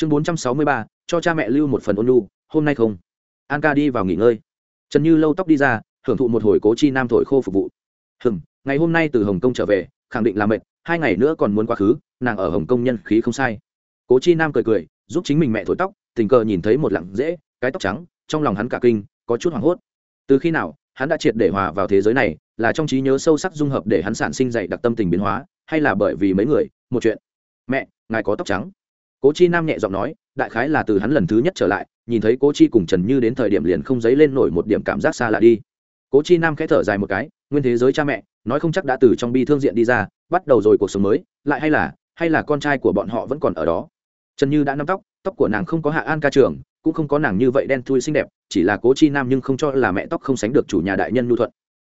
chương bốn trăm sáu mươi ba, cho cha mẹ lưu một phần ôn lu hôm nay không? An ca đi vào nghỉ ngơi. Trần như lâu tóc đi ra, hưởng thụ một hồi cố chi nam thổi khô phục vụ. Hừng ngày hôm nay từ hồng kông trở về, khẳng định là mệt, hai ngày nữa còn muốn quá khứ, nàng ở hồng kông nhân khí không sai. Cố chi nam cười cười, giúp chính mình mẹ thổi tóc, tình cờ nhìn thấy một lặng dễ, cái tóc trắng, trong lòng hắn cả kinh, có chút hoảng hốt. Từ khi nào, hắn đã triệt để hòa vào thế giới này, là trong trí nhớ sâu sắc dung hợp để hắn sản sinh dạy đặc tâm tình biến hóa, hay là bởi vì mấy người, một chuyện? Mẹ, ngài có tóc trắng cố chi nam nhẹ giọng nói, đại khái là từ hắn lần thứ nhất trở lại, nhìn thấy cố chi cùng trần như đến thời điểm liền không dấy lên nổi một điểm cảm giác xa lạ đi. Cố chi nam khẽ thở dài một cái, nguyên thế giới cha mẹ, nói không chắc đã từ trong bi thương diện đi ra, bắt đầu rồi cuộc sống mới, lại hay là hay là con trai của bọn họ vẫn còn ở đó. Trần như đã nắm tóc tóc của nàng không có hạ an ca trường, cũng không có nàng như vậy đen thui xinh đẹp, chỉ là cố chi nam nhưng không cho là mẹ tóc không sánh được chủ nhà đại nhân nhu thuận.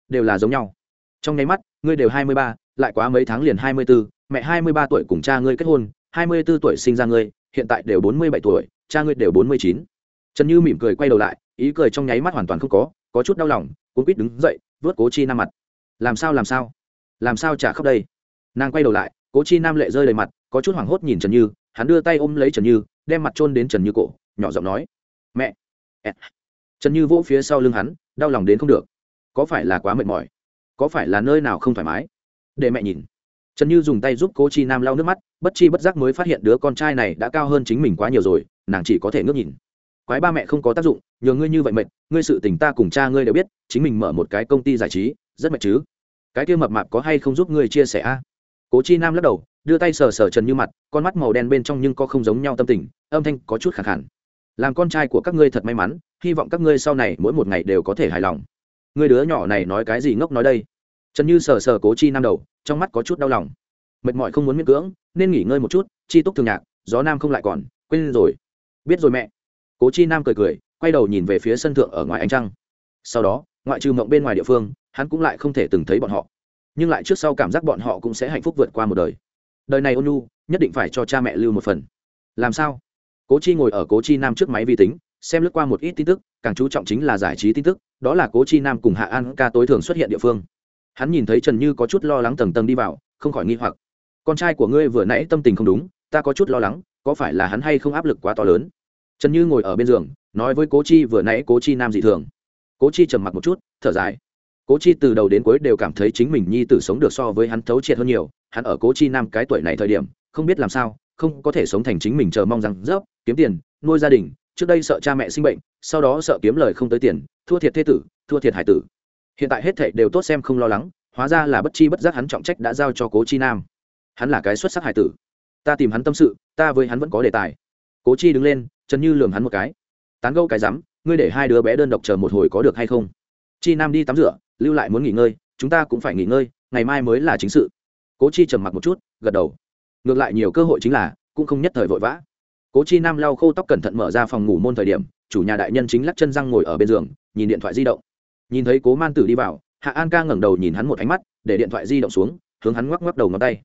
Đều là giống nhau. Trong nháy mắt, ngươi đều hai mươi ba, lại quá mấy tháng liền hai mươi b ố mẹ hai mươi ba tuổi cùng cha ngươi kết hôn hai mươi b ố tuổi sinh ra ngươi, hiện tại đều bốn mươi bảy tuổi, cha ngươi đều bốn mươi chín. Trần như mỉm cười quay đầu lại, ý cười trong nháy mắt hoàn toàn không có có chút đau lòng, cuống quýt đứng dậy, vớt cố chi nam mặt. Làm sao làm sao? Làm sao trả khóc đây? Nàng quay đầu lại, cố chi nam lệ rơi đầy mặt, có chút hoảng hốt nhìn trần như, hắn đưa tay ôm lấy trần như, đem mặt trôn đến trần như cổ, nhỏ giọng nói, mẹ! Trần như vỗ phía sau lưng hắn, đau lòng đến không được. Có phải là quá mệt mỏi? Có phải là nơi nào không thoải mái? Để mẹ nhìn trần như dùng tay giúp cố chi nam lau nước mắt, bất chi bất giác mới phát hiện đứa con trai này đã cao hơn chính mình quá nhiều rồi, nàng chỉ có thể ngước nhìn. Quái ba mẹ không có tác dụng, nhờ ngươi như vậy mệt, ngươi sự tình ta cùng cha ngươi đều biết, chính mình mở một cái công ty giải trí, rất mệt chứ? Cái kia mập mạp có hay không giúp ngươi chia sẻ a? Cố chi nam lắc đầu, đưa tay sờ sờ trần như mặt, con mắt màu đen bên trong nhưng có không giống nhau tâm tình, âm thanh có chút khẳng hẳn làm con trai của các ngươi thật may mắn, hy vọng các ngươi sau này mỗi một ngày đều có thể hài lòng. Người đứa nhỏ này nói cái gì ngốc nói đây? Trần như sờ sờ cố chi nam đầu trong mắt có chút đau lòng. Mệt mỏi không muốn miễn cưỡng, nên nghỉ ngơi một chút, chi túc thường nhạc, gió nam không lại còn, quên rồi. Biết rồi mẹ. Cố chi nam cười cười, quay đầu nhìn về phía sân thượng ở ngoài ánh trăng. Sau đó, ngoại trừ mộng bên ngoài địa phương, hắn cũng lại không thể từng thấy bọn họ. Nhưng lại trước sau cảm giác bọn họ cũng sẽ hạnh phúc vượt qua một đời. Đời này ôn nhu, nhất định phải cho cha mẹ lưu một phần. Làm sao? Cố chi ngồi ở cố chi nam trước máy vi tính, xem lướt qua một ít tin tức, càng chú trọng chính là giải trí tin tức, đó là cố chi nam cùng hạ an ca tối thường xuất hiện địa phương hắn nhìn thấy trần như có chút lo lắng tầng tầng đi vào, không khỏi nghi hoặc. Con trai của ngươi vừa nãy tâm tình không đúng, ta có chút lo lắng, có phải là hắn hay không áp lực quá to lớn? Trần như ngồi ở bên giường, nói với cố chi vừa nãy cố chi nam dị thường. Cố chi trầm mặc một chút, thở dài. Cố chi từ đầu đến cuối đều cảm thấy chính mình nhi tử sống được so với hắn thấu triệt hơn nhiều, hắn ở cố chi nam cái tuổi này thời điểm, không biết làm sao, không có thể sống thành chính mình chờ mong rằng, dốc, kiếm tiền, nuôi gia đình, trước đây sợ cha mẹ sinh bệnh, sau đó sợ kiếm lời không tới tiền, thua thiệt thế tử, thua thiệt hải tử hiện tại hết thảy đều tốt xem không lo lắng, hóa ra là bất chi bất giác hắn trọng trách đã giao cho cố chi nam. Hắn là cái xuất sắc hải tử. Ta tìm hắn tâm sự, ta với hắn vẫn có đề tài. Cố chi đứng lên trần như lường hắn một cái. Tán gâu cái rắm, ngươi để hai đứa bé đơn độc chờ một hồi có được hay không? Chi nam đi tắm rửa, lưu lại muốn nghỉ ngơi, chúng ta cũng phải nghỉ ngơi, ngày mai mới là chính sự. Cố chi trầm mặc một chút, gật đầu. Ngược lại nhiều cơ hội chính là, cũng không nhất thời vội vã. Cố chi nam lau khô tóc cẩn thận mở ra phòng ngủ môn thời điểm, chủ nhà đại nhân chính lắc chân răng ngồi ở bên giường, nhìn điện thoại di động nhìn thấy cố man tử đi vào, hạ an ca ngẩng đầu nhìn hắn một ánh mắt, để điện thoại di động xuống, hướng hắn ngoắc ngoắc đầu ngón tay.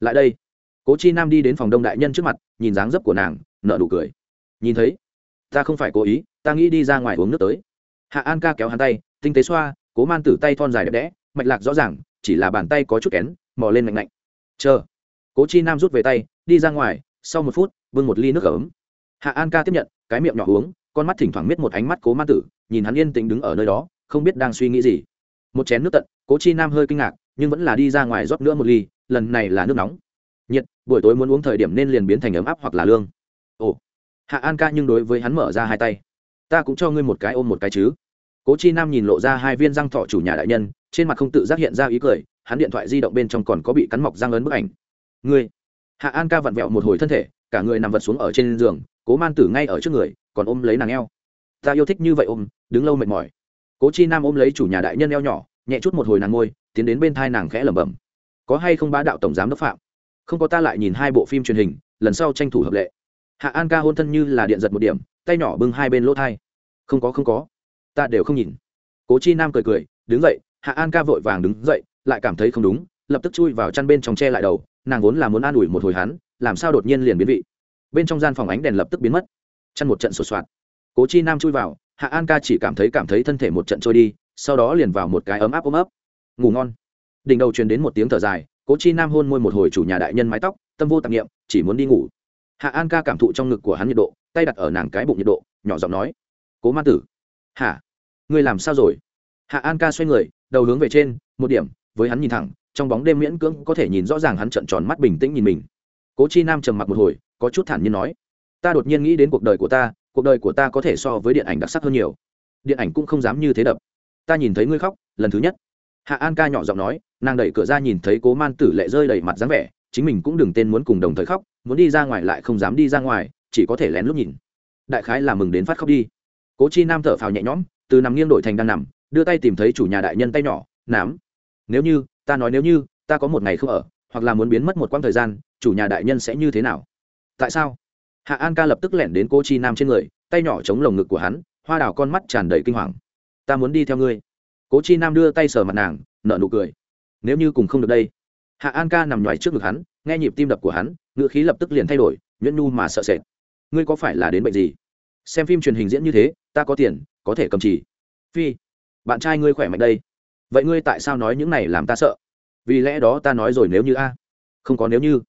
Lại đây. Cố chi nam đi đến phòng đông đại nhân trước mặt, nhìn dáng dấp của nàng nợ đủ cười. Nhìn thấy. Ta không phải cố ý, ta nghĩ đi ra ngoài uống nước tới. Hạ an ca kéo hắn tay, tinh tế xoa, cố man tử tay thon dài đẹp đẽ, mạch lạc rõ ràng, chỉ là bàn tay có chút kén, mò lên mạnh lạnh chờ. Cố chi nam rút về tay, đi ra ngoài, sau một phút vương một ly nước ấm. Hạ an ca tiếp nhận, cái miệng nhỏ uống, con mắt thỉnh thoảng miết một ánh mắt cố man tử, nhìn hắn yên tĩnh đứng ở nơi đó không biết đang suy nghĩ gì. Một chén nước tận, cố chi nam hơi kinh ngạc, nhưng vẫn là đi ra ngoài rót nữa một ly, lần này là nước nóng. Nhiệt, buổi tối muốn uống thời điểm nên liền biến thành ấm áp hoặc là lương. Ồ. Hạ an ca nhưng đối với hắn mở ra hai tay. Ta cũng cho ngươi một cái ôm một cái chứ. Cố chi nam nhìn lộ ra hai viên răng thọ chủ nhà đại nhân, trên mặt không tự giác hiện ra ý cười, hắn điện thoại di động bên trong còn có bị cắn mọc răng ấn bức ảnh. Ngươi. Hạ an ca vặn vẹo một hồi thân thể, cả người nằm vật xuống ở trên giường, cố man tử ngay ở trước người, còn ôm lấy nàng eo. Ta yêu thích như vậy ôm, đứng lâu mệt mỏi cố chi nam ôm lấy chủ nhà đại nhân eo nhỏ, nhẹ chút một hồi nàng ngôi tiến đến bên thai nàng khẽ lẩm bẩm. Có hay không bá đạo tổng giám đốc phạm? Không có ta lại nhìn hai bộ phim truyền hình, lần sau tranh thủ hợp lệ. Hạ an ca hôn thân như là điện giật một điểm, tay nhỏ bưng hai bên lỗ thai. Không có không có. Ta đều không nhìn. Cố chi nam cười cười, đứng dậy, hạ an ca vội vàng đứng dậy, lại cảm thấy không đúng, lập tức chui vào chăn bên trong che lại đầu, nàng vốn là muốn an ủi một hồi hắn, làm sao đột nhiên liền biến vị. Bên trong gian phòng ánh đèn lập tức biến mất. Chăn một trận sột soạt. Cố chi nam chui vào hạ an ca chỉ cảm thấy cảm thấy thân thể một trận trôi đi, sau đó liền vào một cái ấm áp ôm ấp. Ngủ ngon. Đỉnh đầu truyền đến một tiếng thở dài, cố chi nam hôn môi một hồi chủ nhà đại nhân mái tóc, tâm vô tạp nghiệm chỉ muốn đi ngủ. Hạ an ca cảm thụ trong ngực của hắn nhiệt độ, tay đặt ở nàng cái bụng nhiệt độ, nhỏ giọng nói, cố man tử. Hả? Ngươi làm sao rồi? Hạ an ca xoay người, đầu hướng về trên, một điểm, với hắn nhìn thẳng, trong bóng đêm miễn cưỡng có thể nhìn rõ ràng hắn trợn tròn mắt bình tĩnh nhìn mình. Cố chi nam trầm mặc một hồi, có chút thản nhiên nói, ta đột nhiên nghĩ đến cuộc đời của ta cuộc đời của ta có thể so với điện ảnh đặc sắc hơn nhiều. Điện ảnh cũng không dám như thế đập. Ta nhìn thấy ngươi khóc, lần thứ nhất. Hạ an ca nhỏ giọng nói, nàng đẩy cửa ra nhìn thấy cố man tử lệ rơi đầy mặt dáng vẻ, chính mình cũng đừng tên muốn cùng đồng thời khóc, muốn đi ra ngoài lại không dám đi ra ngoài, chỉ có thể lén lút nhìn. Đại khái là mừng đến phát khóc đi. Cố chi nam thở phào nhẹ nhõm, từ nằm nghiêng đổi thành đang nằm, đưa tay tìm thấy chủ nhà đại nhân tay nhỏ, nám. Nếu như, ta nói nếu như, ta có một ngày không ở, hoặc là muốn biến mất một quãng thời gian, chủ nhà đại nhân sẽ như thế nào? Tại sao? Hạ an ca lập tức lẻn đến cô chi nam trên người, tay nhỏ chống lồng ngực của hắn, hoa đào con mắt tràn đầy kinh hoàng. Ta muốn đi theo ngươi. Cố chi nam đưa tay sờ mặt nàng nợ nụ cười. Nếu như cùng không được đây. Hạ an ca nằm ngoài trước ngực hắn, nghe nhịp tim đập của hắn, ngựa khí lập tức liền thay đổi, nhuyễn nhu mà sợ sệt. Ngươi có phải là đến bệnh gì? Xem phim truyền hình diễn như thế, ta có tiền, có thể cầm trì phi, bạn trai ngươi khỏe mạnh đây. Vậy ngươi tại sao nói những này làm ta sợ? Vì lẽ đó ta nói rồi nếu như a. Không có nếu như.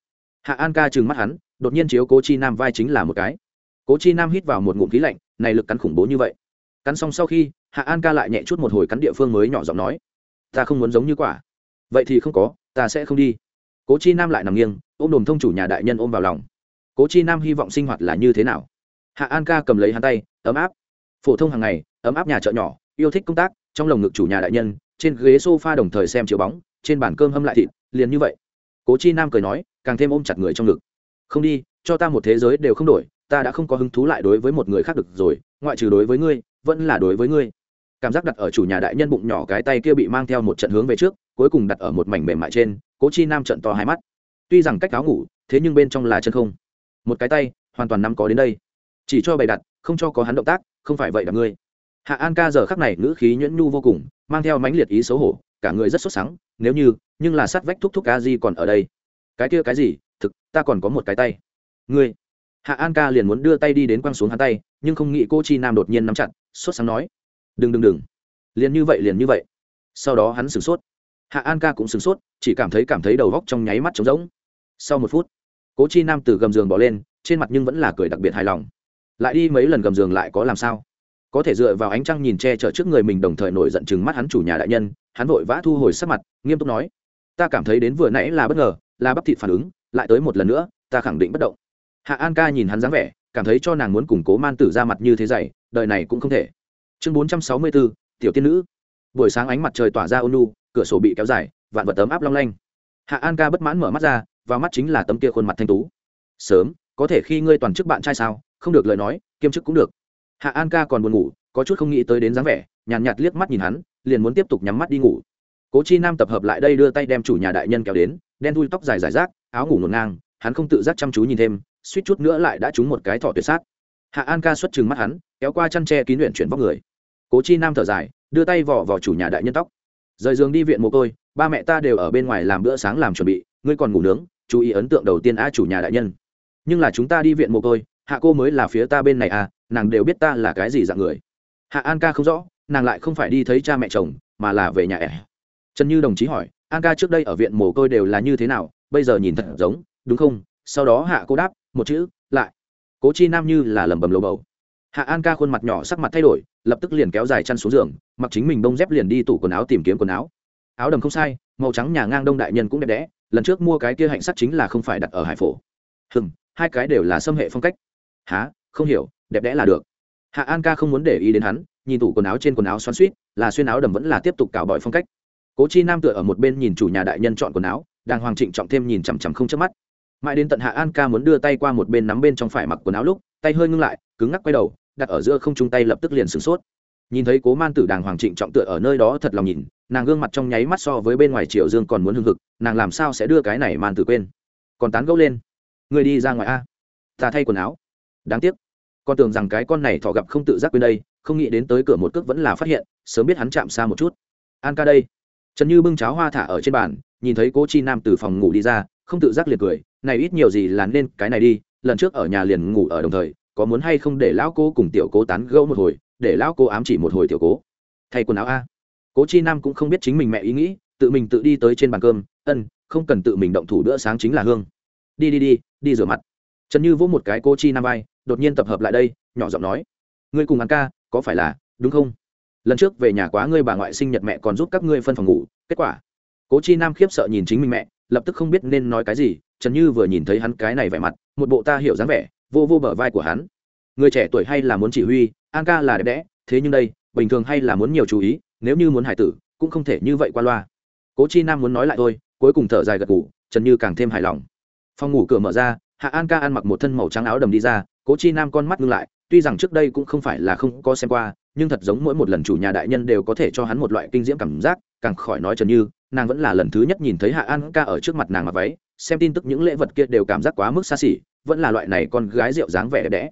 Hạ an ca trừng mắt hắn đột nhiên chiếu cố chi nam vai chính là một cái. Cố chi nam hít vào một ngụm khí lạnh, này lực cắn khủng bố như vậy. Cắn xong sau khi, hạ an ca lại nhẹ chút một hồi cắn địa phương mới nhỏ giọng nói, ta không muốn giống như quả. Vậy thì không có, ta sẽ không đi. Cố chi nam lại nằm nghiêng, ôm đồm thông chủ nhà đại nhân ôm vào lòng. Cố chi nam hy vọng sinh hoạt là như thế nào? Hạ an ca cầm lấy hắn tay, ấm áp. Phổ thông hàng ngày, ấm áp nhà chợ nhỏ, yêu thích công tác, trong lồng ngực chủ nhà đại nhân, trên ghế s o f a đồng thời xem chiều bóng, trên bàn cơm hâm lại thịt, liền như vậy. Cố chi nam cười nói, càng thêm ôm chặt người trong ngực không đi, cho ta một thế giới đều không đổi, ta đã không có hứng thú lại đối với một người khác được rồi, ngoại trừ đối với ngươi, vẫn là đối với ngươi. Cảm giác đặt ở chủ nhà đại nhân bụng nhỏ cái tay kia bị mang theo một trận hướng về trước, cuối cùng đặt ở một mảnh mềm mại trên, cố chi nam trận to hai mắt. Tuy rằng cách áo ngủ, thế nhưng bên trong là chân không. Một cái tay, hoàn toàn nắm có đến đây. Chỉ cho bày đặt, không cho có hắn động tác, không phải vậy là ngươi. Hạ an ca giờ khắc này ngữ khí nhuyễn nhu vô cùng, mang theo mãnh liệt ý xấu hổ, cả người rất sốt sắng, nếu như, nhưng là sát vách thúc thúc ca di còn ở đây cái kia cái gì? Thực, ta còn có một cái tay. Ngươi. Hạ an ca liền muốn đưa tay đi đến quăng xuống hắn tay, nhưng không nghĩ cô chi nam đột nhiên nắm chặt, sốt sáng nói. Đừng đừng đừng. Liền như vậy, liền như vậy. Sau đó hắn sửng sốt. Hạ an ca cũng sửng sốt, chỉ cảm thấy cảm thấy đầu góc trong nháy mắt trống rỗng. Sau một phút cố chi nam từ gầm giường bỏ lên, trên mặt nhưng vẫn là cười đặc biệt hài lòng. Lại đi mấy lần gầm giường lại có làm sao? Có thể dựa vào ánh trăng nhìn che chở trước người mình đồng thời nổi giận chừng mắt hắn chủ nhà đại nhân, hắn vội vã thu hồi sắc mặt, nghiêm túc nói. Ta cảm thấy đến vừa nãy là bất ngờ là bắp thịt phản ứng lại tới một lần nữa ta khẳng định bất động. Hạ an ca nhìn hắn dáng vẻ cảm thấy cho nàng muốn củng cố man tử ra mặt như thế dày đời này cũng không thể. Chương bốn trăm sáu mươi bốn tiểu tiên nữ. Buổi sáng ánh mặt trời tỏa ra ônu cửa sổ bị kéo dài vạn vật tấm áp long lanh. Hạ an ca bất mãn mở mắt ra và mắt chính là tấm kia khuôn mặt thanh tú. Sớm có thể khi ngươi toàn chức bạn trai sao không được lời nói kiêm chức cũng được. Hạ an ca còn buồn ngủ có chút không nghĩ tới đến dáng vẻ nhàn nhạt, nhạt liếc mắt nhìn hắn liền muốn tiếp tục nhắm mắt đi ngủ. Cố chi nam tập hợp lại đây đưa tay đem chủ nhà đại nhân kéo đến đen thui tóc dài dài rác, áo ngủ ngổn ngang, hắn không tự giác chăm chú nhìn thêm, suýt chút nữa lại đã trúng một cái thọ tuyệt sát. Hạ an ca xuất trừng mắt hắn, kéo qua chăn tre kín luyện chuyển vóc người. Cố chi nam thở dài, đưa tay vỏ vào chủ nhà đại nhân tóc. Rời giường đi viện mồ côi, ba mẹ ta đều ở bên ngoài làm bữa sáng làm chuẩn bị, ngươi còn ngủ nướng, chú ý ấn tượng đầu tiên a chủ nhà đại nhân. Nhưng là chúng ta đi viện mồ côi, hạ cô mới là phía ta bên này à nàng đều biết ta là cái gì dạng người. Hạ an ca không rõ, nàng lại không phải đi thấy cha mẹ chồng, mà là về nhà ẻ. Trần như đồng chí hỏi an ca trước đây ở viện mồ côi đều là như thế nào, bây giờ nhìn thật giống, đúng không? Sau đó hạ cô đáp, một chữ, lại. Cố chi nam như là lẩm bẩm lầu bầu. Hạ an ca khuôn mặt nhỏ sắc mặt thay đổi, lập tức liền kéo dài chăn xuống giường, mặc chính mình bông dép liền đi tủ quần áo tìm kiếm quần áo. Áo đầm không sai, màu trắng nhà ngang đông đại nhân cũng đẹp đẽ, lần trước mua cái kia hạnh sắc chính là không phải đặt ở hải phổ. Hừng hai cái đều là xâm hệ phong cách. Há không hiểu, đẹp đẽ là được. Hạ an ca không muốn để ý đến hắn, nhìn tủ quần áo trên quần áo xoắn suýt là xuyên áo đầm vẫn là tiếp tục cào bọi phong cách cố chi nam tựa ở một bên nhìn chủ nhà đại nhân chọn quần áo đang hoàng trịnh trọng thêm nhìn chằm chằm không chớp mắt. Mãi đến tận hạ an ca muốn đưa tay qua một bên nắm bên trong phải mặc quần áo lúc, tay hơi ngưng lại, cứng ngắc quay đầu, đặt ở giữa không chung tay lập tức liền sửng sốt. Nhìn thấy cố man tử đàng hoàng trịnh trọng tựa ở nơi đó thật lòng nhìn, nàng gương mặt trong nháy mắt so với bên ngoài triều dương còn muốn hưng hực, nàng làm sao sẽ đưa cái này man tử quên? Còn tán gẫu lên. Người đi ra ngoài a. Ta thay quần áo. Đáng tiếc. Con tưởng rằng cái con này thọ gặp không tự giác quên đây, không nghĩ đến tới cửa một cước vẫn là phát hiện, sớm biết hắn chạm xa một chút. An ca đây trần như bưng cháo hoa thả ở trên bàn, nhìn thấy cô chi nam từ phòng ngủ đi ra, không tự giác liệt cười, này ít nhiều gì là nên cái này đi, lần trước ở nhà liền ngủ ở đồng thời, có muốn hay không để lão cô cùng tiểu cố tán gẫu một hồi, để lão cô ám chỉ một hồi tiểu cố thay quần áo a. Cố chi nam cũng không biết chính mình mẹ ý nghĩ, tự mình tự đi tới trên bàn cơm, ân, không cần tự mình động thủ bữa sáng chính là hương. Đi đi đi đi rửa mặt. Trần như vỗ một cái cô chi nam vai, đột nhiên tập hợp lại đây, nhỏ giọng nói, ngươi cùng ăn ca, có phải là, đúng không? Lần trước về nhà quá ngươi bà ngoại sinh nhật mẹ còn giúp các ngươi phân phòng ngủ, kết quả. Cố chi nam khiếp sợ nhìn chính mình mẹ, lập tức không biết nên nói cái gì, trần như vừa nhìn thấy hắn cái này vẻ mặt, một bộ ta hiểu dáng vẻ, vô vô bờ vai của hắn. Người trẻ tuổi hay là muốn chỉ huy, an ca là đẹp đẽ, thế nhưng đây, bình thường hay là muốn nhiều chú ý, nếu như muốn hải tử, cũng không thể như vậy qua loa. Cố chi nam muốn nói lại thôi, cuối cùng thở dài gật ngủ trần như càng thêm hài lòng. Phòng ngủ cửa mở ra, hạ an ca ăn mặc một thân màu trắng áo đầm đi ra, cố chi nam con mắt ngưng lại, tuy rằng trước đây cũng không phải là không có xem qua nhưng thật giống mỗi một lần chủ nhà đại nhân đều có thể cho hắn một loại kinh diễm cảm giác, càng khỏi nói trần như, nàng vẫn là lần thứ nhất nhìn thấy hạ an ca ở trước mặt nàng mặc váy, xem tin tức những lễ vật kia đều cảm giác quá mức xa xỉ, vẫn là loại này con gái rượu dáng vẻ đẹp đẽ.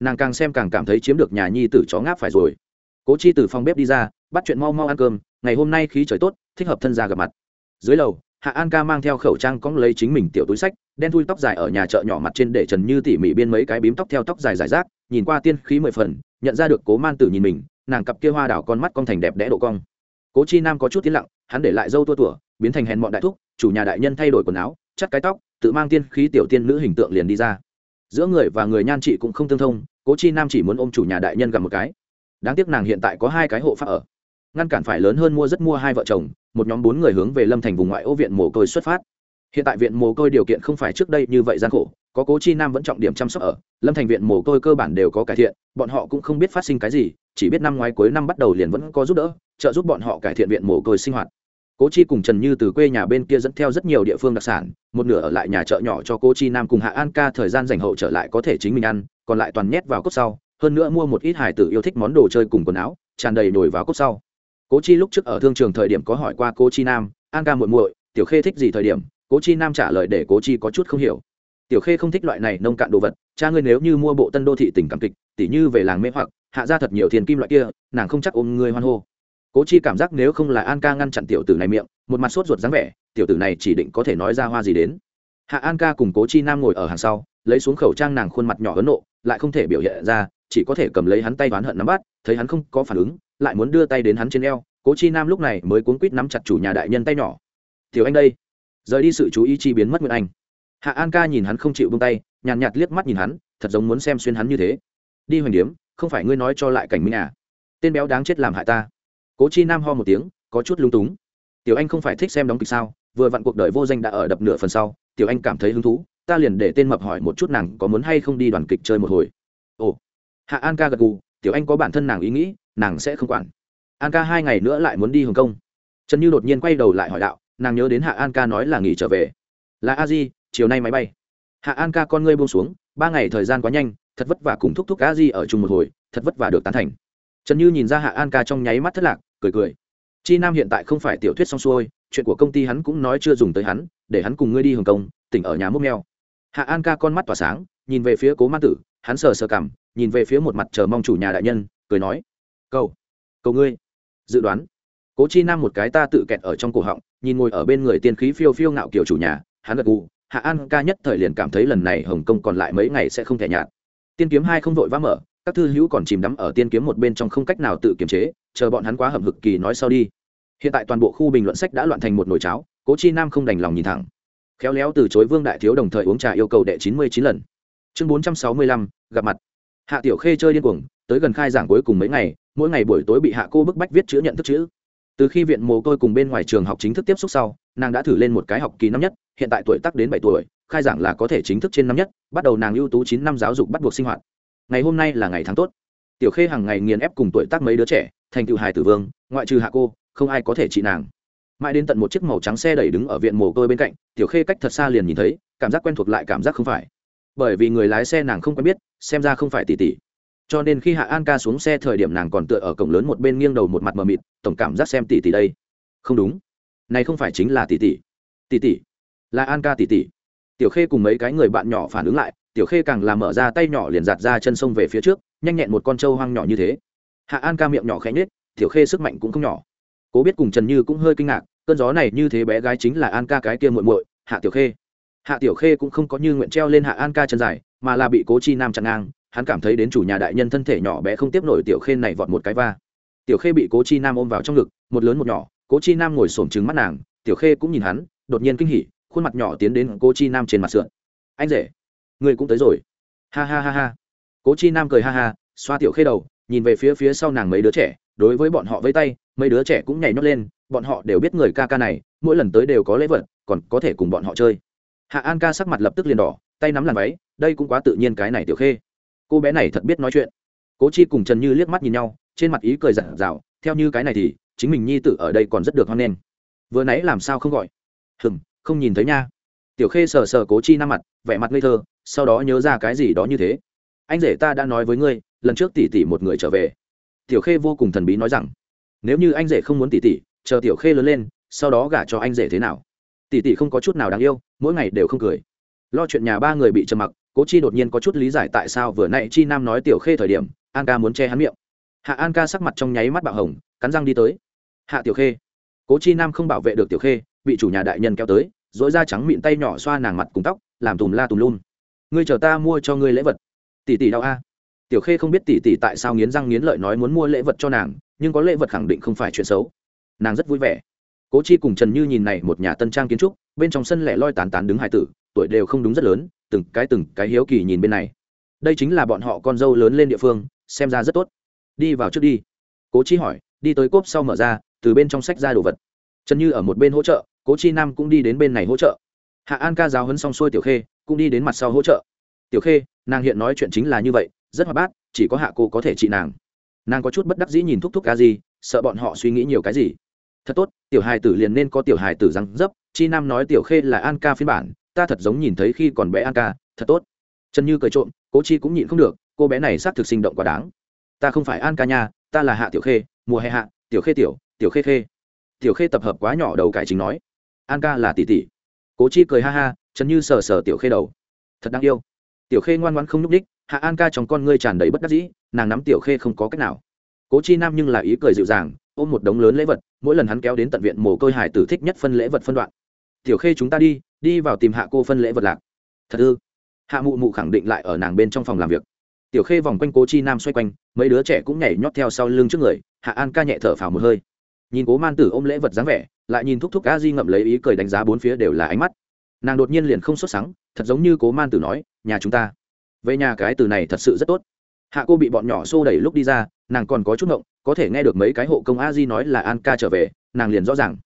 Nàng càng xem càng cảm thấy chiếm được nhà nhi tử chó ngáp phải rồi. Cố chi từ phòng bếp đi ra, bắt chuyện mau mau ăn cơm, ngày hôm nay khí trời tốt, thích hợp thân ra gặp mặt. Dưới lầu, hạ an ca mang theo khẩu trang cóng lấy chính mình tiểu túi sách, đen thui tóc dài ở nhà chợ nhỏ mặt trên để trần như tỉ mỉ biên mấy cái bím tóc theo tóc dài dài rác, nhìn qua tiên khí mười phần nhận ra được cố man tử nhìn mình, nàng cặp kia hoa đảo con mắt con thành đẹp đẽ độ cong. Cố chi nam có chút tiến lặng, hắn để lại dâu tua tủa, biến thành hèn mọn đại thúc, chủ nhà đại nhân thay đổi quần áo, chắt cái tóc, tự mang tiên khí tiểu tiên nữ hình tượng liền đi ra. Giữa người và người nhan chị cũng không tương thông, cố chi nam chỉ muốn ôm chủ nhà đại nhân gặp một cái. Đáng tiếc nàng hiện tại có hai cái hộ pháp ở. Ngăn cản phải lớn hơn mua rất mua hai vợ chồng, một nhóm bốn người hướng về lâm thành vùng ngoại ô viện mồ côi xuất phát. Hiện tại viện mồ côi điều kiện không phải trước đây như vậy gian khổ có cố chi nam vẫn trọng điểm chăm sóc ở, lâm thành viện mồ côi cơ bản đều có cải thiện, bọn họ cũng không biết phát sinh cái gì, chỉ biết năm ngoái cuối năm bắt đầu liền vẫn có giúp đỡ, trợ giúp bọn họ cải thiện viện mồ côi sinh hoạt. Cố chi cùng trần như từ quê nhà bên kia dẫn theo rất nhiều địa phương đặc sản, một nửa ở lại nhà chợ nhỏ cho cố chi nam cùng hạ an ca thời gian dành hậu trở lại có thể chính mình ăn, còn lại toàn nhét vào cốc sau, hơn nữa mua một ít hải tử yêu thích món đồ chơi cùng quần áo, tràn đầy nổi vào cốc sau. Cố chi lúc trước ở thương trường thời điểm có hỏi qua cố chi nam, an ca muội muội, tiểu khê thích gì thời điểm? Cố chi nam trả lời để cố chi có chút không hiểu tiểu khê không thích loại này nông cạn đồ vật, cha ngươi nếu như mua bộ tân đô thị tỉnh cảm kịch, tỉ như về làng mê hoặc, hạ ra thật nhiều thiền kim loại kia, nàng không chắc ôm ngươi hoan hô. Cố chi cảm giác nếu không là an ca ngăn chặn tiểu tử này miệng, một mặt sốt ruột dáng vẻ, tiểu tử này chỉ định có thể nói ra hoa gì đến. Hạ an ca cùng cố chi nam ngồi ở hàng sau, lấy xuống khẩu trang nàng khuôn mặt nhỏ ấn nộ, lại không thể biểu hiện ra, chỉ có thể cầm lấy hắn tay oán hận nắm bắt, thấy hắn không có phản ứng, lại muốn đưa tay đến hắn trên eo, cố chi nam lúc này mới cuốn quýt nắm chặt chủ nhà đại nhân tay nhỏ. Tiểu anh đây. Rời đi sự chú ý chi biến mất nguyên anh hạ an ca nhìn hắn không chịu bông tay nhàn nhạt, liếc mắt nhìn hắn thật giống muốn xem xuyên hắn như thế. Đi hoành điếm không phải ngươi nói cho lại cảnh minh à? Tên béo đáng chết làm hại ta. Cố chi nam ho một tiếng có chút lung túng. Tiểu anh không phải thích xem đóng kịch sao? Vừa vặn cuộc đời vô danh đã ở đập nửa phần sau tiểu anh cảm thấy hứng thú. Ta liền để tên mập hỏi một chút nàng có muốn hay không đi đoàn kịch chơi một hồi. Ồ. Hạ an ca gật gù tiểu anh có bản thân nàng ý nghĩ nàng sẽ không quản. An ca hai ngày nữa lại muốn đi hồng kông. Trần như đột nhiên quay đầu lại hỏi đạo nàng nhớ đến hạ an ca nói là nghỉ trở về. Là a di chiều nay máy bay. Hạ an ca con ngươi buông xuống, ba ngày thời gian quá nhanh, thật vất vả cùng thúc thúc a di ở chung một hồi, thật vất vả được tán thành. Trần như nhìn ra hạ an ca trong nháy mắt thất lạc, cười cười. Chi nam hiện tại không phải tiểu thuyết xong xuôi, chuyện của công ty hắn cũng nói chưa dùng tới hắn, để hắn cùng ngươi đi hồng kông, tỉnh ở nhà múc neo hạ an ca con mắt tỏa sáng, nhìn về phía cố ma tử, hắn sờ sờ cảm nhìn về phía một mặt chờ mong chủ nhà đại nhân, cười nói. Cầu cầu ngươi. Dự đoán. Cố chi nam một cái ta tự kẹt ở trong cổ họng, nhìn ngồi ở bên người tiên khí phiêu phiêu ngạo kiểu chủ nhà, hắn gật gù hạ an ca nhất thời liền cảm thấy lần này hồng kông còn lại mấy ngày sẽ không thể nhạt. Tiên kiếm hai không vội vã mở, các thư hữu còn chìm đắm ở tiên kiếm một bên trong không cách nào tự kiềm chế, chờ bọn hắn quá hầm hực kỳ nói sau đi. Hiện tại toàn bộ khu bình luận sách đã loạn thành một nồi cháo, cố chi nam không đành lòng nhìn thẳng. Khéo léo từ chối vương đại thiếu đồng thời uống trà yêu cầu đệ chín mươi chín lần. Chương bốn trăm sáu mươi lăm, gặp mặt. Hạ tiểu khê chơi điên cuồng, tới gần khai giảng cuối cùng mấy ngày, mỗi ngày buổi tối bị hạ cô bức bách viết chữ nhận thức chữ từ khi viện mồ côi cùng bên ngoài trường học chính thức tiếp xúc sau, nàng đã thử lên một cái học kỳ năm nhất, hiện tại tuổi tác đến bảy tuổi, khai giảng là có thể chính thức trên năm nhất, bắt đầu nàng ưu tú chín năm giáo dục bắt buộc sinh hoạt. Ngày hôm nay là ngày tháng tốt. Tiểu khê hàng ngày nghiền ép cùng tuổi tác mấy đứa trẻ, thành tựu hài tử vương, ngoại trừ hạ cô, không ai có thể trị nàng. Mãi đến tận một chiếc màu trắng xe đẩy đứng ở viện mồ côi bên cạnh, tiểu khê cách thật xa liền nhìn thấy, cảm giác quen thuộc lại cảm giác không phải. Bởi vì người lái xe nàng không quen biết, xem ra không phải tỷ tỷ cho nên khi hạ an ca xuống xe thời điểm nàng còn tựa ở cổng lớn một bên nghiêng đầu một mặt mờ mịt, tổng cảm giác xem tỷ tỷ đây. Không đúng. Này không phải chính là tỷ tỷ. Tỷ tỷ. Là an ca tỷ tỷ. Tiểu khê cùng mấy cái người bạn nhỏ phản ứng lại, tiểu khê càng làm mở ra tay nhỏ liền giạt ra chân sông về phía trước, nhanh nhẹn một con trâu hoang nhỏ như thế. Hạ an ca miệng nhỏ khẽ nhết tiểu khê sức mạnh cũng không nhỏ. Cố biết cùng trần như cũng hơi kinh ngạc, cơn gió này như thế bé gái chính là an ca cái kia muội muội, hạ tiểu khê. Hạ tiểu khê cũng không có như nguyện treo lên hạ an ca chân dài, mà là bị cố chi nam chặn ngang hắn cảm thấy đến chủ nhà đại nhân thân thể nhỏ bé không tiếp nổi tiểu khê này vọt một cái va. Tiểu khê bị cố chi nam ôm vào trong ngực, một lớn một nhỏ, cố chi nam ngồi xổm trứng mắt nàng, tiểu khê cũng nhìn hắn, đột nhiên kinh hỉ, khuôn mặt nhỏ tiến đến cố chi nam trên mặt sượn anh rể, người cũng tới rồi. Ha ha ha ha. Cố chi nam cười ha ha, xoa tiểu khê đầu, nhìn về phía phía sau nàng mấy đứa trẻ, đối với bọn họ với tay, mấy đứa trẻ cũng nhảy nhót lên, bọn họ đều biết người ca ca này, mỗi lần tới đều có lễ vật, còn có thể cùng bọn họ chơi. Hạ an ca sắc mặt lập tức liền đỏ, tay nắm làm váy, đây cũng quá tự nhiên cái này tiểu khê cô bé này thật biết nói chuyện. Cố chi cùng trần như liếc mắt nhìn nhau, trên mặt ý cười giản dào, theo như cái này thì, chính mình nhi tử ở đây còn rất được hoan nghênh. Vừa nãy làm sao không gọi? Hừng không nhìn thấy nha. Tiểu khê sờ sờ cố chi năm mặt, vẻ mặt ngây thơ, sau đó nhớ ra cái gì đó như thế. Anh rể ta đã nói với ngươi, lần trước tỷ tỷ một người trở về. Tiểu khê vô cùng thần bí nói rằng, nếu như anh rể không muốn tỷ tỷ, chờ tiểu khê lớn lên, sau đó gả cho anh rể thế nào? Tỷ tỷ không có chút nào đáng yêu, mỗi ngày đều không cười. Lo chuyện nhà ba người bị trầm mặc cố chi đột nhiên có chút lý giải tại sao vừa nãy chi nam nói tiểu khê thời điểm, an ca muốn che hắn miệng. Hạ an ca sắc mặt trong nháy mắt bạo hồng, cắn răng đi tới. Hạ tiểu khê. Cố chi nam không bảo vệ được tiểu khê, bị chủ nhà đại nhân kéo tới dỗi da trắng mịn tay nhỏ xoa nàng mặt cùng tóc, làm tùm la tùm luôn ngươi chờ ta mua cho ngươi lễ vật. Tỷ tỷ đau a. Tiểu khê không biết tỷ tỷ tại sao nghiến răng nghiến lợi nói muốn mua lễ vật cho nàng, nhưng có lễ vật khẳng định không phải chuyện xấu. Nàng rất vui vẻ. Cố chi cùng trần như nhìn này một nhà tân trang kiến trúc, bên trong sân lẻ loi tán tán đứng hải tử, tuổi đều không đúng rất lớn từng cái từng cái hiếu kỳ nhìn bên này. Đây chính là bọn họ con dâu lớn lên địa phương, xem ra rất tốt. Đi vào trước đi. Cố chi hỏi, đi tới cốp sau mở ra, từ bên trong sách ra đồ vật. Trần như ở một bên hỗ trợ, cố chi nam cũng đi đến bên này hỗ trợ. Hạ an ca giáo hấn xong xuôi tiểu khê, cũng đi đến mặt sau hỗ trợ. Tiểu khê, nàng hiện nói chuyện chính là như vậy, rất hoạt bát, chỉ có hạ cô có thể trị nàng. Nàng có chút bất đắc dĩ nhìn thúc thúc ca gì, sợ bọn họ suy nghĩ nhiều cái gì. Thật tốt, tiểu hài tử liền nên có tiểu hài tử răng dấp, chi nam nói tiểu khê là an ca phiên bản ta thật giống nhìn thấy khi còn bé an ca, thật tốt. Trần như cười trộm, cố chi cũng nhịn không được, cô bé này xác thực sinh động quá đáng. Ta không phải an ca nha, ta là hạ tiểu khê, mùa hè hạ, tiểu khê tiểu tiểu khê khê. Tiểu khê tập hợp quá nhỏ đầu cải chính nói. An ca là tỷ tỷ. Cố chi cười ha ha, trần như sờ sờ tiểu khê đầu. Thật đáng yêu. Tiểu khê ngoan ngoan không nhúc đích hạ an ca trong con ngươi tràn đầy bất đắc dĩ, nàng nắm tiểu khê không có cách nào. Cố chi nam nhưng là ý cười dịu dàng, ôm một đống lớn lễ vật, mỗi lần hắn kéo đến tận viện mồ côi hải tử thích nhất phân lễ vật phân đoạn tiểu khê chúng ta đi đi vào tìm hạ cô phân lễ vật lạc. Thật ư? Hạ mụ mụ khẳng định lại ở nàng bên trong phòng làm việc. Tiểu khê vòng quanh cố chi nam xoay quanh, mấy đứa trẻ cũng nhảy nhót theo sau lưng trước người, hạ an ca nhẹ thở phào một hơi. Nhìn cố man tử ôm lễ vật dáng vẻ, lại nhìn thúc thúc a di ngậm lấy ý cười đánh giá bốn phía đều là ánh mắt. Nàng đột nhiên liền không xuất sáng thật giống như cố man tử nói, nhà chúng ta, về nhà cái từ này thật sự rất tốt. Hạ cô bị bọn nhỏ xô đẩy lúc đi ra, nàng còn có chút ngộng, có thể nghe được mấy cái hộ công a di nói là an ca trở về, nàng liền rõ ràng.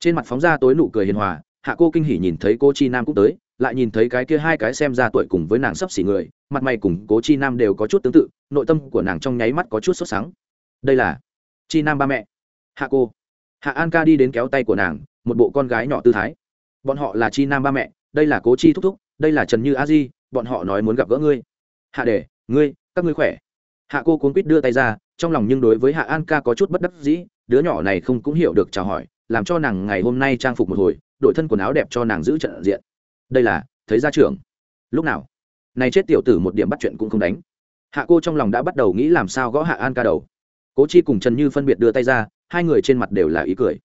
Trên mặt phóng ra tối nụ cười hiền hòa hạ cô kinh hỉ nhìn thấy cô chi nam cũng tới, lại nhìn thấy cái kia hai cái xem ra tuổi cùng với nàng sắp xỉ người, mặt mày cùng cố chi nam đều có chút tương tự, nội tâm của nàng trong nháy mắt có chút sốt sáng đây là chi nam ba mẹ. Hạ cô. Hạ an ca đi đến kéo tay của nàng, một bộ con gái nhỏ tư thái. Bọn họ là chi nam ba mẹ, đây là cố chi thúc thúc, đây là trần như a di, bọn họ nói muốn gặp gỡ ngươi. Hạ để ngươi, các ngươi khỏe? Hạ cô cuốn quýt đưa tay ra, trong lòng nhưng đối với hạ an ca có chút bất đắc dĩ, đứa nhỏ này không cũng hiểu được chào hỏi, làm cho nàng ngày hôm nay trang phục một hồi đội thân quần áo đẹp cho nàng giữ trận diện. Đây là, thấy gia trưởng. Lúc nào? Này chết tiểu tử một điểm bắt chuyện cũng không đánh. Hạ cô trong lòng đã bắt đầu nghĩ làm sao gõ hạ an ca đầu. Cố chi cùng trần như phân biệt đưa tay ra, hai người trên mặt đều là ý cười.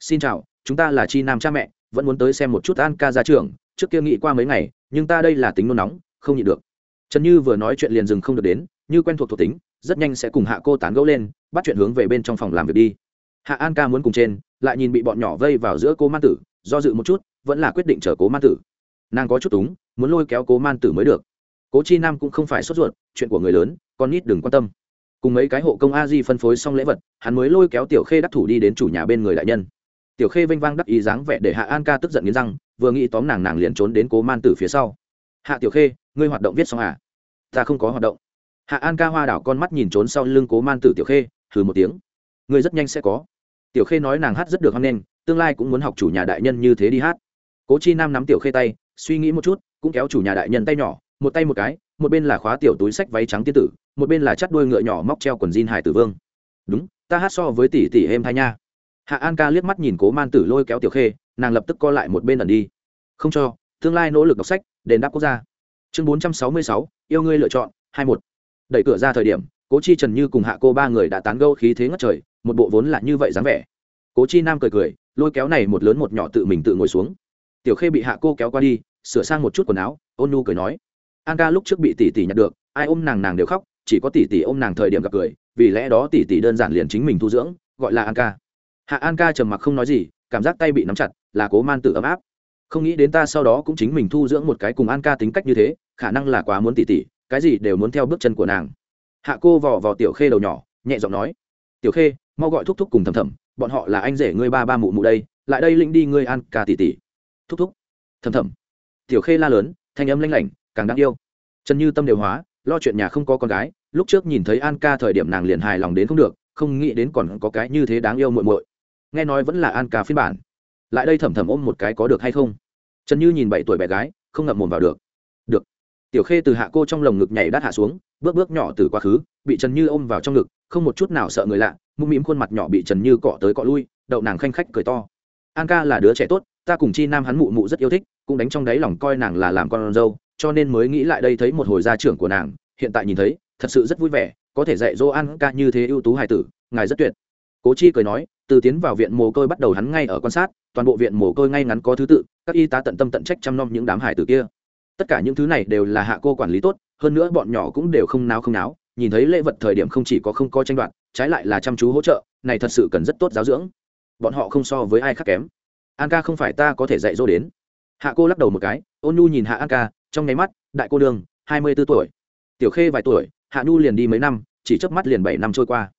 Xin chào, chúng ta là chi nam cha mẹ, vẫn muốn tới xem một chút an ca gia trưởng, trước kia nghĩ qua mấy ngày, nhưng ta đây là tính nôn nóng, không nhịn được. Trần như vừa nói chuyện liền dừng không được đến, như quen thuộc thuộc tính, rất nhanh sẽ cùng hạ cô tán gẫu lên, bắt chuyện hướng về bên trong phòng làm việc đi. Hạ an ca muốn cùng trên, lại nhìn bị bọn nhỏ vây vào giữa cô man tử do dự một chút, vẫn là quyết định chở cố man tử. Nàng có chút túng, muốn lôi kéo cố man tử mới được. Cố chi nam cũng không phải sốt ruột, chuyện của người lớn, con nít đừng quan tâm. Cùng mấy cái hộ công a di phân phối xong lễ vật, hắn mới lôi kéo tiểu khê đắc thủ đi đến chủ nhà bên người đại nhân. Tiểu khê vênh vang đắc ý dáng vẻ để hạ an ca tức giận nghiến răng, vừa nghĩ tóm nàng nàng liền trốn đến cố man tử phía sau. Hạ tiểu khê, ngươi hoạt động viết xong à? Ta không có hoạt động. Hạ an ca hoa đảo con mắt nhìn trốn sau lưng cố man tử tiểu khê thử một tiếng. Ngươi rất nhanh sẽ có. Tiểu khê nói nàng hát rất được hoan nghênh tương lai cũng muốn học chủ nhà đại nhân như thế đi hát. Cố chi nam nắm tiểu khê tay, suy nghĩ một chút, cũng kéo chủ nhà đại nhân tay nhỏ, một tay một cái, một bên là khóa tiểu túi sách váy trắng tiên tử, một bên là chắt đuôi ngựa nhỏ móc treo quần jean hải tử vương. Đúng, ta hát so với tỷ tỷ êm thai nha. Hạ an ca liếc mắt nhìn cố man tử lôi kéo tiểu khê, nàng lập tức co lại một bên ẩn đi. Không cho, tương lai nỗ lực đọc sách, đền đáp quốc gia. Chương bốn trăm sáu mươi sáu, yêu ngươi lựa chọn, hai một. Đẩy cửa ra thời điểm, cố chi trần như cùng hạ cô ba người đã tán gâu khí thế ngất trời, một bộ vốn là như vậy dáng vẻ. Cố chi nam cười cười lôi kéo này một lớn một nhỏ tự mình tự ngồi xuống. Tiểu khê bị hạ cô kéo qua đi, sửa sang một chút quần áo, ôn nu cười nói. An ca lúc trước bị tỷ tỷ nhặt được, ai ôm nàng nàng đều khóc, chỉ có tỷ tỷ ôm nàng thời điểm gặp cười, vì lẽ đó tỷ tỷ đơn giản liền chính mình thu dưỡng, gọi là an ca. Hạ an ca trầm mặc không nói gì, cảm giác tay bị nắm chặt, là cố man tự ấm áp. Không nghĩ đến ta sau đó cũng chính mình thu dưỡng một cái cùng an ca tính cách như thế, khả năng là quá muốn tỉ tỉ cái gì đều muốn theo bước chân của nàng. Hạ cô vò vò tiểu khê đầu nhỏ, nhẹ giọng nói. Tiểu khê, mau gọi thúc thúc cùng thầm thầm bọn họ là anh rể ngươi ba ba mụ mụ đây lại đây lĩnh đi ngươi ăn ca tỷ tỷ, thúc thúc. Thầm thầm. Tiểu khê la lớn thanh âm lanh lảnh càng đáng yêu. Trần như tâm đều hóa lo chuyện nhà không có con gái lúc trước nhìn thấy an ca thời điểm nàng liền hài lòng đến không được không nghĩ đến còn có cái như thế đáng yêu muội muội. Nghe nói vẫn là an ca phiên bản. Lại đây thầm thầm ôm một cái có được hay không? Trần như nhìn bảy tuổi bé gái không ngậm mồm vào được. Được. Tiểu khê từ hạ cô trong lồng ngực nhảy đắt hạ xuống bước bước nhỏ từ quá khứ bị trần như ôm vào trong ngực không một chút nào sợ người lạ mũm mĩm khuôn mặt nhỏ bị trần như cọ tới cọ lui, đậu nàng khanh khách cười to. An ca là đứa trẻ tốt, ta cùng chi nam hắn mụ mụ rất yêu thích, cũng đánh trong đáy lòng coi nàng là làm con dâu, cho nên mới nghĩ lại đây thấy một hồi gia trưởng của nàng, hiện tại nhìn thấy, thật sự rất vui vẻ, có thể dạy dỗ an ca như thế ưu tú hài tử, ngài rất tuyệt. Cố chi cười nói, từ tiến vào viện mồ côi bắt đầu hắn ngay ở quan sát, toàn bộ viện mồ côi ngay ngắn có thứ tự, các y tá tận tâm tận trách chăm nom những đám hải tử kia. Tất cả những thứ này đều là hạ cô quản lý tốt, hơn nữa bọn nhỏ cũng đều không náo không náo nhìn thấy lễ vật thời điểm không chỉ có không có tranh đoạt, trái lại là chăm chú hỗ trợ, này thật sự cần rất tốt giáo dưỡng. Bọn họ không so với ai khác kém. An ca không phải ta có thể dạy dỗ đến. Hạ cô lắc đầu một cái, ôn nhu nhìn hạ an ca, trong nháy mắt, đại cô đường hai mươi b ố tuổi. Tiểu khê vài tuổi, hạ nhu liền đi mấy năm, chỉ chớp mắt liền bảy năm trôi qua.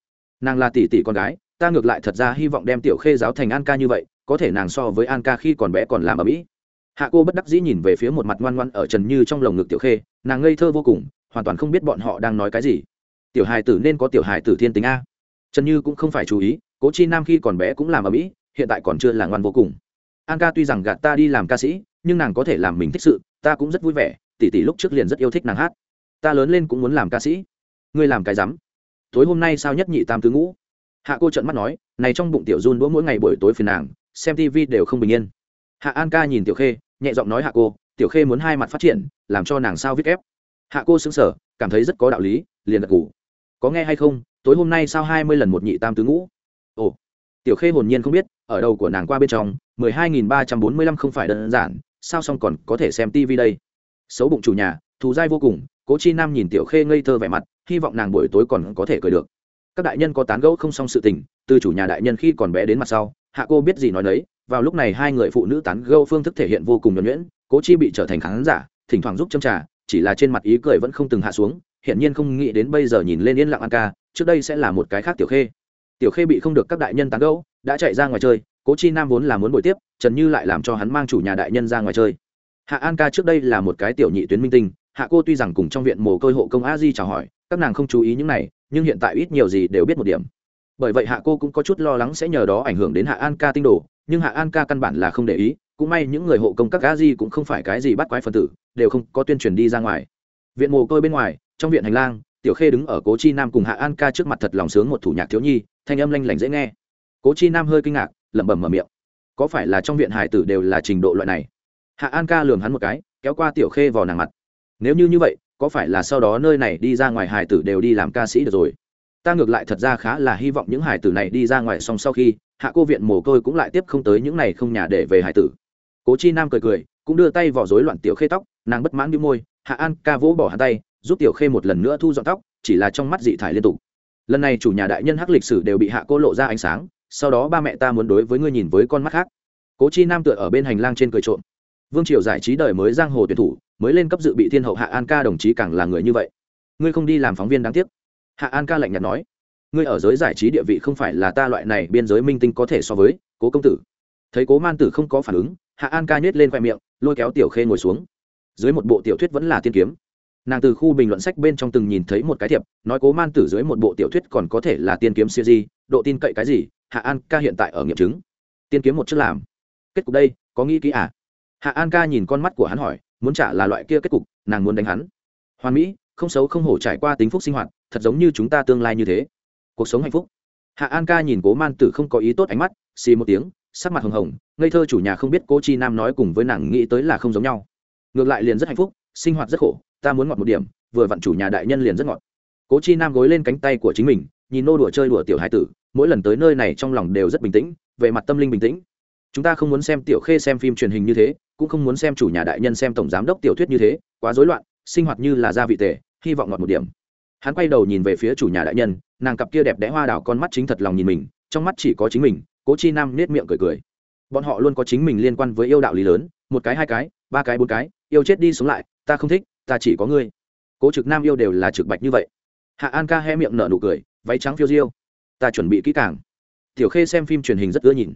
Nàng là tỷ tỷ con gái, ta ngược lại thật ra hy vọng đem tiểu khê giáo thành an ca như vậy, có thể nàng so với an ca khi còn bé còn làm ở mỹ. Hạ cô bất đắc dĩ nhìn về phía một mặt ngoan ngoan ở trần như trong lồng ngực tiểu khê, nàng ngây thơ vô cùng hoàn toàn không biết bọn họ đang nói cái gì. Tiểu hài tử nên có tiểu hài tử thiên tính a. Trần như cũng không phải chú ý, cố chi nam khi còn bé cũng làm ở mỹ, hiện tại còn chưa là ngoan vô cùng. An ca tuy rằng gạt ta đi làm ca sĩ, nhưng nàng có thể làm mình thích sự, ta cũng rất vui vẻ, tỷ tỷ lúc trước liền rất yêu thích nàng hát. Ta lớn lên cũng muốn làm ca sĩ. Ngươi làm cái rắm. Tối hôm nay sao nhất nhị tam tứ ngũ? Hạ cô trợn mắt nói, này trong bụng tiểu run đũa mỗi ngày buổi tối phiền nàng, xem tv đều không bình yên. Hạ an ca nhìn tiểu khê, nhẹ giọng nói hạ cô, tiểu khê muốn hai mặt phát triển, làm cho nàng sao viết ép hạ cô xứng sở cảm thấy rất có đạo lý, liền gật ngủ có nghe hay không, tối hôm nay sao hai mươi lần một nhị tam tứ ngũ? Ồ, tiểu khê hồn nhiên không biết, ở đầu của nàng qua bên trong, mười hai nghìn ba trăm bốn mươi lăm không phải đơn giản, sao xong còn có thể xem tv đây? Xấu bụng chủ nhà, thù dai vô cùng, cố chi nam nhìn tiểu khê ngây thơ vẻ mặt, hy vọng nàng buổi tối còn có thể cười được. Các đại nhân có tán gẫu không xong sự tình, từ chủ nhà đại nhân khi còn bé đến mặt sau, hạ cô biết gì nói đấy vào lúc này hai người phụ nữ tán gẫu phương thức thể hiện vô cùng nhuẩn nhuyễn, cố chi bị trở thành khán giả, thỉnh thoảng giúp châm trà chỉ là trên mặt ý cười vẫn không từng hạ xuống hiện nhiên không nghĩ đến bây giờ nhìn lên yên lặng an ca, trước đây sẽ là một cái khác tiểu khê. Tiểu khê bị không được các đại nhân tán gẫu, đã chạy ra ngoài chơi, cố chi nam vốn là muốn buổi tiếp, trần như lại làm cho hắn mang chủ nhà đại nhân ra ngoài chơi. Hạ an ca trước đây là một cái tiểu nhị tuyến minh tinh, hạ cô tuy rằng cùng trong viện mồ côi hộ công a di chào hỏi, các nàng không chú ý những này, nhưng hiện tại ít nhiều gì đều biết một điểm. Bởi vậy hạ cô cũng có chút lo lắng sẽ nhờ đó ảnh hưởng đến hạ an ca tinh đồ, nhưng hạ an ca căn bản là không để ý cũng may những người hộ công các gã di cũng không phải cái gì bắt quái phân tử, đều không có tuyên truyền đi ra ngoài. Viện mồ côi bên ngoài, trong viện hành lang, tiểu khê đứng ở cố chi nam cùng hạ an ca trước mặt thật lòng sướng một thủ nhạc thiếu nhi, thanh âm lanh lảnh dễ nghe. Cố chi nam hơi kinh ngạc, lẩm bẩm mở miệng. Có phải là trong viện hải tử đều là trình độ loại này? Hạ an ca lường hắn một cái, kéo qua tiểu khê vào nàng mặt. Nếu như như vậy, có phải là sau đó nơi này đi ra ngoài hải tử đều đi làm ca sĩ được rồi? Ta ngược lại thật ra khá là hy vọng những hải tử này đi ra ngoài xong sau khi, hạ cô viện mồ côi cũng lại tiếp không tới những này không nhà để về hải tử cố chi nam cười cười, cũng đưa tay vỏ rối loạn tiểu khê tóc, nàng bất mãn đĩu môi, hạ an ca vỗ bỏ hạ tay, giúp tiểu khê một lần nữa thu dọn tóc, chỉ là trong mắt dị thải liên tục. Lần này chủ nhà đại nhân hắc lịch sử đều bị hạ cô lộ ra ánh sáng, sau đó ba mẹ ta muốn đối với ngươi nhìn với con mắt khác. Cố chi nam tựa ở bên hành lang trên cười trộm. Vương triều giải trí đời mới giang hồ tuyển thủ, mới lên cấp dự bị thiên hậu hạ an ca đồng chí càng là người như vậy. Ngươi không đi làm phóng viên đáng tiếc. Hạ an ca lạnh nhạt nói. Ngươi ở giới giải trí địa vị không phải là ta loại này biên giới minh tinh có thể so với, cố công tử thấy cố man tử không có phản ứng, hạ an ca nhét lên khoe miệng, lôi kéo tiểu khê ngồi xuống. Dưới một bộ tiểu thuyết vẫn là tiên kiếm. Nàng từ khu bình luận sách bên trong từng nhìn thấy một cái thiệp, nói cố man tử dưới một bộ tiểu thuyết còn có thể là tiên kiếm siêu di độ tin cậy cái gì, hạ an ca hiện tại ở nghiệm chứng. Tiên kiếm một chức làm. Kết cục đây, có nghĩ kỹ à? Hạ an ca nhìn con mắt của hắn hỏi, muốn trả là loại kia kết cục, nàng muốn đánh hắn. Hoàn mỹ, không xấu không hổ trải qua tính phúc sinh hoạt, thật giống như chúng ta tương lai như thế. Cuộc sống hạnh phúc. Hạ an ca nhìn cố man tử không có ý tốt ánh mắt, xì một tiếng sắc mặt hồng hồng, ngây thơ chủ nhà không biết cô chi nam nói cùng với nàng nghĩ tới là không giống nhau. Ngược lại liền rất hạnh phúc, sinh hoạt rất khổ, ta muốn ngọt một điểm, vừa vặn chủ nhà đại nhân liền rất ngọt. Cố chi nam gối lên cánh tay của chính mình, nhìn nô đùa chơi đùa tiểu hải tử, mỗi lần tới nơi này trong lòng đều rất bình tĩnh, về mặt tâm linh bình tĩnh. Chúng ta không muốn xem tiểu khê xem phim truyền hình như thế, cũng không muốn xem chủ nhà đại nhân xem tổng giám đốc tiểu thuyết như thế, quá rối loạn, sinh hoạt như là gia vị tề, hy vọng ngọt một điểm. Hắn quay đầu nhìn về phía chủ nhà đại nhân, nàng cặp kia đẹp đẽ hoa đảo con mắt chính thật lòng nhìn mình, trong mắt chỉ có chính mình cố chi nam nết miệng cười cười. Bọn họ luôn có chính mình liên quan với yêu đạo lý lớn, một cái, hai cái, ba cái, bốn cái, yêu chết đi sống lại, ta không thích, ta chỉ có ngươi. Cố trực nam yêu đều là trực bạch như vậy. Hạ an ca he miệng nở nụ cười, váy trắng phiêu diêu. Ta chuẩn bị kỹ càng. Tiểu khê xem phim truyền hình rất ưa nhìn.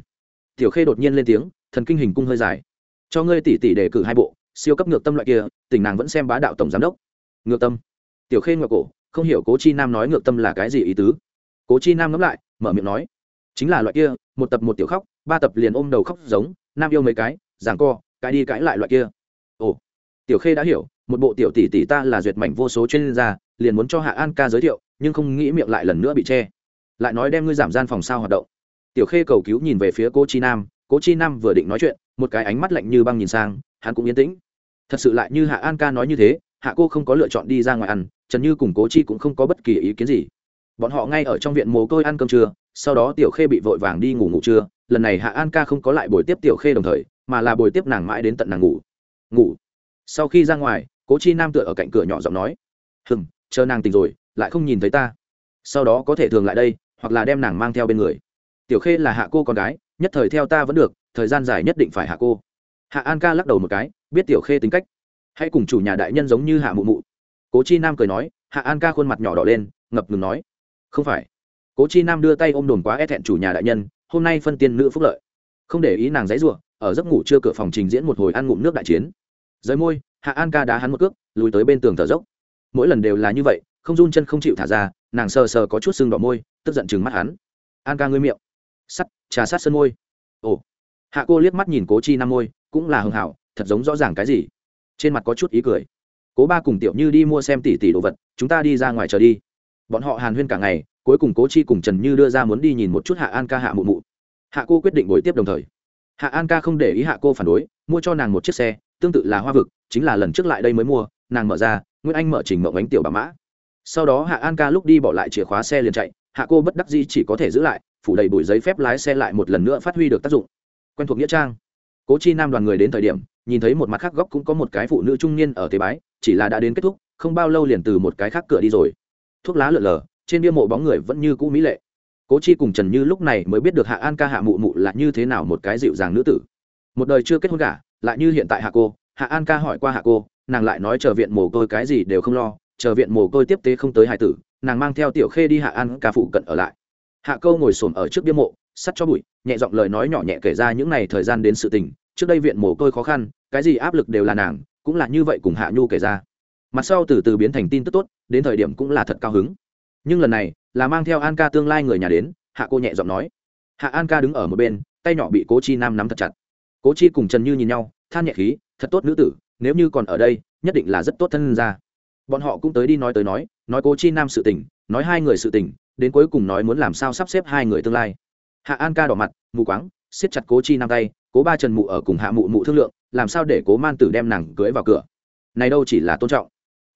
Tiểu khê đột nhiên lên tiếng, thần kinh hình cung hơi dài. Cho ngươi tỉ tỉ đề cử hai bộ, siêu cấp ngược tâm loại kia tỉnh nàng vẫn xem bá đạo tổng giám đốc. Ngược tâm. Tiểu khê ngoại cổ, không hiểu cố chi nam nói ngược tâm là cái gì ý tứ. Cố chi nam ngẫm lại, mở miệng nói chính là loại kia, một tập một tiểu khóc, ba tập liền ôm đầu khóc giống, nam yêu mấy cái, giảng co, cái đi cãi lại loại kia. Ồ, tiểu khê đã hiểu, một bộ tiểu tỷ tỷ ta là duyệt mảnh vô số chuyên gia, liền muốn cho hạ an ca giới thiệu, nhưng không nghĩ miệng lại lần nữa bị che. Lại nói đem ngươi giảm gian phòng sao hoạt động. Tiểu khê cầu cứu nhìn về phía cô chi nam, cố chi nam vừa định nói chuyện, một cái ánh mắt lạnh như băng nhìn sang, hắn cũng yên tĩnh. Thật sự lại như hạ an ca nói như thế, hạ cô không có lựa chọn đi ra ngoài ăn, trần như cùng cố chi cũng không có bất kỳ ý kiến gì. Bọn họ ngay ở trong viện mồ côi ăn cơm trưa sau đó tiểu khê bị vội vàng đi ngủ ngủ trưa, lần này hạ an ca không có lại buổi tiếp tiểu khê đồng thời, mà là buổi tiếp nàng mãi đến tận nàng ngủ. Ngủ. Sau khi ra ngoài, cố chi nam tựa ở cạnh cửa nhỏ giọng nói hừng chờ nàng tỉnh rồi, lại không nhìn thấy ta. Sau đó có thể thường lại đây, hoặc là đem nàng mang theo bên người. Tiểu khê là hạ cô con gái, nhất thời theo ta vẫn được, thời gian dài nhất định phải hạ cô. Hạ an ca lắc đầu một cái, biết tiểu khê tính cách. Hãy cùng chủ nhà đại nhân giống như hạ mụ mụ. Cố chi nam cười nói, hạ an ca khuôn mặt nhỏ đỏ lên, ngập ngừng nói, không phải cố chi nam đưa tay ôm đồn quá e thẹn chủ nhà đại nhân, hôm nay phân tiên nữ phúc lợi. Không để ý nàng giấy ruộng ở giấc ngủ chưa cửa phòng trình diễn một hồi ăn ngụm nước đại chiến. Dưới môi, hạ an ca đá hắn một cước, lùi tới bên tường thở dốc. Mỗi lần đều là như vậy, không run chân không chịu thả ra, nàng sờ sờ có chút sưng đỏ môi, tức giận chừng mắt hắn. An ca ngươi miệng. Sắt, trà sát sân môi. Ồ. Hạ cô liếc mắt nhìn cố chi nam môi, cũng là hưng hảo, thật giống rõ ràng cái gì. Trên mặt có chút ý cười. Cố ba cùng tiểu như đi mua xem tỷ tỷ đồ vật, chúng ta đi ra ngoài chờ đi. Bọn họ hàn huyên cả ngày cuối cùng cố chi cùng trần như đưa ra muốn đi nhìn một chút hạ an ca hạ mụ mụ. Hạ cô quyết định bồi tiếp đồng thời. Hạ an ca không để ý hạ cô phản đối, mua cho nàng một chiếc xe, tương tự là hoa vực, chính là lần trước lại đây mới mua, nàng mở ra, nguyễn anh mở trình mộng ánh tiểu bà mã. Sau đó hạ an ca lúc đi bỏ lại chìa khóa xe liền chạy, hạ cô bất đắc dĩ chỉ có thể giữ lại, phủ đầy bụi giấy phép lái xe lại một lần nữa phát huy được tác dụng. Quen thuộc nghĩa trang. Cố chi nam đoàn người đến thời điểm, nhìn thấy một mặt khác góc cũng có một cái phụ nữ trung niên ở tế bái, chỉ là đã đến kết thúc, không bao lâu liền từ một cái khác cửa đi rồi. Thuốc lá lượn lờ trên bia mộ bóng người vẫn như cũ mỹ lệ. Cố chi cùng trần như lúc này mới biết được hạ an ca hạ mụ mụ là như thế nào một cái dịu dàng nữ tử. Một đời chưa kết hôn cả lại như hiện tại hạ cô, hạ an ca hỏi qua hạ cô, nàng lại nói chờ viện mồ côi cái gì đều không lo, chờ viện mồ côi tiếp tế không tới hải tử, nàng mang theo tiểu khê đi hạ an ca phụ cận ở lại. Hạ câu ngồi xổm ở trước bia mộ, sắt cho bụi, nhẹ giọng lời nói nhỏ nhẹ kể ra những ngày thời gian đến sự tình, trước đây viện mồ côi khó khăn, cái gì áp lực đều là nàng, cũng là như vậy cùng hạ nhu kể ra. Mặt sau từ từ biến thành tin tức tốt, đến thời điểm cũng là thật cao hứng nhưng lần này, là mang theo an ca tương lai người nhà đến, hạ cô nhẹ giọng nói. Hạ an ca đứng ở một bên, tay nhỏ bị cố chi nam nắm thật chặt. Cố chi cùng trần như nhìn nhau, than nhẹ khí, thật tốt nữ tử, nếu như còn ở đây, nhất định là rất tốt thân ra bọn họ cũng tới đi nói tới nói nói cố chi nam sự tình, nói hai người sự tình, đến cuối cùng nói muốn làm sao sắp xếp hai người tương lai. Hạ an ca đỏ mặt, mù quáng, siết chặt cố chi nam tay, cố ba trần mụ ở cùng hạ mụ mụ thương lượng, làm sao để cố man tử đem nàng cưới vào cửa? Này đâu chỉ là tôn trọng.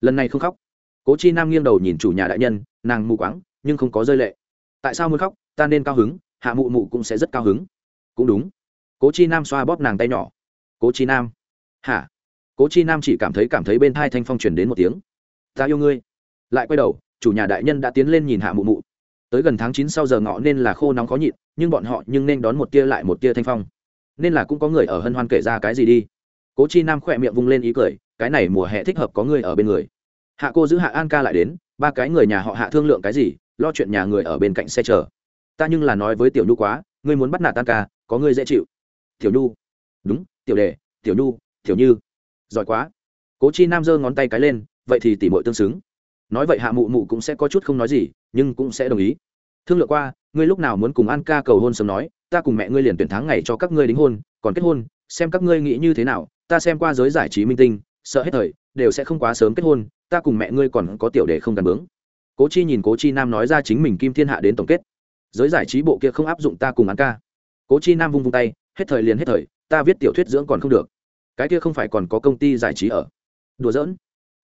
Lần này không khóc cố chi nam nghiêng đầu nhìn chủ nhà đại nhân, nàng mù quáng, nhưng không có rơi lệ. Tại sao muốn khóc, ta nên cao hứng, hạ mụ mụ cũng sẽ rất cao hứng. Cũng đúng. Cố chi nam xoa bóp nàng tay nhỏ. Cố chi nam. Hả? Cố chi nam chỉ cảm thấy cảm thấy bên thai thanh phong truyền đến một tiếng. Ta yêu ngươi. Lại quay đầu, chủ nhà đại nhân đã tiến lên nhìn hạ mụ mụ. Tới gần tháng chín sau giờ ngọ nên là khô nóng khó nhịn, nhưng bọn họ nhưng nên đón một tia lại một tia thanh phong. Nên là cũng có người ở hân hoan kể ra cái gì đi. Cố chi nam khỏe miệng vung lên ý cười, cái này mùa hè thích hợp có người ở bên người hạ cô giữ hạ an ca lại đến, ba cái người nhà họ hạ thương lượng cái gì, lo chuyện nhà người ở bên cạnh xe chở. ta nhưng là nói với tiểu nhu quá, ngươi muốn bắt nạt tan ca, có ngươi dễ chịu. Tiểu nhu. Đúng, tiểu đề tiểu nhu, tiểu như. Giỏi quá. Cố chi nam giơ ngón tay cái lên, vậy thì tỉ mội tương xứng. Nói vậy hạ mụ mụ cũng sẽ có chút không nói gì, nhưng cũng sẽ đồng ý. Thương lượng qua, ngươi lúc nào muốn cùng an ca cầu hôn sớm nói, ta cùng mẹ ngươi liền tuyển tháng ngày cho các ngươi đính hôn, còn kết hôn, xem các ngươi nghĩ như thế nào, ta xem qua giới giải trí minh tinh, sợ hết thời, đều sẽ không quá sớm kết hôn ta cùng mẹ ngươi còn có tiểu đề không gắn bướng. Cố chi nhìn cố chi nam nói ra chính mình kim thiên hạ đến tổng kết. Giới giải trí bộ kia không áp dụng ta cùng an ca. Cố chi nam vung vung tay, hết thời liền hết thời, ta viết tiểu thuyết dưỡng còn không được. Cái kia không phải còn có công ty giải trí ở. Đùa giỡn.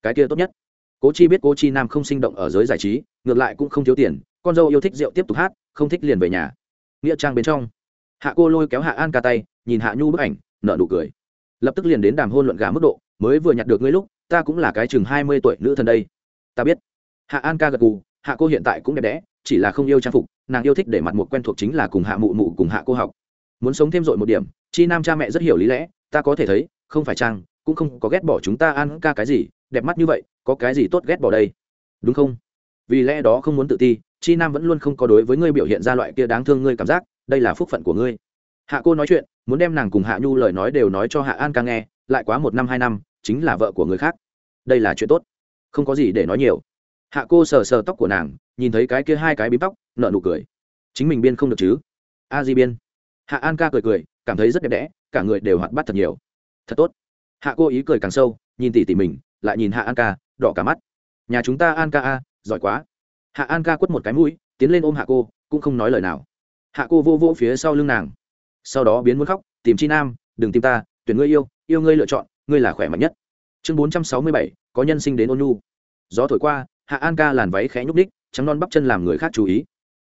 Cái kia tốt nhất. Cố chi biết cố chi nam không sinh động ở giới giải trí, ngược lại cũng không thiếu tiền, con dâu yêu thích rượu tiếp tục hát, không thích liền về nhà. Nghĩa trang bên trong. Hạ cô lôi kéo hạ an ca tay, nhìn hạ nhu bức ảnh nợ nụ cười. Lập tức liền đến đàm hôn luận gà mức độ, mới vừa nhặt được ngươi lúc ta cũng là cái chừng hai mươi tuổi nữ thần đây. Ta biết. Hạ an ca gật gù, hạ cô hiện tại cũng đẹp đẽ, chỉ là không yêu trang phục, nàng yêu thích để mặt một quen thuộc chính là cùng hạ mụ mụ cùng hạ cô học. Muốn sống thêm dội một điểm, chi nam cha mẹ rất hiểu lý lẽ, ta có thể thấy, không phải trang, cũng không có ghét bỏ chúng ta an ca cái gì, đẹp mắt như vậy, có cái gì tốt ghét bỏ đây? Đúng không? Vì lẽ đó không muốn tự ti, chi nam vẫn luôn không có đối với ngươi biểu hiện ra loại kia đáng thương ngươi cảm giác, đây là phúc phận của ngươi. Hạ cô nói chuyện, muốn đem nàng cùng hạ nhu lời nói đều nói cho hạ an ca nghe, lại quá một năm, hai năm chính là vợ của người khác. Đây là chuyện tốt. Không có gì để nói nhiều. Hạ cô sờ sờ tóc của nàng, nhìn thấy cái kia hai cái bím tóc nợ nụ cười. Chính mình biên không được chứ? A di biên. Hạ an ca cười cười, cảm thấy rất đẹp đẽ, cả người đều hoạt bát thật nhiều. Thật tốt. Hạ cô ý cười càng sâu, nhìn tỉ tỉ mình, lại nhìn hạ an ca, đỏ cả mắt. Nhà chúng ta an ca a, giỏi quá. Hạ an ca quất một cái mũi, tiến lên ôm hạ cô, cũng không nói lời nào. Hạ cô vô vô phía sau lưng nàng. Sau đó biến muốn khóc, tìm chi nam, đừng tìm ta, tuyển ngươi yêu yêu ngươi lựa chọn ngươi là khỏe mạnh nhất. Chương bốn trăm sáu mươi bảy, có nhân sinh đến ôn nhu. Gió thổi qua, hạ an ca làn váy khẽ nhúc ních trắng non bắp chân làm người khác chú ý.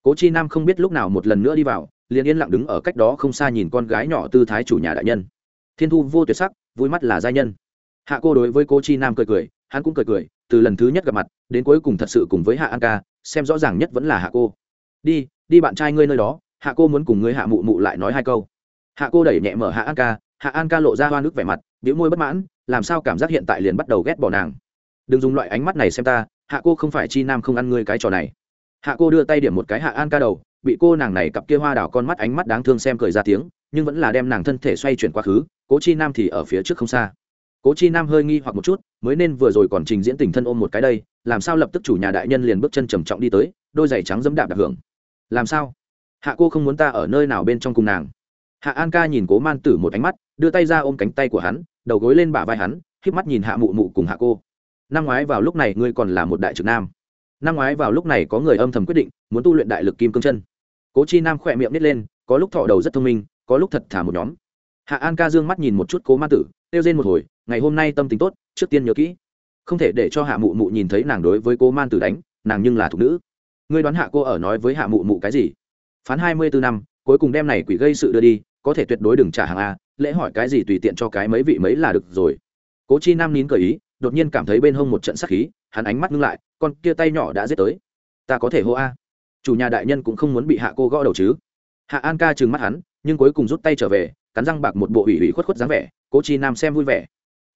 Cố chi nam không biết lúc nào một lần nữa đi vào, liền yên lặng đứng ở cách đó không xa nhìn con gái nhỏ tư thái chủ nhà đại nhân. Thiên thu vô tuyệt sắc, vui mắt là giai nhân. Hạ cô đối với cô chi nam cười cười, hắn cũng cười cười, từ lần thứ nhất gặp mặt, đến cuối cùng thật sự cùng với hạ an ca, xem rõ ràng nhất vẫn là hạ cô. Đi đi bạn trai ngươi nơi đó, hạ cô muốn cùng ngươi hạ mụ mụ lại nói hai câu. Hạ cô đẩy nhẹ mở hạ an ca hạ an ca lộ ra hoa nước vẻ mặt biểu môi bất mãn, làm sao cảm giác hiện tại liền bắt đầu ghét bỏ nàng? Đừng dùng loại ánh mắt này xem ta, hạ cô không phải chi nam không ăn ngươi cái trò này. Hạ cô đưa tay điểm một cái hạ an ca đầu, bị cô nàng này cặp kia hoa đảo con mắt ánh mắt đáng thương xem cười ra tiếng, nhưng vẫn là đem nàng thân thể xoay chuyển quá khứ, cố chi nam thì ở phía trước không xa. Cố chi nam hơi nghi hoặc một chút, mới nên vừa rồi còn trình diễn tình thân ôm một cái đây, làm sao lập tức chủ nhà đại nhân liền bước chân trầm trọng đi tới, đôi giày trắng dẫm đạp đặc hưởng. Làm sao? Hạ cô không muốn ta ở nơi nào bên trong cùng nàng. Hạ an ca nhìn cố man tử một ánh mắt đưa tay ra ôm cánh tay của hắn, đầu gối lên bả vai hắn k mắt nhìn hạ mụ mụ cùng hạ cô. Năm ngoái vào lúc này ngươi còn là một đại trực nam. Năm ngoái vào lúc này có người âm thầm quyết định, muốn tu luyện đại lực kim cương chân. Cố chi nam khỏe miệng nít lên, có lúc thọ đầu rất thông minh, có lúc thật thả một nhóm. Hạ an ca dương mắt nhìn một chút cố man tử, kêu rên một hồi, ngày hôm nay tâm tính tốt, trước tiên nhớ kỹ. Không thể để cho hạ mụ mụ nhìn thấy nàng đối với cố man tử đánh, nàng nhưng là thục nữ. Ngươi đoán hạ cô ở nói với hạ mụ mụ cái gì? Phán hai mươi bốn năm, cuối cùng đem này quỷ gây sự đưa đi, có thể tuyệt đối đừng trả hàng a lễ hỏi cái gì tùy tiện cho cái mấy vị mấy là được rồi. Cố chi nam nín cởi ý, đột nhiên cảm thấy bên hông một trận sắc khí, hắn ánh mắt ngưng lại, con kia tay nhỏ đã giết tới. Ta có thể hô a. Chủ nhà đại nhân cũng không muốn bị hạ cô gõ đầu chứ. Hạ an ca trừng mắt hắn, nhưng cuối cùng rút tay trở về, cắn răng bạc một bộ ủy ủy khuất khuất dáng vẻ, cố chi nam xem vui vẻ.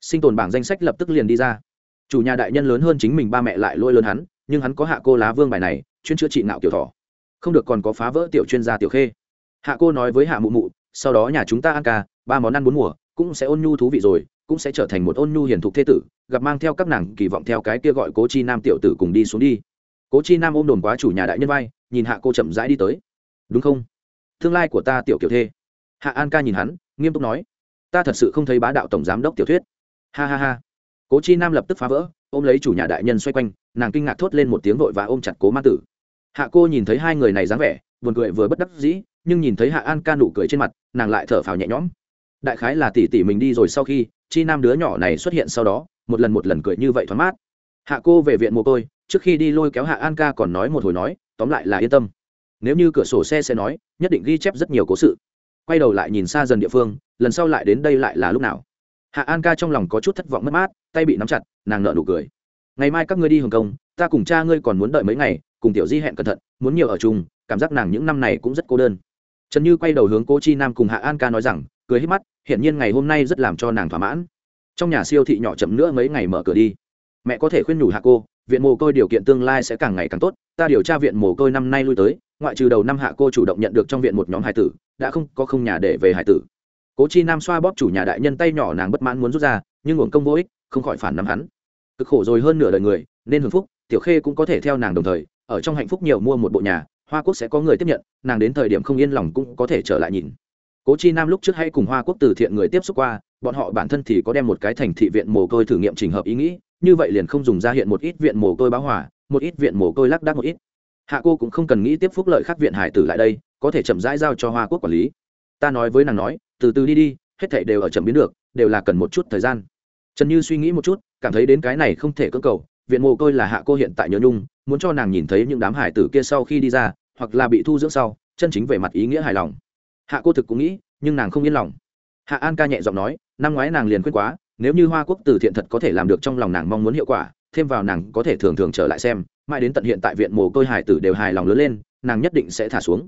Sinh tồn bảng danh sách lập tức liền đi ra. Chủ nhà đại nhân lớn hơn chính mình ba mẹ lại lôi lớn hắn, nhưng hắn có hạ cô lá vương bài này, chuyên chữa trị nạo kiểu thỏ. Không được còn có phá vỡ tiểu chuyên gia tiểu khê. Hạ cô nói với hạ mụ mụ sau đó nhà chúng ta ăn ca, ba món ăn bốn mùa, cũng sẽ ôn nhu thú vị rồi, cũng sẽ trở thành một ôn nhu hiền thục thế tử, gặp mang theo các nàng kỳ vọng theo cái kia gọi cố chi nam tiểu tử cùng đi xuống đi. Cố chi nam ôm đồn quá chủ nhà đại nhân vai, nhìn hạ cô chậm rãi đi tới. Đúng không? Tương lai của ta tiểu kiểu thê. Hạ an ca nhìn hắn, nghiêm túc nói. Ta thật sự không thấy bá đạo tổng giám đốc tiểu thuyết. Ha ha ha. Cố chi nam lập tức phá vỡ, ôm lấy chủ nhà đại nhân xoay quanh, nàng kinh ngạc thốt lên một tiếng vội và ôm chặt cố ma tử. Hạ cô nhìn thấy hai người này dáng vẻ, buồn cười vừa bất đắc dĩ nhưng nhìn thấy hạ an ca nụ cười trên mặt, nàng lại thở phào nhẹ nhõm. Đại khái là tỷ tỷ mình đi rồi sau khi, chi nam đứa nhỏ này xuất hiện sau đó, một lần một lần cười như vậy thoáng mát. Hạ cô về viện mồ côi, trước khi đi lôi kéo hạ an ca còn nói một hồi nói, tóm lại là yên tâm. Nếu như cửa sổ xe sẽ nói, nhất định ghi chép rất nhiều cố sự. Quay đầu lại nhìn xa dần địa phương, lần sau lại đến đây lại là lúc nào. Hạ an ca trong lòng có chút thất vọng mất mát, tay bị nắm chặt, nàng nợ nụ cười. Ngày mai các ngươi đi hồng kông, ta cùng cha ngươi còn muốn đợi mấy ngày, cùng tiểu di hẹn cẩn thận, muốn nhiều ở chung, cảm giác nàng những năm này cũng rất cô đơn trần như quay đầu hướng cố chi nam cùng hạ an ca nói rằng, cười hết mắt, hiển nhiên ngày hôm nay rất làm cho nàng thỏa mãn. Trong nhà siêu thị nhỏ chậm nữa mấy ngày mở cửa đi. Mẹ có thể khuyên nhủ hạ cô, viện mồ côi điều kiện tương lai sẽ càng ngày càng tốt, ta điều tra viện mồ côi năm nay lui tới, ngoại trừ đầu năm hạ cô chủ động nhận được trong viện một nhóm hải tử, đã không có không nhà để về hải tử. Cố chi nam xoa bóp chủ nhà đại nhân tay nhỏ nàng bất mãn muốn rút ra, nhưng nguồn công vô ích, không khỏi phản nắm hắn. Cực khổ rồi hơn nửa đời người, nên hưởng phúc, tiểu khê cũng có thể theo nàng đồng thời, ở trong hạnh phúc nhiều mua một bộ nhà hoa quốc sẽ có người tiếp nhận, nàng đến thời điểm không yên lòng cũng có thể trở lại nhìn. Cố chi nam lúc trước hay cùng hoa quốc từ thiện người tiếp xúc qua, bọn họ bản thân thì có đem một cái thành thị viện mồ côi thử nghiệm trình hợp ý nghĩ, như vậy liền không dùng ra hiện một ít viện mồ côi báo hỏa một ít viện mồ côi lác đác một ít. Hạ cô cũng không cần nghĩ tiếp phúc lợi khác viện hải tử lại đây, có thể chậm rãi giao cho hoa quốc quản lý. Ta nói với nàng nói, từ từ đi đi, hết thảy đều ở chậm biến được, đều là cần một chút thời gian. Trần như suy nghĩ một chút, cảm thấy đến cái này không thể cưỡng cầu, viện mồ côi là hạ cô hiện tại nhớ nhung muốn cho nàng nhìn thấy những đám hải tử kia sau khi đi ra, hoặc là bị thu dưỡng sau, chân chính về mặt ý nghĩa hài lòng. Hạ cô thực cũng nghĩ, nhưng nàng không yên lòng. Hạ an ca nhẹ giọng nói, năm ngoái nàng liền khuyên quá, nếu như hoa quốc từ thiện thật có thể làm được trong lòng nàng mong muốn hiệu quả, thêm vào nàng có thể thường thường trở lại xem, mãi đến tận hiện tại viện mồ côi hải tử đều hài lòng lớn lên, nàng nhất định sẽ thả xuống.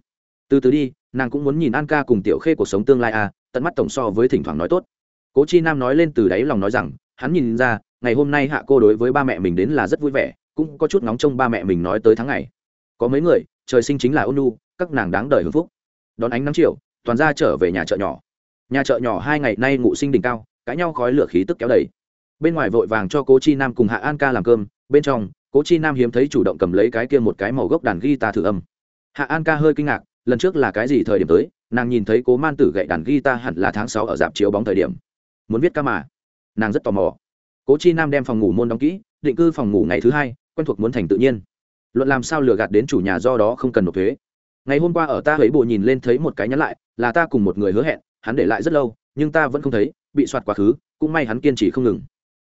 Từ từ đi, nàng cũng muốn nhìn an ca cùng tiểu khê cuộc sống tương lai à tận mắt tổng so với thỉnh thoảng nói tốt. Cố chi nam nói lên từ đáy lòng nói rằng, hắn nhìn ra, ngày hôm nay hạ cô đối với ba mẹ mình đến là rất vui vẻ cũng có chút ngóng trông ba mẹ mình nói tới tháng ngày. Có mấy người, trời sinh chính là ôn nu các nàng đáng đời hưng phúc. Đón ánh nắng chiều, toàn ra trở về nhà chợ nhỏ. Nhà chợ nhỏ hai ngày nay ngụ sinh đỉnh cao, cãi nhau khói lửa khí tức kéo đầy. Bên ngoài vội vàng cho cố chi nam cùng hạ an ca làm cơm, bên trong, cố chi nam hiếm thấy chủ động cầm lấy cái kia một cái màu gốc đàn guitar thử âm. Hạ an ca hơi kinh ngạc, lần trước là cái gì thời điểm tới, nàng nhìn thấy cố man tử gậy đàn guitar hẳn là tháng sáu ở dạp chiếu bóng thời điểm. Muốn viết ca mà. Nàng rất tò mò. Cố chi nam đem phòng ngủ môn đóng kỹ, định cư phòng ngủ ngày thứ hai quen thuộc muốn thành tự nhiên. Luận làm sao lừa gạt đến chủ nhà do đó không cần nộp thuế. Ngày hôm qua ở ta ấy bộ nhìn lên thấy một cái nhắn lại, là ta cùng một người hứa hẹn, hắn để lại rất lâu, nhưng ta vẫn không thấy, bị soạt quá khứ, cũng may hắn kiên trì không ngừng.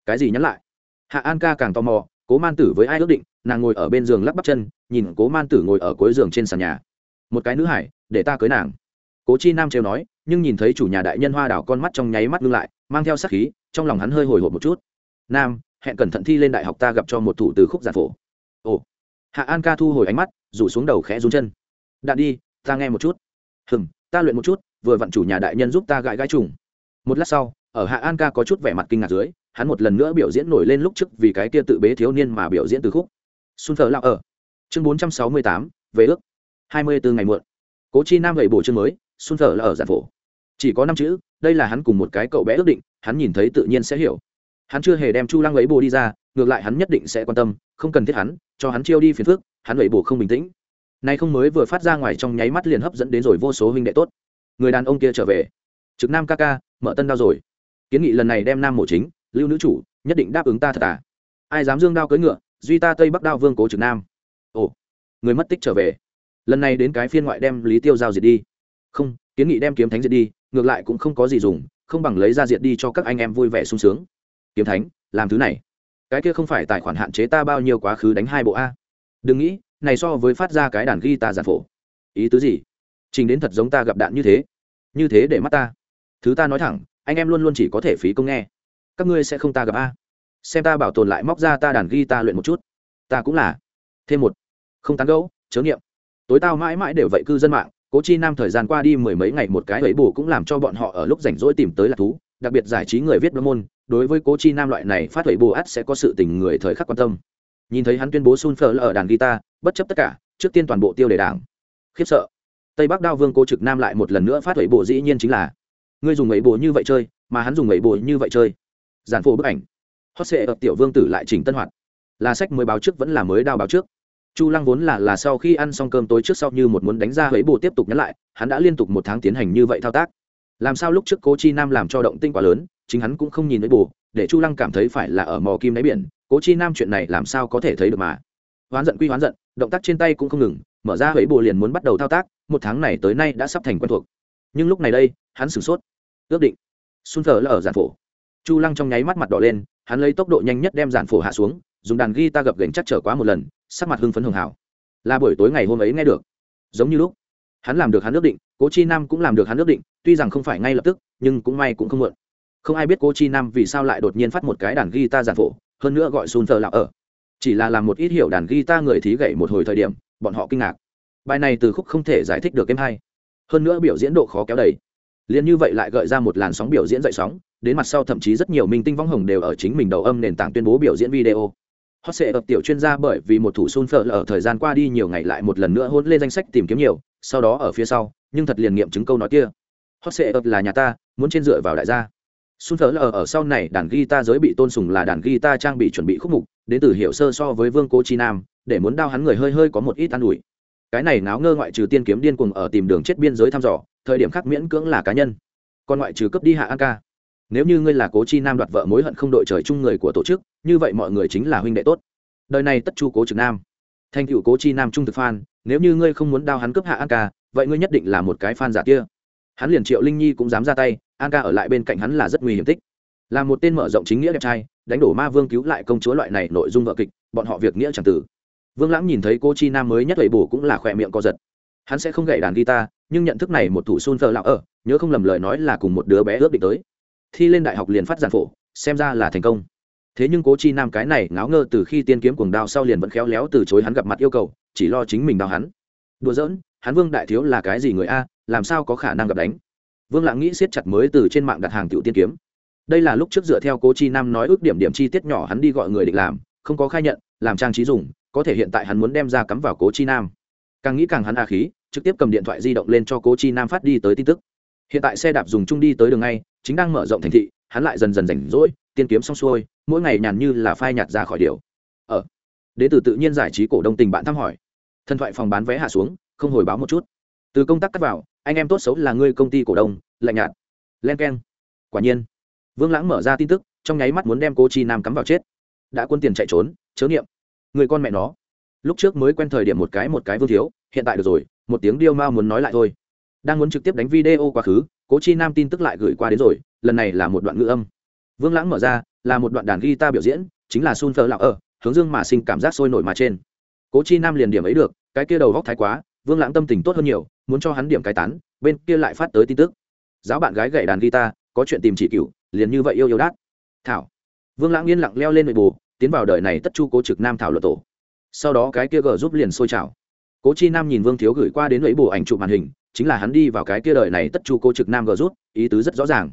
Cái gì nhắn lại? Hạ an ca càng tò mò, cố man tử với ai ước định, nàng ngồi ở bên giường lắp bắp chân, nhìn cố man tử ngồi ở cuối giường trên sàn nhà. Một cái nữ hải, để ta cưới nàng. Cố chi nam trêu nói, nhưng nhìn thấy chủ nhà đại nhân hoa đảo con mắt trong nháy mắt ngưng lại, mang theo sắc khí, trong lòng hắn hơi hồi hộp một chút. Nam hẹn cẩn thận thi lên đại học ta gặp cho một thủ từ khúc giản phổ. Ồ. Hạ an ca thu hồi ánh mắt, rủ xuống đầu khẽ rún chân. Đạn đi, ta nghe một chút. Hừng ta luyện một chút, vừa vặn chủ nhà đại nhân giúp ta gãi gãi trùng. Một lát sau, ở hạ an ca có chút vẻ mặt kinh ngạc dưới, hắn một lần nữa biểu diễn nổi lên lúc trước vì cái kia tự bế thiếu niên mà biểu diễn từ khúc. Xuân thờ lạc ở, chương bốn trăm sáu mươi tám, về ước, hai mươi bốn ngày muộn. Cố chi nam gậy bổ chương mới, xuân thờ là ở giản phổ. Chỉ có năm chữ, đây là hắn cùng một cái cậu bé ước định, hắn nhìn thấy tự nhiên sẽ hiểu hắn chưa hề đem chu lăng ấy bồ đi ra, ngược lại hắn nhất định sẽ quan tâm, không cần thiết hắn, cho hắn chiêu đi phiền phước hắn ấy bồ không bình tĩnh. Nay không mới vừa phát ra ngoài trong nháy mắt liền hấp dẫn đến rồi vô số huynh đệ tốt. Người đàn ông kia trở về. Trực nam ca ca, mở tân đao rồi. Kiến nghị lần này đem nam mổ chính, lưu nữ chủ, nhất định đáp ứng ta thật à. Ai dám dương đao cưỡi ngựa, duy ta tây bắc đao vương cố trực nam. Ồ, người mất tích trở về. Lần này đến cái phiên ngoại đem lý tiêu giao diệt đi. Không, kiến nghị đem kiếm thánh diệt đi, ngược lại cũng không có gì dùng, không bằng lấy ra diệt đi cho các anh em vui vẻ sung sướng kiếm thánh, làm thứ này. Cái kia không phải tài khoản hạn chế ta bao nhiêu quá khứ đánh hai bộ a. Đừng nghĩ, này so với phát ra cái đàn ghi ta giản phổ. Ý tứ gì? Trình đến thật giống ta gặp đạn như thế. Như thế để mắt ta. Thứ ta nói thẳng, anh em luôn luôn chỉ có thể phí công nghe. Các ngươi sẽ không ta gặp a. Xem ta bảo tồn lại móc ra ta đàn ghi ta luyện một chút. Ta cũng là. Thêm một. Không tán gẫu, chớ nghiệm. Tối tao mãi mãi đều vậy cư dân mạng, cố chi nam thời gian qua đi mười mấy ngày một cái ấy bù cũng làm cho bọn họ ở lúc rảnh rỗi tìm tới là thú đặc biệt giải trí người viết môn, đối với cố chi nam loại này phát huệ bồ át sẽ có sự tình người thời khắc quan tâm. Nhìn thấy hắn tuyên bố sun phở ở đàn guitar, bất chấp tất cả, trước tiên toàn bộ tiêu đề đảng. Khiếp sợ. Tây bắc đao vương cố trực nam lại một lần nữa phát huệ bộ dĩ nhiên chính là, ngươi dùng ấy bộ như vậy chơi, mà hắn dùng ấy bộ như vậy chơi. Giản phổ bức ảnh. Hot sệ ập tiểu vương tử lại chỉnh tân hoạt. Là sách mới báo trước vẫn là mới đao báo trước. Chu lăng vốn là là sau khi ăn xong cơm tối trước sau như một muốn đánh ra ấy bộ tiếp tục nhắc lại, hắn đã liên tục một tháng tiến hành như vậy thao tác làm sao lúc trước cố chi nam làm cho động tinh quá lớn, chính hắn cũng không nhìn thấy bù, để chu lăng cảm thấy phải là ở mò kim đáy biển. Cố chi nam chuyện này làm sao có thể thấy được mà? Hoán giận quy hoán giận, động tác trên tay cũng không ngừng, mở ra ấy bù liền muốn bắt đầu thao tác, một tháng này tới nay đã sắp thành quen thuộc. Nhưng lúc này đây, hắn sửng sốt. Ước định. Xuân thờ là ở giản phổ. Chu lăng trong nháy mắt mặt đỏ lên, hắn lấy tốc độ nhanh nhất đem giản phổ hạ xuống, dùng đàn ghi ta gập gành chắc trở quá một lần, sắc mặt hưng phấn hường hảo là buổi tối ngày hôm ấy nghe được. Giống như lúc hắn làm được hắn ước định, cố chi nam cũng làm được hắn ước định, tuy rằng không phải ngay lập tức, nhưng cũng may cũng không muộn. Không ai biết cố chi nam vì sao lại đột nhiên phát một cái đàn guitar giản phổ, hơn nữa gọi sun thờ lạc ở. Chỉ là làm một ít hiểu đàn guitar người thí gậy một hồi thời điểm, bọn họ kinh ngạc. Bài này từ khúc không thể giải thích được em hay. Hơn nữa biểu diễn độ khó kéo đầy. Liền như vậy lại gợi ra một làn sóng biểu diễn dậy sóng, đến mặt sau thậm chí rất nhiều minh tinh võng hồng đều ở chính mình đầu âm nền tảng tuyên bố biểu diễn video. Hot sệ ập tiểu chuyên gia bởi vì một thủ sun phở ở thời gian qua đi nhiều ngày lại một lần nữa hôn lên danh sách tìm kiếm nhiều sau đó ở phía sau nhưng thật liền nghiệm chứng câu nói kia hot sệ ập là nhà ta muốn trên dựa vào đại gia Sun thờ ở ở sau này đàn guitar giới bị tôn sùng là đàn guitar trang bị chuẩn bị khúc mục, đến từ hiệu sơ so với Vương Cố Chi Nam, để muốn đao hắn người hơi hơi có một ít an ủi. Cái này náo ngơ ngoại trừ tiên kiếm điên cuồng ở tìm đường chết biên giới thăm dò, thời điểm khác miễn cưỡng là cá nhân. Còn ngoại trừ cấp đi hạ An ca. Nếu như ngươi là Cố Chi Nam đoạt vợ mối hận không đội trời chung người của tổ chức, như vậy mọi người chính là huynh đệ tốt. Đời này tất chu Cố Trực Nam. Thanh cựu Cố Chi Nam trung thực phan nếu như ngươi không muốn đao hắn cướp hạ An ca, vậy ngươi nhất định là một cái fan giả kia. Hắn liền Triệu Linh Nhi cũng dám ra tay, an ca ở lại bên cạnh hắn là rất nguy hiểm tích. Là một tên mở rộng chính nghĩa đẹp trai đánh đổ ma vương cứu lại công chúa loại này nội dung vợ kịch bọn họ việc nghĩa chẳng tử vương lãng nhìn thấy cô chi nam mới nhất lầy bổ cũng là khỏe miệng co giật. Hắn sẽ không gậy đàn guitar nhưng nhận thức này một thủ xôn phờ lão ở nhớ không lầm lời nói là cùng một đứa bé ước định tới. Thi lên đại học liền phát giản phổ xem ra là thành công thế nhưng cố chi nam cái này ngáo ngơ từ khi tiên kiếm cuồng đao sau liền vẫn khéo léo từ chối hắn gặp mặt yêu cầu, chỉ lo chính mình đau hắn. Đùa giỡn, hắn vương đại thiếu là cái gì người a, làm sao có khả năng gặp đánh? Vương lãng nghĩ siết chặt mới từ trên mạng đặt hàng tiểu tiên kiếm. Đây là lúc trước dựa theo cố chi nam nói ước điểm điểm chi tiết nhỏ hắn đi gọi người định làm, không có khai nhận, làm trang trí dùng, có thể hiện tại hắn muốn đem ra cắm vào cố chi nam. Càng nghĩ càng hắn a khí, trực tiếp cầm điện thoại di động lên cho cố chi nam phát đi tới tin tức. Hiện tại xe đạp dùng chung đi tới đường ngay, chính đang mở rộng thành thị, hắn lại dần dần rảnh rỗi tiên kiếm xong xuôi, mỗi ngày nhàn như là phai nhạt ra khỏi điều. Ờ. Ở đến từ tự nhiên giải trí cổ đông tình bạn thăm hỏi. Thần thoại phòng bán vé hạ xuống, không hồi báo một chút. Từ công tác cắt vào, anh em tốt xấu là ngươi công ty cổ đông, lạnh nhạt. Len k e n quả nhiên. Vương lãng mở ra tin tức, trong nháy mắt muốn đem cô chi nam cắm vào chết. Đã quân tiền chạy trốn, chớ niệm. Người con mẹ nó. Lúc trước mới quen thời điểm một cái một cái vương thiếu, hiện tại được rồi, một tiếng điêu mao muốn nói lại thôi. Đang muốn trực tiếp đánh video quá khứ, cố chi nam tin tức lại gửi qua đến rồi, lần này là một đoạn ngữ âm vương lãng mở ra, là một đoạn đàn guitar biểu diễn, chính là sun thơ lạc ở, hướng dương mà sinh cảm giác sôi nổi mà trên. Cố chi nam liền điểm ấy được, cái kia đầu góc thái quá, vương lãng tâm tình tốt hơn nhiều, muốn cho hắn điểm cái tán, bên kia lại phát tới tin tức. Giáo bạn gái gậy đàn guitar, có chuyện tìm chị cựu liền như vậy yêu yêu đát. Thảo. Vương lãng yên lặng leo lên nội bù tiến vào đời này tất chu cố trực nam thảo luận tổ. Sau đó cái kia gờ giúp liền sôi trào. Cố chi nam nhìn vương thiếu gửi qua đến lưỡi bù ảnh chụp màn hình, chính là hắn đi vào cái kia đời này tất chu cố trực nam gờ rút ý tứ rất rõ ràng.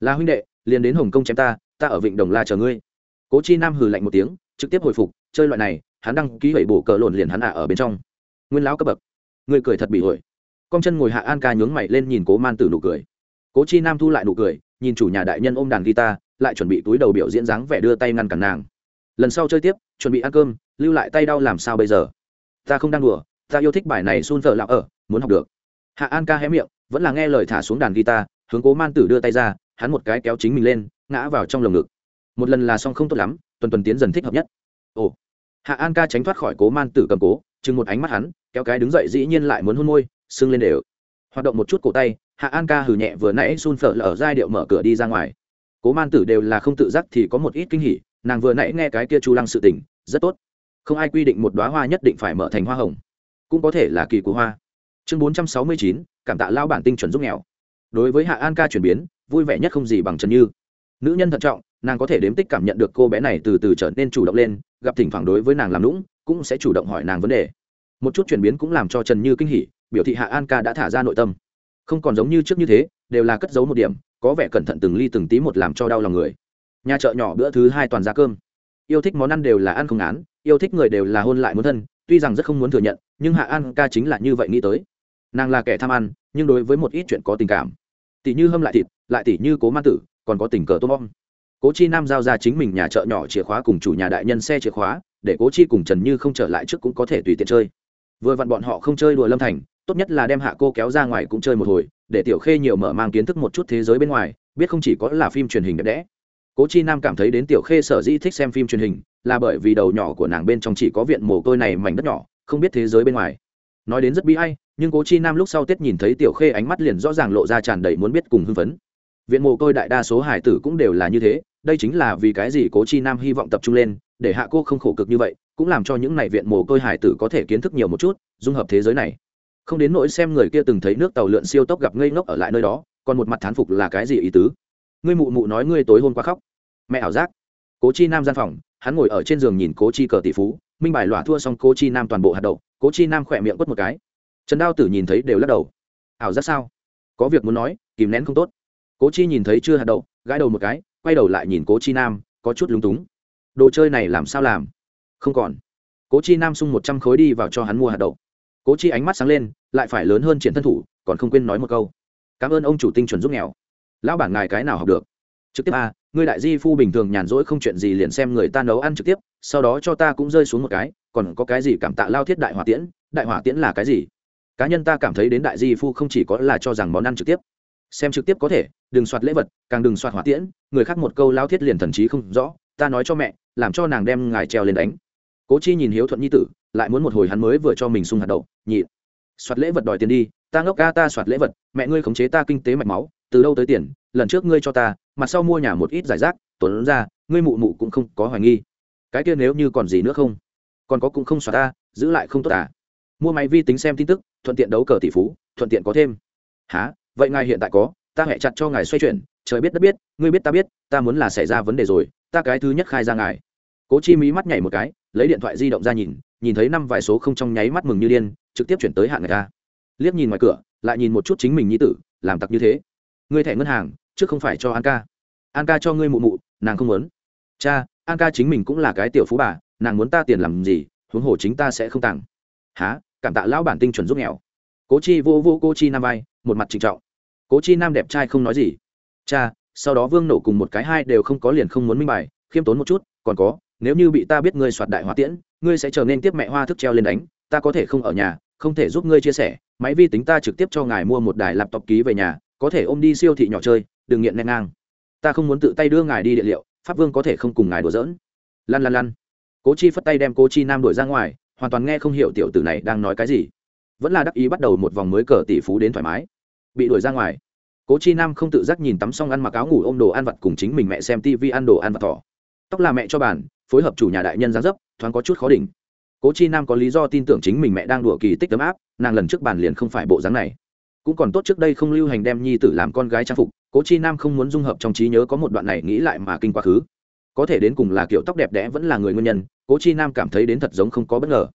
Là huynh đệ liền đến hồng kông chém ta ta ở vịnh đồng la chờ ngươi. Cố chi nam hừ lạnh một tiếng, trực tiếp hồi phục, chơi loại này, hắn đăng ký bảy bổ cờ lộn liền hắn ạ ở bên trong. Nguyên lão cấp bậc. Ngươi cười thật bị ổi con chân ngồi hạ an ca nhướng mày lên nhìn cố man tử nụ cười. Cố chi nam thu lại nụ cười, nhìn chủ nhà đại nhân ôm đàn guitar, lại chuẩn bị túi đầu biểu diễn dáng vẻ đưa tay ngăn cản nàng. Lần sau chơi tiếp, chuẩn bị ăn cơm, lưu lại tay đau làm sao bây giờ? Ta không đang đùa, ta yêu thích bài này sun thợ lạc ở, muốn học được. Hạ an ca hé miệng, vẫn là nghe lời thả xuống đàn guitar, hướng cố man tử đưa tay ra hắn một cái kéo chính mình lên, ngã vào trong lồng ngực. Một lần là xong không tốt lắm, tuần tuần tiến dần thích hợp nhất. Ồ. Hạ an ca tránh thoát khỏi cố man tử cầm cố, chừng một ánh mắt hắn, kéo cái đứng dậy dĩ nhiên lại muốn hôn môi, sưng lên đều. Hoạt động một chút cổ tay, hạ an ca hừ nhẹ vừa nãy sun phở ở giai điệu mở cửa đi ra ngoài. Cố man tử đều là không tự giác thì có một ít kinh hỉ, nàng vừa nãy nghe cái kia chu lăng sự tình, rất tốt. Không ai quy định một đoá hoa nhất định phải mở thành hoa hồng. Cũng có thể là kỳ của hoa. Chương bốn trăm sáu mươi chín, cảm tạ lao bản tinh chuẩn giúp nghèo. Đối với hạ an ca chuyển biến vui vẻ nhất không gì bằng trần như. Nữ nhân thận trọng, nàng có thể đếm tích cảm nhận được cô bé này từ từ trở nên chủ động lên, gặp thỉnh thoảng đối với nàng làm lũng cũng sẽ chủ động hỏi nàng vấn đề. Một chút chuyển biến cũng làm cho trần như kinh hỉ, biểu thị hạ an ca đã thả ra nội tâm. Không còn giống như trước như thế, đều là cất giấu một điểm, có vẻ cẩn thận từng ly từng tí một làm cho đau lòng người. Nhà chợ nhỏ bữa thứ hai toàn ra cơm. Yêu thích món ăn đều là ăn không án yêu thích người đều là hôn lại muốn thân, tuy rằng rất không muốn thừa nhận, nhưng hạ an ca chính là như vậy nghĩ tới. Nàng là kẻ tham ăn, nhưng đối với một ít chuyện có tình cảm. Tỷ như hâm lại thịt lại tỷ như cố man tử, còn có tình cờ tôm bom. Cố chi nam giao ra chính mình nhà chợ nhỏ chìa khóa cùng chủ nhà đại nhân xe chìa khóa, để cố chi cùng trần như không trở lại trước cũng có thể tùy tiện chơi. Vừa vặn bọn họ không chơi đùa lâm thành, tốt nhất là đem hạ cô kéo ra ngoài cũng chơi một hồi, để tiểu khê nhiều mở mang kiến thức một chút thế giới bên ngoài, biết không chỉ có là phim truyền hình đẹp đẽ. Cố chi nam cảm thấy đến tiểu khê sở dĩ thích xem phim truyền hình, là bởi vì đầu nhỏ của nàng bên trong chỉ có viện mồ côi này mảnh đất nhỏ, không biết thế giới bên ngoài. Nói đến rất bi hay nhưng cố chi nam lúc sau tết nhìn thấy tiểu khê ánh mắt liền rõ ràng lộ ra tràn đầy muốn biết cùng hưng phấn viện mồ côi đại đa số hải tử cũng đều là như thế, đây chính là vì cái gì cố chi nam hy vọng tập trung lên, để hạ cô không khổ cực như vậy, cũng làm cho những này viện mồ côi hải tử có thể kiến thức nhiều một chút, dung hợp thế giới này. Không đến nỗi xem người kia từng thấy nước tàu lượn siêu tốc gặp ngây ngốc ở lại nơi đó, còn một mặt thán phục là cái gì ý tứ? Ngươi mụ mụ nói ngươi tối hôm qua khóc. Mẹ ảo giác. Cố chi nam gian phòng, hắn ngồi ở trên giường nhìn cố chi cờ tỷ phú, minh bài lỏa thua xong cố chi nam toàn bộ hạt đậu, cố chi nam khỏe miệng quất một cái. Trần đao tử nhìn thấy đều lắc đầu. Ảo giác sao? Có việc muốn nói, kìm nén không tốt cố chi nhìn thấy chưa hạt đậu gãi đầu một cái quay đầu lại nhìn cố chi nam có chút lúng túng. Đồ chơi này làm sao làm? Không còn. Cố chi nam sung một trăm khối đi vào cho hắn mua hạt đậu. Cố chi ánh mắt sáng lên lại phải lớn hơn triển thân thủ còn không quên nói một câu. Cảm ơn ông chủ tinh chuẩn giúp nghèo. Lão bản ngài cái nào học được? Trực tiếp a à, ngươi đại di phu bình thường nhàn rỗi không chuyện gì liền xem người ta nấu ăn trực tiếp sau đó cho ta cũng rơi xuống một cái còn có cái gì cảm tạ lao thiết đại hỏa tiễn đại hỏa tiễn là cái gì? Cá nhân ta cảm thấy đến đại di phu không chỉ có là cho rằng món ăn trực tiếp xem trực tiếp có thể, đừng soạt lễ vật, càng đừng soạt hỏa tiễn, người khác một câu lao thiết liền thần trí không rõ, ta nói cho mẹ, làm cho nàng đem ngài treo lên đánh. Cố chi nhìn hiếu thuận nhi tử, lại muốn một hồi hắn mới vừa cho mình sung hạt đậu nhị soạt lễ vật đòi tiền đi, ta ngốc ca ta soạt lễ vật, mẹ ngươi khống chế ta kinh tế mạch máu, từ đâu tới tiền, lần trước ngươi cho ta, mặt sau mua nhà một ít giải rác tuấn ra, ngươi mụ mụ cũng không có hoài nghi. Cái kia nếu như còn gì nữa không? Còn có cũng không soạt ta, giữ lại không tốt à? Mua máy vi tính xem tin tức, thuận tiện đấu cờ tỷ phú, thuận tiện có thêm. Há vậy ngài hiện tại có, ta hẹ chặt cho ngài xoay chuyển, trời biết đất biết, ngươi biết ta biết, ta muốn là xảy ra vấn đề rồi, ta cái thứ nhất khai ra ngài. Cố chi mí mắt nhảy một cái, lấy điện thoại di động ra nhìn nhìn thấy năm vài số không trong nháy mắt mừng như điên, trực tiếp chuyển tới hạn người ta. Liếc nhìn ngoài cửa, lại nhìn một chút chính mình như tử, làm tặc như thế. Ngươi thẻ ngân hàng trước không phải cho an ca. An ca cho ngươi mụ mụ, nàng không muốn. Cha, an ca chính mình cũng là cái tiểu phú bà, nàng muốn ta tiền làm gì, huống hồ chính ta sẽ không tặng. Há cảm tạ lão bản tinh chuẩn giúp nghèo. Cố chi vô vô cô chi nam vai, một mặt trịnh trọng cố chi nam đẹp trai không nói gì. Cha, sau đó vương nổ cùng một cái hai đều không có liền không muốn minh bài, khiêm tốn một chút, còn có, nếu như bị ta biết ngươi soạt đại hỏa tiễn, ngươi sẽ trở nên tiếp mẹ hoa thức treo lên đánh, ta có thể không ở nhà, không thể giúp ngươi chia sẻ, máy vi tính ta trực tiếp cho ngài mua một đài lạp laptop ký về nhà, có thể ôm đi siêu thị nhỏ chơi, đừng nghiện nén ngang. Ta không muốn tự tay đưa ngài đi địa liệu, pháp vương có thể không cùng ngài đùa giỡn. Lăn lăn lăn cố chi phất tay đem cố chi nam đuổi ra ngoài, hoàn toàn nghe không hiểu tiểu tử này đang nói cái gì. Vẫn là đắc ý bắt đầu một vòng mới cờ tỷ phú đến thoải mái bị đuổi ra ngoài. Cố chi nam không tự giác nhìn tắm xong ăn mặc áo ngủ ôm đồ ăn vặt cùng chính mình mẹ xem tv ăn đồ ăn vặt thỏ. Tóc là mẹ cho bàn, phối hợp chủ nhà đại nhân gián dấp, thoáng có chút khó đỉnh. Cố chi nam có lý do tin tưởng chính mình mẹ đang đùa kỳ tích tấm áp, nàng lần trước bàn liền không phải bộ dáng này. Cũng còn tốt trước đây không lưu hành đem nhi tử làm con gái trang phục, cố chi nam không muốn dung hợp trong trí nhớ có một đoạn này nghĩ lại mà kinh quá khứ. Có thể đến cùng là kiểu tóc đẹp đẽ vẫn là người nguyên nhân, cố chi nam cảm thấy đến thật giống không có bất ngờ.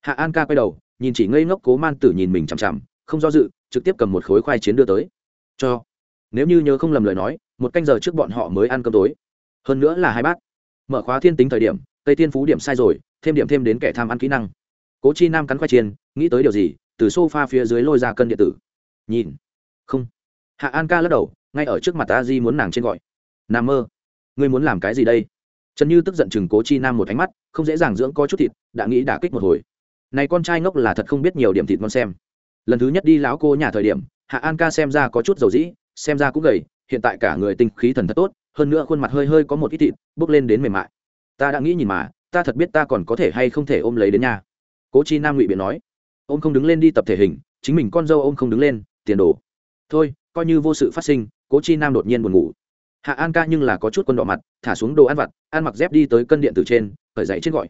Hạ an ca quay đầu, nhìn chỉ ngây ngốc cố man tử nhìn mình chằm chằm, không do dự trực tiếp cầm một khối khoai chiến đưa tới. Cho. Nếu như nhớ không lầm lời nói, một canh giờ trước bọn họ mới ăn cơm tối. Hơn nữa là hai bát. Mở khóa thiên tính thời điểm, tây tiên phú điểm sai rồi, thêm điểm thêm đến kẻ tham ăn kỹ năng. Cố chi nam cắn khoai chiên, nghĩ tới điều gì, từ s o f a phía dưới lôi ra cân điện tử. Nhìn. Không. Hạ an ca lắc đầu, ngay ở trước mặt a di muốn nàng trên gọi. N a mơ. Ngươi muốn làm cái gì đây? Trần như tức giận chừng cố chi nam một ánh mắt, không dễ dàng dưỡng có chút thịt, đã nghĩ đả kích một hồi. Này con trai ngốc là thật không biết nhiều điểm thịt ngon xem lần thứ nhất đi lão cô nhà thời điểm, hạ an ca xem ra có chút dầu dĩ, xem ra cũng gầy, hiện tại cả người tinh khí thần thật tốt, hơn nữa khuôn mặt hơi hơi có một ít thịt, bước lên đến mềm mại. Ta đã nghĩ nhìn mà, ta thật biết ta còn có thể hay không thể ôm lấy đến nhà. Cố chi nam ngụy biện nói. Ôm không đứng lên đi tập thể hình, chính mình con dâu ôm không đứng lên, tiền đồ. Thôi, coi như vô sự phát sinh, cố chi nam đột nhiên buồn ngủ. Hạ an ca nhưng là có chút quân đỏ mặt, thả xuống đồ ăn vặt, ăn mặc dép đi tới cân điện từ trên khởi dậy trên gọi.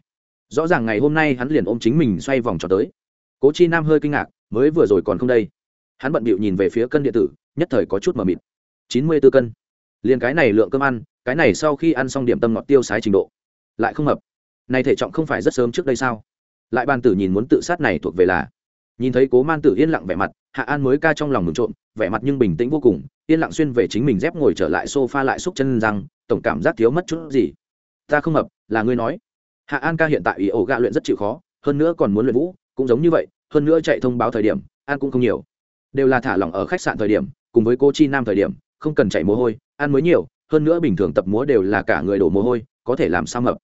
Rõ ràng ngày hôm nay hắn liền ôm chính mình xoay vòng cho tới. Cố chi nam hơi kinh ngạc mới vừa rồi còn không đây. Hắn bận bịu nhìn về phía cân điện tử, nhất thời có chút mờ mịt. Chín mươi b ố cân. Liền cái này lượng cơm ăn, cái này sau khi ăn xong điểm tâm ngọt tiêu sái trình độ, lại không hợp này thể trọng không phải rất sớm trước đây sao? Lại ban tử nhìn muốn tự sát này thuộc về là, nhìn thấy cố man tử yên lặng vẻ mặt, hạ an mới ca trong lòng mừng trộm, vẻ mặt nhưng bình tĩnh vô cùng, yên lặng xuyên về chính mình dép ngồi trở lại s o f a lại xúc chân răng, tổng cảm giác thiếu mất chút gì. Ta không hợp là ngươi nói. Hạ an ca hiện tại ý ổ gạ luyện rất chịu khó, hơn nữa còn muốn luyện vũ, cũng giống như vậy hơn nữa chạy thông báo thời điểm, ăn cũng không nhiều. Đều là thả lỏng ở khách sạn thời điểm, cùng với cô chi nam thời điểm, không cần chạy mồ hôi, ăn mới nhiều, hơn nữa bình thường tập múa đều là cả người đổ mồ hôi, có thể làm sao mập.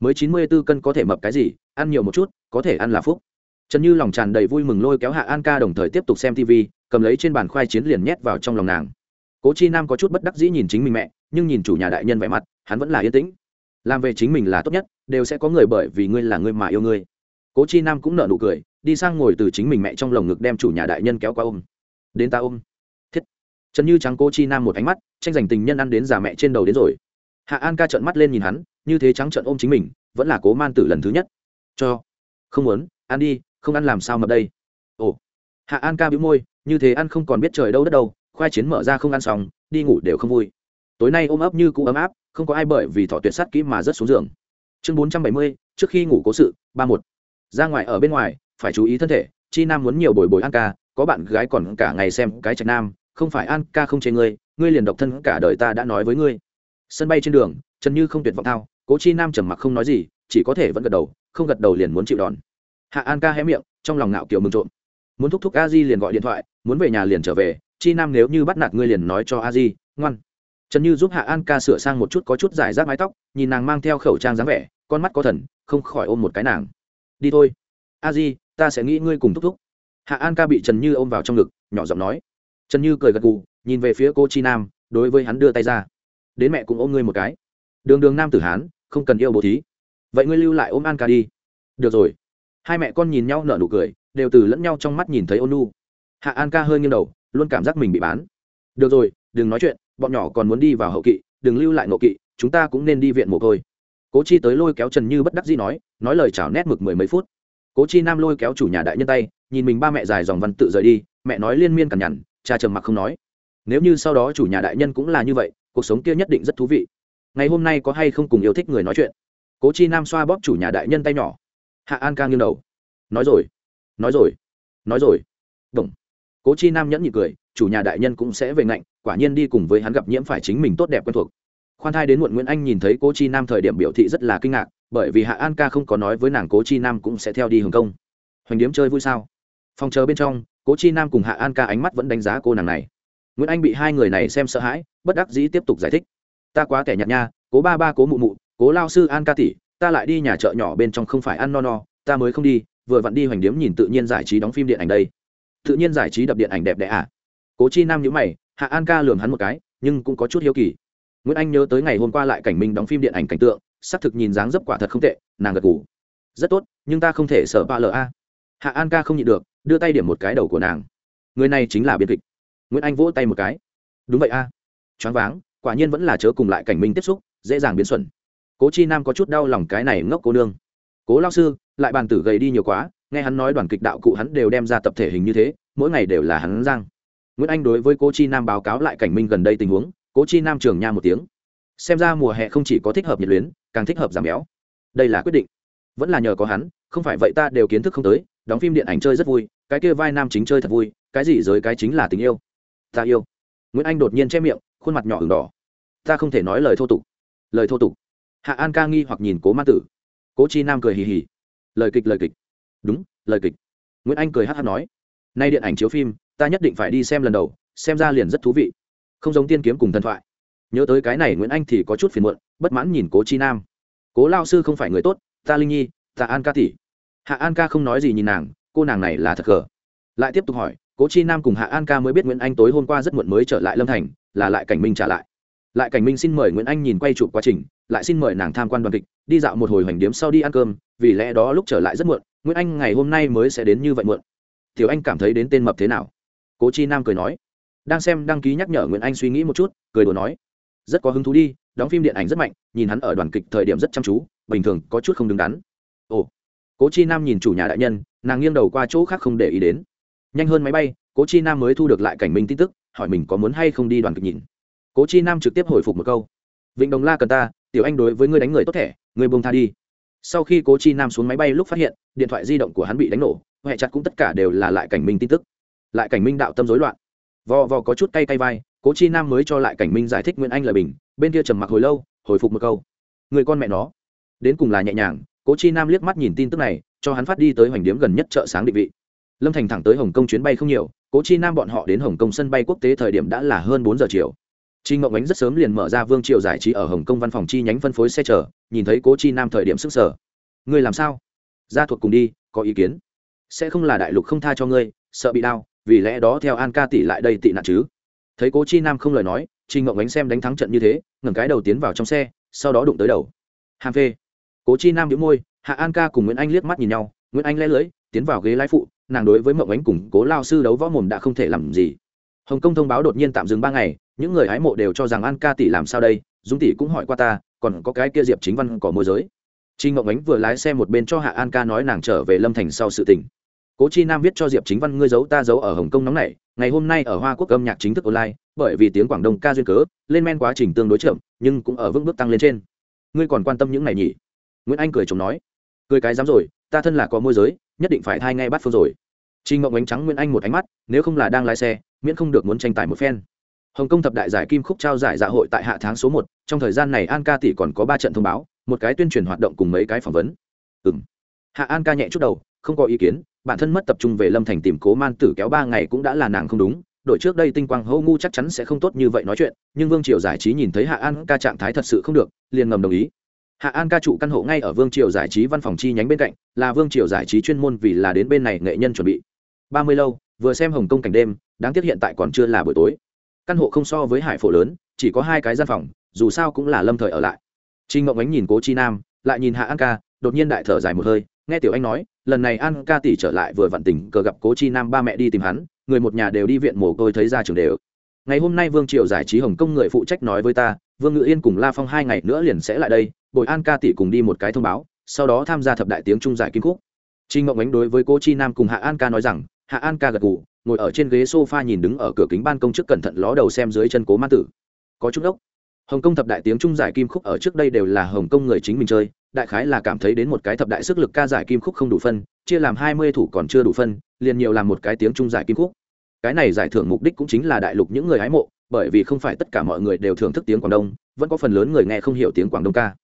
Mới chín mươi 94 cân có thể mập cái gì, ăn nhiều một chút, có thể ăn là phúc. Trần như lòng tràn đầy vui mừng lôi kéo hạ an ca đồng thời tiếp tục xem tv cầm lấy trên bàn khoai chiến liền nhét vào trong lòng nàng. Cố chi nam có chút bất đắc dĩ nhìn chính mình mẹ, nhưng nhìn chủ nhà đại nhân vẻ mặt, hắn vẫn là yên tĩnh. Làm về chính mình là tốt nhất, đều sẽ có người bởi vì ngươi là người mà yêu ngươi. Cố chi nam cũng nở nụ cười đi sang ngồi từ chính mình mẹ trong lồng ngực đem chủ nhà đại nhân kéo qua ôm. Đến ta ôm. Thiết. Trần như trắng cô chi nam một ánh mắt, tranh giành tình nhân ăn đến già mẹ trên đầu đến rồi. Hạ an ca trợn mắt lên nhìn hắn, như thế trắng trợn ôm chính mình, vẫn là cố man tử lần thứ nhất. Cho. Không muốn, ăn đi, không ăn làm sao mập đây. Ồ. Hạ an ca bĩu môi, như thế ăn không còn biết trời đâu đất đâu, khoai chiến mở ra không ăn xong, đi ngủ đều không vui. Tối nay ôm ấp như cũ ấm áp, không có ai bởi vì thọ tuyệt sát kỹ mà rớt xuống giường. Chương bốn trăm bảy mươi, trước khi ngủ cố sự, ba một. Ra ngoài ở bên ngoài phải chú ý thân thể, chi nam muốn nhiều bồi bồi an ca, có bạn gái còn cả ngày xem cái trạch nam, không phải an ca không chê ngươi ngươi liền độc thân cả đời ta đã nói với ngươi. Sân bay trên đường, trần như không tuyệt vọng thao, cố chi nam trầm mặc không nói gì, chỉ có thể vẫn gật đầu, không gật đầu liền muốn chịu đòn. Hạ an ca hé miệng, trong lòng ngạo kiểu mừng trộm. Muốn thúc thúc a di liền gọi điện thoại, muốn về nhà liền trở về, chi nam nếu như bắt nạt ngươi liền nói cho a di, ngoan. Trần như giúp hạ an ca sửa sang một chút có chút giải rác mái tóc, nhìn nàng mang theo khẩu trang dáng vẻ, con mắt có thần, không khỏi ôm một cái nàng. Đi thôi. A di ta sẽ nghĩ ngươi cùng thúc thúc. Hạ an ca bị trần như ôm vào trong ngực, nhỏ giọng nói. Trần như cười gật gù, nhìn về phía cô chi nam, đối với hắn đưa tay ra. Đến mẹ cũng ôm ngươi một cái. Đường đường nam tử hán, không cần yêu bố thí. Vậy ngươi lưu lại ôm an ca đi. Được rồi. Hai mẹ con nhìn nhau nở nụ cười, đều từ lẫn nhau trong mắt nhìn thấy ôn nu. Hạ an ca hơi nghiêng đầu, luôn cảm giác mình bị bán. Được rồi, đừng nói chuyện, bọn nhỏ còn muốn đi vào hậu kỵ, đừng lưu lại ngộ kỵ, chúng ta cũng nên đi viện mồ côi. Cố chi tới lôi kéo trần như bất đắc dĩ nói nói lời chào nét mực mười mấy phút cố chi nam lôi kéo chủ nhà đại nhân tay, nhìn mình ba mẹ dài dòng văn tự rời đi, mẹ nói liên miên cằn nhằn, cha trầm mặc không nói. Nếu như sau đó chủ nhà đại nhân cũng là như vậy, cuộc sống kia nhất định rất thú vị. Ngày hôm nay có hay không cùng yêu thích người nói chuyện? Cố chi nam xoa bóp chủ nhà đại nhân tay nhỏ. Hạ an ca nghiêng đầu. Nói rồi nói rồi nói rồi. Đồng cố chi nam nhẫn nhị cười, chủ nhà đại nhân cũng sẽ về ngạnh, quả nhiên đi cùng với hắn gặp nhiễm phải chính mình tốt đẹp quen thuộc. Khoan thai đến muộn nguyễn anh nhìn thấy cố chi nam thời điểm biểu thị rất là kinh ngạc bởi vì hạ an ca không có nói với nàng cố chi nam cũng sẽ theo đi hồng kông. Hoành điếm chơi vui sao? Phòng chờ bên trong, cố chi nam cùng hạ an ca ánh mắt vẫn đánh giá cô nàng này. Nguyễn anh bị hai người này xem sợ hãi, bất đắc dĩ tiếp tục giải thích. Ta quá kẻ nhạt nha, cố ba ba, cố mụ mụ, cố lao sư an ca tỷ, ta lại đi nhà chợ nhỏ bên trong không phải ăn no no, ta mới không đi, vừa vặn đi hoành điếm nhìn tự nhiên giải trí đóng phim điện ảnh đây. Tự nhiên giải trí đập điện ảnh đẹp đẽ à? Cố chi nam nhữ mày, hạ an ca lường hắn một cái, nhưng cũng có chút hiếu kỳ. Nguyễn anh nhớ tới ngày hôm qua lại cảnh minh đóng phim điện ảnh cảnh tượng xác thực nhìn dáng dấp quả thật không tệ, nàng gật ngủ rất tốt, nhưng ta không thể sợ ba lờ a. Hạ an ca không nhịn được, đưa tay điểm một cái đầu của nàng. Người này chính là biên kịch. Nguyễn anh vỗ tay một cái. Đúng vậy a. À. choáng váng, quả nhiên vẫn là chớ cùng lại cảnh minh tiếp xúc, dễ dàng biến xuẩn. Cố chi nam có chút đau lòng cái này ngốc cô nương. Cố lao sư, lại bàn tử gầy đi nhiều quá, nghe hắn nói đoàn kịch đạo cụ hắn đều đem ra tập thể hình như thế, mỗi ngày đều là hắn giang nguyễn anh đối với cố chi nam báo cáo lại cảnh minh gần đây tình huống, cố chi nam trường nha một tiếng xem ra mùa hè không chỉ có thích hợp nhiệt luyến, càng thích hợp giảm béo. Đây là quyết định. Vẫn là nhờ có hắn, không phải vậy ta đều kiến thức không tới, đóng phim điện ảnh chơi rất vui, cái kia vai nam chính chơi thật vui, cái gì giới cái chính là tình yêu. Ta yêu. Nguyễn anh đột nhiên che miệng, khuôn mặt nhỏ ửng đỏ. Ta không thể nói lời thô tục. Lời thô tục. Hạ an ca nghi hoặc nhìn cố ma tử. Cố chi nam cười hì hì. Lời kịch lời kịch. Đúng, lời kịch. Nguyễn anh cười hát hát nói. Nay điện ảnh chiếu phim, ta nhất định phải đi xem lần đầu, xem ra liền rất thú vị. Không giống tiên kiếm cùng thần thoại nhớ tới cái này nguyễn anh thì có chút phiền muộn bất mãn nhìn cố chi nam cố lao sư không phải người tốt ta linh nhi ta an ca tỷ hạ an ca không nói gì nhìn nàng cô nàng này là thật cờ lại tiếp tục hỏi cố chi nam cùng hạ an ca mới biết nguyễn anh tối hôm qua rất muộn mới trở lại lâm thành là lại cảnh minh trả lại lại cảnh minh xin mời nguyễn anh nhìn quay chụp quá trình lại xin mời nàng tham quan đoàn kịch đi dạo một hồi hoành điếm sau đi ăn cơm vì lẽ đó lúc trở lại rất muộn nguyễn anh ngày hôm nay mới sẽ đến như vậy muộn tiểu anh cảm thấy đến tên mập thế nào cố chi nam cười nói đang xem đăng ký nhắc nhở nguyễn anh suy nghĩ một chút cười đùa nói rất có hứng thú đi, đóng phim điện ảnh rất mạnh, nhìn hắn ở đoàn kịch thời điểm rất chăm chú, bình thường có chút không đứng đắn. Ồ, cố chi nam nhìn chủ nhà đại nhân, nàng nghiêng đầu qua chỗ khác không để ý đến. Nhanh hơn máy bay, cố chi nam mới thu được lại cảnh minh tin tức, hỏi mình có muốn hay không đi đoàn kịch nhìn. Cố chi nam trực tiếp hồi phục một câu. Vịnh đồng la cần ta, tiểu anh đối với ngươi đánh người tốt thẻ, ngươi buông tha đi. Sau khi cố chi nam xuống máy bay lúc phát hiện, điện thoại di động của hắn bị đánh nổ huệ chặt cũng tất cả đều là lại cảnh minh tin tức. Lại cảnh minh đạo tâm rối loạn. Vò vò có chút cay cay vai cố chi nam mới cho lại cảnh minh giải thích nguyễn anh lời bình bên kia trầm mặc hồi lâu hồi phục một câu người con mẹ nó đến cùng là nhẹ nhàng cố chi nam liếc mắt nhìn tin tức này cho hắn phát đi tới hoành điếm gần nhất chợ sáng định vị lâm thành thẳng tới hồng kông chuyến bay không nhiều cố chi nam bọn họ đến hồng kông sân bay quốc tế thời điểm đã là hơn bốn giờ chiều Chi Ngộng Ánh rất sớm liền mở ra Vương Triều giải trí ở Hồng Kông văn phòng chi nhánh phân phối xe chở, nhìn thấy Cố Chi Nam thời điểm sức sở. Ngươi làm sao? Ra thuộc cùng đi, có ý kiến. Sẽ không là đại lục không tha cho ngươi, sợ bị đau, vì lẽ đó theo An Ca tỷ lại đây tị nạn chứ? Thấy Cố Chi Nam không lời nói, trình Ngộng Ánh xem đánh thắng trận như thế, ngẩng cái đầu tiến vào trong xe, sau đó đụng tới đầu. Hàm phê. Cố Chi Nam đĩu môi, Hạ An Ca cùng Nguyễn Anh liếc mắt nhìn nhau, Nguyễn Anh lẽ lưỡi, tiến vào ghế lái phụ, nàng đối với Mộng Ánh cùng Cố lao sư đấu võ mồm đã không thể làm gì. Hồng Kông thông báo đột nhiên tạm dừng ba ngày, những người hái mộ đều cho rằng an ca tỷ làm sao đây dung tỷ cũng hỏi qua ta còn có cái kia diệp chính văn cỏ môi giới trinh ngọc ánh vừa lái xe một bên cho hạ an ca nói nàng trở về lâm thành sau sự tình cố chi nam viết cho diệp chính văn, ngươi giấu ta giấu ở hồng kông nóng này ngày hôm nay ở hoa quốc âm nhạc chính thức online, bởi vì tiếng quảng đông ca duyên cớ, lên men quá trình tương đối chậm, nhưng cũng ở vững bước tăng lên trên. Ngươi còn quan tâm những này nhỉ? Nguyễn anh cười chồng nói, cười cái dám rồi, ta thân là có môi giới, nhất định phải thay ngay bắt phương rồi. Trình ngọc ánh trắng nguyễn anh một ánh mắt, nếu không là đang lái xe, miễn không được muốn tranh tài một phen. Hồng kông thập đại giải kim khúc trao giải dạ hội tại hạ tháng số một, trong thời gian này an ca tỷ còn có ba trận thông báo, một cái tuyên truyền hoạt động cùng mấy cái phỏng vấn. Ừ hạ an ca nhẹ chút đầu, không có ý kiến bản thân mất tập trung về lâm thành tìm cố man tử kéo ba ngày cũng đã là nàng không đúng. Đội trước đây tinh quang hô ngu chắc chắn sẽ không tốt như vậy nói chuyện, nhưng vương triều giải trí nhìn thấy hạ an ca trạng thái thật sự không được, liền ngầm đồng ý. Hạ an ca trụ căn hộ ngay ở vương triều giải trí văn phòng chi nhánh bên cạnh, là vương triều giải trí chuyên môn vì là đến bên này nghệ nhân chuẩn bị. Ba mươi lâu, vừa xem hồng kông cảnh đêm, đáng tiếc hiện tại còn chưa là buổi tối. Căn hộ không so với hải phổ lớn, chỉ có hai cái gian phòng, dù sao cũng là lâm thời ở lại. Trinh ngộng ánh nhìn cố chi nam, lại nhìn hạ an ca, đột nhiên đại thở dài một hơi nghe tiểu anh nói, lần này an ca tỷ trở lại vừa vặn tình cờ gặp cố chi nam ba mẹ đi tìm hắn, người một nhà đều đi viện mồ côi thấy ra trường đều. Ngày hôm nay vương triều giải trí hồng kông người phụ trách nói với ta, vương ngự yên cùng la phong hai ngày nữa liền sẽ lại đây, bồi an ca tỷ cùng đi một cái thông báo, sau đó tham gia thập đại tiếng trung giải kim khúc. Trinh ngộng ánh đối với cô chi nam cùng hạ an ca nói rằng, hạ an ca gật gù, ngồi ở trên ghế sofa nhìn đứng ở cửa kính ban công trước cẩn thận ló đầu xem dưới chân cố ma tử. Có chút đốc. Hồng kông thập đại tiếng trung giải kim khúc ở trước đây đều là hồng kông người chính mình chơi đại khái là cảm thấy đến một cái thập đại sức lực ca giải kim khúc không đủ phân, chia làm hai mươi thủ còn chưa đủ phân, liền nhiều làm một cái tiếng trung giải kim khúc. Cái này giải thưởng mục đích cũng chính là đại lục những người hái mộ, bởi vì không phải tất cả mọi người đều thưởng thức tiếng quảng đông, vẫn có phần lớn người nghe không hiểu tiếng quảng đông ca.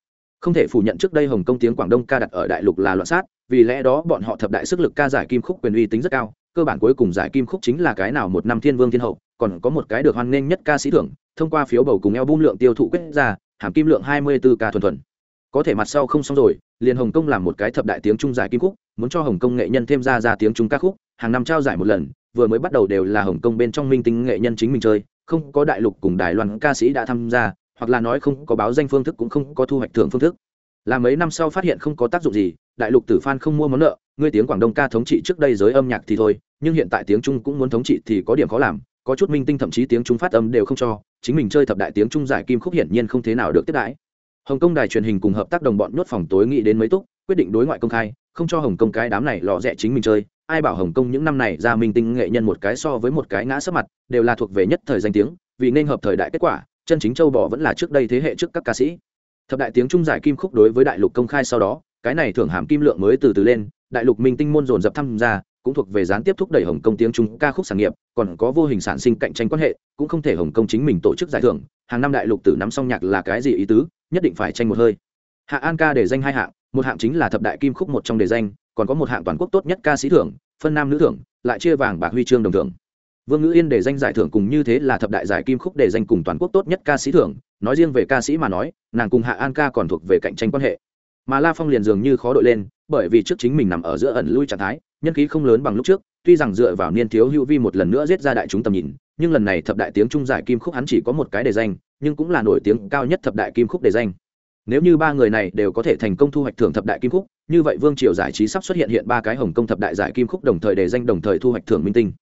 Không thể phủ nhận trước đây hồng kông tiếng quảng đông ca đặt ở đại lục là loạn sát, vì lẽ đó bọn họ thập đại sức lực ca giải kim khúc quyền uy tính rất cao, cơ bản cuối cùng giải kim khúc chính là cái nào một năm thiên vương thiên hậu, còn có một cái được hoan nghênh nhất ca sĩ thưởng, thông qua phiếu bầu cùng eo bung lượng tiêu thụ quyết ra, hàm kim lượng hai mươi 24 ca thuần thuần có thể mặt sau không xong rồi, liền hồng kông làm một cái thập đại tiếng trung giải kim khúc, muốn cho hồng kông nghệ nhân thêm ra ra tiếng trung ca khúc, hàng năm trao giải một lần, vừa mới bắt đầu đều là hồng kông bên trong minh tinh nghệ nhân chính mình chơi, không có đại lục cùng đài loan ca sĩ đã tham gia, hoặc là nói không có báo danh phương thức cũng không có thu hoạch thưởng phương thức. Là mấy năm sau phát hiện không có tác dụng gì, đại lục tử phan không mua món nợ, ngươi tiếng quảng đông ca thống trị trước đây giới âm nhạc thì thôi, nhưng hiện tại tiếng trung cũng muốn thống trị thì có điểm khó làm, có chút minh tinh thậm chí tiếng trung phát âm đều không cho, chính mình chơi thập đại tiếng trung giải kim khúc hiển nhiên không thế nào được tiếp đãi hồng kông đài truyền hình cùng hợp tác đồng bọn nhốt phòng tối nghĩ đến mấy túc, quyết định đối ngoại công khai, không cho hồng kông cái đám này lò rẽ chính mình chơi. Ai bảo hồng kông những năm này ra minh tinh nghệ nhân một cái so với một cái ngã sấp mặt, đều là thuộc về nhất thời danh tiếng, vì nên hợp thời đại kết quả, chân chính châu bò vẫn là trước đây thế hệ trước các ca sĩ. Thập đại tiếng trung giải kim khúc đối với đại lục công khai sau đó, cái này thưởng hàm kim lượng mới từ từ lên, đại lục minh tinh môn dồn dập tham gia cũng thuộc về gián tiếp thúc đẩy hồng kông tiếng trung ca khúc sản nghiệp, còn có vô hình sản sinh cạnh tranh quan hệ, cũng không thể hồng kông chính mình tổ chức giải thưởng. Hàng năm đại lục tử nắm song nhạc là cái gì ý tứ? Nhất định phải tranh một hơi. Hạ an ca để danh hai hạng, một hạng chính là thập đại kim khúc một trong đề danh, còn có một hạng toàn quốc tốt nhất ca sĩ thưởng, phân nam nữ thưởng, lại chia vàng bạc huy chương đồng thưởng. Vương ngữ yên để danh giải thưởng cùng như thế là thập đại giải kim khúc để danh cùng toàn quốc tốt nhất ca sĩ thưởng. Nói riêng về ca sĩ mà nói, nàng cùng hạ an ca còn thuộc về cạnh tranh quan hệ. Mà la phong liền dường như khó đội lên, bởi vì trước chính mình nằm ở giữa ẩn lui trạng thái nhân khí không lớn bằng lúc trước, tuy rằng dựa vào niên thiếu hữu vi một lần nữa giết ra đại chúng tầm nhìn, nhưng lần này thập đại tiếng trung giải kim khúc hắn chỉ có một cái đề danh, nhưng cũng là nổi tiếng cao nhất thập đại kim khúc đề danh. Nếu như ba người này đều có thể thành công thu hoạch thưởng thập đại kim khúc, như vậy vương triều giải trí sắp xuất hiện hiện ba cái hồng công thập đại giải kim khúc đồng thời đề danh đồng thời thu hoạch thưởng minh tinh.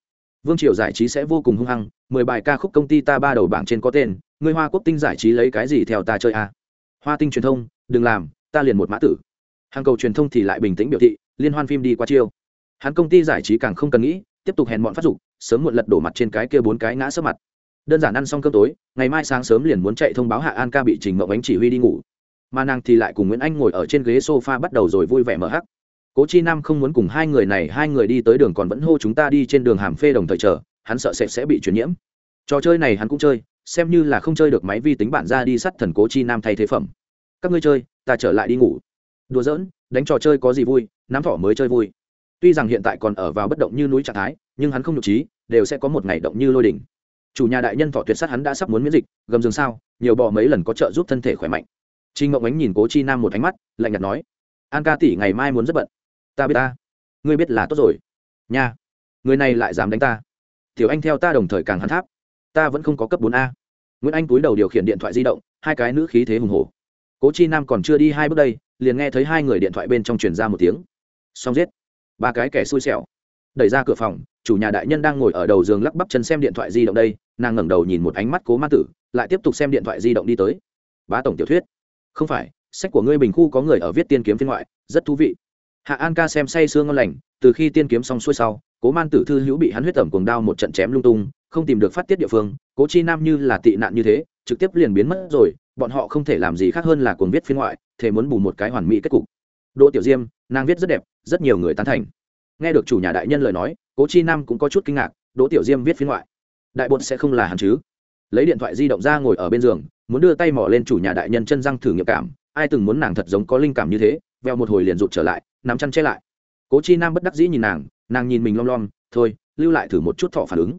Vương triều giải trí sẽ vô cùng hung hăng, mười bài ca khúc công ty ta ba đầu bảng trên có tên, người hoa quốc tinh giải trí lấy cái gì theo ta chơi a hoa tinh truyền thông, đừng làm, ta liền một mã tử. Hàng cầu truyền thông thì lại bình tĩnh biểu thị, liên hoan phim đi qua chiêu hắn công ty giải trí càng không cần nghĩ, tiếp tục hèn bọn phát dục, sớm muộn lật đổ mặt trên cái kia bốn cái ngã sấp mặt. Đơn giản ăn xong cơm tối, ngày mai sáng sớm liền muốn chạy thông báo hạ an ca bị trình mộng ánh chỉ huy đi ngủ. Mà nàng thì lại cùng nguyễn anh ngồi ở trên ghế sofa bắt đầu rồi vui vẻ mở hắc. Cố chi nam không muốn cùng hai người này, hai người đi tới đường còn vẫn hô chúng ta đi trên đường hàm phê đồng thời chờ, hắn sợ sẽ sẽ bị truyền nhiễm. Trò chơi này hắn cũng chơi, xem như là không chơi được máy vi tính bản ra đi sắt thần cố chi nam thay thế phẩm. Các ngươi chơi, ta trở lại đi ngủ. Đùa giỡn, đánh trò chơi có gì vui, nắm thỏ mới chơi vui tuy rằng hiện tại còn ở vào bất động như núi trạng thái, nhưng hắn không nhục trí, đều sẽ có một ngày động như lôi đỉnh. Chủ nhà đại nhân thọ tuyệt sát hắn đã sắp muốn miễn dịch, gầm giường sao, nhiều bò mấy lần có trợ giúp thân thể khỏe mạnh. Trinh ngộng ánh nhìn cố chi nam một ánh mắt, lạnh nhạt nói, an ca tỷ ngày mai muốn rất bận. Ta biết ta. Ngươi biết là tốt rồi. Nha. Người này lại dám đánh ta. Tiểu anh theo ta đồng thời càng hắn tháp. Ta vẫn không có cấp bốn a. Nguyễn anh túi đầu điều khiển điện thoại di động, hai cái nữ khí thế hùng hổ. Cố chi nam còn chưa đi hai bước đây, liền nghe thấy hai người điện thoại bên trong truyền ra một tiếng. Xong giết ba cái kẻ xui xẻo. Đẩy ra cửa phòng, chủ nhà đại nhân đang ngồi ở đầu giường lắc bắp chân xem điện thoại di động đây, nàng ngẩng đầu nhìn một ánh mắt cố ma tử, lại tiếp tục xem điện thoại di động đi tới. Bá tổng tiểu thuyết. Không phải, sách của ngươi bình khu có người ở viết tiên kiếm phiên ngoại, rất thú vị. Hạ an ca xem say sương ngon lành, từ khi tiên kiếm xong xuôi sau, cố man tử thư hữu bị hắn huyết tẩm cuồng đao một trận chém lung tung, không tìm được phát tiết địa phương, cố chi nam như là tị nạn như thế, trực tiếp liền biến mất rồi, bọn họ không thể làm gì khác hơn là cuồng viết phiên ngoại, thề muốn bù một cái hoàn mỹ kết cục. Đỗ tiểu diêm, nàng viết rất đẹp rất nhiều người tán thành. Nghe được chủ nhà đại nhân lời nói, cố chi nam cũng có chút kinh ngạc, đỗ tiểu diêm viết phiên ngoại. Đại bột sẽ không là hắn chứ? Lấy điện thoại di động ra ngồi ở bên giường, muốn đưa tay mỏ lên chủ nhà đại nhân chân răng thử nghiệm cảm, ai từng muốn nàng thật giống có linh cảm như thế, veo một hồi liền rụt trở lại, nắm chăn che lại. Cố chi nam bất đắc dĩ nhìn nàng nàng nhìn mình lom lom, thôi, lưu lại thử một chút thọ phản ứng.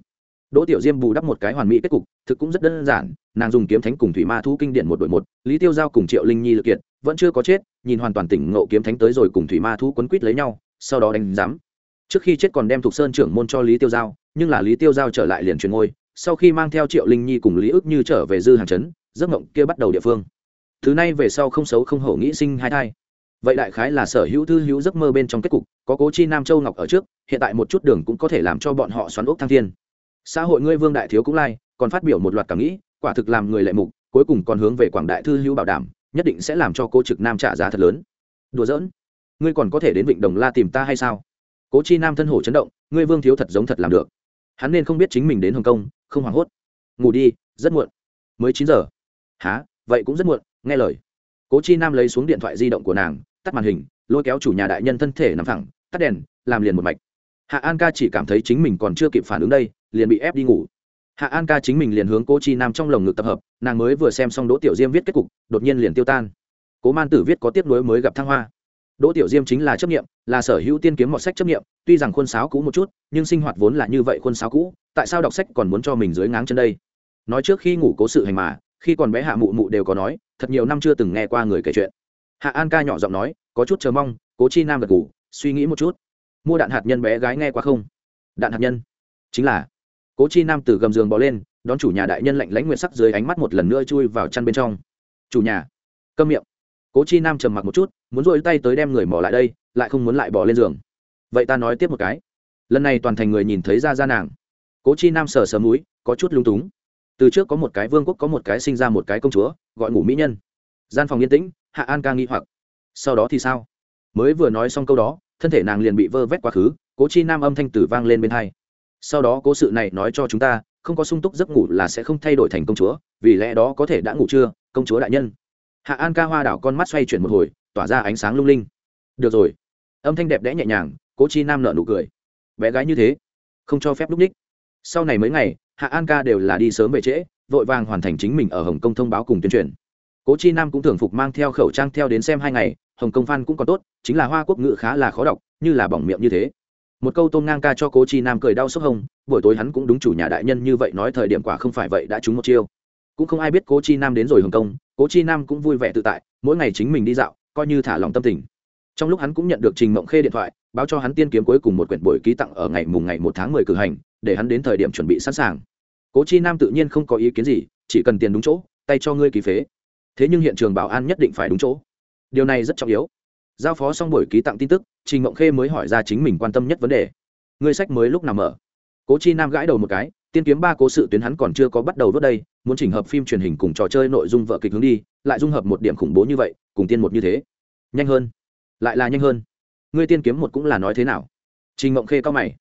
Đỗ tiểu diêm bù đắp một cái hoàn mỹ kết cục, thực cũng rất đơn giản, nàng dùng kiếm thánh cùng thủy ma thu kinh điển một đội một, lý tiêu giao cùng triệu linh nhi lực kiện vẫn chưa có chết, nhìn hoàn toàn tỉnh ngộ kiếm thánh tới rồi cùng thủy ma thu quấn quýt lấy nhau, sau đó đánh giám. Trước khi chết còn đem thuộc sơn trưởng môn cho lý tiêu giao, nhưng là lý tiêu giao trở lại liền truyền ngôi, sau khi mang theo triệu linh nhi cùng lý ức như trở về dư hàng trấn, giấc mộng kia bắt đầu địa phương. Thứ này về sau không xấu không hổ nghĩ sinh hai thai. Vậy đại khái là sở hữu thư hữu giấc mơ bên trong kết cục, có cố chi nam châu ngọc ở trước, hiện tại một chút đường cũng có thể làm cho bọn họ xoắn ốc thăng thiên. Xã hội ngươi vương đại thiếu cũng lai, còn phát biểu một loạt cảm nghĩ, quả thực làm người lệ mục, cuối cùng còn hướng về quảng đại thư hữu bảo đảm nhất định sẽ làm cho cô trực nam trả giá thật lớn. Đùa giỡn. Ngươi còn có thể đến vịnh đồng la tìm ta hay sao? Cố chi nam thân hổ chấn động, ngươi vương thiếu thật giống thật làm được. Hắn nên không biết chính mình đến hồng kông, không hoảng hốt. Ngủ đi, rất muộn. Mới chín giờ. Há vậy cũng rất muộn, nghe lời. Cố chi nam lấy xuống điện thoại di động của nàng, tắt màn hình, lôi kéo chủ nhà đại nhân thân thể nằm thẳng tắt đèn, làm liền một mạch. Hạ an ca chỉ cảm thấy chính mình còn chưa kịp phản ứng đây, liền bị ép đi ngủ hạ an ca chính mình liền hướng cố chi nam trong lồng ngực tập hợp nàng mới vừa xem xong đỗ tiểu diêm viết kết cục đột nhiên liền tiêu tan. Cố man tử viết có tiếp nối mới gặp thăng hoa. Đỗ tiểu diêm chính là chấp nghiệm là sở hữu tiên kiếm một sách chấp nghiệm tuy rằng khuôn sáo cũ một chút nhưng sinh hoạt vốn là như vậy khuôn sáo cũ tại sao đọc sách còn muốn cho mình dưới ngáng chân đây? Nói trước khi ngủ cố sự hành mà khi còn bé hạ mụ mụ đều có nói thật nhiều năm chưa từng nghe qua người kể chuyện. Hạ an ca nhỏ giọng nói có chút chờ mong cố chi nam gật gù, suy nghĩ một chút. Mua đạn hạt nhân bé gái nghe qua không? Đạn hạt nhân. Chính là cố chi nam từ gầm giường bỏ lên, đón chủ nhà đại nhân lạnh lãnh nguyện sắc dưới ánh mắt một lần nữa chui vào chăn bên trong. Chủ nhà. Câm miệng. Cố chi nam trầm mặc một chút, muốn dội tay tới đem người mỏ lại đây, lại không muốn lại bỏ lên giường. Vậy ta nói tiếp một cái. Lần này toàn thành người nhìn thấy ra ra nàng. Cố chi nam sờ sờ múi có chút lung túng. Từ trước có một cái vương quốc, có một cái sinh ra một cái công chúa, gọi ngủ mỹ nhân. Gian phòng yên tĩnh, hạ an ca nghi hoặc. Sau đó thì sao? Mới vừa nói xong câu đó, thân thể nàng liền bị vơ vét quá khứ, cố chi nam âm thanh tử vang lên bên hai sau đó cố sự này nói cho chúng ta, không có sung túc giấc ngủ là sẽ không thay đổi thành công chúa, vì lẽ đó có thể đã ngủ chưa, công chúa đại nhân? Hạ an ca hoa đảo con mắt xoay chuyển một hồi, tỏa ra ánh sáng lung linh. Được rồi. Âm thanh đẹp đẽ nhẹ nhàng, cố chi nam nợ nụ cười. Bé gái như thế, không cho phép lúc ních. Sau này mấy ngày, hạ an ca đều là đi sớm về trễ, vội vàng hoàn thành chính mình ở hồng kông thông báo cùng tuyên truyền. Cố chi nam cũng thường phục mang theo khẩu trang theo đến xem hai ngày, hồng kông phan cũng còn tốt, chính là hoa quốc ngữ khá là khó đọc, như là bỏng miệng như thế một câu tôm ngang ca cho cố chi nam cười đau sốc hông, buổi tối hắn cũng đúng chủ nhà đại nhân như vậy nói thời điểm quả không phải vậy đã trúng một chiêu. Cũng không ai biết cố chi nam đến rồi hồng kông cố chi nam cũng vui vẻ tự tại, mỗi ngày chính mình đi dạo, coi như thả lòng tâm tình. Trong lúc hắn cũng nhận được trình mộng khê điện thoại, báo cho hắn tiên kiếm cuối cùng một quyển buổi ký tặng ở ngày mùng ngày một tháng mười cử hành, để hắn đến thời điểm chuẩn bị sẵn sàng. Cố chi nam tự nhiên không có ý kiến gì, chỉ cần tiền đúng chỗ, tay cho ngươi ký phế. Thế nhưng hiện trường bảo an nhất định phải đúng chỗ. Điều này rất trọng yếu giao phó xong buổi ký tặng tin tức, trình mộng khê mới hỏi ra chính mình quan tâm nhất vấn đề. Ngươi sách mới lúc nào mở? Cố chi nam gãi đầu một cái, tiên kiếm ba cố sự tuyến hắn còn chưa có bắt đầu vớt đây, muốn chỉnh hợp phim truyền hình cùng trò chơi nội dung vợ kịch hướng đi, lại dung hợp một điểm khủng bố như vậy, cùng tiên một như thế. Nhanh hơn. Lại là nhanh hơn. Ngươi tiên kiếm một cũng là nói thế nào? Trình mộng khê cao mày.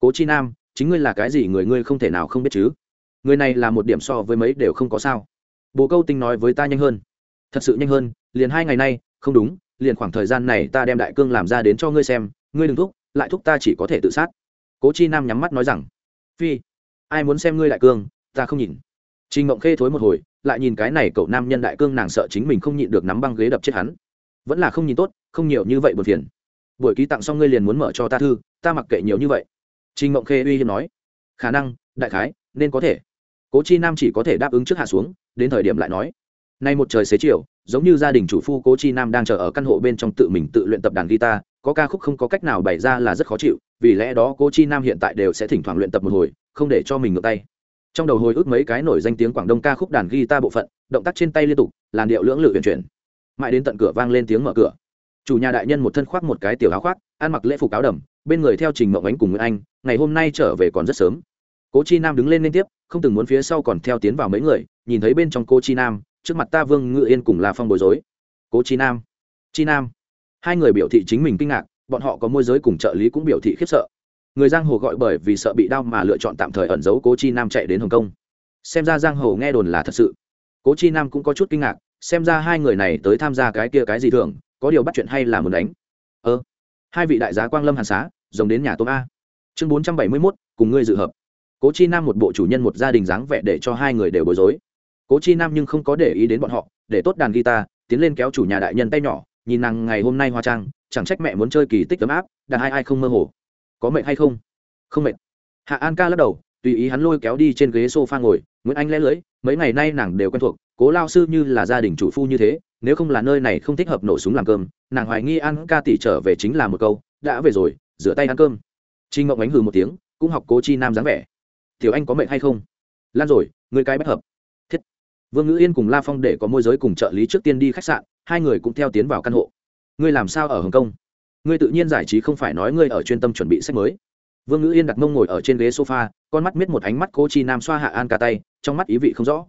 Cố chi nam, chính ngươi là cái gì người ngươi không thể nào không biết chứ? Người này là một điểm so với mấy đều không có sao. Bồ câu tinh nói với ta nhanh hơn. Thật sự nhanh hơn, liền hai ngày nay, không đúng liền khoảng thời gian này ta đem đại cương làm ra đến cho ngươi xem, ngươi đừng thúc, lại thúc ta chỉ có thể tự sát. Cố chi nam nhắm mắt nói rằng, phi, ai muốn xem ngươi đại cương, ta không nhìn. Trình mộng khê thối một hồi, lại nhìn cái này cậu nam nhân đại cương nàng sợ chính mình không nhịn được nắm băng ghế đập chết hắn. Vẫn là không nhìn tốt, không nhiều như vậy buồn phiền. Buổi ký tặng xong ngươi liền muốn mở cho ta thư, ta mặc kệ nhiều như vậy. Trình mộng khê uy hiếp nói, khả năng, đại khái, nên có thể. Cố chi nam chỉ có thể đáp ứng trước hạ xuống, đến thời điểm lại nói, nay một trời xế chiều giống như gia đình chủ phu cố chi nam đang chờ ở căn hộ bên trong tự mình tự luyện tập đàn guitar, có ca khúc không có cách nào bày ra là rất khó chịu, vì lẽ đó cố chi nam hiện tại đều sẽ thỉnh thoảng luyện tập một hồi, không để cho mình ngược tay. Trong đầu hồi ức mấy cái nổi danh tiếng quảng đông ca khúc đàn guitar bộ phận, động tác trên tay liên tục, làn điệu lưỡng lự huyền chuyển. Mãi đến tận cửa vang lên tiếng mở cửa. Chủ nhà đại nhân một thân khoác một cái tiểu áo khoác, ăn mặc lễ phục áo đầm, bên người theo trình mộng ánh cùng nguyễn anh, ngày hôm nay trở về còn rất sớm. Cố chi nam đứng lên liên tiếp, không từng muốn phía sau còn theo tiến vào mấy người, nhìn thấy bên trong cô chi nam trước mặt ta vương ngự yên cùng là phong bối rối. Cố chi nam chi nam. Hai người biểu thị chính mình kinh ngạc, bọn họ có môi giới cùng trợ lý cũng biểu thị khiếp sợ. Người giang hồ gọi bởi vì sợ bị đau mà lựa chọn tạm thời ẩn giấu cố chi nam chạy đến hồng kông. Xem ra giang hồ nghe đồn là thật sự. Cố chi nam cũng có chút kinh ngạc, xem ra hai người này tới tham gia cái kia cái gì thường, có điều bắt chuyện hay là muốn đánh. Ơ, hai vị đại giá quang lâm hàn xá, rồng đến nhà tôm a. Chương bốn trăm bảy mươi mốt, cùng ngươi dự hợp. Cố chi nam một bộ chủ nhân một gia đình dáng vẻ để cho hai người đều bối rối cố chi nam nhưng không có để ý đến bọn họ, để tốt đàn guitar, tiến lên kéo chủ nhà đại nhân tay nhỏ, nhìn nàng ngày hôm nay hoa trang, chẳng trách mẹ muốn chơi kỳ tích ấm áp, đàn ai ai không mơ hồ. Có mệt hay không? Không mệt. Hạ an ca lắc đầu, tùy ý hắn lôi kéo đi trên ghế s o f a ngồi, nguyễn anh lẽ lưới mấy ngày nay nàng đều quen thuộc, cố lao sư như là gia đình chủ phu như thế, nếu không là nơi này không thích hợp nổ súng làm cơm, nàng hoài nghi an ca tỷ trở về chính là một câu, đã về rồi, rửa tay ăn cơm. Chi ngộng ánh hừ một tiếng, cũng học cố chi nam dáng vẻ. Tiểu anh có mệnh hay không? Lan rồi người cái bất hợp vương ngữ yên cùng la phong để có môi giới cùng trợ lý trước tiên đi khách sạn, hai người cũng theo tiến vào căn hộ. Ngươi làm sao ở hồng kông? Ngươi tự nhiên giải trí không phải nói ngươi ở chuyên tâm chuẩn bị sách mới. Vương ngữ yên đặt mông ngồi ở trên ghế sofa, con mắt miết một ánh mắt cô chi nam xoa hạ an ca tay, trong mắt ý vị không rõ.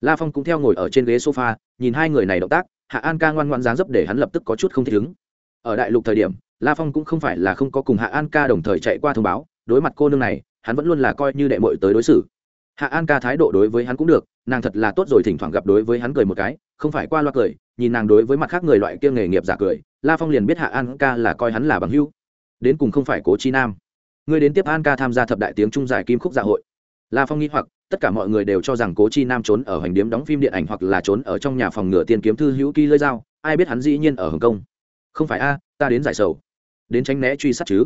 La phong cũng theo ngồi ở trên ghế sofa, nhìn hai người này động tác, hạ an ca ngoan ngoan dáng dấp để hắn lập tức có chút không thích ứng. Ở đại lục thời điểm, la phong cũng không phải là không có cùng hạ an ca đồng thời chạy qua thông báo, đối mặt cô nương này, hắn vẫn luôn là coi như đệ mội tới đối xử hạ an ca thái độ đối với hắn cũng được, nàng thật là tốt rồi, thỉnh thoảng gặp đối với hắn cười một cái, không phải qua loa cười, nhìn nàng đối với mặt khác người loại kia nghề nghiệp giả cười, la phong liền biết hạ an ca là coi hắn là bằng hưu đến cùng không phải cố chi nam. Ngươi đến tiếp an ca tham gia thập đại tiếng trung giải kim khúc dạ hội. La phong nghĩ hoặc, tất cả mọi người đều cho rằng cố chi nam trốn ở hành điếm đóng phim điện ảnh hoặc là trốn ở trong nhà phòng ngựa tiền kiếm thư hữu ký lơi dao, ai biết hắn dĩ nhiên ở hồng kông. Không phải a, ta đến giải sầu. Đến tránh né truy sát chứ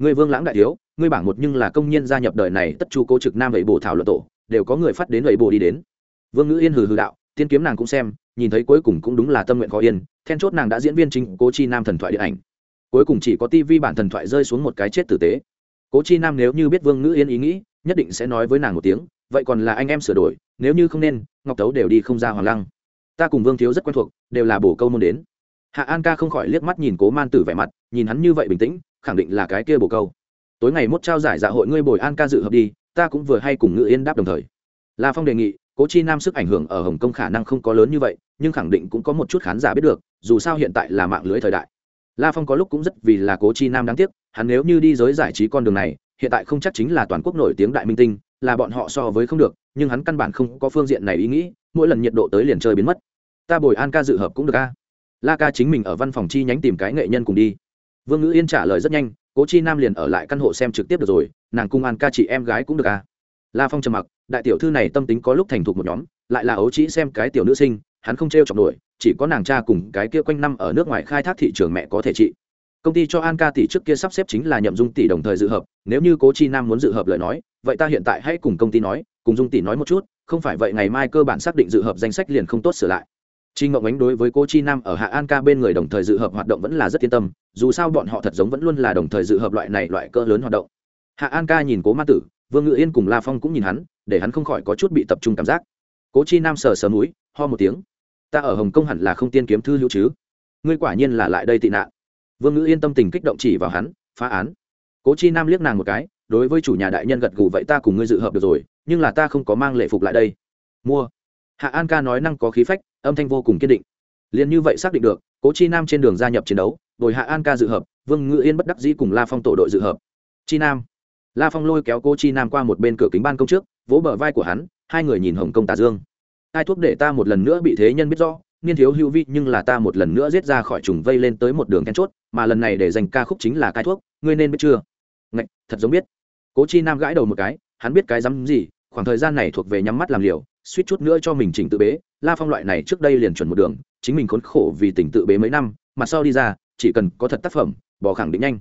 người vương lãng đại thiếu, ngươi bảng một nhưng là công nhân gia nhập đời này, tất chu cố trực nam vậy bổ thảo luận tổ, đều có người phát đến vậy bổ đi đến. Vương ngữ yên hừ hừ đạo, tiên kiếm nàng cũng xem, nhìn thấy cuối cùng cũng đúng là tâm nguyện khó yên, then chốt nàng đã diễn viên chính cố chi nam thần thoại điện ảnh. Cuối cùng chỉ có tivi bản thần thoại rơi xuống một cái chết tử tế. Cố chi nam nếu như biết vương ngữ yên ý nghĩ, nhất định sẽ nói với nàng một tiếng, vậy còn là anh em sửa đổi, nếu như không nên, ngọc tấu đều đi không ra hoàng lăng. Ta cùng vương thiếu rất quen thuộc, đều là bổ câu môn đến. Hạ an ca không khỏi liếc mắt nhìn cố man tử vẻ mặt, nhìn hắn như vậy bình tĩnh khẳng định là cái kia bổ câu. Tối ngày mốt trao giải dạ hội ngươi bồi an ca dự hợp đi, ta cũng vừa hay cùng ngự yên đáp đồng thời. La phong đề nghị, cố chi nam sức ảnh hưởng ở hồng kông khả năng không có lớn như vậy, nhưng khẳng định cũng có một chút khán giả biết được, dù sao hiện tại là mạng lưới thời đại. La phong có lúc cũng rất vì là cố chi nam đáng tiếc, hắn nếu như đi giới giải trí con đường này, hiện tại không chắc chính là toàn quốc nổi tiếng đại minh tinh, là bọn họ so với không được, nhưng hắn căn bản không có phương diện này ý nghĩ, mỗi lần nhiệt độ tới liền chơi biến mất. Ta bồi an ca dự hợp cũng được a. La ca chính mình ở văn phòng chi nhánh tìm cái nghệ nhân cùng đi vương ngữ yên trả lời rất nhanh, cố chi nam liền ở lại căn hộ xem trực tiếp được rồi, nàng cung an ca chị em gái cũng được à? la phong trầm mặc, đại tiểu thư này tâm tính có lúc thành thục một nhóm, lại là ấu trĩ xem cái tiểu nữ sinh, hắn không t r e o chọc nổi, chỉ có nàng cha cùng cái kia quanh năm ở nước ngoài khai thác thị trường mẹ có thể trị công ty cho an ca tỷ trước kia sắp xếp chính là nhậm dung tỷ đồng thời dự hợp, nếu như cố chi nam muốn dự hợp lời nói, vậy ta hiện tại hãy cùng công ty nói, cùng dung tỷ nói một chút, không phải vậy ngày mai cơ bản xác định dự hợp danh sách liền không tốt sửa lại Trình Ngộng Ánh đối với Cố Chi Nam ở Hạ An Ca bên người đồng thời dự hợp hoạt động vẫn là rất yên tâm, dù sao bọn họ thật giống vẫn luôn là đồng thời dự hợp loại này loại cỡ lớn hoạt động. Hạ An Ca nhìn Cố Ma Tử, Vương Ngự Yên cùng La Phong cũng nhìn hắn, để hắn không khỏi có chút bị tập trung cảm giác. Cố Chi Nam sờ sờ mũi, ho một tiếng. Ta ở Hồng Kông hẳn là không tiên kiếm thư lưu chứ? Ngươi quả nhiên là lại đây tị nạn. Vương Ngự Yên tâm tình kích động chỉ vào hắn, phá án. Cố Chi Nam liếc nàng một cái, đối với chủ nhà đại nhân gật gù vậy ta cùng ngươi dự hợp được rồi, nhưng là ta không có mang lễ phục lại đây. Mua. Hạ An Ca nói năng có khí phách, âm thanh vô cùng kiên định. Liền như vậy xác định được, cố chi nam trên đường gia nhập chiến đấu đội hạ an ca dự hợp, vương ngự yên bất đắc dĩ cùng la phong tổ đội dự hợp. Chi nam. La phong lôi kéo cô chi nam qua một bên cửa kính ban công trước, vỗ bờ vai của hắn, hai người nhìn hồng công tà dương. Ai thuốc để ta một lần nữa bị thế nhân biết rõ, niên thiếu hữu vi nhưng là ta một lần nữa giết ra khỏi trùng vây lên tới một đường then chốt, mà lần này để dành ca khúc chính là cai thuốc, ngươi nên biết chưa? Ngạch, thật giống biết. Cố chi nam gãi đầu một cái, hắn biết cái dám gì, khoảng thời gian này thuộc về nhắm mắt làm liều, suýt chút nữa cho mình chỉnh tự bế la phong loại này trước đây liền chuẩn một đường, chính mình khốn khổ vì tỉnh tự bế mấy năm, mà sau đi ra, chỉ cần có thật tác phẩm, bỏ khẳng định nhanh.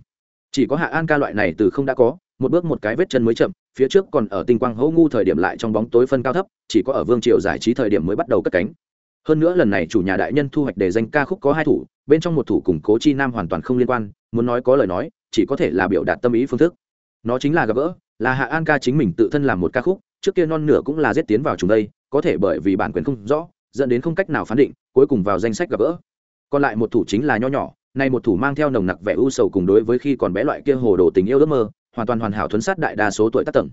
Chỉ có hạ an ca loại này từ không đã có, một bước một cái vết chân mới chậm, phía trước còn ở tinh quang hỗ ngu thời điểm lại trong bóng tối phân cao thấp, chỉ có ở vương triều giải trí thời điểm mới bắt đầu cất cánh. Hơn nữa lần này chủ nhà đại nhân thu hoạch đề danh ca khúc có hai thủ, bên trong một thủ cùng cố chi nam hoàn toàn không liên quan, muốn nói có lời nói, chỉ có thể là biểu đạt tâm ý phương thức. Nó chính là gặp gỡ, là hạ an ca chính mình tự thân làm một ca khúc, trước kia non nửa cũng là giết tiến vào chúng đây có thể bởi vì bản quyền không rõ, dẫn đến không cách nào phán định, cuối cùng vào danh sách gặp gỡ. Còn lại một thủ chính là nho nhỏ, nay một thủ mang theo nồng nặc vẻ u sầu cùng đối với khi còn bé loại kia hồ đồ tình yêu ước mơ, hoàn toàn hoàn hảo thuấn sát đại đa số tuổi tác tầng.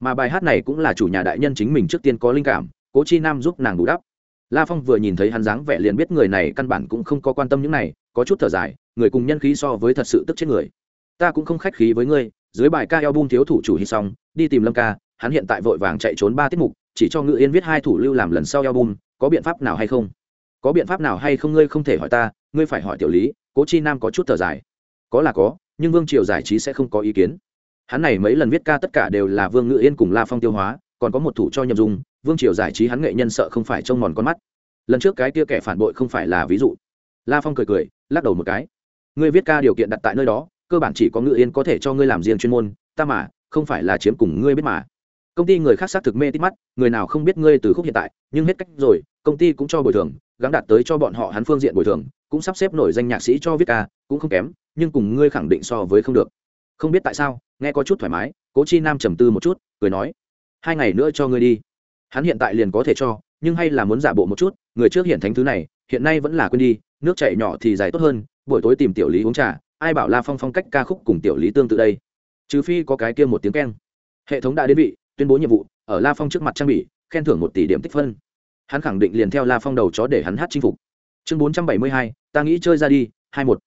Mà bài hát này cũng là chủ nhà đại nhân chính mình trước tiên có linh cảm, cố chi nam giúp nàng bù đắp. La phong vừa nhìn thấy hắn dáng vẻ liền biết người này căn bản cũng không có quan tâm những này, có chút thở dài, người cùng nhân khí so với thật sự tức chết người. Ta cũng không khách khí với ngươi, dưới bài ca eo bung thiếu thủ chủ hy xong, đi tìm lâm ca, hắn hiện tại vội vàng chạy trốn ba tiết mục chỉ cho ngự yên viết hai thủ lưu làm lần sau album, có biện pháp nào hay không? Có biện pháp nào hay không ngươi không thể hỏi ta, ngươi phải hỏi tiểu lý, cố chi nam có chút thở dài. Có là có, nhưng vương triều giải trí sẽ không có ý kiến. Hắn này mấy lần viết ca tất cả đều là vương ngự yên cùng la phong tiêu hóa, còn có một thủ cho nhậm dung, vương triều giải trí hắn nghệ nhân sợ không phải trông mòn con mắt. Lần trước cái tia kẻ phản bội không phải là ví dụ. La phong cười cười, lắc đầu một cái. Ngươi viết ca điều kiện đặt tại nơi đó, cơ bản chỉ có ngự yên có thể cho ngươi làm riêng chuyên môn, ta mà, không phải là chiếm cùng ngươi biết mà công ty người khác xác thực mê tít mắt, người nào không biết ngươi từ khúc hiện tại, nhưng hết cách rồi, công ty cũng cho bồi thường, gắng đạt tới cho bọn họ hắn phương diện bồi thường, cũng sắp xếp nổi danh nhạc sĩ cho viết ca, cũng không kém, nhưng cùng ngươi khẳng định so với không được. Không biết tại sao, nghe có chút thoải mái, cố chi nam trầm tư một chút, cười nói, hai ngày nữa cho ngươi đi. Hắn hiện tại liền có thể cho, nhưng hay là muốn giả bộ một chút, người trước hiện thánh thứ này, hiện nay vẫn là quên đi, nước chạy nhỏ thì dài tốt hơn, buổi tối tìm tiểu lý uống trà, ai bảo la phong phong cách ca khúc cùng tiểu lý tương tự đây? Trừ phi có cái kia một tiếng keng. Hệ thống đã đến vị tuyên bố nhiệm vụ, ở la phong trước mặt trang bị, khen thưởng một tỷ điểm tích phân. Hắn khẳng định liền theo la phong đầu chó để hắn hát chinh phục. Chương bốn trăm bảy mươi hai, ta nghĩ chơi ra đi, hai một.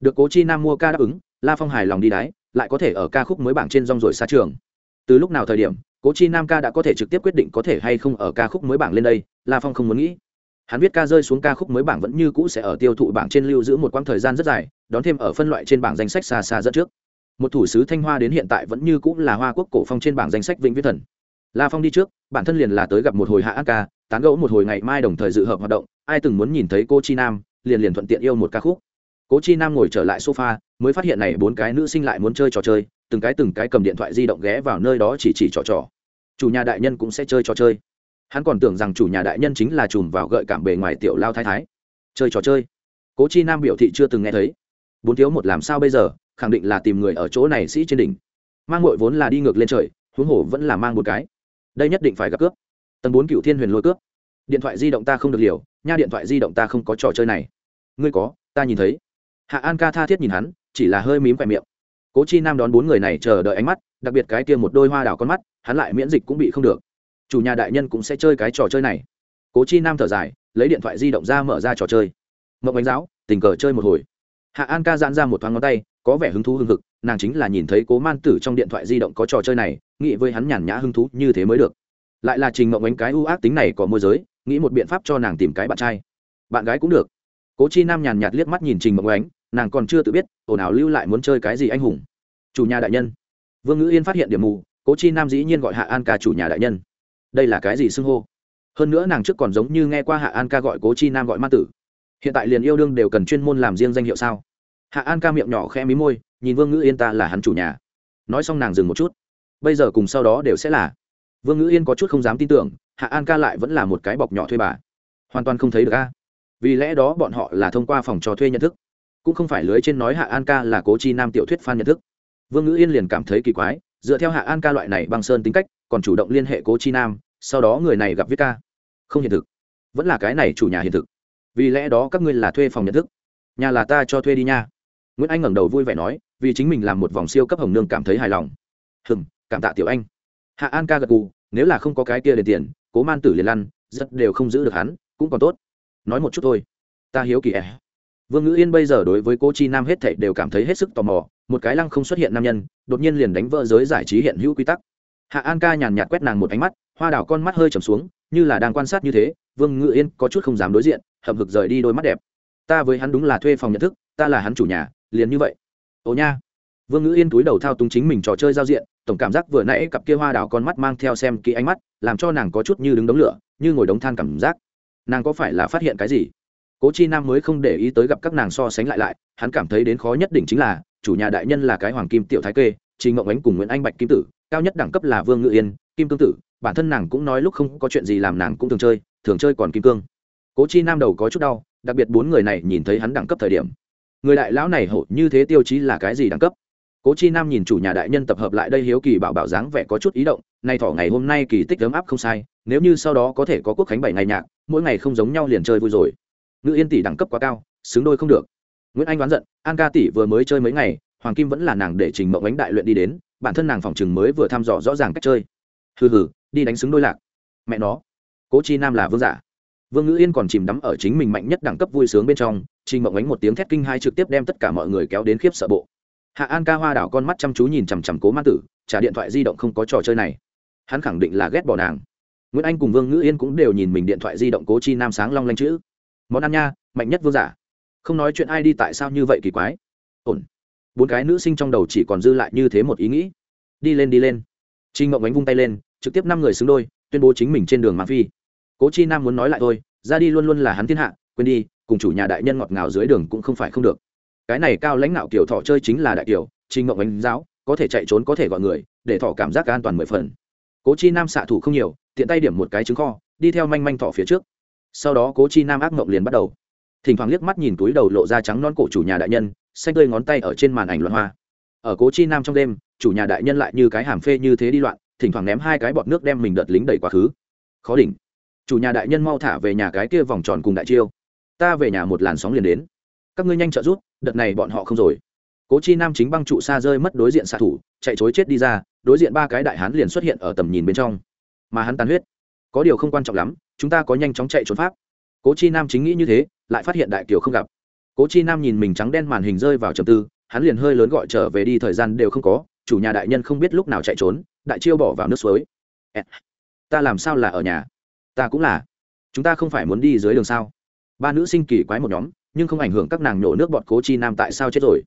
Được cố chi nam mua ca đáp ứng, la phong hài lòng đi đái, lại có thể ở ca khúc mới bảng trên rong rồi xa trường. Từ lúc nào thời điểm, cố chi nam ca đã có thể trực tiếp quyết định có thể hay không ở ca khúc mới bảng lên đây, la phong không muốn nghĩ. Hắn viết ca rơi xuống ca khúc mới bảng vẫn như cũ sẽ ở tiêu thụ bảng trên lưu giữ một quãng thời gian rất dài, đón thêm ở phân loại trên bảng danh sách xa xa dẫn trước một thủ sứ thanh hoa đến hiện tại vẫn như cũng là hoa quốc cổ phong trên bảng danh sách vĩnh viễn thần. La phong đi trước, bản thân liền là tới gặp một hồi hạ an ca, tán gẫu một hồi ngày mai đồng thời dự hợp hoạt động, ai từng muốn nhìn thấy cô chi nam, liền liền thuận tiện yêu một ca khúc. Cố chi nam ngồi trở lại sofa, mới phát hiện này bốn cái nữ sinh lại muốn chơi trò chơi, từng cái từng cái cầm điện thoại di động ghé vào nơi đó chỉ chỉ trò trò. Chủ nhà đại nhân cũng sẽ chơi trò chơi. Hắn còn tưởng rằng chủ nhà đại nhân chính là chùm vào gợi cảm bề ngoài tiểu lao thái thái. Chơi trò chơi. Cố chi nam biểu thị chưa từng nghe thấy. Bốn thiếu một làm sao bây giờ? Khẳng định là tìm người ở chỗ này sĩ trên đỉnh. Mang ngội vốn là đi ngược lên trời, huống hồ vẫn là mang một cái. Đây nhất định phải gặp cướp. Tầng bốn cựu thiên huyền lôi cướp. Điện thoại di động ta không được liều, nha điện thoại di động ta không có trò chơi này. Ngươi có, ta nhìn thấy. Hạ an ca tha thiết nhìn hắn, chỉ là hơi mím khoe miệng. Cố chi nam đón bốn người này chờ đợi ánh mắt, đặc biệt cái kia một đôi hoa đảo con mắt, hắn lại miễn dịch cũng bị không được. Chủ nhà đại nhân cũng sẽ chơi cái trò chơi này. Cố chi nam thở dài, lấy điện thoại di động ra mở ra trò chơi. Mậu bánh giáo, tình cờ chơi một hồi. Hạ an ca giãn ra một thoáng ngón tay có vẻ hứng thú hưng hực, nàng chính là nhìn thấy cố man tử trong điện thoại di động có trò chơi này, nghĩ với hắn nhàn nhã hứng thú như thế mới được. Lại là trình mộng ánh cái ưu ác tính này có môi giới, nghĩ một biện pháp cho nàng tìm cái bạn trai. Bạn gái cũng được. Cố chi nam nhàn nhạt liếc mắt nhìn trình mộng ánh, nàng còn chưa tự biết, ồn ào lưu lại muốn chơi cái gì anh hùng. Chủ nhà đại nhân. Vương ngữ yên phát hiện điểm mù, cố chi nam dĩ nhiên gọi hạ an ca chủ nhà đại nhân. Đây là cái gì xưng hô? Hơn nữa nàng trước còn giống như nghe qua hạ an ca gọi cố chi nam gọi ma tử. Hiện tại liền yêu đương đều cần chuyên môn làm riêng danh hiệu sao? Hạ an ca miệng nhỏ khẽ mí môi, nhìn vương ngữ yên ta là hắn chủ nhà. Nói xong nàng dừng một chút. Bây giờ cùng sau đó đều sẽ là. Vương ngữ yên có chút không dám tin tưởng, hạ an ca lại vẫn là một cái bọc nhỏ thuê bà. Hoàn toàn không thấy được a. Vì lẽ đó bọn họ là thông qua phòng trò thuê nhận thức. Cũng không phải lưới trên nói hạ an ca là cố chi nam tiểu thuyết phan nhận thức. Vương ngữ yên liền cảm thấy kỳ quái, dựa theo hạ an ca loại này băng sơn tính cách, còn chủ động liên hệ cố chi nam, sau đó người này gặp viết ca. Không hiện thực. Vẫn là cái này chủ nhà hiện thực. Vì lẽ đó các ngươi là thuê phòng nhận thức. Nhà là ta cho thuê đi nha nguyễn anh ngẩng đầu vui vẻ nói, vì chính mình làm một vòng siêu cấp hồng nương cảm thấy hài lòng. Hừng cảm tạ tiểu anh. Hạ an ca gật gù, nếu là không có cái kia để tiền, cố man tử liền lăn, rất đều không giữ được hắn, cũng còn tốt. Nói một chút thôi. Ta hiếu kỳ ẻ. Vương ngữ yên bây giờ đối với cô chi nam hết thảy đều cảm thấy hết sức tò mò, một cái lăng không xuất hiện nam nhân, đột nhiên liền đánh vỡ giới giải trí hiện hữu quy tắc. Hạ an ca nhàn nhạt quét nàng một ánh mắt, hoa đảo con mắt hơi trầm xuống, như là đang quan sát như thế, vương ngữ yên có chút không dám đối diện, hậm hực rời đi đôi mắt đẹp. Ta với hắn đúng là thuê phòng nhận thức, ta là hắn chủ nhà liền như vậy. Ồ nha. Vương ngữ yên túi đầu thao túng chính mình trò chơi giao diện, tổng cảm giác vừa nãy cặp kia hoa đào con mắt mang theo xem kỹ ánh mắt, làm cho nàng có chút như đứng đống lửa, như ngồi đống than cảm giác. Nàng có phải là phát hiện cái gì? Cố chi nam mới không để ý tới gặp các nàng so sánh lại lại, hắn cảm thấy đến khó nhất định chính là, chủ nhà đại nhân là cái hoàng kim tiểu thái kê, trình ngộng ánh cùng nguyễn anh bạch kim tử, cao nhất đẳng cấp là vương ngự yên, kim cương tử, bản thân nàng cũng nói lúc không có chuyện gì làm nàng cũng thường chơi thường chơi còn kim cương. Cố chi nam đầu có chút đau, đặc biệt bốn người này nhìn thấy hắn đẳng cấp thời điểm người đại lão này hổ như thế tiêu chí là cái gì đẳng cấp? Cố chi nam nhìn chủ nhà đại nhân tập hợp lại đây hiếu kỳ bảo bảo dáng vẻ có chút ý động, nay thỏ ngày hôm nay kỳ tích ấm áp không sai, nếu như sau đó có thể có quốc khánh bảy ngày nhạc, mỗi ngày không giống nhau liền chơi vui rồi. Ngự yên tỷ đẳng cấp quá cao, xứng đôi không được. Nguyễn anh đoán giận, an ca tỷ vừa mới chơi mấy ngày, hoàng kim vẫn là nàng để trình mộng ánh đại luyện đi đến, bản thân nàng phòng chừng mới vừa thăm dò rõ ràng cách chơi. Hừ hừ, đi đánh xứng đôi lạc. Mẹ nó. Cố chi nam là vương giả vương ngữ yên còn chìm đắm ở chính mình mạnh nhất đẳng cấp vui sướng bên trong trình mộng ánh một tiếng thét kinh hai trực tiếp đem tất cả mọi người kéo đến khiếp sợ bộ. Hạ an ca hoa đảo con mắt chăm chú nhìn chằm chằm cố ma tử, trả điện thoại di động không có trò chơi này. Hắn khẳng định là ghét bỏ nàng. Nguyễn anh cùng vương ngữ yên cũng đều nhìn mình điện thoại di động cố chi nam sáng long lanh chữ. Món ăn nha, mạnh nhất vương giả. Không nói chuyện ai đi tại sao như vậy kỳ quái. Ổn. Bốn cái nữ sinh trong đầu chỉ còn dư lại như thế một ý nghĩ. Đi lên đi lên. Trinh mộng ánh vung tay lên, trực tiếp năm người xứng đôi, tuyên bố chính mình trên đường mang phi cố chi nam muốn nói lại thôi, ra đi luôn luôn là hắn thiên hạ, quên đi, cùng chủ nhà đại nhân ngọt ngào dưới đường cũng không phải không được. Cái này cao lãnh đạo kiểu thọ chơi chính là đại kiểu trinh ngộng ánh giáo, có thể chạy trốn có thể gọi người, để thọ cảm giác an toàn mười phần. Cố chi nam xạ thủ không nhiều, tiện tay điểm một cái trứng kho, đi theo manh manh thọ phía trước. Sau đó cố chi nam ác mộng liền bắt đầu. Thỉnh thoảng liếc mắt nhìn túi đầu lộ ra trắng non cổ chủ nhà đại nhân, xanh tươi ngón tay ở trên màn ảnh loạn hoa. Ở cố chi nam trong đêm, chủ nhà đại nhân lại như cái hàm phê như thế đi loạn, thỉnh thoảng ném hai cái bọt nước đem mình đợt lính đẩy quá khứ. Khó đỉnh chủ nhà đại nhân mau thả về nhà cái kia vòng tròn cùng đại chiêu. Ta về nhà một làn sóng liền đến. Các ngươi nhanh trợ rút đợt này bọn họ không rồi. Cố chi nam chính băng trụ xa rơi mất đối diện xạ thủ, chạy chối chết đi ra, đối diện ba cái đại hán liền xuất hiện ở tầm nhìn bên trong. Mà hắn tàn huyết. Có điều không quan trọng lắm, chúng ta có nhanh chóng chạy trốn pháp. Cố chi nam chính nghĩ như thế, lại phát hiện đại kiều không gặp. Cố chi nam nhìn mình trắng đen màn hình rơi vào trầm tư, hắn liền hơi lớn gọi trở về đi, thời gian đều không có, chủ nhà đại nhân không biết lúc nào chạy trốn, đại chiêu bỏ vào nước suối. Eh, ta làm sao là ở nhà? Ta cũng là. Chúng ta không phải muốn đi dưới đường sao? Ba nữ sinh kỳ quái một nhóm, nhưng không ảnh hưởng các nàng nhổ nước bọt cố chi nam tại sao chết rồi.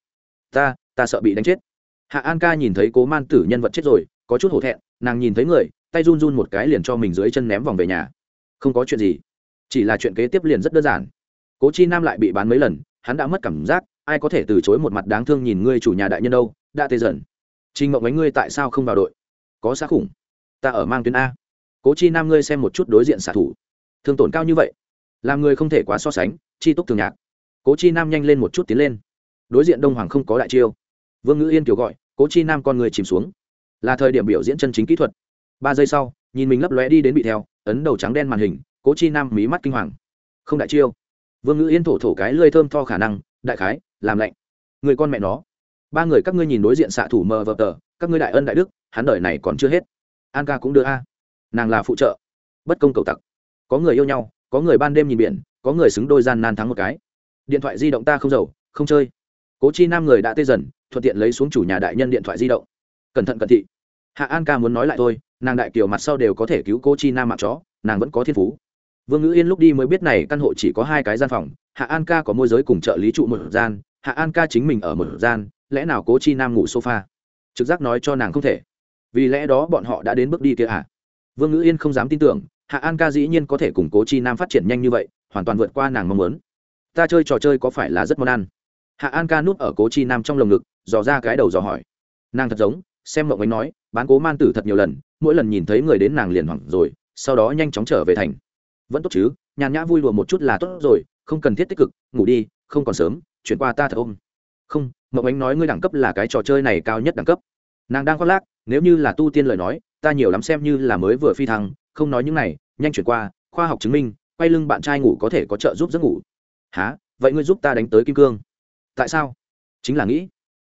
Ta ta sợ bị đánh chết. Hạ an ca nhìn thấy cố man tử nhân vật chết rồi, có chút hổ thẹn, nàng nhìn thấy người, tay run run một cái liền cho mình dưới chân ném vòng về nhà. Không có chuyện gì. Chỉ là chuyện kế tiếp liền rất đơn giản. Cố chi nam lại bị bán mấy lần, hắn đã mất cảm giác, ai có thể từ chối một mặt đáng thương nhìn ngươi chủ nhà đại nhân đâu, đã tê dần. Trình mộng ánh ngươi tại sao không vào đội? Có xác khủng. Ta ở mang tuyến a cố chi nam ngươi xem một chút đối diện xạ thủ. Thương tổn cao như vậy, làm người không thể quá so sánh, chi túc thường nhạc. Cố chi nam nhanh lên một chút tiến lên. Đối diện đông hoàng không có đại chiêu. Vương ngữ yên kiểu gọi, cố chi nam con người chìm xuống. Là thời điểm biểu diễn chân chính kỹ thuật. Ba giây sau, nhìn mình lấp lóe đi đến bị theo, ấn đầu trắng đen màn hình, cố chi nam mí mắt kinh hoàng. Không đại chiêu. Vương ngữ yên thổ thổ cái lơi thơm tho khả năng, đại khái, làm lạnh. Người con mẹ nó. Ba người các ngươi nhìn đối diện xạ thủ mờ vờ tờ, các ngươi đại ân đại đức, hắn đời này còn chưa hết. An ca cũng đưa a nàng là phụ trợ. Bất công cầu tặc. Có người yêu nhau, có người ban đêm nhìn biển, có người xứng đôi gian nan thắng một cái. Điện thoại di động ta không giàu, không chơi. Cố chi nam người đã tê dần, thuận tiện lấy xuống chủ nhà đại nhân điện thoại di động. Cẩn thận cẩn thị. Hạ an ca muốn nói lại thôi, nàng đại kiều mặt sau đều có thể cứu Cô chi nam mạng chó, nàng vẫn có thiên phú. Vương ngữ yên lúc đi mới biết này căn hộ chỉ có hai cái gian phòng, hạ an ca có môi giới cùng trợ lý trụ một gian, hạ an ca chính mình ở một gian, lẽ nào cố chi nam ngủ sofa? Trực giác nói cho nàng không thể. Vì lẽ đó bọn họ đã đến bước đi kia à? Vương ngữ yên không dám tin tưởng, hạ an ca dĩ nhiên có thể củng cố chi nam phát triển nhanh như vậy, hoàn toàn vượt qua nàng mong muốn. Ta chơi trò chơi có phải là rất món ăn? Hạ an ca núp ở cố chi nam trong lồng ngực, dò ra cái đầu dò hỏi. Nàng thật giống, xem mộng ánh nói, bán cố man tử thật nhiều lần, mỗi lần nhìn thấy người đến nàng liền hoảng rồi, sau đó nhanh chóng trở về thành. Vẫn tốt chứ, nhàn nhã vui lùa một chút là tốt rồi, không cần thiết tích cực, ngủ đi, không còn sớm chuyển qua ta thật ôm. Không mộng ánh nói ngươi đẳng cấp là cái trò chơi này cao nhất đẳng cấp. Nàng đang khoác lác, nếu như là tu tiên lời nói ta nhiều lắm xem như là mới vừa phi thăng, không nói những này, nhanh chuyển qua, khoa học chứng minh, quay lưng bạn trai ngủ có thể có trợ giúp giấc ngủ. Há vậy ngươi giúp ta đánh tới kim cương. Tại sao? Chính là nghĩ.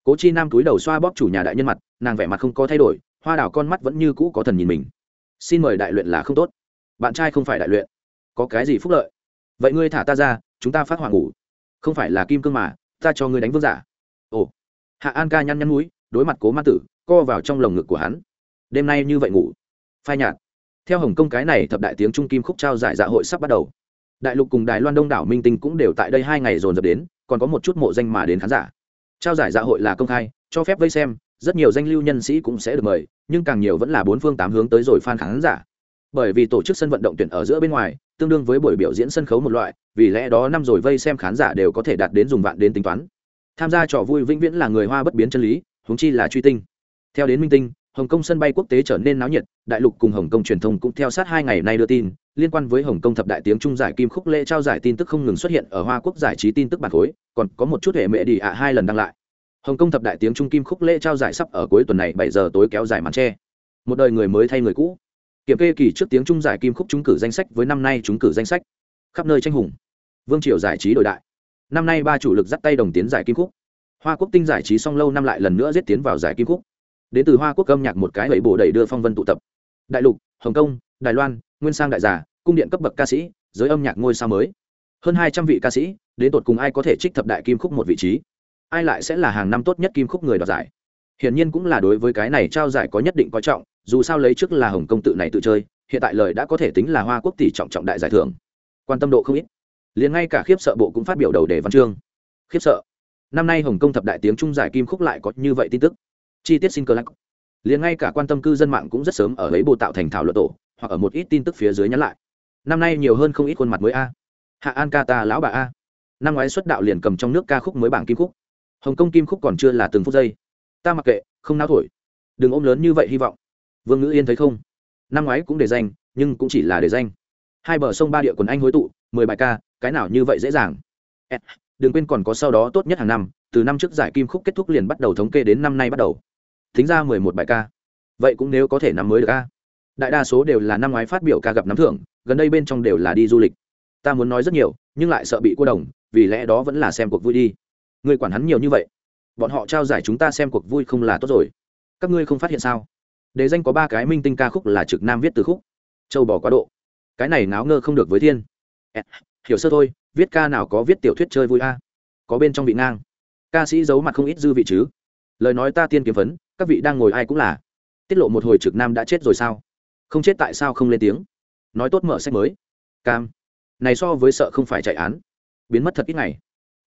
Cố chi nam túi đầu xoa bóp chủ nhà đại nhân mặt, nàng vẻ mặt không có thay đổi, hoa đào con mắt vẫn như cũ có thần nhìn mình. Xin mời đại luyện là không tốt. Bạn trai không phải đại luyện. Có cái gì phúc lợi? Vậy ngươi thả ta ra, chúng ta phát hoàng ngủ. Không phải là kim cương mà, ta cho ngươi đánh vương giả. Ồ. Hạ an ca nhăn nhăn núi, đối mặt cố ma tử, co vào trong lồng ngực của hắn đêm nay như vậy ngủ. Phai nhạt. Theo hồng kông cái này thập đại tiếng trung kim khúc trao giải dạ hội sắp bắt đầu. Đại lục cùng đài loan đông đảo minh tinh cũng đều tại đây hai ngày dồn dập đến, còn có một chút mộ danh mà đến khán giả. Trao giải dạ hội là công khai, cho phép vây xem, rất nhiều danh lưu nhân sĩ cũng sẽ được mời, nhưng càng nhiều vẫn là bốn phương tám hướng tới rồi fan khán giả. Bởi vì tổ chức sân vận động tuyển ở giữa bên ngoài, tương đương với buổi biểu diễn sân khấu một loại, vì lẽ đó năm rồi vây xem khán giả đều có thể đạt đến dùng vạn đến tính toán. Tham gia trò vui vĩnh viễn là người hoa bất biến chân lý, huống chi là truy tinh. Theo đến minh tinh hồng kông sân bay quốc tế trở nên náo nhiệt đại lục cùng hồng kông truyền thông cũng theo sát hai ngày nay đưa tin liên quan với hồng kông thập đại tiếng trung giải kim khúc lễ trao giải tin tức không ngừng xuất hiện ở hoa quốc giải trí tin tức bản khối còn có một chút hệ mẹ đi ạ hai lần đăng lại. Hồng kông thập đại tiếng trung kim khúc lễ trao giải sắp ở cuối tuần này bảy giờ tối kéo dài màn che, một đời người mới thay người cũ. Kiểm kê kỳ trước tiếng trung giải kim khúc trúng cử danh sách với năm nay trúng cử danh sách. Khắp nơi tranh hùng. Vương triều giải trí đổi đại. Năm nay ba chủ lực dắt tay đồng tiến giải kim khúc. Hoa quốc tinh giải trí song lâu năm lại lần nữa giết tiến vào giải kim khúc đến từ hoa quốc âm nhạc một cái bảy bổ đẩy đưa phong vân tụ tập. Đại lục, hồng kông, đài loan, nguyên sang đại giả cung điện cấp bậc ca sĩ, giới âm nhạc ngôi sao mới. Hơn hai trăm vị ca sĩ, đến tột cùng ai có thể trích thập đại kim khúc một vị trí? Ai lại sẽ là hàng năm tốt nhất kim khúc người đoạt giải? Hiển nhiên cũng là đối với cái này trao giải có nhất định coi trọng, dù sao lấy trước là hồng kông tự này tự chơi, hiện tại lời đã có thể tính là hoa quốc tỷ trọng trọng đại giải thưởng. Quan tâm độ không ít. Liền ngay cả khiếp sợ bộ cũng phát biểu đầu đề văn chương. Khiếp sợ. Năm nay hồng kông thập đại tiếng trung giải kim khúc lại có như vậy tin tức chi tiết xin cơ lắc liền ngay cả quan tâm cư dân mạng cũng rất sớm ở ấy bộ tạo thành thảo luận tổ, hoặc ở một ít tin tức phía dưới nhắn lại. Năm nay nhiều hơn không ít khuôn mặt mới a. Hạ an ca ta lão bà a. Năm ngoái xuất đạo liền cầm trong nước ca khúc mới bảng kim khúc. Hồng kông kim khúc còn chưa là từng phút giây. Ta mặc kệ, không náo thổi. Đừng ôm lớn như vậy hy vọng. Vương ngữ yên thấy không? Năm ngoái cũng để danh, nhưng cũng chỉ là để danh. Hai bờ sông ba địa quần anh hối tụ, mười bài ca, cái nào như vậy dễ dàng? Đừng quên còn có sau đó tốt nhất hàng năm, từ năm trước giải kim khúc kết thúc liền bắt đầu thống kê đến năm nay bắt đầu thính ra mười một bài ca. Vậy cũng nếu có thể năm mới được ca đại đa số đều là năm ngoái phát biểu ca gặp nắm thưởng, gần đây bên trong đều là đi du lịch. Ta muốn nói rất nhiều, nhưng lại sợ bị cô đồng, vì lẽ đó vẫn là xem cuộc vui đi. Người quản hắn nhiều như vậy. Bọn họ trao giải chúng ta xem cuộc vui không là tốt rồi. Các ngươi không phát hiện sao? Đề danh có ba cái minh tinh ca khúc là trực nam viết từ khúc. Châu bò quá độ. Cái này náo ngơ không được với thiên. Hiểu sơ thôi, viết ca nào có viết tiểu thuyết chơi vui a? Có bên trong vị ngang. Ca sĩ giấu mặt không ít dư vị chứ. Lời nói ta tiên kiếm phấn các vị đang ngồi ai cũng là. Tiết lộ một hồi trực nam đã chết rồi sao? Không chết tại sao không lên tiếng? Nói tốt mở sách mới. Cam. Này so với sợ không phải chạy án. Biến mất thật ít ngày.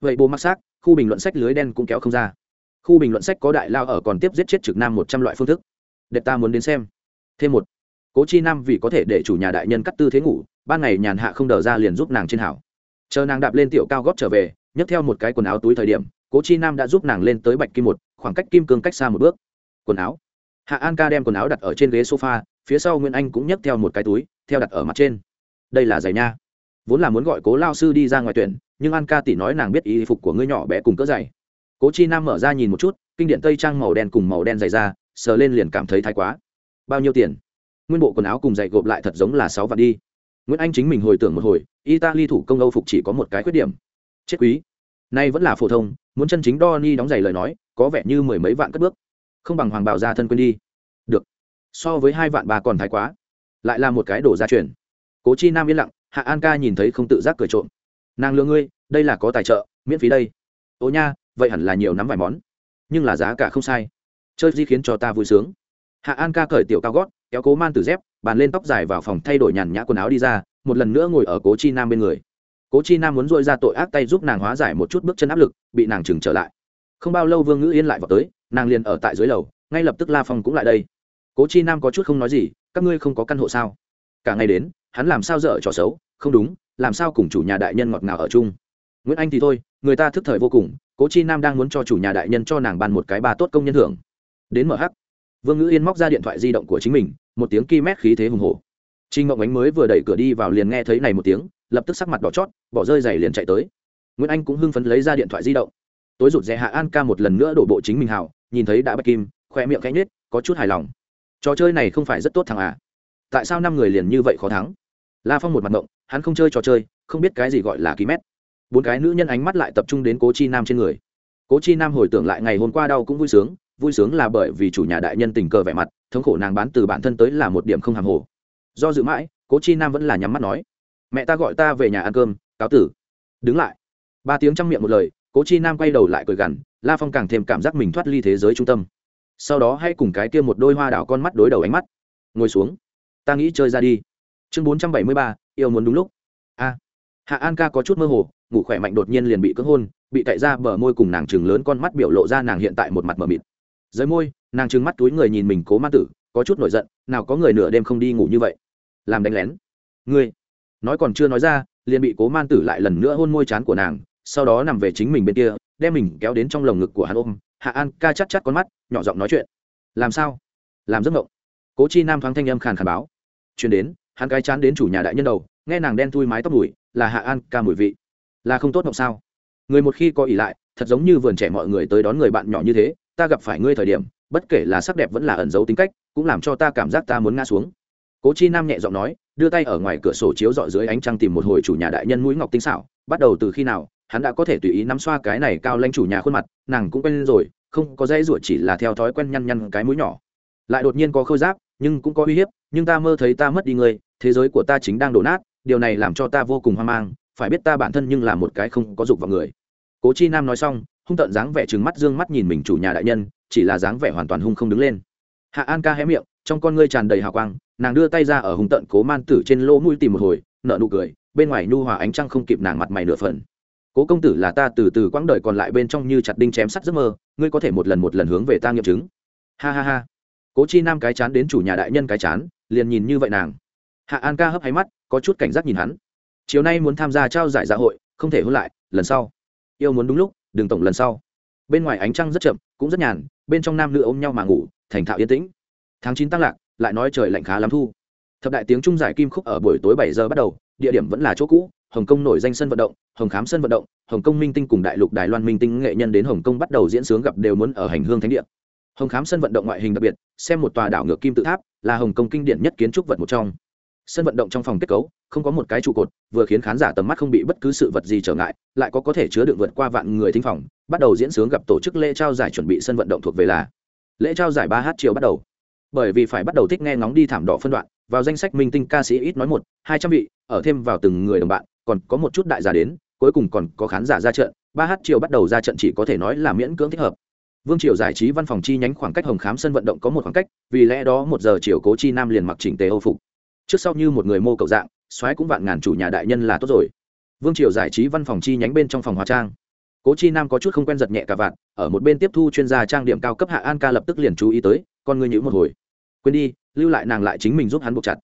Vậy bố mắc xác, khu bình luận sách lưới đen cũng kéo không ra. Khu bình luận sách có đại lao ở còn tiếp giết chết trực nam một trăm loại phương thức. Để ta muốn đến xem. Thêm một. Cố chi nam vì có thể để chủ nhà đại nhân cắt tư thế ngủ, ban ngày nhàn hạ không đờ ra liền giúp nàng trên hảo. Chờ nàng đạp lên tiểu cao góp trở về, nhấc theo một cái quần áo túi thời điểm, cố chi nam đã giúp nàng lên tới bạch kim một, khoảng cách kim cương cách xa một bước quần áo. Hạ an ca đem quần áo đặt ở trên ghế sofa, phía sau nguyễn anh cũng nhấc theo một cái túi, theo đặt ở mặt trên. Đây là giày nha. Vốn là muốn gọi cố lao sư đi ra ngoài tuyển, nhưng an ca tỷ nói nàng biết y phục của ngươi nhỏ bé cùng cỡ giày cố chi nam mở ra nhìn một chút, kinh điện tây trang màu đen cùng màu đen dày ra, sờ lên liền cảm thấy thái quá. Bao nhiêu tiền? Nguyên bộ quần áo cùng giày gộp lại thật giống là sáu vạn đi. Nguyễn anh chính mình hồi tưởng một hồi, italy thủ công âu phục chỉ có một cái khuyết điểm. Chết quý. Nay vẫn là phổ thông, muốn chân chính đo ni đóng giày lời nói, có vẻ như mười mấy vạn cất bước không bằng hoàng bảo gia thân quên đi. Được. So với hai vạn bà còn thái quá. Lại là một cái đổ gia truyền. Cố chi nam yên lặng, hạ an ca nhìn thấy không tự giác cười trộm. Nàng lừa ngươi, đây là có tài trợ, miễn phí đây. Ô nha, vậy hẳn là nhiều nắm vài món. Nhưng là giá cả không sai. Chơi di khiến cho ta vui sướng. Hạ an ca cởi tiểu cao gót, kéo cố man từ dép, bàn lên tóc dài vào phòng thay đổi nhàn nhã quần áo đi ra, một lần nữa ngồi ở cố chi nam bên người. Cố chi nam muốn dội ra tội ác tay giúp nàng hóa giải một chút bước chân áp lực, bị nàng chừng trở lại. Không bao lâu vương ngữ yên lại vào tới nàng liền ở tại dưới lầu, ngay lập tức la phong cũng lại đây. Cố chi nam có chút không nói gì, các ngươi không có căn hộ sao? Cả ngày đến, hắn làm sao dở trò xấu? Không đúng, làm sao cùng chủ nhà đại nhân ngọt ngào ở chung? Nguyễn anh thì thôi, người ta thức thời vô cùng, cố chi nam đang muốn cho chủ nhà đại nhân cho nàng ban một cái ba tốt công nhân thưởng. Đến mở vương ngữ yên móc ra điện thoại di động của chính mình, một tiếng ki mét khí thế hùng hồ trinh ngộng ánh mới vừa đẩy cửa đi vào liền nghe thấy này một tiếng, lập tức sắc mặt đỏ chót, bỏ rơi giày liền chạy tới. Nguyễn anh cũng hưng phấn lấy ra điện thoại di động. Tối rụt rè hạ an ca một lần nữa đổ bộ chính mình hào nhìn thấy đã bạch kim, khoe miệng cánh nết có chút hài lòng. Trò chơi này không phải rất tốt thằng à. Tại sao năm người liền như vậy khó thắng? La phong một mặt mộng hắn không chơi trò chơi, không biết cái gì gọi là ký mét. Bốn cái nữ nhân ánh mắt lại tập trung đến cố chi nam trên người. Cố chi nam hồi tưởng lại ngày hôm qua đau cũng vui sướng vui sướng là bởi vì chủ nhà đại nhân tình cờ vẻ mặt, thống khổ nàng bán từ bản thân tới là một điểm không hàng hồ. Do dự mãi, cố chi nam vẫn là nhắm mắt nói, mẹ ta gọi ta về nhà ăn cơm, cáo tử. Đứng lại. Ba tiếng trong miệng một lời cố chi nam quay đầu lại cười gằn, la phong càng thêm cảm giác mình thoát ly thế giới trung tâm. Sau đó hãy cùng cái kia một đôi hoa đảo con mắt đối đầu ánh mắt. Ngồi xuống. Ta nghĩ chơi ra đi. Chương bốn trăm bảy mươi ba, yêu muốn đúng lúc. A. Hạ an ca có chút mơ hồ, ngủ khỏe mạnh đột nhiên liền bị cưỡng hôn, bị cậy ra bờ môi cùng nàng chừng lớn con mắt biểu lộ ra nàng hiện tại một mặt mờ mịt. Dưới môi, nàng trừng mắt túi người nhìn mình cố ma tử, có chút nổi giận, nào có người nửa đêm không đi ngủ như vậy. Làm đánh lén. Ngươi. Nói còn chưa nói ra, liền bị cố man tử lại lần nữa hôn môi chán của nàng sau đó nằm về chính mình bên kia, đem mình kéo đến trong lồng ngực của hắn ôm. Hạ an ca chắc chắc con mắt, nhỏ giọng nói chuyện. Làm sao? Làm giấc mộng. Cố chi nam thoáng thanh âm khàn khàn báo. Chuyển đến, hắn cái chán đến chủ nhà đại nhân đầu, nghe nàng đen thui mái tóc mùi là hạ an ca mùi vị. Là không tốt mộng sao? Người một khi có ỉ lại, thật giống như vườn trẻ mọi người tới đón người bạn nhỏ như thế, ta gặp phải ngươi thời điểm, bất kể là sắc đẹp vẫn là ẩn giấu tính cách, cũng làm cho ta cảm giác ta muốn ngã xuống. Cố chi nam nhẹ giọng nói, đưa tay ở ngoài cửa sổ chiếu dọi dưới ánh trăng tìm một hồi chủ nhà đại nhân mũi ngọc tinh xảo, bắt đầu từ khi nào hắn đã có thể tùy ý nắm xoa cái này cao lãnh chủ nhà khuôn mặt, nàng cũng quen rồi, không có dây ruột chỉ là theo thói quen nhăn nhăn cái mũi nhỏ. Lại đột nhiên có khôi giáp, nhưng cũng có uy hiếp, nhưng ta mơ thấy ta mất đi ngươi thế giới của ta chính đang đổ nát, điều này làm cho ta vô cùng hoang mang, phải biết ta bản thân nhưng là một cái không có dục vào người. Cố chi nam nói xong, hung tận dáng vẻ trừng mắt dương mắt nhìn mình chủ nhà đại nhân, chỉ là dáng vẻ hoàn toàn hung không đứng lên. Hạ an ca hé miệng, trong con ngươi tràn đầy hào quang, nàng đưa tay ra ở hung tận cố man tử trên lỗ mũi tìm một hồi nợ nụ cười, bên ngoài nhu hòa ánh trăng không kịp nàng mặt mày nửa phần cố công tử là ta từ từ quãng đời còn lại bên trong như chặt đinh chém sắt giấc mơ, ngươi có thể một lần một lần hướng về ta nghiệm chứng. Ha ha ha. Cố chi nam cái chán đến chủ nhà đại nhân cái chán, liền nhìn như vậy nàng. Hạ an ca hấp hay mắt, có chút cảnh giác nhìn hắn. Chiều nay muốn tham gia trao giải dạ hội, không thể hôn lại, lần sau. Yêu muốn đúng lúc, đừng tổng lần sau. Bên ngoài ánh trăng rất chậm, cũng rất nhàn, bên trong nam nữ ôm nhau mà ngủ, thành thạo yên tĩnh. Tháng chín tăng lạc, lại nói trời lạnh khá lắm thu. Thập đại tiếng trung giải kim khúc ở buổi tối bảy giờ bắt đầu, địa điểm vẫn là chỗ cũ hồng kông nổi danh sân vận động, hồng khám sân vận động, hồng kông minh tinh cùng đại lục đài loan minh tinh nghệ nhân đến hồng kông bắt đầu diễn sướng gặp đều muốn ở hành hương thánh địa. Hồng khám sân vận động ngoại hình đặc biệt, xem một tòa đảo ngược kim tự tháp, là hồng kông kinh điển nhất kiến trúc vật một trong. Sân vận động trong phòng kết cấu, không có một cái trụ cột, vừa khiến khán giả tầm mắt không bị bất cứ sự vật gì trở ngại, lại có có thể chứa đựng vượt qua vạn người thính phòng, bắt đầu diễn sướng gặp tổ chức lễ trao giải chuẩn bị sân vận động thuộc về là. Lễ trao giải ba h chiều bắt đầu bởi vì phải bắt đầu thích nghe ngóng đi thảm đỏ phân đoạn, vào danh sách minh tinh ca sĩ ít nói một, hai trăm vị, ở thêm vào từng người đồng bạn, còn có một chút đại giả đến, cuối cùng còn có khán giả ra trận, ba h chiều bắt đầu ra trận chỉ có thể nói là miễn cưỡng thích hợp. Vương triều giải trí văn phòng chi nhánh khoảng cách hồng khám sân vận động có một khoảng cách, vì lẽ đó một giờ chiều cố chi nam liền mặc chỉnh tề âu phục. Trước sau như một người mô cầu dạng xoáy cũng vạn ngàn chủ nhà đại nhân là tốt rồi. Vương triều giải trí văn phòng chi nhánh bên trong phòng hóa trang. Cố chi nam có chút không quen giật nhẹ cả vạn, ở một bên tiếp thu chuyên gia trang điểm cao cấp hạ an ca lập tức liền chú ý tới con ngươi nhữ một hồi. Quên đi, lưu lại nàng lại chính mình giúp hắn buộc chặt.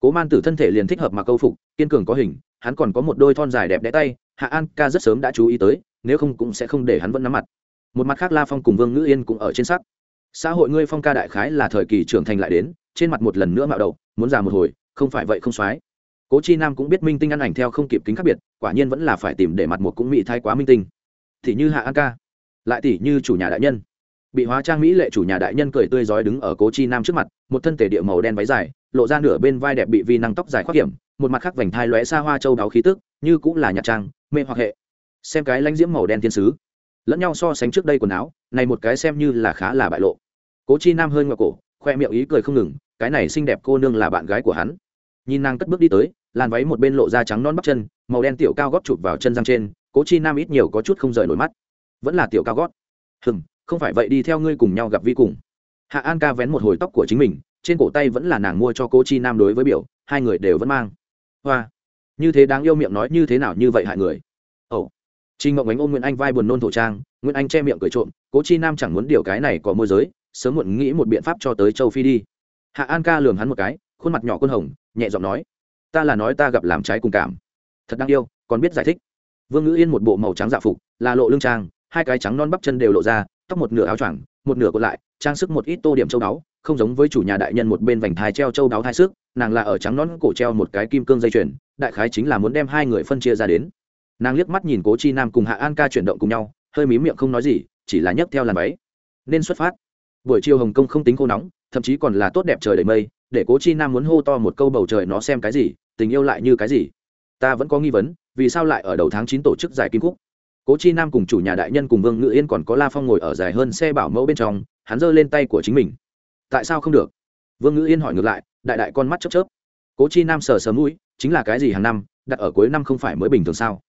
Cố man tử thân thể liền thích hợp mà câu phục, kiên cường có hình, hắn còn có một đôi thon dài đẹp đẽ tay, hạ an ca rất sớm đã chú ý tới, nếu không cũng sẽ không để hắn vẫn nắm mặt. Một mặt khác la phong cùng vương ngữ yên cũng ở trên sắc xã hội ngươi phong ca đại khái là thời kỳ trưởng thành lại đến, trên mặt một lần nữa mạo đầu muốn già một hồi, không phải vậy không soái. Cố chi nam cũng biết minh tinh ăn ảnh theo không kịp kính khác biệt, quả nhiên vẫn là phải tìm để mặt một cũng mỹ thái quá minh tinh. Thì như hạ an ca, lại tỷ như chủ nhà đại nhân bị hóa trang mỹ lệ chủ nhà đại nhân cười tươi rói đứng ở cố chi nam trước mặt, một thân thể địa màu đen váy dài, lộ ra nửa bên vai đẹp bị vi năng tóc dài khoác hiểm, một mặt khác vành thai lóe xa hoa châu đáo khí tức, như cũng là nhạc trang, mê hoặc hệ. Xem cái lãnh diễm màu đen thiên sứ. Lẫn nhau so sánh trước đây quần áo, này một cái xem như là khá là bại lộ. Cố chi nam hơi ngọc cổ, khoe miệng ý cười không ngừng, cái này xinh đẹp cô nương là bạn gái của hắn. Nhìn nàng cất bước đi tới, làn váy một bên lộ da trắng non bắp chân, màu đen tiểu cao gót chụp vào chân răng trên, cố chi nam ít nhiều có chút không rời nổi mắt. Vẫn là tiểu cao gót. Hừng không phải vậy đi theo ngươi cùng nhau gặp vi cùng hạ an ca vén một hồi tóc của chính mình trên cổ tay vẫn là nàng mua cho cô chi nam đối với biểu hai người đều vẫn mang hoa như thế đáng yêu miệng nói như thế nào như vậy hại người ồ oh. Trình Ngọc Ánh ôm Nguyễn Anh vai buồn nôn thổ trang, Nguyễn Anh che miệng cười trộm, Cố Chi Nam chẳng muốn điều cái này có môi giới, sớm muộn nghĩ một biện pháp cho tới châu Phi đi. Hạ An ca lườm hắn một cái, khuôn mặt nhỏ quân hồng, nhẹ giọng nói: "Ta là nói ta gặp làm trái cùng cảm, thật đáng yêu, còn biết giải thích." Vương Ngữ Yên một bộ màu trắng dạ phục, là lộ lưng trang, hai cái trắng non bắp chân đều lộ ra, tóc một nửa áo choàng, một nửa còn lại, trang sức một ít tô điểm châu đáo, không giống với chủ nhà đại nhân một bên vành thái treo châu đáo thái sức, nàng là ở trắng nón cổ treo một cái kim cương dây chuyền, đại khái chính là muốn đem hai người phân chia ra đến. Nàng liếc mắt nhìn cố chi nam cùng hạ an ca chuyển động cùng nhau hơi mí miệng không nói gì chỉ là nhấc theo làn váy. Nên xuất phát. Buổi chiều hồng kông không tính khô nóng thậm chí còn là tốt đẹp trời đầy mây để cố chi nam muốn hô to một câu bầu trời nó xem cái gì tình yêu lại như cái gì. Ta vẫn có nghi vấn vì sao lại ở đầu tháng chín tổ chức giải kim cúc cố chi nam cùng chủ nhà đại nhân cùng vương ngự yên còn có la phong ngồi ở dài hơn xe bảo mẫu bên trong, hắn giơ lên tay của chính mình. Tại sao không được? Vương ngự yên hỏi ngược lại, đại đại con mắt chớp chớp. Cố chi nam sờ sờ mũi, chính là cái gì hàng năm, đặt ở cuối năm không phải mới bình thường sao?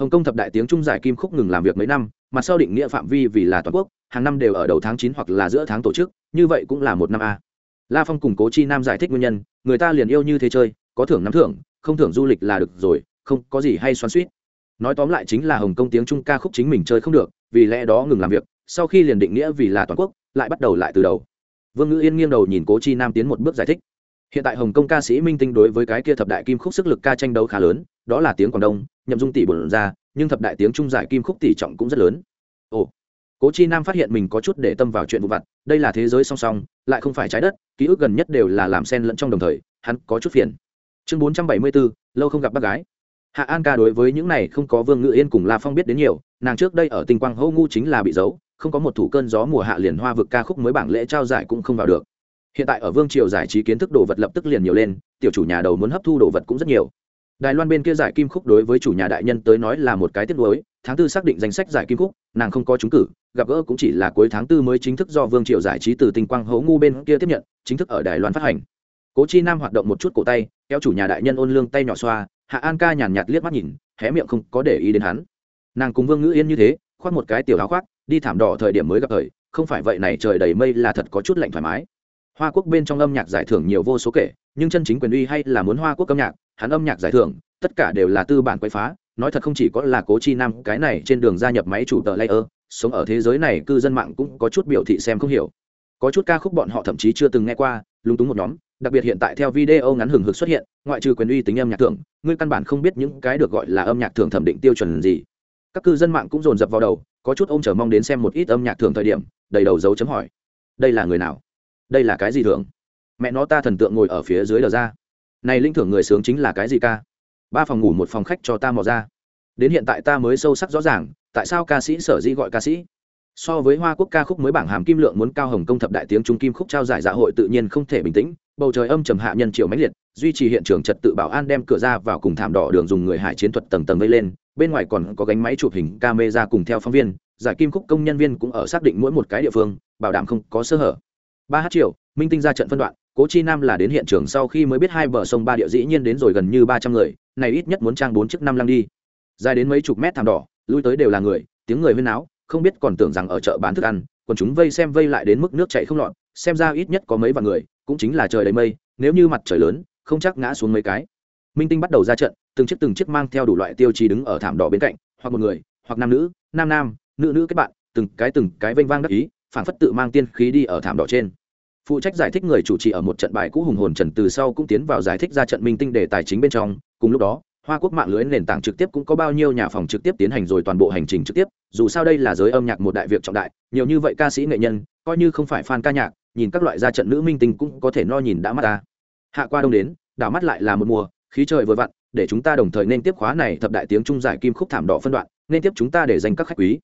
Hồng kông thập đại tiếng trung giải kim khúc ngừng làm việc mấy năm mặt sau định nghĩa phạm vi vì là toàn quốc, hàng năm đều ở đầu tháng chín hoặc là giữa tháng tổ chức, như vậy cũng là một năm a. La phong cùng cố chi nam giải thích nguyên nhân, người ta liền yêu như thế chơi, có thưởng nắm thưởng, không thưởng du lịch là được rồi, không có gì hay xoắn suýt nói tóm lại chính là hồng kông tiếng trung ca khúc chính mình chơi không được, vì lẽ đó ngừng làm việc, sau khi liền định nghĩa vì là toàn quốc, lại bắt đầu lại từ đầu. Vương ngữ yên nghiêng đầu nhìn cố chi nam tiến một bước giải thích. Hiện tại hồng kông ca sĩ minh tinh đối với cái kia thập đại kim khúc sức lực ca tranh đấu khá lớn, đó là tiếng quảng đông, nhậm dung tỷ bổn ra, nhưng thập đại tiếng trung giải kim khúc tỷ trọng cũng rất lớn. Ồ, cố chi nam phát hiện mình có chút để tâm vào chuyện vụ vặt, đây là thế giới song song, lại không phải trái đất, ký ức gần nhất đều là làm sen lẫn trong đồng thời, hắn có chút phiền. Chương bốn trăm bảy mươi bốn lâu không gặp bác gái hạ an ca đối với những này không có vương ngự yên cùng la phong biết đến nhiều, nàng trước đây ở tinh quang hô ngu chính là bị giấu, không có một thủ cơn gió mùa hạ liền hoa vực ca khúc mới bảng lễ trao giải cũng không vào được hiện tại ở vương triều giải trí kiến thức đồ vật lập tức liền nhiều lên, tiểu chủ nhà đầu muốn hấp thu đồ vật cũng rất nhiều đài loan bên kia giải kim khúc đối với chủ nhà đại nhân tới nói là một cái tiết đối. tháng tư xác định danh sách giải kim khúc, nàng không có trúng cử, gặp gỡ cũng chỉ là cuối tháng tư mới chính thức do vương triều giải trí từ tinh quang hấu ngu bên kia tiếp nhận, chính thức ở đài loan phát hành cố chi nam hoạt động một chút cổ tay, kéo chủ nhà đại nhân ôn lương tay nhỏ xoa, hạ an ca nhàn nhạt liếc mắt nhìn, hé miệng không có để ý đến hắn. Nàng cùng vương ngữ yên như thế, khoác một cái tiểu áo khoác, đi thảm đỏ thời điểm mới gặp thời, không phải vậy này trời đầy mây là thật có chút lạnh thoải mái. Hoa quốc bên trong âm nhạc giải thưởng nhiều vô số kể, nhưng chân chính quyền uy hay là muốn hoa quốc âm nhạc, hắn âm nhạc giải thưởng, tất cả đều là tư bản quậy phá, nói thật không chỉ có là cố chi nam, cái này trên đường gia nhập máy chủ tờ layer, sống ở thế giới này cư dân mạng cũng có chút biểu thị xem không hiểu. Có chút ca khúc bọn họ thậm chí chưa từng nghe qua, lúng túng một nhóm đặc biệt hiện tại theo video ngắn hừng hực xuất hiện, ngoại trừ quyền uy tính âm nhạc thưởng, ngươi căn bản không biết những cái được gọi là âm nhạc thưởng thẩm định tiêu chuẩn gì. Các cư dân mạng cũng dồn dập vào đầu, có chút ông chờ mong đến xem một ít âm nhạc thưởng thời điểm, đầy đầu dấu chấm hỏi. Đây là người nào? Đây là cái gì thưởng? Mẹ nó, ta thần tượng ngồi ở phía dưới đờ ra. Này linh thưởng người sướng chính là cái gì ca? Ba phòng ngủ một phòng khách cho ta mò ra. Đến hiện tại ta mới sâu sắc rõ ràng, tại sao ca sĩ sở di gọi ca sĩ? So với hoa quốc ca khúc mới bảng hàm kim lượng muốn cao hồng công thập đại tiếng trung kim khúc trao giải dạ hội tự nhiên không thể bình tĩnh bầu trời âm trầm hạ nhân triều mãnh liệt, duy trì hiện trường trật tự bảo an đem cửa ra vào cùng thảm đỏ đường dùng người hải chiến thuật tầng tầng vây lên, bên ngoài còn có gánh máy chụp hình camera cùng theo phóng viên, giải kim khúc công nhân viên cũng ở xác định mỗi một cái địa phương, bảo đảm không có sơ hở. Ba h triệu minh tinh ra trận phân đoạn, cố chi nam là đến hiện trường sau khi mới biết hai bờ sông ba địa dĩ nhiên đến rồi gần như ba trăm người, này ít nhất muốn trang bốn chiếc năm lăng đi. Dài đến mấy chục mét thảm đỏ, lui tới đều là người, tiếng người huyên áo không biết còn tưởng rằng ở chợ bán thức ăn, còn chúng vây xem vây lại đến mức nước chảy không lọt, xem ra ít nhất có mấy vạn người cũng chính là trời đầy mây, nếu như mặt trời lớn, không chắc ngã xuống mấy cái. Minh tinh bắt đầu ra trận, từng chiếc từng chiếc mang theo đủ loại tiêu chí đứng ở thảm đỏ bên cạnh, hoặc một người, hoặc nam nữ, nam nam, nữ nữ kết bạn, từng cái từng cái vênh vang đắc ý phản phất tự mang tiên khí đi ở thảm đỏ trên. Phụ trách giải thích người chủ trì ở một trận bài cũ hùng hồn trần từ sau cũng tiến vào giải thích ra trận minh tinh đề tài chính bên trong. Cùng lúc đó, hoa quốc mạng lưới nền tảng trực tiếp cũng có bao nhiêu nhà phòng trực tiếp tiến hành rồi toàn bộ hành trình trực tiếp. Dù sao đây là giới âm nhạc một đại việc trọng đại, nhiều như vậy ca sĩ nghệ nhân, coi như không phải fan ca nhạc nhìn các loại gia trận nữ minh tinh cũng có thể no nhìn đã mắt ta. Hạ qua đông đến, đảo mắt lại là một mùa, khí trời vừa vặn, để chúng ta đồng thời nên tiếp khóa này thập đại tiếng trung giải kim khúc thảm đỏ phân đoạn, nên tiếp chúng ta để dành các khách quý.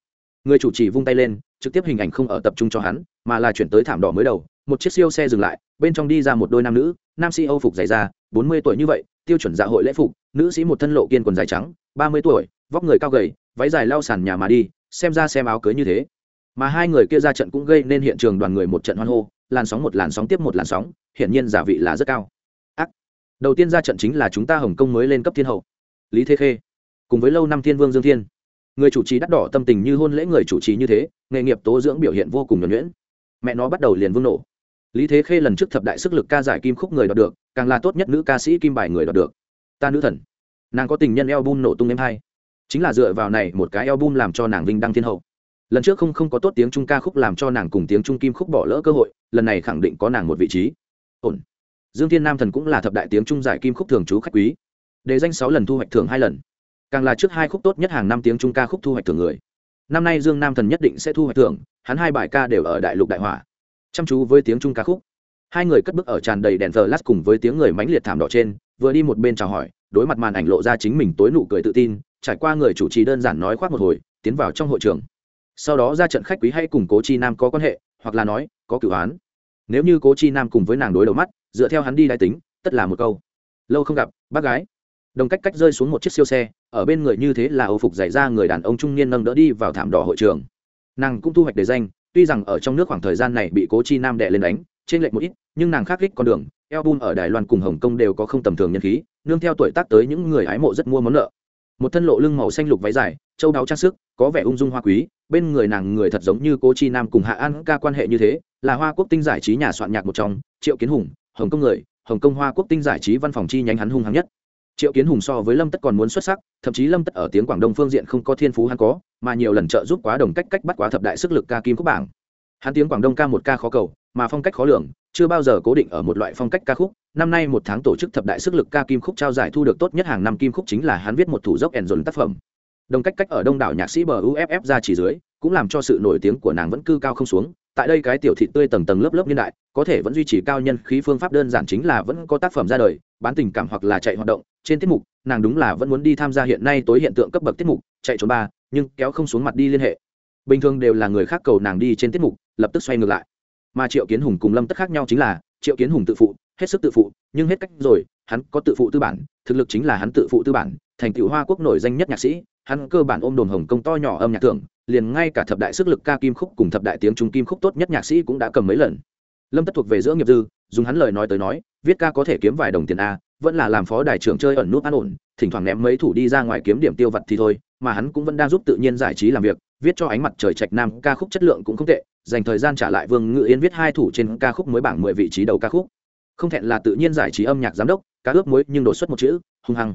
Người chủ trì vung tay lên, trực tiếp hình ảnh không ở tập trung cho hắn, mà là chuyển tới thảm đỏ mới đầu, một chiếc siêu xe dừng lại, bên trong đi ra một đôi nam nữ, nam sĩ âu phục dày da, bốn mươi tuổi như vậy, tiêu chuẩn dạ hội lễ phục, nữ sĩ một thân lộ kiên quần dài trắng, ba mươi tuổi, vóc người cao gầy, váy dài lao sàn nhà mà đi, xem ra xem áo cưới như thế. Mà hai người kia ra trận cũng gây nên hiện trường đoàn người một trận hoan hô làn sóng một làn sóng tiếp một làn sóng, hiển nhiên giả vị là rất cao. Ác. Đầu tiên ra trận chính là chúng ta hồng kông mới lên cấp thiên hậu. Lý thế khê. Cùng với lâu năm thiên vương dương thiên. Người chủ trì đắt đỏ tâm tình như hôn lễ người chủ trì như thế, nghề nghiệp tố dưỡng biểu hiện vô cùng nhuẩn nhuyễn. Mẹ nó bắt đầu liền vương nổ. Lý thế khê lần trước thập đại sức lực ca giải kim khúc người đoạt được, càng là tốt nhất nữ ca sĩ kim bài người đoạt được. Ta nữ thần. Nàng có tình nhân eo bun nổ tung em hai. Chính là dựa vào này một cái eo bun làm cho nàng vinh đăng thiên hậu lần trước không không có tốt tiếng trung ca khúc làm cho nàng cùng tiếng trung kim khúc bỏ lỡ cơ hội, lần này khẳng định có nàng một vị trí. Ổn. Dương thiên nam thần cũng là thập đại tiếng trung giải kim khúc thường trú khách quý. Đề danh sáu lần thu hoạch thưởng hai lần. Càng là trước hai khúc tốt nhất hàng năm tiếng trung ca khúc thu hoạch thưởng người. Năm nay dương nam thần nhất định sẽ thu hoạch thưởng, hắn hai bài ca đều ở đại lục đại hỏa. Chăm chú với tiếng trung ca khúc. Hai người cất bước ở tràn đầy đèn thờ lát cùng với tiếng người mãnh liệt thảm đỏ trên, vừa đi một bên chào hỏi, đối mặt màn ảnh lộ ra chính mình tối nụ cười tự tin, trải qua người chủ trì đơn giản nói khoác một hồi, tiến vào trong hội trường sau đó ra trận khách quý hay cùng cố chi nam có quan hệ, hoặc là nói, có cửu án. Nếu như cố chi nam cùng với nàng đối đầu mắt, dựa theo hắn đi đại tính, tất là một câu. Lâu không gặp, bác gái. Đồng cách cách rơi xuống một chiếc siêu xe, ở bên người như thế là âu phục dạy ra người đàn ông trung niên nâng đỡ đi vào thảm đỏ hội trường. Nàng cũng thu hoạch đề danh, tuy rằng ở trong nước khoảng thời gian này bị cố chi nam đệ lên đánh trên lệch một ít, nhưng nàng khắc kích con đường, album ở đài loan cùng hồng kông đều có không tầm thường nhân khí, nương theo tuổi tác tới những người hái mộ rất mua món nợ. Một thân lộ lưng màu xanh lục váy dài, châu đáo trang sức, có vẻ ung dung hoa quý bên người nàng người thật giống như cố chi nam cùng hạ an ca quan hệ như thế, là hoa quốc tinh giải trí nhà soạn nhạc một trong, triệu kiến hùng, hồng kông người, hồng kông hoa quốc tinh giải trí văn phòng chi nhánh hắn hung hăng nhất. Triệu kiến hùng so với lâm tất còn muốn xuất sắc, thậm chí lâm tất ở tiếng quảng đông phương diện không có thiên phú hắn có, mà nhiều lần trợ giúp quá đồng cách cách bắt quá thập đại sức lực ca kim khúc bảng. Hắn tiếng quảng đông ca một ca khó cầu, mà phong cách khó lường, chưa bao giờ cố định ở một loại phong cách ca khúc. Năm nay một tháng tổ chức thập đại sức lực ca kim khúc trao giải thu được tốt nhất hàng năm kim khúc chính là hắn viết một thủ dốc ẻn dồn tác phẩm đồng cách cách ở đông đảo nhạc sĩ bờ uff ra chỉ dưới, cũng làm cho sự nổi tiếng của nàng vẫn cư cao không xuống. Tại đây cái tiểu thị tươi tầng tầng lớp lớp niên đại, có thể vẫn duy trì cao nhân khí phương pháp đơn giản chính là vẫn có tác phẩm ra đời, bán tình cảm hoặc là chạy hoạt động. Trên tiết mục, nàng đúng là vẫn muốn đi tham gia hiện nay tối hiện tượng cấp bậc tiết mục, chạy trốn ba, nhưng kéo không xuống mặt đi liên hệ. Bình thường đều là người khác cầu nàng đi trên tiết mục, lập tức xoay ngược lại. Mà triệu kiến hùng cùng lâm tất khác nhau chính là, triệu kiến hùng tự phụ, hết sức tự phụ, nhưng hết cách rồi, hắn có tự phụ tư bản, thực lực chính là hắn tự phụ tư bản, thành tựu hoa quốc nổi danh nhất nhạc sĩ hắn cơ bản ôm đồn hồng công to nhỏ âm nhạc thưởng, liền ngay cả thập đại sức lực ca kim khúc cùng thập đại tiếng trung kim khúc tốt nhất nhạc sĩ cũng đã cầm mấy lần. Lâm tất thuộc về giữa nghiệp dư, dùng hắn lời nói tới nói, viết ca có thể kiếm vài đồng tiền a, vẫn là làm phó đại trưởng chơi ẩn nút an ổn, thỉnh thoảng ném mấy thủ đi ra ngoài kiếm điểm tiêu vặt thì thôi, mà hắn cũng vẫn đang giúp tự nhiên giải trí làm việc, viết cho ánh mặt trời trạch nam ca khúc chất lượng cũng không tệ, dành thời gian trả lại vương ngự yên viết hai thủ trên ca khúc mới bảng mười vị trí đầu ca khúc. Không thẹn là tự nhiên giải trí âm nhạc giám đốc cá ước mới nhưng đột xuất một chữ, hung hăng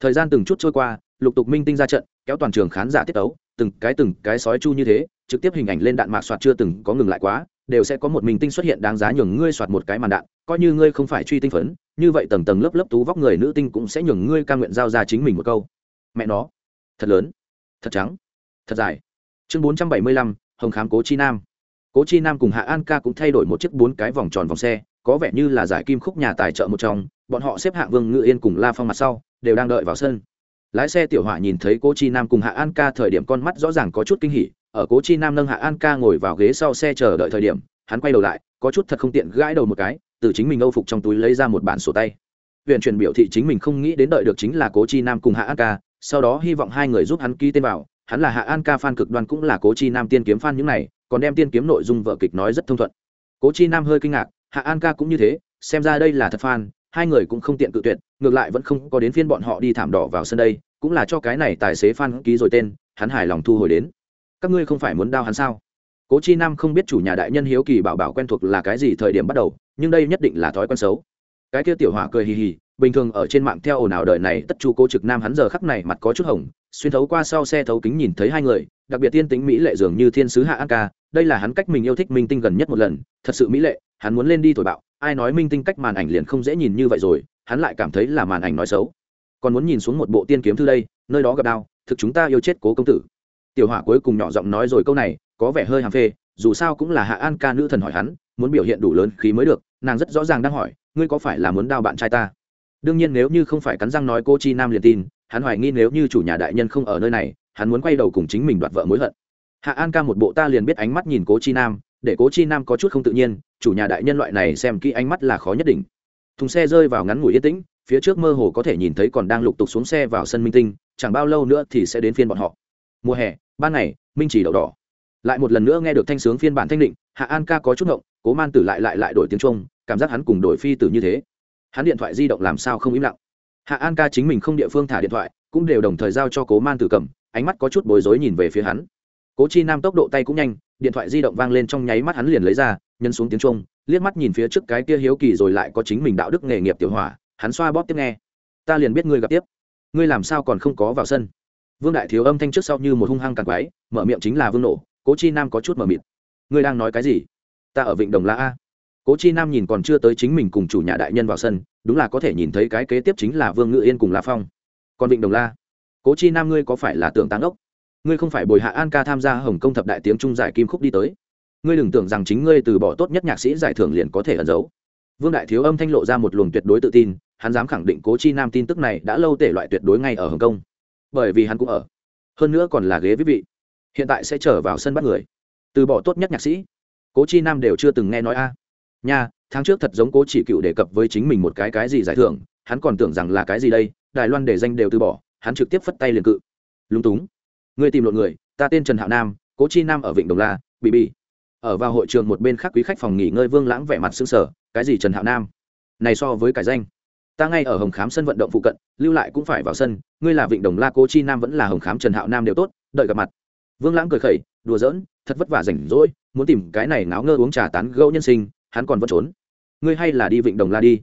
thời gian từng chút trôi qua, lục tục minh tinh ra trận, kéo toàn trường khán giả tiết tấu, từng cái từng cái sói chu như thế, trực tiếp hình ảnh lên đạn mạc soạt chưa từng có ngừng lại quá, đều sẽ có một minh tinh xuất hiện đáng giá nhường ngươi soạt một cái màn đạn, coi như ngươi không phải truy tinh phấn, như vậy tầng tầng lớp lớp tú vóc người nữ tinh cũng sẽ nhường ngươi ca nguyện giao ra chính mình một câu. Mẹ nó, thật lớn, thật trắng, thật dài. Chương bốn trăm bảy mươi lăm, hồng khám cố chi nam. Cố chi nam cùng hạ an ca cũng thay đổi một chiếc bốn cái vòng tròn vòng xe, có vẻ như là giải kim khúc nhà tài trợ một trong bọn họ xếp hạng vương ngự yên cùng la phong mặt sau, đều đang đợi vào sân. Lái xe tiểu hỏa nhìn thấy cố chi nam cùng hạ an ca thời điểm con mắt rõ ràng có chút kinh hỉ, ở cố chi nam nâng hạ an ca ngồi vào ghế sau xe chờ đợi thời điểm, hắn quay đầu lại, có chút thật không tiện gãi đầu một cái, từ chính mình âu phục trong túi lấy ra một bản sổ tay. Huyện truyền biểu thị chính mình không nghĩ đến đợi được chính là cố chi nam cùng hạ an ca, sau đó hy vọng hai người giúp hắn ký tên vào, hắn là hạ an ca f cực đoan cũng là cố chi nam tiên kiếm f những này, còn đem tiên kiếm nội dung vợ kịch nói rất thông thuận. Cố chi nam hơi kinh ngạc, hạ an ca cũng như thế, xem ra đây là thật f hai người cũng không tiện cự tuyệt, ngược lại vẫn không có đến phiên bọn họ đi thảm đỏ vào sân đây, cũng là cho cái này tài xế phan ký rồi tên, hắn hài lòng thu hồi đến. Các ngươi không phải muốn đao hắn sao? Cố chi nam không biết chủ nhà đại nhân hiếu kỳ bảo bảo quen thuộc là cái gì thời điểm bắt đầu, nhưng đây nhất định là thói quen xấu. Cái kia tiểu hỏa cười hì hì, bình thường ở trên mạng theo ồn ào đời này, tất chu cố trực nam hắn giờ khắc này mặt có chút hồng, xuyên thấu qua sau xe thấu kính nhìn thấy hai người, đặc biệt tiên tính mỹ lệ dường như thiên sứ hạ an ca, đây là hắn cách mình yêu thích minh tinh gần nhất một lần, thật sự mỹ lệ hắn muốn lên đi thổi bạo, ai nói minh tinh cách màn ảnh liền không dễ nhìn như vậy rồi, hắn lại cảm thấy là màn ảnh nói xấu. Còn muốn nhìn xuống một bộ tiên kiếm thư đây, nơi đó gặp đao thực chúng ta yêu chết cố công tử. Tiểu hỏa cuối cùng nhỏ giọng nói rồi câu này, có vẻ hơi hàm phê, dù sao cũng là hạ an ca nữ thần hỏi hắn, muốn biểu hiện đủ lớn khí mới được, nàng rất rõ ràng đang hỏi, ngươi có phải là muốn đao bạn trai ta? Đương nhiên nếu như không phải cắn răng nói cô chi nam liền tin, hắn hoài nghi nếu như chủ nhà đại nhân không ở nơi này, hắn muốn quay đầu cùng chính mình đoạt vợ mối hận. Hạ an ca một bộ ta liền biết ánh mắt nhìn cố chi nam để cố chi nam có chút không tự nhiên, chủ nhà đại nhân loại này xem kỹ ánh mắt là khó nhất định. Thùng xe rơi vào ngắn ngủi yên tĩnh, phía trước mơ hồ có thể nhìn thấy còn đang lục tục xuống xe vào sân minh tinh, chẳng bao lâu nữa thì sẽ đến phiên bọn họ. Mùa hè, ban ngày, minh chỉ đậu đỏ. Lại một lần nữa nghe được thanh sướng phiên bản thanh định, hạ an ca có chút ngộng, cố man tử lại lại lại đổi tiếng trung, cảm giác hắn cùng đổi phi tử như thế. Hắn điện thoại di động làm sao không im lặng. Hạ an ca chính mình không địa phương thả điện thoại, cũng đều đồng thời giao cho cố man tử cầm, ánh mắt có chút bối rối nhìn về phía hắn. Cố chi nam tốc độ tay cũng nhanh điện thoại di động vang lên trong nháy mắt hắn liền lấy ra nhân xuống tiếng trung liếc mắt nhìn phía trước cái kia hiếu kỳ rồi lại có chính mình đạo đức nghề nghiệp tiểu hỏa, hắn xoa bóp tiếp nghe. Ta liền biết ngươi gặp tiếp. Ngươi làm sao còn không có vào sân? Vương đại thiếu âm thanh trước sau như một hung hăng càng quái, mở miệng chính là vương nổ cố chi nam có chút mở mịt. Ngươi đang nói cái gì? Ta ở vịnh đồng la a. Cố chi nam nhìn còn chưa tới chính mình cùng chủ nhà đại nhân vào sân, đúng là có thể nhìn thấy cái kế tiếp chính là vương ngự yên cùng la phong. Còn vịnh đồng la? Cố chi nam ngươi có phải là tưởng táng ốc? Ngươi không phải bồi hạ an ca tham gia hồng công thập đại tiếng trung giải kim khúc đi tới. Ngươi đừng tưởng rằng chính ngươi từ bỏ tốt nhất nhạc sĩ giải thưởng liền có thể ẩn giấu. Vương đại thiếu âm thanh lộ ra một luồng tuyệt đối tự tin, hắn dám khẳng định cố chi nam tin tức này đã lâu tể loại tuyệt đối ngay ở hồng kông. Bởi vì hắn cũng ở. Hơn nữa còn là ghế viết vị. Hiện tại sẽ trở vào sân bắt người. Từ bỏ tốt nhất nhạc sĩ. Cố chi nam đều chưa từng nghe nói a. Nha, tháng trước thật giống cố chỉ cựu đề cập với chính mình một cái cái gì giải thưởng, hắn còn tưởng rằng là cái gì đây, đài loan để danh đều từ bỏ, hắn trực tiếp phất tay liền cự. Lúng túng người tìm lộn người, ta tên trần hạo nam, cố chi nam ở vịnh đồng la bị bị ở vào hội trường một bên khác quý khách phòng nghỉ ngơi vương lãng vẻ mặt xương sở cái gì trần hạo nam? Này so với cải danh. Ta ngay ở hồng khám sân vận động phụ cận, lưu lại cũng phải vào sân, ngươi là vịnh đồng la, cố chi nam vẫn là hồng khám trần hạo nam đều tốt, đợi gặp mặt. Vương lãng cười khẩy, đùa giỡn, thật vất vả rảnh rỗi, muốn tìm cái này náo ngơ uống trà tán gẫu nhân sinh, hắn còn vẫn trốn. Ngươi hay là đi vịnh đồng la đi.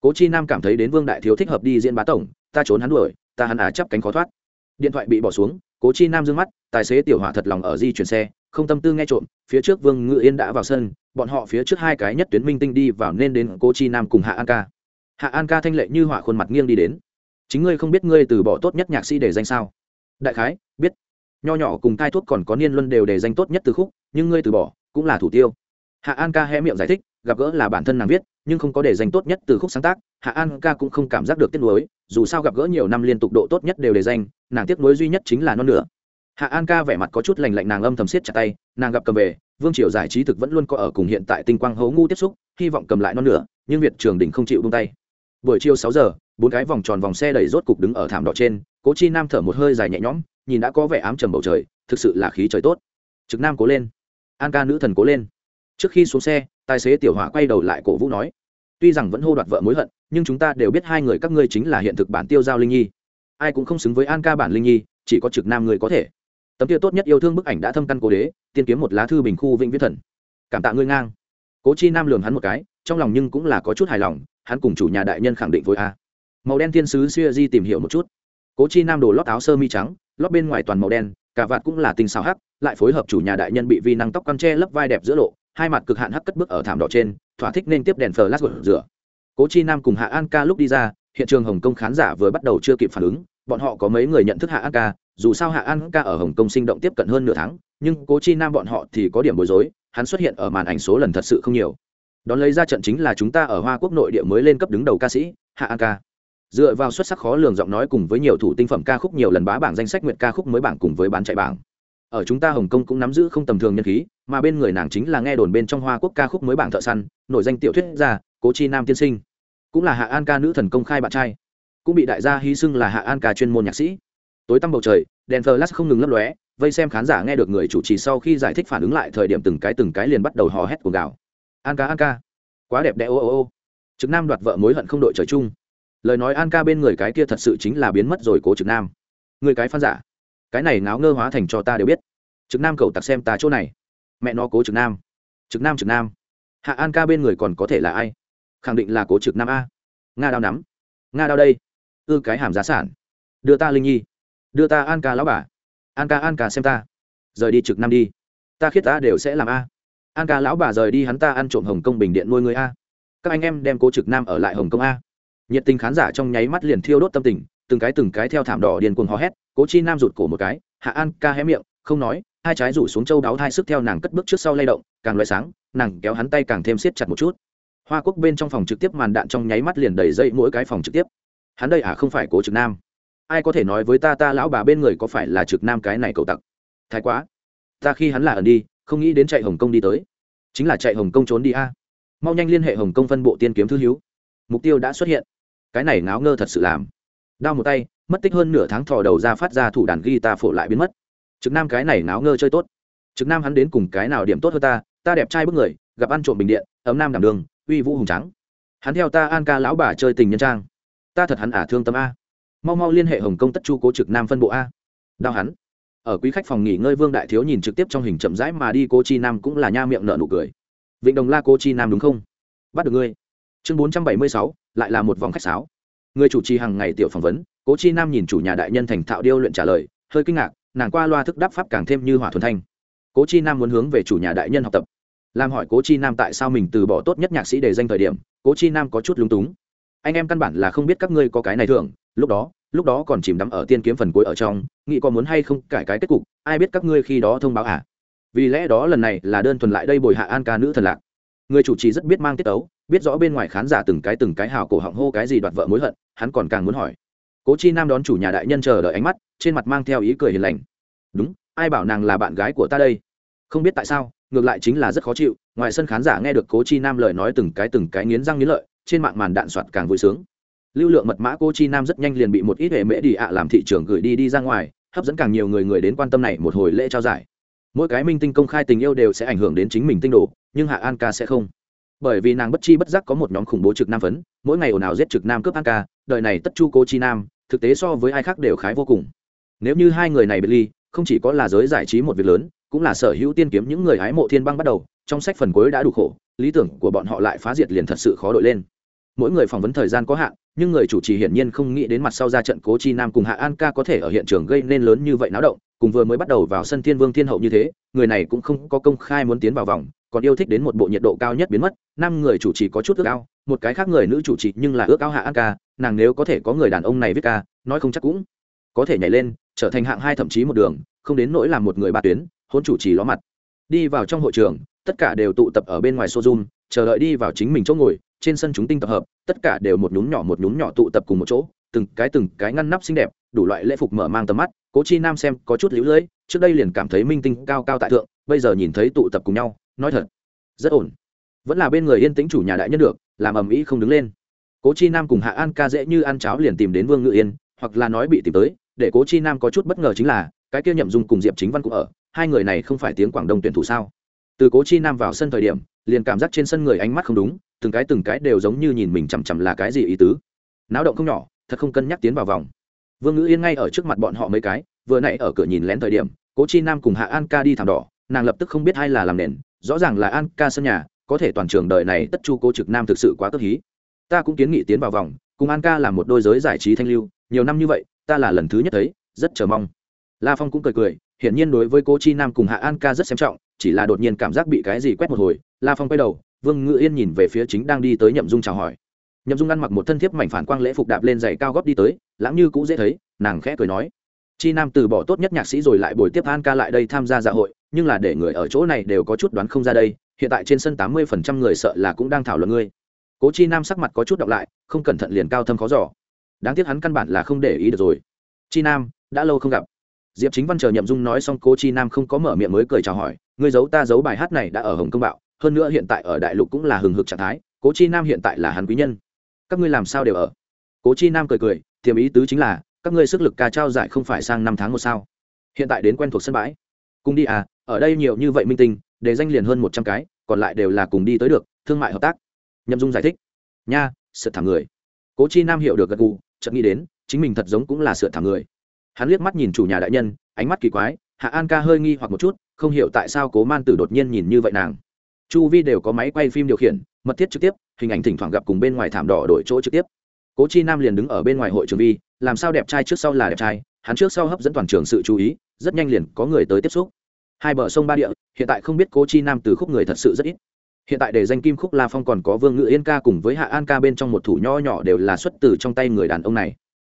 Cố chi nam cảm thấy đến vương đại thiếu thích hợp đi diễn bá tổng, ta trốn hắn đuổi, ta hắn á chắp cánh khó thoát điện thoại bị bỏ xuống, cố chi nam d mắt, tài xế tiểu hỏa thật lòng ở di chuyển xe, không tâm tư nghe trộm, phía trước vương ngự yên đã vào sân, bọn họ phía trước hai cái nhất tuyến minh tinh đi vào nên đến cố chi nam cùng hạ an ca. Hạ an ca thanh lệ như hỏa khuôn mặt nghiêng đi đến. Chính ngươi không biết ngươi từ bỏ tốt nhất nhạc sĩ để danh sao? Đại khái, biết. Nho nhỏ cùng thai thuốc còn có niên luân đều để danh tốt nhất từ khúc, nhưng ngươi từ bỏ cũng là thủ tiêu. Hạ an ca hé miệng giải thích, gặp gỡ là bản thân nàng viết nhưng không có để danh tốt nhất từ khúc sáng tác, hạ an ca cũng không cảm giác được tiếc nuối, dù sao gặp gỡ nhiều năm liên tục độ tốt nhất đều để danh nàng tiếc nuối duy nhất chính là non nửa. Hạ an ca vẻ mặt có chút lành lạnh nàng âm thầm siết chặt tay, nàng gặp cầm về, vương triều giải trí thực vẫn luôn có ở cùng hiện tại tinh quang hấu ngu tiếp xúc, hy vọng cầm lại non nửa, nhưng việt trường đình không chịu buông tay. Buổi chiều sáu giờ, bốn cái vòng tròn vòng xe đẩy rốt cục đứng ở thảm đỏ trên, cố chi nam thở một hơi dài nhẹ nhõm, nhìn đã có vẻ ám trầm bầu trời, thực sự là khí trời tốt. Trực nam cố lên. An ca nữ thần cố lên. Trước khi xuống xe tài xế tiểu hỏa quay đầu lại cổ vũ nói, tuy rằng vẫn hô đoạt vợ mối hận, nhưng chúng ta đều biết hai người các ngươi chính là hiện thực bản tiêu giao linh nhi. Ai cũng không xứng với an ca bản linh nhi, chỉ có trực nam người có thể. Tấm tiêu tốt nhất yêu thương bức ảnh đã thâm căn cố đế, tiên kiếm một lá thư bình khu vĩnh viễn thần. Cảm tạ ngươi ngang. Cố chi nam lường hắn một cái, trong lòng nhưng cũng là có chút hài lòng, hắn cùng chủ nhà đại nhân khẳng định với a. Màu đen thiên sứ xuya di tìm hiểu một chút. Cố chi nam đồ lót áo sơ mi trắng, lót bên ngoài toàn màu đen, cả vạt cũng là tinh xào hắc, lại phối hợp chủ nhà đại nhân bị vi năng tóc con tre lấp vai đẹp giữa lộ hai mặt cực hạn hắc cất bước ở thảm đỏ trên, thỏa thích nên tiếp đèn phờ lát rửa. Cố chi nam cùng hạ an ca lúc đi ra, hiện trường hồng kông khán giả vừa bắt đầu chưa kịp phản ứng, bọn họ có mấy người nhận thức hạ an ca, dù sao hạ an ca ở hồng kông sinh động tiếp cận hơn nửa tháng, nhưng cố chi nam bọn họ thì có điểm bối rối, hắn xuất hiện ở màn ảnh số lần thật sự không nhiều. Đón lấy ra trận chính là chúng ta ở hoa quốc nội địa mới lên cấp đứng đầu ca sĩ, hạ an ca. Dựa vào xuất sắc khó lường giọng nói cùng với nhiều thủ tinh phẩm ca khúc nhiều lần bá bảng danh sách nguyện ca khúc mới bảng cùng với bán chạy bảng ở chúng ta hồng kông cũng nắm giữ không tầm thường nhân khí, mà bên người nàng chính là nghe đồn bên trong hoa quốc ca khúc mới bảng thợ săn, nổi danh tiểu thuyết gia, cố chi nam tiên sinh. Cũng là hạ an ca nữ thần công khai bạn trai. Cũng bị đại gia hy xưng là hạ an ca chuyên môn nhạc sĩ. Tối tăm bầu trời, đèn flash không ngừng lấp lóe, vây xem khán giả nghe được người chủ trì sau khi giải thích phản ứng lại thời điểm từng cái từng cái liền bắt đầu hò hét cuồng gào. An ca an ca. Quá đẹp đẽ, ô ô ô. Trực nam đoạt vợ mối hận không đội trời chung. Lời nói an ca bên người cái kia thật sự chính là biến mất rồi, cố trực nam. Người cái phan giả cái này ngáo ngơ hóa thành cho ta đều biết. Trực nam cầu tặc xem ta chỗ này. Mẹ nó cố trực nam. Trực nam trực nam. Hạ an ca bên người còn có thể là ai? Khẳng định là cố trực nam a. Nga đao nắm. Nga đao đây. Ư, cái hàm giá sản. Đưa ta linh nhi. Đưa ta an ca lão bà. An ca an ca xem ta. Rời đi trực nam đi. Ta khiết ta đều sẽ làm a. An ca lão bà rời đi hắn ta ăn trộm hồng kông bình điện nuôi người a. Các anh em đem cố trực nam ở lại hồng kông a. Nhiệt tình khán giả trong nháy mắt liền thiêu đốt tâm tình, từng cái từng cái theo thảm đỏ điền cuồng hò hét cố chi nam rụt cổ một cái, hạ an ca hé miệng, không nói, hai trái rủ xuống châu đáo hai sức theo nàng cất bước trước sau lay động, càng loại sáng, nàng kéo hắn tay càng thêm siết chặt một chút. Hoa quốc bên trong phòng trực tiếp màn đạn trong nháy mắt liền đầy dây mỗi cái phòng trực tiếp. Hắn đây à không phải cố trực nam. Ai có thể nói với ta ta lão bà bên người có phải là trực nam cái này cậu tặc? Thái quá. Ta khi hắn là ẩn đi, không nghĩ đến chạy hồng kông đi tới. Chính là chạy hồng kông trốn đi a. Mau nhanh liên hệ hồng kông phân bộ tiên kiếm thư hiếu mục tiêu đã xuất hiện. Cái này ngáo ngơ thật sự làm. Đau một tay mất tích hơn nửa tháng thò đầu ra phát ra thủ đàn guitar phổ lại biến mất. Trực nam cái này ngáo ngơ chơi tốt. Trực nam hắn đến cùng cái nào điểm tốt hơn ta? Ta đẹp trai bức người, gặp ăn trộm bình điện, ấm nam đảm đường, uy vũ hùng trắng hắn theo ta an ca lão bà chơi tình nhân trang. Ta thật hắn ả thương tâm a. Mau mau liên hệ hồng kông tất chu cố trực nam phân bộ a. Đau hắn. Ở quý khách phòng nghỉ ngơi vương đại thiếu nhìn trực tiếp trong hình chậm rãi mà đi cố chi nam cũng là nha miệng nợ nụ cười. Vịnh đồng la cố chi nam đúng không? Bắt được ngươi. Chương bốn trăm bảy mươi sáu, lại là một vòng khách sáo. Người chủ trì hàng ngày tiểu phỏng vấn cố chi nam nhìn chủ nhà đại nhân thành thạo điêu luyện trả lời, hơi kinh ngạc, nàng qua loa thức đáp pháp càng thêm như hỏa thuần thanh. Cố chi nam muốn hướng về chủ nhà đại nhân học tập. Làm hỏi cố chi nam tại sao mình từ bỏ tốt nhất nhạc sĩ để danh thời điểm, cố chi nam có chút lúng túng. Anh em căn bản là không biết các ngươi có cái này thường, lúc đó lúc đó còn chìm đắm ở tiên kiếm phần cuối ở trong, nghĩ có muốn hay không cải cái kết cục, ai biết các ngươi khi đó thông báo à? Vì lẽ đó lần này là đơn thuần lại đây bồi hạ an ca nữ thần lạc. Người chủ trì rất biết mang tiết ấu biết rõ bên ngoài khán giả từng cái từng cái hào cổ họng hô cái gì đoạt vợ mối hận, hắn còn càng muốn hỏi cố chi nam đón chủ nhà đại nhân chờ đợi ánh mắt, trên mặt mang theo ý cười hiền lành. Đúng, ai bảo nàng là bạn gái của ta đây? Không biết tại sao, ngược lại chính là rất khó chịu, ngoài sân khán giả nghe được cố chi nam lời nói từng cái từng cái nghiến răng nghiến lợi, trên mạng màn đạn soạt càng vui sướng. Lưu lượng mật mã cô chi nam rất nhanh liền bị một ít hệ mễ đi ạ làm thị trường gửi đi đi ra ngoài, hấp dẫn càng nhiều người người đến quan tâm này một hồi lễ trao giải. Mỗi cái minh tinh công khai tình yêu đều sẽ ảnh hưởng đến chính mình tinh đồ, nhưng hạ an ca sẽ không. Bởi vì nàng bất chi bất giác có một nhóm khủng bố trực nam phấn, mỗi ngày ồn ào giết trực nam cướp an ca, đời này tất chu cô chi nam thực tế so với ai khác đều khái vô cùng. Nếu như hai người này biệt ly, không chỉ có là giới giải trí một việc lớn, cũng là sở hữu tiên kiếm những người hái mộ thiên băng bắt đầu, trong sách phần cuối đã đủ khổ, lý tưởng của bọn họ lại phá diệt liền thật sự khó đội lên. Mỗi người phỏng vấn thời gian có hạn, nhưng người chủ trì hiển nhiên không nghĩ đến mặt sau ra trận cố chi nam cùng hạ an ca có thể ở hiện trường gây nên lớn như vậy náo động, cùng vừa mới bắt đầu vào sân thiên vương thiên hậu như thế, người này cũng không có công khai muốn tiến vào vòng còn yêu thích đến một bộ nhiệt độ cao nhất biến mất, năm người chủ trì có chút ước ao, một cái khác người nữ chủ trì nhưng là ước ao hạ an ca, nàng nếu có thể có người đàn ông này viết ca, nói không chắc cũng có thể nhảy lên, trở thành hạng hai thậm chí một đường, không đến nỗi làm một người ba tuyến, hôn chủ trì ló mặt. Đi vào trong hội trường, tất cả đều tụ tập ở bên ngoài showroom, chờ đợi đi vào chính mình chỗ ngồi, trên sân chúng tinh tập hợp, tất cả đều một nhún nhỏ một nhún nhỏ tụ tập cùng một chỗ, từng cái từng cái ngăn nắp xinh đẹp, đủ loại lễ phục mở mang tầm mắt, cố chi nam xem có chút lũ lưỡi trước đây liền cảm thấy minh tinh cao cao tại thượng, bây giờ nhìn thấy tụ tập cùng nhau nói thật, rất ổn. Vẫn là bên người yên tĩnh chủ nhà đại nhân được, làm ầm ĩ không đứng lên. Cố chi nam cùng hạ an ca dễ như ăn cháo liền tìm đến vương ngự yên, hoặc là nói bị tìm tới, để cố chi nam có chút bất ngờ chính là, cái kia nhậm dung cùng diệp chính văn cũng ở, hai người này không phải tiếng quảng đông tuyển thủ sao? Từ cố chi nam vào sân thời điểm, liền cảm giác trên sân người ánh mắt không đúng, từng cái từng cái đều giống như nhìn mình chằm chằm là cái gì ý tứ. Náo động không nhỏ, thật không cân nhắc tiến vào vòng. Vương ngữ yên ngay ở trước mặt bọn họ mấy cái, vừa nãy ở cửa nhìn lén thời điểm, cố chi nam cùng hạ an ca đi thảm đỏ nàng lập tức không biết ai là làm nền, rõ ràng là an ca sân nhà, có thể toàn trường đời này tất chu cố trực nam thực sự quá tức hí. Ta cũng kiến nghị tiến vào vòng, cùng an ca là một đôi giới giải trí thanh lưu, nhiều năm như vậy, ta là lần thứ nhất thấy, rất chờ mong. La phong cũng cười cười, hiển nhiên đối với cô chi nam cùng hạ an ca rất xem trọng, chỉ là đột nhiên cảm giác bị cái gì quét một hồi, la phong quay đầu, vương ngự yên nhìn về phía chính đang đi tới nhậm dung chào hỏi. Nhậm dung ăn mặc một thân thiếp mảnh phản quang lễ phục đạp lên giày cao góp đi tới, lãng như cũ dễ thấy, nàng khẽ cười nói. Chi nam từ bỏ tốt nhất nhạc sĩ rồi lại bồi tiếp an ca lại đây tham gia dạ hội nhưng là để người ở chỗ này đều có chút đoán không ra đây, hiện tại trên sân tám mươi phần trăm người sợ là cũng đang thảo luận ngươi. Cố chi nam sắc mặt có chút đọc lại, không cẩn thận liền cao thâm khó giỏ đáng tiếc hắn căn bản là không để ý được rồi. Chi nam, đã lâu không gặp. Diệp chính văn chờ nhậm dung nói xong, cố chi nam không có mở miệng mới cười chào hỏi, ngươi giấu ta giấu bài hát này đã ở hồng công bạo, hơn nữa hiện tại ở đại lục cũng là hừng hực trạng thái, cố chi nam hiện tại là hắn quý nhân. Các ngươi làm sao đều ở? Cố chi nam cười cười, tiềm ý tứ chính là, các ngươi sức lực ca trao giải không phải sang năm tháng một sao? Hiện tại đến quen thuộc sân bãi. Cùng đi à ở đây nhiều như vậy minh tinh, để danh liền hơn một trăm cái, còn lại đều là cùng đi tới được, thương mại hợp tác. Nhậm dung giải thích. Nha sợ thảm người. Cố chi nam hiểu được gật gù, chợt nghĩ đến, chính mình thật giống cũng là sợ thảm người. Hắn liếc mắt nhìn chủ nhà đại nhân, ánh mắt kỳ quái, hạ an ca hơi nghi hoặc một chút, không hiểu tại sao cố man tử đột nhiên nhìn như vậy nàng. Chu vi đều có máy quay phim điều khiển, mật thiết trực tiếp, hình ảnh thỉnh thoảng gặp cùng bên ngoài thảm đỏ đổi chỗ trực tiếp. Cố chi nam liền đứng ở bên ngoài hội trường vi, làm sao đẹp trai trước sau là đẹp trai, hắn trước sau hấp dẫn toàn trường sự chú ý, rất nhanh liền có người tới tiếp xúc hai bờ sông ba địa, hiện tại không biết cố chi nam từ khúc người thật sự rất ít. Hiện tại để danh kim khúc la phong còn có vương ngự yên ca cùng với hạ an ca bên trong một thủ nho nhỏ đều là xuất từ trong tay người đàn ông này.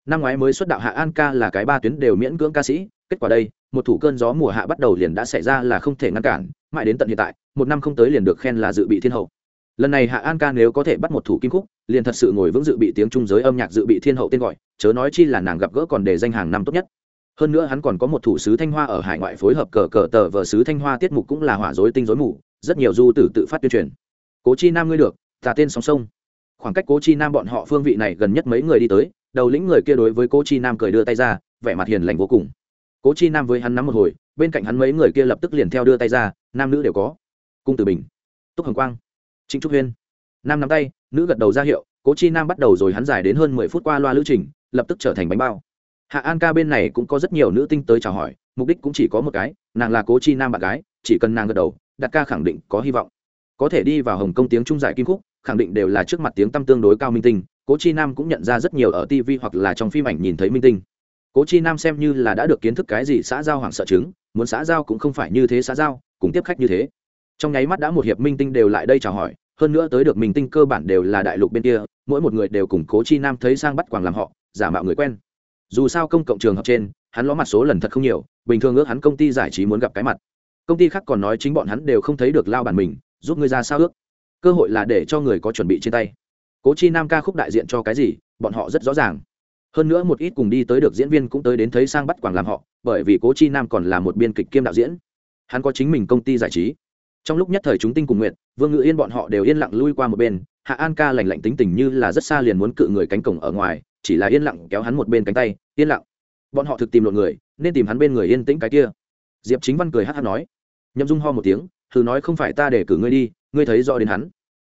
Năm ngoái mới xuất đạo hạ an ca là cái ba tuyến đều miễn cưỡng ca sĩ. Kết quả đây, một thủ cơn gió mùa hạ bắt đầu liền đã xảy ra là không thể ngăn cản. Mãi đến tận hiện tại, một năm không tới liền được khen là dự bị thiên hậu. Lần này hạ an ca nếu có thể bắt một thủ kim khúc, liền thật sự ngồi vững dự bị tiếng trung giới âm nhạc dự bị thiên hậu tên gọi, chớ nói chi là nàng gặp gỡ còn để danh hàng năm tốt nhất hơn nữa hắn còn có một thủ sứ thanh hoa ở hải ngoại phối hợp cờ cờ tờ vờ sứ thanh hoa tiết mục cũng là hỏa dối tinh dối mù, rất nhiều du tử tự phát tuyên truyền. Cố chi nam ngươi được tà tên sóng sông khoảng cách cố chi nam bọn họ phương vị này gần nhất mấy người đi tới, đầu lĩnh người kia đối với cố chi nam cười đưa tay ra, vẻ mặt hiền lành vô cùng. Cố chi nam với hắn nắm một hồi, bên cạnh hắn mấy người kia lập tức liền theo đưa tay ra, nam nữ đều có. Cung tử bình, túc hồng quang, trịnh trúc huyên. Nam nắm tay, nữ gật đầu ra hiệu, cố chi nam bắt đầu rồi hắn dài đến hơn mười phút qua loa lữ trình, lập tức trở thành bánh bao hạ an ca bên này cũng có rất nhiều nữ tinh tới chào hỏi, mục đích cũng chỉ có một cái, nàng là cố chi nam bạn gái, chỉ cần nàng gật đầu đặt ca khẳng định có hy vọng. Có thể đi vào hồng công tiếng trung giải kim khúc, khẳng định đều là trước mặt tiếng tăm tương đối cao minh tinh, cố chi nam cũng nhận ra rất nhiều ở tv hoặc là trong phim ảnh nhìn thấy minh tinh. Cố chi nam xem như là đã được kiến thức cái gì xã giao hoảng sợ chứng, muốn xã giao cũng không phải như thế xã giao, cùng tiếp khách như thế. Trong nháy mắt đã một hiệp minh tinh đều lại đây chào hỏi, hơn nữa tới được minh tinh cơ bản đều là đại lục bên kia, mỗi một người đều cùng cố chi nam thấy sang bắt quàng làm họ, giả mạo người quen dù sao công cộng trường hợp trên, hắn ló mặt số lần thật không nhiều, bình thường ước hắn công ty giải trí muốn gặp cái mặt. Công ty khác còn nói chính bọn hắn đều không thấy được lao bản mình, giúp ngươi ra sao ước. Cơ hội là để cho người có chuẩn bị trên tay. Cố chi nam ca khúc đại diện cho cái gì, bọn họ rất rõ ràng. Hơn nữa một ít cùng đi tới được diễn viên cũng tới đến thấy sang bắt quảng làm họ, bởi vì cố chi nam còn là một biên kịch kiêm đạo diễn. Hắn có chính mình công ty giải trí. Trong lúc nhất thời chúng tinh cùng nguyện vương ngự yên bọn họ đều yên lặng lui qua một bên, hạ an ca lành lạnh tính tình như là rất xa liền muốn cự người cánh cổng ở ngoài chỉ là yên lặng kéo hắn một bên cánh tay, yên lặng. Bọn họ thực tìm lộn người, nên tìm hắn bên người yên tĩnh cái kia. Diệp chính văn cười hát hát nói. Nhậm dung ho một tiếng, thử nói không phải ta để cử ngươi đi, ngươi thấy rõ đến hắn.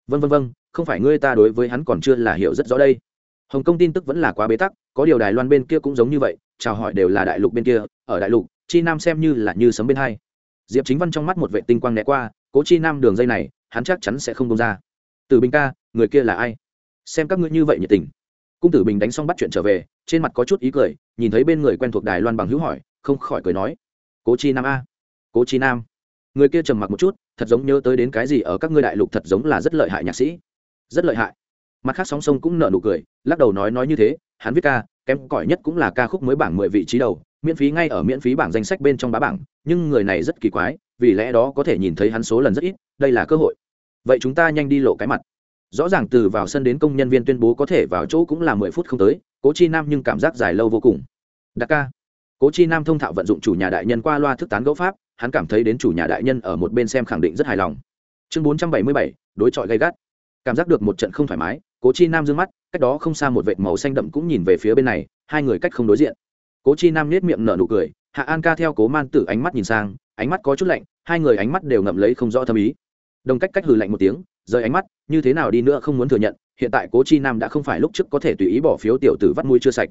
Vân vân vân không phải ngươi ta đối với hắn còn chưa là hiểu rất rõ đây. Hồng kông tin tức vẫn là quá bế tắc, có điều đài loan bên kia cũng giống như vậy, chào hỏi đều là đại lục bên kia, ở đại lục, chi nam xem như là như sấm bên hai. Diệp chính văn trong mắt một vệ tinh quang né qua, cố chi nam đường dây này, hắn chắc chắn sẽ không công ra. Từ bình ca, người kia là ai? Xem các ngươi như vậy nhiệt tình cung tử bình đánh xong bắt chuyện trở về, trên mặt có chút ý cười, nhìn thấy bên người quen thuộc đài loan bằng hữu hỏi, không khỏi cười nói, cố chi nam a, cố chi nam. Người kia trầm mặc một chút, thật giống nhớ tới đến cái gì ở các ngươi đại lục thật giống là rất lợi hại nhạc sĩ. Rất lợi hại. Mặt khác sóng sông cũng nở nụ cười, lắc đầu nói nói như thế, hắn viết ca, kém cỏi nhất cũng là ca khúc mới bảng mười vị trí đầu, miễn phí ngay ở miễn phí bảng danh sách bên trong bá bảng, nhưng người này rất kỳ quái, vì lẽ đó có thể nhìn thấy hắn số lần rất ít, đây là cơ hội. Vậy chúng ta nhanh đi lộ cái mặt rõ ràng từ vào sân đến công nhân viên tuyên bố có thể vào chỗ cũng là mười phút không tới, cố chi nam nhưng cảm giác dài lâu vô cùng. Đặc ca. Cố chi nam thông thạo vận dụng chủ nhà đại nhân qua loa thức tán gẫu pháp, hắn cảm thấy đến chủ nhà đại nhân ở một bên xem khẳng định rất hài lòng. Chương bốn trăm bảy mươi bảy, đối chọi gay gắt. Cảm giác được một trận không thoải mái, cố chi nam d mắt, cách đó không xa một vệt màu xanh đậm cũng nhìn về phía bên này, hai người cách không đối diện. Cố chi nam nết miệng nở nụ cười, hạ an ca theo cố man tử ánh mắt nhìn sang, ánh mắt có chút lạnh, hai người ánh mắt đều ngậm lấy không rõ thâm ý. Đồng cách cách hừ lạnh một tiếng rời ánh mắt, như thế nào đi nữa không muốn thừa nhận, hiện tại cố chi nam đã không phải lúc trước có thể tùy ý bỏ phiếu tiểu tử vắt mũi chưa sạch.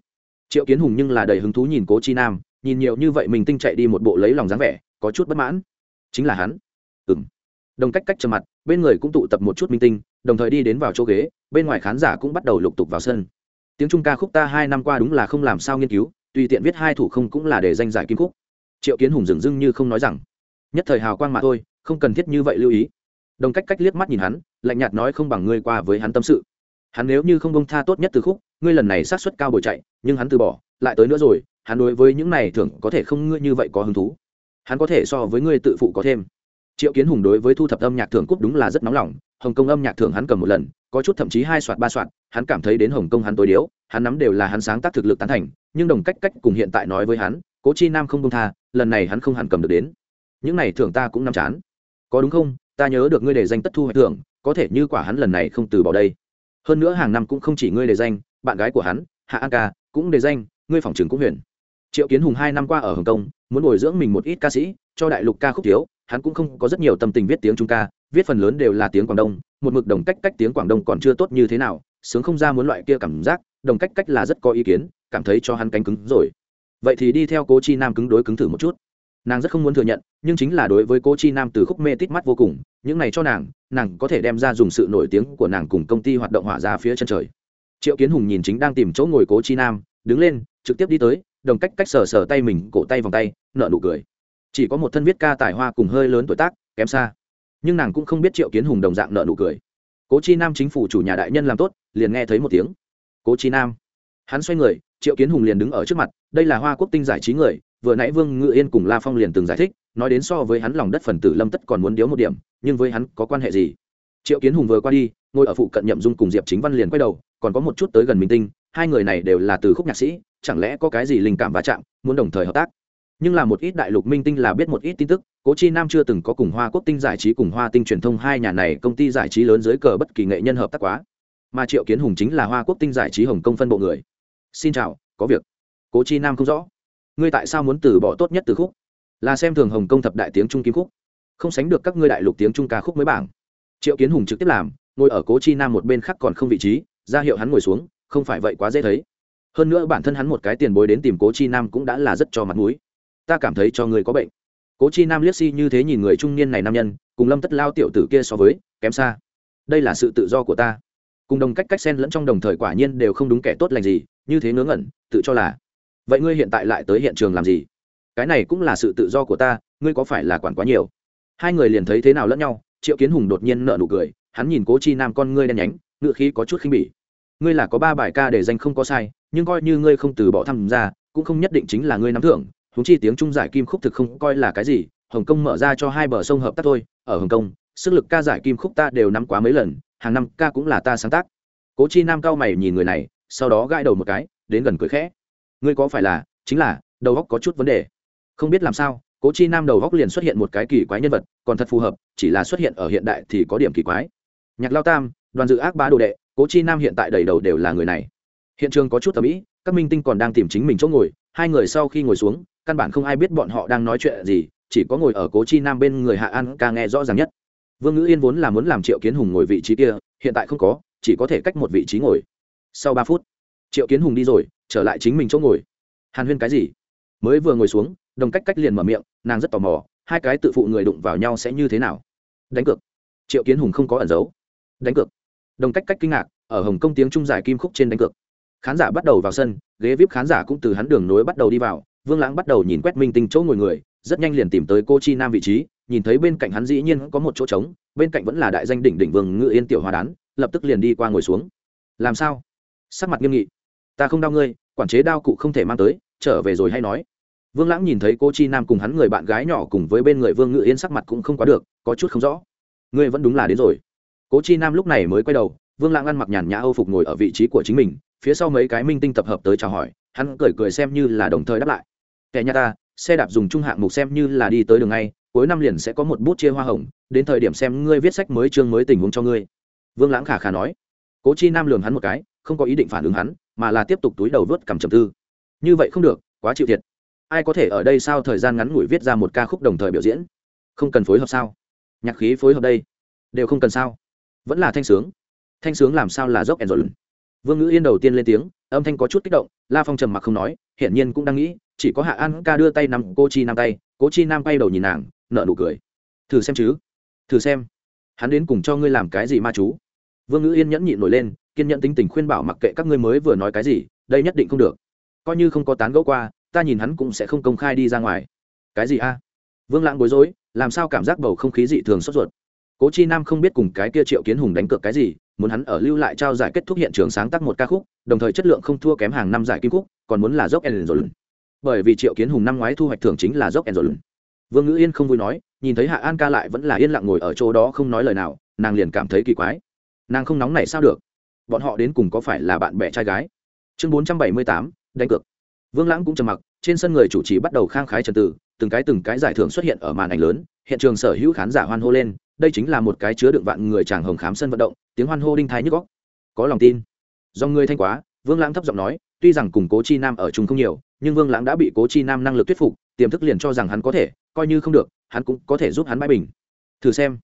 Triệu kiến hùng nhưng là đầy hứng thú nhìn cố chi nam, nhìn nhiều như vậy mình tinh chạy đi một bộ lấy lòng dáng vẻ, có chút bất mãn. Chính là hắn. Ừ m đồng cách cách trầm mặt, bên người cũng tụ tập một chút minh tinh, đồng thời đi đến vào chỗ ghế, bên ngoài khán giả cũng bắt đầu lục tục vào sân. Tiếng trung ca khúc ta hai năm qua đúng là không làm sao nghiên cứu, tùy tiện viết hai thủ không cũng là để danh giải kim khúc. Triệu kiến hùng dừng dưng như không nói rằng, nhất thời hào quang mà thôi, không cần thiết như vậy lưu ý đồng cách cách liếc mắt nhìn hắn, lạnh nhạt nói không bằng ngươi qua với hắn tâm sự. Hắn nếu như không bông tha tốt nhất từ khúc, ngươi lần này sát xuất cao bồi chạy, nhưng hắn từ bỏ, lại tới nữa rồi, hắn đối với những này thường có thể không ngươi như vậy có hứng thú. Hắn có thể so với ngươi tự phụ có thêm. Triệu kiến hùng đối với thu thập âm nhạc thưởng cúp đúng là rất nóng lòng, hồng kông âm nhạc thưởng hắn cầm một lần, có chút thậm chí hai soạt, ba soạt, hắn cảm thấy đến hồng kông hắn tối điếu, hắn nắm đều là hắn sáng tác thực lực tán thành, nhưng đồng cách cách cùng hiện tại nói với hắn, cố chi nam không công tha, lần này hắn không hẳn cầm được đến. Những này thưởng ta cũng nắm chán. Có đúng không? Ta nhớ được ngươi để danh tất thu hoạch thưởng, có thể như quả hắn lần này không từ bỏ đây. Hơn nữa hàng năm cũng không chỉ ngươi để danh, bạn gái của hắn, hạ an ca, cũng để danh, ngươi phòng trường cũng huyền. Triệu kiến hùng hai năm qua ở hồng kông, muốn bồi dưỡng mình một ít ca sĩ, cho đại lục ca khúc thiếu, hắn cũng không có rất nhiều tâm tình viết tiếng trung ca, viết phần lớn đều là tiếng quảng đông, một mực đồng cách cách tiếng quảng đông còn chưa tốt như thế nào, sướng không ra muốn loại kia cảm giác, đồng cách cách là rất có ý kiến, cảm thấy cho hắn cánh cứng rồi. Vậy thì đi theo cố chi nam cứng đối cứng thử một chút nàng rất không muốn thừa nhận, nhưng chính là đối với cố chi nam từ khúc mê tít mắt vô cùng, những này cho nàng nàng có thể đem ra dùng sự nổi tiếng của nàng cùng công ty hoạt động hỏa ra phía chân trời. Triệu kiến hùng nhìn chính đang tìm chỗ ngồi cố chi nam, đứng lên, trực tiếp đi tới, đồng cách cách sờ sờ tay mình, cổ tay vòng tay nợ nụ cười. Chỉ có một thân viết ca tài hoa cùng hơi lớn tuổi tác, kém xa. Nhưng nàng cũng không biết triệu kiến hùng đồng dạng nợ nụ cười. Cố chi nam chính phủ chủ nhà đại nhân làm tốt, liền nghe thấy một tiếng. Cố chi nam. Hắn xoay người, triệu kiến hùng liền đứng ở trước mặt, đây là hoa quốc tinh giải trí người vừa nãy vương ngự yên cùng la phong liền từng giải thích, nói đến so với hắn lòng đất phần tử lâm tất còn muốn điếu một điểm, nhưng với hắn có quan hệ gì? Triệu kiến hùng vừa qua đi, ngồi ở phụ cận nhậm dung cùng diệp chính văn liền quay đầu, còn có một chút tới gần minh tinh, hai người này đều là từ khúc nhạc sĩ, chẳng lẽ có cái gì linh cảm va chạm, muốn đồng thời hợp tác? Nhưng là một ít đại lục minh tinh là biết một ít tin tức, cố chi nam chưa từng có cùng hoa quốc tinh giải trí cùng hoa tinh truyền thông hai nhà này công ty giải trí lớn dưới cờ bất kỳ nghệ nhân hợp tác quá. Mà triệu kiến hùng chính là hoa quốc tinh giải trí hồng kông phân bộ người. Xin chào, có việc. Cố chi nam không rõ ngươi tại sao muốn từ bỏ tốt nhất từ khúc? Là xem thường hồng kông thập đại tiếng trung kim khúc. Không sánh được các ngươi đại lục tiếng trung ca khúc mới bảng. Triệu kiến hùng trực tiếp làm, ngồi ở cố chi nam một bên khác còn không vị trí, ra hiệu hắn ngồi xuống, không phải vậy quá dễ thấy. Hơn nữa bản thân hắn một cái tiền bối đến tìm cố chi nam cũng đã là rất cho mặt mũi. Ta cảm thấy cho người có bệnh. Cố chi nam liếc si như thế nhìn người trung niên này nam nhân, cùng lâm tất lao tiểu tử kia so với, kém xa. Đây là sự tự do của ta. Cùng đồng cách cách sen lẫn trong đồng thời quả nhiên đều không đúng kẻ tốt lành gì, như thế ngớ ngẩn, tự cho là vậy ngươi hiện tại lại tới hiện trường làm gì? Cái này cũng là sự tự do của ta, ngươi có phải là quản quá nhiều? Hai người liền thấy thế nào lẫn nhau, triệu kiến hùng đột nhiên nợ nụ cười, hắn nhìn cố chi nam con ngươi đen nhánh ngựa khí có chút khinh bỉ. Ngươi là có ba bài ca để danh không có sai, nhưng coi như ngươi không từ bỏ tham gia, cũng không nhất định chính là ngươi nắm thưởng. Húng chi tiếng trung giải kim khúc thực không coi là cái gì, hồng kông mở ra cho hai bờ sông hợp tác thôi. Ở hồng kông, sức lực ca giải kim khúc ta đều nắm quá mấy lần, hàng năm ca cũng là ta sáng tác. Cố chi nam cao mày nhìn người này, sau đó gãi đầu một cái, đến gần cười khẽ ngươi có phải là, chính là, đầu góc có chút vấn đề. Không biết làm sao, cố chi nam đầu góc liền xuất hiện một cái kỳ quái nhân vật, còn thật phù hợp, chỉ là xuất hiện ở hiện đại thì có điểm kỳ quái. Nhạc lao tam, đoàn dự ác bá đồ đệ, cố chi nam hiện tại đầy đầu đều là người này. Hiện trường có chút tầm ĩ các minh tinh còn đang tìm chính mình chỗ ngồi, hai người sau khi ngồi xuống, căn bản không ai biết bọn họ đang nói chuyện gì, chỉ có ngồi ở cố chi nam bên người hạ an ca nghe rõ ràng nhất. Vương ngữ yên vốn là muốn làm triệu kiến hùng ngồi vị trí kia, hiện tại không có, chỉ có thể cách một vị trí ngồi. Sau ba phút triệu kiến hùng đi rồi, trở lại chính mình chỗ ngồi. Hàn huyên cái gì? Mới vừa ngồi xuống, đồng cách cách liền mở miệng, nàng rất tò mò, hai cái tự phụ người đụng vào nhau sẽ như thế nào? Đánh cược. Triệu kiến hùng không có ẩn giấu. Đánh cược. Đồng cách cách kinh ngạc, ở hồng kông tiếng trung giải kim khúc trên đánh cược. Khán giả bắt đầu vào sân, ghế vip khán giả cũng từ hắn đường nối bắt đầu đi vào, vương lãng bắt đầu nhìn quét minh tinh chỗ ngồi người, rất nhanh liền tìm tới cô chi nam vị trí, nhìn thấy bên cạnh hắn dĩ nhiên có một chỗ trống, bên cạnh vẫn là đại danh đỉnh đỉnh vương ngự yên tiểu hòa đán, lập tức liền đi qua ngồi xuống. Làm sao? Sắc mặt nghiêm nghị ta không đau ngươi, quản chế đao cụ không thể mang tới, trở về rồi hay nói. Vương lãng nhìn thấy cô chi nam cùng hắn người bạn gái nhỏ cùng với bên người vương ngự yên sắc mặt cũng không quá được, có chút không rõ. Ngươi vẫn đúng là đến rồi. Cố chi nam lúc này mới quay đầu, vương lãng ăn mặc nhàn nhã âu phục ngồi ở vị trí của chính mình, phía sau mấy cái minh tinh tập hợp tới chào hỏi, hắn cười cười xem như là đồng thời đáp lại. Kẻ nhà ta, xe đạp dùng trung hạng mục xem như là đi tới đường ngay, cuối năm liền sẽ có một bút chia hoa hồng, đến thời điểm xem ngươi viết sách mới chương mới tình huống cho ngươi. Vương lãng khả khả nói. Cố chi nam lường hắn một cái không có ý định phản ứng hắn, mà là tiếp tục túi đầu vớt cầm trầm tư. Như vậy không được, quá chịu thiệt. Ai có thể ở đây sao thời gian ngắn ngủi viết ra một ca khúc đồng thời biểu diễn? Không cần phối hợp sao? Nhạc khí phối hợp đây. Đều không cần sao? Vẫn là thanh sướng. Thanh sướng làm sao là dốc ẩn rồi vương ngữ yên đầu tiên lên tiếng, âm thanh có chút kích động, la phong trầm mặc không nói, hiển nhiên cũng đang nghĩ, chỉ có hạ an ca đưa tay nằm cô chi nam tay cô chi nam quay đầu nhìn nàng nợ nụ cười. Thử xem chứ? Thử xem. Hắn đến cùng cho ngươi làm cái gì ma chú? Vương ngữ yên nhẫn nhịn nổi lên kiên nhẫn tính tình khuyên bảo mặc kệ các ngươi mới vừa nói cái gì, đây nhất định không được. Coi như không có tán gẫu qua, ta nhìn hắn cũng sẽ không công khai đi ra ngoài. Cái gì a? Vương lãng bối rối, làm sao cảm giác bầu không khí dị thường sốt ruột? Cố chi nam không biết cùng cái kia triệu kiến hùng đánh cược cái gì, muốn hắn ở lưu lại trao giải kết thúc hiện trường sáng tác một ca khúc, đồng thời chất lượng không thua kém hàng năm giải kim khúc, còn muốn là dốc ellen rồi bởi vì triệu kiến hùng năm ngoái thu hoạch thưởng chính là dốc ellen rồi vương ngữ yên không vui nói, nhìn thấy hạ an ca lại vẫn là yên lặng ngồi ở chỗ đó không nói lời nào, nàng liền cảm thấy kỳ quái. Nàng không nóng này sao được bọn họ đến cùng có phải là bạn bè trai gái? Chương bốn trăm bảy mươi tám, đánh cược. Vương lãng cũng trầm mặc, trên sân người chủ trì bắt đầu khang khái trần tử từng cái từng cái giải thưởng xuất hiện ở màn ảnh lớn, hiện trường sở hữu khán giả hoan hô lên, đây chính là một cái chứa đựng vạn người chàng hồng khám sân vận động, tiếng hoan hô đinh thái nhức góc có lòng tin. Do người thanh quá, vương lãng thấp giọng nói, tuy rằng cùng cố chi nam ở chung không nhiều, nhưng vương lãng đã bị cố chi nam năng lực thuyết phục, tiềm thức liền cho rằng hắn có thể, coi như không được, hắn cũng có thể giúp hắn bãi bình. Thử xem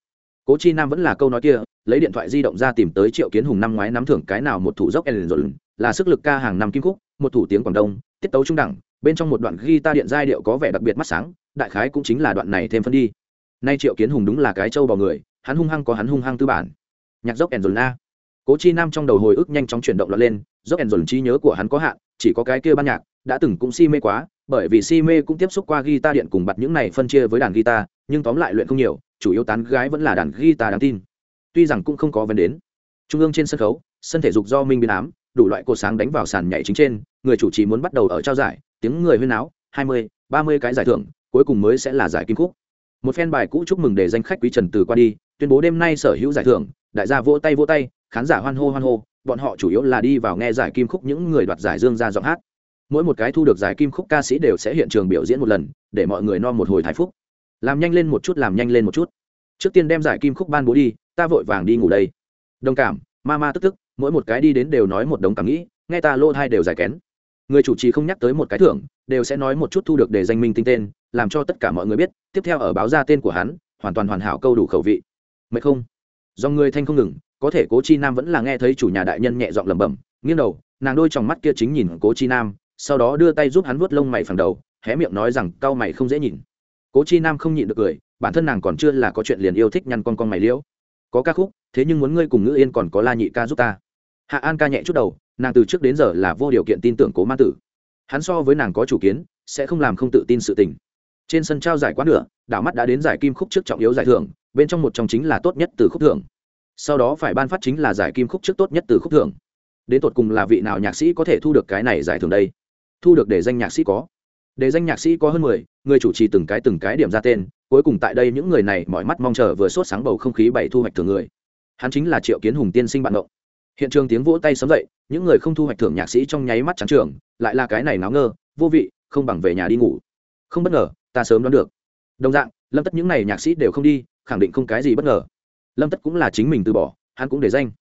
cố chi nam vẫn là câu nói kia, lấy điện thoại di động ra tìm tới triệu kiến hùng năm ngoái nắm thưởng cái nào một thủ dốc ellen rồi là sức lực ca hàng năm kim khúc, một thủ tiếng quảng đông, tiết tấu trung đẳng, bên trong một đoạn guitar điện giai điệu có vẻ đặc biệt mắt sáng, đại khái cũng chính là đoạn này thêm phân đi. Nay triệu kiến hùng đúng là cái trâu bò người, hắn hung hăng có hắn hung hăng tư bản. Nhạc dốc ellen dồn a. Cố chi nam trong đầu hồi ức nhanh chóng chuyển động lọt lên, dốc ellen dồn trí nhớ của hắn có hạn, chỉ có cái kia ban nhạc, đã từng cũng si mê quá, bởi vì si mê cũng tiếp xúc qua guitar điện cùng bật những này phân chia với đàn guitar, nhưng tóm lại luyện không nhiều chủ yếu tán gái vẫn là đàn guitar đáng tin. Tuy rằng cũng không có vấn đến. Trung ương trên sân khấu, sân thể dục do minh biến ám, đủ loại cột sáng đánh vào sàn nhảy chính trên, người chủ trì muốn bắt đầu ở trao giải, tiếng người huyên áo hai mươi, ba mươi cái giải thưởng, cuối cùng mới sẽ là giải kim khúc. Một phen bài cũ chúc mừng để danh khách quý trần từ qua đi, tuyên bố đêm nay sở hữu giải thưởng, đại gia vỗ tay vỗ tay, khán giả hoan hô hoan hô, bọn họ chủ yếu là đi vào nghe giải kim khúc những người đoạt giải dương ra giọng hát. Mỗi một cái thu được giải kim khúc ca sĩ đều sẽ hiện trường biểu diễn một lần, để mọi người no một hồi thái phúc làm nhanh lên một chút, làm nhanh lên một chút. Trước tiên đem giải kim khúc ban bố đi, ta vội vàng đi ngủ đây. Đồng cảm, ma ma tức tức, mỗi một cái đi đến đều nói một đống cảm nghĩ, nghe ta lô hai đều giải kén. Người chủ trì không nhắc tới một cái thưởng, đều sẽ nói một chút thu được để danh minh tinh tên, làm cho tất cả mọi người biết, tiếp theo ở báo ra tên của hắn, hoàn toàn hoàn hảo câu đủ khẩu vị. Mệt không? Do người thanh không ngừng, có thể cố chi nam vẫn là nghe thấy chủ nhà đại nhân nhẹ giọng lẩm bẩm, nghiêng đầu, nàng đôi trong mắt kia chính nhìn cố chi nam, sau đó đưa tay giúp hắn vuốt lông mày phẳng đầu, hé miệng nói rằng cau mày không dễ nhìn cố chi nam không nhịn được cười bản thân nàng còn chưa là có chuyện liền yêu thích nhăn con con mày liễu. Có ca khúc thế nhưng muốn ngươi cùng ngữ yên còn có la nhị ca giúp ta. Hạ an ca nhẹ chút đầu nàng từ trước đến giờ là vô điều kiện tin tưởng cố ma tử. Hắn so với nàng có chủ kiến sẽ không làm không tự tin sự tình. Trên sân trao giải quán nửa, đảo mắt đã đến giải kim khúc trước trọng yếu giải thưởng bên trong một trong chính là tốt nhất từ khúc thưởng. Sau đó phải ban phát chính là giải kim khúc trước tốt nhất từ khúc thưởng. Đến tột cùng là vị nào nhạc sĩ có thể thu được cái này giải thưởng đây? Thu được để danh nhạc sĩ có để danh nhạc sĩ có hơn mười, người chủ trì từng cái từng cái điểm ra tên, cuối cùng tại đây những người này mọi mắt mong chờ vừa sốt sáng bầu không khí bảy thu hoạch thưởng người. Hắn chính là triệu kiến hùng tiên sinh bạn ngộng hiện trường tiếng vỗ tay sớm dậy, những người không thu hoạch thưởng nhạc sĩ trong nháy mắt trắng trường, lại là cái này náo ngơ, vô vị, không bằng về nhà đi ngủ. Không bất ngờ, ta sớm đoán được. Đồng dạng, lâm tất những n à y nhạc sĩ đều không đi, khẳng định không cái gì bất ngờ. Lâm tất cũng là chính mình từ bỏ, hắn cũng để danh.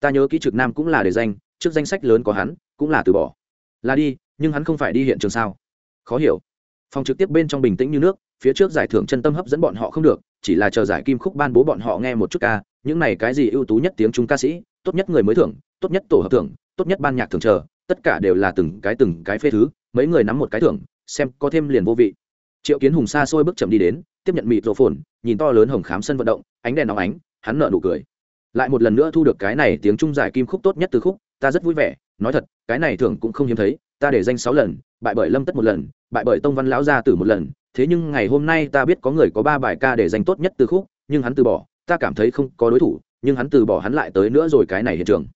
Ta nhớ kỹ trực nam cũng là để danh, trước danh sách lớn có hắn, cũng là từ bỏ. Là đi, nhưng hắn không phải đi hiện trường sao? Khó hiểu. Phòng trực tiếp bên trong bình tĩnh như nước, phía trước giải thưởng chân tâm hấp dẫn bọn họ không được, chỉ là chờ giải kim khúc ban bố bọn họ nghe một chút ca, những này cái gì ưu tú nhất tiếng chúng ca sĩ, tốt nhất người mới thưởng, tốt nhất tổ hợp thưởng, tốt nhất ban nhạc thưởng chờ, tất cả đều là từng cái từng cái phê thứ, mấy người nắm một cái thưởng, xem có thêm liền vô vị. Triệu kiến hùng xa xôi bước chậm đi đến, tiếp nhận mịt rổ phồn nhìn to lớn hồng khám sân vận động, ánh đèn nóng ánh, hắn nợ nụ cười. Lại một lần nữa thu được cái này tiếng trung giải kim khúc tốt nhất từ khúc, ta rất vui vẻ, nói thật, cái này thưởng cũng không hiếm thấy, ta để danh sáu lần bại bởi lâm tất một lần, bại bởi tông văn lão gia tử một lần. Thế nhưng ngày hôm nay ta biết có người có ba bài ca để giành tốt nhất từ khúc, nhưng hắn từ bỏ. Ta cảm thấy không có đối thủ, nhưng hắn từ bỏ hắn lại tới nữa rồi cái này hiện trường.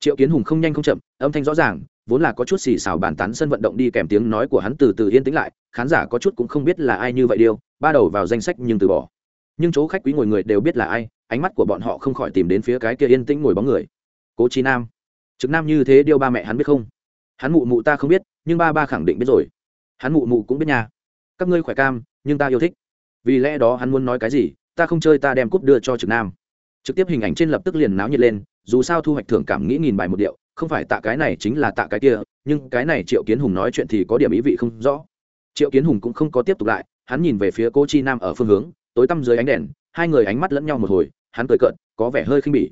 Triệu kiến hùng không nhanh không chậm, âm thanh rõ ràng, vốn là có chút xì xào bàn tán sân vận động đi kèm tiếng nói của hắn từ từ yên tĩnh lại, khán giả có chút cũng không biết là ai như vậy điều ba đầu vào danh sách nhưng từ bỏ. Nhưng chỗ khách quý ngồi người đều biết là ai, ánh mắt của bọn họ không khỏi tìm đến phía cái kia yên tĩnh ngồi bóng người. Cố trí nam. Trực nam như thế điêu ba mẹ hắn biết không? Hắn mụ mụ ta không biết nhưng ba ba khẳng định biết rồi. Hắn mụ mụ cũng biết nha. Các ngươi khỏe cam, nhưng ta yêu thích. Vì lẽ đó hắn muốn nói cái gì, ta không chơi ta đem cúp đưa cho trực nam. Trực tiếp hình ảnh trên lập tức liền náo nhiệt lên, dù sao thu hoạch thưởng cảm nghĩ nghìn bài một điệu, không phải tạ cái này chính là tạ cái kia, nhưng cái này triệu kiến hùng nói chuyện thì có điểm ý vị không rõ. Triệu kiến hùng cũng không có tiếp tục lại, hắn nhìn về phía cô chi nam ở phương hướng, tối tăm dưới ánh đèn, hai người ánh mắt lẫn nhau một hồi, hắn cười cợt, có vẻ hơi khinh bỉ.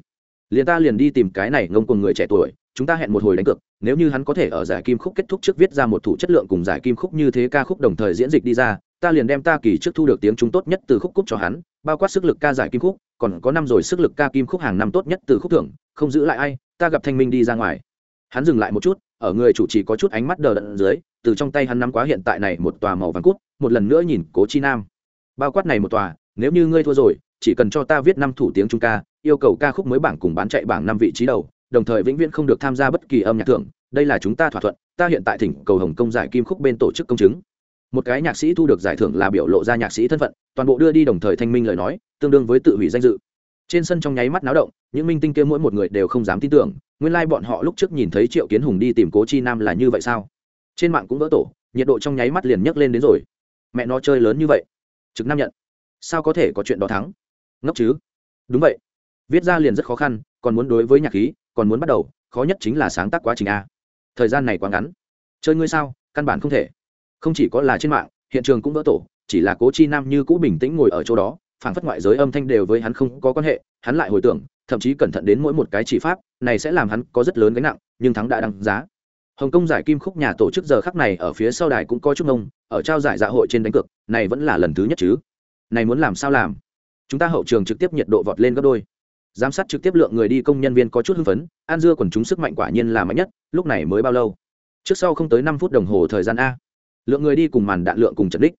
Liền ta liền đi tìm cái này ngông cùng người trẻ tuổi, chúng ta hẹn một hồi đánh cược nếu như hắn có thể ở giải kim khúc kết thúc trước viết ra một thủ chất lượng cùng giải kim khúc như thế ca khúc đồng thời diễn dịch đi ra, ta liền đem ta kỳ trước thu được tiếng chúng tốt nhất từ khúc cúc cho hắn, bao quát sức lực ca giải kim khúc, còn có năm rồi sức lực ca kim khúc hàng năm tốt nhất từ khúc thưởng, không giữ lại ai, ta gặp thanh minh đi ra ngoài. Hắn dừng lại một chút, ở người chủ trì có chút ánh mắt đờ đẫn dưới, từ trong tay hắn nắm quá hiện tại này một tòa màu vàng cút một lần nữa nhìn cố chi nam. Bao quát này một tòa, nếu như ngươi thua rồi, chỉ cần cho ta viết năm thủ tiếng trung ca, yêu cầu ca khúc mới bảng cùng bán chạy bảng năm vị trí đầu đồng thời vĩnh viễn không được tham gia bất kỳ âm nhạc thưởng, đây là chúng ta thỏa thuận, ta hiện tại thỉnh cầu hồng công giải kim khúc bên tổ chức công chứng. Một cái nhạc sĩ thu được giải thưởng là biểu lộ ra nhạc sĩ thân phận, toàn bộ đưa đi đồng thời thanh minh lời nói, tương đương với tự hủy danh dự. Trên sân trong nháy mắt náo động, những minh tinh kia mỗi một người đều không dám tin tưởng, nguyên lai、like、bọn họ lúc trước nhìn thấy triệu kiến hùng đi tìm cố chi nam là như vậy sao? Trên mạng cũng vỡ tổ, nhiệt độ trong nháy mắt liền nhấc lên đến rồi. Mẹ nó chơi lớn như vậy. Trực nam nhận. Sao có thể có chuyện đó thắng? Ngốc chứ? Đúng vậy. Viết ra liền rất khó khăn, còn muốn đối với nhạc khí còn muốn bắt đầu, khó nhất chính là sáng tác quá trình a. Thời gian này quá ngắn. Chơi ngươi sao? Căn bản không thể. Không chỉ có là trên mạng, hiện trường cũng vỡ tổ, chỉ là cố chi nam như cũ bình tĩnh ngồi ở chỗ đó, phảng phất ngoại giới âm thanh đều với hắn không có quan hệ, hắn lại hồi tưởng, thậm chí cẩn thận đến mỗi một cái chỉ pháp, này sẽ làm hắn có rất lớn gánh nặng, nhưng thắng đã đăng giá. Hồng kông giải kim khúc nhà tổ chức giờ khắc này ở phía sau đài cũng có chút ngông ở trao giải dạ hội trên đánh cược, này vẫn là lần thứ nhất chứ. Này muốn làm sao làm? Chúng ta hậu trường trực tiếp nhiệt độ vọt lên gấp đôi giám sát trực tiếp lượng người đi công nhân viên có chút hưng phấn an dưa còn chúng sức mạnh quả nhiên là mạnh nhất, lúc này mới bao lâu? Trước sau không tới năm phút đồng hồ thời gian a. Lượng người đi cùng màn đạn lượng cùng trận đích.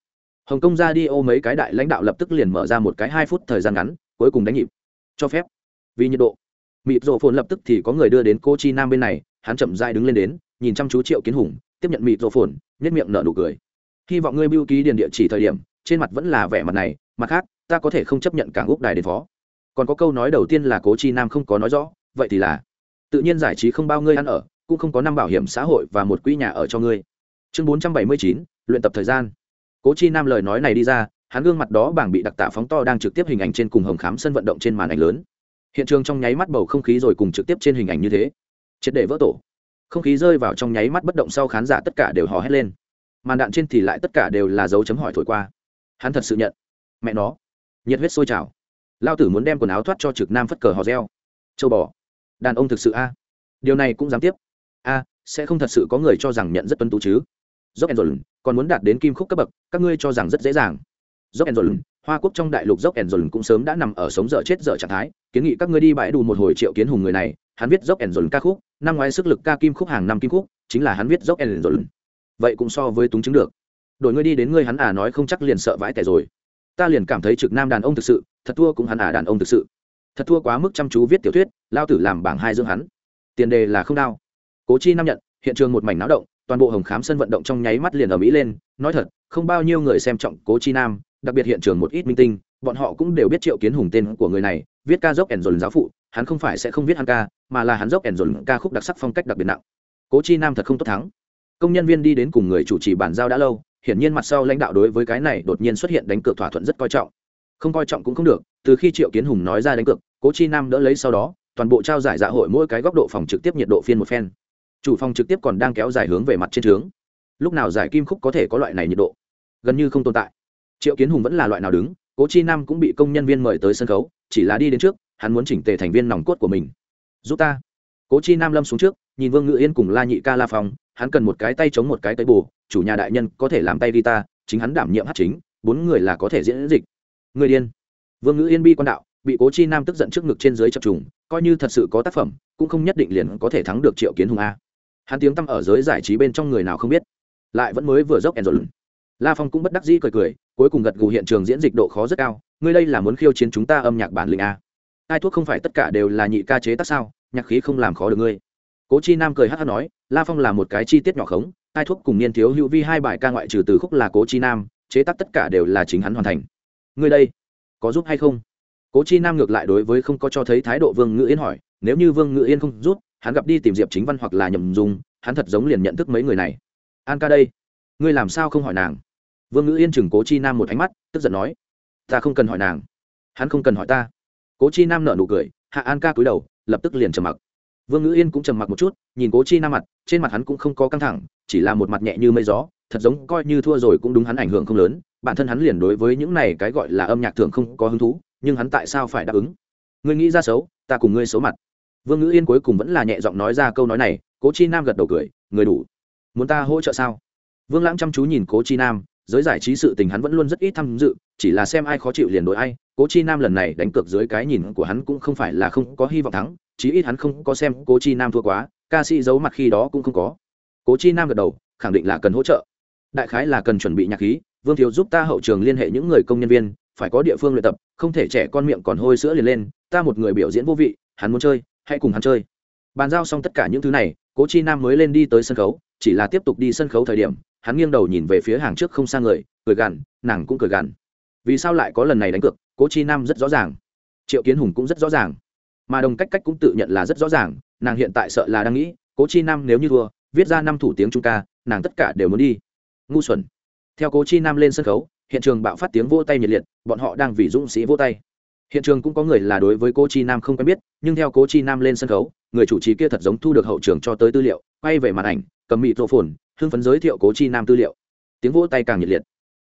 Hồng kông ra đi ô mấy cái đại lãnh đạo lập tức liền mở ra một cái hai phút thời gian ngắn, cuối cùng đánh nhịp. Cho phép. Vì nhiệt độ. Mịp rộ phồn lập tức thì có người đưa đến cô chi nam bên này, hắn chậm dai đứng lên đến, nhìn chăm chú triệu kiến hùng, tiếp nhận mịp rộ phồn nhất miệng nở nụ cười. Hy vọng ngươi bưu ký điền địa chỉ thời điểm, trên mặt vẫn là vẻ mặt này, mặt khác, ta có thể không chấp nhận cảng úc đài đến phó còn có câu nói đầu tiên là cố chi nam không có nói rõ, vậy thì là, tự nhiên giải trí không bao ngươi ăn ở, cũng không có năm bảo hiểm xã hội và một quỹ nhà ở cho ngươi. Chương bốn trăm bảy mươi chín, luyện tập thời gian. Cố chi nam lời nói này đi ra, hắn gương mặt đó bảng bị đặc tả phóng to đang trực tiếp hình ảnh trên cùng hồng khám sân vận động trên màn ảnh lớn. Hiện trường trong nháy mắt bầu không khí rồi cùng trực tiếp trên hình ảnh như thế. Triệt để vỡ tổ. Không khí rơi vào trong nháy mắt bất động sau khán giả tất cả đều hò hét lên. Màn đạn trên thì lại tất cả đều là dấu chấm hỏi thổi qua. Hắn thật sự nhận. Mẹ nó. Nhiệt huyết sôi trào lao tử muốn đem quần áo thoát cho trực nam phất cờ hò reo. Châu bò. Đàn ông thực sự a. Điều này cũng dám tiếp. A, sẽ không thật sự có người cho rằng nhận rất tuân tú chứ? Dốc ẩn còn muốn đạt đến kim khúc cấp bậc, các ngươi cho rằng rất dễ dàng. Dốc ẩn hoa quốc trong đại lục dốc ẩn cũng sớm đã nằm ở sống dở chết dở trạng thái. Kiến nghị các ngươi đi bãi đủ một hồi triệu kiến hùng người này, hắn viết dốc ẩn ca khúc, năm ngoái sức lực ca kim khúc hàng năm kim khúc, chính là hắn viết dốc ẩn vậy cũng so với túng chứng được. Đổi ngươi đi đến ngươi hắn à nói không chắc liền sợ vãi tẻ rồi ta liền cảm thấy trực nam đàn ông thực sự, thật thua cũng hắn à đàn ông thực sự. Thật thua quá mức chăm chú viết tiểu thuyết, lao tử làm bảng hai dương hắn. Tiền đề là không đau. Cố chi nam nhận, hiện trường một mảnh náo động, toàn bộ hồng khám sân vận động trong nháy mắt liền ở mỹ lên. Nói thật, không bao nhiêu người xem trọng cố chi nam, đặc biệt hiện trường một ít minh tinh, bọn họ cũng đều biết triệu kiến hùng tên của người này, viết ca dốc ẻn dồn giáo phụ, hắn không phải sẽ không viết hắn ca, mà là hắn dốc ẻn dồn ca khúc đặc sắc phong cách đặc biệt nặng. Cố chi nam thật không tốt thắng. Công nhân viên đi đến cùng người chủ trì bàn giao đã lâu hiển nhiên mặt sau lãnh đạo đối với cái này đột nhiên xuất hiện đánh cược thỏa thuận rất coi trọng. Không coi trọng cũng không được, từ khi triệu kiến hùng nói ra đánh cược, cố chi nam đỡ lấy sau đó, toàn bộ trao giải dạ hội mỗi cái góc độ phòng trực tiếp nhiệt độ phiên một phen. Chủ phòng trực tiếp còn đang kéo dài hướng về mặt trên trướng. Lúc nào giải kim khúc có thể có loại này nhiệt độ? Gần như không tồn tại. Triệu kiến hùng vẫn là loại nào đứng, cố chi nam cũng bị công nhân viên mời tới sân khấu, chỉ là đi đến trước, hắn muốn chỉnh tề thành viên nòng cốt của mình. Giúp ta. Cố chi nam lâm xuống trước, nhìn vương ngự yên cùng la nhị ca la phong hắn cần một cái tay chống một cái tay bù chủ nhà đại nhân có thể làm tay guitar chính hắn đảm nhiệm hát chính, bốn người là có thể diễn dịch. Người điên. Vương ngữ yên bi quan đạo, bị cố chi nam tức giận trước ngực trên dưới chập trùng, coi như thật sự có tác phẩm, cũng không nhất định liền có thể thắng được triệu kiến hùng a. Hắn tiếng tăm ở giới giải trí bên trong người nào không biết. Lại vẫn mới vừa dốc ẻn la phong cũng bất đắc dĩ cười cười, cuối cùng gật gù hiện trường diễn dịch độ khó rất cao, ngươi đây là muốn khiêu chiến chúng ta âm nhạc bản lĩnh a. Ai thuốc không phải tất cả đều là nhị ca chế tác sao, nhạc khí không làm khó được ngươi cố chi nam cười hát hát nói, la phong là một cái chi tiết nhỏ khống hai thuốc cùng niên thiếu hữu vi hai bài ca ngoại trừ từ khúc là cố chi nam, chế tác tất cả đều là chính hắn hoàn thành. Ngươi đây, có giúp hay không? Cố chi nam ngược lại đối với không có cho thấy thái độ vương ngữ yên hỏi, nếu như vương ngữ yên không giúp, hắn gặp đi tìm diệp chính văn hoặc là nhầm dùng hắn thật giống liền nhận thức mấy người này. An ca đây, ngươi làm sao không hỏi nàng? Vương ngữ yên chừng cố chi nam một ánh mắt, tức giận nói, ta không cần hỏi nàng, hắn không cần hỏi ta. Cố chi nam nở nụ cười, hạ an ca cúi đầu, lập tức liền trầm mặc vương ngữ yên cũng trầm mặc một chút, nhìn cố chi nam mặt, trên mặt hắn cũng không có căng thẳng, chỉ là một mặt nhẹ như mây gió, thật giống coi như thua rồi cũng đúng hắn ảnh hưởng không lớn, bản thân hắn liền đối với những này cái gọi là âm nhạc thường không có hứng thú, nhưng hắn tại sao phải đáp ứng? Ngươi nghĩ ra xấu, ta cùng ngươi xấu mặt. Vương ngữ yên cuối cùng vẫn là nhẹ giọng nói ra câu nói này, cố chi nam gật đầu cười, người đủ. Muốn ta hỗ trợ sao? Vương lãng chăm chú nhìn cố chi nam, giới giải trí sự tình hắn vẫn luôn rất ít tham dự, chỉ là xem ai khó chịu liền đổi ai. Cố chi nam lần này đánh cược dưới cái nhìn của hắn cũng không phải là không có hy vọng thắng chí ít hắn không có xem cố chi nam thua quá, ca sĩ giấu mặt khi đó cũng không có. Cố chi nam gật đầu, khẳng định là cần hỗ trợ. Đại khái là cần chuẩn bị nhạc khí, vương thiếu giúp ta hậu trường liên hệ những người công nhân viên, phải có địa phương luyện tập, không thể trẻ con miệng còn hôi sữa liền lên, ta một người biểu diễn vô vị, hắn muốn chơi, hãy cùng hắn chơi. Bàn giao xong tất cả những thứ này, cố chi nam mới lên đi tới sân khấu, chỉ là tiếp tục đi sân khấu thời điểm, hắn nghiêng đầu nhìn về phía hàng trước không xa người, cười gằn, nàng cũng cười gằn. Vì sao lại có lần này đánh cược, cố chi nam rất rõ ràng. Triệu kiến hùng cũng rất rõ ràng mà đồng cách cách cũng tự nhận là rất rõ ràng, nàng hiện tại sợ là đang nghĩ, cố chi nam nếu như thua, viết ra năm thủ tiếng trung ca, nàng tất cả đều muốn đi. Ngu xuẩn. Theo cố chi nam lên sân khấu, hiện trường bạo phát tiếng vỗ tay nhiệt liệt, bọn họ đang vì dũng sĩ vỗ tay. Hiện trường cũng có người là đối với cố chi nam không quen biết, nhưng theo cố chi nam lên sân khấu, người chủ trì kia thật giống thu được hậu trường cho tới tư liệu, quay về màn ảnh, cầm mịt rộ phồn hưng phấn giới thiệu cố chi nam tư liệu. Tiếng vỗ tay càng nhiệt liệt.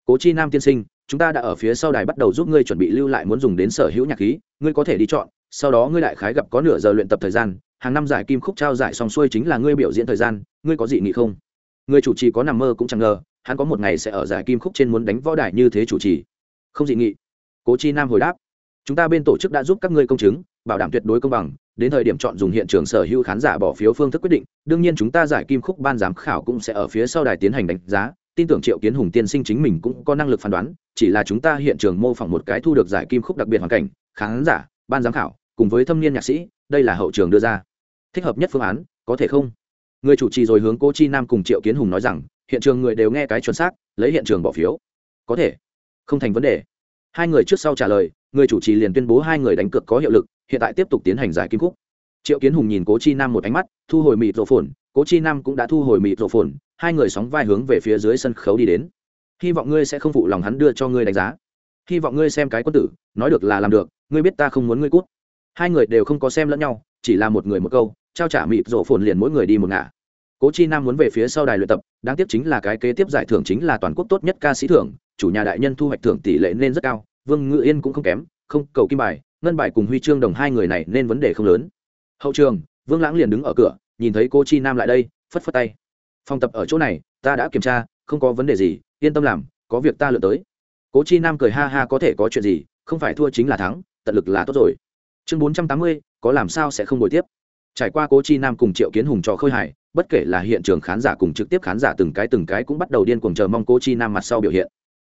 Cố chi nam tiên sinh, chúng ta đã ở phía sau đài bắt đầu giúp ngươi chuẩn bị lưu lại muốn dùng đến sở hữu nhạc khí, ngươi có thể đi chọn sau đó ngươi đại khái gặp có nửa giờ luyện tập thời gian, hàng năm giải kim khúc trao giải xong xuôi chính là ngươi biểu diễn thời gian, ngươi có gì nghị không? Người chủ trì có nằm mơ cũng chẳng ngờ, hắn có một ngày sẽ ở giải kim khúc trên muốn đánh võ đài như thế chủ trì. Không dị nghị. Cố chi nam hồi đáp. Chúng ta bên tổ chức đã giúp các ngươi công chứng, bảo đảm tuyệt đối công bằng, đến thời điểm chọn dùng hiện trường sở hữu khán giả bỏ phiếu phương thức quyết định, đương nhiên chúng ta giải kim khúc ban giám khảo cũng sẽ ở phía sau đài tiến hành đánh giá, tin tưởng triệu kiến hùng tiên sinh chính mình cũng có năng lực phán đoán, chỉ là chúng ta hiện trường mô phỏng một cái thu được giải kim khúc đặc biệt hoàn cảnh, khán giả ban giám khảo, cùng với thâm niên nhạc sĩ, đây là hậu trường đưa ra. Thích hợp nhất phương án, có thể không? Người chủ trì rồi hướng cô chi nam cùng triệu kiến hùng nói rằng, hiện trường người đều nghe cái chuẩn xác, lấy hiện trường bỏ phiếu. Có thể. Không thành vấn đề. Hai người trước sau trả lời, người chủ trì liền tuyên bố hai người đánh cược có hiệu lực, hiện tại tiếp tục tiến hành giải kim khúc. Triệu kiến hùng nhìn cố chi nam một ánh mắt, thu hồi mịt rộ phồn, cố chi nam cũng đã thu hồi mịt rộ phồn, hai người sóng vai hướng về phía dưới sân khấu đi đến. Hy vọng ngươi sẽ không phụ lòng hắn đưa cho ngươi đánh giá. Hy vọng ngươi xem cái quân tử, nói được là làm được ngươi biết ta không muốn ngươi cút. Hai người đều không có xem lẫn nhau, chỉ là một người một câu, trao trả mịt rổ phồn liền mỗi người đi một ngả. Cố chi nam muốn về phía sau đài luyện tập, đáng tiếc chính là cái kế tiếp giải thưởng chính là toàn quốc tốt nhất ca sĩ thưởng, chủ nhà đại nhân thu hoạch thưởng tỷ lệ nên rất cao, vương ngự yên cũng không kém, không, cầu kim bài, ngân bài cùng huy chương đồng hai người này nên vấn đề không lớn. Hậu trường, vương lãng liền đứng ở cửa, nhìn thấy cô chi nam lại đây, phất phất tay. Phòng tập ở chỗ này, ta đã kiểm tra, không có vấn đề gì, yên tâm làm, có việc ta lựa tới. Cố chi nam cười ha ha có thể có chuyện gì, không phải thua chính là thắng tận lực là tốt rồi. Chương bốn trăm tám mươi, có làm sao sẽ không đổi tiếp? Trải qua cố chi nam cùng triệu kiến hùng trò khơi hải bất kể là hiện trường khán giả cùng trực tiếp khán giả từng cái từng cái cũng bắt đầu điên cuồng chờ mong cố chi nam mặt sau biểu hiện.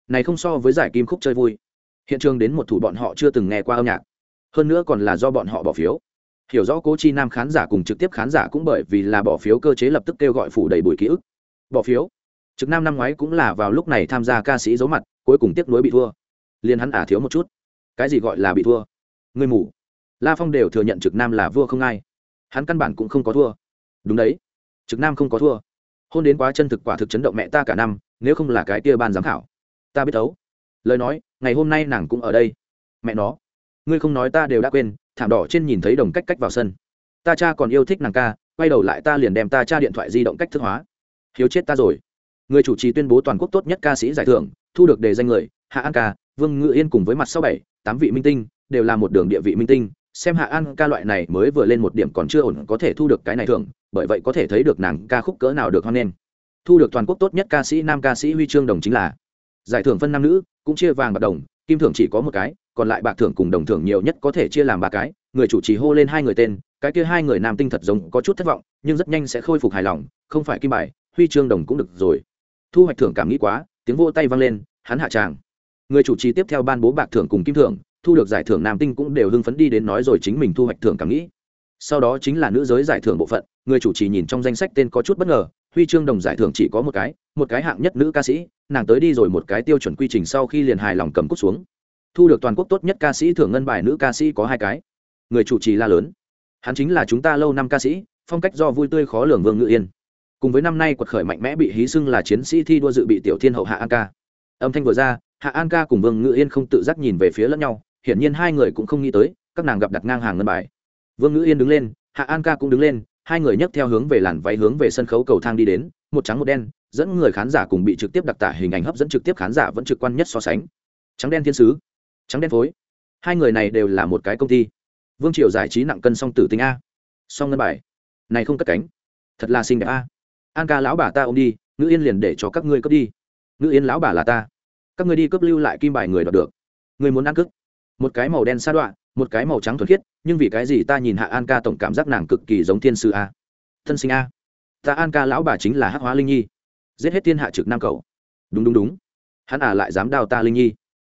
Này không so với giải kim khúc chơi vui. Hiện trường đến một thủ bọn họ chưa từng nghe qua âm nhạc. Hơn nữa còn là do bọn họ bỏ phiếu. Hiểu rõ cố chi nam khán giả cùng trực tiếp khán giả cũng bởi vì là bỏ phiếu cơ chế lập tức kêu gọi phủ đầy bụi ký ức. Bỏ phiếu? Trực nam năm ngoái cũng là vào lúc này tham gia ca sĩ giấu mặt, cuối cùng tiếc nuối bị thua. Liền hắn ả thiếu một chút cái gì gọi là bị thua? Người mù. La phong đều thừa nhận trực nam là vua không ai. Hắn căn bản cũng không có thua. Đúng đấy. Trực nam không có thua. Hôn đến quá chân thực quả thực chấn động mẹ ta cả năm, nếu không là cái kia ban giám khảo. Ta biết đấu lời nói, ngày hôm nay nàng cũng ở đây. Mẹ nó. Ngươi không nói ta đều đã quên, thảm đỏ trên nhìn thấy đồng cách cách vào sân. Ta cha còn yêu thích nàng ca, quay đầu lại ta liền đem ta cha điện thoại di động cách thức hóa. Hiếu chết ta rồi. Người chủ trì tuyên bố toàn quốc tốt nhất ca sĩ giải thưởng, thu được đề danh người, hạ an ca, vương ngự yên cùng với mặt sau bảy tám vị minh tinh, đều là một đường địa vị minh tinh. Xem hạ an ca loại này mới vừa lên một điểm còn chưa ổn có thể thu được cái này thưởng, bởi vậy có thể thấy được nàng ca khúc cỡ nào được hoan nghênh. Thu được toàn quốc tốt nhất ca sĩ nam ca sĩ huy chương đồng chính là giải thưởng phân nam nữ, cũng chia vàng bạc đồng, kim thưởng chỉ có một cái, còn lại bạc thưởng cùng đồng thưởng nhiều nhất có thể chia làm ba cái. Người chủ trì hô lên hai người tên, cái kia hai người nam tinh thật giống có chút thất vọng, nhưng rất nhanh sẽ khôi phục hài lòng, không phải kim bài, huy chương đồng cũng được rồi. Thu hoạch thưởng cảm nghĩ quá, tiếng vô tay vang lên, hắn hạ tràng người chủ trì tiếp theo ban bố bạc thưởng cùng kim thưởng, thu được giải thưởng nam tinh cũng đều hưng phấn đi đến nói rồi chính mình thu hoạch thưởng cảm nghĩ. Sau đó chính là nữ giới giải thưởng bộ phận, người chủ trì nhìn trong danh sách tên có chút bất ngờ, huy chương đồng giải thưởng chỉ có một cái một cái hạng nhất nữ ca sĩ, nàng tới đi rồi một cái tiêu chuẩn quy trình sau khi liền hài lòng cầm cút xuống. Thu được toàn quốc tốt nhất ca sĩ thưởng ngân bài nữ ca sĩ có hai cái. Người chủ trì la lớn. Hắn chính là chúng ta lâu năm ca sĩ, phong cách do vui tươi khó lường vương ngự yên. Cùng với năm nay quật khởi mạnh mẽ bị hí xưng là chiến sĩ thi đua dự bị tiểu thiên hậu hạ an ca. Âm thanh vừa ra hạ an ca cùng vương ngự yên không tự giác nhìn về phía lẫn nhau, hiển nhiên hai người cũng không nghĩ tới, các nàng gặp đặt ngang hàng ngân bài. Vương ngự yên đứng lên, hạ an ca cũng đứng lên, hai người nhấc theo hướng về làn váy hướng về sân khấu cầu thang đi đến, một trắng một đen, dẫn người khán giả cùng bị trực tiếp đặc tả hình ảnh hấp dẫn trực tiếp khán giả vẫn trực quan nhất so sánh. Trắng đen thiên sứ, trắng đen phối. Hai người này đều là một cái công ty. Vương triều giải trí nặng cân song tử tính a. Song ngân bài. Này không cất cánh. Thật là xinh đẹp a. An ca lão bà ta ôm đi, ngữ yên liền để cho các ngươi cất đi. Ngữ yên lão bà là ta các ngươi đi cướp lưu lại kim bài người đoạt được. Người muốn ăn cướp? Một cái màu đen sa đoạn một cái màu trắng thuần khiết, nhưng vì cái gì ta nhìn hạ an ca tổng cảm giác nàng cực kỳ giống thiên sư a? Thân sinh a. Ta an ca lão bà chính là hắc hóa linh nhi. Giết hết thiên hạ trực nam cầu. Đúng đúng đúng. Hắn à lại dám đào ta linh nhi.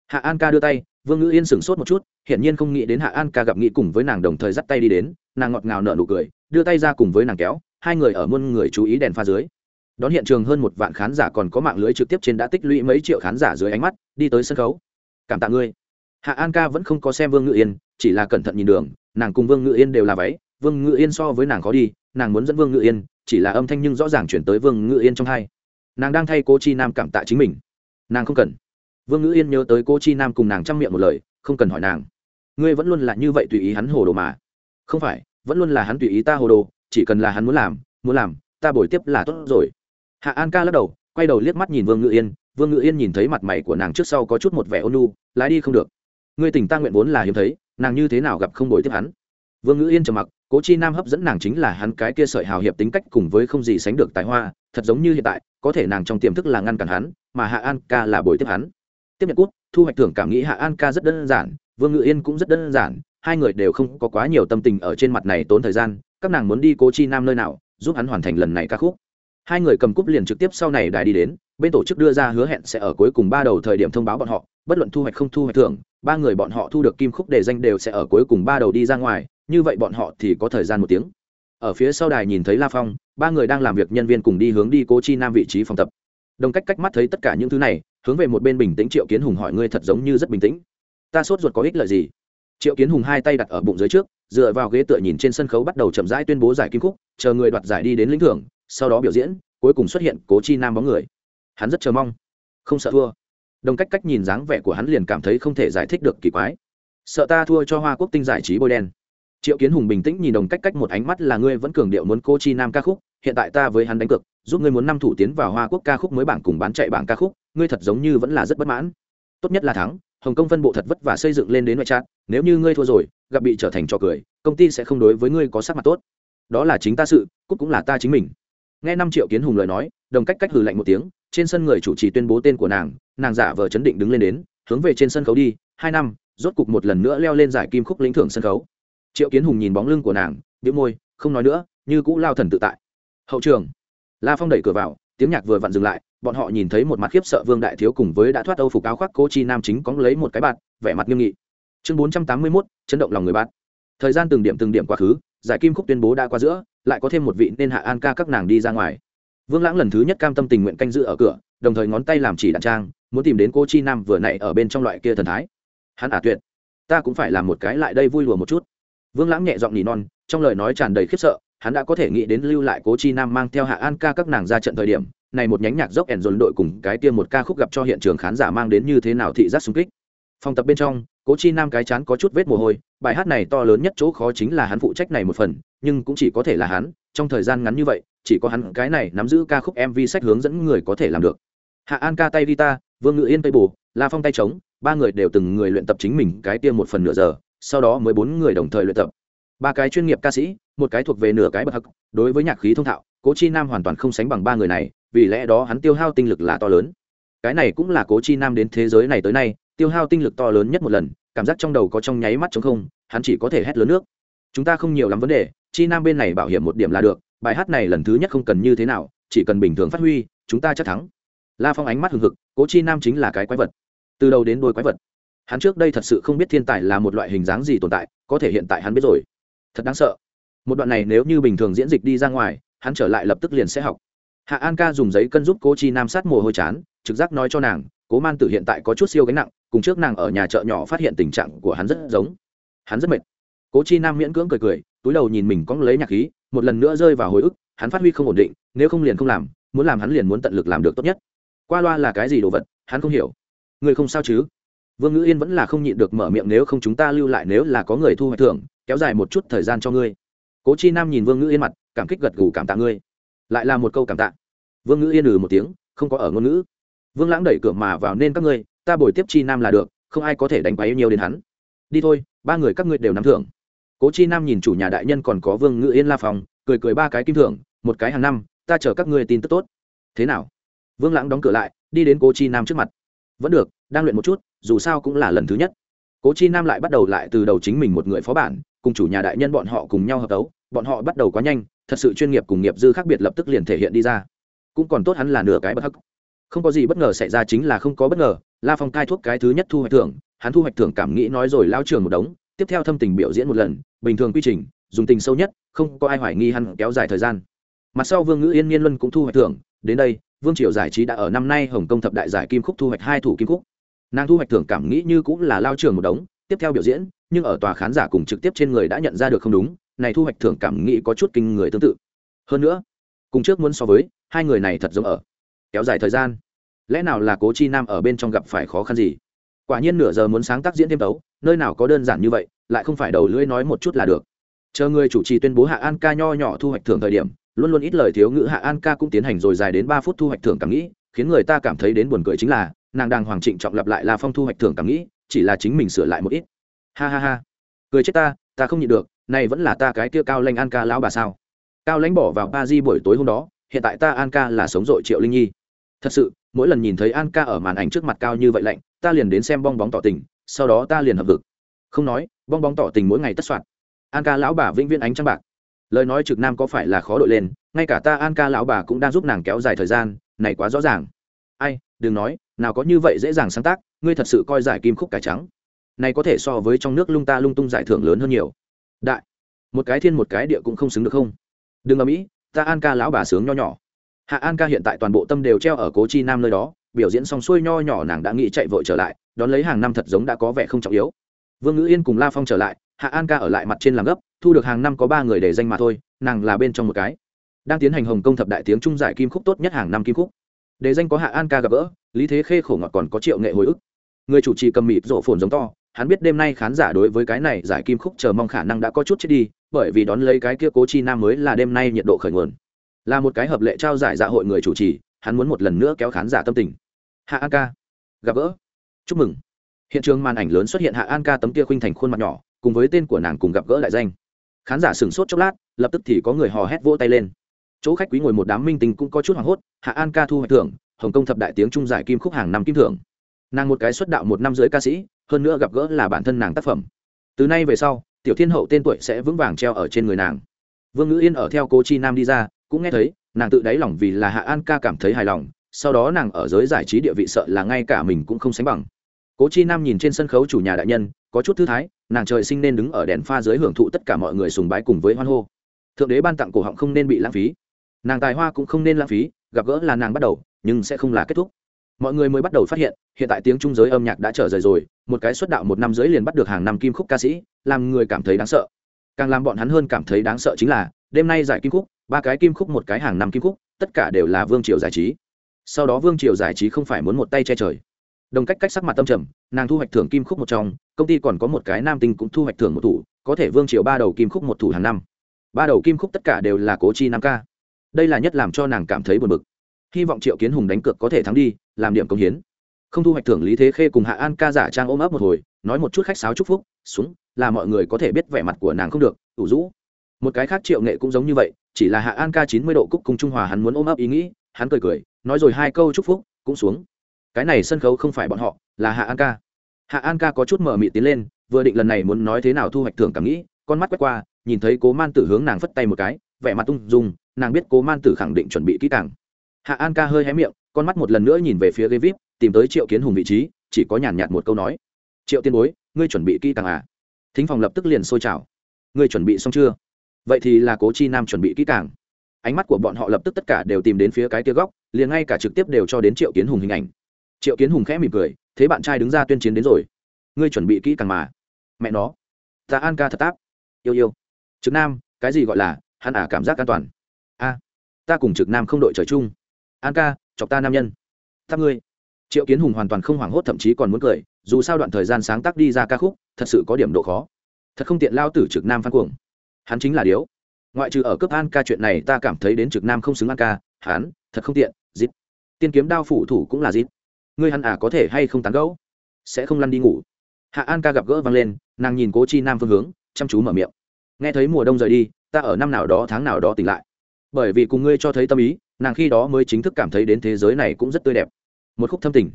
Hạ an ca đưa tay, vương ngữ yên sửng sốt một chút, hiển nhiên không nghĩ đến hạ an ca gặp nghĩ cùng với nàng đồng thời dắt tay đi đến, nàng ngọt ngào nở nụ cười, đưa tay ra cùng với nàng kéo, hai người ở muôn người chú ý đèn pha dưới đón hiện trường hơn một vạn khán giả còn có mạng lưới trực tiếp trên đã tích lũy mấy triệu khán giả dưới ánh mắt, đi tới sân khấu. Cảm tạ ngươi. Hạ an ca vẫn không có xem vương ngự yên, chỉ là cẩn thận nhìn đường, nàng cùng vương ngự yên đều là váy, vương ngự yên so với nàng khó đi, nàng muốn dẫn vương ngự yên, chỉ là âm thanh nhưng rõ ràng chuyển tới vương ngự yên trong hai. Nàng đang thay cô chi nam cảm tạ chính mình. Nàng không cần. Vương ngự yên nhớ tới cô chi nam cùng nàng chăm miệng một lời, không cần hỏi nàng. Ngươi vẫn luôn là như vậy tùy ý hắn hồ đồ mà. Không phải, vẫn luôn là hắn tùy ý ta hồ đồ, chỉ cần là hắn muốn làm muốn làm, ta bồi tiếp là tốt rồi hạ an ca lắc đầu, quay đầu liếc mắt nhìn vương ngự yên. Vương ngự yên nhìn thấy mặt mày của nàng trước sau có chút một vẻ ôn lái đi không được. Ngươi tỉnh ta nguyện vốn là hiếm thấy, nàng như thế nào gặp không đổi tiếp hắn? Vương ngữ yên trầm mặc, cố chi nam hấp dẫn nàng chính là hắn cái kia sợi hào hiệp tính cách cùng với không gì sánh được tài hoa, thật giống như hiện tại, có thể nàng trong tiềm thức là ngăn cản hắn, mà hạ an ca là bồi tiếp hắn. Tiếp nhận cút, thu hoạch thưởng cảm nghĩ hạ an ca rất đơn giản, vương ngự yên cũng rất đơn giản, hai người đều không có quá nhiều tâm tình ở trên mặt này tốn thời gian, các nàng muốn đi cố chi nam nơi nào, giúp hắn hoàn thành lần này ca khúc hai người cầm cúp liền trực tiếp sau này đài đi đến, bên tổ chức đưa ra hứa hẹn sẽ ở cuối cùng ba đầu thời điểm thông báo bọn họ, bất luận thu hoạch không thu hoạch thưởng, ba người bọn họ thu được kim khúc để danh đều sẽ ở cuối cùng ba đầu đi ra ngoài, như vậy bọn họ thì có thời gian một tiếng. Ở phía sau đài nhìn thấy la phong, ba người đang làm việc nhân viên cùng đi hướng đi cố chi nam vị trí phòng tập. Đồng cách cách mắt thấy tất cả những thứ này, hướng về một bên bình tĩnh triệu kiến hùng hỏi ngươi thật giống như rất bình tĩnh. Ta sốt ruột có ích lợi gì? Triệu kiến hùng hai tay đặt ở bụng dưới trước, dựa vào ghế tựa nhìn trên sân khấu bắt đầu chậm rãi tuyên bố giải kim khúc, chờ người đoạt giải đi đến lĩnh thưởng sau đó biểu diễn, cuối cùng xuất hiện cố chi nam bóng người. Hắn rất chờ mong. Không sợ thua. Đồng cách cách nhìn dáng vẻ của hắn liền cảm thấy không thể giải thích được kỳ quái. Sợ ta thua cho hoa quốc tinh giải trí bôi đen. Triệu kiến hùng bình tĩnh nhìn đồng cách cách một ánh mắt là ngươi vẫn cường điệu muốn cô chi nam ca khúc, hiện tại ta với hắn đánh cược, giúp ngươi muốn năm thủ tiến vào hoa quốc ca khúc mới bảng cùng bán chạy bảng ca khúc, ngươi thật giống như vẫn là rất bất mãn. Tốt nhất là thắng, hồng kông phân bộ thật vất vả xây dựng lên đến ngoại trát nếu như ngươi thua rồi, gặp bị trở thành trò cười, công ty sẽ không đối với ngươi có sắc mặt tốt. Đó là chính ta sự, cúc cũng là ta chính mình nghe năm triệu kiến hùng lời nói, đồng cách cách hừ lạnh một tiếng, trên sân người chủ trì tuyên bố tên của nàng nàng giả vờ chấn định đứng lên đến, hướng về trên sân khấu đi, hai năm, rốt cục một lần nữa leo lên giải kim khúc lĩnh thưởng sân khấu. Triệu kiến hùng nhìn bóng lưng của nàng đĩu môi, không nói nữa, như cũ lao thần tự tại. Hậu trường, la phong đẩy cửa vào, tiếng nhạc vừa vặn dừng lại, bọn họ nhìn thấy một mặt khiếp sợ vương đại thiếu cùng với đã thoát âu phục áo khoác cô chi nam chính cóng lấy một cái bạt, vẻ mặt nghiêm nghị. Chương bốn trăm tám mươi mốt, chấn động lòng người bạn. Thời gian từng điểm từng điểm quá khứ, giải kim khúc tuyên bố đã qua giữa lại có thêm một vị nên hạ an ca các nàng đi ra ngoài. Vương lãng lần thứ nhất cam tâm tình nguyện canh giữ ở cửa, đồng thời ngón tay làm chỉ đạn trang, muốn tìm đến cô chi nam vừa nãy ở bên trong loại kia thần thái. Hắn ả tuyệt. Ta cũng phải làm một cái lại đây vui lùa một chút. Vương lãng nhẹ giọng nỉ non, trong lời nói tràn đầy khiếp sợ, hắn đã có thể nghĩ đến lưu lại cố chi nam mang theo hạ an ca các nàng ra trận thời điểm, này một nhánh nhạc dốc ẻn dồn đội cùng cái tiêm một ca khúc gặp cho hiện trường khán giả mang đến như thế nào thị giác xung kích. Phòng tập bên trong cố chi nam cái chán có chút vết mồ hôi, bài hát này to lớn nhất chỗ khó chính là hắn phụ trách này một phần, nhưng cũng chỉ có thể là hắn, trong thời gian ngắn như vậy, chỉ có hắn cái này nắm giữ ca khúc mv sách hướng dẫn người có thể làm được. Hạ an ca tay guitar, vương ngự yên Tây bù la phong tay trống, ba người đều từng người luyện tập chính mình cái tiêm một phần nửa giờ, sau đó mới bốn người đồng thời luyện tập. Ba cái chuyên nghiệp ca sĩ, một cái thuộc về nửa cái bậc hắc đối với nhạc khí thông thạo, cố chi nam hoàn toàn không sánh bằng ba người này, vì lẽ đó hắn tiêu hao tinh lực là to lớn. Cái này cũng là cố chi nam đến thế giới này tới nay tiêu hao tinh lực to lớn nhất một lần, cảm giác trong đầu có trong nháy mắt chống không, hắn chỉ có thể hét lớn nước. Chúng ta không nhiều lắm vấn đề, chi nam bên này bảo hiểm một điểm là được, bài hát này lần thứ nhất không cần như thế nào, chỉ cần bình thường phát huy, chúng ta chắc thắng. La phong ánh mắt hừng hực, cố chi nam chính là cái quái vật. Từ đầu đến đôi quái vật. Hắn trước đây thật sự không biết thiên tài là một loại hình dáng gì tồn tại, có thể hiện tại hắn biết rồi. Thật đáng sợ. Một đoạn này nếu như bình thường diễn dịch đi ra ngoài, hắn trở lại lập tức liền sẽ học. Hạ an ca dùng giấy cân giúp cô chi nam sát mồ hôi chán, trực giác nói cho nàng, cố man tử hiện tại có chút siêu gánh nặng cùng trước nàng ở nhà chợ nhỏ phát hiện tình trạng của hắn rất giống. Hắn rất mệt. Cố chi nam miễn cưỡng cười cười, túi đầu nhìn mình cóng lấy nhạc khí, một lần nữa rơi vào hồi ức, hắn phát huy không ổn định, nếu không liền không làm, muốn làm hắn liền muốn tận lực làm được tốt nhất. Qua loa là cái gì đồ vật, hắn không hiểu. Người không sao chứ? Vương ngữ yên vẫn là không nhịn được mở miệng, nếu không chúng ta lưu lại nếu là có người thu hoạch thưởng, kéo dài một chút thời gian cho ngươi. Cố chi nam nhìn vương ngữ yên mặt, cảm kích gật gù cảm tạ ngươi. Lại là một câu cảm tạ. Vương ngữ yên ừ một tiếng, không có ở ngôn ngữ. Vương lãng đẩy cửa mà vào, nên các ngươi ta bồi tiếp chi nam là được, không ai có thể đánh quấy nhiều đến hắn. Đi thôi, ba người các ngươi đều nắm thưởng. Cố chi nam nhìn chủ nhà đại nhân còn có vương ngự yên la phòng cười cười ba cái kim thưởng, một cái hàng năm, ta chờ các ngươi tin tức tốt. Thế nào? Vương lãng đóng cửa lại, đi đến cố chi nam trước mặt. Vẫn được, đang luyện một chút, dù sao cũng là lần thứ nhất. Cố chi nam lại bắt đầu lại từ đầu chính mình một người phó bản, cùng chủ nhà đại nhân bọn họ cùng nhau hợp tấu bọn họ bắt đầu quá nhanh, thật sự chuyên nghiệp cùng nghiệp dư khác biệt lập tức liền thể hiện đi ra. Cũng còn tốt hắn là nửa cái bất hắc không có gì bất ngờ xảy ra chính là không có bất ngờ, la phong cai thuốc cái thứ nhất thu hoạch thưởng, hắn thu hoạch thưởng cảm nghĩ nói rồi lao trường một đống, tiếp theo thâm tình biểu diễn một lần, bình thường quy trình, dùng tình sâu nhất, không có ai hoài nghi hắn kéo dài thời gian. Mặt sau vương ngữ yên niên luân cũng thu hoạch thưởng, đến đây, vương triều giải trí đã ở năm nay hồng kông thập đại giải kim khúc thu hoạch hai thủ kim khúc. Nàng thu hoạch thưởng cảm nghĩ như cũng là lao trường một đống, tiếp theo biểu diễn, nhưng ở tòa khán giả cùng trực tiếp trên người đã nhận ra được không đúng, này thu hoạch thưởng cảm nghĩ có chút kinh người tương tự. Hơn nữa, cùng trước muốn so với, hai người này thật giống ở kéo dài thời gian. Lẽ nào là cố chi nam ở bên trong gặp phải khó khăn gì? Quả nhiên nửa giờ muốn sáng tác diễn thêm tấu, nơi nào có đơn giản như vậy, lại không phải đầu lưỡi nói một chút là được. Chờ người chủ trì tuyên bố hạ an ca nho nhỏ thu hoạch thưởng thời điểm, luôn luôn ít lời thiếu ngữ hạ an ca cũng tiến hành rồi dài đến ba phút thu hoạch thưởng cảm nghĩ, khiến người ta cảm thấy đến buồn cười chính là, nàng đang hoàng trịnh trọng lặp lại là phong thu hoạch thưởng cảm nghĩ, chỉ là chính mình sửa lại một ít. Ha ha ha. Cười chết ta ta không nhịn được, này vẫn là ta cái kia cao lanh an ca lão bà sao? Cao lãnh bỏ vào ba di buổi tối hôm đó, hiện tại ta an ca là sống dội triệu linh nhi thật sự, mỗi lần nhìn thấy an ca ở màn ảnh trước mặt cao như vậy lạnh, ta liền đến xem bong bóng tỏ tình, sau đó ta liền hợp vực. Không nói, bong bóng tỏ tình mỗi ngày tất soạn. An ca lão bà vĩnh viễn ánh trăng bạc. Lời nói trực nam có phải là khó đội lên, ngay cả ta an ca lão bà cũng đang giúp nàng kéo dài thời gian, này quá rõ ràng. Ai, đừng nói, nào có như vậy dễ dàng sáng tác, ngươi thật sự coi giải kim khúc cải trắng. Này có thể so với trong nước lung ta lung tung giải thưởng lớn hơn nhiều. Đại, một cái thiên một cái địa cũng không xứng được không? Đừng ở mỹ ta an ca lão bà sướng nho nhỏ hạ an ca hiện tại toàn bộ tâm đều treo ở cố chi nam nơi đó, biểu diễn xong xuôi nho nhỏ nàng đã nghĩ chạy vội trở lại, đón lấy hàng năm thật giống đã có vẻ không trọng yếu. Vương ngữ yên cùng la phong trở lại, hạ an ca ở lại mặt trên làm gấp, thu được hàng năm có ba người để danh mà thôi, nàng là bên trong một cái. Đang tiến hành hồng công thập đại tiếng trung giải kim khúc tốt nhất hàng năm kim khúc. Để danh có hạ an ca gặp gỡ, lý thế khê khổ ngọt còn có triệu nghệ hồi ức. Người chủ trì cầm mịt rổ phồn giống to, hắn biết đêm nay khán giả đối với cái này giải kim khúc chờ mong khả năng đã có chút chết đi, bởi vì đón lấy cái kia cố chi nam mới là đêm nay nhiệt độ khởi nguồn là một cái hợp lệ trao giải dạ hội người chủ trì, hắn muốn một lần nữa kéo khán giả tâm tình. Hạ an ca, gặp gỡ. Chúc mừng. Hiện trường màn ảnh lớn xuất hiện hạ an ca tấm kia khuynh thành khuôn mặt nhỏ, cùng với tên của nàng cùng gặp gỡ lại danh. Khán giả sửng sốt chốc lát, lập tức thì có người hò hét vỗ tay lên. Chỗ khách quý ngồi một đám minh tình cũng có chút hoảng hốt, hạ an ca thu hoạch thưởng, hồng kông thập đại tiếng trung giải kim khúc hàng năm kim thưởng. Nàng một cái xuất đạo một năm dưới ca sĩ, hơn nữa gặp gỡ là bản thân nàng tác phẩm. Từ nay về sau, tiểu thiên hậu tên tuổi sẽ vững vàng treo ở trên người nàng. Vương ngữ yên ở theo cô chi nam đi ra cũng nghe thấy, nàng tự đáy lòng vì là hạ an ca cảm thấy hài lòng, sau đó nàng ở giới giải trí địa vị sợ là ngay cả mình cũng không sánh bằng. Cố chi nam nhìn trên sân khấu chủ nhà đại nhân, có chút thư thái, nàng trời sinh nên đứng ở đèn pha dưới hưởng thụ tất cả mọi người sùng bái cùng với hoan hô. Thượng đế ban tặng cổ họng không nên bị lãng phí. Nàng tài hoa cũng không nên lãng phí, gặp gỡ là nàng bắt đầu, nhưng sẽ không là kết thúc. Mọi người mới bắt đầu phát hiện hiện tại tiếng trung giới âm nhạc đã trở rời rồi, một cái xuất đạo một năm giới liền bắt được hàng năm kim khúc ca sĩ, làm người cảm thấy đáng sợ. Càng làm bọn hắn hơn cảm thấy đáng sợ chính là, đêm nay giải kim khúc ba cái kim khúc, một cái hàng năm kim khúc, tất cả đều là vương triều giải trí. Sau đó vương triều giải trí không phải muốn một tay che trời. Đồng cách cách sắc mặt tâm trầm, nàng thu hoạch thưởng kim khúc một trong, công ty còn có một cái nam tinh cũng thu hoạch thưởng một thủ, có thể vương triều ba đầu kim khúc một thủ hàng năm. Ba đầu kim khúc tất cả đều là cố chi nam ca. Đây là nhất làm cho nàng cảm thấy buồn bực. Hy vọng triệu kiến hùng đánh cược có thể thắng đi, làm điểm công hiến. Không thu hoạch thưởng lý thế khê cùng hạ an ca giả trang ôm ấp một hồi, nói một chút khách sáo chúc phúc, xuống, là mọi người có thể biết vẻ mặt của nàng không được, ủ rũ một cái khác triệu nghệ cũng giống như vậy, chỉ là hạ an ca chín mươi độ cúc cùng trung hòa hắn muốn ôm ấp ý nghĩ, hắn cười cười, nói rồi hai câu chúc phúc, cũng xuống. Cái này sân khấu không phải bọn họ, là hạ an ca. Hạ an ca có chút mờ mị tiến lên, vừa định lần này muốn nói thế nào thu hoạch thưởng cảm nghĩ, con mắt quét qua, nhìn thấy cố man tử hướng nàng phất tay một cái, vẻ mặt tung dung, nàng biết cố man tử khẳng định chuẩn bị kỹ càng. Hạ an ca hơi hé miệng, con mắt một lần nữa nhìn về phía ghế vip tìm tới triệu kiến hùng vị trí, chỉ có nhàn nhạt một câu nói. Triệu tiên bối, ngươi chuẩn bị kỹ càng à? Thính phòng lập tức liền sôi trào. Ngươi chuẩn bị xong chưa? Vậy thì là cố chi nam chuẩn bị kỹ càng. Ánh mắt của bọn họ lập tức tất cả đều tìm đến phía cái kia góc, liền ngay cả trực tiếp đều cho đến triệu kiến hùng hình ảnh. Triệu kiến hùng khẽ mỉm cười, thế bạn trai đứng ra tuyên chiến đến rồi. Ngươi chuẩn bị kỹ càng mà. Mẹ nó. Ta an ca thật táp yêu yêu. Trực nam, cái gì gọi là, hắn ả cảm giác an toàn. A. Ta cùng trực nam không đội trời chung. An ca, chọc ta nam nhân. Thắp ngươi. Triệu kiến hùng hoàn toàn không hoảng hốt thậm chí còn muốn cười, dù sao đoạn thời gian sáng tác đi ra ca khúc, thật sự có điểm độ khó. Thật không tiện lao tử trực nam phan cuồng hắn chính là điếu. Ngoại trừ ở cấp an ca chuyện này, ta cảm thấy đến trực nam không xứng an ca, hắn, thật không tiện dịp tiên kiếm đao phủ thủ cũng là dịp ngươi hắn à có thể hay không tán gẫu? Sẽ không lăn đi ngủ. Hạ an ca gặp gỡ vang lên, nàng nhìn cố chi nam phương hướng, chăm chú mở miệng. Nghe thấy mùa đông rời đi, ta ở năm nào đó, tháng nào đó tỉnh lại. Bởi vì cùng ngươi cho thấy tâm ý, nàng khi đó mới chính thức cảm thấy đến thế giới này cũng rất tươi đẹp. Một khúc thâm tình.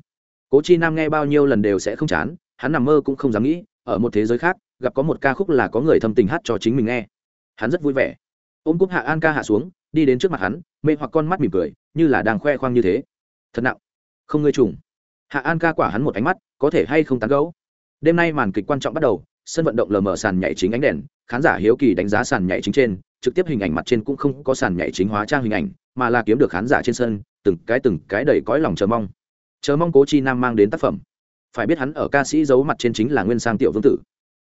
Cố chi nam nghe bao nhiêu lần đều sẽ không chán, hắn nằm mơ cũng không dám nghĩ, ở một thế giới khác, gặp có một ca khúc là có người thâm tình hát cho chính mình nghe hắn rất vui vẻ. Ôm cúp hạ an ca hạ xuống, đi đến trước mặt hắn, mê hoặc con mắt mỉm cười, như là đang khoe khoang như thế. Thật nặng. Không ngươi trùng. Hạ an ca quả hắn một ánh mắt, có thể hay không tán gấu đêm nay màn kịch quan trọng bắt đầu, sân vận động lờ mờ sàn nhảy chính ánh đèn, khán giả hiếu kỳ đánh giá sàn nhảy chính trên, trực tiếp hình ảnh mặt trên cũng không có sàn nhảy chính hóa trang hình ảnh, mà là kiếm được khán giả trên sân, từng cái từng cái đầy cõi lòng chờ mong. Chờ mong cố chi nam mang đến tác phẩm. Phải biết hắn ở ca sĩ giấu mặt trên chính là nguyên sang tiểu vương tử.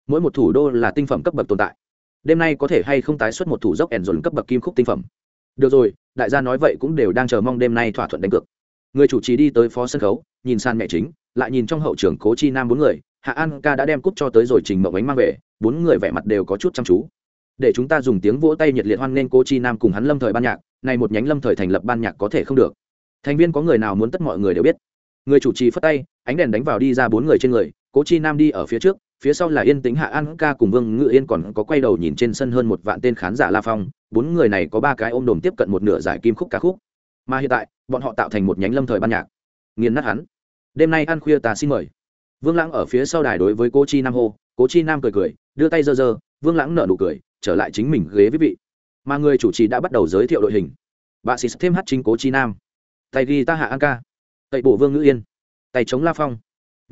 Mỗi một thủ đô là tinh phẩm cấp bậc tồn tại đêm nay có thể hay không tái xuất một thủ dốc ẻn dồn cấp bậc kim khúc tinh phẩm. Được rồi, đại gia nói vậy cũng đều đang chờ mong đêm nay thỏa thuận đánh cược. Người chủ trì đi tới phó sân khấu, nhìn san mẹ chính, lại nhìn trong hậu trường cố chi nam bốn người, hạ an ca đã đem cúp cho tới rồi trình mộng ánh mang về, bốn người vẻ mặt đều có chút chăm chú. Để chúng ta dùng tiếng vỗ tay nhiệt liệt hoan nghênh cố chi nam cùng hắn lâm thời ban nhạc, này một nhánh lâm thời thành lập ban nhạc có thể không được. Thành viên có người nào muốn tất mọi người đều biết. Người chủ trì phất tay, ánh đèn đánh vào đi ra bốn người trên người, cố chi nam đi ở phía trước phía sau là yên tĩnh hạ an ca cùng vương ngự yên còn có quay đầu nhìn trên sân hơn một vạn tên khán giả la phong, bốn người này có ba cái ôm đồm tiếp cận một nửa giải kim khúc ca khúc. Mà hiện tại, bọn họ tạo thành một nhánh lâm thời ban nhạc. Nghiền nát hắn. Đêm nay ăn khuya ta xin mời. Vương lãng ở phía sau đài đối với cô chi nam hô, cố chi nam cười cười, đưa tay dơ dơ vương lãng nở nụ cười, trở lại chính mình ghế với vị. Mà người chủ trì đã bắt đầu giới thiệu đội hình. Bà sĩ thêm hát chính cố chi nam. Tay ghi ta hạ an ca. Tẩy bổ vương ngữ yên. Tay chống la phong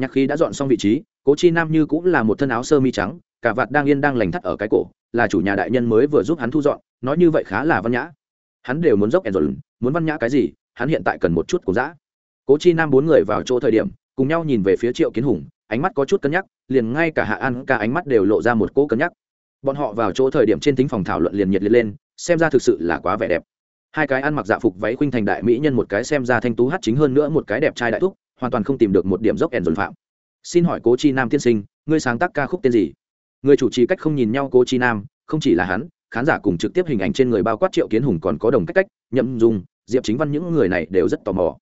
nhạc khí đã dọn xong vị trí, cố chi nam như cũng là một thân áo sơ mi trắng, cả vạt đang yên đang lành thắt ở cái cổ, là chủ nhà đại nhân mới vừa giúp hắn thu dọn, nói như vậy khá là văn nhã. Hắn đều muốn dốc ẻn rồi, muốn văn nhã cái gì, hắn hiện tại cần một chút cổ giã cố chi nam bốn người vào chỗ thời điểm, cùng nhau nhìn về phía triệu kiến hùng, ánh mắt có chút cân nhắc, liền ngay cả hạ an cả ánh mắt đều lộ ra một cỗ cân nhắc. Bọn họ vào chỗ thời điểm trên tính phòng thảo luận liền nhiệt liệt lên, xem ra thực sự là quá vẻ đẹp. Hai cái ăn mặc dạ phục váy khuynh thành đại mỹ nhân, một cái xem ra thanh tú hát chính hơn nữa, một cái đẹp trai đại thúc hoàn toàn không tìm được một điểm dốc ẻn dồn phạm. Xin hỏi cố chi nam tiên sinh, ngươi sáng tác ca khúc tên gì? Người chủ trì cách không nhìn nhau cố chi nam, không chỉ là hắn, khán giả cùng trực tiếp hình ảnh trên người bao quát triệu kiến hùng còn có đồng cách cách, nhậm dùng diệp chính văn những người này đều rất tò mò.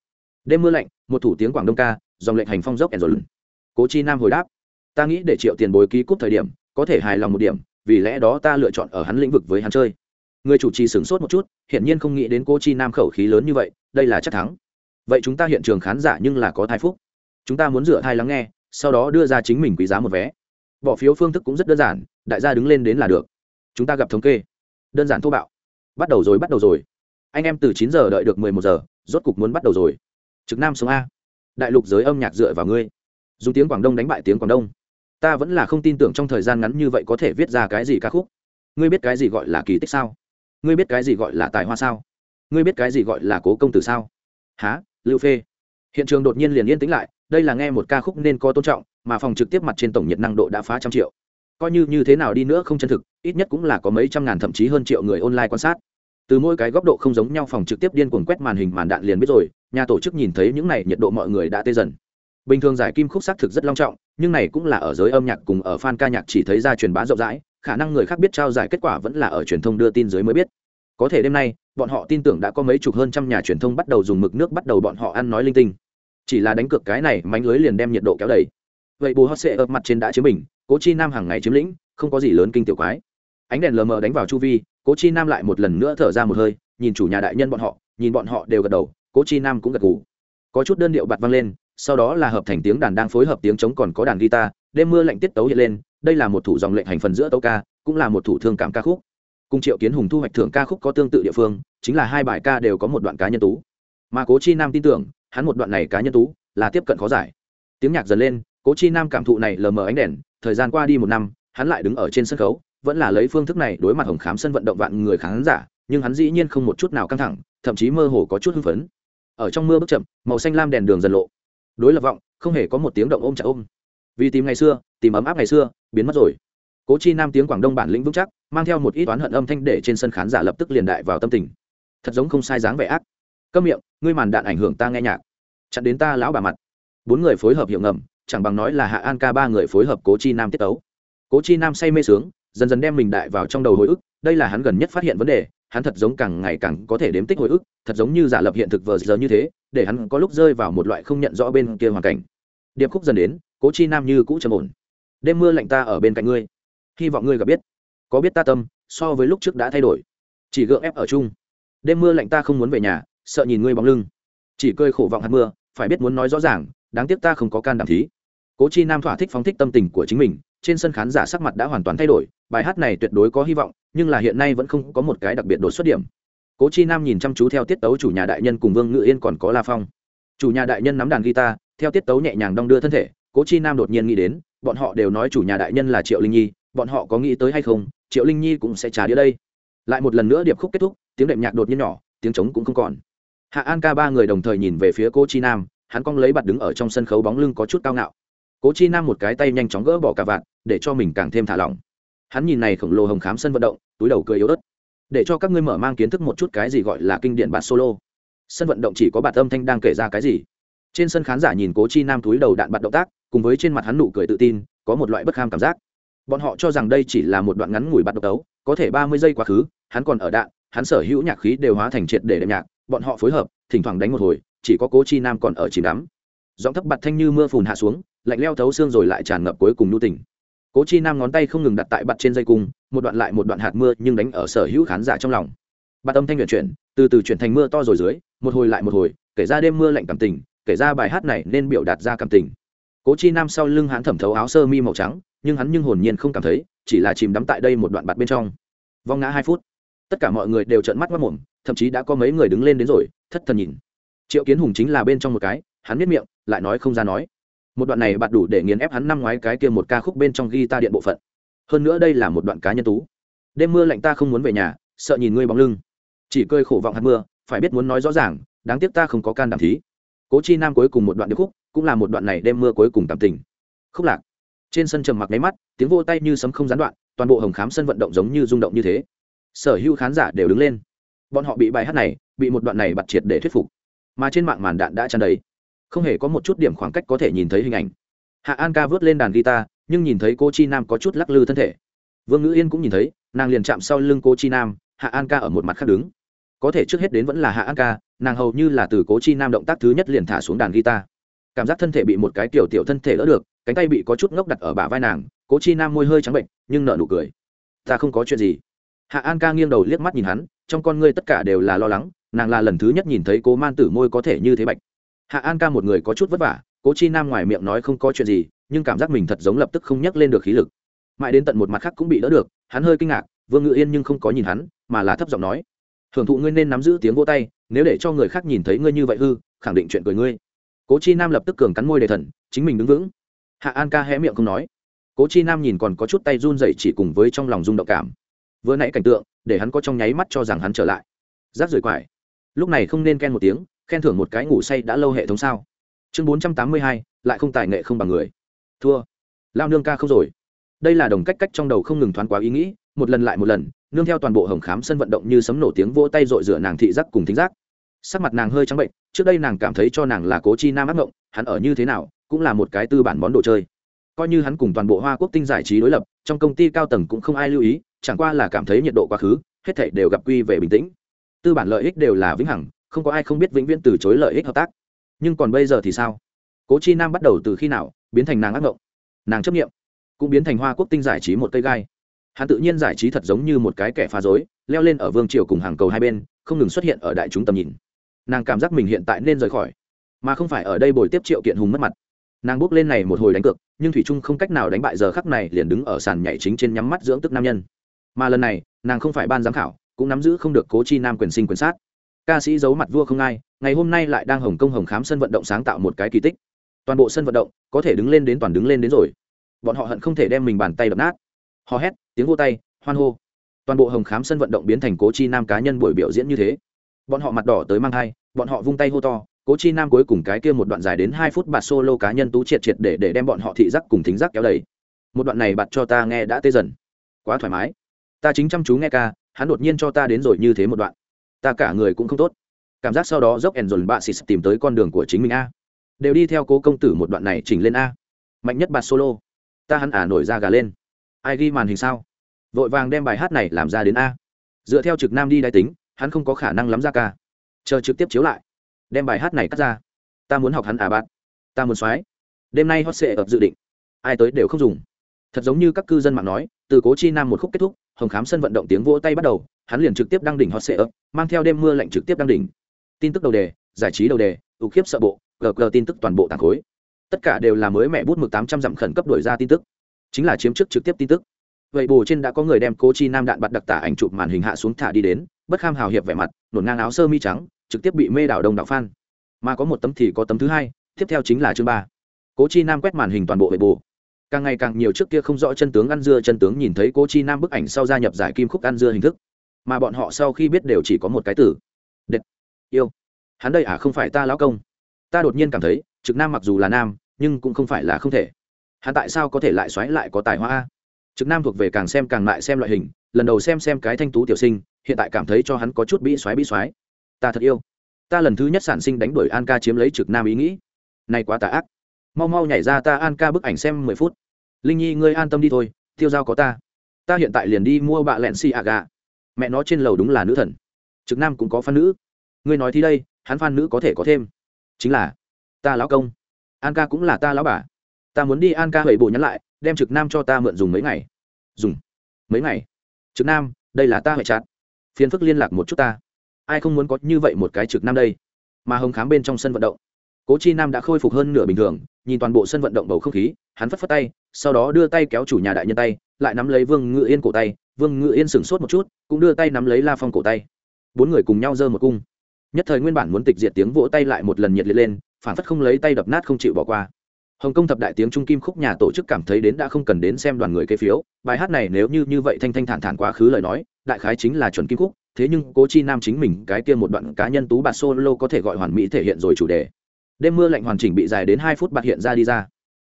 Đêm mưa lạnh, một thủ tiếng quảng đông ca, dòng lệnh hành phong dốc ẻn dồn. Cố chi nam hồi đáp, ta nghĩ để triệu tiền bối ký cúp thời điểm, có thể hài lòng một điểm, vì lẽ đó ta lựa chọn ở hắn lĩnh vực với hắn chơi. Người chủ trì sửng sốt một chút hiện nhiên không nghĩ đến cô chi nam khẩu khí lớn như vậy, đây là chắc thắng vậy chúng ta hiện trường khán giả nhưng là có thai phúc. Chúng ta muốn rửa thai lắng nghe, sau đó đưa ra chính mình quý giá một vé. Bỏ phiếu phương thức cũng rất đơn giản, đại gia đứng lên đến là được. Chúng ta gặp thống kê. Đơn giản thô bạo. Bắt đầu rồi, bắt đầu rồi. Anh em từ chín giờ đợi được mười một giờ, rốt cục muốn bắt đầu rồi. Trực nam sống a. Đại lục giới âm nhạc dựa vào ngươi. Dùng tiếng quảng đông đánh bại tiếng quảng đông. Ta vẫn là không tin tưởng trong thời gian ngắn như vậy có thể viết ra cái gì ca khúc. Ngươi biết cái gì gọi là kỳ tích sao? Ngươi biết cái gì gọi là tài hoa sao? Ngươi biết cái gì gọi là cố công tử sao? Há lưu phê. Hiện trường đột nhiên liền yên tĩnh lại, đây là nghe một ca khúc nên có tôn trọng, mà phòng trực tiếp mặt trên tổng nhiệt năng độ đã phá trăm triệu. Coi như như thế nào đi nữa không chân thực, ít nhất cũng là có mấy trăm ngàn thậm chí hơn triệu người online quan sát. Từ mỗi cái góc độ không giống nhau, phòng trực tiếp điên cuồng quét màn hình màn đạn liền biết rồi, nhà tổ chức nhìn thấy những này, nhiệt độ mọi người đã tê dần. Bình thường giải kim khúc xác thực rất long trọng, nhưng này cũng là ở giới âm nhạc cùng ở fan ca nhạc chỉ thấy ra truyền bá rộng rãi, khả năng người khác biết trao giải kết quả vẫn là ở truyền thông đưa tin giới mới biết có thể đêm nay, bọn họ tin tưởng đã có mấy chục hơn trăm nhà truyền thông bắt đầu dùng mực nước bắt đầu bọn họ ăn nói linh tinh. Chỉ là đánh cược cái này, mánh lưới liền đem nhiệt độ kéo đầy. Vậy bù hot sệ ập mặt trên đã chiếm mình cố chi nam hàng ngày chiếm lĩnh, không có gì lớn kinh tiểu quái. Ánh đèn lờ mờ đánh vào chu vi, cố chi nam lại một lần nữa thở ra một hơi, nhìn chủ nhà đại nhân bọn họ, nhìn bọn họ đều gật đầu, cố chi nam cũng gật gù. Có chút đơn điệu bạt vang lên, sau đó là hợp thành tiếng đàn đang phối hợp tiếng trống còn có đàn guitar, đêm mưa lạnh tiết tấu hiện lên, đây là một thủ dòng lệnh hành phần giữa tấu ca, cũng là một thủ thương cảm ca khúc cùng triệu kiến hùng thu hoạch thưởng ca khúc có tương tự địa phương, chính là hai bài ca đều có một đoạn cá nhân tú. Mà cố chi nam tin tưởng, hắn một đoạn này cá nhân tú là tiếp cận khó giải. Tiếng nhạc dần lên, cố chi nam cảm thụ này lờ mờ ánh đèn, thời gian qua đi một năm, hắn lại đứng ở trên sân khấu, vẫn là lấy phương thức này đối mặt hồng khám sân vận động vạn người khán giả, nhưng hắn dĩ nhiên không một chút nào căng thẳng, thậm chí mơ hồ có chút hưng phấn. Ở trong mưa bước chậm, màu xanh lam đèn đường dần lộ. Đối lập vọng, không hề có một tiếng động ôm chặt ôm. Vì tìm ngày xưa, tìm ấm áp ngày xưa, biến mất rồi. Cố chi nam tiếng quảng đông bản lĩnh vững chắc mang theo một ít toán hận âm thanh để trên sân khán giả lập tức liền đại vào tâm tình. Thật giống không sai dáng vẻ ác. Câm miệng, ngươi màn đạn ảnh hưởng ta nghe nhạc. Chặn đến ta lão bà mặt. Bốn người phối hợp hiệu ngầm, chẳng bằng nói là hạ an ca ba người phối hợp cố chi nam tiết tấu. Cố chi nam say mê sướng, dần dần đem mình đại vào trong đầu hồi ức, đây là hắn gần nhất phát hiện vấn đề, hắn thật giống càng ngày càng có thể đếm tích hồi ức, thật giống như giả lập hiện thực vờ giờ như thế, để hắn có lúc rơi vào một loại không nhận rõ bên kia hoàn cảnh. Điệp khúc dần đến, cố chi nam như cũ trầm ổn. Đêm mưa lạnh ta ở bên cạnh ngươi, hy vọng ngươi gặp biết có biết ta tâm, so với lúc trước đã thay đổi. Chỉ gượng ép ở chung. Đêm mưa lạnh ta không muốn về nhà, sợ nhìn ngươi bóng lưng. Chỉ cơi khổ vọng hạt mưa, phải biết muốn nói rõ ràng, đáng tiếc ta không có can đảm thí. Cố chi nam thỏa thích phóng thích tâm tình của chính mình, trên sân khán giả sắc mặt đã hoàn toàn thay đổi, bài hát này tuyệt đối có hy vọng, nhưng là hiện nay vẫn không có một cái đặc biệt đột xuất điểm. Cố chi nam nhìn chăm chú theo tiết tấu chủ nhà đại nhân cùng vương ngự yên còn có la phong. Chủ nhà đại nhân nắm đàn guitar, theo tiết tấu nhẹ nhàng đong đưa thân thể, cố chi nam đột nhiên nghĩ đến, bọn họ đều nói chủ nhà đại nhân là triệu linh nhi, bọn họ có nghĩ tới hay không triệu linh nhi cũng sẽ trả đĩa đây. Lại một lần nữa điệp khúc kết thúc, tiếng đệm nhạc đột nhiên nhỏ, tiếng trống cũng không còn. Hạ an ca ba người đồng thời nhìn về phía cô chi nam, hắn cong lấy bạt đứng ở trong sân khấu bóng lưng có chút cao ngạo. Cố chi nam một cái tay nhanh chóng gỡ bỏ cả vạt, để cho mình càng thêm thả lỏng. Hắn nhìn này khổng lồ hồng khám sân vận động, túi đầu cười yếu ớt. Để cho các ngươi mở mang kiến thức một chút cái gì gọi là kinh điển bạt solo. Sân vận động chỉ có bạt âm thanh đang kể ra cái gì. Trên sân khán giả nhìn cố chi nam túi đầu đạn bạt động tác, cùng với trên mặt hắn nụ cười tự tin, có một loại bất kham cảm giác bọn họ cho rằng đây chỉ là một đoạn ngắn ngủi bắt độc tấu, có thể ba mươi giây quá khứ, hắn còn ở đạn, hắn sở hữu nhạc khí đều hóa thành triệt để đệm nhạc, bọn họ phối hợp, thỉnh thoảng đánh một hồi, chỉ có cố chi nam còn ở chìm đắm. Giọng thấp bặt thanh như mưa phùn hạ xuống, lạnh leo thấu xương rồi lại tràn ngập cuối cùng nhu tỉnh cố chi nam ngón tay không ngừng đặt tại bặt trên dây cung, một đoạn lại một đoạn hạt mưa nhưng đánh ở sở hữu khán giả trong lòng. Bạt âm thanh nguyện chuyển, từ từ chuyển thành mưa to rồi dưới, một hồi lại một hồi, kể ra đêm mưa lạnh cảm tình, kể ra bài hát này nên biểu đạt ra cảm tình. Cố chi nam sau lưng hắn thẩm thấu áo sơ mi màu trắng nhưng hắn nhưng hồn nhiên không cảm thấy, chỉ là chìm đắm tại đây một đoạn bạt bên trong. Vong ngã hai phút, tất cả mọi người đều trợn mắt mất mồm, thậm chí đã có mấy người đứng lên đến rồi, thất thần nhìn. Triệu kiến hùng chính là bên trong một cái, hắn biết miệng, lại nói không ra nói. Một đoạn này bạt đủ để nghiền ép hắn năm ngoái cái kia một ca khúc bên trong ghi ta điện bộ phận. Hơn nữa đây là một đoạn cá nhân tú. Đêm mưa lạnh ta không muốn về nhà, sợ nhìn ngươi bóng lưng. Chỉ cơi khổ vọng hạt mưa, phải biết muốn nói rõ ràng, đáng tiếc ta không có can đảm thí. Cố chi nam cuối cùng một đoạn điệp khúc, cũng là một đoạn này đêm mưa cuối cùng cảm tình. Khúc lạc trên sân trầm mặc máy mắt, tiếng vô tay như sấm không gián đoạn, toàn bộ hồng khám sân vận động giống như rung động như thế. Sở hữu khán giả đều đứng lên. Bọn họ bị bài hát này, bị một đoạn này bặt triệt để thuyết phục. Mà trên mạng màn đạn đã tràn đầy. Không hề có một chút điểm khoảng cách có thể nhìn thấy hình ảnh. Hạ an ca vớt lên đàn guitar, nhưng nhìn thấy cô chi nam có chút lắc lư thân thể. Vương ngữ yên cũng nhìn thấy, nàng liền chạm sau lưng cô chi nam, hạ an ca ở một mặt khác đứng. Có thể trước hết đến vẫn là hạ an ca, nàng hầu như là từ cố chi nam động tác thứ nhất liền thả xuống đàn guitar. Cảm giác thân thể bị một cái tiểu tiểu thân thể đỡ được cánh tay bị có chút ngốc đặt ở bả vai nàng, cố chi nam môi hơi trắng bệnh, nhưng nợ nụ cười. Ta không có chuyện gì. Hạ an ca nghiêng đầu liếc mắt nhìn hắn, trong con ngươi tất cả đều là lo lắng, nàng là lần thứ nhất nhìn thấy cố man tử môi có thể như thế bạch. Hạ an ca một người có chút vất vả, cố chi nam ngoài miệng nói không có chuyện gì, nhưng cảm giác mình thật giống lập tức không nhắc lên được khí lực. Mãi đến tận một mặt khác cũng bị đỡ được, hắn hơi kinh ngạc, vương ngự yên nhưng không có nhìn hắn, mà là thấp giọng nói, hưởng thụ ngươi nên nắm giữ tiếng vỗ tay, nếu để cho người khác nhìn thấy ngươi như vậy hư, khẳng định chuyện cười ngươi. Cố chi nam lập tức cường cắn môi đề thần, chính mình đứng vững hạ an ca hé miệng không nói. Cố chi nam nhìn còn có chút tay run dậy chỉ cùng với trong lòng rung động cảm. Vừa nãy cảnh tượng, để hắn có trong nháy mắt cho rằng hắn trở lại. Rác rời quải. Lúc này không nên khen một tiếng, khen thưởng một cái ngủ say đã lâu hệ thống sao. Chương bốn trăm tám mươi hai, lại không tài nghệ không bằng người. Thua. Lao nương ca không rồi. Đây là đồng cách cách trong đầu không ngừng thoáng quá ý nghĩ, một lần lại một lần, nương theo toàn bộ hồng khám sân vận động như sấm nổ tiếng vỗ tay rội rửa nàng thị giác cùng thính giác. Sắc mặt nàng hơi trắng bệnh, trước đây nàng cảm thấy cho nàng là cố chi nam ác ngộng, hắn ở như thế nào cũng là một cái tư bản món đồ chơi. Coi như hắn cùng toàn bộ hoa quốc tinh giải trí đối lập, trong công ty cao tầng cũng không ai lưu ý, chẳng qua là cảm thấy nhiệt độ quá khứ, hết thảy đều gặp quy về bình tĩnh. Tư bản lợi ích đều là vĩnh hằng, không có ai không biết vĩnh viễn từ chối lợi ích hợp tác. Nhưng còn bây giờ thì sao? Cố chi nam bắt đầu từ khi nào biến thành nàng ác mộng nàng chấp nghiệm cũng biến thành hoa quốc tinh giải trí một cây gai. Hắn tự nhiên giải trí thật giống như một cái kẻ phá dối leo lên ở vương triều cùng hàng cầu hai bên, không ngừng xuất hiện ở đại chúng tầm nhìn. Nàng cảm giác mình hiện tại nên rời khỏi, mà không phải ở đây bồi tiếp triệu kiện hùng mất mặt nàng bước lên này một hồi đánh cược, nhưng thủy trung không cách nào đánh bại giờ khắc này, liền đứng ở sàn nhảy chính trên nhắm mắt dưỡng tức nam nhân. Mà lần này, nàng không phải ban giám khảo, cũng nắm giữ không được cố chi nam quyền sinh quyền sát. Ca sĩ giấu mặt vua không ai, ngày hôm nay lại đang hồng công hồng khám sân vận động sáng tạo một cái kỳ tích. Toàn bộ sân vận động, có thể đứng lên đến toàn đứng lên đến rồi. Bọn họ hận không thể đem mình bàn tay đập nát. Hò hét, tiếng vô tay, hoan hô. Toàn bộ hồng khám sân vận động biến thành cố chi nam cá nhân buổi biểu diễn như thế. Bọn họ mặt đỏ tới mang thai, bọn họ vung tay hô to cố chi nam cuối cùng cái kia một đoạn dài đến hai phút bạt solo cá nhân tú triệt triệt để để đem bọn họ thị giác cùng thính giác kéo đầy. Một đoạn này bạt cho ta nghe đã tê dần. Quá thoải mái. Ta chính chăm chú nghe ca, hắn đột nhiên cho ta đến rồi như thế một đoạn. Ta cả người cũng không tốt. Cảm giác sau đó dốc ẩn dồn bạ xịt tìm tới con đường của chính mình a. Đều đi theo cố công tử một đoạn này chỉnh lên a. Mạnh nhất bạt solo. Ta hắn ả nổi ra gà lên. Ai ghi màn hình sao? Vội vàng đem bài hát này làm ra đến a. Dựa theo trực nam đi đai tính, hắn không có khả năng lắm ra ca. Chờ trực tiếp chiếu lại đem bài hát này cắt ra. Ta muốn học hắn à bạn. Ta muốn soái đêm nay hot sệ ập dự định. Ai tới đều không dùng. Thật giống như các cư dân mạng nói, từ cố chi nam một khúc kết thúc, hồng khám sân vận động tiếng vỗ tay bắt đầu, hắn liền trực tiếp đăng đỉnh hot sệ ập, mang theo đêm mưa lạnh trực tiếp đăng đỉnh. Tin tức đầu đề, giải trí đầu đề ủ khiếp sợ bộ gờ gờ tin tức toàn bộ tàng khối. Tất cả đều là mới mẹ bút mực tám trăm dặm khẩn cấp đổi ra tin tức. Chính là chiếm chức trực tiếp tin tức. Vậy bù trên đã có người đem cố chi nam đạn bạt đặc tả ảnh chụp màn hình hạ xuống thả đi đến, bất kham hào hiệp vẻ mặt, nổn ngang áo sơ mi trắng trực tiếp bị mê đảo đồng đạo phan mà có một tấm thì có tấm thứ hai, tiếp theo chính là chương ba. Cố chi nam quét màn hình toàn bộ hệ bù càng ngày càng nhiều trước kia không rõ chân tướng ăn dưa, chân tướng nhìn thấy cố chi nam bức ảnh sau gia nhập giải kim khúc ăn dưa hình thức. Mà bọn họ sau khi biết đều chỉ có một cái tử đệt. Yêu. Hắn đây à không phải ta lão công. Ta đột nhiên cảm thấy, trực nam mặc dù là nam, nhưng cũng không phải là không thể. Hắn tại sao có thể lại xoáy lại có tài hoa a? Trực nam thuộc về càng xem càng lại xem loại hình, lần đầu xem xem cái thanh tú tiểu sinh, hiện tại cảm thấy cho hắn có chút bị xoáy bị xoáy ta thật yêu. Ta lần thứ nhất sản sinh đánh đuổi an ca chiếm lấy trực nam ý nghĩ. Này quá tà ác. Mau mau nhảy ra ta an ca bức ảnh xem mười phút. Linh nhi, ngươi an tâm đi thôi, tiêu dao có ta. Ta hiện tại liền đi mua bạ lẹn xì ạ gà mẹ nó trên lầu đúng là nữ thần. Trực nam cũng có phan nữ. Ngươi nói thì đây, hắn phan nữ có thể có thêm. Chính là, ta lão công. An ca cũng là ta lão bà. Ta muốn đi an ca hầy bộ nhắn lại, đem trực nam cho ta mượn dùng mấy ngày. Dùng. Mấy ngày. Trực nam, đây là ta hệ chặt. Phiền phức liên lạc một chút ta ai không muốn có như vậy một cái trực nam đây? Mà hồng khám bên trong sân vận động, cố chi nam đã khôi phục hơn nửa bình thường, nhìn toàn bộ sân vận động bầu không khí, hắn phất phất tay, sau đó đưa tay kéo chủ nhà đại nhân tay, lại nắm lấy vương ngự yên cổ tay, vương ngự yên sửng sốt một chút, cũng đưa tay nắm lấy la phong cổ tay. Bốn người cùng nhau giơ một cung. Nhất thời nguyên bản muốn tịch diệt tiếng vỗ tay lại một lần nhiệt liệt lên, phản phất không lấy tay đập nát không chịu bỏ qua. Hồng kông thập đại tiếng trung kim khúc nhà tổ chức cảm thấy đến đã không cần đến xem đoàn người kê phiếu, bài hát này nếu như như vậy thanh thanh thản thản quá khứ lời nói, đại khái chính là chuẩn kim khúc thế nhưng cố chi nam chính mình cái kia một đoạn cá nhân tú bạt solo có thể gọi hoàn mỹ thể hiện rồi chủ đề. Đêm mưa lạnh hoàn chỉnh bị dài đến hai phút bạt hiện ra đi ra.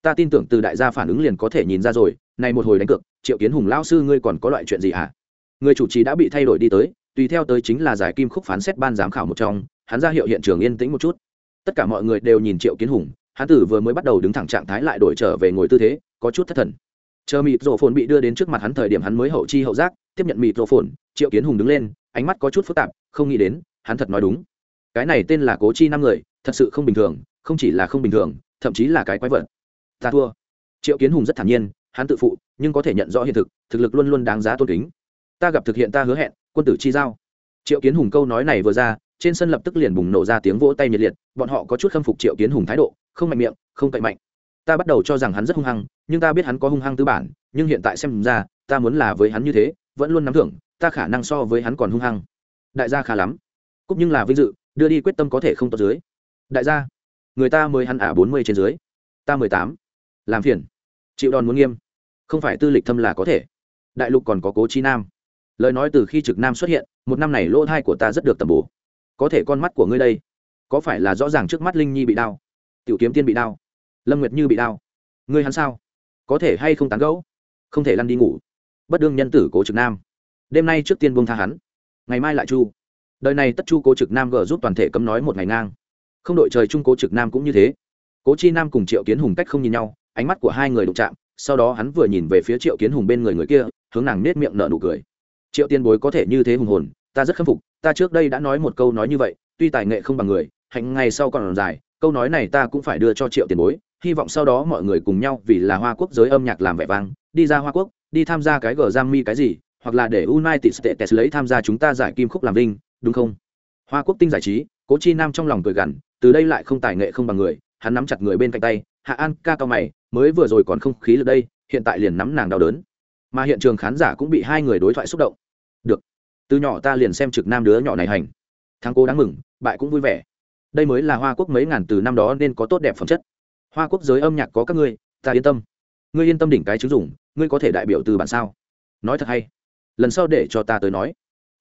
Ta tin tưởng từ đại gia phản ứng liền có thể nhìn ra rồi, này một hồi đánh cược, triệu kiến hùng lão sư ngươi còn có loại chuyện gì hả? À? người chủ trì đã bị thay đổi đi tới, tùy theo tới chính là giải kim khúc phán xét ban giám khảo một trong, hắn ra hiệu hiện trường yên tĩnh một chút. Tất cả mọi người đều nhìn triệu kiến hùng, hắn tử vừa mới bắt đầu đứng thẳng trạng thái lại đổi trở về ngồi tư thế, có chút thất thần. Chờ mịt rổ phồn bị đưa đến trước mặt hắn thời điểm hắn mới hậu chi hậu giác, tiếp nhận mịt rổ phồn, triệu kiến hùng đứng lên ánh mắt có chút phức tạp, không nghĩ đến, hắn thật nói đúng. Cái này tên là cố chi năm người, thật sự không bình thường, không chỉ là không bình thường, thậm chí là cái quái vật. Ta thua. Triệu kiến hùng rất thản nhiên, hắn tự phụ, nhưng có thể nhận rõ hiện thực thực lực luôn luôn đáng giá tôn kính. Ta gặp thực hiện ta hứa hẹn, quân tử chi giao. Triệu kiến hùng câu nói này vừa ra, trên sân lập tức liền bùng nổ ra tiếng vỗ tay nhiệt liệt, bọn họ có chút khâm phục triệu kiến hùng thái độ, không mạnh miệng, không cậy mạnh. Ta bắt đầu cho rằng hắn rất hung hăng, nhưng ta biết hắn có hung hăng tư bản, nhưng hiện tại xem ra, ta muốn là với hắn như thế, vẫn luôn nắm thưởng ta khả năng so với hắn còn hung hăng. Đại gia khá lắm. Cúc nhưng là vinh dự, đưa đi quyết tâm có thể không tốt dưới. Đại gia, người ta mới hắn ả bốn mươi trên dưới. Ta mười tám. Làm phiền. Chịu đòn muốn nghiêm. Không phải tư lịch thâm là có thể. Đại lục còn có cố chi nam. Lời nói từ khi trực nam xuất hiện, một năm này lỗ thai của ta rất được tầm bổ. Có thể con mắt của ngươi đây. Có phải là rõ ràng trước mắt linh nhi bị đau? Tiểu kiếm tiên bị đau. Lâm nguyệt như bị đau. Ngươi hắn sao? Có thể hay không tán gẫu? Không thể lăn đi ngủ. Bất đương nhân tử cố trực nam đêm nay trước tiên buông tha hắn. Ngày mai lại chu. Đời này tất chu cố trực nam gờ giúp toàn thể cấm nói một ngày ngang. Không đội trời chung cố trực nam cũng như thế. Cố chi nam cùng triệu kiến hùng cách không nhìn nhau, ánh mắt của hai người đụng chạm, sau đó hắn vừa nhìn về phía triệu kiến hùng bên người người kia, hướng nàng nết miệng nở nụ cười. Triệu tiên bối có thể như thế hùng hồn, ta rất khâm phục, ta trước đây đã nói một câu nói như vậy, tuy tài nghệ không bằng người, hạnh ngày sau còn dài, câu nói này ta cũng phải đưa cho triệu tiền bối, hy vọng sau đó mọi người cùng nhau vì là hoa quốc giới âm nhạc làm vẻ vang, đi ra hoa quốc, đi tham gia cái gờ giam mi cái gì hoặc là để united states lấy tham gia chúng ta giải kim khúc làm vinh đúng không? Hoa quốc tinh giải trí cố chi nam trong lòng cười gằn từ đây lại không tài nghệ không bằng người hắn nắm chặt người bên cạnh tay hạ an ca cao mày mới vừa rồi còn không khí ở đây hiện tại liền nắm nàng đau đớn. Mà hiện trường khán giả cũng bị hai người đối thoại xúc động. Được từ nhỏ ta liền xem trực nam đứa nhỏ này hành. Thằng cô đáng mừng bại cũng vui vẻ. Đây mới là hoa quốc mấy ngàn từ năm đó nên có tốt đẹp phẩm chất. Hoa quốc giới âm nhạc có các ngươi ta yên tâm. Ngươi yên tâm đỉnh cái chứng dụng, ngươi có thể đại biểu từ bản sao? Nói thật hay? Lần sau để cho ta tới nói.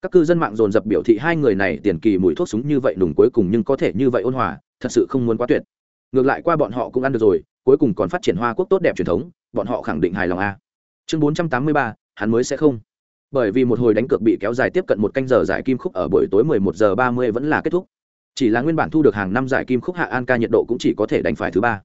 Các cư dân mạng dồn dập biểu thị hai người này tiền kỳ mùi thuốc súng như vậy đùng cuối cùng nhưng có thể như vậy ôn hòa, thật sự không muốn quá tuyệt. Ngược lại qua bọn họ cũng ăn được rồi, cuối cùng còn phát triển hoa quốc tốt đẹp truyền thống, bọn họ khẳng định hài lòng a. Chương bốn trăm tám mươi ba, hắn mới sẽ không. Bởi vì một hồi đánh cược bị kéo dài tiếp cận một canh giờ giải kim khúc ở buổi tối 11 giờ 30 vẫn là kết thúc. Chỉ là nguyên bản thu được hàng năm giải kim khúc hạ an ca nhiệt độ cũng chỉ có thể đánh phải thứ ba.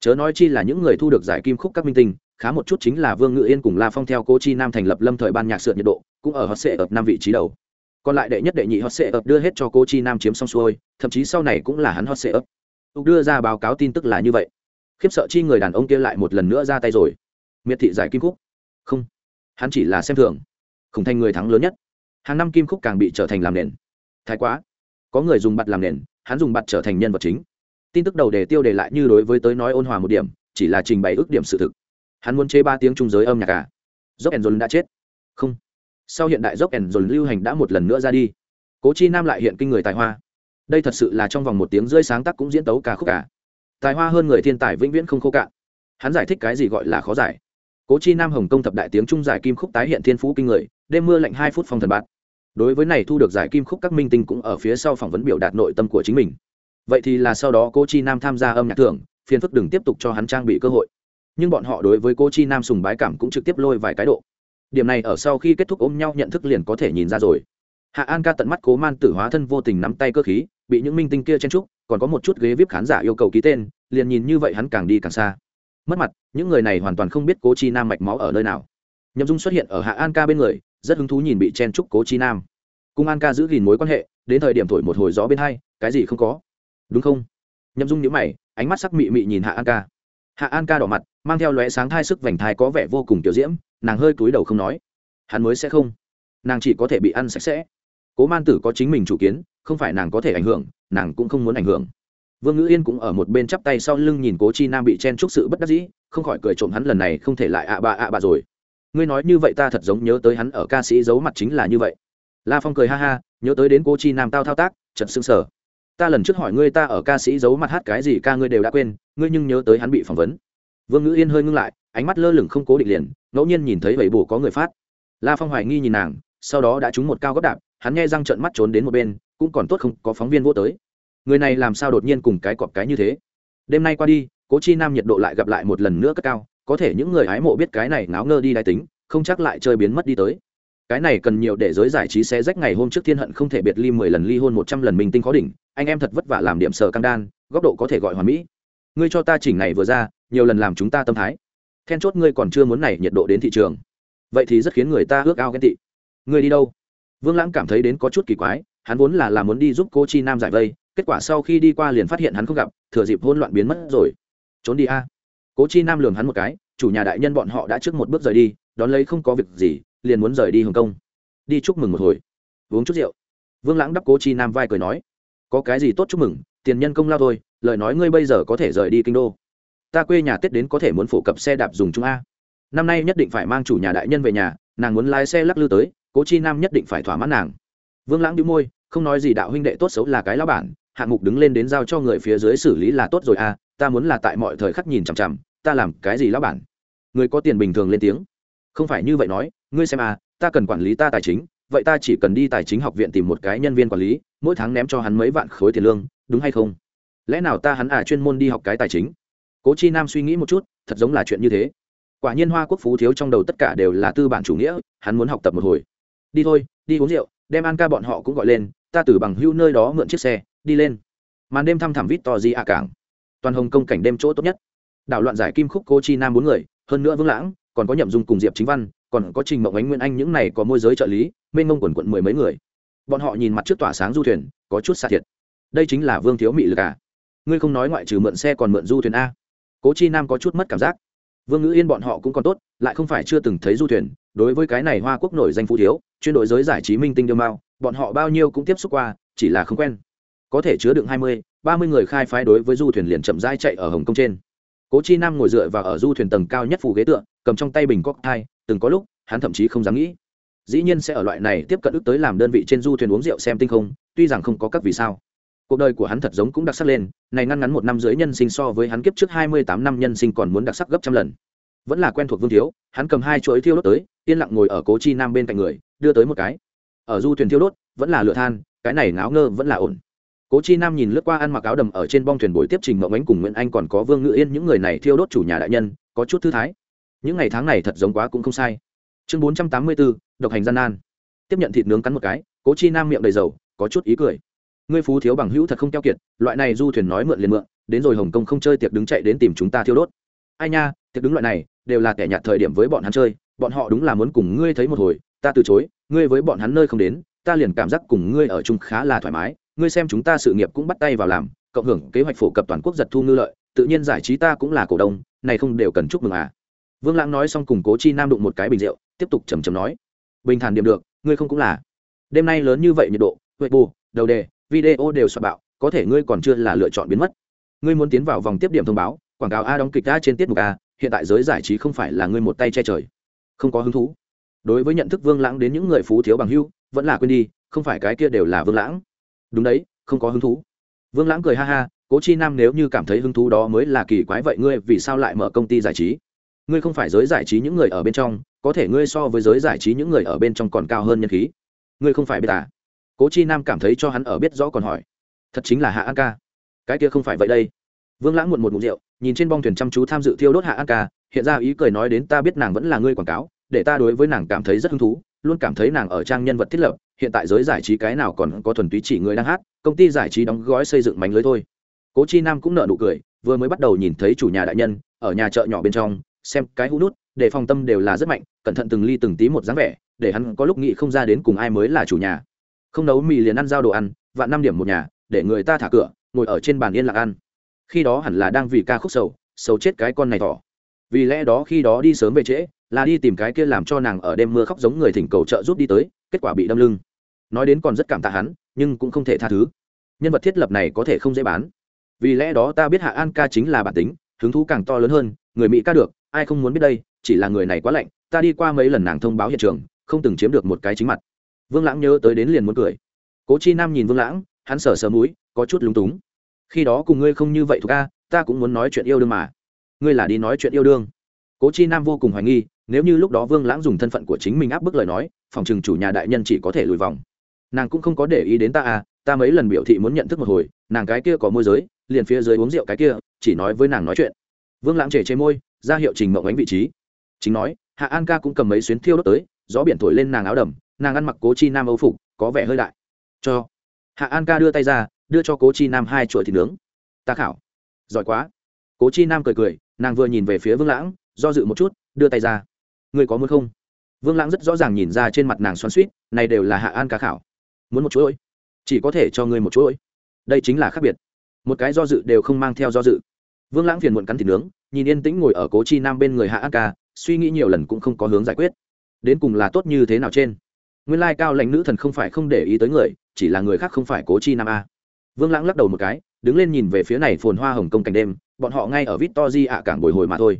Chớ nói chi là những người thu được giải kim khúc các minh tinh khá một chút chính là vương ngự yên cùng la phong theo cô chi nam thành lập lâm thời ban nhạc sượt nhiệt độ, cũng ở hot sệ ập năm vị trí đầu. Còn lại đệ nhất đệ nhị hot sệ ập đưa hết cho cô chi nam chiếm xong xuôi, thậm chí sau này cũng là hắn hot sệ ập đưa ra báo cáo tin tức là như vậy. Khiếp sợ chi người đàn ông kia lại một lần nữa ra tay rồi. Miệt thị giải kim khúc. Không. Hắn chỉ là xem thường. Khủng thành người thắng lớn nhất. Hàng năm kim khúc càng bị trở thành làm nền. Thái quá. Có người dùng bặt làm nền, hắn dùng bặt trở thành nhân vật chính. Tin tức đầu đề tiêu đề lại như đối với tới nói ôn hòa một điểm, chỉ là trình bày ước điểm sự thực hắn muốn chế ba tiếng trung giới âm nhạc cả à? dốc ẩn dồn đã chết. Không. Sau hiện đại dốc ẩn dồn lưu hành đã một lần nữa ra đi. Cố chi nam lại hiện kinh người tài hoa. Đây thật sự là trong vòng một tiếng rơi sáng tác cũng diễn tấu cả khúc cả tài hoa hơn người thiên tài vĩnh viễn không khô cạn. Hắn giải thích cái gì gọi là khó giải. Cố chi nam hồng công thập đại tiếng trung giải kim khúc tái hiện thiên phú kinh người, đêm mưa lạnh hai phút phong thần bạt. Đối với này thu được giải kim khúc các minh tinh cũng ở phía sau phỏng vấn biểu đạt nội tâm của chính mình. Vậy thì là sau đó Cố chi nam tham gia âm nhạc thưởng, phiền phức đừng tiếp tục cho hắn trang bị cơ hội nhưng bọn họ đối với cô chi nam sùng bái cảm cũng trực tiếp lôi vài cái độ. Điểm này ở sau khi kết thúc ôm nhau nhận thức liền có thể nhìn ra rồi. Hạ an ca tận mắt cố man tử hóa thân vô tình nắm tay cơ khí, bị những minh tinh kia chen trúc còn có một chút ghế vip khán giả yêu cầu ký tên, liền nhìn như vậy hắn càng đi càng xa. Mất mặt, những người này hoàn toàn không biết cố chi nam mạch máu ở nơi nào. Nhậm dung xuất hiện ở hạ an ca bên người, rất hứng thú nhìn bị chen trúc cố chi nam. Cung an ca giữ gìn mối quan hệ, đến thời điểm thổi một hồi gió bên hai, cái gì không có. Đúng không? Nhậm dung nhữ mày, ánh mắt sắc mị mị nhìn hạ an ca hạ an ca đỏ mặt, mang theo lóe sáng thai sức vành thai có vẻ vô cùng kiểu diễm, nàng hơi cúi đầu không nói. Hắn mới sẽ không. Nàng chỉ có thể bị ăn sạch sẽ. Cố man tử có chính mình chủ kiến, không phải nàng có thể ảnh hưởng, nàng cũng không muốn ảnh hưởng. Vương ngữ yên cũng ở một bên chắp tay sau lưng nhìn cố chi nam bị chen chúc sự bất đắc dĩ, không khỏi cười trộm hắn lần này không thể lại ạ bà ạ bà rồi. Ngươi nói như vậy ta thật giống nhớ tới hắn ở ca sĩ giấu mặt chính là như vậy. La phong cười ha ha, nhớ tới đến cố chi nam tao thao tác chật xương sở ta lần trước hỏi ngươi ta ở ca sĩ giấu mặt hát cái gì ca ngươi đều đã quên, ngươi nhưng nhớ tới hắn bị phỏng vấn. Vương ngữ yên hơi ngưng lại, ánh mắt lơ lửng không cố định liền, ngẫu nhiên nhìn thấy bảy bù có người phát. La phong hoài nghi nhìn nàng, sau đó đã trúng một cao gấp đạp, hắn nghe răng trợn mắt trốn đến một bên, cũng còn tốt không có phóng viên vô tới. Người này làm sao đột nhiên cùng cái cọp cái như thế? Đêm nay qua đi, cố chi nam nhiệt độ lại gặp lại một lần nữa cất cao, có thể những người hái mộ biết cái này náo ngơ đi đái tính, không chắc lại chơi biến mất đi tới cái này cần nhiều để giới giải trí xé rách ngày hôm trước thiên hận không thể biệt ly mười lần ly hôn một trăm lần minh tinh khó đỉnh, anh em thật vất vả làm điểm sở căng đan, góc độ có thể gọi hoàn mỹ. Ngươi cho ta chỉnh này vừa ra, nhiều lần làm chúng ta tâm thái. Then chốt ngươi còn chưa muốn này nhiệt độ đến thị trường. Vậy thì rất khiến người ta ước ao ghen tị. Ngươi đi đâu? Vương lãng cảm thấy đến có chút kỳ quái, hắn vốn là là muốn đi giúp cô chi nam giải vây, kết quả sau khi đi qua liền phát hiện hắn không gặp, thừa dịp hôn loạn biến mất rồi. Trốn đi a. Cố chi nam lường hắn một cái, chủ nhà đại nhân bọn họ đã trước một bước rời đi, đón lấy không có việc gì liền muốn rời đi hồng kông. Đi chúc mừng một hồi. Uống chút rượu. Vương lãng đắp cố chi nam vai cười nói, có cái gì tốt chúc mừng, tiền nhân công lao thôi, lời nói ngươi bây giờ có thể rời đi kinh đô. Ta quê nhà tết đến có thể muốn phổ cập xe đạp dùng chúng a. Năm nay nhất định phải mang chủ nhà đại nhân về nhà, nàng muốn lái xe lắc lư tới, cố chi nam nhất định phải thỏa mãn nàng. Vương lãng đĩu môi, không nói gì đạo huynh đệ tốt xấu là cái lao bản, hạng mục đứng lên đến giao cho người phía dưới xử lý là tốt rồi a, ta muốn là tại mọi thời khắc nhìn chằm chằm, ta làm cái gì lao bản? Người có tiền bình thường lên tiếng. Không phải như vậy nói ngươi xem à ta cần quản lý ta tài chính, vậy ta chỉ cần đi tài chính học viện tìm một cái nhân viên quản lý, mỗi tháng ném cho hắn mấy vạn khối tiền lương, đúng hay không? Lẽ nào ta hắn à chuyên môn đi học cái tài chính? Cố chi nam suy nghĩ một chút, thật giống là chuyện như thế. Quả nhiên hoa quốc phú thiếu trong đầu tất cả đều là tư bản chủ nghĩa, hắn muốn học tập một hồi. Đi thôi, đi uống rượu, đem an ca bọn họ cũng gọi lên, ta từ bằng hưu nơi đó mượn chiếc xe, đi lên. Màn đêm thăm thẳm vít to di a cảng. Toàn hồng công cảnh đêm chỗ tốt nhất. Đảo loạn giải kim khúc cô chi nam bốn người, hơn nữa vương lãng, còn có nhậm dung cùng diệp chính văn còn có trình mộng ánh, nguyên anh những này có môi giới trợ lý, mênh mông quần quận mười mấy người. Bọn họ nhìn mặt trước tỏa sáng du thuyền, có chút xa thiệt. Đây chính là vương thiếu mị lực à? Ngươi không nói ngoại trừ mượn xe còn mượn du thuyền a? Cố chi nam có chút mất cảm giác. Vương ngữ yên bọn họ cũng còn tốt, lại không phải chưa từng thấy du thuyền. Đối với cái này hoa quốc nổi danh phú thiếu, chuyên đội giới giải trí minh tinh đương mao, bọn họ bao nhiêu cũng tiếp xúc qua, chỉ là không quen. Có thể chứa đựng hai mươi, ba mươi người khai phái đối với du thuyền liền chậm rãi chạy ở hồng kông trên cố chi nam ngồi dựa và ở du thuyền tầng cao nhất phủ ghế tựa, cầm trong tay bình cóc thai, từng có lúc, hắn thậm chí không dám nghĩ. Dĩ nhiên sẽ ở loại này tiếp cận ước tới làm đơn vị trên du thuyền uống rượu xem tinh không, tuy rằng không có các vì sao. Cuộc đời của hắn thật giống cũng đặc sắc lên, này ngăn ngắn một năm dưới nhân sinh so với hắn kiếp trước hai mươi tám năm nhân sinh còn muốn đặc sắc gấp trăm lần. Vẫn là quen thuộc vương thiếu, hắn cầm hai chuỗi thiêu đốt tới, yên lặng ngồi ở cố chi nam bên cạnh người, đưa tới một cái. Ở du thuyền thiêu đốt, vẫn là lửa than, cái này ngáo ngơ vẫn là ổn cố chi nam nhìn lướt qua ăn mặc áo đầm ở trên bong thuyền buổi tiếp trình mộng ánh cùng nguyễn anh còn có vương ngự yên, những người này thiêu đốt chủ nhà đại nhân, có chút thư thái. Những ngày tháng này thật giống quá cũng không sai. Chương bốn trăm tám mươi bốn, độc hành gian nan. Tiếp nhận thịt nướng cắn một cái, cố chi nam miệng đầy dầu, có chút ý cười. Ngươi phú thiếu bằng hữu thật không keo kiệt, loại này du thuyền nói mượn liền mượn, đến rồi hồng kông không chơi tiệc đứng chạy đến tìm chúng ta thiêu đốt. Ai nha, tiệc đứng loại này, đều là kẻ nhạt thời điểm với bọn hắn chơi, bọn họ đúng là muốn cùng ngươi thấy một hồi, ta từ chối, ngươi với bọn hắn nơi không đến, ta liền cảm giác cùng ngươi ở chung khá là thoải mái ngươi xem chúng ta sự nghiệp cũng bắt tay vào làm, cộng hưởng kế hoạch phổ cập toàn quốc giật thu ngư lợi, tự nhiên giải trí ta cũng là cổ đông, này không đều cần chúc mừng à. Vương lãng nói xong cùng cố chi nam đụng một cái bình rượu, tiếp tục trầm trầm nói. Bình thản điểm được, ngươi không cũng là. Đêm nay lớn như vậy nhiệt độ, huệ bù, đầu đề, video đều soạn bạo, có thể ngươi còn chưa là lựa chọn biến mất. Ngươi muốn tiến vào vòng tiếp điểm thông báo, quảng cáo a đóng kịch a trên tiết mục a, hiện tại giới giải trí không phải là ngươi một tay che trời. Không có hứng thú. Đối với nhận thức vương lãng đến những người phú thiếu bằng hưu, vẫn là quên đi, không phải cái kia đều là vương lãng đúng đấy, không có hứng thú. Vương lãng cười ha ha, cố chi nam nếu như cảm thấy hứng thú đó mới là kỳ quái vậy, ngươi vì sao lại mở công ty giải trí? Ngươi không phải giới giải trí những người ở bên trong, có thể ngươi so với giới giải trí những người ở bên trong còn cao hơn nhân khí. Ngươi không phải biết à? Cố chi nam cảm thấy cho hắn ở biết rõ còn hỏi. Thật chính là hạ an ca. Cái kia không phải vậy đây. Vương lãng muộn một mụn rượu, nhìn trên bong thuyền chăm chú tham dự thiêu đốt hạ an ca, hiện ra ý cười nói đến ta biết nàng vẫn là ngươi quảng cáo, để ta đối với nàng cảm thấy rất hứng thú luôn cảm thấy nàng ở trang nhân vật thiết lập, hiện tại giới giải trí cái nào còn có thuần túy chỉ người đang hát, công ty giải trí đóng gói xây dựng mánh lưới thôi. Cố chi nam cũng nợ nụ cười, vừa mới bắt đầu nhìn thấy chủ nhà đại nhân, ở nhà chợ nhỏ bên trong, xem cái hũ nút, để phòng tâm đều là rất mạnh, cẩn thận từng ly từng tí một dáng vẻ, để hắn có lúc nghĩ không ra đến cùng ai mới là chủ nhà. Không nấu mì liền ăn giao đồ ăn, vạn năm điểm một nhà, để người ta thả cửa, ngồi ở trên bàn yên lặng ăn. Khi đó hẳn là đang vì ca khúc sầu sầu chết cái con này thỏ. Vì lẽ đó khi đó đi sớm về trễ là đi tìm cái kia làm cho nàng ở đêm mưa khóc giống người thỉnh cầu trợ giúp đi tới, kết quả bị đâm lưng. Nói đến còn rất cảm tạ hắn, nhưng cũng không thể tha thứ. Nhân vật thiết lập này có thể không dễ bán. Vì lẽ đó ta biết hạ an ca chính là bản tính, hứng thú càng to lớn hơn, người mỹ ca được, ai không muốn biết đây, chỉ là người này quá lạnh, ta đi qua mấy lần nàng thông báo hiện trường, không từng chiếm được một cái chính mặt. Vương lãng nhớ tới đến liền muốn cười. Cố chi nam nhìn vương lãng, hắn sờ sờ mũi, có chút lúng túng. Khi đó cùng ngươi không như vậy thuộc a, ta cũng muốn nói chuyện yêu đương mà. Ngươi là đi nói chuyện yêu đương. Cố chi nam vô cùng hoài nghi nếu như lúc đó vương lãng dùng thân phận của chính mình áp bức lời nói, phòng trừng chủ nhà đại nhân chỉ có thể lùi vòng. Nàng cũng không có để ý đến ta à ta mấy lần biểu thị muốn nhận thức một hồi, nàng cái kia có môi giới, liền phía dưới uống rượu cái kia, chỉ nói với nàng nói chuyện. Vương lãng chề chế môi, ra hiệu trình mộng ánh vị trí. Chính nói, hạ an ca cũng cầm mấy xuyến thiêu đốt tới, gió biển thổi lên nàng áo đầm, nàng ăn mặc cố chi nam âu phục, có vẻ hơi đại. Cho. Hạ an ca đưa tay ra, đưa cho cố chi nam hai chuỗi thịt nướng. Ta khảo. Giỏi quá. Cố chi nam cười cười, nàng vừa nhìn về phía vương lãng, do dự một chút, đưa tay ra ngươi có muốn không? Vương lãng rất rõ ràng nhìn ra trên mặt nàng xoắn suýt này đều là hạ an ca khảo. Muốn một chuỗi. Chỉ có thể cho ngươi một chuỗi. Đây chính là khác biệt. Một cái do dự đều không mang theo do dự. Vương lãng phiền muộn cắn thịt nướng, nhìn yên tĩnh ngồi ở cố chi nam bên người hạ an ca, suy nghĩ nhiều lần cũng không có hướng giải quyết. Đến cùng là tốt như thế nào trên? Nguyên lai cao lãnh nữ thần không phải không để ý tới người, chỉ là người khác không phải cố chi nam a. Vương lãng lắc đầu một cái, đứng lên nhìn về phía này phồn hoa hồng công cảnh đêm, bọn họ ngay ở vít to di ạ cảng bồi hồi mà thôi.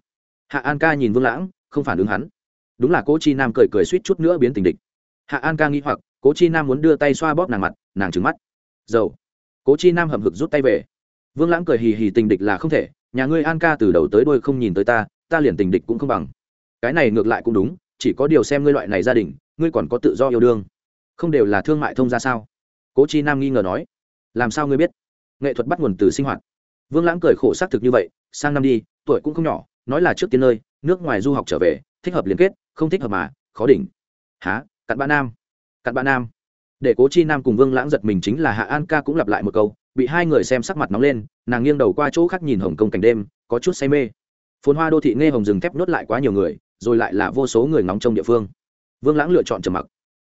Hạ an ca nhìn vương lãng, không phản ứng hắn đúng là cố chi nam cười cười suýt chút nữa biến tình địch. Hạ an ca nghĩ hoặc, cố chi nam muốn đưa tay xoa bóp nàng mặt, nàng trứng mắt. Dầu. Cố chi nam hầm hực rút tay về. Vương lãng cười hì hì tình địch là không thể, nhà ngươi an ca từ đầu tới đôi không nhìn tới ta ta liền tình địch cũng không bằng. Cái này ngược lại cũng đúng, chỉ có điều xem ngươi loại này gia đình, ngươi còn có tự do yêu đương. Không đều là thương mại thông ra sao? Cố chi nam nghi ngờ nói. Làm sao ngươi biết? Nghệ thuật bắt nguồn từ sinh hoạt. Vương lãng cười khổ xác thực như vậy, sang năm đi, tuổi cũng không nhỏ, nói là trước tiên nơi, nước ngoài du học trở về, thích hợp liên kết không thích hợp mà, khó đỉnh. Há, cặn bã nam. Cặn bã nam. Để cố chi nam cùng vương lãng giật mình chính là hạ an ca cũng lặp lại một câu, bị hai người xem sắc mặt nóng lên, nàng nghiêng đầu qua chỗ khác nhìn hồng kông cảnh đêm, có chút say mê. Phồn hoa đô thị nghe hồng rừng thép nhốt lại quá nhiều người, rồi lại là vô số người nóng trong địa phương. Vương lãng lựa chọn trầm mặc.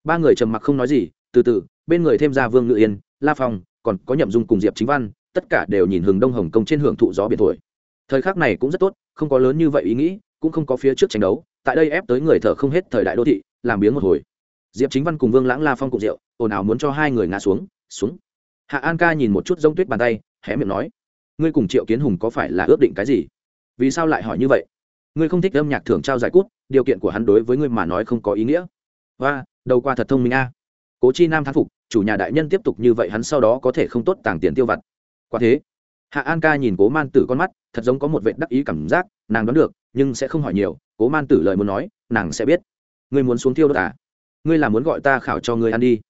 Ba người trầm mặc không nói gì, từ từ, bên người thêm ra vương ngự yên, la phong, còn có nhậm dung cùng diệp chính văn, tất cả đều nhìn hừng đông hồng kông trên hưởng thụ gió biển thổi. Thời khắc này cũng rất tốt, không có lớn như vậy ý nghĩ, cũng không có phía trước tranh đấu tại đây ép tới người thở không hết thời đại đô thị, làm biếng một hồi. Diệp chính văn cùng vương lãng la phong cùng rượu, ồn ào muốn cho hai người ngã xuống xuống. Hạ an ca nhìn một chút g tuyết bàn tay, hé miệng nói, ngươi cùng triệu kiến hùng có phải là ước định cái gì? Vì sao lại hỏi như vậy? Ngươi không thích âm nhạc thưởng trao giải cút, điều kiện của hắn đối với ngươi mà nói không có ý nghĩa. Và đầu qua thật thông minh a. Cố chi nam thán phục, chủ nhà đại nhân tiếp tục như vậy hắn sau đó có thể không tốt tàng tiền tiêu vặt. Quả thế. Hạ an ca nhìn cố man tử con mắt, thật giống có một vệ đắc ý cảm giác, nàng đoán được, nhưng sẽ không hỏi nhiều cố man tử lời muốn nói, nàng sẽ biết. Ngươi muốn xuống tiêu đốt à? Ngươi là muốn gọi ta khảo cho ngươi ăn đi.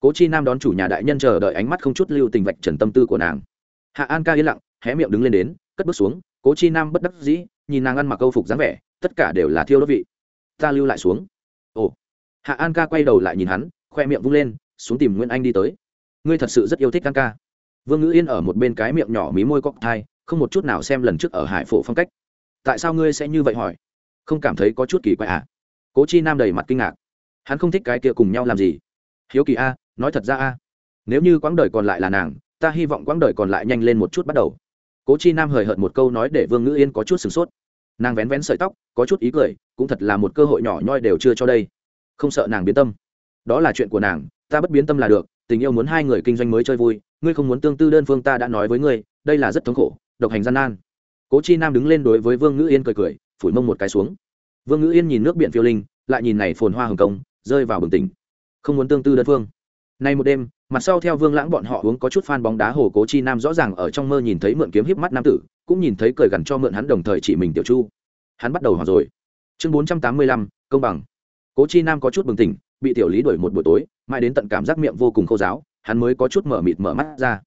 Cố chi nam đón chủ nhà đại nhân chờ đợi ánh mắt không chút lưu tình vạch trần tâm tư của nàng. Hạ an ca yên lặng, hé miệng đứng lên đến, cất bước xuống, cố chi nam bất đắc dĩ, nhìn nàng ăn mặc câu phục dáng vẻ, tất cả đều là thiêu đốt vị. Ta lưu lại xuống. Ồ. Hạ an ca quay đầu lại nhìn hắn, khoe miệng vung lên, xuống tìm nguyễn anh đi tới. Ngươi thật sự rất yêu thích an ca. Vương ngữ yên ở một bên cái miệng nhỏ mí môi cóc thai, không một chút nào xem lần trước ở hải phổ phong cách. Tại sao ngươi sẽ như vậy hỏi? Không cảm thấy có chút kỳ quái à? Cố chi nam đầy mặt kinh ngạc. Hắn không thích cái kia cùng nhau làm gì. Hiếu kỳ a, nói thật ra a. Nếu như quãng đời còn lại là nàng, ta hy vọng quãng đời còn lại nhanh lên một chút bắt đầu. Cố chi nam hời hợt một câu nói để vương ngữ yên có chút sửng sốt. Nàng vén vén sợi tóc, có chút ý cười, cũng thật là một cơ hội nhỏ nhoi đều chưa cho đây. Không sợ nàng biến tâm. Đó là chuyện của nàng, ta bất biến tâm là được, tình yêu muốn hai người kinh doanh mới chơi vui, ngươi không muốn tương tư đơn phương ta đã nói với ngươi, đây là rất thống khổ, độc hành gian nan. Cố chi nam đứng lên đối với vương ngữ yên cười cười phủi mông một cái xuống. Vương ngữ yên nhìn nước biển phiêu linh, lại nhìn này phồn hoa hồng công, rơi vào bừng tỉnh. Không muốn tương tư đơn phương. Nay một đêm, mặt sau theo vương lãng bọn họ uống có chút phan bóng đá hồ cố chi nam rõ ràng ở trong mơ nhìn thấy mượn kiếm híp mắt nam tử, cũng nhìn thấy cười gằn cho mượn hắn đồng thời chỉ mình tiểu chu. Hắn bắt đầu hỏi rồi. Chương bốn trăm tám mươi lăm, công bằng. Cố chi nam có chút bừng tỉnh, bị tiểu lý đuổi một buổi tối, mãi đến tận cảm giác miệng vô cùng khô giáo hắn mới có chút mở mịt mở mắt ra.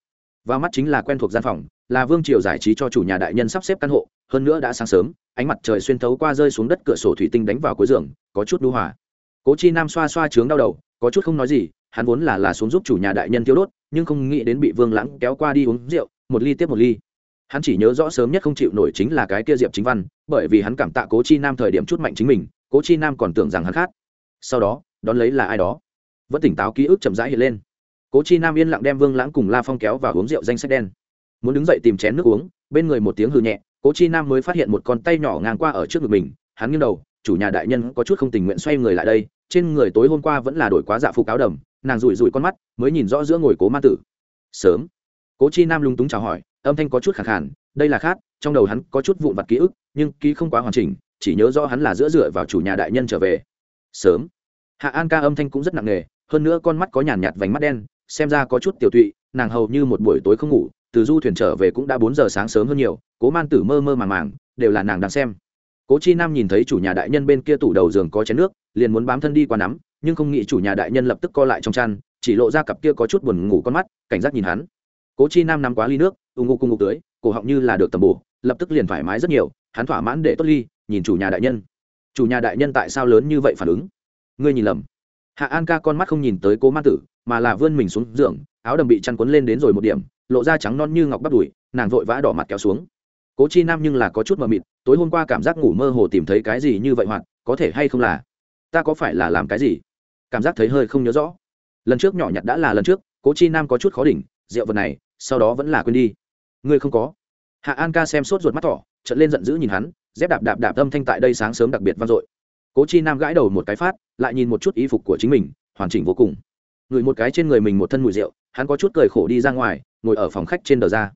Và mắt chính là quen thuộc gian phòng, là vương triều giải trí cho chủ nhà đại nhân sắp xếp căn hộ hơn nữa đã sáng sớm, ánh mặt trời xuyên thấu qua rơi xuống đất cửa sổ thủy tinh đánh vào cuối giường, có chút đu hòa. Cố chi nam xoa xoa trướng đau đầu, có chút không nói gì, hắn vốn là là xuống giúp chủ nhà đại nhân thiếu đốt, nhưng không nghĩ đến bị vương lãng kéo qua đi uống rượu, một ly tiếp một ly. Hắn chỉ nhớ rõ sớm nhất không chịu nổi chính là cái kia diệp chính văn, bởi vì hắn cảm tạ cố chi nam thời điểm chút mạnh chính mình, cố chi nam còn tưởng rằng hắn khát sau đó, đón lấy là ai đó. Vẫn tỉnh táo ký ức chậm rãi hiện lên. Cố chi nam yên lặng đem vương lãng cùng la phong kéo và uống rượu danh sách đen. Muốn đứng dậy tìm chén nước uống, bên người một tiếng hư nhẹ cố chi nam mới phát hiện một con tay nhỏ ngang qua ở trước ngực mình, hắn nghiêng đầu, chủ nhà đại nhân có chút không tình nguyện xoay người lại đây, trên người tối hôm qua vẫn là đổi quá dạ phục áo đầm, nàng rủi rủi con mắt, mới nhìn rõ giữa ngồi cố ma tử. Sớm. Cố chi nam lung túng chào hỏi, âm thanh có chút khẳng khản đây là khát trong đầu hắn có chút vụn vặt ký ức, nhưng ký không quá hoàn chỉnh, chỉ nhớ rõ hắn là giữa dựa vào chủ nhà đại nhân trở về. Sớm. Hạ an ca âm thanh cũng rất nặng nề, hơn nữa con mắt có nhàn nhạt vành mắt đen, xem ra có chút tiểu tụy, nàng hầu như một buổi tối không ngủ từ du thuyền trở về cũng đã bốn giờ sáng sớm hơn nhiều, cố man tử mơ mơ màng màng, đều là nàng đang xem. Cố chi nam nhìn thấy chủ nhà đại nhân bên kia tủ đầu giường có chén nước, liền muốn bám thân đi qua nắm, nhưng không nghĩ chủ nhà đại nhân lập tức co lại trong chăn, chỉ lộ ra cặp kia có chút buồn ngủ con mắt, cảnh giác nhìn hắn. Cố chi nam nắm quá ly nước, ù ngục cùng ngục tưới, cổ họng như là được tầm bổ, lập tức liền thoải mái rất nhiều, hắn thỏa mãn để tốt ly, nhìn chủ nhà đại nhân. Chủ nhà đại nhân tại sao lớn như vậy phản ứng? Ngươi nhìn lầm. Hạ an ca con mắt không nhìn tới cố man tử, mà là vươn mình xuống giường, áo đầm bị chăn quấn lên đến rồi một điểm lộ ra trắng non như ngọc bắp đùi, nàng vội vã đỏ mặt kéo xuống. Cố chi nam nhưng là có chút mờ mịt, tối hôm qua cảm giác ngủ mơ hồ tìm thấy cái gì như vậy hoặc có thể hay không là? Ta có phải là làm cái gì? Cảm giác thấy hơi không nhớ rõ. Lần trước nhỏ nhặt đã là lần trước, cố chi nam có chút khó đỉnh, rượu vật này, sau đó vẫn là quên đi. Ngươi không có. Hạ an ca xem sốt ruột mắt thỏ trận lên giận dữ nhìn hắn, dép đạp đạp đạp âm thanh tại đây sáng sớm đặc biệt vang dội. Cố chi nam gãi đầu một cái phát, lại nhìn một chút y phục của chính mình, hoàn chỉnh vô cùng. Ngửi một cái trên người mình một thân mùi rượu, hắn có chút cười khổ đi ra ngoài ngồi ở phòng khách trên đờ ra.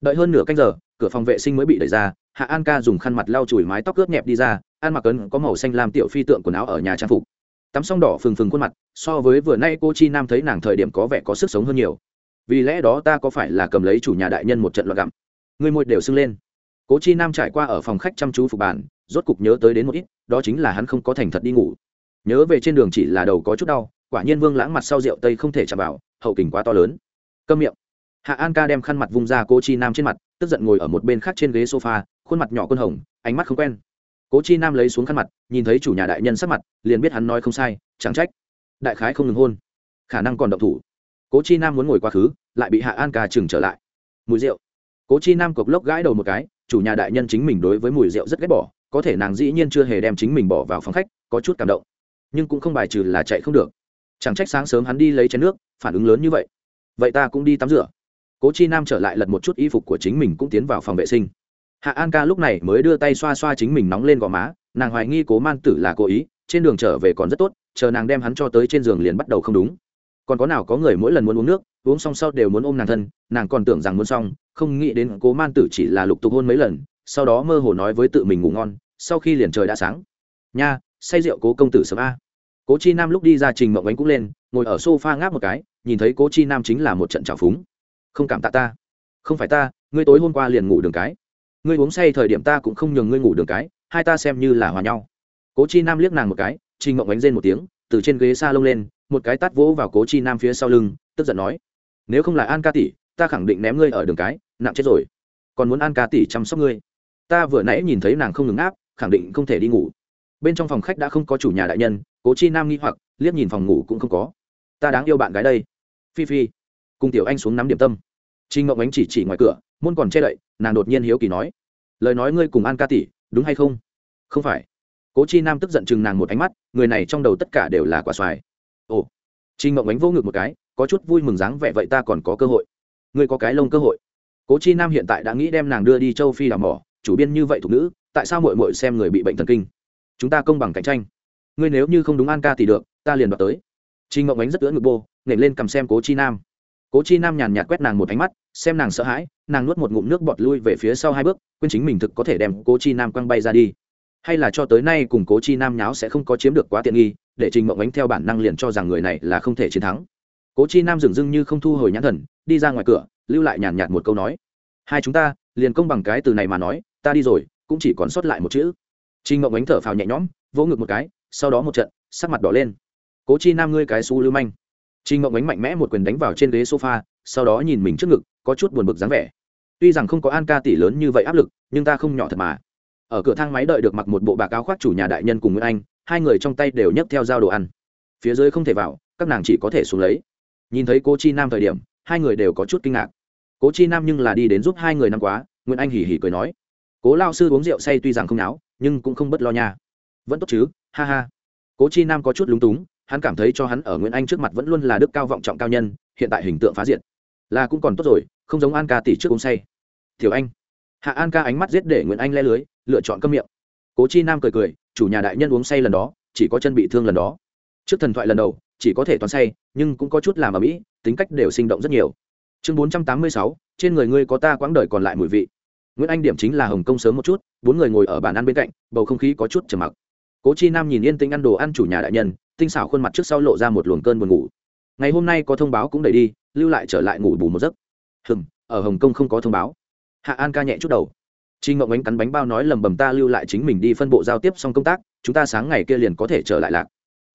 Đợi hơn nửa canh giờ, cửa phòng vệ sinh mới bị đẩy ra, hạ an ca dùng khăn mặt lau chùi mái tóc ướt nhẹp đi ra, An mặc ấn có màu xanh làm tiểu phi tượng quần áo ở nhà trang phục. Tắm xong đỏ phừng phừng khuôn mặt, so với vừa nay cô chi nam thấy nàng thời điểm có vẻ có sức sống hơn nhiều. Vì lẽ đó ta có phải là cầm lấy chủ nhà đại nhân một trận loạt gặm? Người môi đều sưng lên. Cố chi nam trải qua ở phòng khách chăm chú phục bàn, rốt cục nhớ tới đến một ít, đó chính là hắn không có thành thật đi ngủ. Nhớ về trên đường chỉ là đầu có chút đau, quả nhiên vương lãng mặt sau rượu tây không thể chạm vào, hậu kình quá to lớn. Câm miệng hạ an ca đem khăn mặt vung ra cô chi nam trên mặt, tức giận ngồi ở một bên khác trên ghế sofa, khuôn mặt nhỏ con hồng, ánh mắt không quen. Cố chi nam lấy xuống khăn mặt, nhìn thấy chủ nhà đại nhân sắc mặt, liền biết hắn nói không sai, chẳng trách. Đại khái không ngừng hôn. Khả năng còn động thủ. Cố chi nam muốn ngồi quá khứ, lại bị hạ an ca trừng trở lại. Mùi rượu. Cố chi nam cộc lốc gãi đầu một cái, chủ nhà đại nhân chính mình đối với mùi rượu rất ghét bỏ, có thể nàng dĩ nhiên chưa hề đem chính mình bỏ vào phòng khách, có chút cảm động. Nhưng cũng không bài trừ là chạy không được. Chẳng trách sáng sớm hắn đi lấy chén nước, phản ứng lớn như vậy. Vậy ta cũng đi tắm rửa cố chi nam trở lại lật một chút y phục của chính mình cũng tiến vào phòng vệ sinh. Hạ an ca lúc này mới đưa tay xoa xoa chính mình nóng lên gò má, nàng hoài nghi cố man tử là cố ý, trên đường trở về còn rất tốt, chờ nàng đem hắn cho tới trên giường liền bắt đầu không đúng. Còn có nào có người mỗi lần muốn uống nước, uống xong sau đều muốn ôm nàng thân, nàng còn tưởng rằng muốn xong, không nghĩ đến cố man tử chỉ là lục tục hôn mấy lần, sau đó mơ hồ nói với tự mình ngủ ngon, sau khi liền trời đã sáng. Nha, say rượu cố công tử sớm a. Cố chi nam lúc đi ra trình mộng ánh cũng lên, ngồi ở s o f a ngáp một cái, nhìn thấy cố chi nam chính là một trận trào phúng không cảm tạ ta. Không phải ta, ngươi tối hôm qua liền ngủ đường cái. Ngươi uống say thời điểm ta cũng không nhường ngươi ngủ đường cái, hai ta xem như là hòa nhau. Cố chi nam liếc nàng một cái, trình mộng ánh rên một tiếng, từ trên ghế xa lông lên, một cái tát vỗ vào cố chi nam phía sau lưng, tức giận nói, nếu không là an ca tỷ, ta khẳng định ném ngươi ở đường cái, nặng chết rồi. Còn muốn an ca tỷ chăm sóc ngươi. Ta vừa nãy nhìn thấy nàng không ngừng áp, khẳng định không thể đi ngủ. Bên trong phòng khách đã không có chủ nhà đại nhân, cố chi nam nghi hoặc, liếc nhìn phòng ngủ cũng không có. Ta đáng yêu bạn gái đây. Phi phi cùng tiểu anh xuống nắm điểm tâm. Trinh mộng ánh chỉ chỉ ngoài cửa, môn còn che đậy, nàng đột nhiên hiếu kỳ nói, lời nói ngươi cùng an ca tỷ, đúng hay không? Không phải. Cố chi nam tức giận chừng nàng một ánh mắt, người này trong đầu tất cả đều là quả xoài. Ồ. Trinh mộng ánh vô ngực một cái, có chút vui mừng dáng vẻ, vậy ta còn có cơ hội. Ngươi có cái lông cơ hội. Cố chi nam hiện tại đã nghĩ đem nàng đưa đi châu phi làm mỏ, chủ biên như vậy thuộc nữ, tại sao mội mội xem người bị bệnh thần kinh? Chúng ta công bằng cạnh tranh. Ngươi nếu như không đúng an ca thì được, ta liền đoạt tới. Trinh mộng ánh rất ưỡn ngực bô nhảy lên cầm xem cố chi nam cố chi nam nhàn nhạt quét nàng một ánh mắt, xem nàng sợ hãi, nàng nuốt một ngụm nước bọt lui về phía sau hai bước, quên chính mình thực có thể đem cố chi nam quăng bay ra đi. Hay là cho tới nay cùng cố chi nam nháo sẽ không có chiếm được quá tiện nghi, để trình mộng ánh theo bản năng liền cho rằng người này là không thể chiến thắng. Cố chi nam dừng dưng như không thu hồi nhãn thần, đi ra ngoài cửa, lưu lại nhàn nhạt một câu nói. Hai chúng ta, liền công bằng cái từ này mà nói, ta đi rồi, cũng chỉ còn sót lại một chữ. Trình mộng ánh thở phào nhẹ nhõm, vỗ ngực một cái, sau đó một trận, sắc mặt đỏ lên. Cố chi nam ngươi cái xu lưu manh trình Ngộng ánh mạnh mẽ một quyền đánh vào trên ghế sofa, sau đó nhìn mình trước ngực, có chút buồn bực dáng vẻ. Tuy rằng không có an ca tỷ lớn như vậy áp lực, nhưng ta không nhỏ thật mà. Ở cửa thang máy đợi được mặc một bộ bạc áo khoác chủ nhà đại nhân cùng nguyễn anh, hai người trong tay đều nhấc theo dao đồ ăn. Phía dưới không thể vào, các nàng chỉ có thể xuống lấy. Nhìn thấy Cố chi nam thời điểm, hai người đều có chút kinh ngạc. Cố chi nam nhưng là đi đến giúp hai người năm quá, nguyễn anh hỉ hỉ cười nói. Cố Lão sư uống rượu say tuy rằng không náo, nhưng cũng không bất lo nha. Vẫn tốt chứ, ha ha. Cố chi nam có chút lúng túng hắn cảm thấy cho hắn ở nguyễn anh trước mặt vẫn luôn là đức cao vọng trọng cao nhân, hiện tại hình tượng phá diệt. Là cũng còn tốt rồi, không giống an ca tỷ trước uống say. Thiểu anh. Hạ an ca ánh mắt giết để nguyễn anh le lưới, lựa chọn cơm miệng. Cố chi nam cười cười, chủ nhà đại nhân uống say lần đó, chỉ có chân bị thương lần đó. Trước thần thoại lần đầu, chỉ có thể toàn say, nhưng cũng có chút làm ở mỹ, tính cách đều sinh động rất nhiều. Chương bốn trăm tám mươi sáu, trên người ngươi có ta quãng đời còn lại mùi vị. Nguyễn anh điểm chính là hồng kông sớm một chút, bốn người ngồi ở bàn ăn bên cạnh, bầu không khí có chút trầm mặc. Cố chi nam nhìn yên tĩnh ăn đồ ăn chủ nhà đại nhân tinh xảo khuôn mặt trước sau lộ ra một luồng cơn buồn ngủ. Ngày hôm nay có thông báo cũng đẩy đi, lưu lại trở lại ngủ bù một giấc. Hừm, ở hồng kông không có thông báo. Hạ an ca nhẹ chút đầu. Trinh ngộng ánh cắn bánh bao nói lầm bầm ta lưu lại chính mình đi phân bộ giao tiếp xong công tác, chúng ta sáng ngày kia liền có thể trở lại lạc.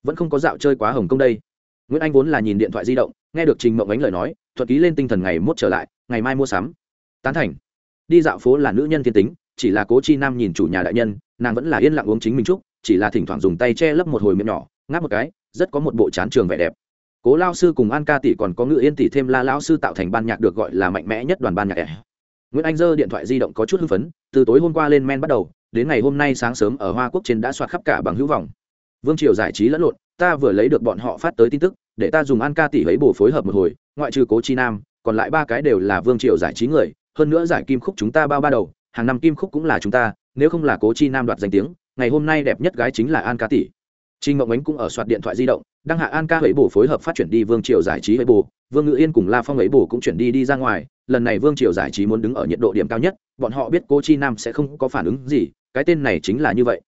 Vẫn không có dạo chơi quá hồng kông đây. Nguyễn anh vốn là nhìn điện thoại di động, nghe được trình mộng ánh lời nói, thuật ký lên tinh thần ngày mốt trở lại, ngày mai mua sắm. Tán thành. Đi dạo phố là nữ nhân thiên tính, chỉ là cố chi nam nhìn chủ nhà đại nhân, nàng vẫn là yên lặng uống chính mình chúc chỉ là thỉnh thoảng dùng tay che lấp một hồi miệng nhỏ ngáp một cái, rất có một bộ chán trường vẻ đẹp. Cố lao sư cùng an ca tỷ còn có ngự yên tỷ thêm la lao sư tạo thành ban nhạc được gọi là mạnh mẽ nhất đoàn ban nhạc. Ẻ nguyễn anh dơ điện thoại di động có chút hưng phấn, từ tối hôm qua lên men bắt đầu, đến ngày hôm nay sáng sớm ở hoa quốc trên đã soạt khắp cả bằng hữu vọng. Vương triều giải trí lẫn lộn, ta vừa lấy được bọn họ phát tới tin tức, để ta dùng an ca tỷ ấy bổ phối hợp một hồi, ngoại trừ cố chi nam, còn lại ba cái đều là vương triều giải trí người, hơn nữa giải kim khúc chúng ta bao ba đầu, hàng năm kim khúc cũng là chúng ta, nếu không là cố chi nam đoạt danh tiếng, ngày hôm nay đẹp nhất gái chính là an ca tỷ. Trình ngộng ánh cũng ở soạt điện thoại di động đăng hạ an ca ấy bổ phối hợp phát triển đi vương triều giải trí ấy bổ vương ngự yên cùng la phong ấy bổ cũng chuyển đi đi ra ngoài, lần này vương triều giải trí muốn đứng ở nhiệt độ điểm cao nhất, bọn họ biết cố chi nam sẽ không có phản ứng gì, cái tên này chính là như vậy.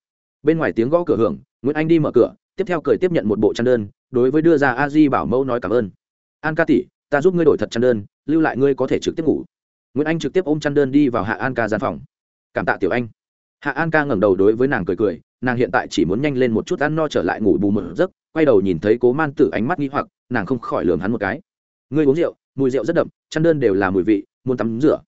Bên ngoài tiếng gõ cửa hưởng, nguyễn anh đi mở cửa, tiếp theo cười tiếp nhận một bộ chăn đơn, đối với đưa ra a di bảo mẫu nói cảm ơn. An ca tỷ, ta giúp ngươi đổi thật chăn đơn, lưu lại ngươi có thể trực tiếp ngủ. Nguyễn anh trực tiếp ôm chăn đơn đi vào hạ an ca gian phòng. Cảm tạ tiểu anh hạ an ca ngẩng đầu đối với nàng cười cười, nàng hiện tại chỉ muốn nhanh lên một chút ăn no trở lại ngủ bù một giấc, quay đầu nhìn thấy cố man tử ánh mắt nghi hoặc, nàng không khỏi lường hắn một cái. Ngươi uống rượu, mùi rượu rất đậm, chăn đơn đều là mùi vị, muốn tắm rửa.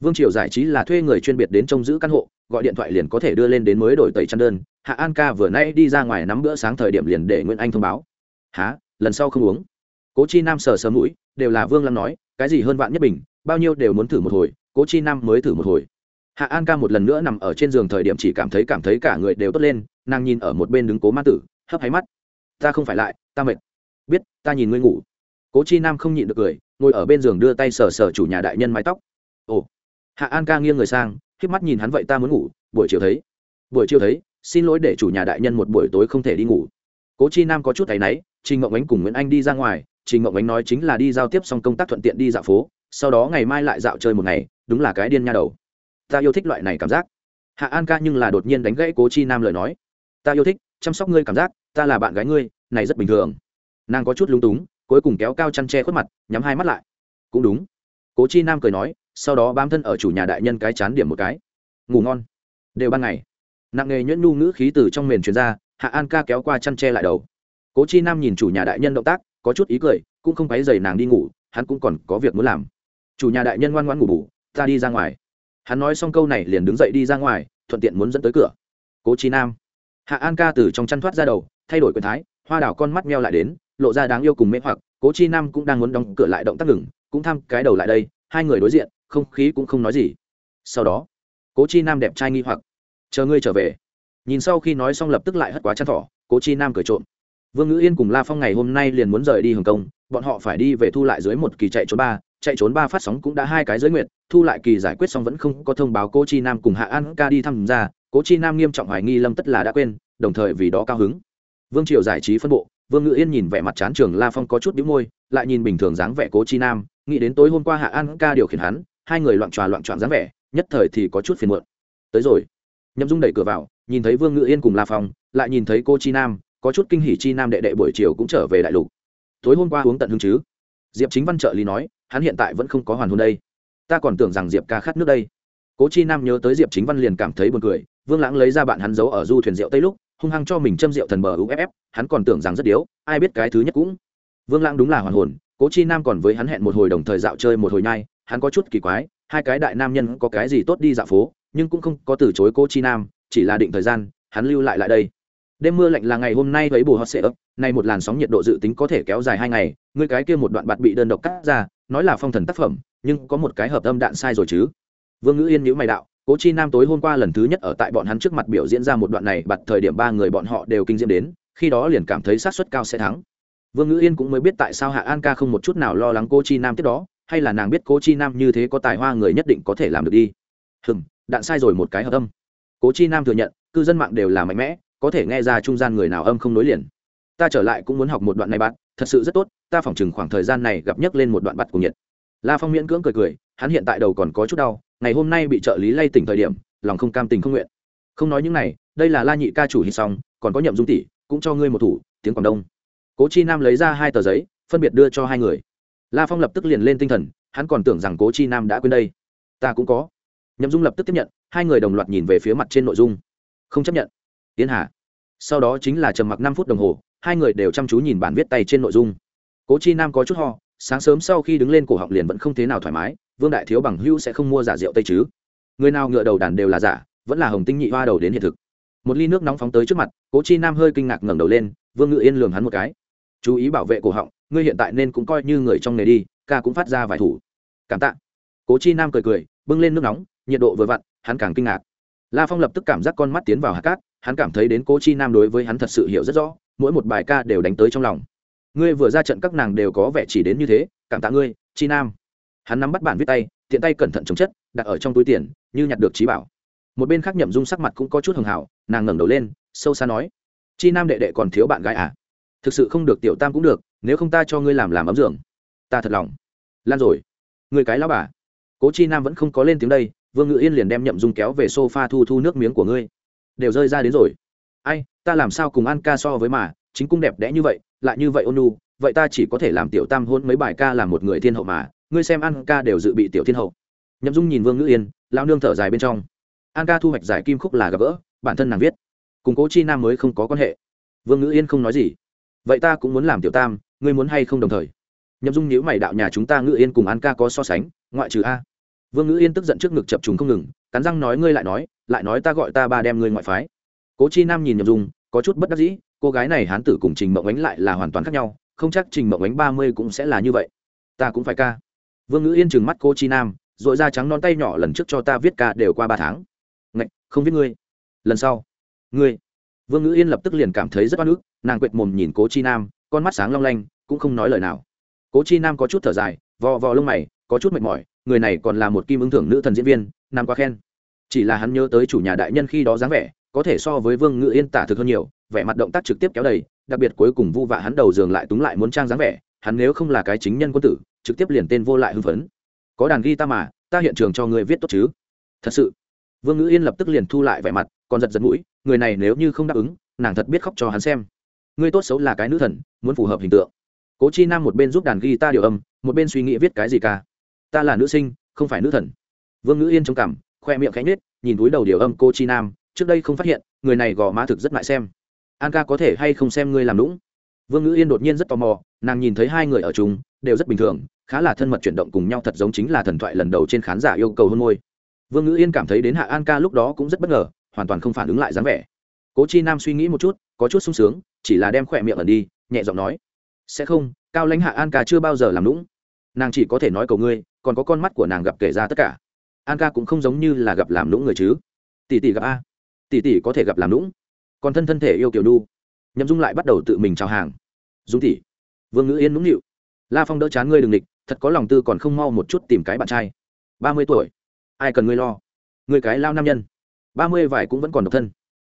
Vương triều giải trí là thuê người chuyên biệt đến trông giữ căn hộ, gọi điện thoại liền có thể đưa lên đến mới đổi tẩy chăn đơn. Hạ an ca vừa nay đi ra ngoài nắm bữa sáng thời điểm liền để nguyễn anh thông báo. Há lần sau không uống? Cố chi nam sờ sờ mũi, đều là vương lâm nói, cái gì hơn vạn nhất bình, bao nhiêu đều muốn thử một hồi, cố chi nam mới thử một hồi hạ an ca một lần nữa nằm ở trên giường thời điểm chỉ cảm thấy cảm thấy cả người đều tốt lên, nàng nhìn ở một bên đứng cố ma tử, hấp hay mắt. Ta không phải lại, ta mệt. Biết, ta nhìn ngươi ngủ. Cố chi nam không nhịn được cười, ngồi ở bên giường đưa tay sờ sờ chủ nhà đại nhân mái tóc. Ồ. Hạ an ca nghiêng người sang k mắt nhìn hắn, vậy ta muốn ngủ, buổi chiều thấy. Buổi chiều thấy, xin lỗi để chủ nhà đại nhân một buổi tối không thể đi ngủ. Cố chi nam có chút thấy náy, trình ngộng ánh cùng nguyễn anh đi ra ngoài, trình ngộng ánh nói chính là đi giao tiếp xong công tác thuận tiện đi dạo phố, sau đó ngày mai lại dạo chơi một ngày, đúng là cái điên nha đầu ta yêu thích loại này cảm giác. Hạ an ca nhưng là đột nhiên đánh gãy cố chi nam lời nói. Ta yêu thích, chăm sóc ngươi cảm giác, ta là bạn gái ngươi, này rất bình thường. Nàng có chút lúng túng, cuối cùng kéo cao chăn tre khuất mặt, nhắm hai mắt lại. Cũng đúng. Cố chi nam cười nói, sau đó bám thân ở chủ nhà đại nhân cái chán điểm một cái. Ngủ ngon. Đều ban ngày. Nặng nghề nhuyễn nhu ngữ khí từ trong miền truyền ra, hạ an ca kéo qua chăn tre lại đầu. Cố chi nam nhìn chủ nhà đại nhân động tác, có chút ý cười, cũng không quấy dày nàng đi ngủ, hắn cũng còn có việc muốn làm. Chủ nhà đại nhân ngoan ngoan ngủ bủ ta đi ra ngoài hắn nói xong câu này liền đứng dậy đi ra ngoài, thuận tiện muốn dẫn tới cửa. Cố chi nam. Hạ an ca từ trong chăn thoát ra đầu, thay đổi quyền thái, hoa đào con mắt meo lại đến, lộ ra đáng yêu cùng mê hoặc. Cố chi nam cũng đang muốn đóng cửa lại động tác ngừng, cũng thăm cái đầu lại đây, hai người đối diện, không khí cũng không nói gì. Sau đó, cố chi nam đẹp trai nghi hoặc. Chờ ngươi trở về. Nhìn sau khi nói xong lập tức lại hất quá chăn thỏ, cố chi nam cười trộm. Vương ngữ yên cùng la phong ngày hôm nay liền muốn rời đi hồng kông, bọn họ phải đi về thu lại dưới một kỳ chạy trốn ba chạy trốn ba phát sóng cũng đã hai cái giới nguyện thu lại kỳ giải quyết xong vẫn không có thông báo cô chi nam cùng hạ an ca đi thăm ra, cố chi nam nghiêm trọng hoài nghi lâm tất là đã quên, đồng thời vì đó cao hứng. Vương triều giải trí phân bộ, vương ngự yên nhìn vẻ mặt chán trường la phong có chút đĩu môi, lại nhìn bình thường dáng vẻ cố chi nam, nghĩ đến tối hôm qua hạ an ca điều khiển hắn, hai người loạn tròa loạn trọn dáng vẻ, nhất thời thì có chút phiền muộn. Tới rồi. Nhậm dung đẩy cửa vào, nhìn thấy vương ngự yên cùng la phong, lại nhìn thấy cô chi nam, có chút kinh hỉ chi nam đệ đệ buổi chiều cũng trở về đại lục. Tối hôm qua uống tận hương chứ? Diệp chính văn trợ lý nói hắn hiện tại vẫn không có hoàn hôn đây. Ta còn tưởng rằng diệp ca khát nước đây. Cố chi nam nhớ tới diệp chính văn liền cảm thấy buồn cười, vương lãng lấy ra bạn hắn giấu ở du thuyền rượu tây lúc, hung hăng cho mình châm rượu thần bờ uff hắn còn tưởng rằng rất điếu, ai biết cái thứ nhất cũng. Vương lãng đúng là hoàn hồn, cố chi nam còn với hắn hẹn một hồi đồng thời dạo chơi một hồi nhai, hắn có chút kỳ quái, hai cái đại nam nhân có cái gì tốt đi dạo phố, nhưng cũng không có từ chối cố chi nam, chỉ là định thời gian, hắn lưu lại lại đây đêm mưa lạnh là ngày hôm nay với bù hot sẽ ấp, nay một làn sóng nhiệt độ dự tính có thể kéo dài hai ngày, ngươi cái kia một đoạn bạt bị đơn độc cắt ra, nói là phong thần tác phẩm, nhưng có một cái hợp âm đạn sai rồi chứ. Vương ngữ yên nhữ mày đạo, cố chi nam tối hôm qua lần thứ nhất ở tại bọn hắn trước mặt biểu diễn ra một đoạn này bặt thời điểm ba người bọn họ đều kinh diễm đến, khi đó liền cảm thấy sát suất cao sẽ thắng. Vương ngữ yên cũng mới biết tại sao hạ an ca không một chút nào lo lắng cô chi nam tiếp đó, hay là nàng biết cô chi nam như thế có tài hoa người nhất định có thể làm được đi. Hừng đạn sai rồi một cái hợp âm. Cố chi nam thừa nhận, cư dân mạng đều là mạnh mẽ có thể nghe ra trung gian người nào âm không nối liền. Ta trở lại cũng muốn học một đoạn này bạn, thật sự rất tốt, ta phỏng chừng khoảng thời gian này gặp nhấc lên một đoạn bặt của nhiệt. La phong miễn cưỡng cười cười, hắn hiện tại đầu còn có chút đau, ngày hôm nay bị trợ lý lay tỉnh thời điểm, lòng không cam tình không nguyện. Không nói những này, đây là la nhị ca chủ hít xong, còn có nhậm dung tỷ, cũng cho ngươi một thủ, tiếng quảng đông. Cố chi nam lấy ra hai tờ giấy, phân biệt đưa cho hai người. La phong lập tức liền lên tinh thần, hắn còn tưởng rằng cố chi nam đã quên đây. Ta cũng có. Nhậm dung lập tức tiếp nhận, hai người đồng loạt nhìn về phía mặt trên nội dung. Không chấp nhận yến hà. Sau đó chính là trầm mặc năm phút đồng hồ, hai người đều chăm chú nhìn bản viết tay trên nội dung. Cố chi nam có chút ho, sáng sớm sau khi đứng lên cổ họng liền vẫn không thế nào thoải mái, vương đại thiếu bằng hữu sẽ không mua giả rượu tây chứ. Người nào ngựa đầu đàn đều là giả, vẫn là hồng tinh nhị hoa đầu đến hiện thực. Một ly nước nóng phóng tới trước mặt, cố chi nam hơi kinh ngạc ngẩng đầu lên, vương ngự yên lường hắn một cái. Chú ý bảo vệ cổ họng, ngươi hiện tại nên cũng coi như người trong nghề đi, ca cũng phát ra vài thủ. Cảm tạ. Cố chi nam cười cười, bưng lên nước nóng, nhiệt độ vừa vặn, hắn càng kinh ngạc la phong lập tức cảm giác con mắt tiến vào hạt cát, hắn cảm thấy đến cố chi nam đối với hắn thật sự hiểu rất rõ, mỗi một bài ca đều đánh tới trong lòng. Ngươi vừa ra trận các nàng đều có vẻ chỉ đến như thế, cảm tạ ngươi, chi nam. Hắn nắm bắt bản viết tay, tiện tay cẩn thận chống chất, đặt ở trong túi tiền, như nhặt được trí bảo. Một bên khác nhậm dung sắc mặt cũng có chút hưng hảo nàng ngẩng đầu lên, sâu xa nói, chi nam đệ đệ còn thiếu bạn gái à? Thực sự không được tiểu tam cũng được, nếu không ta cho ngươi làm làm ấm giường. Ta thật lòng. Lan rồi. Người cái lão bà. Cố chi nam vẫn không có lên tiếng đây vương ngự yên liền đem nhậm dung kéo về s o f a thu thu nước miếng của ngươi. Đều rơi ra đến rồi. Ai, ta làm sao cùng ăn ca so với mà, chính cung đẹp đẽ như vậy, lại như vậy ôn nu vậy ta chỉ có thể làm tiểu tam hôn mấy bài ca làm một người thiên hậu mà, ngươi xem ăn ca đều dự bị tiểu thiên hậu. Nhậm dung nhìn vương ngữ yên lao nương thở dài bên trong. An ca thu hoạch giải kim khúc là gặp gỡ, bản thân nàng viết. Cùng cố chi nam mới không có quan hệ. Vương ngữ yên không nói gì. Vậy ta cũng muốn làm tiểu tam, ngươi muốn hay không đồng thời? Nhậm dung nhữ mày đạo nhà chúng ta ngữ yên cùng an ca có so sánh, ngoại trừ a vương ngữ yên tức giận trước ngực chập trùng không ngừng, cắn răng nói ngươi lại nói lại nói ta gọi ta ba đem ngươi ngoại phái. Cố chi nam nhìn nhầm dung, có chút bất đắc dĩ, cô gái này hán tử cùng trình mộng ánh lại là hoàn toàn khác nhau, không chắc trình mộng ánh ba mươi cũng sẽ là như vậy. Ta cũng phải ca. Vương ngữ yên trừng mắt cô chi nam r ộ i da trắng non tay nhỏ lần trước cho ta viết ca đều qua ba tháng. Ngạch, không viết ngươi. Lần sau, ngươi. Vương ngữ yên lập tức liền cảm thấy rất oan ức, nàng quệt mồm nhìn cố chi nam, con mắt sáng long lanh, cũng không nói lời nào. Cố chi nam có chút thở dài, vò vò lông mày, có chút mệt mỏi người này còn là một kim ứng thưởng nữ thần diễn viên, nam quá khen. Chỉ là hắn nhớ tới chủ nhà đại nhân khi đó dáng vẻ, có thể so với vương ngữ yên tả thực hơn nhiều, vẻ mặt động tác trực tiếp kéo đầy, đặc biệt cuối cùng vu vạ hắn đầu giường lại túng lại muốn trang dáng vẻ, hắn nếu không là cái chính nhân quân tử, trực tiếp liền tên vô lại hưng phấn. Có đàn ghi ta mà, ta hiện trường cho người viết tốt chứ. Thật sự. Vương ngữ yên lập tức liền thu lại vẻ mặt, còn giật giật mũi, người này nếu như không đáp ứng, nàng thật biết khóc cho hắn xem. Ngươi tốt xấu là cái nữ thần, muốn phù hợp hình tượng. Cố chi nam một bên giúp đàn ghi ta điều âm, một bên suy nghĩ viết cái gì ca ta là nữ sinh, không phải nữ thần. Vương ngữ yên trông cảm, khoe miệng khẽ nết nhìn túi đầu điều âm cô chi nam, trước đây không phát hiện, người này gò má thực rất ngại xem. An ca có thể hay không xem ngươi làm lũng vương ngữ yên đột nhiên rất tò mò, nàng nhìn thấy hai người ở chung, đều rất bình thường, khá là thân mật chuyển động cùng nhau thật giống chính là thần thoại lần đầu trên khán giả yêu cầu hôn môi. Vương ngữ yên cảm thấy đến hạ an ca lúc đó cũng rất bất ngờ, hoàn toàn không phản ứng lại dáng vẻ. Cố chi nam suy nghĩ một chút, có chút sung sướng, chỉ là đem khỏe miệng ẩn đi, nhẹ giọng nói, sẽ không, cao lãnh hạ an ca chưa bao giờ làm lũng nàng chỉ có thể nói cầu ngươi, còn có con mắt của nàng gặp kể ra tất cả. An ca cũng không giống như là gặp làm lũng người chứ. Tỷ tỷ gặp a. Tỷ tỷ có thể gặp làm lũng còn thân thân thể yêu kiểu đu nhậm dung lại bắt đầu tự mình chào hàng. Dung tỷ, vương ngữ yên nũng nịu. La phong đỡ chán ngươi đừng địch thật có lòng tư còn không mau một chút tìm cái bạn trai. Ba mươi tuổi. Ai cần ngươi lo? Người cái lao nam nhân. Ba mươi vải cũng vẫn còn độc thân.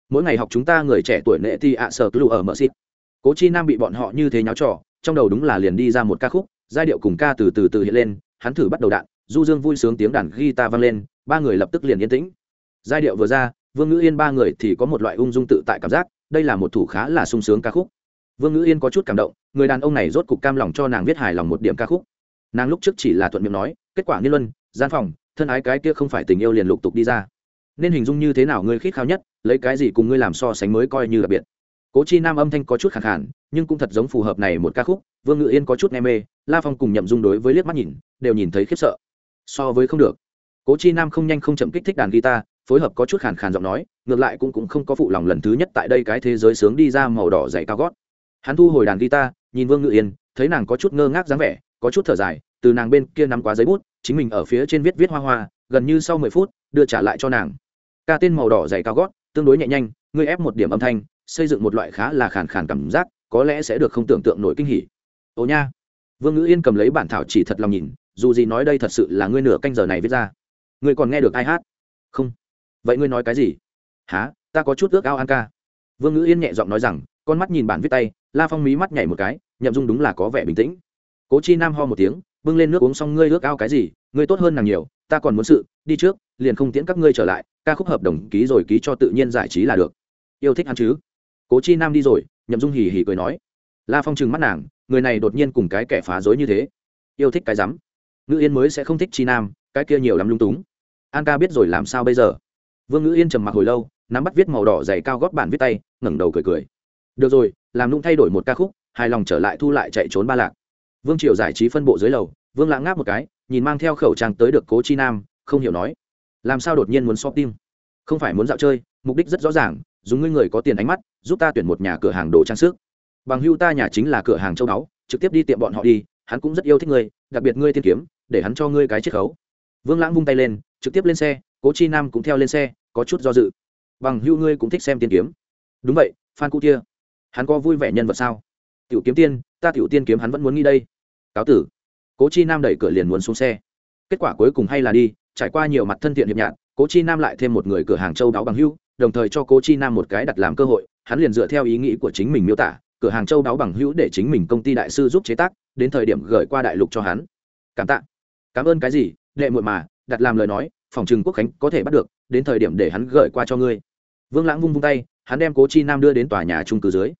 Mỗi ngày học chúng ta người trẻ tuổi nệ thì ạ sở cứ lù ở mỡ xịt. Cố chi nam bị bọn họ như thế nháo trò, trong đầu đúng là liền đi ra một ca khúc giai điệu cùng ca từ từ từ hiện lên, hắn thử bắt đầu đạn, du dương vui sướng tiếng đàn guitar vang lên, ba người lập tức liền yên tĩnh. Giai điệu vừa ra, vương ngữ yên ba người thì có một loại ung dung tự tại cảm giác, đây là một thủ khá là sung sướng ca khúc. Vương ngữ yên có chút cảm động, người đàn ông này rốt cục cam lòng cho nàng viết hài lòng một điểm ca khúc. Nàng lúc trước chỉ là thuận miệng nói, kết quả nghiên luân, gian phòng, thân ái cái kia không phải tình yêu liền lục tục đi ra. Nên hình dung như thế nào ngươi khít khao nhất, lấy cái gì cùng ngươi làm so sánh mới coi như đặc biệt cố chi nam âm thanh có chút khẳng khản nhưng cũng thật giống phù hợp này một ca khúc, vương ngự yên có chút nghe mê, la phong cùng nhậm dung đối với liếc mắt nhìn, đều nhìn thấy khiếp sợ. So với không được. Cố chi nam không nhanh không chậm kích thích đàn guitar, phối hợp có chút khàn khàn giọng nói, ngược lại cũng cũng không có phụ lòng lần thứ nhất tại đây cái thế giới sướng đi ra màu đỏ dày cao gót. Hắn thu hồi đàn guitar, nhìn vương ngự yên, thấy nàng có chút ngơ ngác dáng vẻ, có chút thở dài, từ nàng bên kia nắm quá giấy bút, chính mình ở phía trên viết viết hoa hoa, gần như sau mười phút, đưa trả lại cho nàng. Ca tên màu đỏ dày cao gót, tương đối nhẹ nhanh, ngươi ép một điểm âm thanh xây dựng một loại khá là khàn khàn cảm giác, có lẽ sẽ được không tưởng tượng nổi kinh hỉ. Ồ nha. Vương ngữ yên cầm lấy bản thảo chỉ thật lòng nhìn, dù gì nói đây thật sự là ngươi nửa canh giờ này viết ra. Ngươi còn nghe được ai hát? Không. Vậy ngươi nói cái gì? Há ta có chút ước ao an ca. Vương ngữ yên nhẹ giọng nói rằng, con mắt nhìn bản viết tay, la phong mí mắt nhảy một cái, nhậm dung đúng là có vẻ bình tĩnh. Cố chi nam ho một tiếng, bưng lên nước uống xong ngươi ước ao cái gì, ngươi tốt hơn nàng nhiều, ta còn muốn sự, đi trước, liền không tiễn các ngươi trở lại, ca khúc hợp đồng ký rồi ký cho tự nhiên giải trí là được. Yêu thích hắn chứ? Cố chi nam đi rồi, nhậm dung hì hì cười nói. La phong trừng mắt nàng, người này đột nhiên cùng cái kẻ phá dối như thế. Yêu thích cái rắm. Ngữ yên mới sẽ không thích chi nam, cái kia nhiều lắm lung túng. An ca biết rồi làm sao bây giờ? Vương ngữ yên trầm mặc hồi lâu, nắm bắt viết màu đỏ dày cao gót bản viết tay, ngẩng đầu cười cười. Được rồi, làm lung thay đổi một ca khúc, hài lòng trở lại thu lại chạy trốn ba lạc. Vương triều giải trí phân bộ dưới lầu, vương lãng ngáp một cái, nhìn mang theo khẩu trang tới được cố chi nam, không hiểu nói. Làm sao đột nhiên muốn shopping không phải muốn dạo chơi, mục đích rất rõ ràng dùng ngươi người có tiền ánh mắt, giúp ta tuyển một nhà cửa hàng đồ trang sức. Bằng hưu ta nhà chính là cửa hàng châu báu, trực tiếp đi tiệm bọn họ đi, hắn cũng rất yêu thích ngươi, đặc biệt ngươi tiên kiếm, để hắn cho ngươi cái chiết khấu. Vương lãng vung tay lên, trực tiếp lên xe, cố chi nam cũng theo lên xe, có chút do dự. Bằng hưu ngươi cũng thích xem tiên kiếm. Đúng vậy, phan cụ kia hắn có vui vẻ nhân vật sao? Tiểu kiếm tiên, ta tiểu tiên kiếm hắn vẫn muốn nghi đây. Cáo tử. Cố chi nam đẩy cửa liền muốn xuống xe. Kết quả cuối cùng hay là đi, trải qua nhiều mặt thân thiện hiệp nhạn cố chi nam lại thêm một người cửa hàng châu đáo bằng hưu đồng thời cho cố chi nam một cái đặt làm cơ hội, hắn liền dựa theo ý nghĩ của chính mình miêu tả, cửa hàng châu đáo bằng hữu để chính mình công ty đại sư giúp chế tác, đến thời điểm gửi qua đại lục cho hắn. Cảm tạ. Cảm ơn cái gì, đệ muội mà, đặt làm lời nói, phòng trừng quốc khánh có thể bắt được, đến thời điểm để hắn gửi qua cho ngươi. Vương lãng vung vung tay, hắn đem cố chi nam đưa đến tòa nhà trung cư dưới.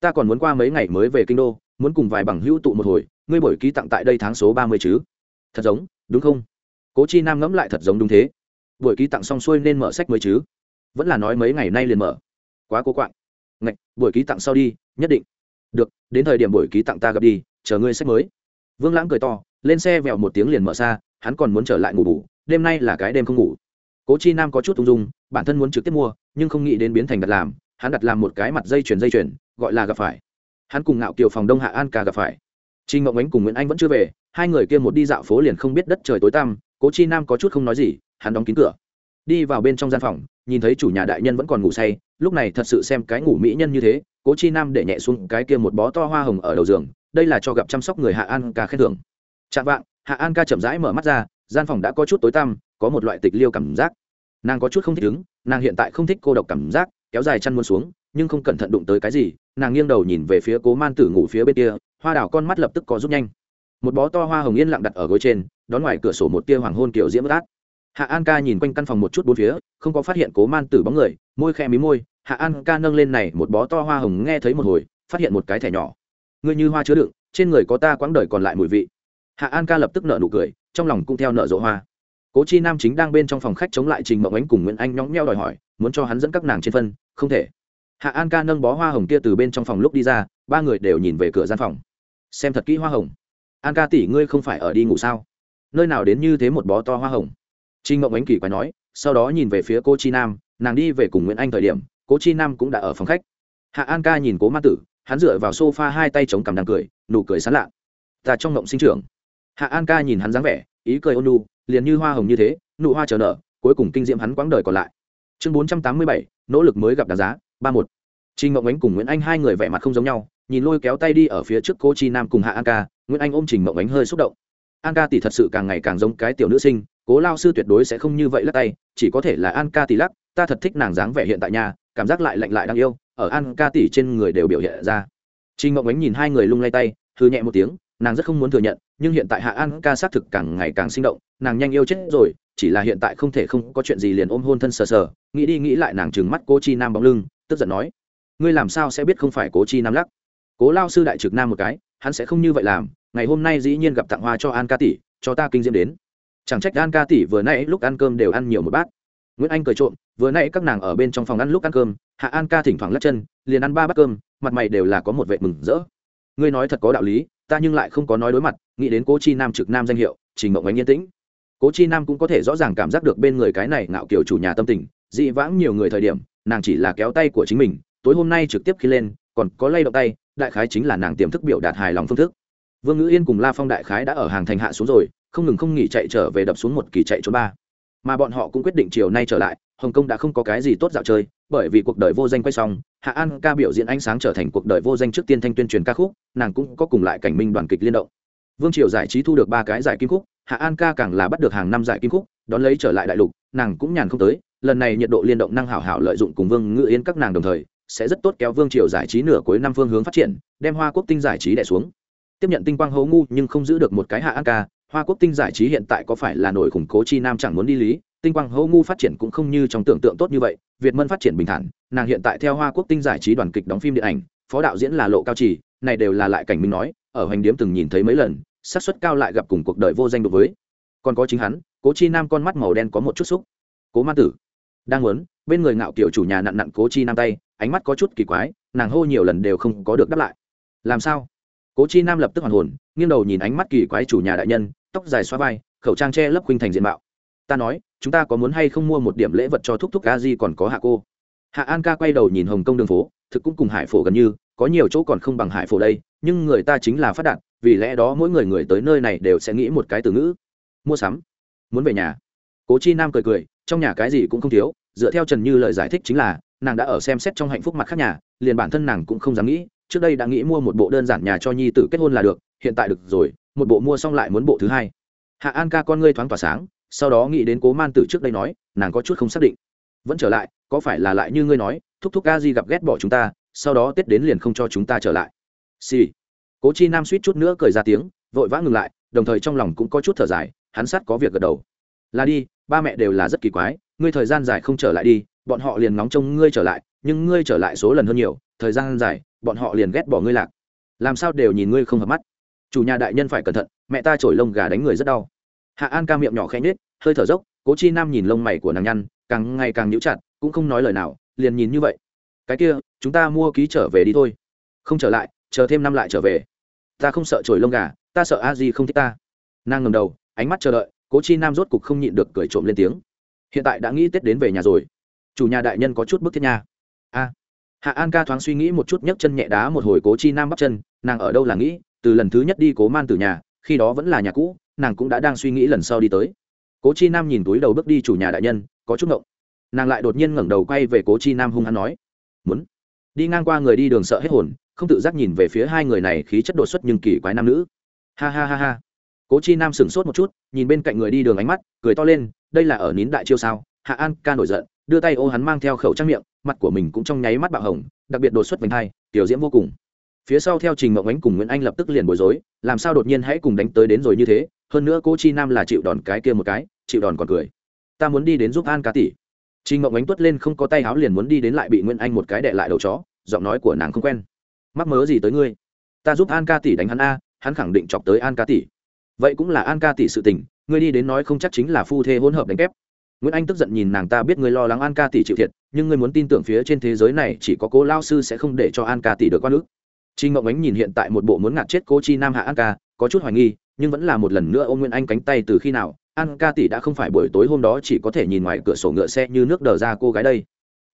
Ta còn muốn qua mấy ngày mới về kinh đô, muốn cùng vài bằng hữu tụ một hồi, ngươi buổi ký tặng tại đây tháng số ba mươi chứ? Thật giống, đúng không? Cố chi nam ngẫm lại thật giống đúng thế. Buổi ký tặng xong xuôi nên mở sách mới chứ? Vẫn là nói mấy ngày nay liền mở. Quá cố quạng. Ngạch, buổi ký tặng sau đi, nhất định. Được, đến thời điểm buổi ký tặng ta gặp đi, chờ ngươi sách mới. Vương lãng cười to, lên xe vẹo một tiếng liền mở xa hắn còn muốn trở lại ngủ bủ đêm nay là cái đêm không ngủ. Cố chi nam có chút ung dung, bản thân muốn trực tiếp mua, nhưng không nghĩ đến biến thành đặt làm, hắn đặt làm một cái mặt dây chuyền dây chuyền, gọi là gặp phải. Hắn cùng ngạo kiều phòng đông hạ an ca gặp phải. Trinh ngộng ánh cùng nguyễn anh vẫn chưa về, hai người kia một đi dạo phố liền không biết đất trời tối tăm, cố chi nam có chút không nói gì, hắn đóng kín cửa. Đi vào bên trong gian phòng nhìn thấy chủ nhà đại nhân vẫn còn ngủ say, lúc này thật sự xem cái ngủ mỹ nhân như thế, cố chi nam để nhẹ xuống cái kia một bó to hoa hồng ở đầu giường, đây là cho gặp chăm sóc người hạ an ca khen thưởng. Chạm vạng, hạ an ca chậm rãi mở mắt ra, gian phòng đã có chút tối tăm, có một loại tịch liêu cảm giác. Nàng có chút không thích ứng nàng hiện tại không thích cô độc cảm giác, kéo dài chăn muôn xuống, nhưng không cẩn thận đụng tới cái gì, nàng nghiêng đầu nhìn về phía cố man tử ngủ phía bên kia, hoa đảo con mắt lập tức có rút nhanh. Một bó to hoa hồng yên lặng đặt ở gối trên, đón ngoài cửa sổ một tia hoàng hôn kiểu diễm át hạ an ca nhìn quanh căn phòng một chút bốn phía, không có phát hiện cố man tử bóng người, môi khe mí môi, hạ an ca nâng lên này một bó to hoa hồng nghe thấy một hồi, phát hiện một cái thẻ nhỏ. Ngươi như hoa chứa đựng, trên người có ta quãng đời còn lại mùi vị. Hạ an ca lập tức nợ nụ cười, trong lòng cũng theo nợ rộ hoa. Cố chi nam chính đang bên trong phòng khách chống lại trình mộng ánh cùng nguyễn anh nhõng nheo đòi hỏi, muốn cho hắn dẫn các nàng trên phân, không thể. Hạ an ca nâng bó hoa hồng kia từ bên trong phòng lúc đi ra, ba người đều nhìn về cửa gian phòng. Xem thật kỹ hoa hồng. An ca tỷ, ngươi không phải ở đi ngủ sao? Nơi nào đến như thế một bó to hoa hồng? Trinh mộng ánh kỳ quái nói, sau đó nhìn về phía cô chi nam, nàng đi về cùng nguyễn anh thời điểm, cố chi nam cũng đã ở phòng khách. Hạ an ca nhìn cố ma tử, hắn dựa vào s o f a hai tay chống cằm đang cười, nụ cười sán lạ. Ta trong ngộng sinh trưởng. Hạ an ca nhìn hắn dáng vẻ, ý cười ôn nu liền như hoa hồng như thế, nụ hoa chờ nở, cuối cùng kinh diễm hắn quãng đời còn lại. Chương bốn trăm tám mươi bảy, nỗ lực mới gặp đáng giá, ba một. Trinh mộng ánh cùng nguyễn anh hai người vẻ mặt không giống nhau, nhìn lôi kéo tay đi ở phía trước cô chi nam cùng hạ an ca, nguyễn anh ôm trình mộng ánh hơi xúc động. An ca tỷ thật sự càng ngày càng giống cái tiểu nữ sinh cố lao sư tuyệt đối sẽ không như vậy lắc tay, chỉ có thể là an ca tỷ lắc, ta thật thích nàng dáng vẻ hiện tại nhà cảm giác lại lạnh lại đang yêu, ở an ca tỷ trên người đều biểu hiện ra. Trinh mộng ánh nhìn hai người lung lay tay thư nhẹ một tiếng, nàng rất không muốn thừa nhận, nhưng hiện tại hạ an ca xác thực càng ngày càng sinh động, nàng nhanh yêu chết rồi, chỉ là hiện tại không thể không có chuyện gì liền ôm hôn thân sờ sờ, nghĩ đi nghĩ lại nàng trừng mắt cô chi nam bóng lưng, tức giận nói, ngươi làm sao sẽ biết không phải cố chi nam lắc? Cố lao sư đại trực nam một cái, hắn sẽ không như vậy làm, ngày hôm nay dĩ nhiên gặp tặng hoa cho an ca tỷ, cho ta kinh diễm đến chẳng trách an ca tỷ vừa nãy lúc ăn cơm đều ăn nhiều một bát. Nguyễn anh cười trộm, vừa nãy các nàng ở bên trong phòng ăn lúc ăn cơm, hạ an ca thỉnh thoảng lắc chân, liền ăn ba bát cơm, mặt mày đều là có một vệ mừng rỡ. Ngươi nói thật có đạo lý, ta nhưng lại không có nói đối mặt, nghĩ đến cố chi nam trực nam danh hiệu, trình mộng ánh yên tĩnh. Cố chi nam cũng có thể rõ ràng cảm giác được bên người cái này ngạo kiểu chủ nhà tâm tình, dị vãng nhiều người thời điểm, nàng chỉ là kéo tay của chính mình, tối hôm nay trực tiếp khi lên, còn có lay động tay, đại khái chính là nàng tiềm thức biểu đạt hài lòng phương thức. Vương ngữ yên cùng la phong đại khái đã ở hàng thành hạ xuống rồi không ngừng không nghỉ chạy trở về đập xuống một kỳ chạy trốn ba. Mà bọn họ cũng quyết định chiều nay trở lại, hồng kông đã không có cái gì tốt dạo chơi, bởi vì cuộc đời vô danh quay xong, hạ an ca biểu diễn ánh sáng trở thành cuộc đời vô danh trước tiên thanh tuyên truyền ca khúc, nàng cũng có cùng lại cảnh minh đoàn kịch liên động. Vương triều giải trí thu được ba cái giải kim khúc, hạ an ca càng là bắt được hàng năm giải kim khúc, đón lấy trở lại đại lục, nàng cũng nhàn không tới, lần này nhiệt độ liên động năng hảo hảo lợi dụng cùng vương ngự yên các nàng đồng thời, sẽ rất tốt kéo vương triều giải trí nửa cuối năm phương hướng phát triển, đem hoa quốc tinh giải trí đẻ xuống. Tiếp nhận tinh quang hấu ngu nhưng không giữ được một cái hạ an ca hoa quốc tinh giải trí hiện tại có phải là nổi khủng cố chi nam chẳng muốn đi lý, tinh quang hấu ngu phát triển cũng không như trong tưởng tượng tốt như vậy, việt mân phát triển bình thản, nàng hiện tại theo hoa quốc tinh giải trí đoàn kịch đóng phim điện ảnh, phó đạo diễn là lộ cao trì, này đều là lại cảnh minh nói, ở hoành điếm từng nhìn thấy mấy lần, xác suất cao lại gặp cùng cuộc đời vô danh đối với. Còn có chính hắn, cố chi nam con mắt màu đen có một chút xúc. Cố ma tử. Đang muốn, bên người ngạo kiểu chủ nhà nặn nặn cố chi nam tay, ánh mắt có chút kỳ quái, nàng hô nhiều lần đều không có được đáp lại. Làm sao? Cố chi nam lập tức hoàn hồn, nghiêng đầu nhìn ánh mắt kỳ quái chủ nhà đại nhân tóc dài xoa vai, khẩu trang che lấp khuynh thành diện mạo. Ta nói, chúng ta có muốn hay không mua một điểm lễ vật cho thúc thúc a di còn có hạ cô? Hạ an ca quay đầu nhìn hồng kông đường phố, thực cũng cùng hải phổ gần như, có nhiều chỗ còn không bằng hải phổ đây, nhưng người ta chính là phát đạt, vì lẽ đó mỗi người người tới nơi này đều sẽ nghĩ một cái từ ngữ. Mua sắm. Muốn về nhà. Cố chi nam cười cười, trong nhà cái gì cũng không thiếu, dựa theo trần như lời giải thích chính là, nàng đã ở xem xét trong hạnh phúc mặt khác nhà, liền bản thân nàng cũng không dám nghĩ, trước đây đã nghĩ mua một bộ đơn giản nhà cho nhi tử kết hôn là được, hiện tại được rồi một bộ mua xong lại muốn bộ thứ hai. Hạ an ca con ngươi thoáng tỏa sáng, sau đó nghĩ đến cố man tử trước đây nói, nàng có chút không xác định. Vẫn trở lại, có phải là lại như ngươi nói, thúc thúc ca di gặp ghét bỏ chúng ta, sau đó tết đến liền không cho chúng ta trở lại. Xì、sì. cố chi nam suýt chút nữa cười ra tiếng, vội vã ngừng lại, đồng thời trong lòng cũng có chút thở dài, hắn sát có việc gật đầu. Là đi, ba mẹ đều là rất kỳ quái, ngươi thời gian dài không trở lại đi, bọn họ liền ngóng trông ngươi trở lại, nhưng ngươi trở lại số lần hơn nhiều, thời gian dài, bọn họ liền ghét bỏ ngươi lạc. Làm sao đều nhìn ngươi không hợp mắt? Chủ nhà đại nhân phải cẩn thận, mẹ ta trổi lông gà đánh người rất đau. Hạ an ca miệng nhỏ khẽ nhết hơi thở dốc, cố chi nam nhìn lông mày của nàng nhăn, càng ngày càng nhũ chặt, cũng không nói lời nào, liền nhìn như vậy. Cái kia, chúng ta mua ký trở về đi thôi. Không trở lại, chờ thêm năm lại trở về. Ta không sợ trổi lông gà, ta sợ a di không thích ta. Nàng ngầm đầu, ánh mắt chờ đợi, cố chi nam rốt cục không nhịn được cười trộm lên tiếng. Hiện tại đã nghĩ tết đến về nhà rồi. Chủ nhà đại nhân có chút bức thiết nha. A. Hạ an ca thoáng suy nghĩ một chút, nhấc chân nhẹ đá một hồi cố chi nam bắp chân, nàng ở đâu là nghĩ từ lần thứ nhất đi cố man từ nhà, khi đó vẫn là nhà cũ, nàng cũng đã đang suy nghĩ lần sau đi tới. Cố chi nam nhìn túi đầu bước đi chủ nhà đại nhân, có chút ngộng. Nàng lại đột nhiên ngẩng đầu quay về cố chi nam hung hăng nói, muốn đi ngang qua người đi đường sợ hết hồn, không tự giác nhìn về phía hai người này khí chất đột xuất nhưng kỳ quái nam nữ. Ha ha ha ha. Cố chi nam sửng sốt một chút, nhìn bên cạnh người đi đường ánh mắt, cười to lên, đây là ở nín đại chiêu sao? Hạ an ca nổi giận, đưa tay ô hắn mang theo khẩu trang miệng, mặt của mình cũng trong nháy mắt bạo hồng, đặc biệt đột xuất vành hai tiểu diễm vô cùng phía sau theo trình mộng ánh cùng nguyễn anh lập tức liền bối rối, làm sao đột nhiên hãy cùng đánh tới đến rồi như thế, hơn nữa cô chi nam là chịu đòn cái kia một cái, chịu đòn còn cười. Ta muốn đi đến giúp an ca tỷ. Trình mộng ánh tuất lên không có tay áo liền muốn đi đến lại bị nguyễn anh một cái đệ lại đầu chó, giọng nói của nàng không quen. Mắc mớ gì tới ngươi? Ta giúp an ca tỷ đánh hắn a, hắn khẳng định chọc tới an ca tỷ. Vậy cũng là an ca tỷ sự tình, ngươi đi đến nói không chắc chính là phu thê hỗn hợp đánh kép. Nguyễn anh tức giận nhìn nàng ta biết ngươi lo lắng an ca tỷ chịu thiệt, nhưng ngươi muốn tin tưởng phía trên thế giới này chỉ có cố lao sư sẽ không để cho an ca tỷ được quan ước Trình ngộng ánh nhìn hiện tại một bộ muốn ngạt chết cô chi nam hạ an ca, có chút hoài nghi, nhưng vẫn là một lần nữa ôm nguyễn anh cánh tay từ khi nào, an ca tỷ đã không phải buổi tối hôm đó chỉ có thể nhìn ngoài cửa sổ ngựa xe như nước đờ ra cô gái đây.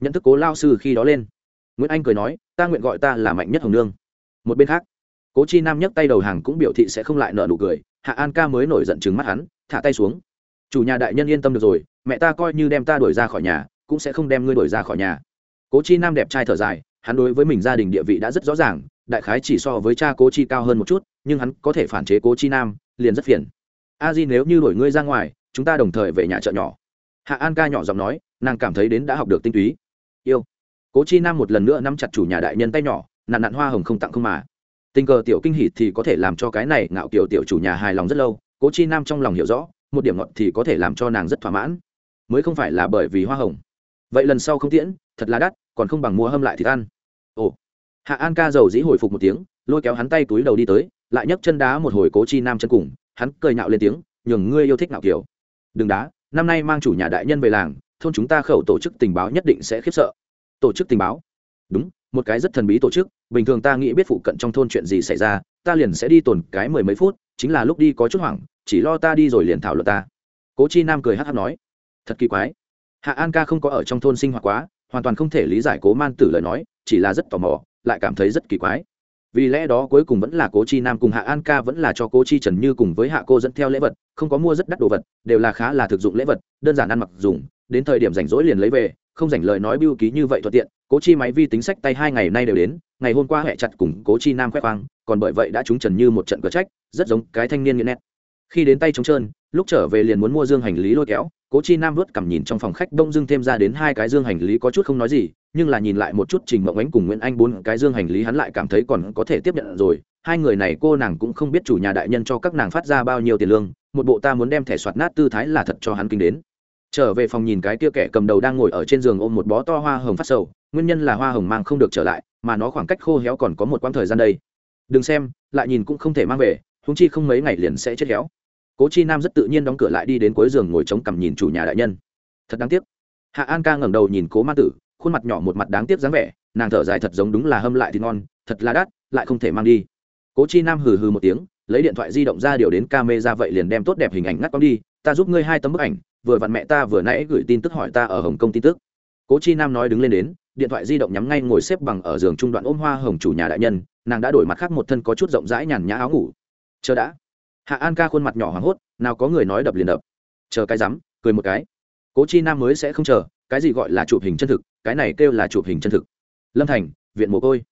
Nhận thức cố lao sư khi đó lên. Nguyễn anh cười nói, ta nguyện gọi ta là mạnh nhất hồng nương. Một bên khác, cố chi nam nhấc tay đầu hàng cũng biểu thị sẽ không lại nợ nụ cười, hạ an ca mới nổi giận trừng mắt hắn, thả tay xuống. Chủ nhà đại nhân yên tâm được rồi, mẹ ta coi như đem ta đuổi ra khỏi nhà, cũng sẽ không đem ngươi đuổi ra khỏi nhà. Cố chi nam đẹp trai thở dài, hắn đối với mình gia đình địa vị đã rất rõ ràng đại khái chỉ so với cha cố chi cao hơn một chút, nhưng hắn có thể phản chế cố chi nam, liền rất phiền. A di nếu như đổi ngươi ra ngoài, chúng ta đồng thời về nhà chợ nhỏ. Hạ an ca nhỏ giọng nói, nàng cảm thấy đến đã học được tinh túy. Yêu. Cố chi nam một lần nữa nắm chặt chủ nhà đại nhân tay nhỏ nạn nạn hoa hồng không tặng không mà. Tình cờ tiểu kinh hỉ thì có thể làm cho cái này ngạo kiểu tiểu chủ nhà hài lòng rất lâu, cố chi nam trong lòng hiểu rõ, một điểm ngọt thì có thể làm cho nàng rất thỏa mãn. Mới không phải là bởi vì hoa hồng. Vậy lần sau không tiễn, thật là đắt, còn không bằng mua hâm lại thì ăn hạ an ca giàu dĩ hồi phục một tiếng, lôi kéo hắn tay túi đầu đi tới, lại nhấc chân đá một hồi cố chi nam chân cùng, hắn cười nhạo lên tiếng, nhường ngươi yêu thích nạo kiểu. Đừng đá, năm nay mang chủ nhà đại nhân về làng, thôn chúng ta khẩu tổ chức tình báo nhất định sẽ khiếp sợ. Tổ chức tình báo? Đúng, một cái rất thần bí tổ chức, bình thường ta nghĩ biết phụ cận trong thôn chuyện gì xảy ra, ta liền sẽ đi tồn cái mười mấy phút, chính là lúc đi có chút hoảng, chỉ lo ta đi rồi liền thảo luận ta. Cố chi nam cười hát hát nói, thật kỳ quái. Hạ an ca không có ở trong thôn sinh hoạt quá, hoàn toàn không thể lý giải cố man tử lời nói, chỉ là rất tò mò lại cảm thấy rất kỳ quái. Vì lẽ đó cuối cùng vẫn là cố chi nam cùng hạ an ca vẫn là cho cố chi trần như cùng với hạ cô dẫn theo lễ vật, không có mua rất đắt đồ vật, đều là khá là thực dụng lễ vật, đơn giản ăn mặc dùng, đến thời điểm rảnh rỗi liền lấy về, không rảnh lời nói biêu ký như vậy thuận tiện, cố chi máy vi tính sách tay hai ngày nay đều đến, ngày hôm qua hẹ chặt cùng cố chi nam khoe khoang, còn bởi vậy đã trúng trần như một trận cờ trách, rất giống cái thanh niên nghiện nét khi đến tay trống trơn, lúc trở về liền muốn mua dương hành lý lôi kéo, cố chi nam vớt cầm nhìn trong phòng khách đông dương thêm ra đến hai cái dương hành lý có chút không nói gì, nhưng là nhìn lại một chút trình mộng ánh cùng nguyễn anh bốn cái dương hành lý hắn lại cảm thấy còn có thể tiếp nhận rồi. Hai người này cô nàng cũng không biết chủ nhà đại nhân cho các nàng phát ra bao nhiêu tiền lương, một bộ ta muốn đem thẻ soạt nát tư thái là thật cho hắn kinh đến. Trở về phòng nhìn cái kia kẻ cầm đầu đang ngồi ở trên giường ôm một bó to hoa hồng phát sầu, nguyên nhân là hoa hồng mang không được trở lại, mà nó khoảng cách khô héo còn có một quãng thời gian đây. Đừng xem, lại nhìn cũng không thể mang về húng chi không mấy ngày liền sẽ chết héo cố chi nam rất tự nhiên đóng cửa lại đi đến cuối giường ngồi chống cằm nhìn chủ nhà đại nhân. Thật đáng tiếc. Hạ an ca ngẩng đầu nhìn cố ma tử, khuôn mặt nhỏ một mặt đáng tiếc dáng vẻ, nàng thở dài thật giống đúng là hâm lại thì ngon, thật là đắt, lại không thể mang đi. Cố chi nam hừ hừ một tiếng, lấy điện thoại di động ra điều đến ca mê ra vậy liền đem tốt đẹp hình ảnh ngắt con đi, ta giúp ngươi hai tấm bức ảnh, vừa vặn mẹ ta vừa nãy gửi tin tức hỏi ta ở hồng kông tin tức. Cố chi nam nói đứng lên đến, điện thoại di động nhắm ngay ngồi xếp bằng ở giường trung đoạn ôm hoa hồng chủ nhà đại nhân, nàng đã đổi mặt khác một thân có chút rộng rãi nhàn nhã áo ngủ. Chờ đã hạ an ca khuôn mặt nhỏ hoảng hốt, nào có người nói đập liền đập. Chờ cái rắm, cười một cái. Cố chi nam mới sẽ không chờ, cái gì gọi là chụp hình chân thực, cái này kêu là chụp hình chân thực. Lâm thành, viện mồ côi.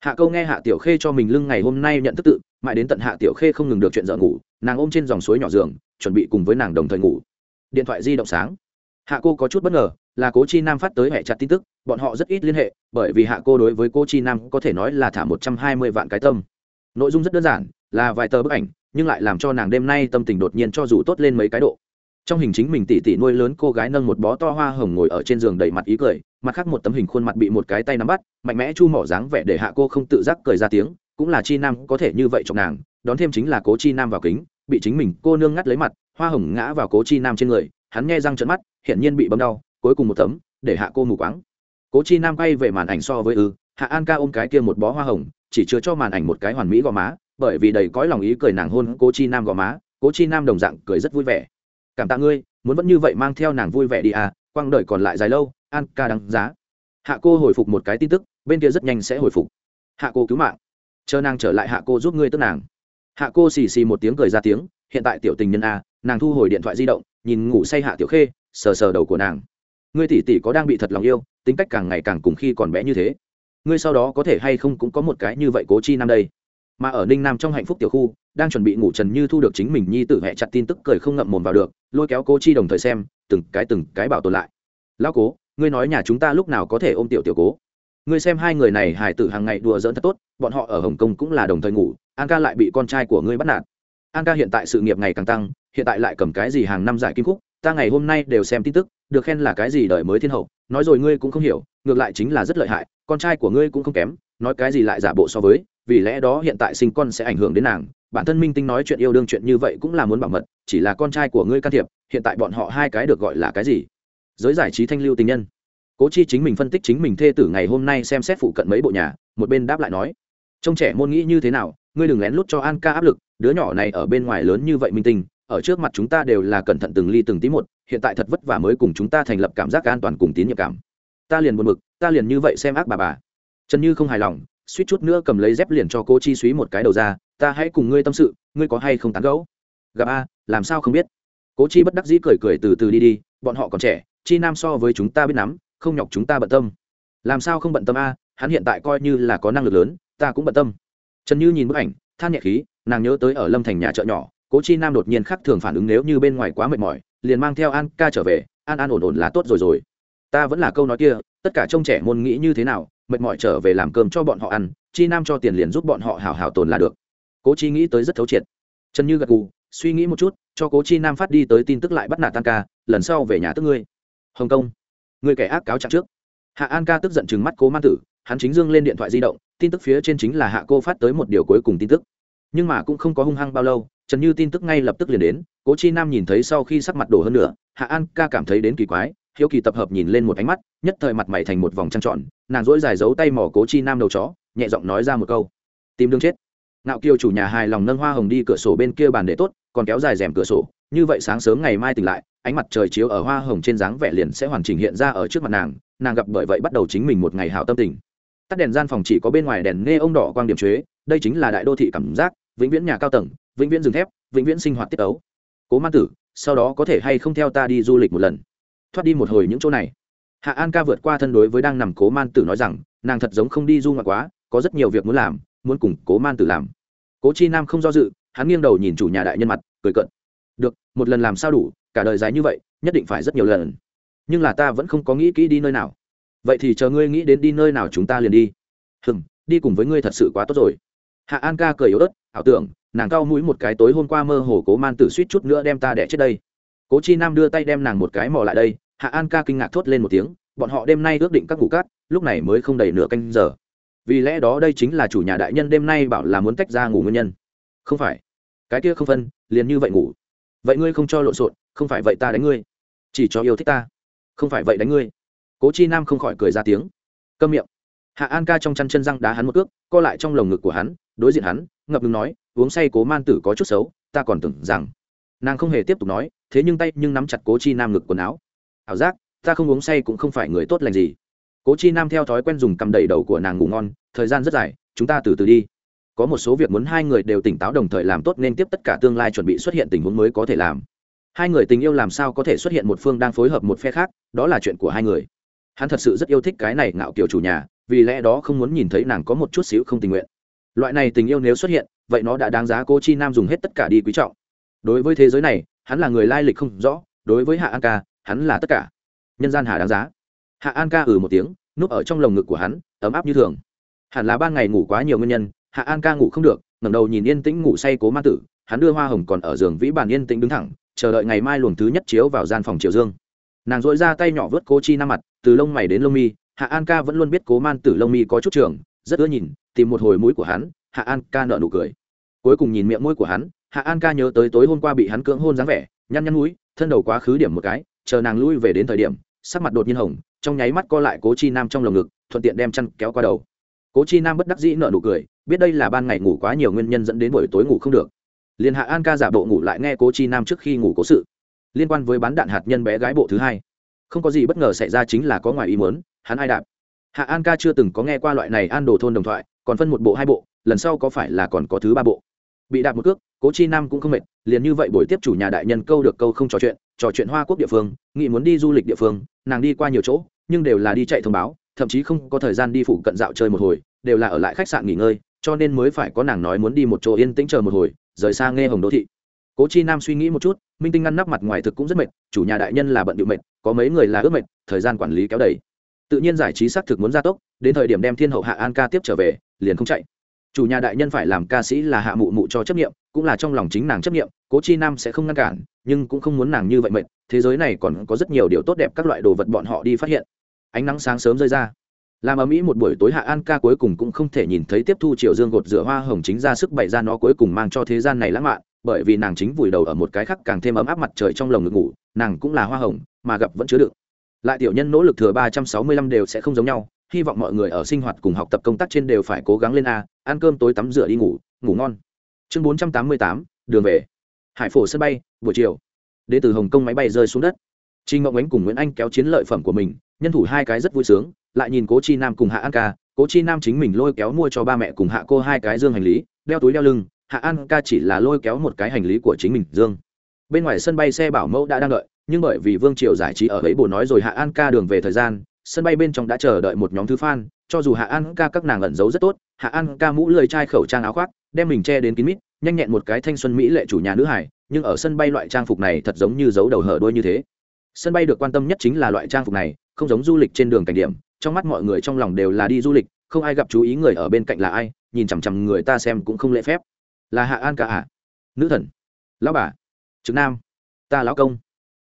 Hạ câu nghe hạ tiểu khê cho mình lưng ngày hôm nay nhận thức tự, mãi đến tận hạ tiểu khê không ngừng được chuyện dợ ngủ, nàng ôm trên dòng suối nhỏ giường, chuẩn bị cùng với nàng đồng thời ngủ. Điện thoại di động sáng. Hạ cô có chút bất ngờ, là cố chi nam phát tới hệ chặt tin tức, bọn họ rất ít liên hệ, bởi vì hạ cô đối với cô chi nam có thể nói là thả một trăm hai mươi vạn cái tâm. Nội dung rất đơn giản, là vài tờ bức ảnh nhưng lại làm cho nàng đêm nay tâm tình đột nhiên cho dù tốt lên mấy cái độ. Trong hình chính mình tỉ tỉ nuôi lớn cô gái nâng một bó to hoa hồng ngồi ở trên giường đầy mặt ý cười, mặt khác một tấm hình khuôn mặt bị một cái tay nắm bắt, mạnh mẽ chu mỏ dáng vẻ để hạ cô không tự giác cười ra tiếng, cũng là chi nam có thể như vậy trong nàng, đón thêm chính là cố chi nam vào kính, bị chính mình cô nương ngắt lấy mặt, hoa hồng ngã vào cố chi nam trên người, hắn nghe răng trận mắt hiện nhiên bị bấm đau, cuối cùng một tấm, để hạ cô mù quáng. Cố chi nam quay về màn ảnh so với ư, hạ an ca ôm cái kia một bó hoa hồng, chỉ chứa cho màn ảnh một cái hoàn mỹ gò má bởi vì đầy cõi lòng ý cười nàng hôn cố chi nam gò má cố chi nam đồng dạng cười rất vui vẻ. Cảm tạ ngươi, muốn vẫn như vậy mang theo nàng vui vẻ đi à quang đời còn lại dài lâu, an ca đáng giá. Hạ cô hồi phục một cái tin tức, bên kia rất nhanh sẽ hồi phục. Hạ cô cứu mạng, chờ nàng trở lại hạ cô giúp ngươi tức nàng. Hạ cô xì xì một tiếng cười ra tiếng, hiện tại tiểu tình nhân a nàng thu hồi điện thoại di động, nhìn ngủ say hạ tiểu khê, sờ sờ đầu của nàng. Ngươi tỷ tỷ có đang bị thật lòng yêu, tính cách càng ngày càng cùng khi còn bé như thế. Ngươi sau đó có thể hay không cũng có một cái như vậy cố chi nam đây mà ở ninh nam trong hạnh phúc tiểu khu, đang chuẩn bị ngủ trần như thu được chính mình nhi tử hẹ chặt tin tức cười không ngậm mồm vào được, lôi kéo cô chi đồng thời xem, từng cái từng cái bảo tồn lại. Lão cố, ngươi nói nhà chúng ta lúc nào có thể ôm tiểu tiểu cố? Ngươi xem hai người này hải tử hàng ngày đùa giỡn thật tốt, bọn họ ở hồng kông cũng là đồng thời ngủ, an ca lại bị con trai của ngươi bắt nạt. An ca hiện tại sự nghiệp ngày càng tăng, hiện tại lại cầm cái gì hàng năm giải kim khúc, ta ngày hôm nay đều xem tin tức, được khen là cái gì đợi mới thiên hậu, nói rồi ngươi cũng không hiểu, ngược lại chính là rất lợi hại, con trai của ngươi cũng không kém nói cái gì lại giả bộ so với, vì lẽ đó hiện tại sinh con sẽ ảnh hưởng đến nàng. Bản thân minh tinh nói chuyện yêu đương chuyện như vậy cũng là muốn bảo mật, chỉ là con trai của ngươi can thiệp, hiện tại bọn họ hai cái được gọi là cái gì? Giới giải trí thanh lưu tình nhân. Cố chi chính mình phân tích chính mình thê tử ngày hôm nay xem xét phụ cận mấy bộ nhà, một bên đáp lại nói, trông trẻ môn nghĩ như thế nào, ngươi đừng lén lút cho an ca áp lực, đứa nhỏ này ở bên ngoài lớn như vậy minh tinh, ở trước mặt chúng ta đều là cẩn thận từng ly từng tí một, hiện tại thật vất vả mới cùng chúng ta thành lập cảm giác an toàn cùng tín nhiệm cảm. Ta liền buồn bực, ta liền như vậy xem ác bà bà trần như không hài lòng, suýt chút nữa cầm lấy dép liền cho cô chi suý một cái đầu ra, ta hãy cùng ngươi tâm sự, ngươi có hay không tán gẫu? Gặp a, làm sao không biết? Cố chi bất đắc dĩ cười cười từ từ đi đi, bọn họ còn trẻ, chi nam so với chúng ta biết nắm, không nhọc chúng ta bận tâm. Làm sao không bận tâm a? Hắn hiện tại coi như là có năng lực lớn, ta cũng bận tâm. Trần như nhìn bức ảnh, than nhẹ khí, nàng nhớ tới ở lâm thành nhà chợ nhỏ, cố chi nam đột nhiên khác thường phản ứng nếu như bên ngoài quá mệt mỏi, liền mang theo an ca trở về, an an ổn ổn là tốt rồi rồi. Ta vẫn là câu nói kia, tất cả trông trẻ môn nghĩ như thế nào mệt mỏi trở về làm cơm cho bọn họ ăn, chi nam cho tiền liền giúp bọn họ hào hào tồn là được. Cố chi nghĩ tới rất thấu triệt. Trần như gật gù, suy nghĩ một chút, cho cố chi nam phát đi tới tin tức lại bắt nạt tan ca, lần sau về nhà tức ngươi. Hồng kông, người kẻ ác cáo trạng trước. Hạ an ca tức giận chừng mắt cố man tử, hắn chính dương lên điện thoại di động, tin tức phía trên chính là hạ cô phát tới một điều cuối cùng tin tức. Nhưng mà cũng không có hung hăng bao lâu, trần như tin tức ngay lập tức liền đến, cố chi nam nhìn thấy sau khi sắc mặt đổ hơn nữa, hạ an ca cảm thấy đến kỳ quái hiếu kỳ tập hợp nhìn lên một ánh mắt, nhất thời mặt mày thành một vòng trăng trọn nàng dỗi dài giấu tay mỏ cố chi nam đầu chó, nhẹ giọng nói ra một câu. Tìm đường chết. Nạo kiều chủ nhà hài lòng nâng hoa hồng đi cửa sổ bên kia bàn để tốt, còn kéo dài rèm cửa sổ, như vậy sáng sớm ngày mai tỉnh lại, ánh mặt trời chiếu ở hoa hồng trên dáng vẻ liền sẽ hoàn chỉnh hiện ra ở trước mặt nàng nàng gặp bởi vậy bắt đầu chính mình một ngày hào tâm tình. Tắt đèn gian phòng chỉ có bên ngoài đèn nghe ông đỏ quang điểm chế, đây chính là đại đô thị cảm giác, vĩnh viễn nhà cao tầng, vĩnh viễn rừng thép, vĩnh viễn sinh hoạt tiết ấu. Cố man tử, sau đó có thể hay không theo ta đi du lịch một lần? Thoát đi một hồi những chỗ này. Hạ an ca vượt qua thân đối với đang nằm cố man tử nói rằng, nàng thật giống không đi du ngoại quá, có rất nhiều việc muốn làm, muốn cùng cố man tử làm. Cố chi nam không do dự, hắn nghiêng đầu nhìn chủ nhà đại nhân mặt, cười cận được, một lần làm sao đủ, cả đời dài như vậy, nhất định phải rất nhiều lần. Nhưng là ta vẫn không có nghĩ kỹ đi nơi nào. Vậy thì chờ ngươi nghĩ đến đi nơi nào chúng ta liền đi. Hừng đi cùng với ngươi thật sự quá tốt rồi. Hạ an ca cười yếu ớt, ảo tưởng, nàng cao mũi một cái tối hôm qua mơ hồ cố man tử suýt chút nữa đem ta đẻ chết đây cố chi nam đưa tay đem nàng một cái mò lại đây, hạ an ca kinh ngạc thốt lên một tiếng, bọn họ đêm nay ước định các ngủ cát, lúc này mới không đầy nửa canh giờ. Vì lẽ đó đây chính là chủ nhà đại nhân đêm nay bảo là muốn tách ra ngủ nguyên nhân. Không phải. Cái kia không phân, liền như vậy ngủ. Vậy ngươi không cho lộn xộn, không phải vậy ta đánh ngươi. Chỉ cho yêu thích ta. Không phải vậy đánh ngươi. Cố chi nam không khỏi cười ra tiếng. Câm miệng. Hạ an ca trong chăn chân răng đá hắn một cước, co lại trong lồng ngực của hắn, đối diện hắn, ngập ngừng nói, uống say cố man tử có chút xấu, ta còn tưởng rằng. Nàng không hề tiếp tục nói thế nhưng tay nhưng nắm chặt cố chi nam ngực quần áo. Ảo giác, ta không uống say cũng không phải người tốt lành gì. Cố chi nam theo thói quen dùng cầm đầy đầu của nàng ngủ ngon, thời gian rất dài, chúng ta từ từ đi. Có một số việc muốn hai người đều tỉnh táo đồng thời làm tốt nên tiếp tất cả tương lai chuẩn bị xuất hiện tình huống mới có thể làm. Hai người tình yêu làm sao có thể xuất hiện một phương đang phối hợp một phe khác, đó là chuyện của hai người. Hắn thật sự rất yêu thích cái này ngạo kiểu chủ nhà, vì lẽ đó không muốn nhìn thấy nàng có một chút xíu không tình nguyện. Loại này tình yêu nếu xuất hiện, vậy nó đã đáng giá cô chi nam dùng hết tất cả đi quý trọng. Đối với thế giới này hắn là người lai lịch không rõ, đối với hạ an ca, hắn là tất cả. Nhân gian hà đáng giá. Hạ an ca ừ một tiếng, núp ở trong lồng ngực của hắn, ấm áp như thường. Hẳn là ban ngày ngủ quá nhiều nguyên nhân, hạ an ca ngủ không được, ngẩng đầu nhìn yên tĩnh ngủ say cố ma tử, hắn đưa hoa hồng còn ở giường vĩ bản yên tĩnh đứng thẳng, chờ đợi ngày mai luồng thứ nhất chiếu vào gian phòng triều dương. Nàng dội ra tay nhỏ vớt cố chi nam mặt, từ lông mày đến lông mi, hạ an ca vẫn luôn biết cố man tử lông mi có chút trường, rất ưa nhìn, tìm một hồi mũi của hắn, hạ an ca nợ nụ cười. Cuối cùng nhìn miệng mũi của hắn hạ an ca nhớ tới tối hôm qua bị hắn cưỡng hôn dáng vẻ, nhăn nhăn mũi thân đầu quá khứ điểm một cái, chờ nàng lui về đến thời điểm, sắc mặt đột nhiên hồng, trong nháy mắt co lại cố chi nam trong lồng ngực, thuận tiện đem chăn kéo qua đầu. Cố chi nam bất đắc dĩ nợ nụ cười, biết đây là ban ngày ngủ quá nhiều nguyên nhân dẫn đến buổi tối ngủ không được. Liền hạ an ca giả bộ ngủ lại nghe cố chi nam trước khi ngủ cố sự. Liên quan với bán đạn hạt nhân bé gái bộ thứ hai. Không có gì bất ngờ xảy ra chính là có ngoài ý muốn, hắn ai đạp. Hạ an ca chưa từng có nghe qua loại này an đồ thôn đồng thoại, còn phân một bộ hai bộ, lần sau có phải là còn có thứ ba bộ. Bị đạp một cước cố chi nam cũng không mệt, liền như vậy buổi tiếp chủ nhà đại nhân câu được câu không trò chuyện trò chuyện hoa quốc địa phương nghị muốn đi du lịch địa phương, nàng đi qua nhiều chỗ, nhưng đều là đi chạy thông báo, thậm chí không có thời gian đi phụ cận dạo chơi một hồi, đều là ở lại khách sạn nghỉ ngơi, cho nên mới phải có nàng nói muốn đi một chỗ yên tĩnh chờ một hồi, rời xa nghe hồng đô thị. Cố chi nam suy nghĩ một chút, minh tinh ngăn nắp mặt ngoài thực cũng rất mệt, chủ nhà đại nhân là bận điệu mệt, có mấy người là ước mệt, thời gian quản lý kéo đầy. Tự nhiên giải trí xác thực muốn gia tốc, đến thời điểm đem thiên hậu hạ an ca tiếp trở về, liền không chạy. Chủ nhà đại nhân phải làm ca sĩ là hạ mụ mụ cho chấp nghiệm cũng là trong lòng chính nàng chấp nghiệm cố chi nam sẽ không ngăn cản, nhưng cũng không muốn nàng như vậy mệt, thế giới này còn có rất nhiều điều tốt đẹp các loại đồ vật bọn họ đi phát hiện. Ánh nắng sáng sớm rơi ra. Làm ở mỹ một buổi tối hạ an ca cuối cùng cũng không thể nhìn thấy tiếp thu triệu dương gột rửa hoa hồng chính ra sức bày ra nó cuối cùng mang cho thế gian này lãng mạn, bởi vì nàng chính vùi đầu ở một cái khác càng thêm ấm áp mặt trời trong lồng ngực ngủ, nàng cũng là hoa hồng, mà gặp vẫn chứa đựng. Lại tiểu nhân nỗ lực thừa ba trăm sáu mươi lăm đều sẽ không giống nhau, hy vọng mọi người ở sinh hoạt cùng học tập công tác trên đều phải cố gắng lên a, ăn cơm tối tắm rửa đi ngủ ngủ ngon chương bốn trăm tám mươi tám, đường về. Hải phổ sân bay, buổi chiều. Đ từ hồng kông máy bay rơi xuống đất. Trinh ngọc ánh cùng nguyễn anh kéo chiến lợi phẩm của mình, nhân thủ hai cái rất vui sướng, lại nhìn cố chi nam cùng hạ an ca. Cố chi nam chính mình lôi kéo mua cho ba mẹ cùng hạ cô hai cái dương hành lý, đeo túi đeo lưng, hạ an ca chỉ là lôi kéo một cái hành lý của chính mình, dương. Bên ngoài sân bay xe bảo mẫu đã đang đợi, nhưng bởi vì vương triều giải trí ở ấy bồ nói rồi hạ an ca đường về thời gian, sân bay bên trong đã chờ đợi một nhóm thứ fan, cho dù hạ an ca các nàng ẩn giấu rất tốt, hạ an ca mũ lười chai khẩu trang áo khoác đem mình che đến kín mít, nhanh nhẹn một cái thanh xuân mỹ lệ chủ nhà nữ hải, nhưng ở sân bay loại trang phục này thật giống như giấu đầu hở đôi như thế. Sân bay được quan tâm nhất chính là loại trang phục này, không giống du lịch trên đường cảnh điểm, trong mắt mọi người trong lòng đều là đi du lịch, không ai gặp chú ý người ở bên cạnh là ai, nhìn chằm chằm người ta xem cũng không lễ phép. Là hạ an ca à nữ thần. Lão bà. Trực nam. Ta lão công.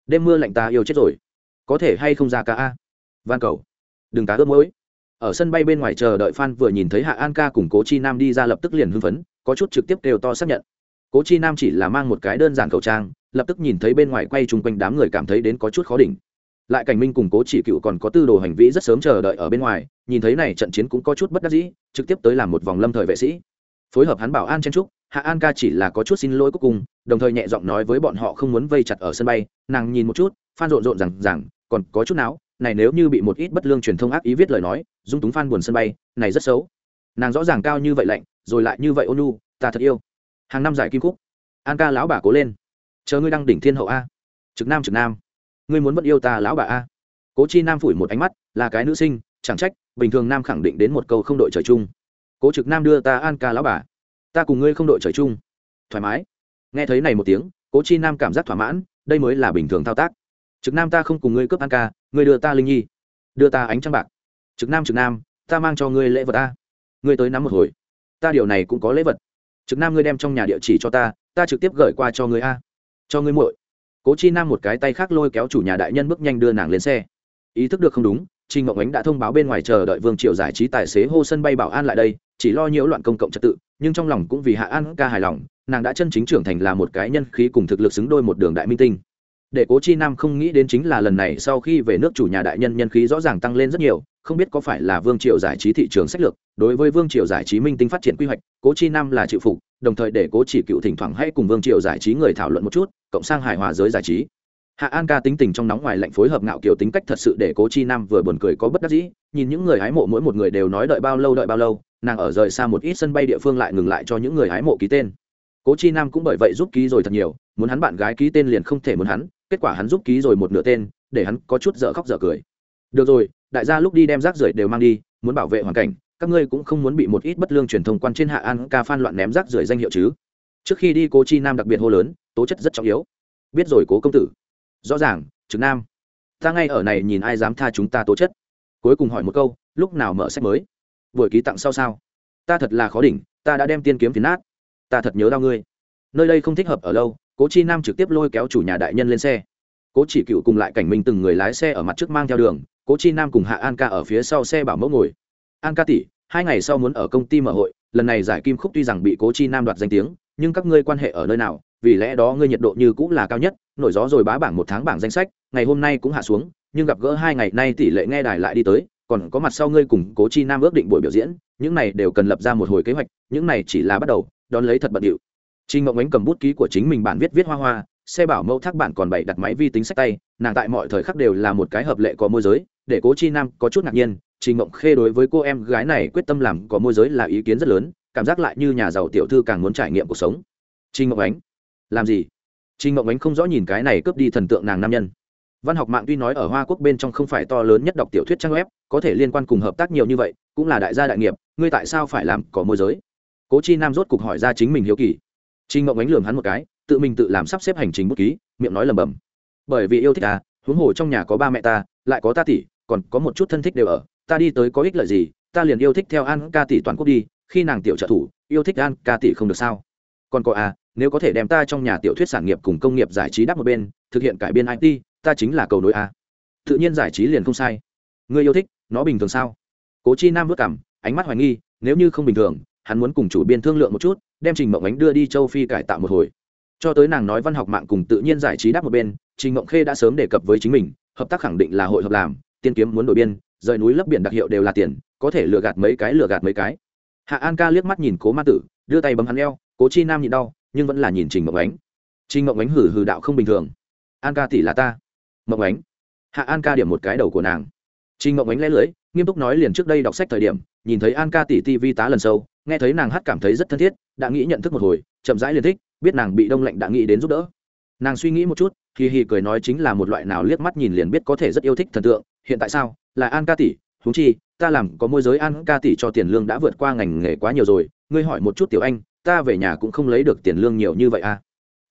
Đêm mưa lạnh ta yêu chết rồi. Có thể hay không ra ca a? Van cầu. Đừng cá ướp mũi ở sân bay bên ngoài chờ đợi f vừa nhìn thấy hạ an ca cùng cố chi nam đi ra lập tức liền hưng phấn có chút trực tiếp đều to xác nhận. Cố chi nam chỉ là mang một cái đơn giản khẩu trang, lập tức nhìn thấy bên ngoài quay chung quanh đám người cảm thấy đến có chút khó đỉnh. Lại cảnh minh cùng cố chỉ cựu còn có tư đồ hành vi rất sớm chờ đợi ở bên ngoài, nhìn thấy này trận chiến cũng có chút bất đắc dĩ, trực tiếp tới làm một vòng lâm thời vệ sĩ. Phối hợp hắn bảo an chen trúc, hạ an ca chỉ là có chút xin lỗi cuối cùng, đồng thời nhẹ giọng nói với bọn họ không muốn vây chặt ở sân bay, nàng nhìn một chút, phan rộn rộn rằng rằng, còn có chút não, này nếu như bị một ít bất lương truyền thông ác ý viết lời nói, dung túng phan buồn sân bay, này rất xấu. Nàng rõ ràng cao như vậy lạnh rồi lại như vậy ôn nhu, ta thật yêu. Hàng năm giải kim cúc an ca lão bà cố lên. Chờ ngươi đăng đỉnh thiên hậu a. Trực nam trực nam. Ngươi muốn vẫn yêu ta lão bà a. Cố chi nam phủi một ánh mắt, là cái nữ sinh, chẳng trách, bình thường nam khẳng định đến một câu không đội trời chung. Cố trực nam đưa ta an ca lão bà. Ta cùng ngươi không đội trời chung. Thoải mái. Nghe thấy này một tiếng, cố chi nam cảm giác thỏa mãn, đây mới là bình thường thao tác. Trực nam ta không cùng ngươi cướp an ca, ngươi đưa ta linh nhi. Đưa ta ánh trăng bạc. Trực nam trực nam, ta mang cho ngươi lễ vật ta ngươi tới nắm một hồi ta điều này cũng có lễ vật. Trực nam ngươi đem trong nhà địa chỉ cho ta ta trực tiếp gửi qua cho ngươi a. Cho ngươi muội. Cố chi nam một cái tay khác lôi kéo chủ nhà đại nhân bước nhanh đưa nàng lên xe. Ý thức được không đúng trinh Mộng Ánh đã thông báo bên ngoài chờ đợi Vương Triều giải trí tài xế hô sân bay bảo an lại đây, chỉ lo nhiễu loạn công cộng trật tự, nhưng trong lòng cũng vì Hạ An ca hài lòng, nàng đã chân chính trưởng thành là một cái nhân khí cùng thực lực xứng đôi một đường đại minh tinh. Để Cố Chi Nam không nghĩ đến chính là lần này sau khi về nước chủ nhà đại nhân nhân khí rõ ràng tăng lên rất nhiều, không biết có phải là Vương Triều giải trí thị trường sách lược, đối với Vương Triều giải trí minh tinh phát triển quy hoạch, Cố Chi Nam là chịu phục, đồng thời để Cố Chỉ Cựu thỉnh thoảng hay cùng Vương Triều giải trí người thảo luận một chút, cộng sang hài hòa giới giải trí. Hạ an ca tính tình trong nóng ngoài lạnh phối hợp ngạo kiểu tính cách thật sự để cố chi nam vừa buồn cười có bất đắc dĩ nhìn những người hái mộ mỗi một người đều nói đợi bao lâu đợi bao lâu nàng ở rời xa một ít sân bay địa phương lại ngừng lại cho những người hái mộ ký tên. Cố chi nam cũng bởi vậy giúp ký rồi thật nhiều muốn hắn bạn gái ký tên liền không thể muốn hắn kết quả hắn giúp ký rồi một nửa tên, để hắn có chút dở khóc dở cười. Được rồi, đại gia lúc đi đem rác rưởi đều mang đi, muốn bảo vệ hoàn cảnh, các ngươi cũng không muốn bị một ít bất lương truyền thông quan trên hạ an ca phan loạn ném rác rưởi danh hiệu chứ. Trước khi đi cố chi nam đặc biệt hô lớn, tố chất rất trọng yếu. Biết rồi cố công tử. Rõ ràng, trực nam. Ta ngay ở này nhìn ai dám tha chúng ta tố chất. Cuối cùng hỏi một câu, lúc nào mở sách mới? Buổi ký tặng sau sao? Ta thật là khó đỉnh, ta đã đem tiên kiếm phiến nát. Ta thật nhớ đau ngươi. Nơi đây không thích hợp ở lâu cố chi nam trực tiếp lôi kéo chủ nhà đại nhân lên xe. Cố chỉ cựu cùng lại cảnh minh từng người lái xe ở mặt trước mang theo đường, cố chi nam cùng hạ an ca ở phía sau xe bảo mẫu ngồi. An ca tỷ, hai ngày sau muốn ở công ty mở hội, lần này giải kim khúc tuy rằng bị cố chi nam đoạt danh tiếng, nhưng các ngươi quan hệ ở nơi nào, vì lẽ đó ngươi nhiệt độ như cũng là cao nhất, nổi gió rồi bá bảng một tháng bảng danh sách, ngày hôm nay cũng hạ xuống, nhưng gặp gỡ hai ngày nay tỷ lệ nghe đài lại đi tới, còn có mặt sau ngươi cùng cố chi nam ước định buổi biểu diễn, những này đều cần lập ra một hồi kế hoạch, những này chỉ là bắt đầu, đón lấy thật bận điệu trinh ngộng ánh cầm bút ký của chính mình bản viết viết hoa hoa xe bảo mẫu thác bản còn bày đặt máy vi tính sách tay nàng tại mọi thời khắc đều là một cái hợp lệ có môi giới để cố chi nam có chút ngạc nhiên trình mộng khê đối với cô em gái này quyết tâm làm có môi giới là ý kiến rất lớn cảm giác lại như nhà giàu tiểu thư càng muốn trải nghiệm cuộc sống trình mộng ánh làm gì Trình Mộng Ánh không rõ nhìn cái này cướp đi thần tượng nàng nam nhân. Văn học mạng tuy nói ở Hoa Quốc bên trong không phải to lớn nhất đọc tiểu thuyết trang web, có thể liên quan cùng hợp tác nhiều như vậy, cũng là đại gia đại nghiệp, ngươi tại sao phải làm có môi giới? Cố Chi Nam rốt cục hỏi ra chính mình hiếu kỳ. Trình Mộng Ánh lườm hắn một cái, tự mình tự làm sắp xếp hành trình bút ký, miệng nói lẩm bẩm. Bởi vì yêu thích ta, huống hồ trong nhà có ba mẹ ta, lại có ta tỷ, còn có một chút thân thích đều ở, ta đi tới có ích lợi gì, ta liền yêu thích theo An ca tỷ toàn quốc đi, khi nàng tiểu trợ thủ, yêu thích An ca tỷ không được sao? Còn có à, nếu có thể đem ta trong nhà tiểu thuyết sản nghiệp cùng công nghiệp giải trí đắp một bên thực hiện cải biên it ta chính là cầu nối a tự nhiên giải trí liền không sai người yêu thích nó bình thường sao cố chi nam vất cảm ánh mắt hoài nghi nếu như không bình thường hắn muốn cùng chủ biên thương lượng một chút, đem trình mộng ánh đưa đi châu phi cải tạo một hồi. Cho tới nàng nói văn học mạng cùng tự nhiên giải trí đáp một bên, trình mộng khê đã sớm đề cập với chính mình, hợp tác khẳng định là hội hợp làm, tiên kiếm muốn đổi biên, rời núi lấp biển đặc hiệu đều là tiền, có thể lừa gạt mấy cái lừa gạt mấy cái. Hạ an ca liếc mắt nhìn cố ma tử, đưa tay bấm hắn eo, cố chi nam nhịn đau, nhưng vẫn là nhìn trình mộng ánh. Trình mộng ánh hử hử đạo không bình thường. An ca tỷ là ta. Mộng ánh. Hạ an ca điểm một cái đầu của nàng. Trình mộng ánh lẽ lưới nghiêm túc nói liền trước đây đọc sách thời điểm, nhìn thấy an ca tỷ ti vi tá lần sâu nghe thấy nàng hát cảm thấy rất thân thiết, đã nghĩ nhận thức một hồi, chậm rãi liền thích, biết nàng bị đông lạnh đã nghĩ đến giúp đỡ. Nàng suy nghĩ một chút, hì hì cười nói chính là một loại nào liếc mắt nhìn liền biết có thể rất yêu thích thần tượng, hiện tại sao? Là an ca tỷ húng chi, ta làm có môi giới an ca tỷ cho tiền lương đã vượt qua ngành nghề quá nhiều rồi, ngươi hỏi một chút tiểu anh, ta về nhà cũng không lấy được tiền lương nhiều như vậy à?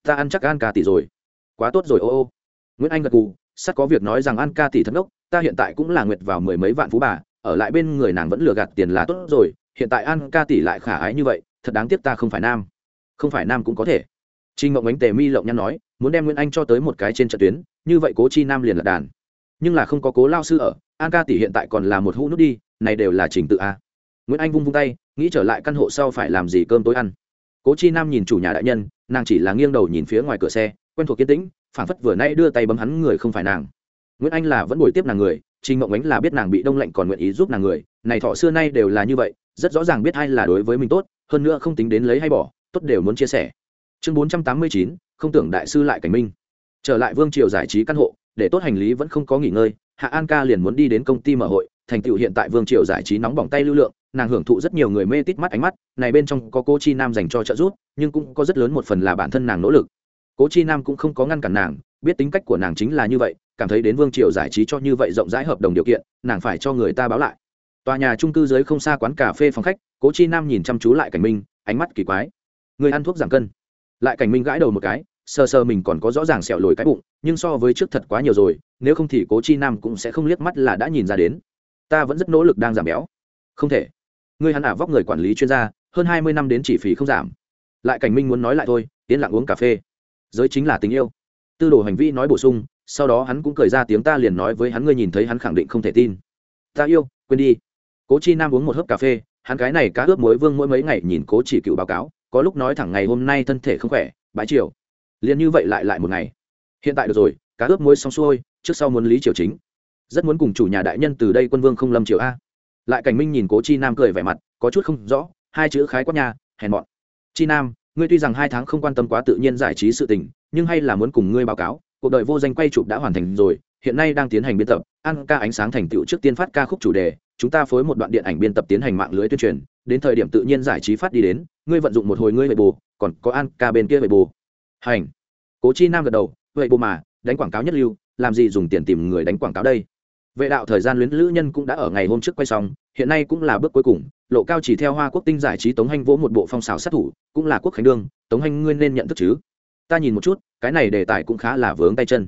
Ta ăn chắc an ca tỷ rồi. Quá tốt rồi, ô ô. Nguyễn anh gật cù sắt có việc nói rằng an ca tỷ thất ốc ta hiện tại cũng là nguyệt vào mười mấy vạn phú bà, ở lại bên người nàng vẫn lừa gạt tiền là tốt rồi hiện tại an ca tỷ lại khả ái như vậy, thật đáng tiếc ta không phải nam. Không phải nam cũng có thể. Trinh ngộng ánh tề mi lộng nhăn nói, muốn đem nguyễn anh cho tới một cái trên trận tuyến, như vậy cố chi nam liền là đàn. Nhưng là không có cố lao sư ở, an ca tỷ hiện tại còn là một hũ nút đi, này đều là trình tự a. Nguyễn anh vung vung tay, nghĩ trở lại căn hộ sau phải làm gì cơm tối ăn. Cố chi nam nhìn chủ nhà đại nhân, nàng chỉ là nghiêng đầu nhìn phía ngoài cửa xe, quen thuộc kiên tĩnh phản phất vừa nay đưa tay bấm hắn người không phải nàng. Nguyễn anh là vẫn bồi tiếp nàng người, trình mộng ánh là biết nàng bị đông lạnh còn nguyện ý giúp nàng người, này thọ xưa nay đều là như vậy rất rõ ràng biết ai là đối với mình tốt, hơn nữa không tính đến lấy hay bỏ, tốt đều muốn chia sẻ. Chương bốn trăm tám mươi chín, không tưởng đại sư lại cảnh minh. Trở lại vương triều giải trí căn hộ, để tốt hành lý vẫn không có nghỉ ngơi, hạ an ca liền muốn đi đến công ty mở hội, thành tựu hiện tại vương triều giải trí nóng bỏng tay lưu lượng, nàng hưởng thụ rất nhiều người mê tít mắt ánh mắt, này bên trong có cô chi nam dành cho trợ giúp, nhưng cũng có rất lớn một phần là bản thân nàng nỗ lực. Cố chi nam cũng không có ngăn cản nàng, biết tính cách của nàng chính là như vậy, cảm thấy đến vương triều giải trí cho như vậy rộng rãi hợp đồng điều kiện, nàng phải cho người ta báo lại tòa nhà trung cư dưới không xa quán cà phê phòng khách, cố chi nam nhìn chăm chú lại cảnh minh, ánh mắt kỳ quái. Người ăn thuốc giảm cân. Lại cảnh minh gãi đầu một cái, sờ sờ mình còn có rõ ràng sẹo lồi cái bụng, nhưng so với trước thật quá nhiều rồi, nếu không thì cố chi nam cũng sẽ không liếc mắt là đã nhìn ra đến. Ta vẫn rất nỗ lực đang giảm béo. Không thể. Ngươi hắn ả vóc người quản lý chuyên gia, hơn hai mươi năm đến chỉ phí không giảm. Lại cảnh minh muốn nói lại thôi tiến lặng uống cà phê. Giới chính là tình yêu. Tư đồ hành vi nói bổ sung, sau đó hắn cũng cười ra tiếng ta liền nói với hắn, ngươi nhìn thấy hắn khẳng định không thể tin. Ta yêu, quên đi cố chi nam uống một hớp cà phê, hắn cái này cá ướp muối vương mỗi mấy ngày nhìn cố chỉ cựu báo cáo, có lúc nói thẳng ngày hôm nay thân thể không khỏe, bãi chiều liền như vậy lại lại một ngày. Hiện tại được rồi, cá ướp muối xong xuôi, trước sau muốn lý triều chính. Rất muốn cùng chủ nhà đại nhân từ đây quân vương không lâm triều a. Lại cảnh minh nhìn cố chi nam cười vẻ mặt, có chút không rõ, hai chữ khái quát nhà hèn bọn chi nam, ngươi tuy rằng hai tháng không quan tâm quá tự nhiên giải trí sự tình, nhưng hay là muốn cùng ngươi báo cáo, cuộc đời vô danh quay chụp đã hoàn thành rồi, hiện nay đang tiến hành biên tập, ăn ca ánh sáng thành tựu trước tiên phát ca khúc chủ đề chúng ta phối một đoạn điện ảnh biên tập tiến hành mạng lưới tuyên truyền, đến thời điểm tự nhiên giải trí phát đi đến, ngươi vận dụng một hồi ngươi về bù, còn có an ca bên kia về bù. Hành. Cố chi nam gật đầu, vậy bù mà, đánh quảng cáo nhất lưu, làm gì dùng tiền tìm người đánh quảng cáo đây? Vệ đạo thời gian luyến lữ nhân cũng đã ở ngày hôm trước quay xong, hiện nay cũng là bước cuối cùng, lộ cao chỉ theo hoa quốc tinh giải trí tống hanh vỗ một bộ phong xào sát thủ, cũng là quốc khánh đương, tống hanh ngươi nên nhận thức chứ. Ta nhìn một chút, cái này đề tài cũng khá là vướng tay chân.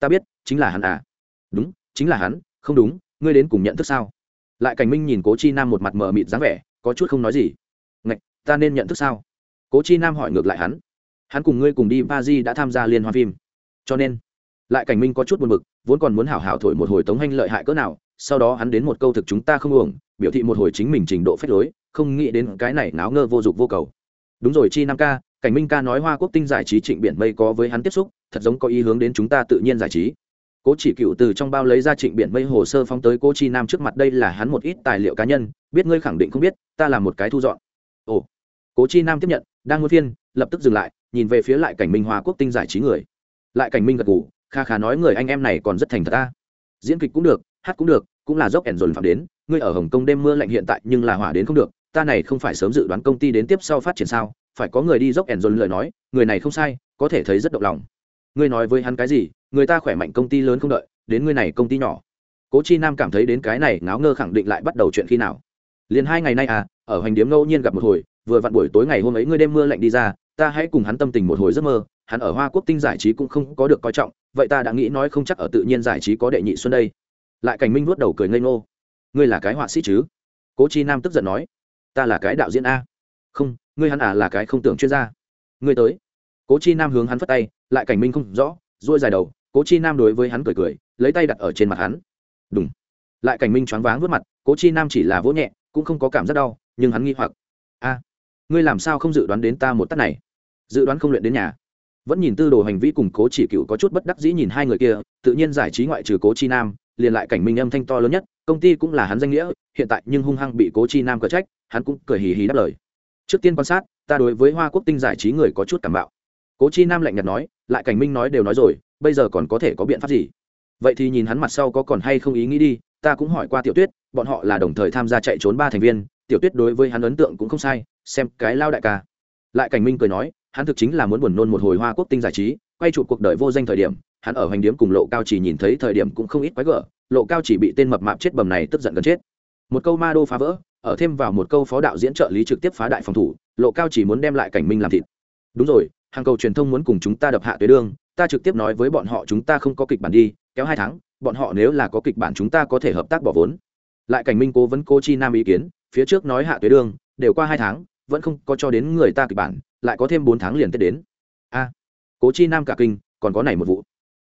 Ta biết, chính là hắn à. Đúng, chính là hắn, không đúng, ngươi đến cùng nhận thức sao? Lại cảnh minh nhìn cố chi nam một mặt mờ mịt dáng vẻ, có chút không nói gì. Ngạch, ta nên nhận thức sao? Cố chi nam hỏi ngược lại hắn. Hắn cùng ngươi cùng đi ba di đã tham gia liên hoan phim. Cho nên lại cảnh minh có chút buồn b ự c vốn còn muốn hảo hảo thổi một hồi tống hanh lợi hại cỡ nào, sau đó hắn đến một câu thực chúng ta không uổng, biểu thị một hồi chính mình trình độ phép lối, không nghĩ đến cái này náo ngơ vô dụng vô cầu. Đúng rồi chi nam ca, cảnh minh ca nói hoa quốc tinh giải trí trịnh biển mây có với hắn tiếp xúc, thật giống có ý hướng đến chúng ta tự nhiên giải trí cố chỉ cựu từ trong bao lấy ra trịnh biển mây hồ sơ phóng tới cô chi nam trước mặt đây là hắn một ít tài liệu cá nhân, biết ngươi khẳng định không biết, ta là một cái thu dọn. Ồ. Cố chi nam tiếp nhận, đang muốn phiên, lập tức dừng lại, nhìn về phía lại cảnh minh hoa quốc tinh giải trí người. Lại cảnh minh gật ngủ kha khá nói người anh em này còn rất thành thật ta. Diễn kịch cũng được, hát cũng được, cũng là dốc ẻn dồn phạm đến, ngươi ở hồng kông đêm mưa lạnh hiện tại nhưng là hỏa đến không được, ta này không phải sớm dự đoán công ty đến tiếp sau phát triển sao, phải có người đi dốc ẻn dồn lời nói, người này không sai, có thể thấy rất động lòng. Ngươi nói với hắn cái gì người ta khỏe mạnh công ty lớn không đợi, đến ngươi này công ty nhỏ. Cố chi nam cảm thấy đến cái này ngáo ngơ khẳng định lại bắt đầu chuyện khi nào. Liền hai ngày nay à ở hoành điếm ngẫu nhiên gặp một hồi, vừa vặn buổi tối ngày hôm ấy ngươi đêm mưa lạnh đi ra, ta hãy cùng hắn tâm tình một hồi giấc mơ, hắn ở hoa quốc tinh giải trí cũng không có được coi trọng, vậy ta đã nghĩ nói không chắc ở tự nhiên giải trí có đệ nhị xuân đây. Lại cảnh minh vuốt đầu cười ngây ngô. Ngươi là cái họa sĩ chứ? Cố chi nam tức giận nói. Ta là cái đạo diễn a. Không, ngươi hắn à là cái không tưởng chuyên gia. Ngươi tới. Cố chi nam hướng hắn phất tay, lại cảnh minh không rõ dỗi dài đầu, cố chi nam đối với hắn cười cười, lấy tay đặt ở trên mặt hắn. Đúng lại cảnh minh choáng váng vớt mặt, cố chi nam chỉ là vỗ nhẹ, cũng không có cảm giác đau, nhưng hắn nghi hoặc. A, ngươi làm sao không dự đoán đến ta một tắt này? Dự đoán không luyện đến nhà. Vẫn nhìn tư đồ hành vi cùng cố chỉ cựu có chút bất đắc dĩ nhìn hai người kia, tự nhiên giải trí ngoại trừ cố chi nam, liền lại cảnh minh âm thanh to lớn nhất, công ty cũng là hắn danh nghĩa, hiện tại nhưng hung hăng bị cố chi nam cờ trách, hắn cũng cười hì hì đáp lời. Trước tiên quan sát, ta đối với hoa quốc tinh giải trí người có chút cảm bạo. Cố chi nam lạnh nhạt nói lại cảnh minh nói đều nói rồi, bây giờ còn có thể có biện pháp gì? Vậy thì nhìn hắn mặt sau có còn hay không ý nghĩ đi, ta cũng hỏi qua tiểu tuyết, bọn họ là đồng thời tham gia chạy trốn ba thành viên, tiểu tuyết đối với hắn ấn tượng cũng không sai, xem cái lao đại ca. Lại cảnh minh cười nói, hắn thực chính là muốn buồn nôn một hồi hoa quốc tinh giải trí, quay chụp cuộc đời vô danh thời điểm, hắn ở hành điếm cùng lộ cao chỉ nhìn thấy thời điểm cũng không ít quái gở, lộ cao chỉ bị tên mập mạp chết bầm này tức giận gần chết. Một câu ma đô phá vỡ, ở thêm vào một câu phó đạo diễn trợ lý trực tiếp phá đại phòng thủ, lộ cao chỉ muốn đem lại cảnh minh làm thịt. Đúng rồi hàng cầu truyền thông muốn cùng chúng ta đập hạ tuế đương ta trực tiếp nói với bọn họ chúng ta không có kịch bản đi, kéo hai tháng, bọn họ nếu là có kịch bản chúng ta có thể hợp tác bỏ vốn. Lại cảnh minh cố vấn cố chi nam ý kiến, phía trước nói hạ tuế đương đều qua hai tháng, vẫn không có cho đến người ta kịch bản, lại có thêm bốn tháng liền tết đến. A cố chi nam cả kinh, còn có này một vụ.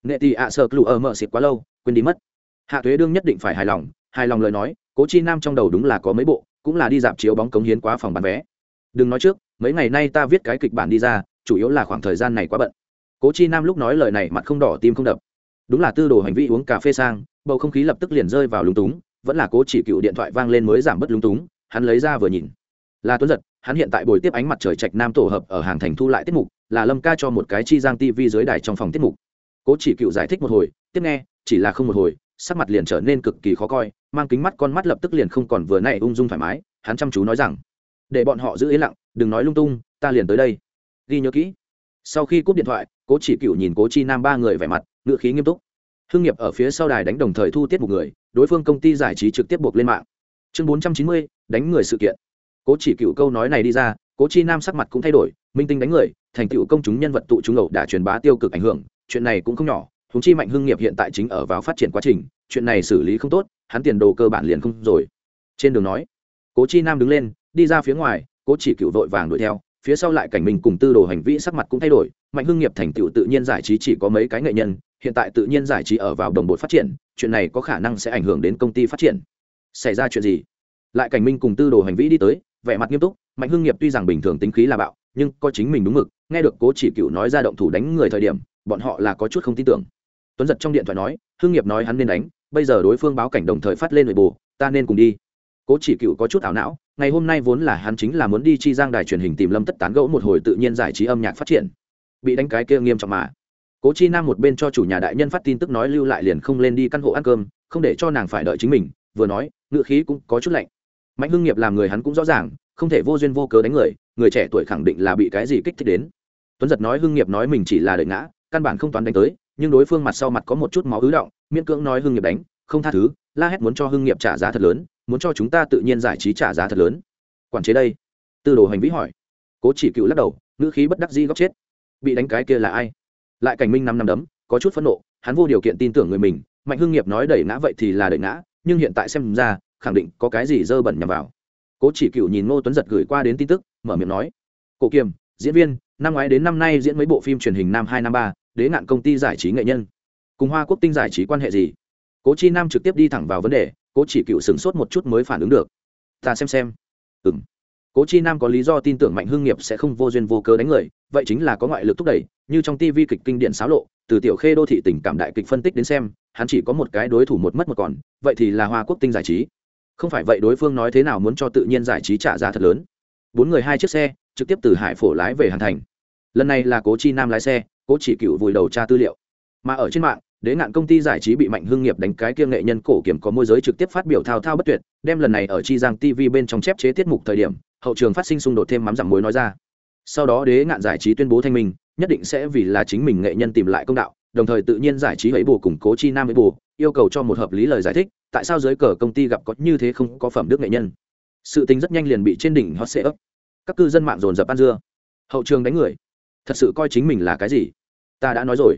Nệ tì ạ sợ lụ ở mở xịt quá lâu, quên đi mất. Hạ thuế đương nhất định phải hài lòng hài lòng lời nói cố chi nam trong đầu đúng là có mấy bộ, cũng là đi dạp chiếu bóng cống hiến quá phòng bán vé. Đừng nói trước, mấy ngày nay ta viết cái kịch bản đi ra chủ yếu là khoảng thời gian này quá bận. Cố chi nam lúc nói lời này mặt không đỏ tim không đập. Đúng là tư đồ hành vi uống cà phê sang, bầu không khí lập tức liền rơi vào lúng túng, vẫn là cố chỉ cựu điện thoại vang lên mới giảm bớt lúng túng, hắn lấy ra vừa nhìn. Là tuấn giật, hắn hiện tại buổi tiếp ánh mặt trời trạch nam tổ hợp ở hàng thành thu lại tiết mục, là lâm ca cho một cái chi giang tv dưới đài trong phòng tiết mục. Cố chỉ cựu giải thích một hồi, tiếp nghe, chỉ là không một hồi, sắc mặt liền trở nên cực kỳ khó coi, mang kính mắt con mắt lập tức liền không còn vừa nay ung dung thoải mái, hắn chăm chú nói rằng, để bọn họ giữ yên lặng, đừng nói lung tung, ta liền tới đây ghi nhớ kỹ. Sau khi cúp điện thoại, cố chỉ cựu nhìn cố chi nam ba người vẻ mặt ngựa khí nghiêm túc. Hưng nghiệp ở phía sau đài đánh đồng thời thu tiết một người, đối phương công ty giải trí trực tiếp buộc lên mạng. Chương bốn trăm chín mươi, đánh người sự kiện. Cố chỉ cựu câu nói này đi ra, cố chi nam sắc mặt cũng thay đổi, minh tinh đánh người, thành tựu công chúng nhân vật tụ chúng ẩu đã truyền bá tiêu cực ảnh hưởng, chuyện này cũng không nhỏ húng chi mạnh hưng nghiệp hiện tại chính ở vào phát triển quá trình, chuyện này xử lý không tốt, hắn tiền đồ cơ bản liền không rồi. Trên đường nói, cố chi nam đứng lên, đi ra phía ngoài, cố chỉ cựu vội vàng đuổi theo phía sau lại cảnh mình cùng tư đồ hành vi sắc mặt cũng thay đổi, mạnh hưng nghiệp thành tựu tự nhiên giải trí chỉ có mấy cái nghệ nhân, hiện tại tự nhiên giải trí ở vào đồng bộ phát triển, chuyện này có khả năng sẽ ảnh hưởng đến công ty phát triển. Xảy ra chuyện gì? Lại cảnh minh cùng tư đồ hành vi đi tới, vẻ mặt nghiêm túc, mạnh hưng nghiệp tuy rằng bình thường tính khí là bạo, nhưng có chính mình đúng mực, nghe được cố chỉ cựu nói ra động thủ đánh người thời điểm, bọn họ là có chút không tin tưởng. Tuấn giật trong điện thoại nói, hưng nghiệp nói hắn nên đánh, bây giờ đối phương báo cảnh đồng thời phát lên nội bù ta nên cùng đi. Cố chỉ cựu có chút ảo não ngày hôm nay vốn là hắn chính là muốn đi chi giang đài truyền hình tìm lâm tất tán gẫu một hồi tự nhiên giải trí âm nhạc phát triển. Bị đánh cái kia nghiêm trọng mà. Cố chi nam một bên cho chủ nhà đại nhân phát tin tức nói lưu lại liền không lên đi căn hộ ăn cơm, không để cho nàng phải đợi chính mình, vừa nói, ngựa khí cũng có chút lạnh. Mạnh hưng nghiệp làm người hắn cũng rõ ràng, không thể vô duyên vô cớ đánh người người trẻ tuổi khẳng định là bị cái gì kích thích đến. Tuấn giật nói hưng nghiệp nói mình chỉ là đợi ngã, căn bản không toán đánh tới, nhưng đối phương mặt sau mặt có một chút máu ứ động, miễn cưỡng nói hưng nghiệp đánh, không tha thứ, la hét muốn cho hưng nghiệp trả giá thật lớn muốn cho chúng ta tự nhiên giải trí trả giá thật lớn. Quản chế đây. Tư đồ hành vĩ hỏi. Cố chỉ cựu lắc đầu, ngữ khí bất đắc di góc chết. Bị đánh cái kia là ai? Lại cảnh minh năm năm đấm, có chút phẫn nộ, hắn vô điều kiện tin tưởng người mình, mạnh hưng nghiệp nói đẩy ngã vậy thì là đẩy ngã, nhưng hiện tại xem ra, khẳng định có cái gì dơ bẩn nhằm vào. Cố chỉ cựu nhìn ngô tuấn giật gửi qua đến tin tức, mở miệng nói. Cổ kiềm, diễn viên, năm ngoái đến năm nay diễn mấy bộ phim truyền hình năm hai năm ba, đế ngạn công ty giải trí nghệ nhân. Cùng hoa quốc tinh giải trí quan hệ gì? Cố chi nam trực tiếp đi thẳng vào vấn đề cố chỉ cựu sửng sốt một chút mới phản ứng được. Ta xem xem. Ừ m cố chi nam có lý do tin tưởng mạnh hưng nghiệp sẽ không vô duyên vô cớ đánh người, vậy chính là có ngoại lực thúc đẩy, như trong tivi kịch kinh điển xáo lộ, từ tiểu khê đô thị tình cảm đại kịch phân tích đến xem, hắn chỉ có một cái đối thủ một mất một còn, vậy thì là hoa quốc tinh giải trí. Không phải vậy đối phương nói thế nào muốn cho tự nhiên giải trí trả giá thật lớn. Bốn người hai chiếc xe, trực tiếp từ hải phổ lái về hàn thành. Lần này là cố chi nam lái xe, cố chỉ cựu vùi đầu tra tư liệu. Mà ở trên mạng đế ngạn công ty giải trí bị mạnh hưng nghiệp đánh cái kia nghệ nhân cổ kiểm có môi giới trực tiếp phát biểu thao thao bất tuyệt, đem lần này ở chi giang tv bên trong chép chế tiết mục thời điểm, hậu trường phát sinh xung đột thêm mắm giảm muối nói ra. Sau đó đế ngạn giải trí tuyên bố thanh minh, nhất định sẽ vì là chính mình nghệ nhân tìm lại công đạo, đồng thời tự nhiên giải trí ấy bù củng cố chi nam ấy bù, yêu cầu cho một hợp lý lời giải thích, tại sao dưới cờ công ty gặp có như thế không có phẩm đức nghệ nhân. Sự tính rất nhanh liền bị trên đỉnh hot sệ ấp các cư dân mạng dồn dập ăn dưa. Hậu trường đánh người. Thật sự coi chính mình là cái gì? Ta đã nói rồi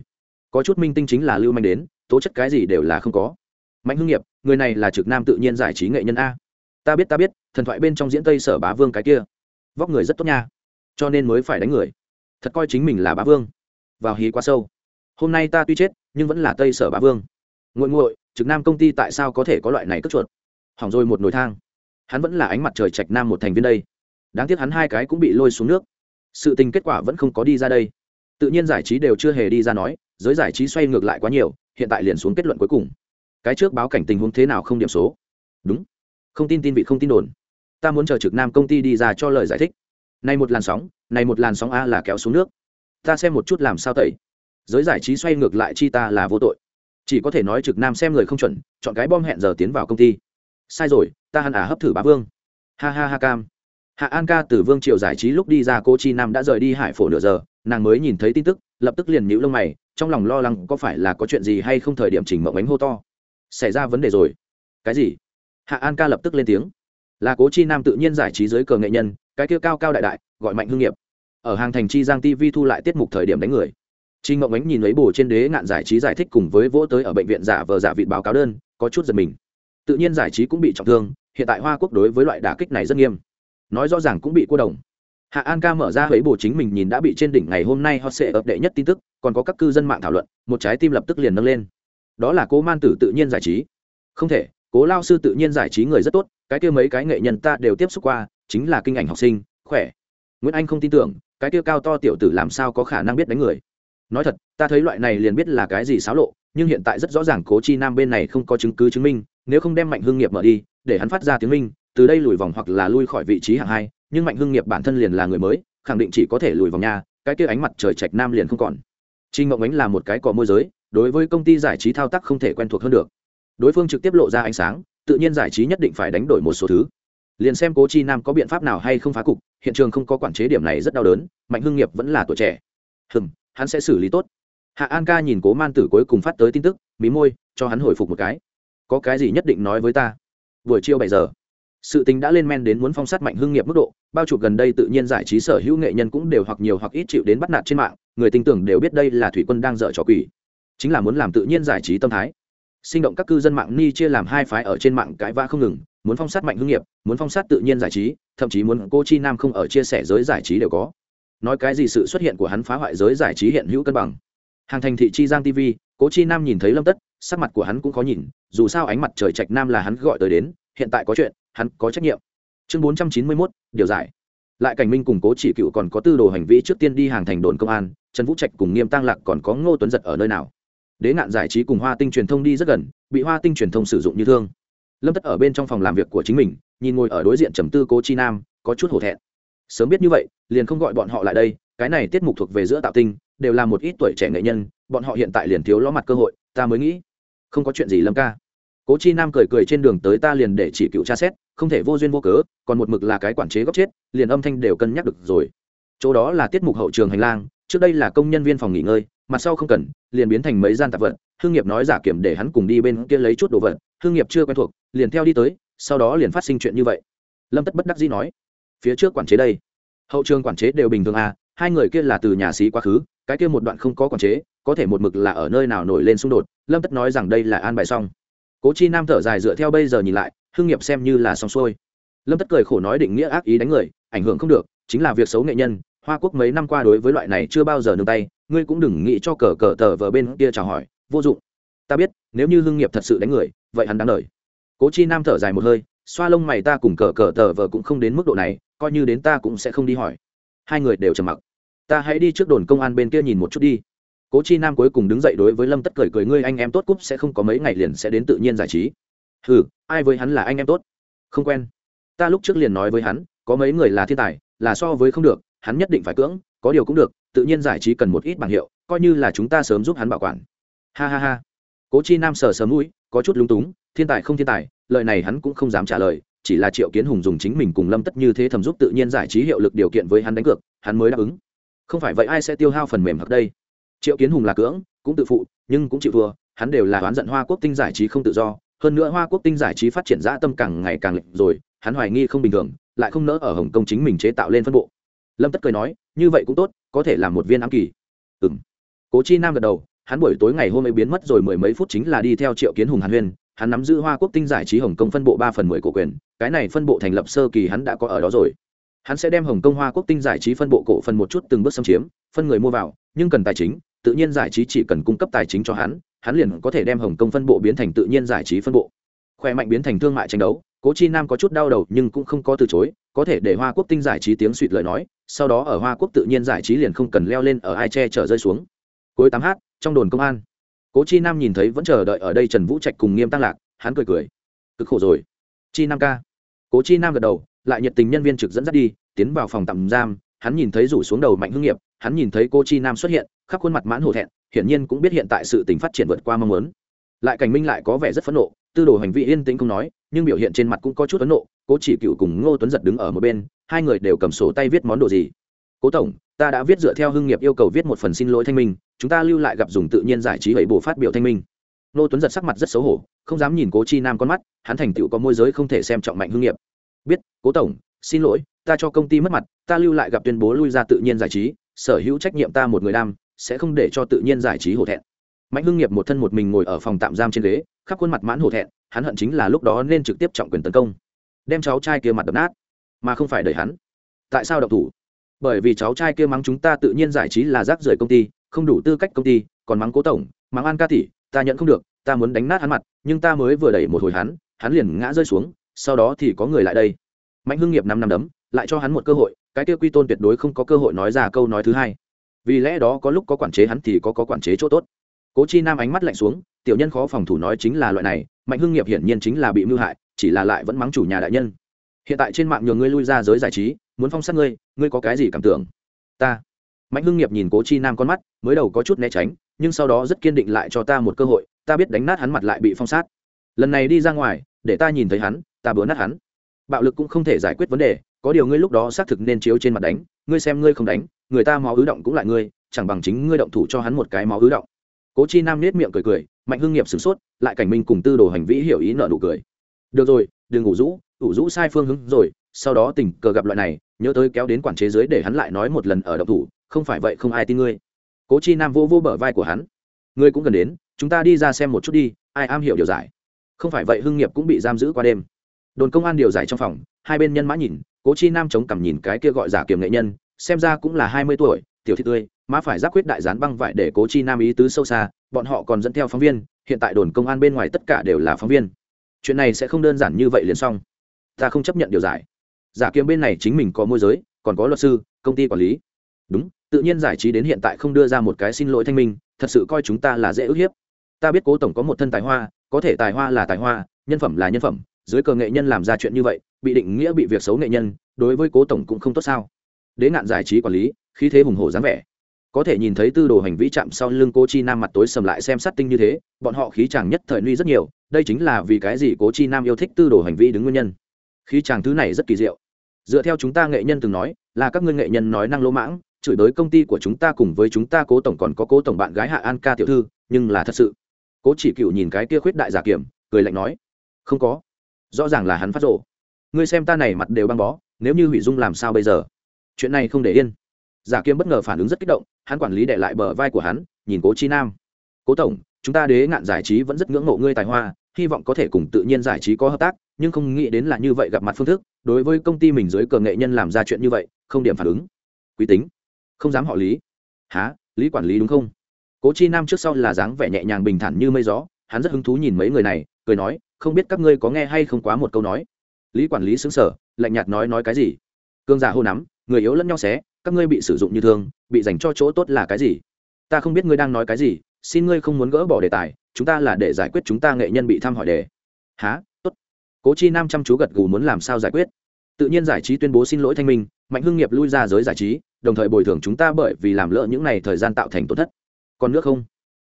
có chút minh tinh chính là lưu manh đến, tố chất cái gì đều là không có. Mạnh hưng nghiệp, người này là trực nam tự nhiên giải trí nghệ nhân a. Ta biết ta biết, thần thoại bên trong diễn tây sở bá vương cái kia. Vóc người rất tốt nha. Cho nên mới phải đánh người. Thật coi chính mình là bá vương. Vào hí quá sâu. Hôm nay ta tuy chết, nhưng vẫn là tây sở bá vương. Nguội nguội, trực nam công ty tại sao có thể có loại này cất chuột? Hỏng rồi một nồi thang. Hắn vẫn là ánh mặt trời trạch nam một thành viên đây. Đáng tiếc hắn hai cái cũng bị lôi xuống nước. Sự tình kết quả vẫn không có đi ra đây. Tự nhiên giải trí đều chưa hề đi ra nói giới giải trí xoay ngược lại quá nhiều, hiện tại liền xuống kết luận cuối cùng. Cái trước báo cảnh tình huống thế nào không điểm số? Đúng. Không tin tin vị không tin đồn. Ta muốn chờ trực nam công ty đi ra cho lời giải thích. Này một làn sóng, này một làn sóng a là kéo xuống nước. Ta xem một chút làm sao tẩy. Giới giải trí xoay ngược lại chi ta là vô tội. Chỉ có thể nói trực nam xem người không chuẩn, chọn cái bom hẹn giờ tiến vào công ty. Sai rồi, ta hẳn à hấp thử bá vương. Ha ha ha cam. Hạ an ca từ vương triều giải trí lúc đi ra cô chi nam đã rời đi hải phổ nửa giờ, nàng mới nhìn thấy tin tức, lập tức liền nhíu lông mày trong lòng lo lắng có phải là có chuyện gì hay không thời điểm chỉnh mộng ánh hô to xảy ra vấn đề rồi cái gì hạ an ca lập tức lên tiếng là cố chi nam tự nhiên giải trí dưới cờ nghệ nhân cái kia cao cao đại đại gọi mạnh hương nghiệp ở hàng thành chi giang tv thu lại tiết mục thời điểm đánh người chi Ngộng Ánh nhìn lấy bổ trên đế ngạn giải trí giải thích cùng với vỗ tới ở bệnh viện giả vờ giả vịt báo cáo đơn, có chút giật mình. Tự nhiên giải trí cũng bị trọng thương, hiện tại Hoa Quốc đối với loại đả kích này rất nghiêm. Nói rõ ràng cũng bị cô đồng. Hạ An ca mở ra lấy bổ chính mình nhìn đã bị trên đỉnh ngày hôm nay hot sẽ ập đệ nhất tin tức, còn có các cư dân mạng thảo luận, một trái tim lập tức liền nâng lên. Đó là Cố Man Tử tự nhiên giải trí. Không thể, Cố lao sư tự nhiên giải trí người rất tốt, cái kia mấy cái nghệ nhân ta đều tiếp xúc qua, chính là kinh ảnh học sinh, khỏe. Nguyễn Anh không tin tưởng, cái kia cao to tiểu tử làm sao có khả năng biết đánh người nói thật ta thấy loại này liền biết là cái gì xáo lộ nhưng hiện tại rất rõ ràng cố chi nam bên này không có chứng cứ chứng minh nếu không đem mạnh hưng nghiệp mở đi để hắn phát ra tiếng minh từ đây lùi vòng hoặc là lui khỏi vị trí hạng hai nhưng mạnh hưng nghiệp bản thân liền là người mới, khẳng định chỉ có thể lùi vòng nhà cái kia ánh mặt trời trạch nam liền không còn. Trinh ngộng ánh là một cái cò môi giới, đối với công ty giải trí thao tác không thể quen thuộc hơn được. Đối phương trực tiếp lộ ra ánh sáng, tự nhiên giải trí nhất định phải đánh đổi một số thứ. Liền xem cố chi nam có biện pháp nào hay không phá cục, hiện trường không có quản chế điểm này rất đau đớn, mạnh hưng nghiệp vẫn là tuổi trẻ. Hừm, hắn sẽ xử lý tốt. Hạ an ca nhìn cố man tử cuối cùng phát tới tin tức, mí môi, cho hắn hồi phục một cái. Có cái gì nhất định nói với ta? Buổi chiều bảy giờ sự tình đã lên men đến muốn phong sát mạnh hưng nghiệp mức độ, bao chụp gần đây tự nhiên giải trí sở hữu nghệ nhân cũng đều hoặc nhiều hoặc ít chịu đến bắt nạt trên mạng, người tin tưởng đều biết đây là thủy quân đang dở trò quỷ. Chính là muốn làm tự nhiên giải trí tâm thái. Sinh động các cư dân mạng ni chia làm hai phái ở trên mạng cãi vã không ngừng, muốn phong sát mạnh hưng nghiệp, muốn phong sát tự nhiên giải trí, thậm chí muốn cô chi nam không ở chia sẻ giới giải trí đều có. Nói cái gì sự xuất hiện của hắn phá hoại giới giải trí hiện hữu cân bằng. Hàng thành thị chi giang tv cố chi nam nhìn thấy lâm tất, sắc mặt của hắn cũng khó nhìn, dù sao ánh mặt trời trạch nam là hắn gọi tới đến, hiện tại có chuyện hắn có trách nhiệm. Chương bốn trăm chín mươi mốt, điều giải. Lại cảnh minh cùng cố chỉ cựu còn có tư đồ hành vi trước tiên đi hàng thành đồn công an, trần vũ trạch cùng nghiêm tăng lạc còn có ngô tuấn giật ở nơi nào? Đế ngạn giải trí cùng hoa tinh truyền thông đi rất gần, bị hoa tinh truyền thông sử dụng như thương. Lâm tất ở bên trong phòng làm việc của chính mình, nhìn ngồi ở đối diện trầm tư cố chi nam, có chút hổ thẹn. Sớm biết như vậy, liền không gọi bọn họ lại đây, cái này tiết mục thuộc về giữa tạo tinh, đều là một ít tuổi trẻ nghệ nhân, bọn họ hiện tại liền thiếu ló mặt cơ hội, ta mới nghĩ. Không có chuyện gì lâm ca. Cố chi nam cười cười trên đường tới ta liền để chỉ cựu tra xét không thể vô duyên vô cớ, còn một mực là cái quản chế góc chết, liền âm thanh đều cân nhắc được rồi. Chỗ đó là tiết mục hậu trường hành lang, trước đây là công nhân viên phòng nghỉ ngơi mặt sau không cần, liền biến thành mấy gian tạp vật. Hương nghiệp nói giả kiểm để hắn cùng đi bên kia lấy chút đồ vật, hương nghiệp chưa quen thuộc, liền theo đi tới, sau đó liền phát sinh chuyện như vậy. Lâm tất bất đắc dĩ nói, phía trước quản chế đây, hậu trường quản chế đều bình thường à hai người kia là từ nhà sĩ quá khứ, cái kia một đoạn không có quản chế, có thể một mực là ở nơi nào nổi lên xung đột. Lâm tất nói rằng đây là an bài xong. Cố chi nam thở dài dựa theo bây giờ nhìn lại hương nghiệp xem như là xong xuôi. Lâm tất cười khổ nói định nghĩa ác ý đánh người, ảnh hưởng không được, chính là việc xấu nghệ nhân, hoa quốc mấy năm qua đối với loại này chưa bao giờ nương tay, ngươi cũng đừng nghĩ cho cờ cờ tờ vờ bên kia chào hỏi, vô dụng. Ta biết, nếu như hương nghiệp thật sự đánh người, vậy hắn đáng lời cố chi nam thở dài một hơi, xoa lông mày ta cùng cờ cờ tờ vờ cũng không đến mức độ này, coi như đến ta cũng sẽ không đi hỏi. Hai người đều trầm mặc. Ta hãy đi trước đồn công an bên kia nhìn một chút đi. Cố chi nam cuối cùng đứng dậy đối với lâm tất cười cười, ngươi anh em tốt cúp sẽ không có mấy ngày liền sẽ đến tự nhiên giải trí ừ ai với hắn là anh em tốt? Không quen. Ta lúc trước liền nói với hắn, có mấy người là thiên tài, là so với không được, hắn nhất định phải cưỡng, có điều cũng được, tự nhiên giải trí cần một ít bảng hiệu, coi như là chúng ta sớm giúp hắn bảo quản. Ha ha ha. Cố chi nam sờ sớm mũi, có chút lúng túng, thiên tài không thiên tài, lời này hắn cũng không dám trả lời, chỉ là triệu kiến hùng dùng chính mình cùng lâm tất như thế thầm giúp tự nhiên giải trí hiệu lực điều kiện với hắn đánh cược, hắn mới đáp ứng. Không phải vậy ai sẽ tiêu hao phần mềm hoặc đây? Triệu kiến hùng là cưỡng, cũng tự phụ, nhưng cũng chịu thua, hắn đều là oán giận hoa quốc tinh giải trí không tự do hơn nữa hoa quốc tinh giải trí phát triển dã tâm càng ngày càng lệch rồi, hắn hoài nghi không bình thường, lại không nỡ ở hồng kông chính mình chế tạo lên phân bộ. Lâm tất cười nói, như vậy cũng tốt, có thể là một viên ám kỳ. Ừ m cố chi nam gật đầu, hắn buổi tối ngày hôm ấy biến mất rồi mười mấy phút chính là đi theo triệu kiến hùng hàn huyên, hắn nắm giữ hoa quốc tinh giải trí hồng kông phân bộ ba phần mười cổ quyền, cái này phân bộ thành lập sơ kỳ hắn đã có ở đó rồi. Hắn sẽ đem hồng kông hoa quốc tinh giải trí phân bộ cổ phần một chút từng bước xâm chiếm, phân người mua vào, nhưng cần tài chính, tự nhiên giải trí chỉ cần cung cấp tài chính cho hắn hắn liền có thể đem hồng kông phân bộ biến thành tự nhiên giải trí phân bộ. Khỏe mạnh biến thành thương mại tranh đấu, cố chi nam có chút đau đầu nhưng cũng không có từ chối, có thể để hoa quốc tinh giải trí tiếng suỵt lời nói, sau đó ở hoa quốc tự nhiên giải trí liền không cần leo lên ở ai che chở rơi xuống. Cuối tám h trong đồn công an. Cố chi nam nhìn thấy vẫn chờ đợi ở đây trần vũ trạch cùng nghiêm tăng lạc, hắn cười cười. Cực khổ rồi. Chi nam ca. Cố chi nam gật đầu, lại nhiệt tình nhân viên trực dẫn dắt đi, tiến vào phòng tạm giam, hắn nhìn thấy rủ xuống đầu mạnh hưng nghiệp, hắn nhìn thấy cô chi nam xuất hiện, khắp khuôn mặt mãn hổ thẹn hiển nhiên cũng biết hiện tại sự tình phát triển vượt qua mong muốn. Lại cảnh minh lại có vẻ rất phẫn nộ, tư đồ hành vi yên tĩnh không nói, nhưng biểu hiện trên mặt cũng có chút ấn nộ, cố chỉ cựu cùng ngô tuấn giật đứng ở một bên, hai người đều cầm sổ tay viết món đồ gì. Cố tổng, ta đã viết dựa theo hưng nghiệp yêu cầu viết một phần xin lỗi thanh minh, chúng ta lưu lại gặp dùng tự nhiên giải trí hẩy bổ phát biểu thanh minh. Ngô tuấn giật sắc mặt rất xấu hổ, không dám nhìn cố chi nam con mắt, hắn thành tựu có môi giới không thể xem trọng mạnh hưng nghiệp. Biết, cố tổng, xin lỗi, ta cho công ty mất mặt, ta lưu lại gặp tuyên bố lui ra tự nhiên giải trí, sở hữu trách nhiệm ta một người đam sẽ không để cho tự nhiên giải trí hổ thẹn. Mạnh hưng nghiệp một thân một mình ngồi ở phòng tạm giam trên ghế, khắp khuôn mặt mãn hổ thẹn, hắn hận chính là lúc đó nên trực tiếp trọng quyền tấn công. Đem cháu trai kia mặt đập nát, mà không phải đẩy hắn. Tại sao độc thủ? Bởi vì cháu trai kia mắng chúng ta tự nhiên giải trí là rác rưởi công ty, không đủ tư cách công ty, còn mắng cố tổng, mắng an ca tỷ, ta nhận không được, ta muốn đánh nát hắn mặt, nhưng ta mới vừa đẩy một hồi hắn hắn liền ngã rơi xuống, sau đó thì có người lại đây. Mạnh hưng nghiệp năm năm đấm, lại cho hắn một cơ hội, cái kia quy tôn tuyệt đối không có cơ hội nói ra câu nói thứ hai vì lẽ đó có lúc có quản chế hắn thì có có quản chế chỗ tốt. Cố chi nam ánh mắt lạnh xuống, tiểu nhân khó phòng thủ nói chính là loại này, mạnh hưng nghiệp hiển nhiên chính là bị mưu hại, chỉ là lại vẫn mắng chủ nhà đại nhân. Hiện tại trên mạng nhường ngươi lui ra giới giải trí, muốn phong sát ngươi ngươi có cái gì cảm tưởng? Ta. Mạnh hưng nghiệp nhìn cố chi nam con mắt, mới đầu có chút né tránh, nhưng sau đó rất kiên định lại cho ta một cơ hội, ta biết đánh nát hắn mặt lại bị phong sát. Lần này đi ra ngoài, để ta nhìn thấy hắn, ta bữa nát hắn. Bạo lực cũng không thể giải quyết vấn đề có điều ngươi lúc đó xác thực nên chiếu trên mặt đánh, ngươi xem ngươi không đánh, người ta máu ứ động cũng lại ngươi, chẳng bằng chính ngươi động thủ cho hắn một cái máu ứ động. Cố chi nam nết miệng cười cười, mạnh hưng nghiệp sửng sốt, lại cảnh minh cùng tư đồ hành vĩ hiểu ý nợ nụ cười. Được rồi, đừng ngủ rũ ủ rũ sai phương hướng rồi, sau đó tình cờ gặp loại này, nhớ tới kéo đến quản chế dưới để hắn lại nói một lần ở động thủ, không phải vậy không ai tin ngươi. Cố chi nam vô vô bờ vai của hắn. Ngươi cũng cần đến, chúng ta đi ra xem một chút đi, ai am hiểu điều giải. Không phải vậy hưng nghiệp cũng bị giam giữ qua đêm. Đồn công an điều giải trong phòng, hai bên nhân mã nhìn cố chi nam chống cằm nhìn cái kia gọi giả kiềm nghệ nhân, xem ra cũng là hai mươi tuổi, tiểu thị tươi, má phải giáp quyết đại dán băng vải để cố chi nam ý tứ sâu xa, bọn họ còn dẫn theo phóng viên, hiện tại đồn công an bên ngoài tất cả đều là phóng viên. Chuyện này sẽ không đơn giản như vậy liền xong. Ta không chấp nhận điều giải. Giả kiếm bên này chính mình có môi giới, còn có luật sư, công ty quản lý. Đúng, tự nhiên giải trí đến hiện tại không đưa ra một cái xin lỗi thanh minh, thật sự coi chúng ta là dễ ức hiếp. Ta biết cố tổng có một thân tài hoa, có thể tài hoa là tài hoa, nhân phẩm là nhân phẩm, dưới cờ nghệ nhân làm ra chuyện như vậy bị định nghĩa bị việc xấu nghệ nhân, đối với cố tổng cũng không tốt sao? Đế ngạn giải trí quản lý, khí thế hùng hổ dáng vẻ. Có thể nhìn thấy tư đồ hành vi chạm sau lưng cố chi nam mặt tối sầm lại xem sát tinh như thế, bọn họ khí chàng nhất thời nuy rất nhiều, đây chính là vì cái gì cố chi nam yêu thích tư đồ hành vi đứng nguyên nhân. Khí chàng thứ này rất kỳ diệu. Dựa theo chúng ta nghệ nhân từng nói, là các ngươi nghệ nhân nói năng lỗ mãng, chửi tới công ty của chúng ta cùng với chúng ta cố tổng còn có cố tổng bạn gái hạ an ca tiểu thư, nhưng là thật sự. Cố chỉ cựu nhìn cái kia khuyết đại giả kiểm, cười lạnh nói, không có. Rõ ràng là hắn phát rộ ngươi xem ta này mặt đều băng bó, nếu như hủy dung làm sao bây giờ? Chuyện này không để yên. Giả kiếm bất ngờ phản ứng rất kích động, hắn quản lý để lại bờ vai của hắn, nhìn cố chi nam. Cố tổng, chúng ta đế ngạn giải trí vẫn rất ngưỡng mộ ngươi tài hoa, hy vọng có thể cùng tự nhiên giải trí có hợp tác, nhưng không nghĩ đến là như vậy gặp mặt phương thức, đối với công ty mình dưới cờ nghệ nhân làm ra chuyện như vậy, không điểm phản ứng. Quý tính. Không dám họ lý. Há lý quản lý đúng không? Cố chi nam trước sau là dáng vẻ nhẹ nhàng bình thản như mây gió, hắn rất hứng thú nhìn mấy người này, cười nói, không biết các ngươi có nghe hay không quá một câu nói lý quản lý xứng sở, lạnh nhạt nói nói cái gì? Cương giả hô nắm, người yếu lẫn nhau xé, các ngươi bị sử dụng như thương, bị dành cho chỗ tốt là cái gì? Ta không biết ngươi đang nói cái gì, xin ngươi không muốn gỡ bỏ đề tài, chúng ta là để giải quyết chúng ta nghệ nhân bị thăm hỏi đề. Há tốt. Cố chi nam chăm chú gật gù muốn làm sao giải quyết. Tự nhiên giải trí tuyên bố xin lỗi thanh minh, mạnh hưng nghiệp lui ra giới giải trí, đồng thời bồi thường chúng ta bởi vì làm lỡ những n à y thời gian tạo thành tổn thất. Còn nước không?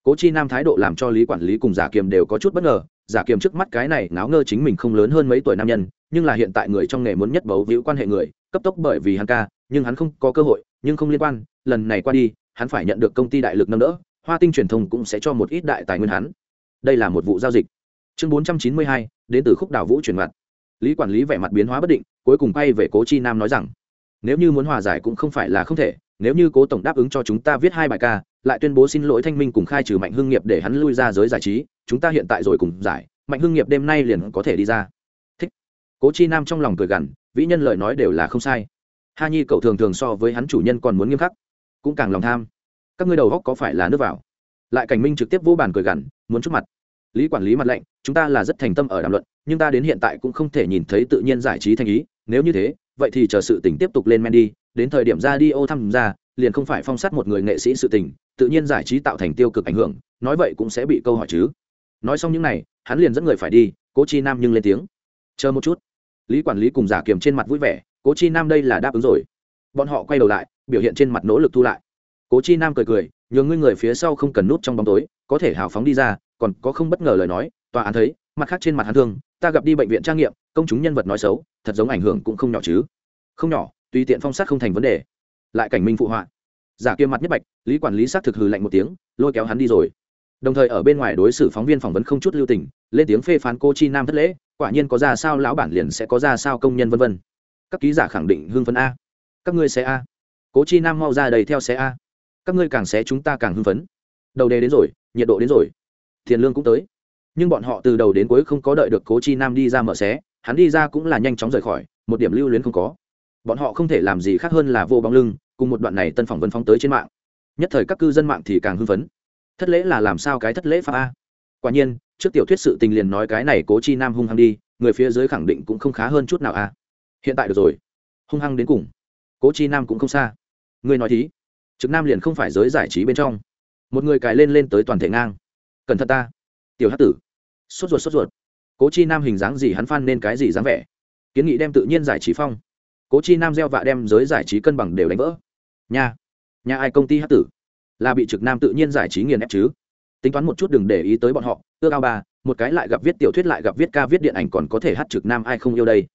Cố chi nam thái độ làm cho lý quản lý cùng giả kiềm đều có chút bất ngờ, giả kiềm trước mắt cái này ngáo ngơ chính mình không lớn hơn mấy tuổi nam nhân nhưng là hiện tại người trong nghề muốn nhất bấu víu quan hệ người, cấp tốc bởi vì hắn ca, nhưng hắn không có cơ hội, nhưng không liên quan, lần này qua đi, hắn phải nhận được công ty đại lực nâng đỡ, hoa tinh truyền thông cũng sẽ cho một ít đại tài nguyên hắn. Đây là một vụ giao dịch. Chương bốn trăm chín mươi hai, đến từ khúc đảo vũ truyền mặt. Lý quản lý vẻ mặt biến hóa bất định, cuối cùng quay về cố chi nam nói rằng, nếu như muốn hòa giải cũng không phải là không thể, nếu như cố tổng đáp ứng cho chúng ta viết hai bài ca, lại tuyên bố xin lỗi thanh minh cùng khai trừ mạnh hưng nghiệp để hắn lui ra giới giải trí, chúng ta hiện tại rồi cùng giải, mạnh hưng nghiệp đêm nay liền có thể đi ra cố chi nam trong lòng cười gằn, vĩ nhân lời nói đều là không sai. Ha nhi cậu thường thường so với hắn chủ nhân còn muốn nghiêm khắc, cũng càng lòng tham. Các ngươi đầu góc có phải là nước vào? Lại cảnh minh trực tiếp vô bàn cười gằn, muốn chút mặt. Lý quản lý mặt lệnh chúng ta là rất thành tâm ở đàm luận, nhưng ta đến hiện tại cũng không thể nhìn thấy tự nhiên giải trí thành ý, nếu như thế, vậy thì chờ sự tình tiếp tục lên men đi, đến thời điểm ra đi ô thăm ra, liền không phải phong sát một người nghệ sĩ sự tình, tự nhiên giải trí tạo thành tiêu cực ảnh hưởng, nói vậy cũng sẽ bị câu hỏi chứ. Nói xong những này, hắn liền dẫn người phải đi, cố chi nam nhưng lên tiếng. Chờ một chút lý quản lý cùng giả kiềm trên mặt vui vẻ, cố chi nam đây là đáp ứng rồi. Bọn họ quay đầu lại, biểu hiện trên mặt nỗ lực thu lại. Cố chi nam cười cười nhường ngươi người phía sau không cần nút trong bóng tối, có thể hào phóng đi ra, còn có không bất ngờ lời nói, tòa án thấy, mặt khác trên mặt hắn thương, ta gặp đi bệnh viện trang nghiệm, công chúng nhân vật nói xấu, thật giống ảnh hưởng cũng không nhỏ chứ. Không nhỏ, tùy tiện phong sát không thành vấn đề. Lại cảnh minh phụ họa. Giả kia mặt nhất bạch, lý quản lý xác thực hừ lạnh một tiếng, lôi kéo hắn đi rồi đồng thời ở bên ngoài đối xử phóng viên phỏng vấn không chút lưu tình, lên tiếng phê phán cô chi nam thất lễ, quả nhiên có ra sao lão bản liền sẽ có ra sao công nhân vân vân. Các ký giả khẳng định hưng phấn a. Các ngươi sẽ a. Cố chi nam mau ra đầy theo xe a. Các ngươi càng xé chúng ta càng hưng phấn. Đầu đề đến rồi, nhiệt độ đến rồi. Tiền lương cũng tới. Nhưng bọn họ từ đầu đến cuối không có đợi được cố chi nam đi ra mở xé, hắn đi ra cũng là nhanh chóng rời khỏi, một điểm lưu luyến không có. Bọn họ không thể làm gì khác hơn là vô bóng lưng, cùng một đoạn này tân phỏng vấn phóng tới trên mạng. Nhất thời các cư dân mạng thì càng hưng phấn thất lễ là làm sao cái thất lễ pháp a? Quả nhiên, trước tiểu thuyết sự tình liền nói cái này cố chi nam hung hăng đi, người phía dưới khẳng định cũng không khá hơn chút nào a. Hiện tại được rồi. Hung hăng đến cùng. Cố chi nam cũng không xa. Người nói thí. Trực nam liền không phải giới giải trí bên trong. Một người cài lên lên tới toàn thể ngang. Cẩn thận ta. Tiểu hát tử. Sốt ruột sốt ruột. Cố chi nam hình dáng gì hắn phan nên cái gì dáng vẻ? Kiến nghị đem tự nhiên giải trí phong. Cố chi nam gieo vạ đem giới giải trí cân bằng đều đánh vỡ. Nhà nhà ai công ty hát tử? Là bị trực nam tự nhiên giải trí nghiền ép chứ. Tính toán một chút đừng để ý tới bọn họ, ước cao ba, một cái lại gặp viết tiểu thuyết lại gặp viết ca viết điện ảnh còn có thể hát trực nam ai không yêu đây.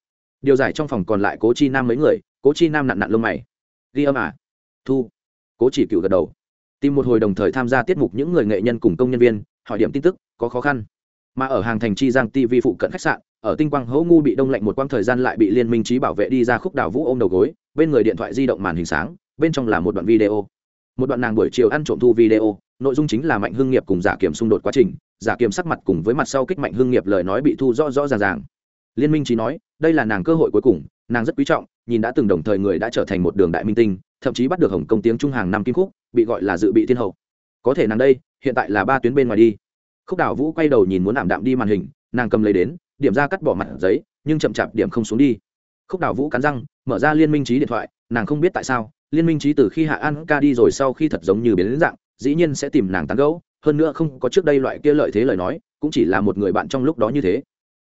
Điều giải trong phòng còn lại cố chi nam mấy người, cố chi nam nặn nặn lông mày. Ghi âm à? Thu. Cố chỉ cựu gật đầu. Tìm một hồi đồng thời tham gia tiết mục những người nghệ nhân cùng công nhân viên, hỏi điểm tin tức, có khó khăn. Mà ở hàng thành chi giang tv phụ cận khách sạn, ở tinh quang hấu ngu bị đông lạnh một quãng thời gian lại bị liên minh trí bảo vệ đi ra khúc đảo vũ ôm đầu gối, bên người điện thoại di động màn hình sáng, bên trong là một đoạn video một đoạn nàng buổi chiều ăn trộm thu video, nội dung chính là mạnh hưng nghiệp cùng giả kiểm xung đột quá trình, giả kiểm sắc mặt cùng với mặt sau kích mạnh hưng nghiệp lời nói bị thu rõ rõ ràng ràng. Liên minh trí nói, đây là nàng cơ hội cuối cùng, nàng rất quý trọng, nhìn đã từng đồng thời người đã trở thành một đường đại minh tinh, thậm chí bắt được hồng công tiếng trung hàng năm kim khúc, bị gọi là dự bị thiên hậu. Có thể nàng đây, hiện tại là ba tuyến bên ngoài đi. Khúc đảo vũ quay đầu nhìn muốn ảm đạm đi màn hình, nàng cầm lấy đến, điểm ra cắt bỏ mặt giấy, nhưng chậm chạp điểm không xuống đi. Khúc đảo vũ cắn răng, mở ra liên minh trí điện thoại, nàng không biết tại sao liên minh trí từ khi hạ an ca đi rồi sau khi thật giống như biến đến dạng, dĩ nhiên sẽ tìm nàng tán gẫu, hơn nữa không có trước đây loại kia lợi thế lời nói, cũng chỉ là một người bạn trong lúc đó như thế.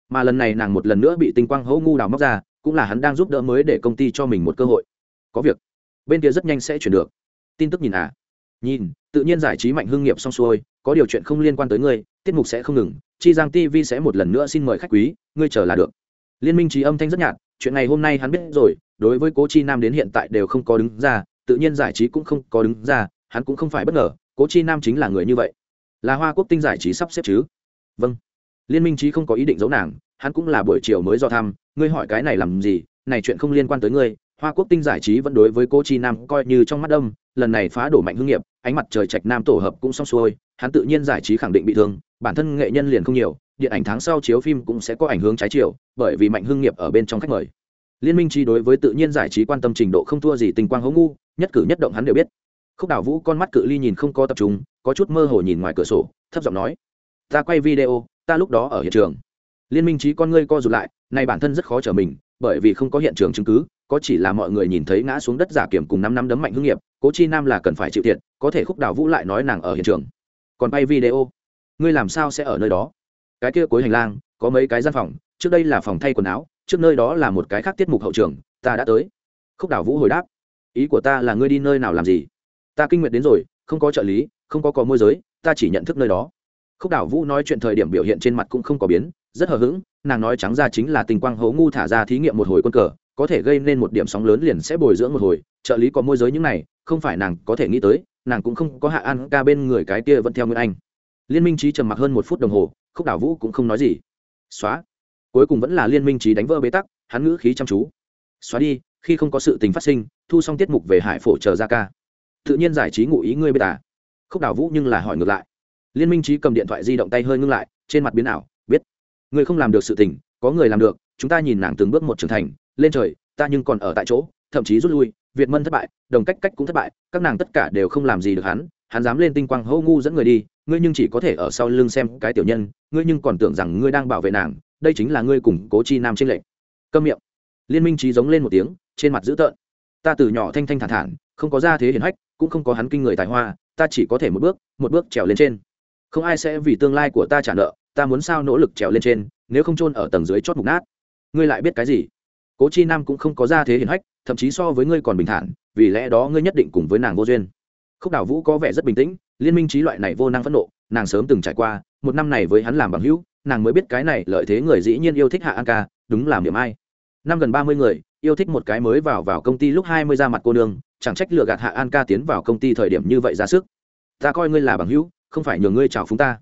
Mà lần này nàng một lần nữa bị tinh quang hỗ ngu đào móc ra, cũng là hắn đang giúp đỡ mới để công ty cho mình một cơ hội. Có việc. Bên kia rất nhanh sẽ chuyển được. Tin tức nhìn à. Nhìn, tự nhiên giải trí mạnh hương nghiệp xong xuôi, có điều chuyện không liên quan tới ngươi, tiết mục sẽ không ngừng, chi giang tv sẽ một lần nữa xin mời khách quý, ngươi chờ là được. Liên minh trí âm thanh rất nhạt, chuyện này hôm nay hắn biết rồi đối với cố chi nam đến hiện tại đều không có đứng ra, tự nhiên giải trí cũng không có đứng ra, hắn cũng không phải bất ngờ, cố chi nam chính là người như vậy. Là hoa quốc tinh giải trí sắp xếp chứ? Vâng. Liên minh trí không có ý định giấu nàng, hắn cũng là buổi chiều mới do thăm, ngươi hỏi cái này làm gì, này chuyện không liên quan tới ngươi, hoa quốc tinh giải trí vẫn đối với cô chi nam coi như trong mắt đông lần này phá đổ mạnh hương nghiệp, ánh mặt trời trạch nam tổ hợp cũng xong xuôi, hắn tự nhiên giải trí khẳng định bị thương, bản thân nghệ nhân liền không nhiều, điện ảnh tháng sau chiếu phim cũng sẽ có ảnh hưởng trái chiều, bởi vì mạnh hương nghiệp ở bên trong khách mời liên minh trí đối với tự nhiên giải trí quan tâm trình độ không thua gì tình quang hố ngu, nhất cử nhất động hắn đều biết. Khúc đảo vũ con mắt cự ly nhìn không có tập trung, có chút mơ hồ nhìn ngoài cửa sổ, thấp giọng nói, ta quay video, ta lúc đó ở hiện trường. Liên minh trí con ngươi co rụt lại này bản thân rất khó trở mình, bởi vì không có hiện trường chứng cứ, có chỉ là mọi người nhìn thấy ngã xuống đất giả kiểm cùng năm năm đấm mạnh hương nghiệp, cố chi nam là cần phải chịu thiệt, có thể khúc đào vũ lại nói nàng ở hiện trường. Còn bay video, ngươi làm sao sẽ ở nơi đó? Cái kia cuối hành lang, có mấy cái gian phòng, trước đây là phòng thay quần áo trước nơi đó là một cái khác tiết mục hậu trường, ta đã tới. Khúc đào vũ hồi đáp. Ý của ta là ngươi đi nơi nào làm gì? Ta kinh nguyện đến rồi, không có trợ lý, không có có môi giới, ta chỉ nhận thức nơi đó. Khúc đào vũ nói chuyện thời điểm biểu hiện trên mặt cũng không có biến, rất hờ hững, nàng nói trắng ra chính là tình quang hố ngu thả ra thí nghiệm một hồi quân cờ, có thể gây nên một điểm sóng lớn liền sẽ bồi dưỡng một hồi, trợ lý có môi giới những này, không phải nàng có thể nghĩ tới, nàng cũng không có hạ an ca bên người cái kia vẫn theo nguyên anh. Liên minh trí trầm mặc hơn một phút đồng hồ, khúc đảo vũ cũng không nói gì. Xóa cuối cùng vẫn là liên minh trí đánh vỡ bế tắc, hắn ngữ khí chăm chú. Xóa đi, khi không có sự tình phát sinh, thu xong tiết mục về hải phổ chờ ra ca. Tự nhiên giải trí ngụ ý ngươi bê tả à? khúc đảo vũ nhưng là hỏi ngược lại. Liên minh trí cầm điện thoại di động tay hơi ngưng lại, trên mặt biến ảo, biết. Người không làm được sự tình, có người làm được, chúng ta nhìn nàng từng bước một trưởng thành, lên trời, ta nhưng còn ở tại chỗ, thậm chí rút lui, việt mân thất bại, đồng cách cách cũng thất bại, các nàng tất cả đều không làm gì được hắn hắn dám lên tinh quang hô ngu dẫn người đi, ngươi nhưng chỉ có thể ở sau lưng xem cái tiểu nhân, ngươi nhưng còn tưởng rằng ngươi đang bảo vệ nàng đây chính là ngươi cùng cố chi nam trên lệnh câm miệng. Liên minh trí giống lên một tiếng, trên mặt dữ tợn. Ta từ nhỏ thanh thanh thản thản, không có ra thế hiển hách, cũng không có hắn kinh người tài hoa, ta chỉ có thể một bước một bước trèo lên trên. Không ai sẽ vì tương lai của ta trả nợ, ta muốn sao nỗ lực trèo lên trên, nếu không chôn ở tầng dưới chót mục nát. Ngươi lại biết cái gì? Cố chi nam cũng không có ra thế hiển hách, thậm chí so với ngươi còn bình thản, vì lẽ đó ngươi nhất định cùng với nàng vô duyên. Khúc đào vũ có vẻ rất bình tĩnh, liên minh trí loại này vô năng phẫn nộ, nàng sớm từng trải qua, một năm này với hắn làm bằng hữu nàng mới biết cái này lợi thế người dĩ nhiên yêu thích hạ an ca, đúng làm điểm ai. Năm gần ba mươi người, yêu thích một cái mới vào vào công ty lúc hai mươi ra mặt cô nương, chẳng trách lựa gạt hạ an ca tiến vào công ty thời điểm như vậy ra sức. Ta coi ngươi là bằng hữu, không phải nhờ ngươi chào phúng ta.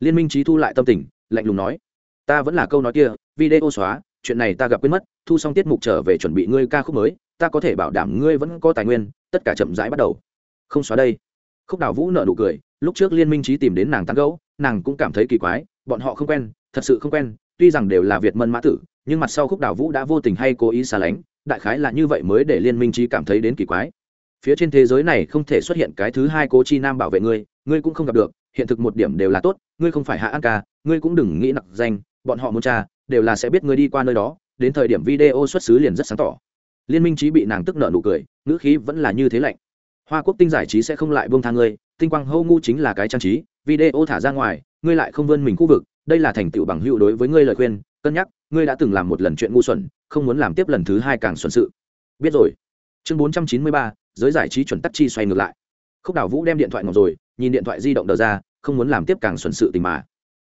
Liên minh trí thu lại tâm tình, lạnh lùng nói. Ta vẫn là câu nói kia, video xóa, chuyện này ta gặp quên mất, thu xong tiết mục trở về chuẩn bị ngươi ca khúc mới, ta có thể bảo đảm ngươi vẫn có tài nguyên, tất cả chậm rãi bắt đầu. Không xóa đây. Khúc đào vũ nợ nụ cười, lúc trước liên minh trí tìm đến nàng tán gẫu, nàng cũng cảm thấy kỳ quái bọn họ không quen, thật sự không quen, tuy rằng đều là việt mân mã tử, nhưng mặt sau khúc đào vũ đã vô tình hay cố ý xa lánh, đại khái là như vậy mới để liên minh trí cảm thấy đến kỳ quái. Phía trên thế giới này không thể xuất hiện cái thứ hai cố chi nam bảo vệ ngươi ngươi cũng không gặp được, hiện thực một điểm đều là tốt, ngươi không phải hạ an ca, ngươi cũng đừng nghĩ nặc danh, bọn họ muốn cha đều là sẽ biết ngươi đi qua nơi đó, đến thời điểm video xuất xứ liền rất sáng tỏ. Liên minh trí bị nàng tức nợ nụ cười, ngữ khí vẫn là như thế lạnh. Hoa quốc tinh giải trí sẽ không lại buông thang ngươi, tinh quang hâu ngu chính là cái trang trí, video thả ra ngoài ngươi lại không vươn mình khu vực, đây là thành tựu bằng hữu đối với ngươi lời khuyên, cân nhắc, ngươi đã từng làm một lần chuyện ngu xuẩn, không muốn làm tiếp lần thứ hai càng xuẩn sự. Biết rồi. Chương bốn trăm chín mươi ba, giới giải trí chuẩn tắc chi xoay ngược lại. Khúc đảo vũ đem điện thoại ngọc rồi, nhìn điện thoại di động đờ ra, không muốn làm tiếp càng xuẩn sự tình mà.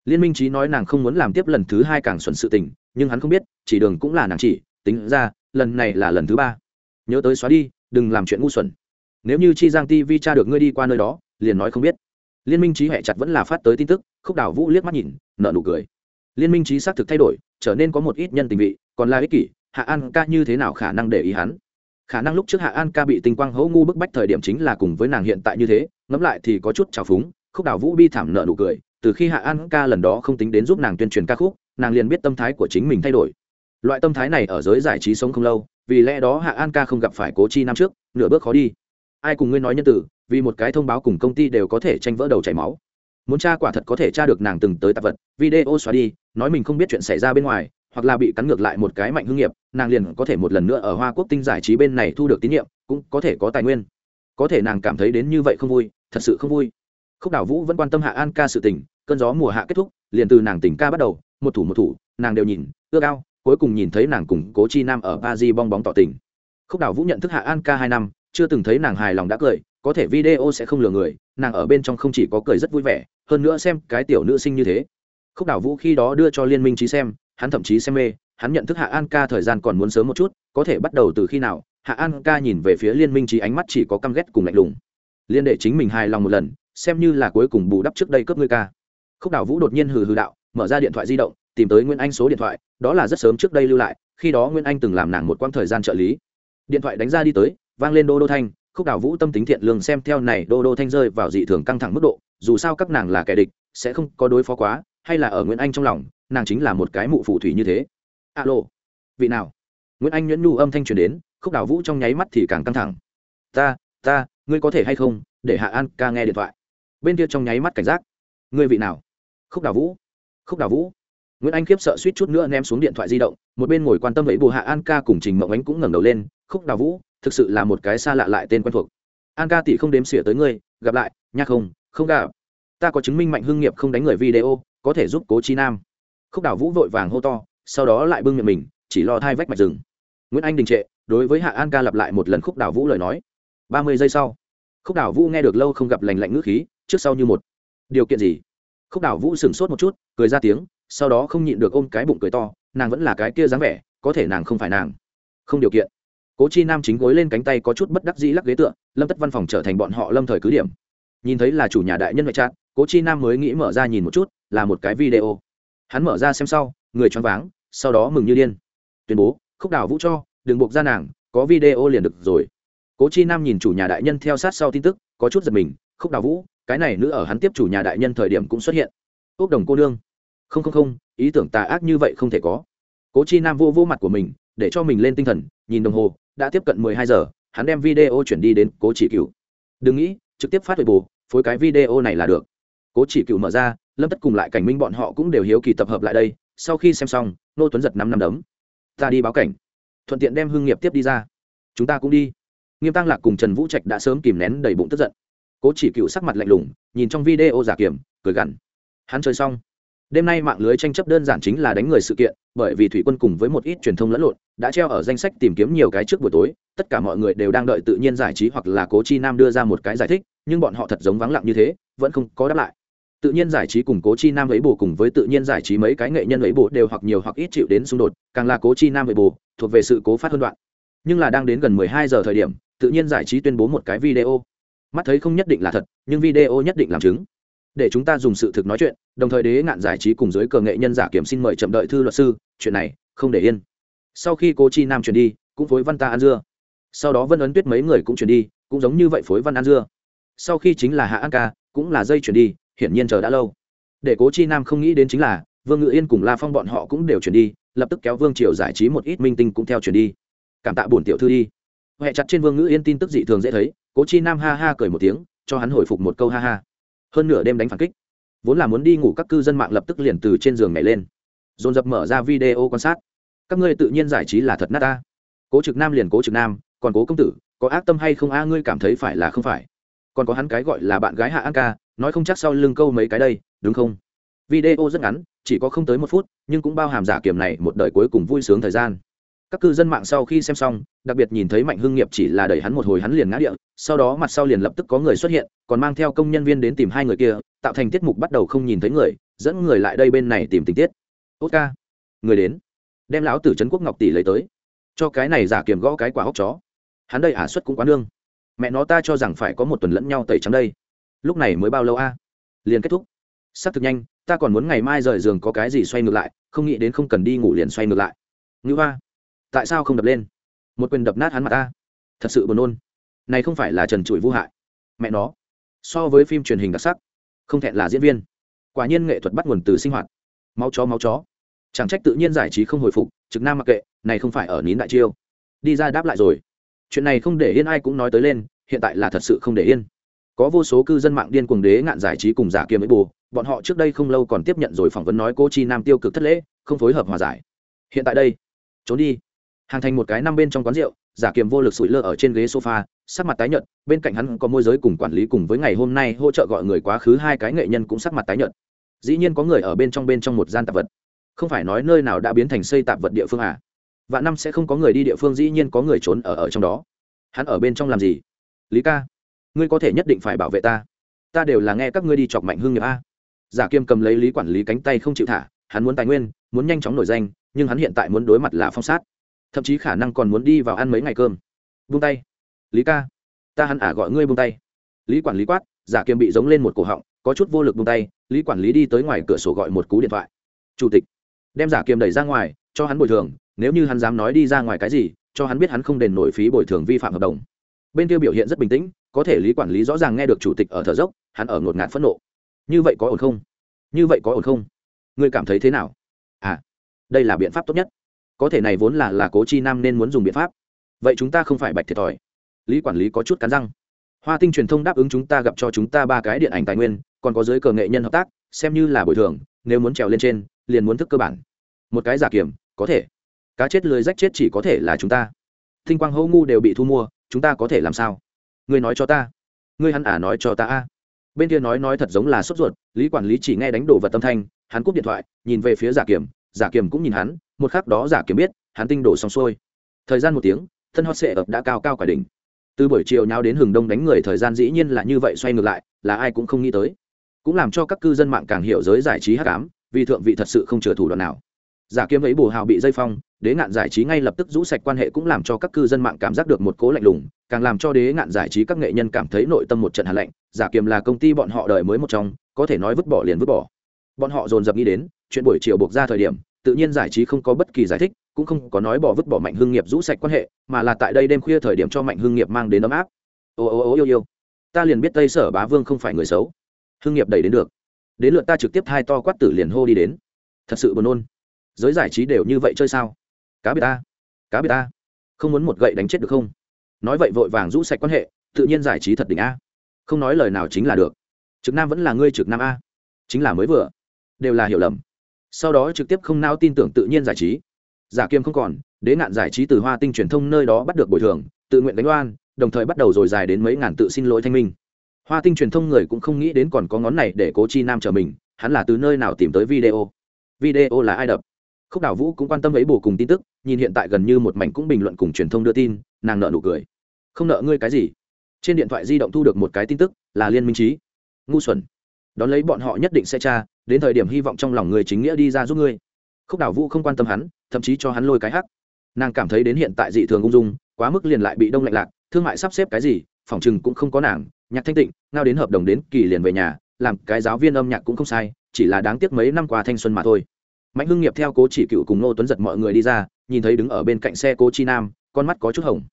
Liên minh trí nói nàng không muốn làm tiếp lần thứ hai càng xuẩn sự tình, nhưng hắn không biết, chỉ đường cũng là nàng chỉ, tính ra, lần này là lần thứ ba. Nhớ tới xóa đi, đừng làm chuyện ngu xuẩn. Nếu như chi giang ti vi cha được ngươi đi qua nơi đó, liền nói không biết. Liên minh trí hẹ chặt vẫn là phát tới tin tức khúc đảo vũ liếc mắt nhìn nợ nụ cười. Liên minh trí xác thực thay đổi, trở nên có một ít nhân tình vị, còn là ích kỷ, hạ an ca như thế nào khả năng để ý hắn? Khả năng lúc trước hạ an ca bị tinh quang hấu ngu bức bách thời điểm chính là cùng với nàng hiện tại như thế, ngẫm lại thì có chút trào phúng, khúc đảo vũ bi thảm nợ nụ cười, từ khi hạ an ca lần đó không tính đến giúp nàng tuyên truyền ca khúc, nàng liền biết tâm thái của chính mình thay đổi. Loại tâm thái này ở giới giải trí sống không lâu, vì lẽ đó hạ an ca không gặp phải cố chi năm trước, nửa bước khó đi. Ai cùng ngươi nói nhân tử, vì một cái thông báo cùng công ty đều có thể tranh vỡ đầu chảy máu muốn tra quả thật có thể tra được nàng từng tới tạp vật. Video xóa đi, nói mình không biết chuyện xảy ra bên ngoài, hoặc là bị cắn ngược lại một cái mạnh hưng nghiệp, nàng liền có thể một lần nữa ở hoa quốc tinh giải trí bên này thu được tín nhiệm, cũng có thể có tài nguyên. Có thể nàng cảm thấy đến như vậy không vui, thật sự không vui. Khúc đảo vũ vẫn quan tâm hạ an ca sự tình, cơn gió mùa hạ kết thúc, liền từ nàng tỉnh ca bắt đầu, một thủ một thủ, nàng đều nhìn, ước ao, cuối cùng nhìn thấy nàng cùng cố chi nam ở ba di bong bóng tỏ tình. Khúc đảo vũ nhận thức hạ an ca hai năm, chưa từng thấy nàng hài lòng đã cười có thể video sẽ không lừa người, nàng ở bên trong không chỉ có cười rất vui vẻ, hơn nữa xem cái tiểu nữ sinh như thế. Khúc đảo vũ khi đó đưa cho liên minh trí xem, hắn thậm chí xem mê, hắn nhận thức hạ an ca thời gian còn muốn sớm một chút, có thể bắt đầu từ khi nào, hạ an ca nhìn về phía liên minh trí ánh mắt chỉ có căm ghét cùng lạnh lùng. Liên đệ chính mình hài lòng một lần, xem như là cuối cùng bù đắp trước đây cướp ngươi ca. Khúc đảo vũ đột nhiên hừ hừ đạo, mở ra điện thoại di động, tìm tới nguyên anh số điện thoại, đó là rất sớm trước đây lưu lại, khi đó nguyên anh từng làm nàng một quãng thời gian trợ lý. Điện thoại đánh ra đi tới, vang lên đô đô thanh khúc Đào vũ tâm tính thiện lương xem theo này đô đô thanh rơi vào dị thường căng thẳng mức độ, dù sao các nàng là kẻ địch, sẽ không có đối phó quá, hay là ở nguyễn anh trong lòng, nàng chính là một cái mụ phù thủy như thế. Alo, vị nào? Nguyễn anh nhuyễn nhu âm thanh truyền đến, khúc Đào vũ trong nháy mắt thì càng căng thẳng. Ta ta, ngươi có thể hay không, để hạ an ca nghe điện thoại. Bên kia trong nháy mắt cảnh giác. Ngươi vị nào? Khúc Đào vũ. Khúc Đào vũ. Nguyễn anh khiếp sợ suýt chút nữa ném xuống điện thoại di động, một bên ngồi quan tâm ấy bù hạ an ca cùng trình mộng ánh cũng ngẩng đầu lên, khúc Đào vũ thực sự là một cái xa lạ lại tên quen thuộc. An ca tỷ không đếm xỉa tới ngươi, gặp lại nha không không gặp. Ta có chứng minh mạnh hưng nghiệp không đánh người video, có thể giúp cố chi nam. Khúc đảo vũ vội vàng hô to, sau đó lại bưng miệng mình, chỉ lo thai vách mạch rừng. Nguyễn anh đình trệ, đối với hạ an ca lặp lại một lần khúc đảo vũ lời nói. Ba mươi giây sau, khúc đảo vũ nghe được lâu không gặp lành lạnh ngữ khí, trước sau như một. Điều kiện gì? Khúc đảo vũ sửng sốt một chút, cười ra tiếng, sau đó không nhịn được ôm cái bụng cười to, nàng vẫn là cái kia dáng vẻ, có thể nàng không phải nàng. Không điều kiện cố chi nam chính gối lên cánh tay có chút bất đắc dĩ lắc ghế tựa, lâm tất văn phòng trở thành bọn họ lâm thời cứ điểm. Nhìn thấy là chủ nhà đại nhân ngoại trạng cố chi nam mới nghĩ mở ra nhìn một chút, là một cái video. Hắn mở ra xem sau, người choáng váng, sau đó mừng như điên. Tuyên bố, khúc đảo vũ cho, đừng buộc ra nàng, có video liền được rồi. Cố chi nam nhìn chủ nhà đại nhân theo sát sau tin tức, có chút giật mình, khúc đảo vũ, cái này nữ ở hắn tiếp chủ nhà đại nhân thời điểm cũng xuất hiện. Ốc đồng cô nương. Không không không, ý tưởng tà ác như vậy không thể có. Cố chi nam vô vô mặt của mình để cho mình lên tinh thần, nhìn đồng hồ, đã tiếp cận mười hai giờ, hắn đem video chuyển đi đến cố chỉ cựu đừng nghĩ, trực tiếp phát về bù phối cái video này là được. Cố chỉ cựu mở ra, lâm tất cùng lại cảnh minh bọn họ cũng đều hiếu kỳ tập hợp lại đây, sau khi xem xong, nô tuấn giật năm năm đấm. Ta đi báo cảnh. Thuận tiện đem hương nghiệp tiếp đi ra. Chúng ta cũng đi. Nghiêm tăng lạc cùng trần vũ trạch đã sớm kìm nén đầy bụng tức giận. Cố chỉ cựu sắc mặt lạnh lùng, nhìn trong video giả kiểm, cười gằn. Hắn chơi xong đêm nay mạng lưới tranh chấp đơn giản chính là đánh người sự kiện, bởi vì thủy quân cùng với một ít truyền thông lẫn lộn, đã treo ở danh sách tìm kiếm nhiều cái trước buổi tối. Tất cả mọi người đều đang đợi tự nhiên giải trí hoặc là cố chi nam đưa ra một cái giải thích, nhưng bọn họ thật giống vắng lặng như thế, vẫn không có đáp lại. Tự nhiên giải trí cùng cố chi nam ấy bù cùng với tự nhiên giải trí mấy cái nghệ nhân ấy bù đều hoặc nhiều hoặc ít chịu đến xung đột, càng là cố chi nam ấy bù, thuộc về sự cố phát hơn đoạn. Nhưng là đang đến gần 12 giờ thời điểm, tự nhiên giải trí tuyên bố một cái video. Mắt thấy không nhất định là thật, nhưng video nhất định làm chứng để chúng ta dùng sự thực nói chuyện, đồng thời đế ngạn giải trí cùng giới cờ nghệ nhân giả kiểm xin mời chậm đợi thư luật sư, chuyện này không để yên. Sau khi cố chi nam chuyển đi, cũng phối văn ta ăn dưa. Sau đó vân ấn tuyết mấy người cũng chuyển đi, cũng giống như vậy phối văn ăn dưa. Sau khi chính là hạ an ca, cũng là dây chuyển đi, hiển nhiên chờ đã lâu. Để cố chi nam không nghĩ đến chính là, vương ngự yên cùng la phong bọn họ cũng đều chuyển đi, lập tức kéo vương triều giải trí một ít minh tinh cũng theo chuyển đi. Cảm tạ bổn tiểu thư đi. Huệ chặt trên vương ngự yên tin tức dị thường dễ thấy, cố chi nam ha ha cười một tiếng, cho hắn hồi phục một câu ha ha hơn nửa đêm đánh phản kích. Vốn là muốn đi ngủ các cư dân mạng lập tức liền từ trên giường nhảy lên. Dồn dập mở ra video quan sát. Các ngươi tự nhiên giải trí là thật nát ta. Cố trực nam liền cố trực nam, còn cố công tử, có ác tâm hay không a, ngươi cảm thấy phải là không phải. Còn có hắn cái gọi là bạn gái hạ an ca, nói không chắc sau lưng câu mấy cái đây, đúng không? Video rất ngắn, chỉ có không tới một phút, nhưng cũng bao hàm giả kiểm này một đời cuối cùng vui sướng thời gian các cư dân mạng sau khi xem xong, đặc biệt nhìn thấy mạnh hưng nghiệp chỉ là đẩy hắn một hồi hắn liền ngã địa, sau đó mặt sau liền lập tức có người xuất hiện, còn mang theo công nhân viên đến tìm hai người kia, tạo thành tiết mục bắt đầu không nhìn thấy người, dẫn người lại đây bên này tìm tình tiết. Tốt ca. Người đến. Đem lão tử trấn quốc ngọc tỷ lấy tới. Cho cái này giả kiềm gõ cái quả hốc chó. Hắn đây ả xuất cũng quá nương. Mẹ nó ta cho rằng phải có một tuần lẫn nhau tẩy trắng đây. Lúc này mới bao lâu a? Liền kết thúc. Sắp thực nhanh, ta còn muốn ngày mai rời giường có cái gì xoay ngược lại, không nghĩ đến không cần đi ngủ liền xoay ngược lại. Ngữ hoa tại sao không đập lên? Một quyền đập nát hắn mặt ta. Thật sự buồn nôn. Này không phải là trần trụi vô hại. Mẹ nó. So với phim truyền hình đặc sắc, không thẹn là diễn viên. Quả nhiên nghệ thuật bắt nguồn từ sinh hoạt. Máu chó máu chó. Chẳng trách tự nhiên giải trí không hồi phục, trực nam mặc kệ, này không phải ở nín đại chiêu. Đi ra đáp lại rồi. Chuyện này không để yên ai cũng nói tới lên, hiện tại là thật sự không để yên. Có vô số cư dân mạng điên cuồng đế ngạn giải trí cùng giả kia mới bù, bọn họ trước đây không lâu còn tiếp nhận rồi phỏng vấn nói cô chi nam tiêu cực thất lễ, không phối hợp hòa giải. Hiện tại đây, trốn đi hàng thành một cái năm bên trong quán rượu, giả kiềm vô lực sủi lơ ở trên ghế sofa, sắc mặt tái nhợt, bên cạnh hắn có môi giới cùng quản lý cùng với ngày hôm nay hỗ trợ gọi người quá khứ hai cái nghệ nhân cũng sắc mặt tái nhợt. Dĩ nhiên có người ở bên trong bên trong một gian tạp vật. Không phải nói nơi nào đã biến thành xây tạp vật địa phương à? Và năm sẽ không có người đi địa phương, dĩ nhiên có người trốn ở ở trong đó. Hắn ở bên trong làm gì? Lý ca, ngươi có thể nhất định phải bảo vệ ta. Ta đều là nghe các ngươi đi chọc mạnh hương nghiệp a. Giả kiêm cầm lấy lý quản lý cánh tay không chịu thả, hắn muốn tài nguyên, muốn nhanh chóng nổi danh, nhưng hắn hiện tại muốn đối mặt là phong sát thậm chí khả năng còn muốn đi vào ăn mấy ngày cơm. Buông tay. Lý ca. Ta hắn ả à gọi ngươi buông tay. Lý quản lý quát, giả kiêm bị giống lên một cổ họng, có chút vô lực buông tay, lý quản lý đi tới ngoài cửa sổ gọi một cú điện thoại. Chủ tịch. Đem giả kiêm đẩy ra ngoài, cho hắn bồi thường, nếu như hắn dám nói đi ra ngoài cái gì, cho hắn biết hắn không đền nổi phí bồi thường vi phạm hợp đồng. Bên kia biểu hiện rất bình tĩnh, có thể lý quản lý rõ ràng nghe được chủ tịch ở thở dốc, hắn ở ngột ngạt phẫn nộ. Như vậy có ổn không? Như vậy có ổn không? Ngươi cảm thấy thế nào? À đây là biện pháp tốt nhất có thể này vốn là là cố chi nam nên muốn dùng biện pháp. Vậy chúng ta không phải bạch thiệt thòi. Lý quản lý có chút cắn răng. Hoa tinh truyền thông đáp ứng chúng ta gặp cho chúng ta ba cái điện ảnh tài nguyên, còn có giới cờ nghệ nhân hợp tác, xem như là bồi thường, nếu muốn trèo lên trên, liền muốn thức cơ bản. Một cái giả kiểm, có thể. Cá chết lưới rách chết chỉ có thể là chúng ta. Thinh quang hậu ngu đều bị thu mua, chúng ta có thể làm sao? Ngươi nói cho ta. Ngươi hắn ả nói cho ta a. Bên kia nói nói thật giống là sốt ruột, lý quản lý chỉ nghe đánh đổ vật tâm thanh, hắn cúp điện thoại, nhìn về phía giả kiểm giả kiềm cũng nhìn hắn, một khắc đó giả kiềm biết, hắn tinh đổ xong xuôi. Thời gian một tiếng, thân hot sệ ập đã cao cao quả đỉnh. Từ buổi chiều nhau đến hừng đông đánh người thời gian dĩ nhiên là như vậy xoay ngược lại, là ai cũng không nghĩ tới. Cũng làm cho các cư dân mạng càng hiểu giới giải trí hắc ám, vì thượng vị thật sự không chừa thủ đoạn nào. Giả kiếm ấy bù hào bị dây phong, đế ngạn giải trí ngay lập tức rũ sạch quan hệ cũng làm cho các cư dân mạng cảm giác được một cố lạnh lùng, càng làm cho đế ngạn giải trí các nghệ nhân cảm thấy nội tâm một trận hạ lạnh. Giả kiềm là công ty bọn họ đời mới một trong, có thể nói vứt bỏ liền vứt bỏ bọn họ dồn dập nghĩ đến, chuyện buổi chiều buộc ra thời điểm, tự nhiên giải trí không có bất kỳ giải thích, cũng không có nói bỏ vứt bỏ mạnh hương nghiệp rũ sạch quan hệ, mà là tại đây đêm khuya thời điểm cho mạnh hương nghiệp mang đến ấm áp. Ô ô ô, yêu yêu. Ta liền biết tây sở bá vương không phải người xấu. Hương nghiệp đẩy đến được. Đến lượt ta trực tiếp hai to quát tử liền hô đi đến. Thật sự buồn nôn. Giới giải trí đều như vậy chơi sao? Cá biệt ta. Cá biệt ta. Không muốn một gậy đánh chết được không? Nói vậy vội vàng rũ sạch quan hệ, tự nhiên giải trí thật đỉnh a. Không nói lời nào chính là được. Trực nam vẫn là ngươi trực nam a. Chính là mới vừa đều là hiểu lầm. Sau đó trực tiếp không nao tin tưởng tự nhiên giải trí. Giả kiêm không còn, đế ngạn giải trí từ hoa tinh truyền thông nơi đó bắt được bồi thường, tự nguyện đánh oan, đồng thời bắt đầu rồi dài đến mấy ngàn tự xin lỗi thanh minh. Hoa tinh truyền thông người cũng không nghĩ đến còn có ngón này để cố chi nam chờ mình, hắn là từ nơi nào tìm tới video? Video là ai đập? Khúc đảo vũ cũng quan tâm ấy bù cùng tin tức, nhìn hiện tại gần như một mảnh cũng bình luận cùng truyền thông đưa tin, nàng nợ nụ cười. Không nợ ngươi cái gì? Trên điện thoại di động thu được một cái tin tức, là liên minh trí. Ngu xuẩn đón lấy bọn họ nhất định sẽ tra, đến thời điểm hy vọng trong lòng người chính nghĩa đi ra giúp ngươi. Khúc đảo vũ không quan tâm hắn, thậm chí cho hắn lôi cái hắc. Nàng cảm thấy đến hiện tại dị thường ung dung, quá mức liền lại bị đông lạnh lạc, thương mại sắp xếp cái gì, phòng chừng cũng không có nàng, nhạc thanh tịnh, ngao đến hợp đồng đến kỳ liền về nhà, làm cái giáo viên âm nhạc cũng không sai, chỉ là đáng tiếc mấy năm qua thanh xuân mà thôi. Mạnh hưng nghiệp theo cố chỉ cựu cùng nô tuấn giật mọi người đi ra, nhìn thấy đứng ở bên cạnh xe cố chi nam, con mắt có chút hồng.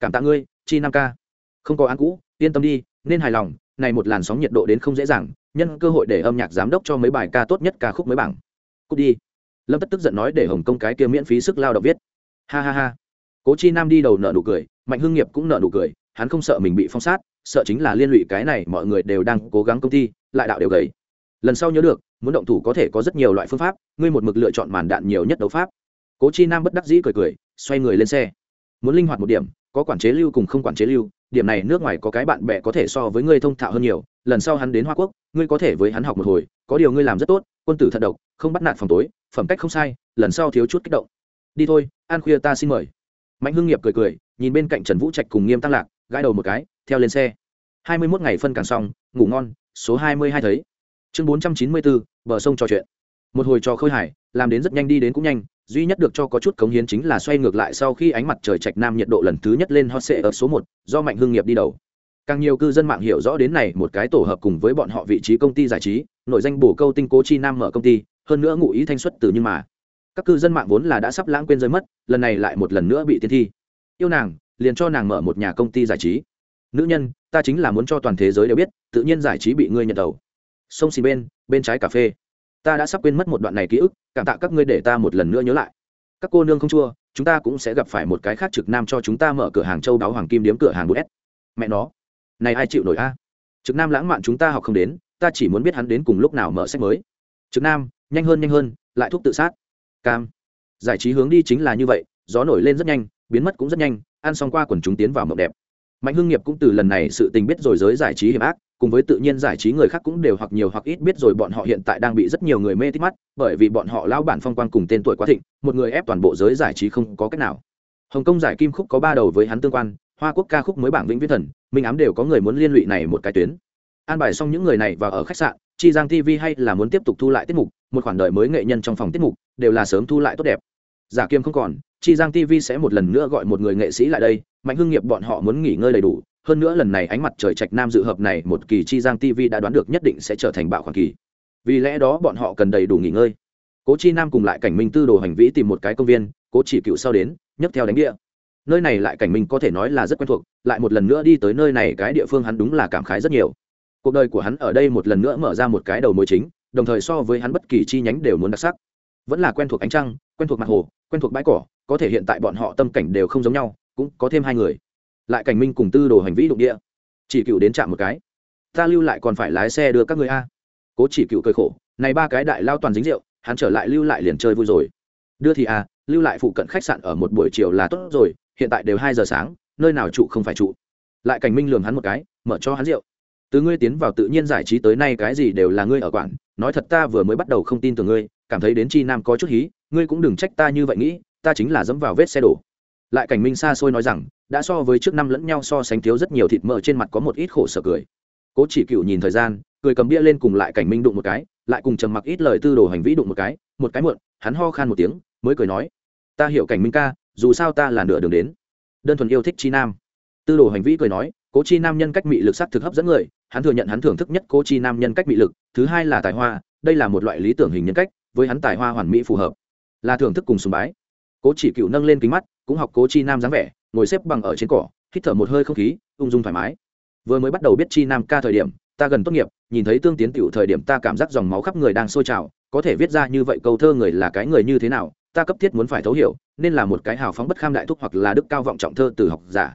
Cảm tạ ngươi, chi nam ca. Không có ăn cũ, yên tâm đi, nên hài lòng, này một làn sóng nhiệt độ đến không dễ dàng nhân cơ hội để âm nhạc giám đốc cho mấy bài ca tốt nhất ca khúc mới bảng. Cút đi. Lâm tất tức giận nói để hồng công cái kia miễn phí sức lao động viết. Ha ha ha. Cố chi nam đi đầu nợ nụ cười, mạnh hưng nghiệp cũng nợ nụ cười, hắn không sợ mình bị phong sát, sợ chính là liên lụy cái này mọi người đều đang cố gắng công ty, lại đạo đều gầy. Lần sau nhớ được, muốn động thủ có thể có rất nhiều loại phương pháp, ngươi một mực lựa chọn màn đạn nhiều nhất đấu pháp. Cố chi nam bất đắc dĩ cười cười, xoay người lên xe. Muốn linh hoạt một điểm, có quản chế lưu cùng không quản chế lưu điểm này nước ngoài có cái bạn bè có thể so với ngươi thông thạo hơn nhiều, lần sau hắn đến hoa quốc, ngươi có thể với hắn học một hồi, có điều ngươi làm rất tốt, quân tử thật độc, không bắt nạt phòng tối, phẩm cách không sai, lần sau thiếu chút kích động. Đi thôi, an khuya ta xin mời. Mạnh hưng nghiệp cười cười, nhìn bên cạnh trần vũ trạch cùng nghiêm tăng lạc, gãi đầu một cái, theo lên xe. Hai mươi mốt ngày phân càng xong, ngủ ngon, số hai mươi hai thấy. Chương bốn trăm chín mươi bốn, bờ sông trò chuyện. Một hồi trò khơi hải, làm đến rất nhanh đi đến cũng nhanh duy nhất được cho có chút cống hiến chính là xoay ngược lại sau khi ánh mặt trời trạch nam nhiệt độ lần thứ nhất lên hot sệ ở số một, do mạnh hưng nghiệp đi đầu. Càng nhiều cư dân mạng hiểu rõ đến này, một cái tổ hợp cùng với bọn họ vị trí công ty giải trí, nội danh bổ câu tinh cố chi nam mở công ty, hơn nữa ngụ ý thanh xuất từ nhưng mà. Các cư dân mạng vốn là đã sắp lãng quên rơi mất, lần này lại một lần nữa bị tiên thi. Yêu nàng, liền cho nàng mở một nhà công ty giải trí. Nữ nhân, ta chính là muốn cho toàn thế giới đều biết, tự nhiên giải trí bị ngươi nhận đầu. Sông xì bên bên trái cà phê ta đã sắp quên mất một đoạn này ký ức, cảm tạ các ngươi để ta một lần nữa nhớ lại. Các cô nương không chua, chúng ta cũng sẽ gặp phải một cái khác trực nam cho chúng ta mở cửa hàng châu đáo hoàng kim điếm cửa hàng bút s. Mẹ nó, này ai chịu nổi a? Trực nam lãng mạn chúng ta học không đến, ta chỉ muốn biết hắn đến cùng lúc nào mở sách mới. Trực nam, nhanh hơn nhanh hơn, lại thuốc tự sát. Cam, giải trí hướng đi chính là như vậy, gió nổi lên rất nhanh, biến mất cũng rất nhanh, ăn xong qua quần chúng tiến vào mộng đẹp. Mạnh hưng nghiệp cũng từ lần này sự tình biết rồi giới giải trí hiểm ác cùng với tự nhiên giải trí người khác cũng đều hoặc nhiều hoặc ít biết rồi bọn họ hiện tại đang bị rất nhiều người mê tít mắt, bởi vì bọn họ lao bản phong quang cùng tên tuổi quá thịnh, một người ép toàn bộ giới giải trí không có cách nào. Hồng kông giải kim khúc có ba đầu với hắn tương quan, hoa quốc ca khúc mới bảng vĩnh viễn thần, minh ám đều có người muốn liên lụy này một cái tuyến. An bài xong những người này vào ở khách sạn, chi giang tv hay là muốn tiếp tục thu lại tiết mục, một khoản đời mới nghệ nhân trong phòng tiết mục, đều là sớm thu lại tốt đẹp. Giả kiêm không còn, chi giang tv sẽ một lần nữa gọi một người nghệ sĩ lại đây, mạnh hưng nghiệp bọn họ muốn nghỉ ngơi đầy đủ hơn nữa lần này ánh mặt trời trạch nam dự hợp này, một kỳ chi giang tv đã đoán được nhất định sẽ trở thành bạo khoản kỳ. Vì lẽ đó bọn họ cần đầy đủ nghỉ ngơi. Cố chi nam cùng lại cảnh minh tư đồ hành vĩ tìm một cái công viên, cố chỉ cựu sau đến, nhấc theo đánh địa. Nơi này lại cảnh minh có thể nói là rất quen thuộc, lại một lần nữa đi tới nơi này cái địa phương hắn đúng là cảm khái rất nhiều. Cuộc đời của hắn ở đây một lần nữa mở ra một cái đầu mối chính, đồng thời so với hắn bất kỳ chi nhánh đều muốn đặc sắc. Vẫn là quen thuộc ánh trăng, quen thuộc mặt hồ, quen thuộc bãi cỏ, có thể hiện tại bọn họ tâm cảnh đều không giống nhau, cũng có thêm hai người lại cảnh minh cùng tư đồ hành vĩ đụng địa. Chỉ cựu đến chạm một cái. Ta lưu lại còn phải lái xe đưa các người a. Cố chỉ cựu cơi khổ này ba cái đại lao toàn dính rượu hắn trở lại lưu lại liền chơi vui rồi. Đưa thì à, lưu lại phụ cận khách sạn ở một buổi chiều là tốt rồi hiện tại đều hai giờ sáng nơi nào trụ không phải trụ. Lại cảnh minh lường hắn một cái mở cho hắn rượu. Từ ngươi tiến vào tự nhiên giải trí tới nay cái gì đều là ngươi ở quản nói thật ta vừa mới bắt đầu không tin tưởng ngươi cảm thấy đến chi nam có chút hí ngươi cũng đừng trách ta như vậy nghĩ ta chính là dẫm vào vết xe đổ. Lại cảnh minh xa xôi nói rằng đã so với trước năm lẫn nhau so sánh thiếu rất nhiều thịt mỡ trên mặt có một ít khổ sở cười. Cố chỉ cựu nhìn thời gian, cười cầm bia lên cùng lại cảnh minh đụng một cái, lại cùng trầm mặc ít lời tư đồ hành vĩ đụng một cái một cái muộn, hắn ho khan một tiếng, mới cười nói, ta hiểu cảnh minh ca, dù sao ta là nửa đường đến. Đơn thuần yêu thích chi nam. Tư đồ hành vĩ cười nói, cố chi nam nhân cách mị lực sắc thực hấp dẫn người, hắn thừa nhận hắn thưởng thức nhất cố chi nam nhân cách mị lực, thứ hai là tài hoa, đây là một loại lý tưởng hình nhân cách, với hắn tài hoa hoàn mỹ phù hợp, là thưởng thức cùng sùng bái. Cố chỉ cựu nâng lên kính mắt, cũng học cố chi nam dáng vẻ ngồi xếp bằng ở trên cỏ, hít thở một hơi không khí, ung dung thoải mái. Vừa mới bắt đầu biết chi nam ca thời điểm, ta gần tốt nghiệp, nhìn thấy tương tiến tiểu thời điểm ta cảm giác dòng máu khắp người đang sôi trào, có thể viết ra như vậy câu thơ người là cái người như thế nào, ta cấp thiết muốn phải thấu hiểu, nên là một cái hào phóng bất kham đại thúc hoặc là đức cao vọng trọng thơ từ học giả.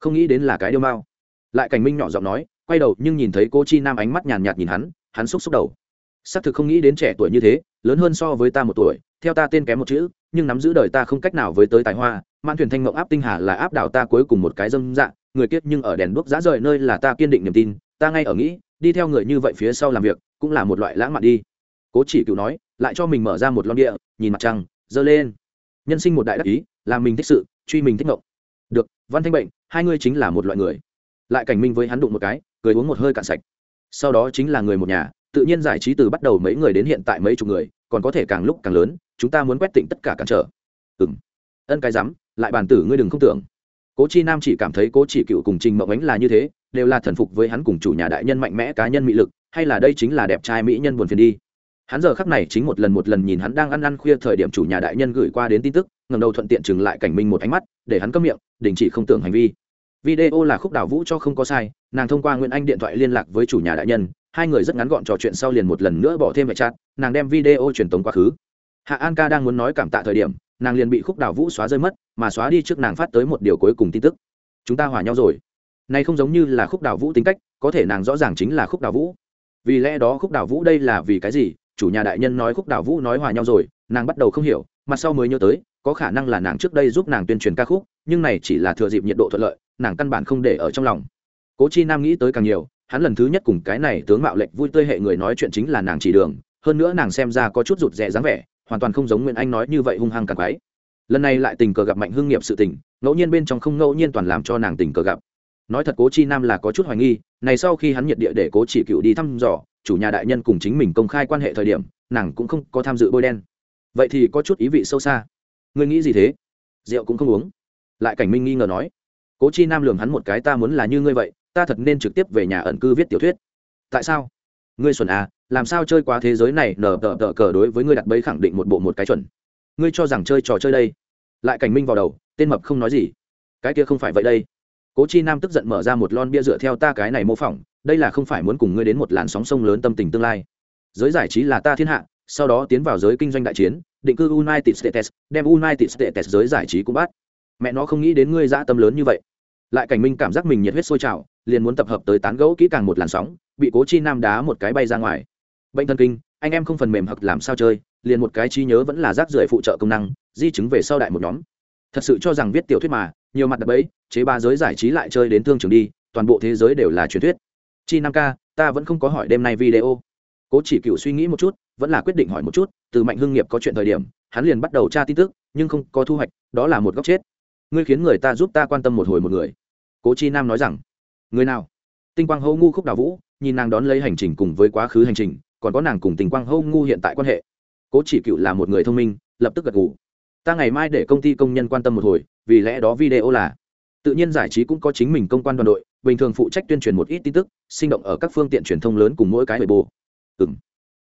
Không nghĩ đến là cái điêu mao. Lại cảnh minh nhỏ giọng nói, quay đầu nhưng nhìn thấy cô chi nam ánh mắt nhàn nhạt nhìn hắn hắn xúc xúc đầu. Xác thực không nghĩ đến trẻ tuổi như thế, lớn hơn so với ta một tuổi, theo ta tên kém một chữ, nhưng nắm giữ đời ta không cách nào với tới tài hoa man thuyền thanh mộng áp tinh hà là áp đảo ta cuối cùng một cái dâm dạng người kiết nhưng ở đèn đuốc giá rời nơi là ta kiên định niềm tin, ta ngay ở nghĩ, đi theo người như vậy phía sau làm việc, cũng là một loại lãng mạn đi. Cố chỉ cựu nói, lại cho mình mở ra một lon địa, nhìn mặt trăng, giơ lên. Nhân sinh một đại đắc ý làm mình thích sự, truy mình thích ngộng. Được, văn thanh bệnh, hai ngươi chính là một loại người. Lại cảnh minh với hắn đụng một cái, cười uống một hơi cạn sạch. Sau đó chính là người một nhà, tự nhiên giải trí từ bắt đầu mấy người đến hiện tại mấy chục người, còn có thể càng lúc càng lớn, chúng ta muốn quét tịnh tất cả cản trở. Ừng ân cái rắm lại bản tử ngươi đừng không tưởng. Cố chi nam chỉ cảm thấy cố chỉ cựu cùng trình mộng ánh là như thế, đều là thần phục với hắn cùng chủ nhà đại nhân mạnh mẽ cá nhân mỹ lực, hay là đây chính là đẹp trai mỹ nhân buồn phiền đi. Hắn giờ khắc này chính một lần một lần nhìn hắn đang ăn ăn khuya thời điểm chủ nhà đại nhân gửi qua đến tin tức ngầm đầu thuận tiện chừng lại cảnh minh một ánh mắt, để hắn câm miệng, đình chỉ không tưởng hành vi. Video là khúc đảo vũ cho không có sai, nàng thông qua nguyễn anh điện thoại liên lạc với chủ nhà đại nhân, hai người rất ngắn gọn trò chuyện sau liền một lần nữa bỏ thêm vệ chat, nàng đem video truyền tống quá khứ. Hạ an ca đang muốn nói cảm tạ thời điểm nàng liền bị khúc đào vũ xóa rơi mất, mà xóa đi trước nàng phát tới một điều cuối cùng tin tức. Chúng ta hòa nhau rồi. Nay không giống như là khúc đào vũ tính cách, có thể nàng rõ ràng chính là khúc đào vũ. Vì lẽ đó khúc đào vũ đây là vì cái gì? Chủ nhà đại nhân nói khúc đào vũ nói hòa nhau rồi, nàng bắt đầu không hiểu mặt sau mới nhớ tới, có khả năng là nàng trước đây giúp nàng tuyên truyền ca khúc, nhưng này chỉ là thừa dịp nhiệt độ thuận lợi, nàng căn bản không để ở trong lòng. Cố chi nam nghĩ tới càng nhiều, hắn lần thứ nhất cùng cái này tướng mạo lệch vui tươi hệ người nói chuyện chính là nàng chỉ đường, hơn nữa nàng xem ra có chút rụt rè dáng vẻ hoàn toàn không giống nguyễn anh nói như vậy hung hăng càng quái. Lần này lại tình cờ gặp mạnh hưng nghiệp sự tình, ngẫu nhiên bên trong không ngẫu nhiên toàn làm cho nàng tình cờ gặp. Nói thật cố chi nam là có chút hoài nghi, này sau khi hắn nhiệt địa để cố chỉ cựu đi thăm dò, chủ nhà đại nhân cùng chính mình công khai quan hệ thời điểm, nàng cũng không có tham dự bôi đen. Vậy thì có chút ý vị sâu xa. Ngươi nghĩ gì thế? Rượu cũng không uống. Lại cảnh minh nghi ngờ nói. Cố chi nam lường hắn một cái, ta muốn là như ngươi vậy, ta thật nên trực tiếp về nhà ẩn cư viết tiểu thuyết. Tại sao? Ngươi xuẩn à làm sao chơi quá thế giới này, nở tờ tờ cờ đối với ngươi đặt bẫy khẳng định một bộ một cái chuẩn. Ngươi cho rằng chơi trò chơi đây. Lại cảnh minh vào đầu, tên mập không nói gì. Cái kia không phải vậy đây. Cố chi nam tức giận mở ra một lon bia dựa theo ta cái này mô phỏng, đây là không phải muốn cùng ngươi đến một làn sóng sông lớn tâm tình tương lai. Giới giải trí là ta thiên hạ, sau đó tiến vào giới kinh doanh đại chiến, định cư united states, đem united states giới giải trí cũng bắt. Mẹ nó không nghĩ đến ngươi dã tâm lớn như vậy. Lại cảnh minh cảm giác mình nhiệt huyết sôi trào, liền muốn tập hợp tới tán gẫu kỹ càng một làn sóng bị cố chi nam đá một cái bay ra ngoài. Bệnh thần kinh, anh em không phần mềm hoặc làm sao chơi, liền một cái trí nhớ vẫn là rác rưởi phụ trợ công năng, di chứng về sau đại một nhóm. Thật sự cho rằng viết tiểu thuyết mà, nhiều mặt đập ấy, chế ba giới giải trí lại chơi đến thương trường đi, toàn bộ thế giới đều là truyền thuyết. Chi năm k ta vẫn không có hỏi đêm nay video. Cố chỉ cựu suy nghĩ một chút, vẫn là quyết định hỏi một chút, từ mạnh hưng nghiệp có chuyện thời điểm, hắn liền bắt đầu tra tin tức, nhưng không có thu hoạch, đó là một góc chết. Ngươi khiến người ta giúp ta quan tâm một hồi một người. Cố chi nam nói rằng, người nào? Tinh quang hô ngu khúc đào vũ nhìn nàng đón lấy hành trình cùng với quá khứ hành trình, còn có nàng cùng tình quang hâu ngu hiện tại quan hệ. Cố chỉ cựu là một người thông minh, lập tức gật ngủ ta ngày mai để công ty công nhân quan tâm một hồi, vì lẽ đó video là tự nhiên giải trí cũng có chính mình công quan đoàn đội, bình thường phụ trách tuyên truyền một ít tin tức, sinh động ở các phương tiện truyền thông lớn cùng mỗi cái bề bồ ừ m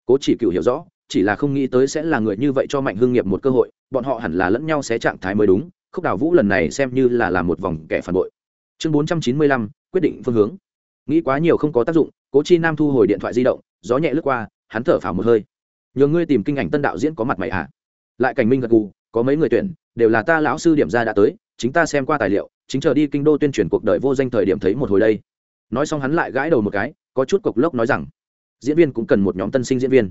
cố chỉ cựu hiểu rõ, chỉ là không nghĩ tới sẽ là người như vậy cho mạnh hương nghiệp một cơ hội, bọn họ hẳn là lẫn nhau sẽ trạng thái mới đúng, khúc đào vũ lần này xem như là làm một vòng kẻ phản bội. Chương bốn trăm chín mươi lăm, quyết định phương hướng nghĩ quá nhiều không có tác dụng, cố chi nam thu hồi điện thoại di động, gió nhẹ lướt qua, hắn thở phào một hơi. Nhờ ngươi tìm kinh ảnh tân đạo diễn có mặt mày ạ à? lại cảnh minh gật gù, có mấy người tuyển, đều là ta lão sư điểm ra đã tới, chính ta xem qua tài liệu, chính chờ đi kinh đô tuyên truyền cuộc đời vô danh thời điểm thấy một hồi đây. Nói xong hắn lại gãi đầu một cái, có chút cộc lốc nói rằng, diễn viên cũng cần một nhóm tân sinh diễn viên.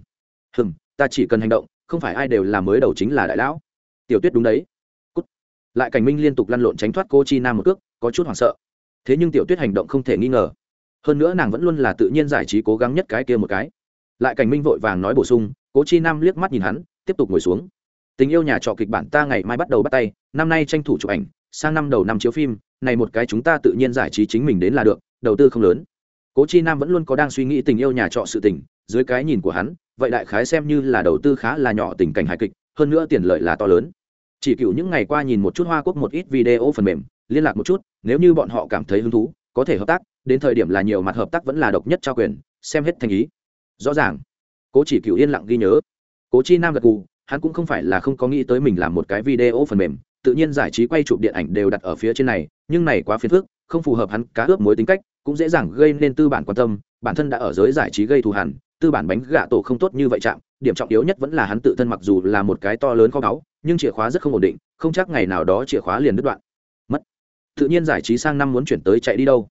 Hừm, ta chỉ cần hành động, không phải ai đều là mới đầu chính là đại lão. Tiểu tuyết đúng đấy. Cút. lại cảnh minh liên tục lăn lộn tránh thoát cô chi nam một cước, có chút hoảng sợ. Thế nhưng tiểu tuyết hành động không thể nghi ngờ hơn nữa nàng vẫn luôn là tự nhiên giải trí cố gắng nhất cái kia một cái. Lại cảnh minh vội vàng nói bổ sung, cố chi nam liếc mắt nhìn hắn, tiếp tục ngồi xuống. Tình yêu nhà trọ kịch bản ta ngày mai bắt đầu bắt tay, năm nay tranh thủ chụp ảnh, sang năm đầu năm chiếu phim, này một cái chúng ta tự nhiên giải trí chính mình đến là được, đầu tư không lớn. Cố chi nam vẫn luôn có đang suy nghĩ tình yêu nhà trọ sự tình, dưới cái nhìn của hắn, vậy đại khái xem như là đầu tư khá là nhỏ tình cảnh hài kịch, hơn nữa tiền lợi là to lớn. Chỉ cựu những ngày qua nhìn một chút hoa quốc một ít video phần mềm, liên lạc một chút, nếu như bọn họ cảm thấy hứng thú, có thể hợp tác đến thời điểm là nhiều mặt hợp tác vẫn là độc nhất trao quyền, xem hết thành ý. Rõ ràng. Cố chỉ cựu yên lặng ghi nhớ. Cố chi nam gật gù, hắn cũng không phải là không có nghĩ tới mình làm một cái video phần mềm, tự nhiên giải trí quay chụp điện ảnh đều đặt ở phía trên này, nhưng này quá phiền phức, không phù hợp hắn cá ướp mối tính cách, cũng dễ dàng gây nên tư bản quan tâm, bản thân đã ở giới giải trí gây thù hẳn tư bản bánh gạ tổ không tốt như vậy chạm, điểm trọng yếu nhất vẫn là hắn tự thân mặc dù là một cái to lớn kho báu, nhưng chìa khóa rất không ổn định, không chắc ngày nào đó chìa khóa liền đứt đoạn. Mất. Tự nhiên giải trí sang năm muốn chuyển tới chạy đi đâu?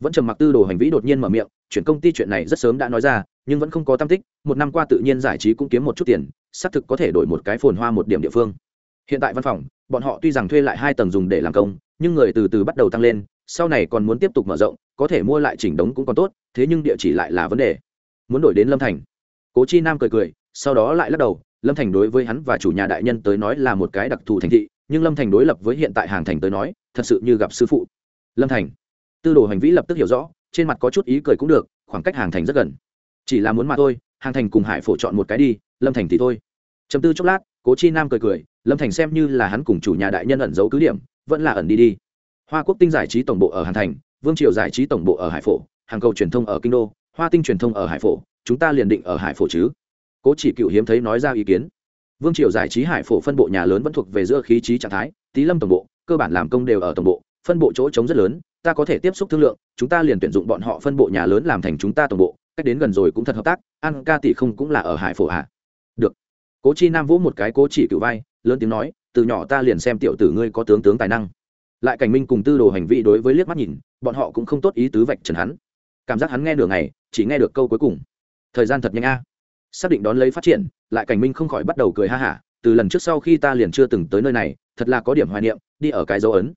Vẫn trầm mặc tư đồ hành vĩ đột nhiên mở miệng, chuyển công ty chuyện này rất sớm đã nói ra, nhưng vẫn không có tam tích, một năm qua tự nhiên giải trí cũng kiếm một chút tiền, xác thực có thể đổi một cái phồn hoa một điểm địa phương. Hiện tại văn phòng, bọn họ tuy rằng thuê lại hai tầng dùng để làm công, nhưng người từ từ bắt đầu tăng lên, sau này còn muốn tiếp tục mở rộng, có thể mua lại chỉnh đống cũng còn tốt, thế nhưng địa chỉ lại là vấn đề. Muốn đổi đến lâm thành. Cố chi nam cười cười, sau đó lại lắc đầu, lâm thành đối với hắn và chủ nhà đại nhân tới nói là một cái đặc thù thành thị, nhưng lâm thành đối lập với hiện tại hàng thành tới nói, thật sự như gặp sư phụ. Lâm thành tư đồ hành vĩ lập tức hiểu rõ, trên mặt có chút ý cười cũng được, khoảng cách hàng thành rất gần. Chỉ là muốn mà thôi, hàng thành cùng hải phổ chọn một cái đi, lâm thành thì thôi. Chấm tư chốc lát, cố chi nam cười cười, lâm thành xem như là hắn cùng chủ nhà đại nhân ẩn giấu cứ điểm, vẫn là ẩn đi đi. Hoa quốc tinh giải trí tổng bộ ở hàng thành, vương triều giải trí tổng bộ ở hải phổ, hàng cầu truyền thông ở kinh đô, hoa tinh truyền thông ở hải phổ, chúng ta liền định ở hải phổ chứ. Cố chỉ cựu hiếm thấy nói ra ý kiến. Vương triều giải trí hải phổ phân bộ nhà lớn vẫn thuộc về giữa khí trí trạng thái tý lâm tổng bộ, cơ bản làm công đều ở tổng bộ, phân bộ chỗ trống rất lớn ta có thể tiếp xúc thương lượng, chúng ta liền tuyển dụng bọn họ phân bộ nhà lớn làm thành chúng ta tổng bộ, cách đến gần rồi cũng thật hợp tác, an ca tỷ không cũng là ở hải phổ hạ được. Cố chi nam vỗ một cái cố chỉ cựu vai, lớn tiếng nói, từ nhỏ ta liền xem tiểu tử ngươi có tướng tướng tài năng. Lại cảnh minh cùng tư đồ hành vi đối với liếc mắt nhìn, bọn họ cũng không tốt ý tứ vạch trần hắn. Cảm giác hắn nghe nửa ngày chỉ nghe được câu cuối cùng. Thời gian thật nhanh a. Xác định đón lấy phát triển, lại cảnh minh không khỏi bắt đầu cười ha hả, từ lần trước sau khi ta liền chưa từng tới nơi này, thật là có điểm hoài niệm, đi ở cái dấu ấn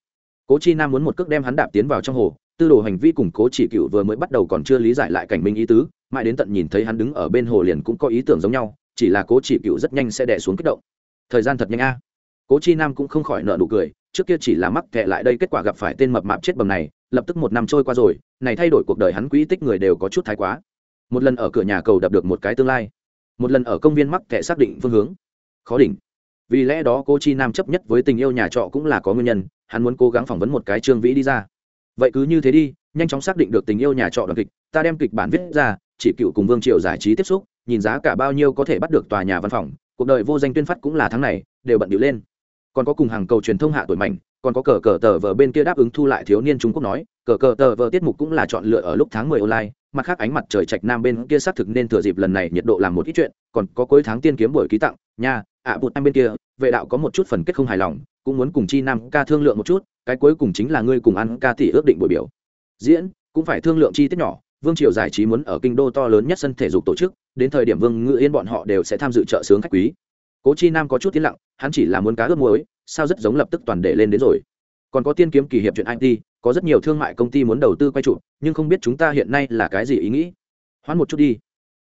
cố chi nam muốn một cước đem hắn đạp tiến vào trong hồ, tư đồ hành vi cùng cố chỉ cựu vừa mới bắt đầu còn chưa lý giải lại cảnh minh ý tứ, mãi đến tận nhìn thấy hắn đứng ở bên hồ liền cũng có ý tưởng giống nhau, chỉ là cố chỉ cựu rất nhanh sẽ đẻ xuống kích động. Thời gian thật nhanh a. Cố chi nam cũng không khỏi nợ nụ cười, trước kia chỉ là mắc kệ lại đây kết quả gặp phải tên mập mạp chết bầm này, lập tức một năm trôi qua rồi, này thay đổi cuộc đời hắn quỹ tích người đều có chút thái quá. Một lần ở cửa nhà cầu đập được một cái tương lai. Một lần ở công viên mắc kệ xác định phương hướng. Khó đỉnh. Vì lẽ đó cô chi nam chấp nhất với tình yêu nhà trọ cũng là có nguyên nhân hắn muốn cố gắng phỏng vấn một cái trương vĩ đi ra. Vậy cứ như thế đi, nhanh chóng xác định được tình yêu nhà trọ đoàn kịch, ta đem kịch bản viết ra, chỉ cựu cùng vương triều giải trí tiếp xúc, nhìn giá cả bao nhiêu có thể bắt được tòa nhà văn phòng, cuộc đời vô danh tuyên phát cũng là tháng này, đều bận điệu lên. Còn có cùng hàng cầu truyền thông hạ tuổi mạnh còn có cờ cờ tờ vờ bên kia đáp ứng thu lại thiếu niên trung quốc nói, cờ cờ tờ vờ tiết mục cũng là chọn lựa ở lúc tháng mười online, mặt khác ánh mặt trời trạch nam bên kia xác thực nên thừa dịp lần này nhiệt độ làm một ít chuyện, còn có cuối tháng tiên kiếm buổi ký tặng, nha ạ à, bụt anh bên kia vệ đạo có một chút phần kết không hài lòng cũng muốn cùng chi nam ca thương lượng một chút cái cuối cùng chính là ngươi cùng ăn ca tỷ ước định buổi biểu. Diễn cũng phải thương lượng chi tiết nhỏ vương triều giải trí muốn ở kinh đô to lớn nhất sân thể dục tổ chức đến thời điểm vương ngự yên bọn họ đều sẽ tham dự trợ sướng khách quý. Cố chi nam có chút tiến lặng hắn chỉ là muốn cá ướp muối sao rất giống lập tức toàn để lên đến rồi. Còn có tiên kiếm kỳ hiệp chuyện it có rất nhiều thương mại công ty muốn đầu tư quay trụ nhưng không biết chúng ta hiện nay là cái gì ý nghĩ. Hoãn một chút đi.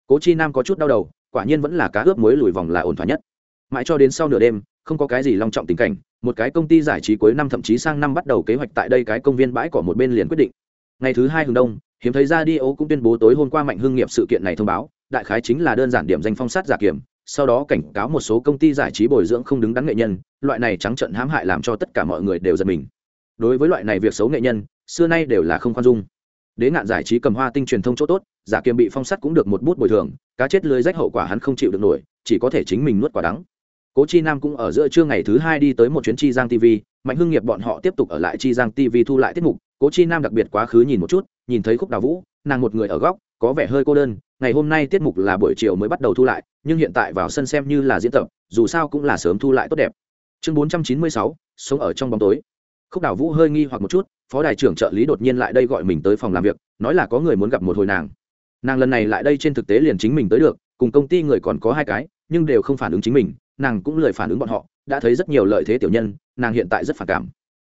Cố chi nam có chút đau đầu quả nhiên vẫn là cá ướp muối lùi vòng là ổn thỏa nhất mãi cho đến sau nửa đêm, không có cái gì long trọng tình cảnh, một cái công ty giải trí cuối năm thậm chí sang năm bắt đầu kế hoạch tại đây cái công viên bãi cỏ một bên liền quyết định. Ngày thứ hai hướng đông, hiếm thấy ra đi ấu cũng tuyên bố tối hôm qua mạnh hưng nghiệp sự kiện này thông báo, đại khái chính là đơn giản điểm danh phong sát giả kiểm, sau đó cảnh cáo một số công ty giải trí bồi dưỡng không đứng đắn nghệ nhân, loại này trắng trận hãm hại làm cho tất cả mọi người đều giật mình. Đối với loại này việc xấu nghệ nhân, xưa nay đều là không khoan dung. Đế ngạn giải trí cầm hoa tinh truyền thông chỗ tốt, giả kiêm bị phong sắt cũng được một bút bồi thường, cá chết lưới rách hậu quả hắn không chịu được nổi, chỉ có thể chính mình nuốt quả đắng cố chi nam cũng ở giữa trưa ngày thứ hai đi tới một chuyến chi giang tv mạnh hưng nghiệp bọn họ tiếp tục ở lại chi giang tv thu lại tiết mục. Cố chi nam đặc biệt quá khứ nhìn một chút, nhìn thấy khúc đào vũ, nàng một người ở góc, có vẻ hơi cô đơn, ngày hôm nay tiết mục là buổi chiều mới bắt đầu thu lại, nhưng hiện tại vào sân xem như là diễn tập, dù sao cũng là sớm thu lại tốt đẹp. Chương bốn trăm chín mươi sáu, sống ở trong bóng tối. Khúc đào vũ hơi nghi hoặc một chút, phó đài trưởng trợ lý đột nhiên lại đây gọi mình tới phòng làm việc, nói là có người muốn gặp một hồi nàng. Nàng lần này lại đây trên thực tế liền chính mình tới được, cùng công ty người còn có hai cái, nhưng đều không phản ứng chính mình nàng cũng lười phản ứng bọn họ, đã thấy rất nhiều lợi thế tiểu nhân, nàng hiện tại rất phản cảm.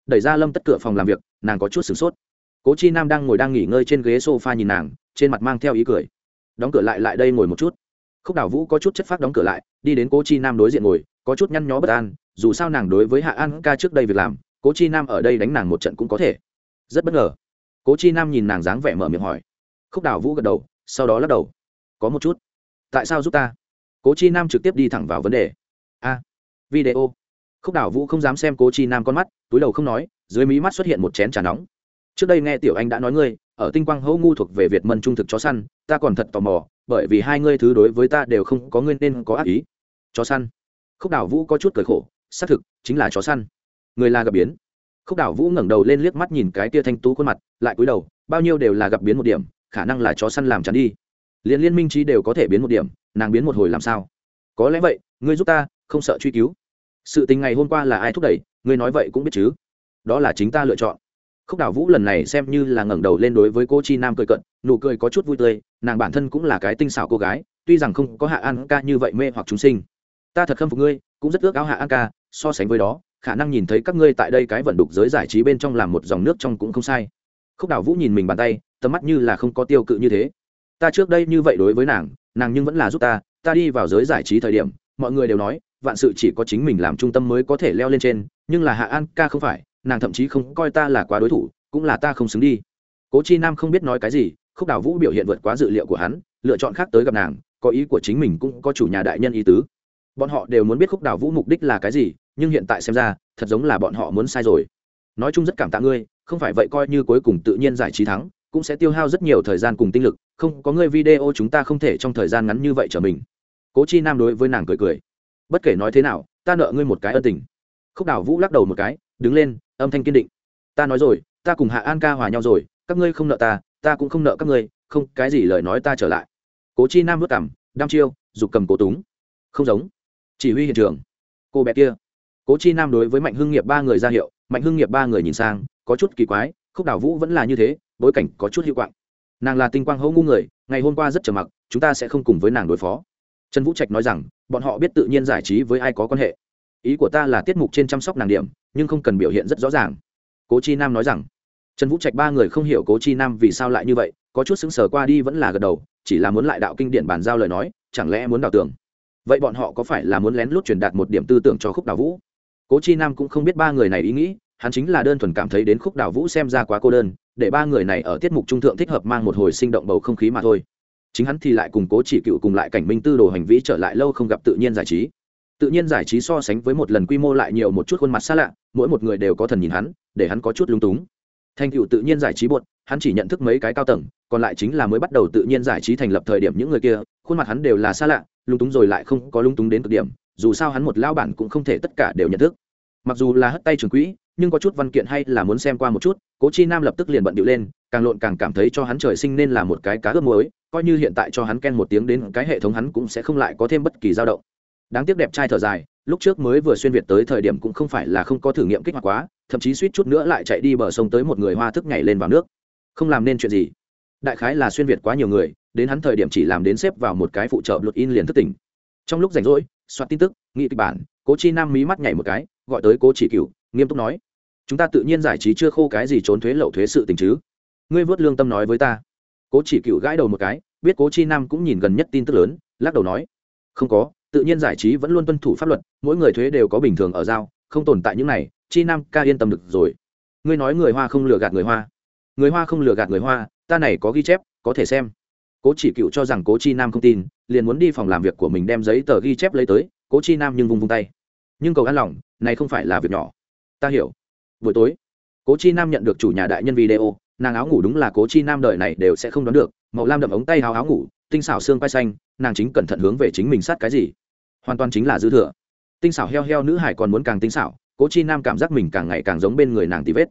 Đẩy ra lâm tất cửa phòng làm việc, nàng có chút sửng sốt. Cố chi nam đang ngồi đang nghỉ ngơi trên ghế s o f a nhìn nàng, trên mặt mang theo ý cười. Đóng cửa lại lại đây ngồi một chút. Khúc đào vũ có chút chất phát đóng cửa lại, đi đến cố chi nam đối diện ngồi, có chút nhăn nhó bất an, dù sao nàng đối với hạ an ca trước đây việc làm, cố chi nam ở đây đánh nàng một trận cũng có thể. Rất bất ngờ. Cố chi nam nhìn nàng dáng vẻ mở miệng hỏi. Khúc đào vũ gật đầu, sau đó lắc đầu. Có một chút. Tại sao giúp ta? Cố chi nam trực tiếp đi thẳng vào vấn đề video. Khúc Đảo vũ không dám xem cố chi nam con mắt, túi đầu không nói, dưới mí mắt xuất hiện một chén trà nóng. Trước đây nghe tiểu anh đã nói ngươi, ở tinh quang hữu ngu thuộc về việt mân trung thực chó săn, ta còn thật tò mò, bởi vì hai ngươi thứ đối với ta đều không có ngươi nên có ác ý. Chó săn. Khúc Đảo vũ có chút cười khổ, xác thực, chính là chó săn. Người là gặp biến. Khúc Đảo vũ ngẩng đầu lên liếc mắt nhìn cái tia thanh tú khuôn mặt, lại cúi đầu, bao nhiêu đều là gặp biến một điểm, khả năng là chó săn làm chắn đi. Liên liên minh trí đều có thể biến một điểm, nàng biến một hồi làm sao? Có lẽ vậy, ngươi giúp ta không sợ truy cứu. Sự tình ngày hôm qua là ai thúc đẩy, ngươi nói vậy cũng biết chứ. Đó là chính ta lựa chọn. Khúc đào vũ lần này xem như là ngẩng đầu lên đối với cô chi nam cười cận, nụ cười có chút vui tươi, nàng bản thân cũng là cái tinh xảo cô gái, tuy rằng không có hạ an ca như vậy mê hoặc chúng sinh. Ta thật khâm phục ngươi, cũng rất ước áo hạ an ca, so sánh với đó, khả năng nhìn thấy các ngươi tại đây cái vận đục giới giải trí bên trong làm một dòng nước trong cũng không sai. Khúc đào vũ nhìn mình bàn tay, tầm mắt như là không có tiêu cự như thế. Ta trước đây như vậy đối với nàng nàng nhưng vẫn là giúp ta ta đi vào giới giải trí thời điểm, mọi người đều nói vạn sự chỉ có chính mình làm trung tâm mới có thể leo lên trên, nhưng là hạ an ca không phải, nàng thậm chí không coi ta là quá đối thủ, cũng là ta không xứng đi. Cố chi nam không biết nói cái gì, khúc đào vũ biểu hiện vượt quá dự liệu của hắn, lựa chọn khác tới gặp nàng, có ý của chính mình cũng có chủ nhà đại nhân ý tứ. Bọn họ đều muốn biết khúc đào vũ mục đích là cái gì, nhưng hiện tại xem ra, thật giống là bọn họ muốn sai rồi. Nói chung rất cảm tạ ngươi, không phải vậy coi như cuối cùng tự nhiên giải trí thắng, cũng sẽ tiêu hao rất nhiều thời gian cùng tinh lực, không có ngươi video chúng ta không thể trong thời gian ngắn như vậy trở mình. Cố chi nam đối với nàng cười cười bất kể nói thế nào, ta nợ ngươi một cái ân tình. Khúc đào vũ lắc đầu một cái, đứng lên, âm thanh kiên định. Ta nói rồi, ta cùng hạ an ca hòa nhau rồi, các ngươi không nợ ta ta cũng không nợ các ngươi, không, cái gì lời nói ta trở lại. Cố chi nam vất cảm đam chiêu, dục cầm cố túng. Không giống. Chỉ huy hiện trường. Cô bé kia. Cố chi nam đối với mạnh hưng nghiệp ba người ra hiệu, mạnh hưng nghiệp ba người nhìn sang, có chút kỳ quái, khúc đào vũ vẫn là như thế, bối cảnh có chút hiệu quạng. Nàng là tinh quang hấu ngu người, ngày hôm qua rất trầm mặc, chúng ta sẽ không cùng với nàng đối phó trần vũ trạch nói rằng, bọn họ biết tự nhiên giải trí với ai có quan hệ. Ý của ta là tiết mục trên chăm sóc nàng điểm, nhưng không cần biểu hiện rất rõ ràng. Cố chi nam nói rằng, trần vũ trạch ba người không hiểu cố chi nam vì sao lại như vậy, có chút xứng sở qua đi vẫn là gật đầu, chỉ là muốn lại đạo kinh điển bàn giao lời nói, chẳng lẽ muốn đào tường vậy bọn họ có phải là muốn lén lút truyền đạt một điểm tư tưởng cho khúc đào vũ? Cố chi nam cũng không biết ba người này ý nghĩ, hắn chính là đơn thuần cảm thấy đến khúc đào vũ xem ra quá cô đơn, để ba người này ở tiết mục trung thượng thích hợp mang một hồi sinh động bầu không khí mà thôi chính hắn thì lại cùng cố chỉ cựu cùng lại cảnh minh tư đồ hành vĩ trở lại lâu không gặp tự nhiên giải trí. Tự nhiên giải trí so sánh với một lần quy mô lại nhiều một chút khuôn mặt xa lạ mỗi một người đều có thần nhìn hắn để hắn có chút lung túng. Thành cựu tự nhiên giải trí buồn, hắn chỉ nhận thức mấy cái cao tầng còn lại chính là mới bắt đầu tự nhiên giải trí thành lập thời điểm những người kia khuôn mặt hắn đều là xa lạ lung túng rồi lại không có lung túng đến cực điểm dù sao hắn một lao bản cũng không thể tất cả đều nhận thức. Mặc dù là hất tay trường quỹ nhưng có chút văn kiện hay là muốn xem qua một chút, cố chi nam lập tức liền bận điệu lên, càng lộn càng cảm thấy cho hắn trời sinh nên là một cái cá ướp muối, coi như hiện tại cho hắn ken một tiếng đến cái hệ thống hắn cũng sẽ không lại có thêm bất kỳ dao động. Đáng tiếc đẹp trai thở dài, lúc trước mới vừa xuyên việt tới thời điểm cũng không phải là không có thử nghiệm kích hoạt quá, thậm chí suýt chút nữa lại chạy đi bờ sông tới một người hoa thức nhảy lên vào nước. Không làm nên chuyện gì. Đại khái là xuyên việt quá nhiều người, đến hắn thời điểm chỉ làm đến xếp vào một cái phụ trợ luật in liền thức tỉnh. Trong lúc rảnh rỗi soạt tin tức, nghị kịch bản, cố chi nam mí mắt nhảy một cái, gọi tới cố chỉ cựu nghiêm túc nói chúng ta tự nhiên giải trí chưa khô cái gì trốn thuế lậu thuế sự tình chứ. Ngươi vớt lương tâm nói với ta. Cố chỉ cựu gãi đầu một cái, biết cố chi nam cũng nhìn gần nhất tin tức lớn, lắc đầu nói, không có, tự nhiên giải trí vẫn luôn tuân thủ pháp luật, mỗi người thuế đều có bình thường ở giao, không tồn tại những này, chi nam ca yên tâm được rồi. Ngươi nói người hoa không lừa gạt người hoa. Người hoa không lừa gạt người hoa, ta này có ghi chép, có thể xem. Cố chỉ cựu cho rằng cố chi nam không tin, liền muốn đi phòng làm việc của mình đem giấy tờ ghi chép lấy tới, cố chi nam nhưng vung vung tay. Nhưng cầu an lòng, này không phải là việc nhỏ. Ta hiểu buổi tối, cố chi nam nhận được chủ nhà đại nhân video, nàng áo ngủ đúng là cố chi nam đời này đều sẽ không đoán được, màu lam đậm ống tay áo áo ngủ, tinh xảo xương quay xanh, nàng chính cẩn thận hướng về chính mình sát cái gì? Hoàn toàn chính là dư thừa. Tinh xảo heo heo nữ hải còn muốn càng tinh xảo, cố chi nam cảm giác mình càng ngày càng giống bên người nàng tí vết.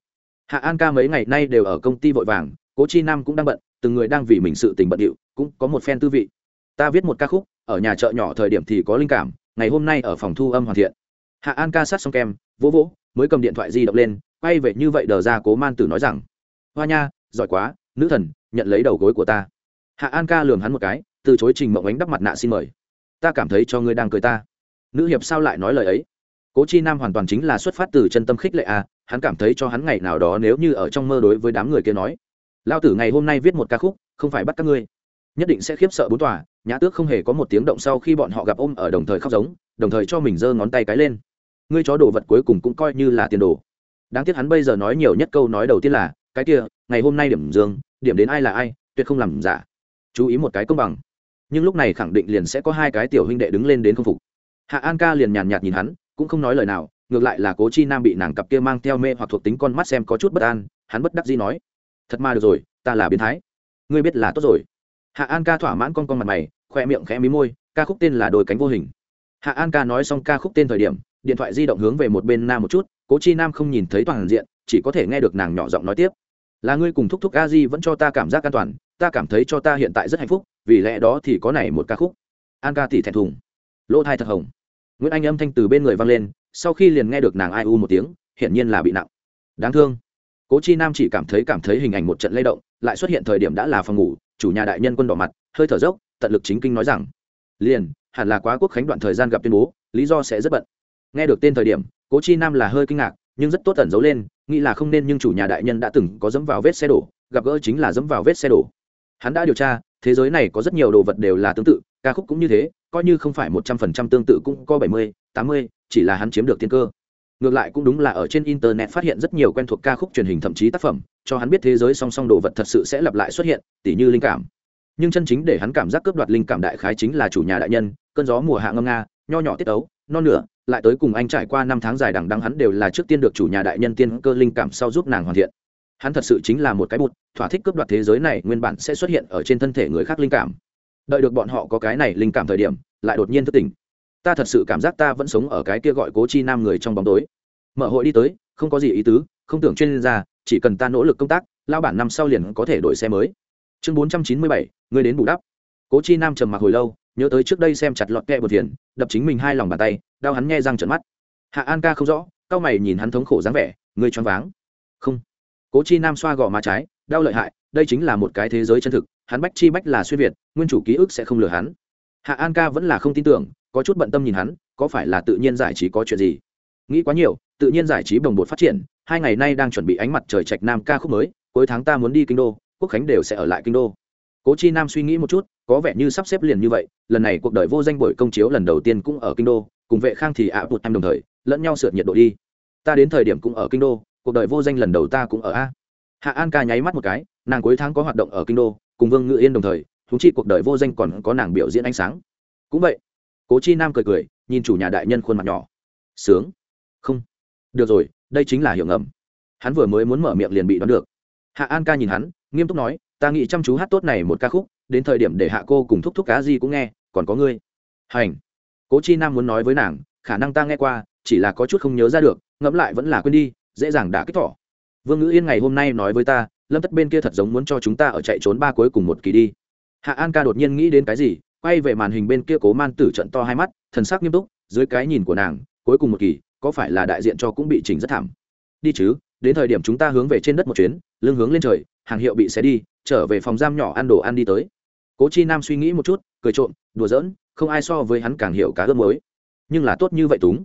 Hạ an ca mấy ngày nay đều ở công ty vội vàng, cố chi nam cũng đang bận, từng người đang vì mình sự tình bận điệu, cũng có một phen tư vị. Ta viết một ca khúc, ở nhà chợ nhỏ thời điểm thì có linh cảm, ngày hôm nay ở phòng thu âm hoàn thiện. Hạ an ca sát xong kem vỗ vỗ, mới cầm điện thoại di động lên, quay về như vậy đờ ra cố man tử nói rằng, hoa nha, giỏi quá, nữ thần, nhận lấy đầu gối của ta. Hạ an ca lường hắn một cái, từ chối trình mộng ánh đắp mặt nạ xin mời. Ta cảm thấy cho ngươi đang cười ta. Nữ hiệp sao lại nói lời ấy? Cố chi nam hoàn toàn chính là xuất phát từ chân tâm khích lệ a hắn cảm thấy cho hắn ngày nào đó nếu như ở trong mơ đối với đám người kia nói lao tử ngày hôm nay viết một ca khúc, không phải bắt các ngươi, nhất định sẽ khiếp sợ bốn tòa, nhã tước không hề có một tiếng động sau khi bọn họ gặp ôm ở đồng thời khóc giống, đồng thời cho mình giơ ngón tay cái lên ngươi chó đồ vật cuối cùng cũng coi như là tiền đồ. Đáng tiếc hắn bây giờ nói nhiều nhất câu nói đầu tiên là, cái kia, ngày hôm nay điểm dương, điểm đến ai là ai, tuyệt không làm giả. Chú ý một cái công bằng. Nhưng lúc này khẳng định liền sẽ có hai cái tiểu huynh đệ đứng lên đến không phục. Hạ an ca liền nhàn nhạt nhìn hắn, cũng không nói lời nào, ngược lại là cố chi nam bị nàng cặp kia mang theo mê hoặc thuộc tính con mắt xem có chút bất an, hắn bất đắc dĩ nói, thật mà được rồi, ta là biến thái. Ngươi biết là tốt rồi. Hạ an ca thỏa mãn con con mặt mày khoe miệng khẽ mí môi, ca khúc tên là đôi cánh vô hình. Hạ an ca nói xong ca khúc tên thời điểm điện thoại di động hướng về một bên nam một chút, cố chi nam không nhìn thấy toàn diện, chỉ có thể nghe được nàng nhỏ giọng nói tiếp. Là ngươi cùng thúc thúc a di vẫn cho ta cảm giác an toàn, ta cảm thấy cho ta hiện tại rất hạnh phúc, vì lẽ đó thì có này một ca khúc. An ca tỷ thẹn thùng. Lỗ thai thật hồng. Nguyễn anh âm thanh từ bên người vang lên, sau khi liền nghe được nàng ai u một tiếng, hiển nhiên là bị nặng. Đáng thương. Cố chi nam chỉ cảm thấy cảm thấy hình ảnh một trận lay động, lại xuất hiện thời điểm đã là phòng ngủ, chủ nhà đại nhân quân đỏ mặt, hơi thở dốc, tận lực chính kinh nói rằng, liền, hẳn là quá quốc khánh đoạn thời gian gặp tuyên bố, lý do sẽ rất bận nghe được tên thời điểm, cố chi nam là hơi kinh ngạc, nhưng rất tốt tẩn giấu lên, nghĩ là không nên nhưng chủ nhà đại nhân đã từng có dẫm vào vết xe đổ, gặp gỡ chính là dẫm vào vết xe đổ. Hắn đã điều tra, thế giới này có rất nhiều đồ vật đều là tương tự, ca khúc cũng như thế, coi như không phải một trăm phần trăm tương tự cũng có bảy mươi, tám mươi, chỉ là hắn chiếm được tiên cơ. Ngược lại cũng đúng là ở trên internet phát hiện rất nhiều quen thuộc ca khúc truyền hình thậm chí tác phẩm, cho hắn biết thế giới song song đồ vật thật sự sẽ lặp lại xuất hiện, tỉ như linh cảm. Nhưng chân chính để hắn cảm giác cướp đoạt linh cảm đại khái chính là chủ nhà đại nhân, cơn gió mùa hạ ngâm nga, nho nhỏ tiết ấu, non nửa lại tới cùng anh trải qua năm tháng dài đằng đắng hắn đều là trước tiên được chủ nhà đại nhân tiên cơ linh cảm sau giúp nàng hoàn thiện. Hắn thật sự chính là một cái bụt, thỏa thích cướp đoạt thế giới này nguyên bản sẽ xuất hiện ở trên thân thể người khác linh cảm. Đợi được bọn họ có cái này linh cảm thời điểm, lại đột nhiên thức tỉnh. Ta thật sự cảm giác ta vẫn sống ở cái kia gọi cố chi nam người trong bóng tối. Mở hội đi tới, không có gì ý tứ, không tưởng chuyên gia, chỉ cần ta nỗ lực công tác lao bản năm sau liền có thể đổi xe mới. Chương bốn trăm chín mươi bảy, người đến bù đắp. Cố chi nam trầm mặc hồi lâu nhớ tới trước đây xem chặt lọt kẹ bột phiền đập chính mình hai lòng bàn tay, đau hắn nghe răng trận mắt. Hạ an ca không rõ, cao mày nhìn hắn thống khổ dáng vẻ, người choáng váng. Không. Cố chi nam xoa gò má trái, đau lợi hại, đây chính là một cái thế giới chân thực, hắn bách chi bách là xuyên việt, nguyên chủ ký ức sẽ không lừa hắn. Hạ an ca vẫn là không tin tưởng, có chút bận tâm nhìn hắn, có phải là tự nhiên giải trí có chuyện gì? Nghĩ quá nhiều, tự nhiên giải trí bồng bột phát triển, hai ngày nay đang chuẩn bị ánh mặt trời trạch nam ca khúc mới, cuối tháng ta muốn đi kinh đô, quốc khánh đều sẽ ở lại kinh đô cố chi nam suy nghĩ một chút, có vẻ như sắp xếp liền như vậy, lần này cuộc đời vô danh buổi công chiếu lần đầu tiên cũng ở kinh đô, cùng vệ khang thì ạ bụt em đồng thời, lẫn nhau sượt nhiệt độ đi. Ta đến thời điểm cũng ở kinh đô, cuộc đời vô danh lần đầu ta cũng ở a. Hạ an ca nháy mắt một cái, nàng cuối tháng có hoạt động ở kinh đô, cùng vương ngự yên đồng thời thú chi cuộc đời vô danh còn có nàng biểu diễn ánh sáng. Cũng vậy, cố chi nam cười cười, nhìn chủ nhà đại nhân khuôn mặt nhỏ. Sướng. Không. Được rồi, đây chính là hiệu ngầm. Hắn vừa mới muốn mở miệng liền bị đoán được. Hạ an ca nhìn hắn, nghiêm túc nói ta nghĩ chăm chú hát tốt này một ca khúc, đến thời điểm để hạ cô cùng thúc thúc cá gì cũng nghe, còn có ngươi. Hành. Cố chi nam muốn nói với nàng, khả năng ta nghe qua, chỉ là có chút không nhớ ra được, ngẫm lại vẫn là quên đi, dễ dàng đã kích thỏ. Vương ngữ yên ngày hôm nay nói với ta, lâm tất bên kia thật giống muốn cho chúng ta ở chạy trốn ba cuối cùng một kỳ đi. Hạ an ca đột nhiên nghĩ đến cái gì, quay về màn hình bên kia cố man tử trận to hai mắt, thần sắc nghiêm túc, dưới cái nhìn của nàng, cuối cùng một kỳ, có phải là đại diện cho cũng bị chỉnh rất thảm. Đi chứ, đến thời điểm chúng ta hướng về trên đất một chuyến, lưng hướng lên trời, hàng hiệu bị xé đi trở về phòng giam nhỏ ăn đồ ăn đi tới. Cố chi nam suy nghĩ một chút, cười trộm, đùa giỡn, không ai so với hắn càng hiểu cá ướp mới nhưng là tốt như vậy túng.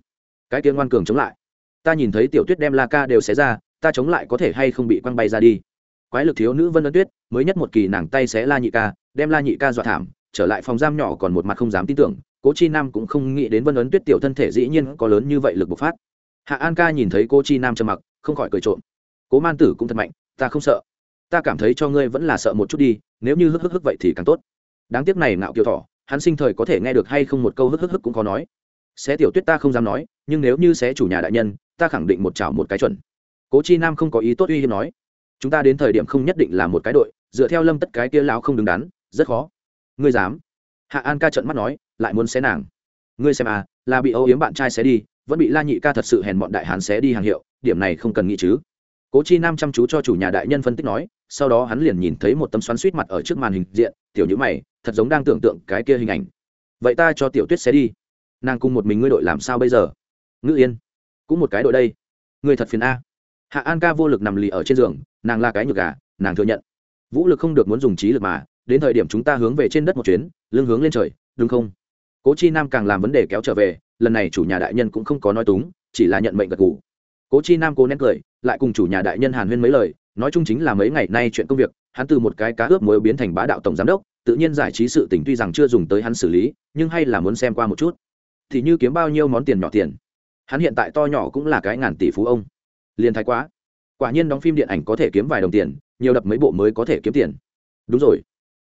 Cái kia ngoan cường chống lại. Ta nhìn thấy tiểu tuyết đem la ca đều xé ra, ta chống lại có thể hay không bị quăng bay ra đi. Quái lực thiếu nữ vân ân tuyết, mới nhất một kỳ nàng tay xé la nhị ca, đem la nhị ca dọa thảm, trở lại phòng giam nhỏ còn một mặt không dám tin tưởng. Cố chi nam cũng không nghĩ đến vân ấn tuyết tiểu thân thể dĩ nhiên có lớn như vậy lực bộc phát. Hạ an ca nhìn thấy cô chi nam trầm mặc, không khỏi cười trộm. Cố man tử cũng thật mạnh, ta không sợ ta cảm thấy cho ngươi vẫn là sợ một chút đi, nếu như hức hức hức vậy thì càng tốt. Đáng tiếc này ngạo kiều thỏ, hắn sinh thời có thể nghe được hay không một câu hức hức hức cũng có nói. Xé tiểu tuyết ta không dám nói, nhưng nếu như xé chủ nhà đại nhân, ta khẳng định một chảo một cái chuẩn. Cố chi nam không có ý tốt uy hiếp nói. Chúng ta đến thời điểm không nhất định là một cái đội, dựa theo lâm tất cái kia láo không đứng đắn, rất khó. Ngươi dám? Hạ an ca trận mắt nói, lại muốn xé nàng. Ngươi xem à là bị âu yếm bạn trai xé đi, vẫn bị la nhị ca thật sự hèn bọn đại hán xé đi hàng hiệu, điểm này không cần nghĩ chứ. Cố chi nam chăm chú cho chủ nhà đại nhân phân tích nói sau đó hắn liền nhìn thấy một tấm xoắn suýt mặt ở trước màn hình diện, tiểu nhữ mày, thật giống đang tưởng tượng cái kia hình ảnh. Vậy ta cho tiểu tuyết xé đi. Nàng cùng một mình ngươi đội làm sao bây giờ? Ngữ yên, cũng một cái đội đây. Ngươi thật phiền a. Hạ an ca vô lực nằm lì ở trên giường, nàng là cái nhược gà, nàng thừa nhận. Vũ lực không được muốn dùng trí lực mà, đến thời điểm chúng ta hướng về trên đất một chuyến, lưng hướng lên trời, đúng không? Cố chi nam càng làm vấn đề kéo trở về, lần này chủ nhà đại nhân cũng không có nói túng, chỉ là nhận mệnh gật ngủ cố chi nam cố nén cười, lại cùng chủ nhà đại nhân hàn huyên mấy lời, nói chung chính là mấy ngày nay chuyện công việc, hắn từ một cái cá ướp mới biến thành bá đạo tổng giám đốc, tự nhiên giải trí sự tỉnh tuy rằng chưa dùng tới hắn xử lý, nhưng hay là muốn xem qua một chút. Thì như kiếm bao nhiêu món tiền nhỏ tiền. Hắn hiện tại to nhỏ cũng là cái ngàn tỷ phú ông. Liền thái quá. Quả nhiên đóng phim điện ảnh có thể kiếm vài đồng tiền, nhiều đập mấy bộ mới có thể kiếm tiền. Đúng rồi.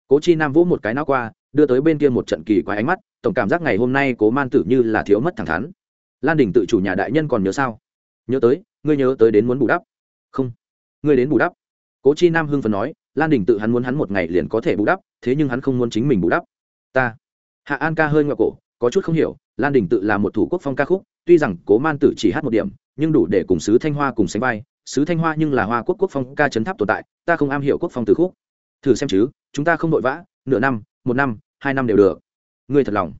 Cố chi nam vỗ một cái não qua, đưa tới bên kia một trận kỳ quái ánh mắt, tổng cảm giác ngày hôm nay cố man tử như là thiếu mất thẳng thắn. Lan đình tự chủ nhà đại nhân còn nhớ sao? Nhớ tới, ngươi nhớ tới đến muốn bù đắp. Không. Ngươi đến bù đắp. Cố chi nam hưng phần nói, lan đình tự hắn muốn hắn một ngày liền có thể bù đắp, thế nhưng hắn không muốn chính mình bù đắp. Ta. Hạ an ca hơi ngoại cổ, có chút không hiểu, lan đình tự là một thủ quốc phong ca khúc, tuy rằng cố man tử chỉ hát một điểm, nhưng đủ để cùng sứ thanh hoa cùng sánh vai. Sứ thanh hoa nhưng là hoa quốc quốc phong ca chấn tháp tồn tại, ta không am hiểu quốc phong từ khúc. Thử xem chứ, chúng ta không vội vã, nửa năm, một năm, hai năm đều được. Ngươi thật lòng.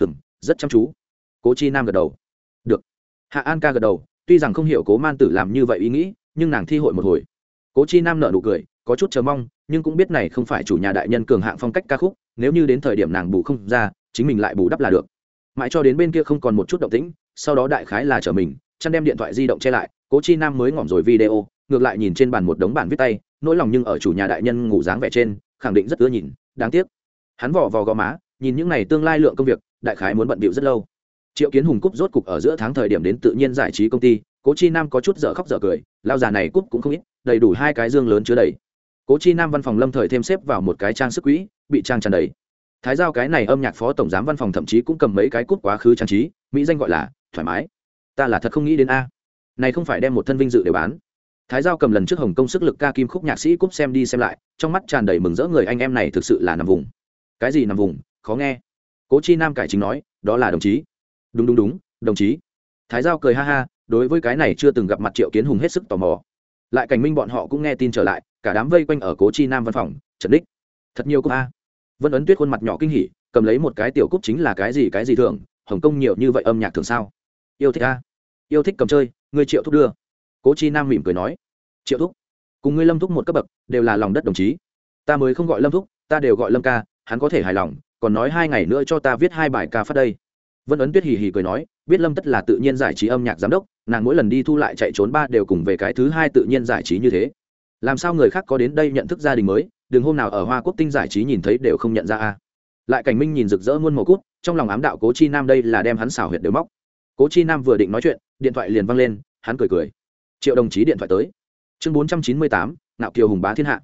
Hừm, rất chăm chú. Cố chi nam gật đầu. Được. Hạ an ca gật đầu tuy rằng không hiểu cố man tử làm như vậy ý nghĩ, nhưng nàng thi hội một hồi. Cố chi nam nợ nụ cười, có chút chờ mong, nhưng cũng biết này không phải chủ nhà đại nhân cường hạng phong cách ca khúc, nếu như đến thời điểm nàng bù không ra, chính mình lại bù đắp là được. Mãi cho đến bên kia không còn một chút động tĩnh, sau đó đại khái là chở mình, chăn đem điện thoại di động che lại, cố chi nam mới ngỏm rồi video, ngược lại nhìn trên bàn một đống bản viết tay, nỗi lòng nhưng ở chủ nhà đại nhân ngủ dáng vẻ trên, khẳng định rất ưa nhìn, đáng tiếc. Hắn vỏ vò gò má, nhìn những n à y tương lai lượng công việc, đại khái muốn bận bịu rất lâu triệu kiến hùng cúp rốt cục ở giữa tháng thời điểm đến tự nhiên giải trí công ty, cố chi nam có chút dở khóc dở cười, lao già này cúp cũng không ít, đầy đủ hai cái dương lớn chứa đầy. cố chi nam văn phòng lâm thời thêm xếp vào một cái trang sức quỹ, bị trang tràn đầy. thái giao cái này âm nhạc phó tổng giám văn phòng thậm chí cũng cầm mấy cái cúp quá khứ trang trí, mỹ danh gọi là thoải mái. ta là thật không nghĩ đến a. này không phải đem một thân vinh dự để bán. thái giao cầm lần trước hồng công sức lực ca kim khúc nhạc sĩ cúp xem đi xem lại, trong mắt tràn đầy mừng rỡ người anh em này thực sự là nằm vùng. cái gì nằm vùng? khó nghe. cố chi nam cải chính nói, đó là đồng chí đúng đúng đúng, đồng chí. Thái giao cười ha ha, đối với cái này chưa từng gặp mặt triệu kiến hùng hết sức tò mò. Lại cảnh minh bọn họ cũng nghe tin trở lại, cả đám vây quanh ở cố chi nam văn phòng trần đích. Thật nhiều cúp a. Vân ấn tuyết khuôn mặt nhỏ kinh hỉ, cầm lấy một cái tiểu cúp chính là cái gì cái gì thường hồng kông nhiều như vậy âm nhạc thường sao? Yêu thích a. Yêu thích cầm chơi người triệu thúc đưa. Cố chi nam mỉm cười nói. Triệu thúc, cùng ngươi lâm thúc một cấp bậc, đều là lòng đất đồng chí. Ta mới không gọi lâm thúc, ta đều gọi lâm ca, hắn có thể hài lòng, còn nói hai ngày nữa cho ta viết hai bài ca phát đây vân ấn tuyết hì hì cười nói biết lâm tất là tự nhiên giải trí âm nhạc giám đốc nàng mỗi lần đi thu lại chạy trốn ba đều cùng về cái thứ hai tự nhiên giải trí như thế. Làm sao người khác có đến đây nhận thức gia đình mới đừng hôm nào ở hoa quốc tinh giải trí nhìn thấy đều không nhận ra a. Lại cảnh minh nhìn rực rỡ muôn màu cút trong lòng ám đạo cố chi nam đây là đem hắn xảo huyệt đều móc. Cố chi nam vừa định nói chuyện điện thoại liền văng lên hắn cười cười. Triệu đồng chí điện thoại tới. Chương bốn trăm chín mươi tám nạo kiều hùng bá thiên hạ.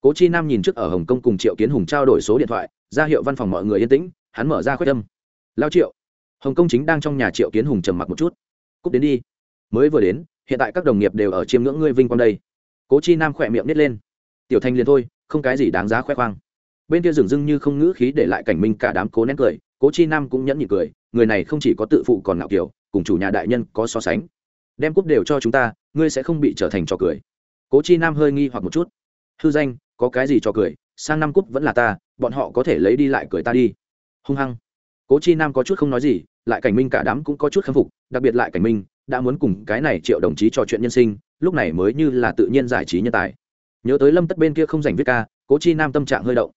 Cố chi nam nhìn trước ở hồng kông cùng triệu kiến hùng trao đổi số điện thoại ra hiệu văn phòng mọi người yên tĩnh hắn mở ra khuyết tâm, lao triệu hồng kông chính đang trong nhà triệu kiến hùng trầm mặc một chút. Cúc đến đi. Mới vừa đến, hiện tại các đồng nghiệp đều ở chiêm ngưỡng ngươi vinh quang đây. Cố chi nam khỏe miệng nít lên. Tiểu thanh liền thôi, không cái gì đáng giá khoe khoang. Bên kia dường dưng như không ngữ khí để lại cảnh minh cả đám cố nén cười, cố chi nam cũng nhẫn nhị cười, người này không chỉ có tự phụ còn ngạo kiểu, cùng chủ nhà đại nhân có so sánh. Đem cúp đều cho chúng ta, ngươi sẽ không bị trở thành trò cười. Cố chi nam hơi nghi hoặc một chút. Hư danh, có cái gì trò cười, sang năm cúp vẫn là ta, bọn họ có thể lấy đi lại cười ta đi. Hung hăng cố chi nam có chút không nói gì, lại cảnh minh cả đám cũng có chút khâm phục, đặc biệt lại cảnh minh, đã muốn cùng cái này triệu đồng chí trò chuyện nhân sinh, lúc này mới như là tự nhiên giải trí nhân tài. Nhớ tới lâm tất bên kia không dành viết ca, cố chi nam tâm trạng hơi động.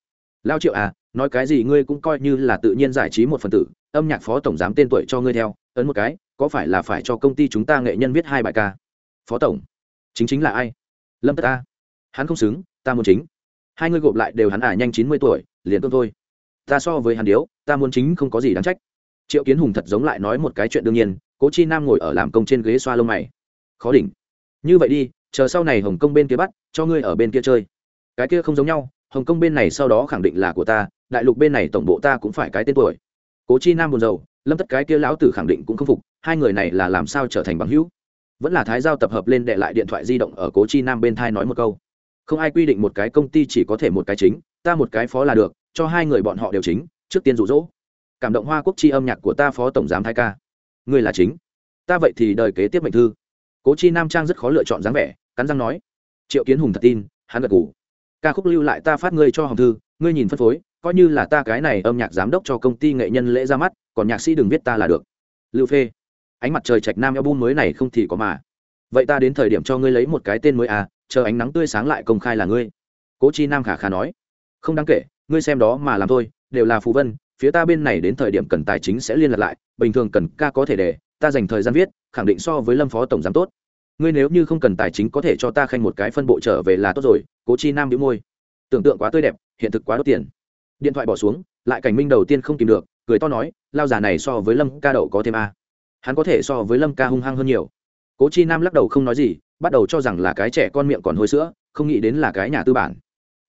Lao triệu à nói cái gì ngươi cũng coi như là tự nhiên giải trí một phần tử, âm nhạc phó tổng giám tên tuổi cho ngươi theo, ấn một cái, có phải là phải cho công ty chúng ta nghệ nhân viết hai bài ca? Phó tổng, chính chính là ai? Lâm tất ta. Hắn không xứng, ta muốn chính. Hai ngươi gộp lại đều hắn à nhanh chín mươi tuổi, liền cơm thôi ta so với hắn điếu, ta muốn chính không có gì đáng trách. Triệu kiến hùng thật giống lại nói một cái chuyện đương nhiên, cố chi nam ngồi ở làm công trên ghế xoa lông mày. Khó đỉnh. Như vậy đi, chờ sau này hồng kông bên kia bắt, cho ngươi ở bên kia chơi. Cái kia không giống nhau, hồng kông bên này sau đó khẳng định là của ta, đại lục bên này tổng bộ ta cũng phải cái tên tuổi. Cố chi nam buồn rầu, lâm tất cái kia lão tử khẳng định cũng không phục, hai người này là làm sao trở thành bằng hữu? Vẫn là thái giao tập hợp lên đệ lại điện thoại di động ở cố chi nam bên thai nói một câu. Không ai quy định một cái công ty chỉ có thể một cái chính, ta một cái phó là được cho hai người bọn họ đều chính, trước tiên rụ rỗ cảm động hoa quốc chi âm nhạc của ta phó tổng giám thái ca. Ngươi là chính. Ta vậy thì đời kế tiếp mệnh thư. Cố chi nam trang rất khó lựa chọn dáng vẻ, cắn răng nói. Triệu kiến hùng thật tin, hắn gật ngủ ca khúc lưu lại ta phát ngươi cho hồng thư, ngươi nhìn phân phối, coi như là ta cái này âm nhạc giám đốc cho công ty nghệ nhân lễ ra mắt, còn nhạc sĩ đừng viết ta là được. Lưu phê. Ánh mặt trời trạch nam album mới này không thì có mà. Vậy ta đến thời điểm cho ngươi lấy một cái tên mới à chờ ánh nắng tươi sáng lại công khai là ngươi. Cố chi nam khả khả nói. Không đáng kể ngươi xem đó mà làm thôi, đều là phù vân, phía ta bên này đến thời điểm cần tài chính sẽ liên lạc lại, bình thường cần ca có thể để, ta dành thời gian viết, khẳng định so với lâm phó tổng giám tốt. Ngươi nếu như không cần tài chính có thể cho ta khanh một cái phân bộ trở về là tốt rồi, cố chi nam đĩu môi. Tưởng tượng quá tươi đẹp, hiện thực quá đốt tiền. Điện thoại bỏ xuống, lại cảnh minh đầu tiên không tìm được, cười to nói, lao giả này so với lâm ca đậu có thêm a. Hắn có thể so với lâm ca hung hăng hơn nhiều. Cố chi nam lắc đầu không nói gì, bắt đầu cho rằng là cái trẻ con miệng còn hôi sữa, không nghĩ đến là cái nhà tư bản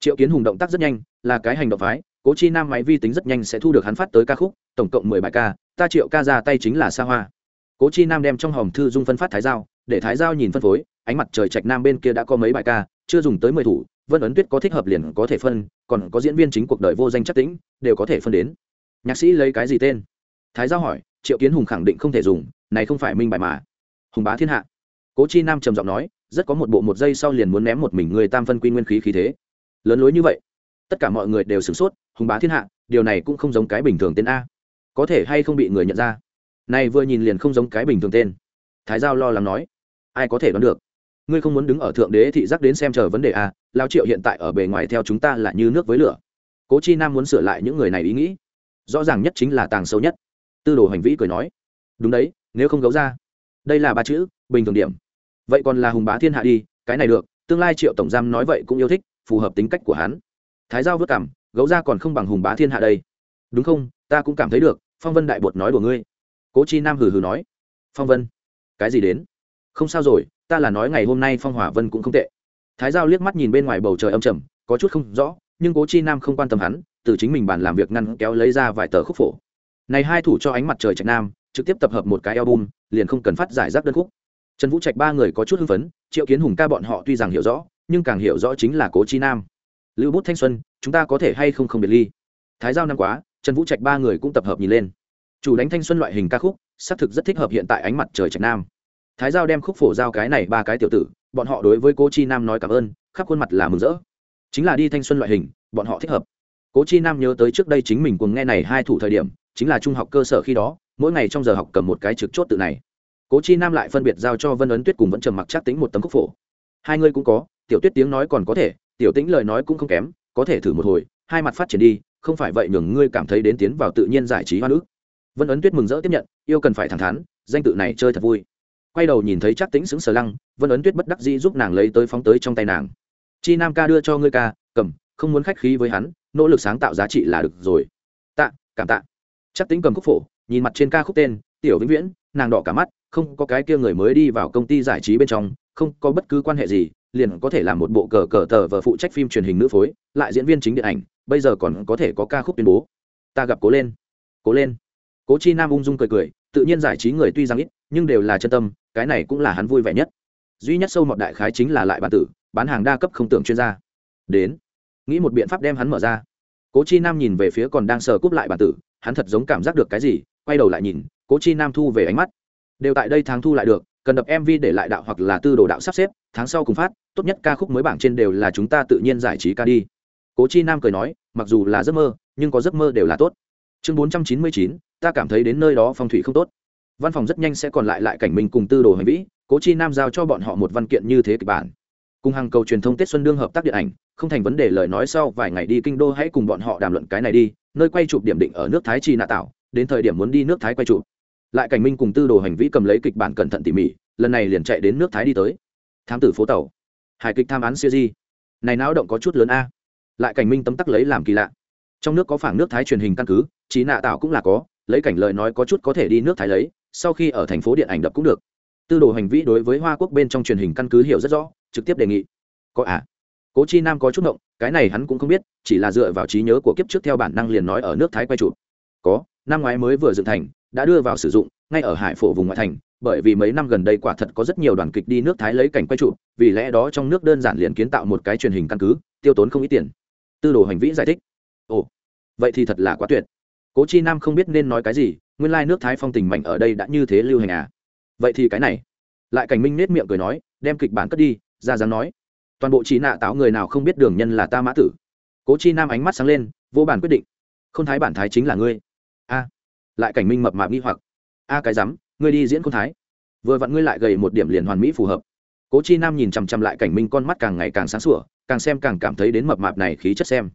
triệu kiến hùng động tác rất nhanh, là cái hành động phái, cố chi nam máy vi tính rất nhanh sẽ thu được hắn phát tới ca khúc, tổng cộng mười bài ca, ta triệu ca ra tay chính là xa hoa. Cố chi nam đem trong hòm thư dung phân phát thái giao, để thái giao nhìn phân phối, ánh mặt trời trạch nam bên kia đã có mấy bài ca, chưa dùng tới mười thủ, vân ấn tuyết có thích hợp liền có thể phân, còn có diễn viên chính cuộc đời vô danh chắc tĩnh, đều có thể phân đến. Nhạc sĩ lấy cái gì tên? Thái giao hỏi, triệu kiến hùng khẳng định không thể dùng, này không phải minh bài mà. Hùng bá thiên hạ. Cố chi nam trầm giọng nói, rất có một bộ một giây sau liền muốn ném một mình người tam phân quy nguyên khí khí thế lớn lối như vậy. Tất cả mọi người đều sửng sốt, hùng bá thiên hạ, điều này cũng không giống cái bình thường tên a. Có thể hay không bị người nhận ra? Này vừa nhìn liền không giống cái bình thường tên. Thái giao lo lắng nói. Ai có thể đoán được? Ngươi không muốn đứng ở thượng đế thị giác đến xem chờ vấn đề a, lao triệu hiện tại ở bề ngoài theo chúng ta là như nước với lửa. Cố chi nam muốn sửa lại những người này ý nghĩ. Rõ ràng nhất chính là tàng sâu nhất. Tư đồ hành vĩ cười nói. Đúng đấy, nếu không gấu ra. Đây là ba chữ, bình thường điểm. Vậy còn là hùng bá thiên hạ đi, cái này được, tương lai triệu tổng giam nói vậy cũng yêu thích phù hợp tính cách của hắn. Thái giao vất cảm, gấu ra còn không bằng hùng bá thiên hạ đây. Đúng không? Ta cũng cảm thấy được, phong vân đại bột nói của ngươi. Cố chi nam hừ hừ nói. Phong vân, cái gì đến? Không sao rồi, ta là nói ngày hôm nay phong hỏa vân cũng không tệ. Thái giao liếc mắt nhìn bên ngoài bầu trời âm trầm, có chút không rõ, nhưng cố chi nam không quan tâm hắn, từ chính mình bàn làm việc ngăn kéo lấy ra vài tờ khúc phổ. Này hai thủ cho ánh mặt trời trạch nam, trực tiếp tập hợp một cái album, liền không cần phát giải rác đơn khúc. Trần vũ trạch ba người có chút hưng phấn, triệu kiến hùng ca bọn họ tuy rằng hiểu rõ nhưng càng hiểu rõ chính là cố chi nam. Lưu bút thanh xuân, chúng ta có thể hay không không biệt ly? Thái giao năm quá, trần vũ trạch ba người cũng tập hợp nhìn lên. Chủ đánh thanh xuân loại hình ca khúc, xác thực rất thích hợp hiện tại ánh mặt trời trạch nam. Thái giao đem khúc phổ giao cái này ba cái tiểu tử, bọn họ đối với cố chi nam nói cảm ơn, khắp khuôn mặt là mừng rỡ. Chính là đi thanh xuân loại hình, bọn họ thích hợp. Cố chi nam nhớ tới trước đây chính mình cùng nghe này hai thủ thời điểm, chính là trung học cơ sở khi đó, mỗi ngày trong giờ học cầm một cái trực chốt tự này. Cố chi nam lại phân biệt giao cho vân ấn tuyết cùng vẫn trầm mặc chắc tính một tấm khúc phổ hai người cũng có, tiểu tuyết tiếng nói còn có thể, tiểu tĩnh lời nói cũng không kém, có thể thử một hồi, hai mặt phát triển đi, không phải vậy nhường ngươi cảm thấy đến tiến vào tự nhiên giải trí hoa nữ. Vân ấn tuyết mừng rỡ tiếp nhận, yêu cần phải thẳng thắn, danh tự này chơi thật vui. Quay đầu nhìn thấy chắc tính xứng sờ lăng, vân ấn tuyết bất đắc dĩ giúp nàng lấy tới phóng tới trong tay nàng. Chi nam ca đưa cho ngươi ca, cầm, không muốn khách khí với hắn, nỗ lực sáng tạo giá trị là được rồi. Tạ, cảm tạ. Chắc tính cầm khúc phổ, nhìn mặt trên ca khúc tên, tiểu vĩnh viễn, nàng đỏ cả mắt, không có cái kia người mới đi vào công ty giải trí bên trong không có bất cứ quan hệ gì, liền có thể làm một bộ cờ cờ tờ và phụ trách phim truyền hình nữ phối, lại diễn viên chính điện ảnh, bây giờ còn có thể có ca khúc tuyên bố. Ta gặp cố lên. Cố lên. Cố chi nam ung dung cười cười, tự nhiên giải trí người tuy rằng ít, nhưng đều là chân tâm, cái này cũng là hắn vui vẻ nhất. Duy nhất sâu mọt đại khái chính là lại bản tử, bán hàng đa cấp không tưởng chuyên gia. Đến. Nghĩ một biện pháp đem hắn mở ra. Cố chi nam nhìn về phía còn đang sờ cúp lại bản tử, hắn thật giống cảm giác được cái gì, quay đầu lại nhìn, cố chi nam thu về ánh mắt. Đều tại đây tháng thu lại được cần đập mv để lại đạo hoặc là tư đồ đạo sắp xếp, tháng sau cùng phát, tốt nhất ca khúc mới bảng trên đều là chúng ta tự nhiên giải trí ca đi. Cố chi nam cười nói, mặc dù là giấc mơ, nhưng có giấc mơ đều là tốt. Chương bốn trăm chín mươi chín, ta cảm thấy đến nơi đó phong thủy không tốt. Văn phòng rất nhanh sẽ còn lại lại cảnh mình cùng tư đồ hành vĩ, cố chi nam giao cho bọn họ một văn kiện như thế kịch bản. Cùng hàng cầu truyền thông tết xuân đương hợp tác điện ảnh, không thành vấn đề lời nói sau, vài ngày đi kinh đô hãy cùng bọn họ đàm luận cái này đi, nơi quay chụp điểm định ở nước thái chi nạ tạo đến thời điểm muốn đi nước thái quay chụp lại cảnh minh cùng tư đồ hành vĩ cầm lấy kịch bản cẩn thận tỉ mỉ, lần này liền chạy đến nước thái đi tới. Thám tử phố tàu. Hài kịch tham án siêu di. Này náo động có chút lớn a. Lại cảnh minh tấm tắc lấy làm kỳ lạ. Trong nước có phảng nước thái truyền hình căn cứ, trí nạ tạo cũng là có, lấy cảnh lời nói có chút có thể đi nước thái lấy, sau khi ở thành phố điện ảnh đập cũng được. Tư đồ hành vĩ đối với hoa quốc bên trong truyền hình căn cứ hiểu rất rõ, trực tiếp đề nghị. Có à? Cố chi nam có chút động cái này hắn cũng không biết, chỉ là dựa vào trí nhớ của kiếp trước theo bản năng liền nói ở nước thái quay chụp. Có, năm ngoái mới vừa dựng thành đã đưa vào sử dụng, ngay ở hải phổ vùng ngoại thành, bởi vì mấy năm gần đây quả thật có rất nhiều đoàn kịch đi nước thái lấy cảnh quay trụ vì lẽ đó trong nước đơn giản liền kiến tạo một cái truyền hình căn cứ, tiêu tốn không ít tiền. Tư đồ hành vĩ giải thích. Ồ, vậy thì thật là quá tuyệt. Cố chi nam không biết nên nói cái gì, nguyên lai nước thái phong tình mạnh ở đây đã như thế lưu hành à? Vậy thì cái này. Lại cảnh minh nết miệng cười nói, đem kịch bản cất đi, ra dáng nói. Toàn bộ trí nạ táo người nào không biết đường nhân là ta mã tử. Cố chi nam ánh mắt sáng lên, vô bản quyết định. Không thái bản thái chính là ngươi. A lại cảnh minh mập mạp nghi hoặc. A cái rắm, ngươi đi diễn không thái. Vừa vặn ngươi lại gầy một điểm liền hoàn mỹ phù hợp. Cố chi nam nhìn chằm chằm lại cảnh minh con mắt càng ngày càng sáng sủa, càng xem càng cảm thấy đến mập mạp này khí chất xem.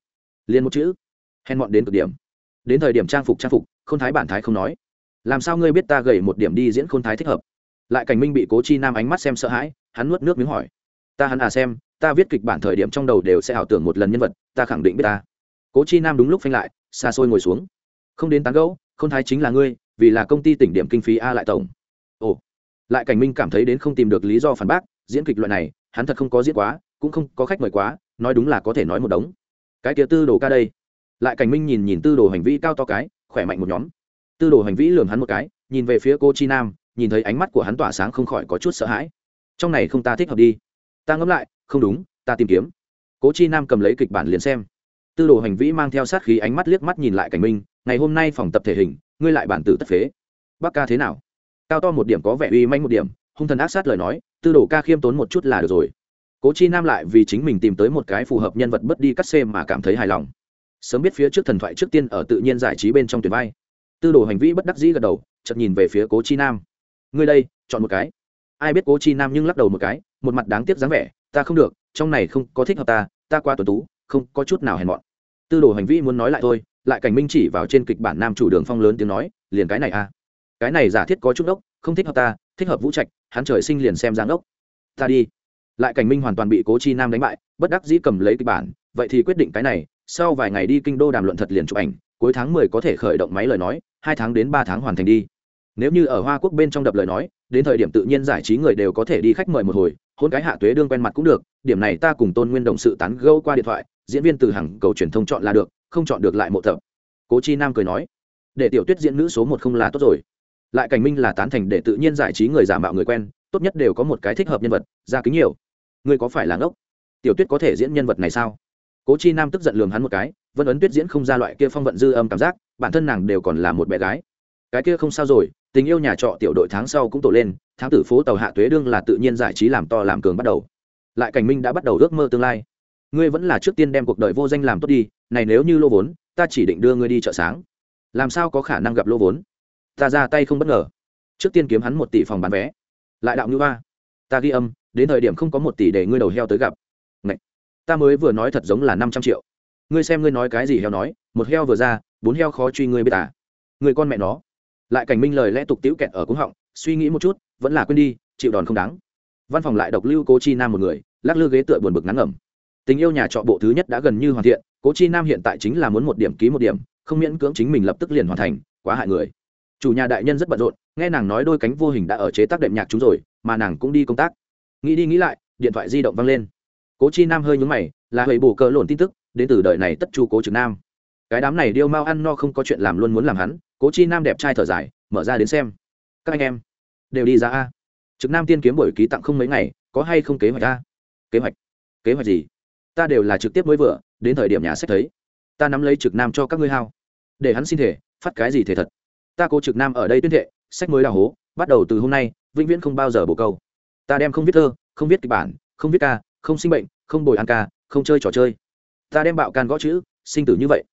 Liền một chữ, hèn mọn đến cực điểm. Đến thời điểm trang phục trang phục không thái bản thái không nói. Làm sao ngươi biết ta gầy một điểm đi diễn khôn thái thích hợp? Lại cảnh minh bị cố chi nam ánh mắt xem sợ hãi, hắn nuốt nước miếng hỏi. Ta hắn à xem, ta viết kịch bản thời điểm trong đầu đều sẽ ảo tưởng một lần nhân vật, ta khẳng định biết ta. Cố chi nam đúng lúc phanh lại, xa xôi ngồi xuống. Không đến tán gẫu không thái chính là ngươi, vì là công ty tỉnh điểm kinh phí a lại tổng. Ồ, lại cảnh minh cảm thấy đến không tìm được lý do phản bác, diễn kịch loại này, hắn thật không có diễn quá, cũng không có khách mời quá, nói đúng là có thể nói một đống. Cái kia tư đồ ca đây. Lại cảnh minh nhìn nhìn tư đồ hành vi cao to cái, khỏe mạnh một nhóm. Tư đồ hành vi lường hắn một cái, nhìn về phía cô chi nam, nhìn thấy ánh mắt của hắn tỏa sáng không khỏi có chút sợ hãi. Trong này không ta thích hợp đi. Ta ngẫm lại, không đúng, ta tìm kiếm. Cố chi nam cầm lấy kịch bản liền xem. Tư đồ hành vĩ mang theo sát khí ánh mắt liếc mắt nhìn lại cảnh minh ngày hôm nay phòng tập thể hình, ngươi lại bản tử tất phế. Bác ca thế nào? Cao to một điểm có vẻ uy manh một điểm, hung thần ác sát lời nói, tư đồ ca khiêm tốn một chút là được rồi. Cố chi nam lại vì chính mình tìm tới một cái phù hợp nhân vật bất đi cắt xê mà cảm thấy hài lòng. Sớm biết phía trước thần thoại trước tiên ở tự nhiên giải trí bên trong tuyển vai. Tư đồ hành vi bất đắc dĩ gật đầu, chợt nhìn về phía cố chi nam. Ngươi đây, chọn một cái. Ai biết cố chi nam nhưng lắc đầu một cái, một mặt đáng tiếc dáng vẻ, ta không được, trong này không có thích hợp ta ta qua tuần tú, không có chút nào hèn mọn. Tư đồ hành vi muốn nói lại thôi lại cảnh minh chỉ vào trên kịch bản nam chủ đường phong lớn tiếng nói, liền cái này à? Cái này giả thiết có chút ốc không thích hợp ta, thích hợp vũ trạch, hắn trời sinh liền xem giáng ốc ta đi. Lại cảnh minh hoàn toàn bị cố chi nam đánh bại, bất đắc dĩ cầm lấy kịch bản, vậy thì quyết định cái này, sau vài ngày đi kinh đô đàm luận thật liền chụp ảnh, cuối tháng mười có thể khởi động máy lời nói, hai tháng đến ba tháng hoàn thành đi. Nếu như ở hoa quốc bên trong đập lời nói, đến thời điểm tự nhiên giải trí người đều có thể đi khách mời một hồi, hôn cái hạ tuế đương quen mặt cũng được, điểm này ta cùng tôn nguyên đồng sự tán gâu qua điện thoại, diễn viên từ hàng cầu truyền thông chọn là được không chọn được lại mộ thập cố chi nam cười nói, để tiểu tuyết diễn nữ số một không là tốt rồi. Lại cảnh minh là tán thành để tự nhiên giải trí người giả mạo người quen, tốt nhất đều có một cái thích hợp nhân vật, ra kính nhiều. Ngươi có phải là ngốc? Tiểu tuyết có thể diễn nhân vật này sao? Cố chi nam tức giận lường hắn một cái, vân ấn tuyết diễn không ra loại kia phong vận dư âm cảm giác, bản thân nàng đều còn là một bé gái. Cái kia không sao rồi, tình yêu nhà trọ tiểu đội tháng sau cũng tổ lên, tháng tử phố tàu hạ tuế đương là tự nhiên giải trí làm to làm cường bắt đầu. Lại cảnh minh đã bắt đầu ước mơ tương lai. Ngươi vẫn là trước tiên đem cuộc đời vô danh làm tốt đi này nếu như lô vốn, ta chỉ định đưa ngươi đi chợ sáng. Làm sao có khả năng gặp lô vốn? Ta ra tay không bất ngờ. Trước tiên kiếm hắn một tỷ phòng bán vé. Lại đạo ngữ ba ta ghi âm, đến thời điểm không có một tỷ để ngươi đầu heo tới gặp. Ngậy! ta mới vừa nói thật giống là năm trăm triệu. Ngươi xem ngươi nói cái gì heo nói, một heo vừa ra, bốn heo khó truy ngươi bê tả à? người con mẹ nó. Lại cảnh minh lời lẽ tục tiễu kẹt ở cúng họng, suy nghĩ một chút, vẫn là quên đi, chịu đòn không đáng. Văn phòng lại độc lưu cố chi nam một người, lắc lư ghế tựa buồn bực ngắn ngẩm. Tình yêu nhà trọ bộ thứ nhất đã gần như hoàn thiện cố chi nam hiện tại chính là muốn một điểm ký một điểm, không miễn cưỡng chính mình lập tức liền hoàn thành, quá hại người. Chủ nhà đại nhân rất bận rộn, nghe nàng nói đôi cánh vô hình đã ở chế tác đệm nhạc chúng rồi, mà nàng cũng đi công tác. Nghĩ đi nghĩ lại, điện thoại di động văng lên. Cố chi nam hơi nhúng mày, là hơi bù cờ lộn tin tức, đến từ đời này tất chu cố trực nam. Cái đám này điêu mau ăn no không có chuyện làm luôn muốn làm hắn, cố chi nam đẹp trai thở dài, mở ra đến xem. Các anh em, đều đi ra a. Trực nam tiên kiếm buổi ký tặng không mấy ngày, có hay không kế hoạch a? Kế hoạch? Kế hoạch gì? Ta đều là trực tiếp mới vừa đến thời điểm nhà sách thấy. Ta nắm lấy trực nam cho các ngươi hao. Để hắn xin thể, phát cái gì thể thật. Ta cố trực nam ở đây tuyên thệ, sách mới đào hố, bắt đầu từ hôm nay, vĩnh viễn không bao giờ bổ câu. Ta đem không viết thơ, không viết kịch bản, không viết ca, không sinh bệnh, không bồi ăn ca, không chơi trò chơi. Ta đem bạo can gõ chữ, sinh tử như vậy.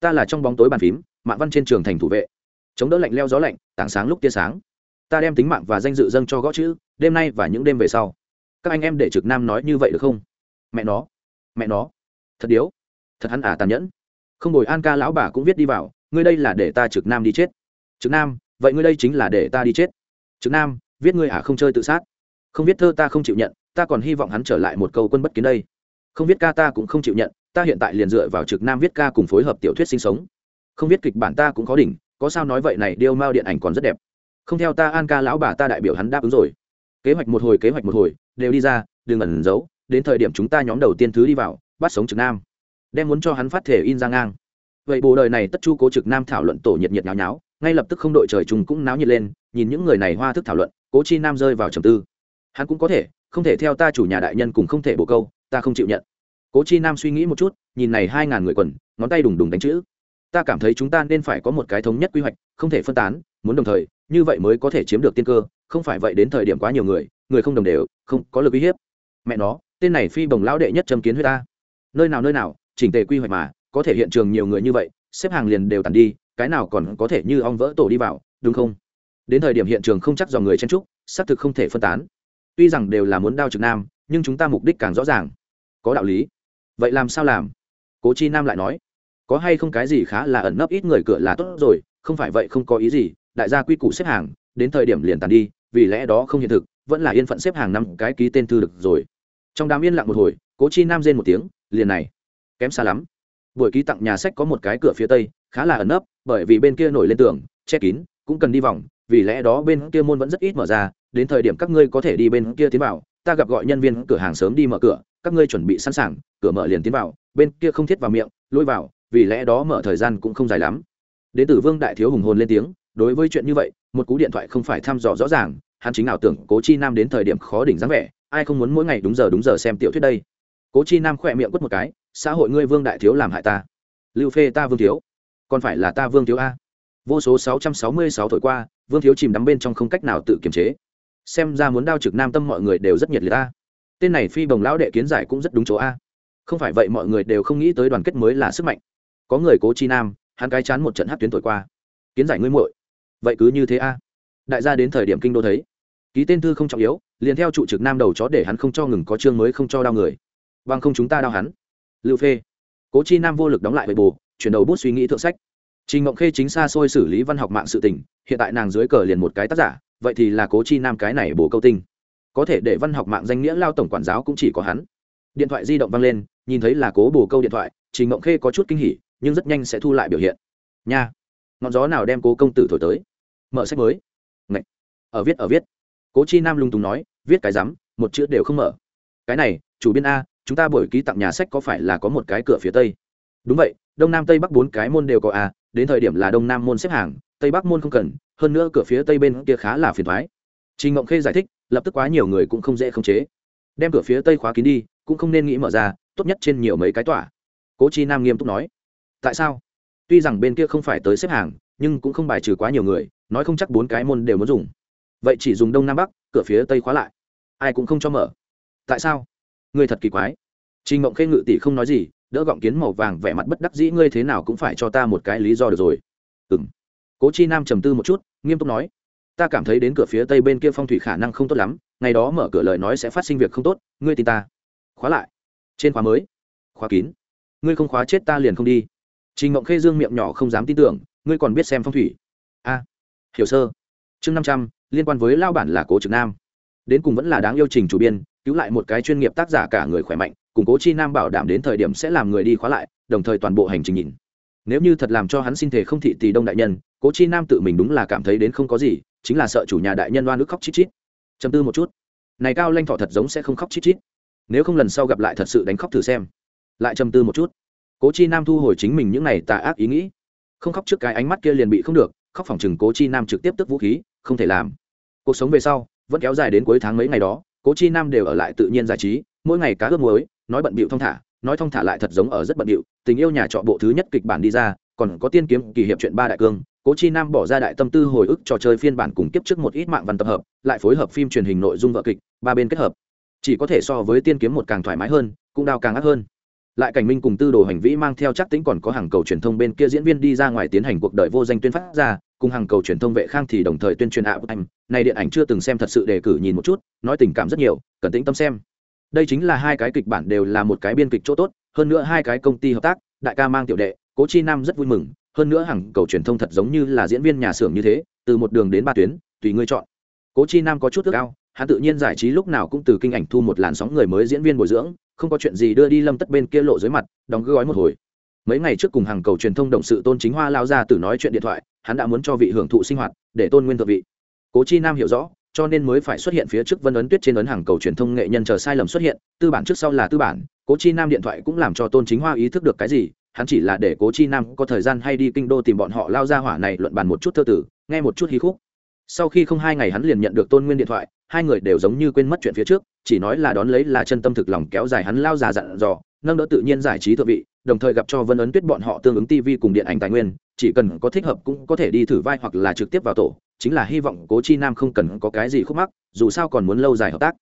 Ta là trong bóng tối bàn phím mạng văn trên trường thành thủ vệ. Chống đỡ lạnh leo gió lạnh, tảng sáng lúc tia sáng. Ta đem tính mạng và danh dự dâng cho gõ chữ, đêm nay và những đêm về sau. Các anh em để trực nam nói như vậy được không? Mẹ nó. Mẹ nó thật điếu. Thật hắn à tàn nhẫn. Không đổi an ca lão bà cũng viết đi vào, ngươi đây là để ta trực nam đi chết. Trực nam, vậy ngươi đây chính là để ta đi chết. Trực nam, viết ngươi à không chơi tự sát. Không viết thơ ta không chịu nhận, ta còn hy vọng hắn trở lại một câu quân bất kiến đây. Không viết ca ta cũng không chịu nhận, ta hiện tại liền dựa vào trực nam viết ca cùng phối hợp tiểu thuyết sinh sống. Không viết kịch bản ta cũng có đỉnh, có sao nói vậy này, điêu mao điện ảnh còn rất đẹp. Không theo ta an ca lão bà ta đại biểu hắn đáp ứng rồi. Kế hoạch một hồi, kế hoạch một hồi, đều đi ra, đừng ẩn giấu, đến thời điểm chúng ta nhóm đầu tiên thứ đi vào bắt sống trực nam, đem muốn cho hắn phát thể in ra ngang. Vậy bồ đời này tất chu cố trực nam thảo luận tổ nhiệt nhiệt nháo nháo, ngay lập tức không đội trời chung cũng náo nhiệt lên, nhìn những người này hoa thức thảo luận, cố chi nam rơi vào trầm tư. Hắn cũng có thể, không thể theo ta chủ nhà đại nhân cùng không thể bổ câu, ta không chịu nhận. Cố chi nam suy nghĩ một chút, nhìn này hai ngàn người quần, ngón tay đùng đùng đánh chữ. Ta cảm thấy chúng ta nên phải có một cái thống nhất quy hoạch, không thể phân tán, muốn đồng thời, như vậy mới có thể chiếm được tiên cơ, không phải vậy đến thời điểm quá nhiều người người không đồng đều, không có lực uy hiếp. Mẹ nó, tên này phi bồng lão đệ nhất châm kiến huyết ta nơi nào nơi nào, chỉnh tề quy hoạch mà, có thể hiện trường nhiều người như vậy, xếp hàng liền đều tàn đi, cái nào còn có thể như ong vỡ tổ đi vào, đúng không? Đến thời điểm hiện trường không chắc dòng người chen trúc xác thực không thể phân tán. Tuy rằng đều là muốn đao trực nam, nhưng chúng ta mục đích càng rõ ràng. Có đạo lý. Vậy làm sao làm? Cố chi nam lại nói. Có hay không cái gì khá là ẩn nấp ít người cửa là tốt rồi, không phải vậy không có ý gì, đại gia quy củ xếp hàng, đến thời điểm liền tàn đi, vì lẽ đó không hiện thực, vẫn là yên phận xếp hàng năm cái ký tên thư được rồi. Trong đám yên lặng một hồi, cố chi nam rên một tiếng liền này. Kém xa lắm. Buổi ký tặng nhà sách có một cái cửa phía tây, khá là ẩn nấp, bởi vì bên kia nổi lên tường, che kín, cũng cần đi vòng, vì lẽ đó bên kia môn vẫn rất ít mở ra, đến thời điểm các ngươi có thể đi bên kia tiến vào, ta gặp gọi nhân viên cửa hàng sớm đi mở cửa, các ngươi chuẩn bị sẵn sàng, cửa mở liền tiến vào, bên kia không thiết vào miệng, lôi vào, vì lẽ đó mở thời gian cũng không dài lắm. Đến từ vương đại thiếu hùng hồn lên tiếng, đối với chuyện như vậy, một cú điện thoại không phải thăm dò rõ ràng, hắn chính ảo tưởng cố chi nam đến thời điểm khó đỉnh dáng vẻ, ai không muốn mỗi ngày đúng giờ đúng giờ xem tiểu thuyết đây cố chi nam khỏe miệng quất một cái, xã hội ngươi vương đại thiếu làm hại ta. Lưu phê ta vương thiếu. Còn phải là ta vương thiếu a. Vô số sáu trăm sáu mươi sáu thổi qua, vương thiếu chìm đắm bên trong không cách nào tự kiềm chế. Xem ra muốn đao trực nam tâm mọi người đều rất nhiệt liệt a. Tên này phi bồng lão đệ kiến giải cũng rất đúng chỗ a. Không phải vậy mọi người đều không nghĩ tới đoàn kết mới là sức mạnh. Có người cố chi nam, hắn cái chán một trận hát tuyến thổi qua. Kiến giải ngươi muội. Vậy cứ như thế a. Đại gia đến thời điểm kinh đô thấy, ký tên thư không trọng yếu, liền theo trụ trực nam đầu chó để hắn không cho ngừng, có chương mới không cho đau người bằng không chúng ta đau hắn. Lưu phê cố chi nam vô lực đóng lại bệ bù chuyển đầu bút suy nghĩ thượng sách. Trình ngộng khê chính xa xôi xử lý văn học mạng sự tình, hiện tại nàng dưới cờ liền một cái tác giả, vậy thì là cố chi nam cái này bổ câu tinh. Có thể để văn học mạng danh nghĩa lao tổng quản giáo cũng chỉ có hắn. Điện thoại di động vang lên, nhìn thấy là cố bổ câu điện thoại, trình ngộng khê có chút kinh hỉ, nhưng rất nhanh sẽ thu lại biểu hiện. Nha. Ngọn gió nào đem cố công tử thổi tới? Mở sách mới. Ngậy. ở viết ở viết. Cố chi nam lung tùng nói, viết cái rắm, một chữ đều không mở. Cái này, chủ biên a chúng ta buổi ký tặng nhà sách có phải là có một cái cửa phía tây? Đúng vậy, đông nam tây bắc bốn cái môn đều có à đến thời điểm là đông nam môn xếp hàng, tây bắc môn không cần, hơn nữa cửa phía tây bên kia khá là phiền thoái. Trình ngộng khê giải thích, lập tức quá nhiều người cũng không dễ khống chế. Đem cửa phía tây khóa kín đi, cũng không nên nghĩ mở ra, tốt nhất trên nhiều mấy cái tỏa cố chi nam nghiêm túc nói. Tại sao? Tuy rằng bên kia không phải tới xếp hàng, nhưng cũng không bài trừ quá nhiều người, nói không chắc bốn cái môn đều muốn dùng. Vậy chỉ dùng đông nam bắc, cửa phía tây khóa lại. Ai cũng không cho mở. Tại sao? Ngươi thật kỳ quái. Trình mộng khê ngự tỷ không nói gì, đỡ gọng kiến màu vàng vẻ mặt bất đắc dĩ, ngươi thế nào cũng phải cho ta một cái lý do được rồi. Ừ cố chi nam trầm tư một chút, nghiêm túc nói, ta cảm thấy đến cửa phía tây bên kia phong thủy khả năng không tốt lắm, ngày đó mở cửa lời nói sẽ phát sinh việc không tốt, ngươi tin ta. Khóa lại. Trên khóa mới. Khóa kín. Ngươi không khóa chết ta liền không đi. Trình mộng khê dương miệng nhỏ không dám tin tưởng, ngươi còn biết xem phong thủy. A. Hiểu sơ. Chương năm trăm, liên quan với lao bản là cố trực nam. Đến cùng vẫn là đáng yêu trình chủ biên cứu lại một cái chuyên nghiệp tác giả cả người khỏe mạnh, củng cố chi nam bảo đảm đến thời điểm sẽ làm người đi khóa lại, đồng thời toàn bộ hành trình nhìn. Nếu như thật làm cho hắn xin thể không thị tỷ đông đại nhân, cố chi nam tự mình đúng là cảm thấy đến không có gì, chính là sợ chủ nhà đại nhân oan ức khóc chít chít. Chấm tư một chút. Này cao lanh thọ thật giống sẽ không khóc chít chít. Nếu không lần sau gặp lại thật sự đánh khóc thử xem. Lại chấm tư một chút. Cố chi nam thu hồi chính mình những này tà ác ý nghĩ. Không khóc trước cái ánh mắt kia liền bị không được, khóc phòng chừng cố chi nam trực tiếp tức vũ khí, không thể làm. Cuộc sống về sau, vẫn kéo dài đến cuối tháng mấy ngày đó cố chi nam đều ở lại tự nhiên giải trí, mỗi ngày cá ướp muối, nói bận bịu thong thả, nói thong thả lại thật giống ở rất bận bịu, tình yêu nhà trọ bộ thứ nhất kịch bản đi ra, còn có tiên kiếm, kỳ hiệp chuyện ba đại cương, cố chi nam bỏ ra đại tâm tư hồi ức trò chơi phiên bản cùng kiếp trước một ít mạng văn tập hợp, lại phối hợp phim truyền hình nội dung vợ kịch, ba bên kết hợp. Chỉ có thể so với tiên kiếm một càng thoải mái hơn, cũng đào càng ác hơn. Lại cảnh minh cùng tư đồ hành vĩ mang theo chắc tính còn có hàng cầu truyền thông bên kia diễn viên đi ra ngoài tiến hành cuộc đời vô danh tuyên phát ra, cùng hàng cầu truyền thông vệ khang thì đồng thời tuyên truyền ạ anh này điện ảnh chưa từng xem thật sự đề cử nhìn một chút, nói tình cảm rất nhiều, cần tĩnh tâm xem. Đây chính là hai cái kịch bản đều là một cái biên kịch chỗ tốt, hơn nữa hai cái công ty hợp tác, đại ca mang tiểu đệ, cố chi nam rất vui mừng, hơn nữa hàng cầu truyền thông thật giống như là diễn viên nhà xưởng như thế, từ một đường đến ba tuyến, tùy ngươi chọn. Cố chi nam có chút ước ao, hắn tự nhiên giải trí lúc nào cũng từ kinh ảnh thu một làn sóng người mới diễn viên bồi dưỡng, không có chuyện gì đưa đi lâm tất bên kia lộ dưới mặt, đóng gói một hồi. Mấy ngày trước cùng hàng cầu truyền thông động sự tôn chính hoa lao ra từ nói chuyện điện thoại, hắn đã muốn cho vị hưởng thụ sinh hoạt, để tôn nguyên thượng vị cố chi nam hiểu rõ, cho nên mới phải xuất hiện phía trước vân ấn tuyết trên ấn hàng cầu truyền thông nghệ nhân chờ sai lầm xuất hiện, tư bản trước sau là tư bản, cố chi nam điện thoại cũng làm cho tôn chính hoa ý thức được cái gì, hắn chỉ là để cố chi nam có thời gian hay đi kinh đô tìm bọn họ lao ra hỏa này luận bàn một chút thơ tử, nghe một chút hí khúc. Sau khi không hai ngày hắn liền nhận được tôn nguyên điện thoại, hai người đều giống như quên mất chuyện phía trước, chỉ nói là đón lấy là chân tâm thực lòng kéo dài hắn lao già dặn dò, nâng đỡ tự nhiên giải trí thượng vị, đồng thời gặp cho vân ấn tuyết bọn họ tương ứng tv cùng điện ảnh tài nguyên, chỉ cần có thích hợp cũng có thể đi thử vai hoặc là trực tiếp vào tổ chính là hy vọng cố chi nam không cần có cái gì khúc mắc, dù sao còn muốn lâu dài hợp tác.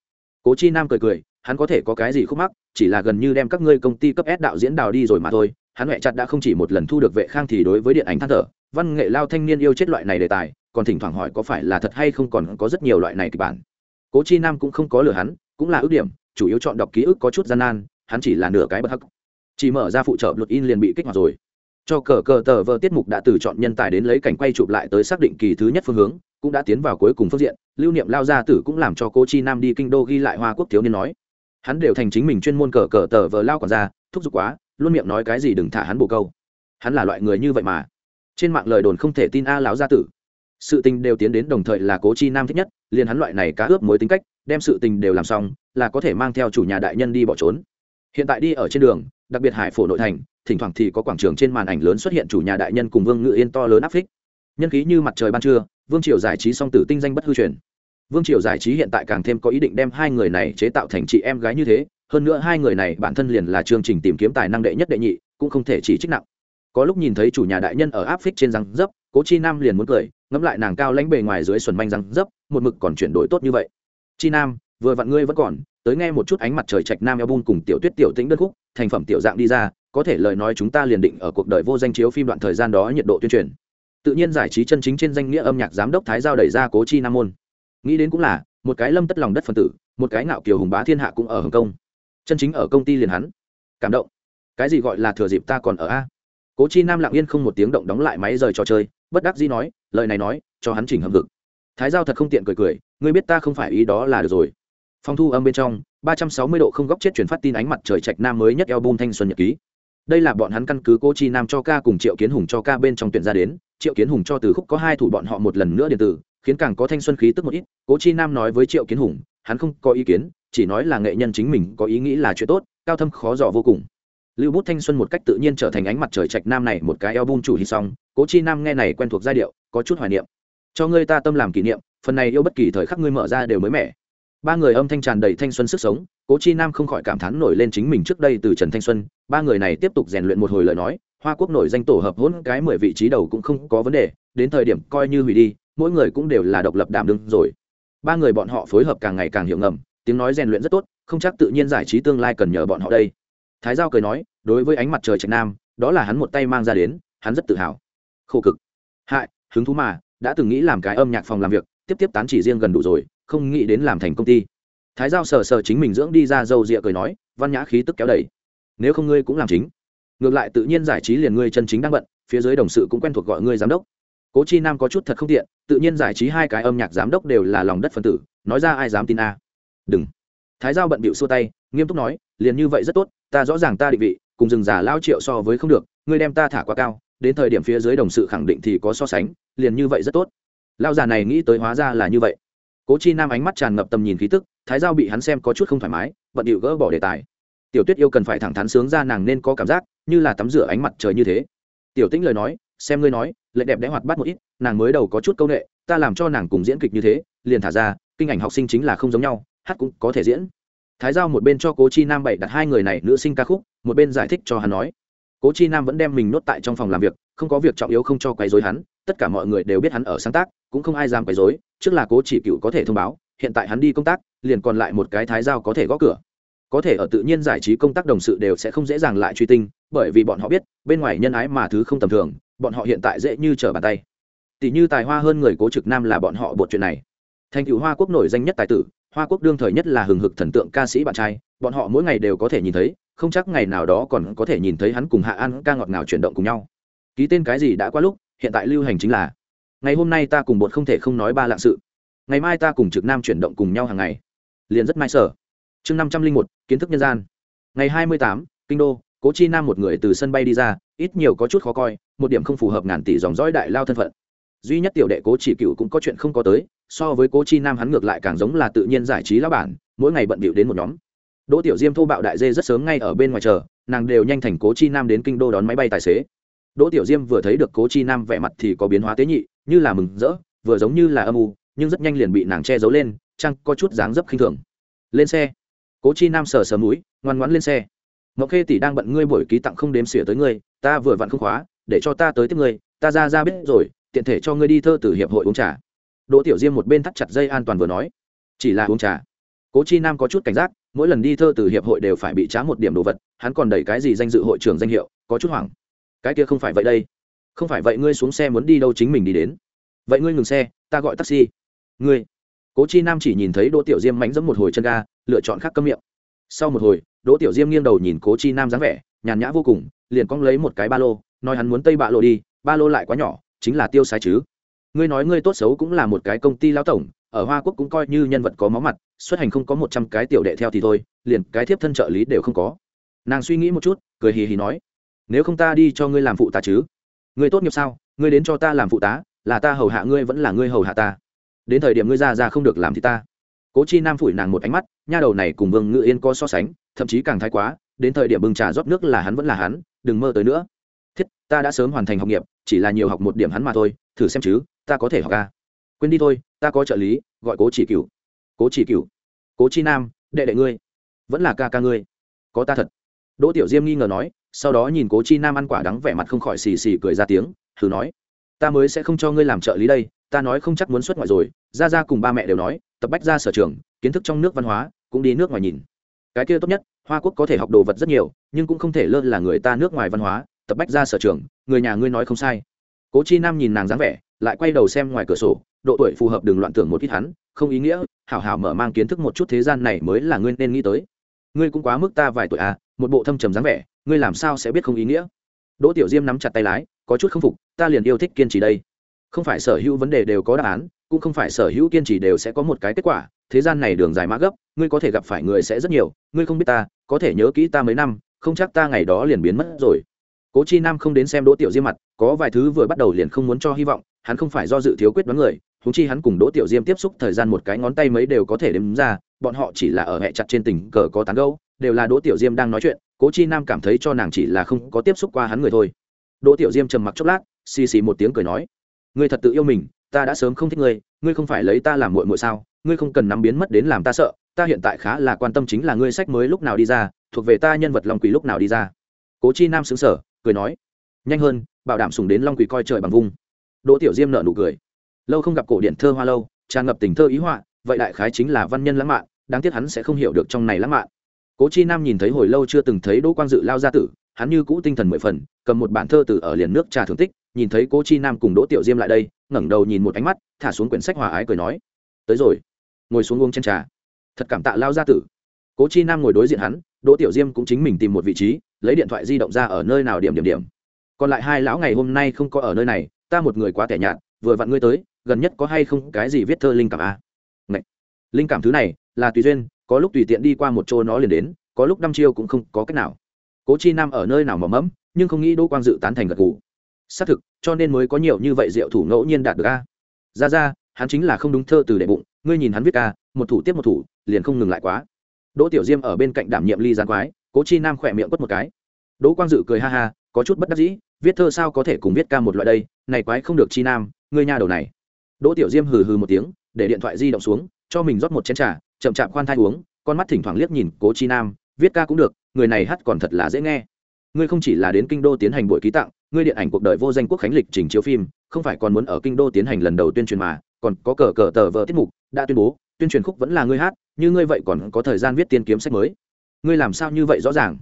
Cố chi nam cười cười, hắn có thể có cái gì khúc mắc, chỉ là gần như đem các ngươi công ty cấp s đạo diễn đào đi rồi mà thôi. Hắn huệ chặt đã không chỉ một lần thu được vệ khang thì đối với điện ảnh than thở, văn nghệ lao thanh niên yêu chết loại này đề tài, còn thỉnh thoảng hỏi có phải là thật hay không còn có rất nhiều loại này kịch bản. Cố chi nam cũng không có lừa hắn, cũng là ước điểm, chủ yếu chọn đọc ký ức có chút gian nan, hắn chỉ là nửa cái bất hắc. Chỉ mở ra phụ trợ luật in liền bị kích hoạt rồi cho cờ cờ tờ vợ tiết mục đã từ chọn nhân tài đến lấy cảnh quay chụp lại tới xác định kỳ thứ nhất phương hướng, cũng đã tiến vào cuối cùng phương diện, lưu niệm lao gia tử cũng làm cho cô chi nam đi kinh đô ghi lại hoa quốc thiếu niên nói. Hắn đều thành chính mình chuyên môn cờ cờ tờ vờ lao còn ra, thúc giục quá, luôn miệng nói cái gì đừng thả hắn bồ câu. Hắn là loại người như vậy mà. Trên mạng lời đồn không thể tin a lão gia tử. Sự tình đều tiến đến đồng thời là cố chi nam thích nhất, liền hắn loại này cá ướp mối tính cách, đem sự tình đều làm xong, là có thể mang theo chủ nhà đại nhân đi bỏ trốn. Hiện tại đi ở trên đường đặc biệt hải phổ nội thành, thỉnh thoảng thì có quảng trường trên màn ảnh lớn xuất hiện chủ nhà đại nhân cùng vương ngự yên to lớn áp phích. Nhân khí như mặt trời ban trưa, vương triều giải trí song tử tinh danh bất hư truyền. Vương triều giải trí hiện tại càng thêm có ý định đem hai người này chế tạo thành chị em gái như thế, hơn nữa hai người này bản thân liền là chương trình tìm kiếm tài năng đệ nhất đệ nhị, cũng không thể chỉ trích nặng. Có lúc nhìn thấy chủ nhà đại nhân ở áp phích trên răng dấp, cố chi nam liền muốn cười, ngẫm lại nàng cao lãnh bề ngoài dưới xuẩn manh răng dấp, một mực còn chuyển đổi tốt như vậy. Chi nam, vừa vặn ngươi vẫn còn tới nghe một chút ánh mặt trời trạch nam album cùng tiểu tuyết tiểu tĩnh đơn khúc, thành phẩm tiểu dạng đi ra, có thể lời nói chúng ta liền định ở cuộc đời vô danh chiếu phim đoạn thời gian đó nhiệt độ tuyên truyền. Tự nhiên giải trí chân chính trên danh nghĩa âm nhạc giám đốc thái giao đẩy ra cố chi nam môn. Nghĩ đến cũng là, một cái lâm tất lòng đất phân tử, một cái ngạo kiều hùng bá thiên hạ cũng ở hồng kông. Chân chính ở công ty liền hắn. Cảm động. Cái gì gọi là thừa dịp ta còn ở a? Cố chi nam lặng yên không một tiếng động đóng lại máy rời trò chơi, bất đắc dĩ nói, lời này nói, cho hắn chỉnh hầm vực thái giao thật không tiện cười cười, ngươi biết ta không phải ý đó là được rồi phòng thu âm bên trong, ba trăm sáu mươi độ không góc chết chuyển phát tin ánh mặt trời trạch nam mới nhất album thanh xuân nhật ký. Đây là bọn hắn căn cứ cố chi nam cho ca cùng triệu kiến hùng cho ca bên trong tuyển ra đến. Triệu kiến hùng cho từ khúc có hai thủ bọn họ một lần nữa điện tử, khiến càng có thanh xuân khí tức một ít. Cố chi nam nói với triệu kiến hùng, hắn không có ý kiến, chỉ nói là nghệ nhân chính mình có ý nghĩ là chuyện tốt, cao thâm khó dò vô cùng. Lưu bút thanh xuân một cách tự nhiên trở thành ánh mặt trời trạch nam này một cái album chủ hit xong cố chi nam nghe này quen thuộc giai điệu, có chút hoài niệm. Cho ngươi ta tâm làm kỷ niệm, phần này yêu bất kỳ thời khắc ngươi mở ra đều mới mẻ ba người âm thanh tràn đầy thanh xuân sức sống, cố chi nam không khỏi cảm thán nổi lên chính mình trước đây từ trần thanh xuân, ba người này tiếp tục rèn luyện một hồi lời nói, hoa quốc nổi danh tổ hợp hỗn cái mười vị trí đầu cũng không có vấn đề, đến thời điểm coi như hủy đi, mỗi người cũng đều là độc lập đảm đương rồi. Ba người bọn họ phối hợp càng ngày càng hiệu ngầm, tiếng nói rèn luyện rất tốt, không chắc tự nhiên giải trí tương lai cần nhờ bọn họ đây. Thái giao cười nói, đối với ánh mặt trời trạch nam, đó là hắn một tay mang ra đến, hắn rất tự hào. Khổ cực. Hại, hứng thú mà, đã từng nghĩ làm cái âm nhạc phòng làm việc, tiếp tiếp tán chỉ riêng gần đủ rồi không nghĩ đến làm thành công ty. Thái giao sờ sờ chính mình dưỡng đi ra dâu rịa cười nói, văn nhã khí tức kéo đầy. Nếu không ngươi cũng làm chính. Ngược lại tự nhiên giải trí liền ngươi chân chính đang bận, phía dưới đồng sự cũng quen thuộc gọi ngươi giám đốc. Cố chi nam có chút thật không tiện, tự nhiên giải trí hai cái âm nhạc giám đốc đều là lòng đất phân tử, nói ra ai dám tin a. Đừng. Thái giao bận bịu xua tay, nghiêm túc nói, liền như vậy rất tốt, ta rõ ràng ta định vị, cùng rừng già lao triệu so với không được, ngươi đem ta thả quá cao, đến thời điểm phía dưới đồng sự khẳng định thì có so sánh, liền như vậy rất tốt. Lao già này nghĩ tới hóa ra là như vậy cố chi nam ánh mắt tràn ngập tầm nhìn khí tức, thái giao bị hắn xem có chút không thoải mái bận điệu gỡ bỏ đề tài. Tiểu tuyết yêu cần phải thẳng thắn sướng ra nàng nên có cảm giác, như là tắm rửa ánh mặt trời như thế. Tiểu tĩnh lời nói, xem ngươi nói, lệ đẹp đẽ hoạt bát một ít, nàng mới đầu có chút c â u n ệ ta làm cho nàng cùng diễn kịch như thế, liền thả ra, kinh ảnh học sinh chính là không giống nhau, hát cũng có thể diễn. Thái giao một bên cho cố chi nam bảy đặt hai người này nữ sinh ca khúc, một bên giải thích cho hắn nói. Cố chi nam vẫn đem mình nốt tại trong phòng làm việc, không có việc trọng yếu không cho quấy dối hắn, tất cả mọi người đều biết hắn ở sáng tác cũng không ai dám quấy dối trước là cố chỉ cựu có thể thông báo, hiện tại hắn đi công tác, liền còn lại một cái thái giao có thể gõ cửa. Có thể ở tự nhiên giải trí công tác đồng sự đều sẽ không dễ dàng lại truy tinh, bởi vì bọn họ biết, bên ngoài nhân ái mà thứ không tầm thường, bọn họ hiện tại dễ như trở bàn tay. Tỷ như tài hoa hơn người cố trực nam là bọn họ bột chuyện này. Thành cựu hoa quốc nổi danh nhất tài tử, hoa quốc đương thời nhất là hừng hực thần tượng ca sĩ bạn trai, bọn họ mỗi ngày đều có thể nhìn thấy, không chắc ngày nào đó còn có thể nhìn thấy hắn cùng hạ an ca ngọt ngào chuyển động cùng nhau. Ký tên cái gì đã qua lúc, hiện tại lưu hành chính là ngày hôm nay ta cùng bột không thể không nói ba lạng sự. Ngày mai ta cùng trực nam chuyển động cùng nhau hàng ngày. Liền rất may sở. Chương năm trăm linh một, kiến thức nhân gian. Ngày hai mươi tám, kinh đô, cố chi nam một người từ sân bay đi ra, ít nhiều có chút khó coi, một điểm không phù hợp ngàn tỷ dòng dõi đại lao thân phận. Duy nhất tiểu đệ cố chỉ cựu cũng có chuyện không có tới, so với cố chi nam hắn ngược lại càng giống là tự nhiên giải trí lão bản, mỗi ngày bận bịu đến một nhóm. Đỗ tiểu diêm thô bạo đại dê rất sớm ngay ở bên ngoài chờ, nàng đều nhanh thành cố chi nam đến kinh đô đón máy bay tài xế. Đỗ tiểu diêm vừa thấy được cố chi nam vẻ mặt thì có biến hóa tế nhị như là mừng rỡ, vừa giống như là âm u, nhưng rất nhanh liền bị nàng che giấu lên chăng có chút dáng dấp khinh thường. Lên xe. Cố chi nam sờ sờ mũi, ngoan ngoãn lên xe. Ngọc khê tỷ đang bận ngươi buổi ký tặng không đếm xỉa tới ngươi, ta vừa vặn không khóa, để cho ta tới tiếp ngươi, ta ra ra biết rồi, tiện thể cho ngươi đi thơ từ hiệp hội uống trà. Đỗ tiểu diêm một bên thắt chặt dây an toàn vừa nói. Chỉ là uống trà. Cố chi nam có chút cảnh giác, mỗi lần đi thơ từ hiệp hội đều phải bị trá một điểm đồ vật, hắn còn đẩy cái gì danh dự hội trưởng danh hiệu, có chút hoảng. Cái kia không phải vậy đây không phải vậy ngươi xuống xe muốn đi đâu chính mình đi đến. Vậy ngươi ngừng xe, ta gọi taxi. Ngươi. Cố chi nam chỉ nhìn thấy đỗ tiểu diêm mánh dẫm một hồi chân ga, lựa chọn khác câm miệng. Sau một hồi, đỗ tiểu diêm nghiêng đầu nhìn cố chi nam dáng vẻ, nhàn nhã vô cùng, liền cong lấy một cái ba lô, nói hắn muốn tây bạ lộ đi, ba lô lại quá nhỏ, chính là tiêu sai chứ. Ngươi nói ngươi tốt xấu cũng là một cái công ty lao tổng, ở hoa quốc cũng coi như nhân vật có máu mặt, xuất hành không có một trăm cái tiểu đệ theo thì thôi, liền cái thiếp thân trợ lý đều không có. Nàng suy nghĩ một chút, cười hì hì nói, nếu không ta đi cho ngươi làm phụ ta chứ? Ngươi tốt nghiệp sao? Ngươi đến cho ta làm phụ tá, là ta hầu hạ ngươi vẫn là ngươi hầu hạ ta. Đến thời điểm ngươi ra ra không được làm thì ta. Cố chi nam phủi nàng một ánh mắt, nha đầu này cùng vương ngự yên có so sánh, thậm chí càng thái quá, đến thời điểm bưng trà rót nước là hắn vẫn là hắn, đừng mơ tới nữa. Thiết, ta đã sớm hoàn thành học nghiệp, chỉ là nhiều học một điểm hắn mà thôi, thử xem chứ, ta có thể học ca quên đi thôi, ta có trợ lý, gọi cố chỉ cửu. Cố chỉ cửu. Cố chi nam, đệ đệ ngươi. Vẫn là ca ca ngươi. Có ta thật đỗ tiểu diêm nghi ngờ nói, sau đó nhìn cố chi nam ăn quả đắng vẻ mặt không khỏi xì xì cười ra tiếng, thử nói, ta mới sẽ không cho ngươi làm trợ lý đây, ta nói không chắc muốn xuất ngoại rồi. Ra ra cùng ba mẹ đều nói, tập bách ra sở trường, kiến thức trong nước văn hóa, cũng đi nước ngoài nhìn. Cái kia tốt nhất, hoa quốc có thể học đồ vật rất nhiều, nhưng cũng không thể lơ là người ta nước ngoài văn hóa, tập bách ra sở trường, người nhà ngươi nói không sai. Cố chi nam nhìn nàng dáng vẻ, lại quay đầu xem ngoài cửa sổ, độ tuổi phù hợp đừng loạn tưởng một ít hắn, không ý nghĩa, hảo hảo mở mang kiến thức một chút thế gian này mới là ngươi nên nghĩ tới ngươi cũng quá mức ta vài tuổi à một bộ thâm trầm dáng vẻ, ngươi làm sao sẽ biết không ý nghĩa? Đỗ tiểu diêm nắm chặt tay lái, có chút không phục, ta liền yêu thích kiên trì đây. Không phải sở hữu vấn đề đều có đáp án, cũng không phải sở hữu kiên trì đều sẽ có một cái kết quả, thế gian này đường dài mã gấp, ngươi có thể gặp phải người sẽ rất nhiều, ngươi không biết ta, có thể nhớ kỹ ta mấy năm, không chắc ta ngày đó liền biến mất rồi. Cố chi nam không đến xem đỗ tiểu diêm mặt, có vài thứ vừa bắt đầu liền không muốn cho hy vọng hắn không phải do dự thiếu quyết đoán người húng chi hắn cùng đỗ tiểu diêm tiếp xúc thời gian một cái ngón tay mấy đều có thể đếm ra, bọn họ chỉ là ở hẹ chặt trên tình cờ có tán gâu đều là đỗ tiểu diêm đang nói chuyện, cố chi nam cảm thấy cho nàng chỉ là không có tiếp xúc qua hắn người thôi. Đỗ tiểu diêm trầm mặc chốc lát, xì xì một tiếng cười nói, ngươi thật tự yêu mình, ta đã sớm không thích ngươi ngươi không phải lấy ta làm muội muội sao? Ngươi không cần nắm biến mất đến làm ta sợ, ta hiện tại khá là quan tâm chính là ngươi sách mới lúc nào đi ra, thuộc về ta nhân vật long quỷ lúc nào đi ra. Cố chi nam xứng sở cười nói, nhanh hơn, bảo đảm sùng đến long quỷ coi trời bằng vung đỗ tiểu diêm nợ nụ cười. Lâu không gặp cổ điển thơ hoa lâu, tràn ngập tình thơ ý họa, vậy đại khái chính là văn nhân lãng mạn, đáng tiếc hắn sẽ không hiểu được trong này lãng mạn. Cố chi nam nhìn thấy hồi lâu chưa từng thấy đỗ quang dự lao gia tử, hắn như cũ tinh thần mười phần, cầm một bản thơ từ ở liền nước trà thưởng tích, nhìn thấy cố chi nam cùng đỗ tiểu diêm lại đây, ngẩng đầu nhìn một ánh mắt, thả xuống quyển sách hòa ái cười nói, tới rồi, ngồi xuống uống chân trà. Thật cảm tạ lao gia tử. Cố chi nam ngồi đối diện hắn, đỗ tiểu diêm cũng chính mình tìm một vị trí, lấy điện thoại di động ra ở nơi nào điểm điểm điểm. Còn lại hai lão ngày hôm nay không có ở nơi này ta một người quá tẻ nhạt, vừa vặn ngươi tới, gần nhất có hay không cái gì viết thơ linh cảm à? Ngậy. linh cảm thứ này là tùy duyên, có lúc tùy tiện đi qua một chỗ nó liền đến, có lúc năm chiêu cũng không có cách nào. Cố chi nam ở nơi nào mà mẫm, nhưng không nghĩ đỗ quang dự tán thành gật gù. Xác thực, cho nên mới có nhiều như vậy diệu thủ ngẫu nhiên đạt được a. Ra ra, hắn chính là không đúng thơ từ đệ bụng, ngươi nhìn hắn viết ca, một thủ tiếp một thủ, liền không ngừng lại quá. Đỗ tiểu diêm ở bên cạnh đảm nhiệm ly gián quái, cố chi nam khỏe miệng quất một cái. Đỗ quang dự cười ha ha có chút bất đắc dĩ, viết thơ sao có thể cùng viết ca một loại đây, này quái không được chi nam, ngươi nhà đầu này. Đỗ tiểu diêm hừ hừ một tiếng, để điện thoại di động xuống, cho mình rót một chén trà, chậm chạp khoan thai uống, con mắt thỉnh thoảng liếc nhìn cố chi nam, viết ca cũng được, người này hát còn thật là dễ nghe. Ngươi không chỉ là đến kinh đô tiến hành buổi ký tặng, ngươi điện ảnh cuộc đời vô danh quốc khánh lịch trình chiếu phim, không phải còn muốn ở kinh đô tiến hành lần đầu tuyên truyền mà, còn có cờ cờ tờ vợ tiết mục đã tuyên bố, tuyên truyền khúc vẫn là ngươi hát, như ngươi vậy còn có thời gian viết tiên kiếm sách mới. Ngươi làm sao như vậy rõ ràng?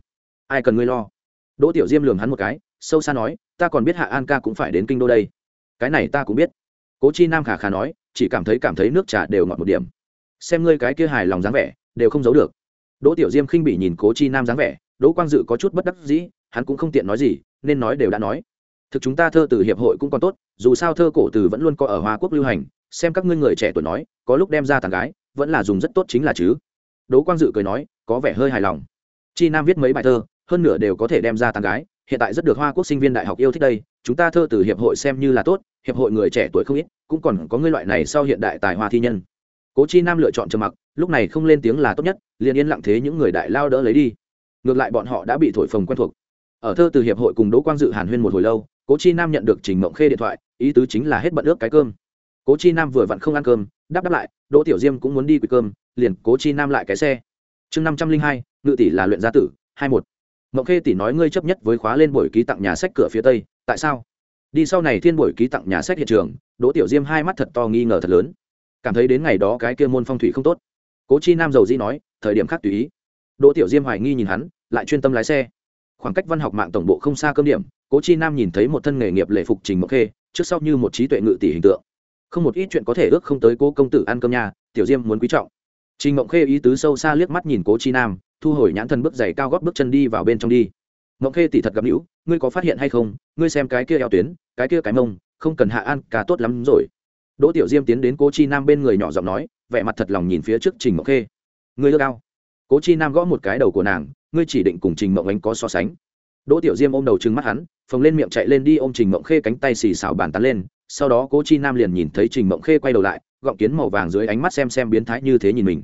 Ai cần ngươi lo? Đỗ tiểu diêm lường hắn một cái, sâu xa nói, ta còn biết hạ an ca cũng phải đến kinh đô đây. Cái này ta cũng biết. Cố chi nam khả khả nói, chỉ cảm thấy cảm thấy nước trà đều ngọt một điểm. Xem ngươi cái kia hài lòng dáng vẻ, đều không giấu được. Đỗ tiểu diêm khinh bị nhìn cố chi nam dáng vẻ, đỗ quang dự có chút bất đắc dĩ, hắn cũng không tiện nói gì, nên nói đều đã nói. Thực chúng ta thơ từ hiệp hội cũng còn tốt, dù sao thơ cổ từ vẫn luôn có ở hoa quốc lưu hành, xem các ngươi người trẻ tuổi nói, có lúc đem ra thằng gái, vẫn là dùng rất tốt chính là chứ. Đỗ quang dự cười nói, có vẻ hơi hài lòng. Chi nam viết mấy bài thơ hơn nửa đều có thể đem ra tặng gái, hiện tại rất được hoa quốc sinh viên đại học yêu thích đây, chúng ta thơ từ hiệp hội xem như là tốt, hiệp hội người trẻ tuổi không ít, cũng còn có ngươi loại này sau hiện đại tài hoa thi nhân. Cố chi nam lựa chọn trầm mặc, lúc này không lên tiếng là tốt nhất, liền yên lặng thế những người đại lao đỡ lấy đi. Ngược lại bọn họ đã bị thổi phồng quen thuộc. Ở thơ từ hiệp hội cùng đỗ quang dự hàn huyên một hồi lâu, cố chi nam nhận được trình mộng khê điện thoại, ý tứ chính là hết bận ước cái cơm. Cố chi nam vừa vặn không ăn cơm, đáp đáp lại, đỗ tiểu diêm cũng muốn đi quỵ cơm, liền cố chi nam lại cái xe. Chương năm trăm linh hai, ngự tỷ là luyện gia tử, hai một mộng khê tỷ nói ngươi chấp nhất với khóa lên buổi ký tặng nhà sách cửa phía tây, tại sao? Đi sau này thiên buổi ký tặng nhà sách hiện trường, đỗ tiểu diêm hai mắt thật to nghi ngờ thật lớn. Cảm thấy đến ngày đó cái kia môn phong thủy không tốt. Cố chi nam dầu dĩ nói, thời điểm khác tùy ý. Đỗ tiểu diêm hoài nghi nhìn hắn, lại chuyên tâm lái xe. Khoảng cách văn học mạng tổng bộ không xa cơm điểm, cố chi nam nhìn thấy một thân nghề nghiệp lệ phục trình mộng khê, trước sau như một trí tuệ ngự tỷ hình tượng. Không một ít chuyện có thể ước không tới cố công tử ăn cơm nhà, tiểu diêm muốn quý trọng. Trình mộng khê ý tứ sâu xa liếc mắt nhìn cố chi nam thu hồi nhãn thân bước giày cao góp bước chân đi vào bên trong đi. Mộng khê tỷ thật gặp hữu ngươi có phát hiện hay không? Ngươi xem cái kia eo tuyến, cái kia cái mông, không cần hạ an cả tốt lắm rồi. Đỗ tiểu diêm tiến đến cố chi nam bên người nhỏ giọng nói, vẻ mặt thật lòng nhìn phía trước trình mộng khê. Ngươi ước ao. Cố chi nam gõ một cái đầu của nàng, ngươi chỉ định cùng trình mộng ánh có so sánh. Đỗ tiểu diêm ôm đầu trừng mắt hắn, phồng lên miệng chạy lên đi ôm trình mộng khê cánh tay xì xào bàn tán lên, sau đó cố chi nam liền nhìn thấy trình mộng khê quay đầu lại, gọng kiến màu vàng dưới ánh mắt xem xem biến thái như thế nhìn mình.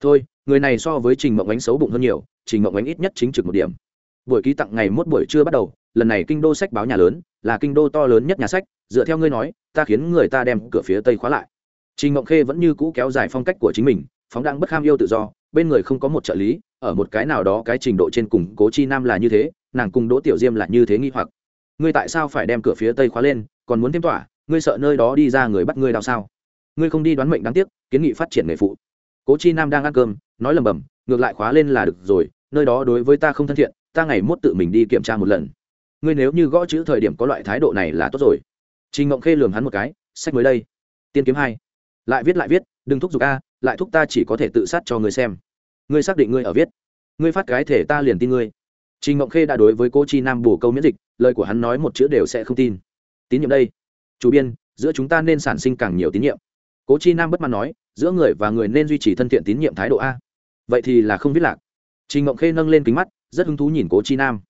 Thôi người này so với trình mộng ánh xấu bụng hơn nhiều, trình mộng ánh ít nhất chính trực một điểm. Buổi ký tặng ngày mốt buổi trưa bắt đầu, lần này kinh đô sách báo nhà lớn, là kinh đô to lớn nhất nhà sách, dựa theo ngươi nói, ta khiến người ta đem cửa phía tây khóa lại. Trình mộng khê vẫn như cũ kéo dài phong cách của chính mình, phóng đẳng bất kham yêu tự do, bên người không có một trợ lý, ở một cái nào đó cái trình độ trên cùng cố chi nam là như thế, nàng cùng đỗ tiểu diêm là như thế nghi hoặc. Ngươi tại sao phải đem cửa phía tây khóa lên, còn muốn thêm tỏa, ngươi sợ nơi đó đi ra người bắt ngươi đào sao? Ngươi không đi đoán mệnh đáng tiếc, kiến nghị phát triển nghề phụ. Cố chi nam đang ăn cơm nói lầm bầm ngược lại khóa lên là được rồi, nơi đó đối với ta không thân thiện, ta ngày mốt tự mình đi kiểm tra một lần. Ngươi nếu như gõ chữ thời điểm có loại thái độ này là tốt rồi. Trình ngộng khê lường hắn một cái, sách mới đây. Tiên kiếm hai. Lại viết lại viết, đừng thúc giục a, lại thúc ta chỉ có thể tự sát cho ngươi xem. Ngươi xác định ngươi ở viết. Ngươi phát cái thể ta liền tin ngươi. Trình ngộng khê đã đối với cô chi nam bổ câu miễn dịch, lời của hắn nói một chữ đều sẽ không tin. Tín nhiệm đây. Chủ biên, giữa chúng ta nên sản sinh càng nhiều tín nhiệm. Cố chi nam bất mãn nói, giữa người và người nên duy trì thân thiện tín nhiệm thái độ a vậy thì là không viết lạc. Trình ngộng khê nâng lên kính mắt, rất hứng thú nhìn cố chi nam.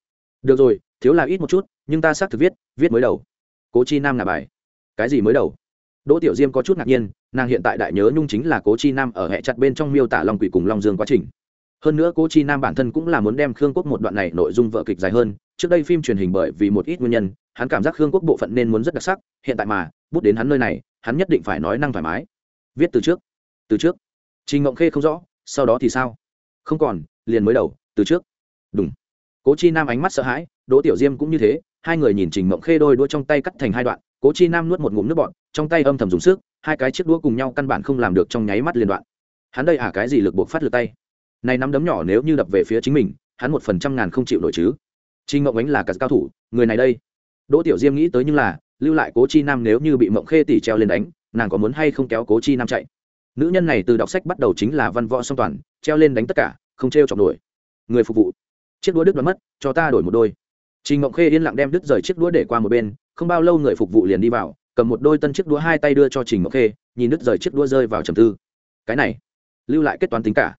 Được rồi, thiếu là ít một chút, nhưng ta xác thực viết viết mới đầu. Cố chi nam là bài. Cái gì mới đầu? Đỗ tiểu diêm có chút ngạc nhiên, nàng hiện tại đại nhớ nhung chính là cố chi nam ở hệ chặt bên trong miêu tả long quỷ cùng long dương quá trình. Hơn nữa cố chi nam bản thân cũng là muốn đem khương quốc một đoạn này nội dung vợ kịch dài hơn, trước đây phim truyền hình bởi vì một ít nguyên nhân, hắn cảm giác khương quốc bộ phận nên muốn rất đặc sắc, hiện tại mà, bút đến hắn nơi này, hắn nhất định phải nói năng thoải mái. Viết từ trước. Từ trước. Trình ngộng khê không rõ sau đó thì sao? Không còn, liền mới đầu, từ trước. Đúng cố chi nam ánh mắt sợ hãi, đỗ tiểu diêm cũng như thế, hai người nhìn trình mộng khê đôi đũa trong tay cắt thành hai đoạn, cố chi nam nuốt một ngụm nước bọt, trong tay âm thầm dùng sức, hai cái chiếc đũa cùng nhau căn bản không làm được trong nháy mắt liên đoạn. Hắn đây à cái gì lực buộc phát lực tay? Này nắm đấm nhỏ nếu như đập về phía chính mình, hắn một phần trăm ngàn không chịu nổi chứ. Trình mộng ánh là cả cao thủ, người này đây. Đỗ tiểu diêm nghĩ tới nhưng là, lưu lại cố chi nam nếu như bị mộng khê tỉ treo lên đánh, nàng có muốn hay không kéo cố chi nam chạy? Nữ nhân này từ đọc sách bắt đầu chính là văn võ song toàn, treo lên đánh tất cả, không t r e o chọc nổi. Người phục vụ. Chiếc đũa đứt đoán mất, cho ta đổi một đôi. Trình ngộng khê yên lặng đem đứt rời chiếc đũa để qua một bên, không bao lâu người phục vụ liền đi vào, cầm một đôi tân chiếc đũa hai tay đưa cho trình ngộng khê, nhìn đứt rời chiếc đũa rơi vào trầm tư. Cái này, lưu lại kết toán tính cả.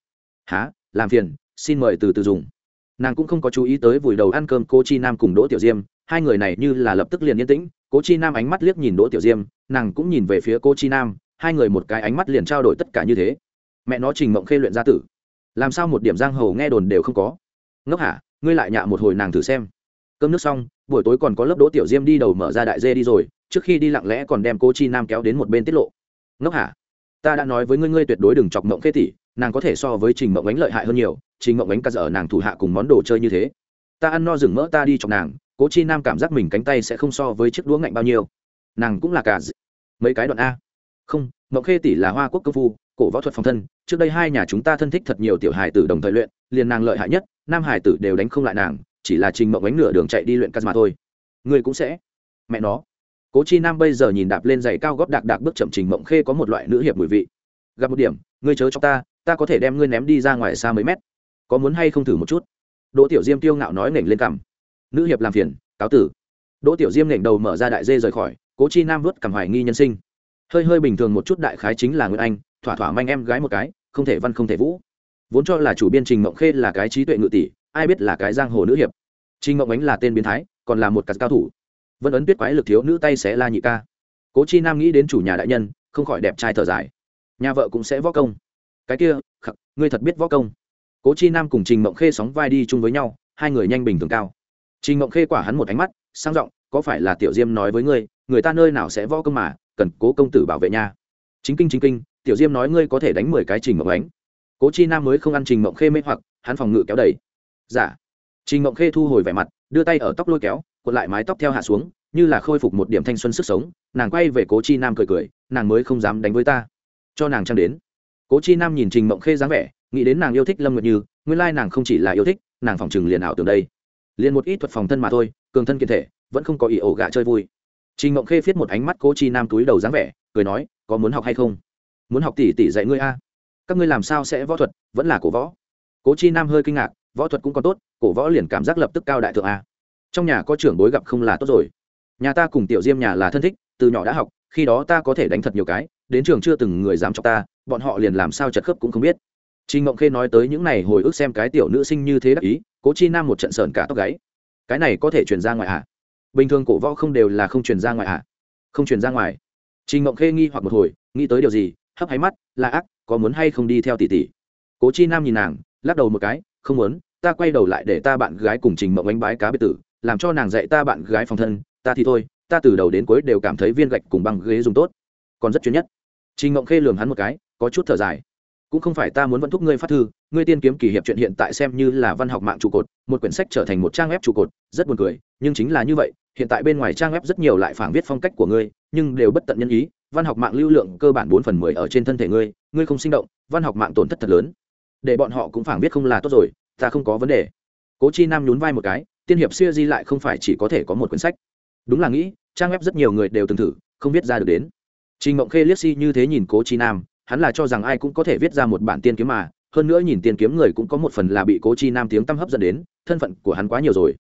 Há làm phiền, xin mời từ từ dùng. Nàng cũng không có chú ý tới vùi đầu ăn cơm cô chi nam cùng đỗ tiểu diêm, hai người này như là lập tức liền yên tĩnh, cố chi nam ánh mắt liếc nhìn đỗ tiểu diêm, nàng cũng nhìn về phía cô chi nam hai người một cái ánh mắt liền trao đổi tất cả như thế. Mẹ nó trình mộng khê luyện gia tử. Làm sao một điểm giang hầu nghe đồn đều không có? Ngốc hả? Ngươi lại nhạ một hồi nàng thử xem. Cơm nước xong, buổi tối còn có lớp đỗ tiểu diêm đi đầu mở ra đại dê đi rồi, trước khi đi lặng lẽ còn đem cô chi nam kéo đến một bên tiết lộ. Ngốc hả? Ta đã nói với ngươi ngươi tuyệt đối đừng chọc mộng khê tỷ, nàng có thể so với trình mộng ánh lợi hại hơn nhiều, trình mộng ánh cắt ở nàng thủ hạ cùng món đồ chơi như thế. Ta ăn no rừng mỡ ta đi chọc nàng, cố chi nam cảm giác mình cánh tay sẽ không so với chiếc đũa ngạnh bao nhiêu. Nàng cũng là cả mấy cái đoạn a không, mộng khê tỷ là hoa quốc công phu, cổ võ thuật phòng thân, trước đây hai nhà chúng ta thân thích thật nhiều tiểu hài tử đồng thời luyện, liền nàng lợi hại nhất, nam hải tử đều đánh không lại nàng, chỉ là trình mộng ánh nửa đường chạy đi luyện cắt mà thôi. Người cũng sẽ. Mẹ nó. Cố chi nam bây giờ nhìn đạp lên giày cao góp đạc đạc bước chậm trình mộng khê có một loại nữ hiệp mùi vị. Gặp một điểm, ngươi chớ cho ta ta có thể đem ngươi ném đi ra ngoài xa mấy mét. Có muốn hay không thử một chút? Đỗ tiểu diêm tiêu ngạo nói nghển lên cằm. Nữ hiệp làm phiền, cáo tử. Đỗ tiểu diêm nghển đầu mở ra đại dê rời khỏi, cố chi nam vớt cằm hoài nghi nhân sinh hơi hơi bình thường một chút đại khái chính là nguyễn anh, thỏa thỏa manh em gái một cái, không thể văn không thể vũ. Vốn cho là chủ biên trình mộng khê là cái trí tuệ ngự tỷ, ai biết là cái giang hồ nữ hiệp. Trình mộng ánh là tên biến thái, còn là một cặp cao thủ. Vân ấn tuyết quái lực thiếu nữ tay sẽ la nhị ca. Cố chi nam nghĩ đến chủ nhà đại nhân, không khỏi đẹp trai thở dài. Nhà vợ cũng sẽ võ công. Cái kia, khắc, ngươi thật biết võ công. Cố chi nam cùng trình mộng khê sóng vai đi chung với nhau, hai người nhanh bình thường cao. Trình mộng khê quả hắn một ánh mắt, sang giọng, có phải là tiểu diêm nói với ngươi, người ta nơi nào sẽ võ công mà cần cố công tử bảo vệ nha. Chính kinh chính kinh, tiểu diêm nói ngươi có thể đánh mười cái trình mộng ánh. Cố chi nam mới không ăn trình mộng khê mê hoặc, hắn phòng ngự kéo đầy. Giả dạ. trình mộng khê thu hồi vẻ mặt, đưa tay ở tóc lôi kéo, cuộn lại mái tóc theo hạ xuống, như là khôi phục một điểm thanh xuân sức sống, nàng quay về cố chi nam cười cười, nàng mới không dám đánh với ta. Cho nàng trang đến. Cố chi nam nhìn trình mộng khê dáng vẻ, nghĩ đến nàng yêu thích lâm nguyệt như, nguyên lai nàng không chỉ là yêu thích, nàng phòng chừng liền ảo tưởng đây. Liền một ít thuật phòng thân mà thôi, cường thân kiện thể, vẫn không có ý ổ gạ chơi vui trình mộng khê viết một ánh mắt cố chi nam túi đầu dáng vẻ cười nói có muốn học hay không? Muốn học tỷ tỷ dạy ngươi a. Các ngươi làm sao sẽ võ thuật vẫn là cổ võ? Cố chi nam hơi kinh ngạc võ thuật cũng còn tốt cổ võ liền cảm giác lập tức cao đại thượng a. Trong nhà có trưởng bối gặp không là tốt rồi. Nhà ta cùng tiểu diêm nhà là thân thích từ nhỏ đã học khi đó ta có thể đánh thật nhiều cái đến trường chưa từng người dám cho ta bọn họ liền làm sao chật khớp cũng không biết. Trình Mộng Khê nói tới những này hồi ức xem cái tiểu nữ sinh như thế đắc ý, Cố Chi Nam một trận sờn cả tóc gáy. Cái này có thể truyền ra ngoài à? Bình thường cổ võ không đều là không truyền ra ngoài à? Không truyền ra ngoài. Trình Ngộng Khê nghi hoặc một hồi, nghĩ tới điều gì, hấp hay mắt, là ác, có muốn hay không đi theo tỷ tỷ. Cố Chi Nam nhìn nàng, lắc đầu một cái, không muốn, ta quay đầu lại để ta bạn gái cùng Trình Mộng ánh bái cá biệt tử, làm cho nàng dạy ta bạn gái phòng thân, ta thì thôi, ta từ đầu đến cuối đều cảm thấy viên gạch cùng băng ghế dùng tốt, còn rất chuyên nhất. Trình mộng Khê lườm hắn một cái, có chút thở dài cũng không phải ta muốn vận thúc ngươi phát thư, ngươi tiên kiếm kỳ hiệp chuyện hiện tại xem như là văn học mạng trụ cột, một quyển sách trở thành một trang web trụ cột, rất buồn cười, nhưng chính là như vậy, hiện tại bên ngoài trang web rất nhiều lại phản viết phong cách của ngươi, nhưng đều bất tận nhân ý, văn học mạng lưu lượng cơ bản bốn phần mười ở trên thân thể ngươi ngươi không sinh động, văn học mạng tổn thất thật lớn. Để bọn họ cũng phản viết không là tốt rồi, ta không có vấn đề. Cố chi nam nhún vai một cái, tiên hiệp xưa di lại không phải chỉ có thể có một quyển sách. Đúng là nghĩ, trang web rất nhiều người đều từng thử, không biết ra được đến. Trình mộng khê liếc si như thế nhìn cố chi nam hắn là cho rằng ai cũng có thể viết ra một bản tiên kiếm mà, hơn nữa nhìn tiên kiếm người cũng có một phần là bị cố chi nam tiếng tăm hấp dẫn đến, thân phận của hắn quá nhiều rồi.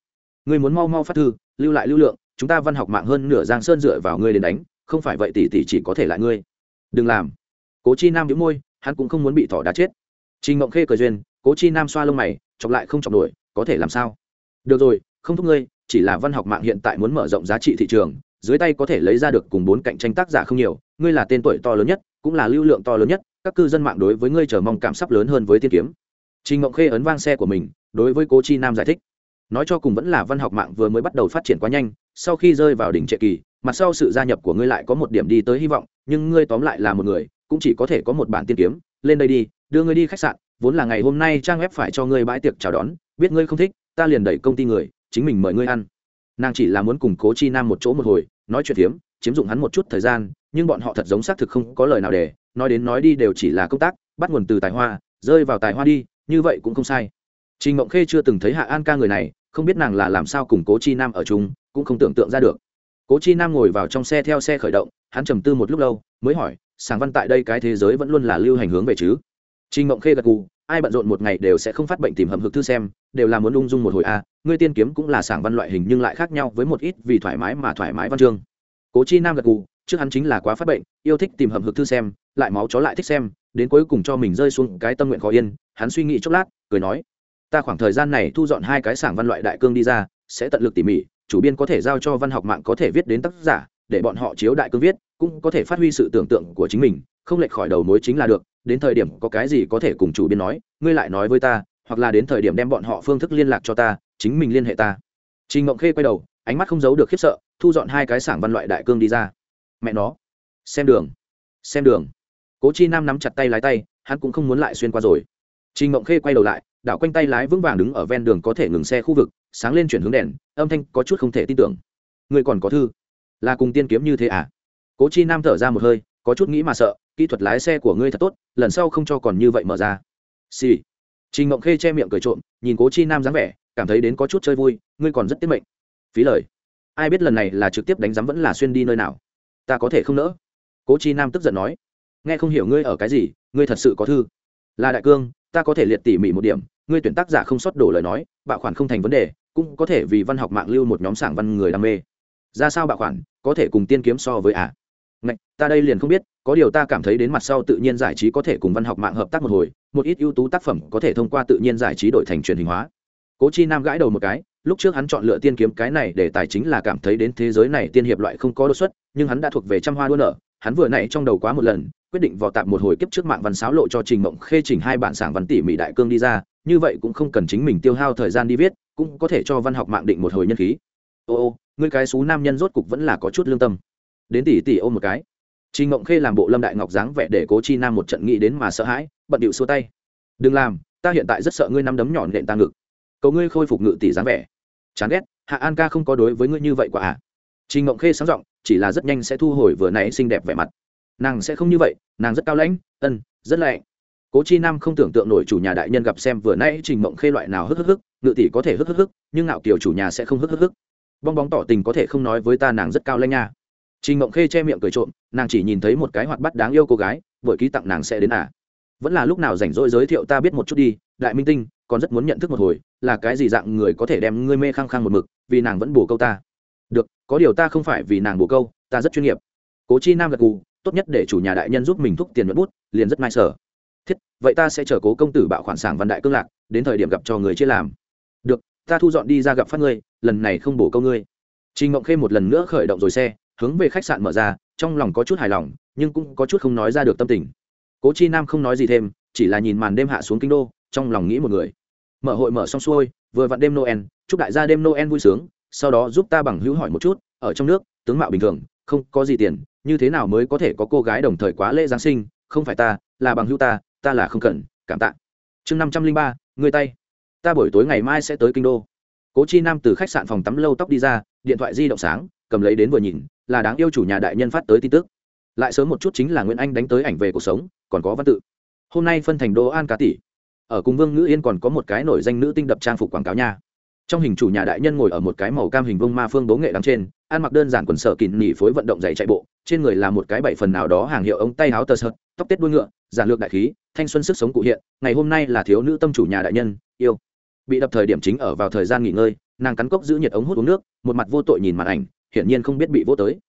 Người muốn mau mau phát thư, lưu lại lưu lượng, chúng ta văn học mạng hơn nửa giang sơn dựa vào ngươi đến đánh, không phải vậy tỷ tỷ chỉ có thể lại ngươi. Đừng làm. Cố chi nam đĩu môi, hắn cũng không muốn bị thỏ đá chết. Trình mộng khê cười duyên, cố chi nam xoa lông mày, chọc lại không chọc nổi, có thể làm sao? Được rồi, không thúc ngươi, chỉ là văn học mạng hiện tại muốn mở rộng giá trị thị trường, dưới tay có thể lấy ra được cùng bốn cạnh tranh tác giả không nhiều, ngươi là tên tuổi to lớn nhất cũng là lưu lượng to lớn nhất, các cư dân mạng đối với ngươi chờ mong cảm sắp lớn hơn với tiên kiếm. Trình ngộng khê ấn vang xe của mình, đối với cố chi nam giải thích. Nói cho cùng vẫn là văn học mạng vừa mới bắt đầu phát triển quá nhanh, sau khi rơi vào đỉnh trệ kỳ mặt sau sự gia nhập của ngươi lại có một điểm đi tới hy vọng, nhưng ngươi tóm lại là một người, cũng chỉ có thể có một bản tiên kiếm. Lên đây đi, đưa ngươi đi khách sạn, vốn là ngày hôm nay trang web phải cho ngươi bãi tiệc chào đón, biết ngươi không thích, ta liền đẩy công ty người, chính mình mời ngươi ăn. Nàng chỉ là muốn cùng cố chi nam một chỗ một hồi, nói chuyện phiếm, chiếm dụng hắn một chút thời gian nhưng bọn họ thật giống xác thực không có lời nào để, nói đến nói đi đều chỉ là công tác, bắt nguồn từ tài hoa, rơi vào tài hoa đi, như vậy cũng không sai. Trình mộng khê chưa từng thấy hạ an ca người này, không biết nàng là làm sao cùng cố chi nam ở chung, cũng không tưởng tượng ra được. Cố chi nam ngồi vào trong xe theo xe khởi động, hắn trầm tư một lúc lâu, mới hỏi sàng văn tại đây cái thế giới vẫn luôn là lưu hành hướng về chứ? Trình mộng khê gật gù, ai bận rộn một ngày đều sẽ không phát bệnh tìm hầm hực thư xem, đều là muốn ung dung một hồi a à. ngươi tiên kiếm cũng là sảng văn loại hình nhưng lại khác nhau với một ít vì thoải mái mà thoải mái văn chương. Cố chi nam gật gù trước hắn chính là quá phát bệnh, yêu thích tìm hầm hực thư xem, lại máu chó lại thích xem, đến cuối cùng cho mình rơi xuống cái tâm nguyện khó yên, hắn suy nghĩ chốc lát, cười nói, ta khoảng thời gian này thu dọn hai cái sảng văn loại đại cương đi ra, sẽ tận lực tỉ mỉ, chủ biên có thể giao cho văn học mạng có thể viết đến tác giả, để bọn họ chiếu đại cương viết, cũng có thể phát huy sự tưởng tượng của chính mình, không lệch khỏi đầu mối chính là được, đến thời điểm có cái gì có thể cùng chủ biên nói, ngươi lại nói với ta, hoặc là đến thời điểm đem bọn họ phương thức liên lạc cho ta, chính mình liên hệ ta. Trình mộng khê quay đầu, ánh mắt không giấu được khiếp sợ, thu dọn hai cái sảng văn loại đại cương đi ra mẹ nó. Xem đường. Xem đường. Cố chi nam nắm chặt tay lái tay, hắn cũng không muốn lại xuyên qua rồi. Trình mộng khê quay đầu lại, đảo quanh tay lái vững vàng đứng ở ven đường có thể ngừng xe khu vực, sáng lên chuyển hướng đèn, âm thanh có chút không thể tin tưởng. Người còn có thư? Là cùng tiên kiếm như thế à? Cố chi nam thở ra một hơi, có chút nghĩ mà sợ, kỹ thuật lái xe của ngươi thật tốt, lần sau không cho còn như vậy mở ra. Xì、sì. trình mộng khê che miệng cười trộm, nhìn cố chi nam dáng vẻ, cảm thấy đến có chút chơi vui, ngươi còn rất tiết mệnh. Phí lời. Ai biết lần này là trực tiếp đánh giám vẫn là xuyên đi nơi nào? Ta có thể không nỡ. Cố chi nam tức giận nói nghe không hiểu ngươi ở cái gì ngươi thật sự có thư. Là đại cương ta có thể liệt tỉ mỉ một điểm ngươi tuyển tác giả không sót đổ lời nói bạo khoản không thành vấn đề cũng có thể vì văn học mạng lưu một nhóm sảng văn người đam mê. Ra sao bạo khoản có thể cùng tiên kiếm so với ả à? Ngạch, ta đây liền không biết có điều ta cảm thấy đến mặt sau tự nhiên giải trí có thể cùng văn học mạng hợp tác một hồi một ít ưu tú tác phẩm có thể thông qua tự nhiên giải trí đổi thành truyền hình hóa. Cố chi nam gãi đầu một cái lúc trước hắn chọn lựa tiên kiếm cái này để tài chính là cảm thấy đến thế giới này tiên hiệp loại không có đột xuất, nhưng hắn đã thuộc về trăm hoa đua nở. Hắn vừa nãy trong đầu quá một lần, quyết định vào tạm một hồi kiếp trước mạng văn sáo lộ cho trình mộng khê chỉnh hai bản sảng văn tỉ mỹ đại cương đi ra, như vậy cũng không cần chính mình tiêu hao thời gian đi viết, cũng có thể cho văn học mạng định một hồi nhân khí. Ô ô, ngươi cái xú nam nhân rốt cục vẫn là có chút lương tâm. Đến tỷ tỷ ôm một cái. Trình mộng khê làm bộ lâm đại ngọc dáng vẻ để cố chi nam một trận nghĩ đến mà sợ hãi, bận điệu xua tay. Đừng làm, ta hiện tại rất sợ ngươi năm đấm nhọn nện ta ngực. Cầu ngươi khôi phục ngự tỷ dáng vẻ chán ghét, hạ an ca không có đối với ngươi như vậy quả à. Trình mộng khê sáng giọng, chỉ là rất nhanh sẽ thu hồi vừa nãy xinh đẹp vẻ mặt. Nàng sẽ không như vậy, nàng rất cao lãnh, ân, rất lạnh. Cố chi nam không tưởng tượng nổi chủ nhà đại nhân gặp xem vừa nãy trình mộng khê loại nào hức hức hức, ngự tỷ có thể hức hức hức, nhưng ngạo kiểu chủ nhà sẽ không hức hức hức. Bong bóng tỏ tình có thể không nói với ta nàng rất cao lãnh nha. Trình mộng khê che miệng cười trộm, nàng chỉ nhìn thấy một cái hoạt bắt đáng yêu cô gái, vội ký tặng nàng sẽ đến à. Vẫn là lúc nào rảnh rỗi giới thiệu ta biết một chút đi, đại minh tinh còn rất muốn nhận thức một hồi, là cái gì dạng người có thể đem ngươi mê khăng khăng một mực, vì nàng vẫn bổ câu ta. Được, có điều ta không phải vì nàng bổ câu, ta rất chuyên nghiệp. Cố chi nam gật gù, tốt nhất để chủ nhà đại nhân giúp mình thúc tiền nhuận bút, liền rất mai sở. Thiết, vậy ta sẽ chờ cố công tử bạo khoản sảng văn đại cương lạc, đến thời điểm gặp cho người chia làm. Được, ta thu dọn đi ra gặp phát ngươi, lần này không bổ câu ngươi. Trình ngộng khê một lần nữa khởi động rồi xe, hướng về khách sạn mở ra, trong lòng có chút hài lòng, nhưng cũng có chút không nói ra được tâm tình. Cố chi nam không nói gì thêm, chỉ là nhìn màn đêm hạ xuống kinh đô, trong lòng nghĩ một người mở hội mở xong xuôi, vừa vặn đêm noel, chúc đại gia đêm noel vui sướng, sau đó giúp ta bằng hữu hỏi một chút, ở trong nước, tướng mạo bình thường, không có gì tiền, như thế nào mới có thể có cô gái đồng thời quá lễ giáng sinh, không phải ta, là bằng hữu ta ta là không cần, cảm tạ. Chương năm trăm linh ba, người tay. Ta buổi tối ngày mai sẽ tới kinh đô. Cố chi nam từ khách sạn phòng tắm lâu tóc đi ra, điện thoại di động sáng, cầm lấy đến vừa nhìn, là đáng yêu chủ nhà đại nhân phát tới tin tức. Lại sớm một chút chính là nguyễn anh đánh tới ảnh về cuộc sống, còn có văn tự. Hôm nay phân thành đô an cá tỷ ở cùng vương ngữ yên còn có một cái nổi danh nữ tinh đập trang phục quảng cáo nha. Trong hình chủ nhà đại nhân ngồi ở một cái màu cam hình vông ma phương bố nghệ đằng trên, ăn mặc đơn giản quần sở kín nỉ phối vận động dày chạy bộ, trên người là một cái bảy phần nào đó hàng hiệu ống tay áo tơ sợt, tóc tết đuôi ngựa, giản lược đại khí, thanh xuân sức sống cụ hiện, ngày hôm nay là thiếu nữ tâm chủ nhà đại nhân, yêu. Bị đập thời điểm chính ở vào thời gian nghỉ ngơi, nàng cắn cốc giữ nhiệt ống hút uống nước, một mặt vô tội nhìn màn ảnh, hiển nhiên không biết bị vô tới.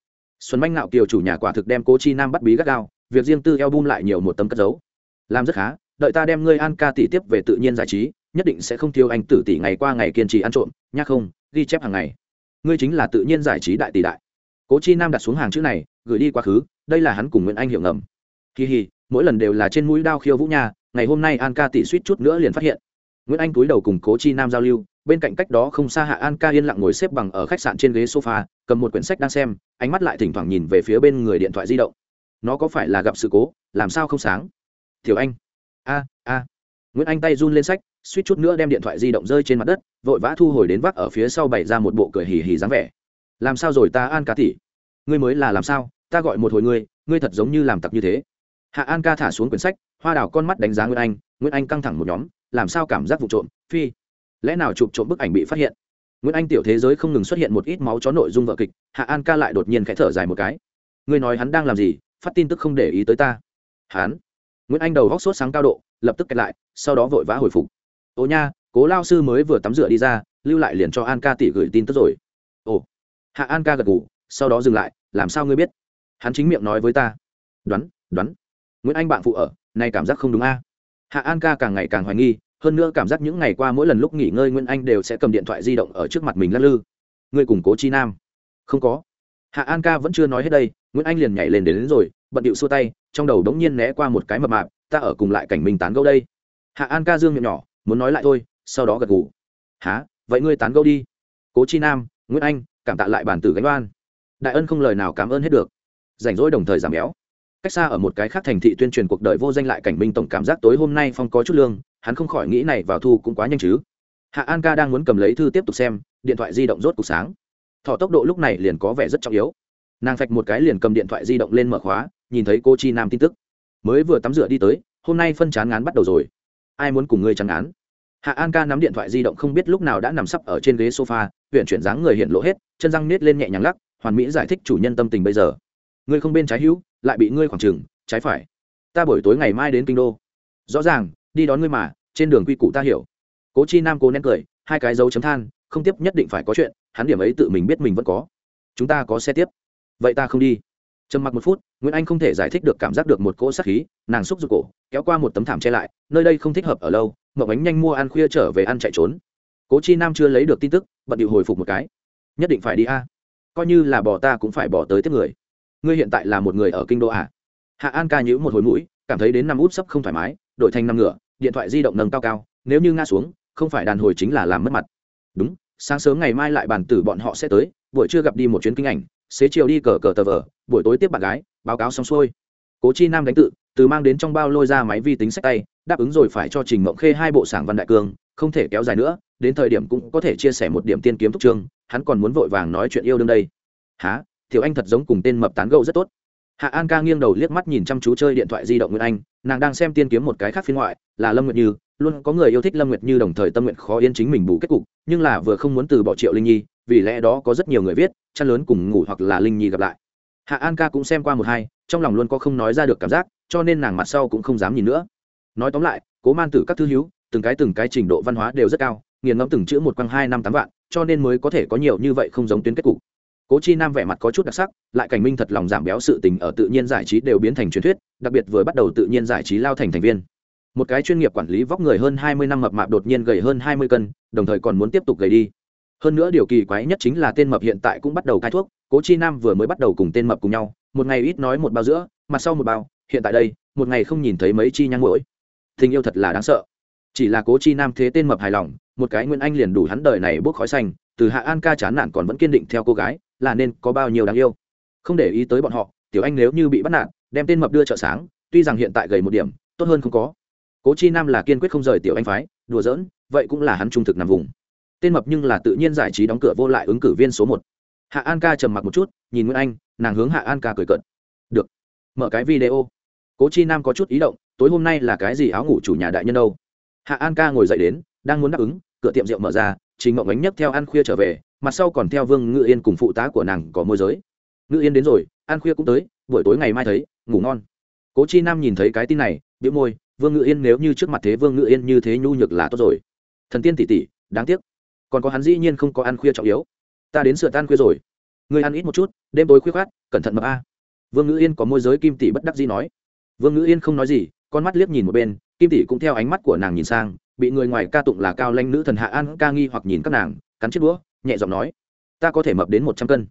Xuân manh ngạo kiều chủ nhà quả thực đem cố chi nam bắt bí gắt gao, việc riêng tư eo bum lại nhiều một tấm cất giấu. Làm rất khá đợi ta đem ngươi an ca tỷ tiếp về tự nhiên giải trí, nhất định sẽ không thiếu anh tử tỷ ngày qua ngày kiên trì ăn trộm nhắc không, ghi chép hàng ngày. Ngươi chính là tự nhiên giải trí đại tỷ đại. Cố chi nam đặt xuống hàng chữ này, gửi đi quá khứ, đây là hắn cùng nguyễn anh hiểu ngầm. Kỳ hì, mỗi lần đều là trên mũi đao khiêu vũ nha, ngày hôm nay an ca tỷ suýt chút nữa liền phát hiện. Nguyễn anh cúi đầu cùng cố chi nam giao lưu, bên cạnh cách đó không xa hạ an ca yên lặng ngồi xếp bằng ở khách sạn trên ghế sofa, cầm một quyển sách đang xem, ánh mắt lại thỉnh thoảng nhìn về phía bên người điện thoại di động. Nó có phải là gặp sự cố, làm sao không sáng? Thiểu anh a a. Nguyễn anh tay run lên sách, suýt chút nữa đem điện thoại di động rơi trên mặt đất, vội vã thu hồi đến vác ở phía sau bày ra một bộ cười hì hì dáng vẻ. Làm sao rồi ta an ca tỉ ngươi mới là làm sao? Ta gọi một hồi ngươi ngươi thật giống như làm tặc như thế. Hạ an ca thả xuống quyển sách, hoa đào con mắt đánh giá nguyễn anh nguyễn anh căng thẳng một nhóm, làm sao cảm giác vụ trộm, phi. Lẽ nào chụp trộm bức ảnh bị phát hiện? Nguyễn anh tiểu thế giới không ngừng xuất hiện một ít máu chó nội dung vợ kịch, hạ an ca lại đột nhiên khẽ thở dài một cái. Ngươi nói hắn đang làm gì, phát tin tức không để ý tới ta. Hắn? Nguyễn anh đầu góc sốt sáng cao độ lập tức kẹt lại sau đó vội vã hồi phục. Ồ nha cố lao sư mới vừa tắm rửa đi ra lưu lại liền cho an ca tỷ gửi tin tức rồi. Ồ. Hạ an ca gật ngủ sau đó dừng lại làm sao ngươi biết? Hắn chính miệng nói với ta. Đoán đoán. Nguyễn anh bạn phụ ở nay cảm giác không đúng a. Hạ an ca càng ngày càng hoài nghi hơn nữa cảm giác những ngày qua mỗi lần lúc nghỉ ngơi nguyễn anh đều sẽ cầm điện thoại di động ở trước mặt mình lắc lư. Ngươi củng cố chi nam? Không có. Hạ an ca vẫn chưa nói hết đây nguyễn anh liền nhảy lên đến, đến rồi bận điệu xua tay trong đầu đống nhiên né qua một cái mập mạp, ta ở cùng lại cảnh mình tán gẫu đây. Hạ an ca dương miệng nhỏ, muốn nói lại thôi, sau đó gật gù. Há vậy ngươi tán gẫu đi. Cố chi nam, nguyễn anh, cảm tạ lại bản tử gánh oan. Đại ân không lời nào cảm ơn hết được. Rảnh rỗi đồng thời giảm béo. Cách xa ở một cái khác thành thị tuyên truyền cuộc đời vô danh lại cảnh minh tổng cảm giác tối hôm nay phong có chút lương, hắn không khỏi nghĩ này vào thu cũng quá nhanh chứ. Hạ an ca đang muốn cầm lấy thư tiếp tục xem, điện thoại di động rốt cục sáng. Thọ tốc độ lúc này liền có vẻ rất trọng yếu. Nàng phạch một cái liền cầm điện thoại di động lên mở khóa nhìn thấy cô chi nam tin tức. Mới vừa tắm rửa đi tới, hôm nay phân chán ngán bắt đầu rồi. Ai muốn cùng ngươi chán ngán? Hạ an ca nắm điện thoại di động không biết lúc nào đã nằm sấp ở trên ghế sofa huyện chuyển dáng người hiện lộ hết, chân răng nết lên nhẹ nhàng lắc, hoàn mỹ giải thích chủ nhân tâm tình bây giờ. Ngươi không bên trái hữu, lại bị ngươi khoảng trừng trái phải. Ta buổi tối ngày mai đến kinh đô. Rõ ràng, đi đón ngươi mà, trên đường quy củ ta hiểu. Cố chi nam cố nén cười, hai cái dấu chấm than, không tiếp nhất định phải có chuyện, hắn điểm ấy tự mình biết mình vẫn có. Chúng ta có xe tiếp. Vậy ta không đi. Trầm mặc một phút nguyễn anh không thể giải thích được cảm giác được một cỗ sát khí, nàng xúc giục cổ, kéo qua một tấm thảm che lại, nơi đây không thích hợp ở lâu mậu bánh nhanh mua ăn khuya trở về ăn chạy trốn. Cố chi nam chưa lấy được tin tức, bận điệu hồi phục một cái. Nhất định phải đi a. Coi như là bỏ ta cũng phải bỏ tới tiếp người. Ngươi hiện tại là một người ở kinh đô à? Hạ an ca nhữ một hồi mũi, cảm thấy đến năm út sấp không thoải mái, đổi thành năm ngựa, điện thoại di động nâng cao cao, nếu như ngã xuống, không phải đàn hồi chính là làm mất mặt. Đúng, sáng sớm ngày mai lại bàn tử bọn họ sẽ tới, buổi trưa gặp đi một chuyến kinh ảnh, xế chiều đi cờ cờ tờ vờ, buổi tối tiếp bạn gái báo cáo xong xuôi. Cố chi nam đánh tự, từ mang đến trong bao lôi ra máy vi tính sách tay, đáp ứng rồi phải cho trình mộng khê hai bộ sảng văn đại cương không thể kéo dài nữa, đến thời điểm cũng có thể chia sẻ một điểm tiên kiếm thúc trương hắn còn muốn vội vàng nói chuyện yêu đương đây. Há tiểu anh thật giống cùng tên mập tán gâu rất tốt. Hạ an ca nghiêng đầu liếc mắt nhìn chăm chú chơi điện thoại di động nguyễn anh, nàng đang xem tiên kiếm một cái khác phiên ngoại, là lâm nguyệt như, luôn có người yêu thích lâm nguyệt như đồng thời tâm nguyện khó yên chính mình bù kết cục, nhưng là vừa không muốn từ bỏ triệu linh nhi, vì lẽ đó có rất nhiều người viết, chăn lớn cùng ngủ hoặc là linh nhi gặp lại hạ an ca cũng xem qua một hai, trong lòng luôn có không nói ra được cảm giác, cho nên nàng mặt sau cũng không dám nhìn nữa. Nói tóm lại, cố man tử các thư hữu, từng cái từng cái trình độ văn hóa đều rất cao, nghiền ngẫm từng chữ một quăng hai năm tám vạn, cho nên mới có thể có nhiều như vậy không giống tuyến kết cục. Cố chi nam vẻ mặt có chút đặc sắc, lại cảnh minh thật lòng giảm béo sự tình ở tự nhiên giải trí đều biến thành truyền thuyết, đặc biệt vừa bắt đầu tự nhiên giải trí lao thành thành viên. Một cái chuyên nghiệp quản lý vóc người hơn hai mươi năm mập mạp đột nhiên gầy hơn hai mươi cân, đồng thời còn muốn tiếp tục gầy đi hơn nữa điều kỳ quái nhất chính là tên mập hiện tại cũng bắt đầu cai thuốc, cố chi nam vừa mới bắt đầu cùng tên mập cùng nhau, một ngày ít nói một bao giữa, mặt sau một bao, hiện tại đây, một ngày không nhìn thấy mấy chi nhang mũi tình yêu thật là đáng sợ. Chỉ là cố chi nam thế tên mập hài lòng, một cái nguyên anh liền đủ hắn đời này bốc khói xanh, từ hạ an ca chán nản còn vẫn kiên định theo cô gái, là nên có bao nhiêu đáng yêu. Không để ý tới bọn họ, tiểu anh nếu như bị bắt nạt, đem tên mập đưa chợ sáng, tuy rằng hiện tại gầy một điểm, tốt hơn không có. Cố chi nam là kiên quyết không rời tiểu anh phái, đùa giỡn, vậy cũng là hắn trung thực nằm vùng tên mập nhưng là tự nhiên giải trí đóng cửa vô lại ứng cử viên số một. Hạ an ca trầm mặc một chút, nhìn nguyễn anh, nàng hướng hạ an ca cười cợt. Được, mở cái video. Cố chi nam có chút ý động, tối hôm nay là cái gì áo ngủ chủ nhà đại nhân đâu? Hạ an ca ngồi dậy đến, đang muốn đáp ứng, cửa tiệm rượu mở ra, trình mộng ánh nhấc theo ăn khuya trở về, mặt sau còn theo vương ngự yên cùng phụ tá của nàng có môi giới. Ngự yên đến rồi ăn khuya cũng tới, buổi tối ngày mai thấy, ngủ ngon. Cố chi nam nhìn thấy cái tin này biếu môi, vương ngự yên nếu như trước mặt thế vương ngự yên như thế nhu nhược là tốt rồi. Thần tiên tỷ tỷ, đáng tiếc còn có hắn dĩ nhiên không có ăn khuya trọng yếu. Ta đến sửa tan khuya rồi. Người ăn ít một chút, đêm tối khuya khoát, cẩn thận mập a. Vương ngữ yên có môi giới kim tỷ bất đắc dĩ nói. Vương ngữ yên không nói gì, con mắt liếc nhìn một bên, kim tỷ cũng theo ánh mắt của nàng nhìn sang, bị người ngoài ca tụng là cao lanh nữ thần hạ an ca nghi hoặc nhìn các nàng, cắn chiếc đũa, nhẹ giọng nói, ta có thể mập đến một trăm cân.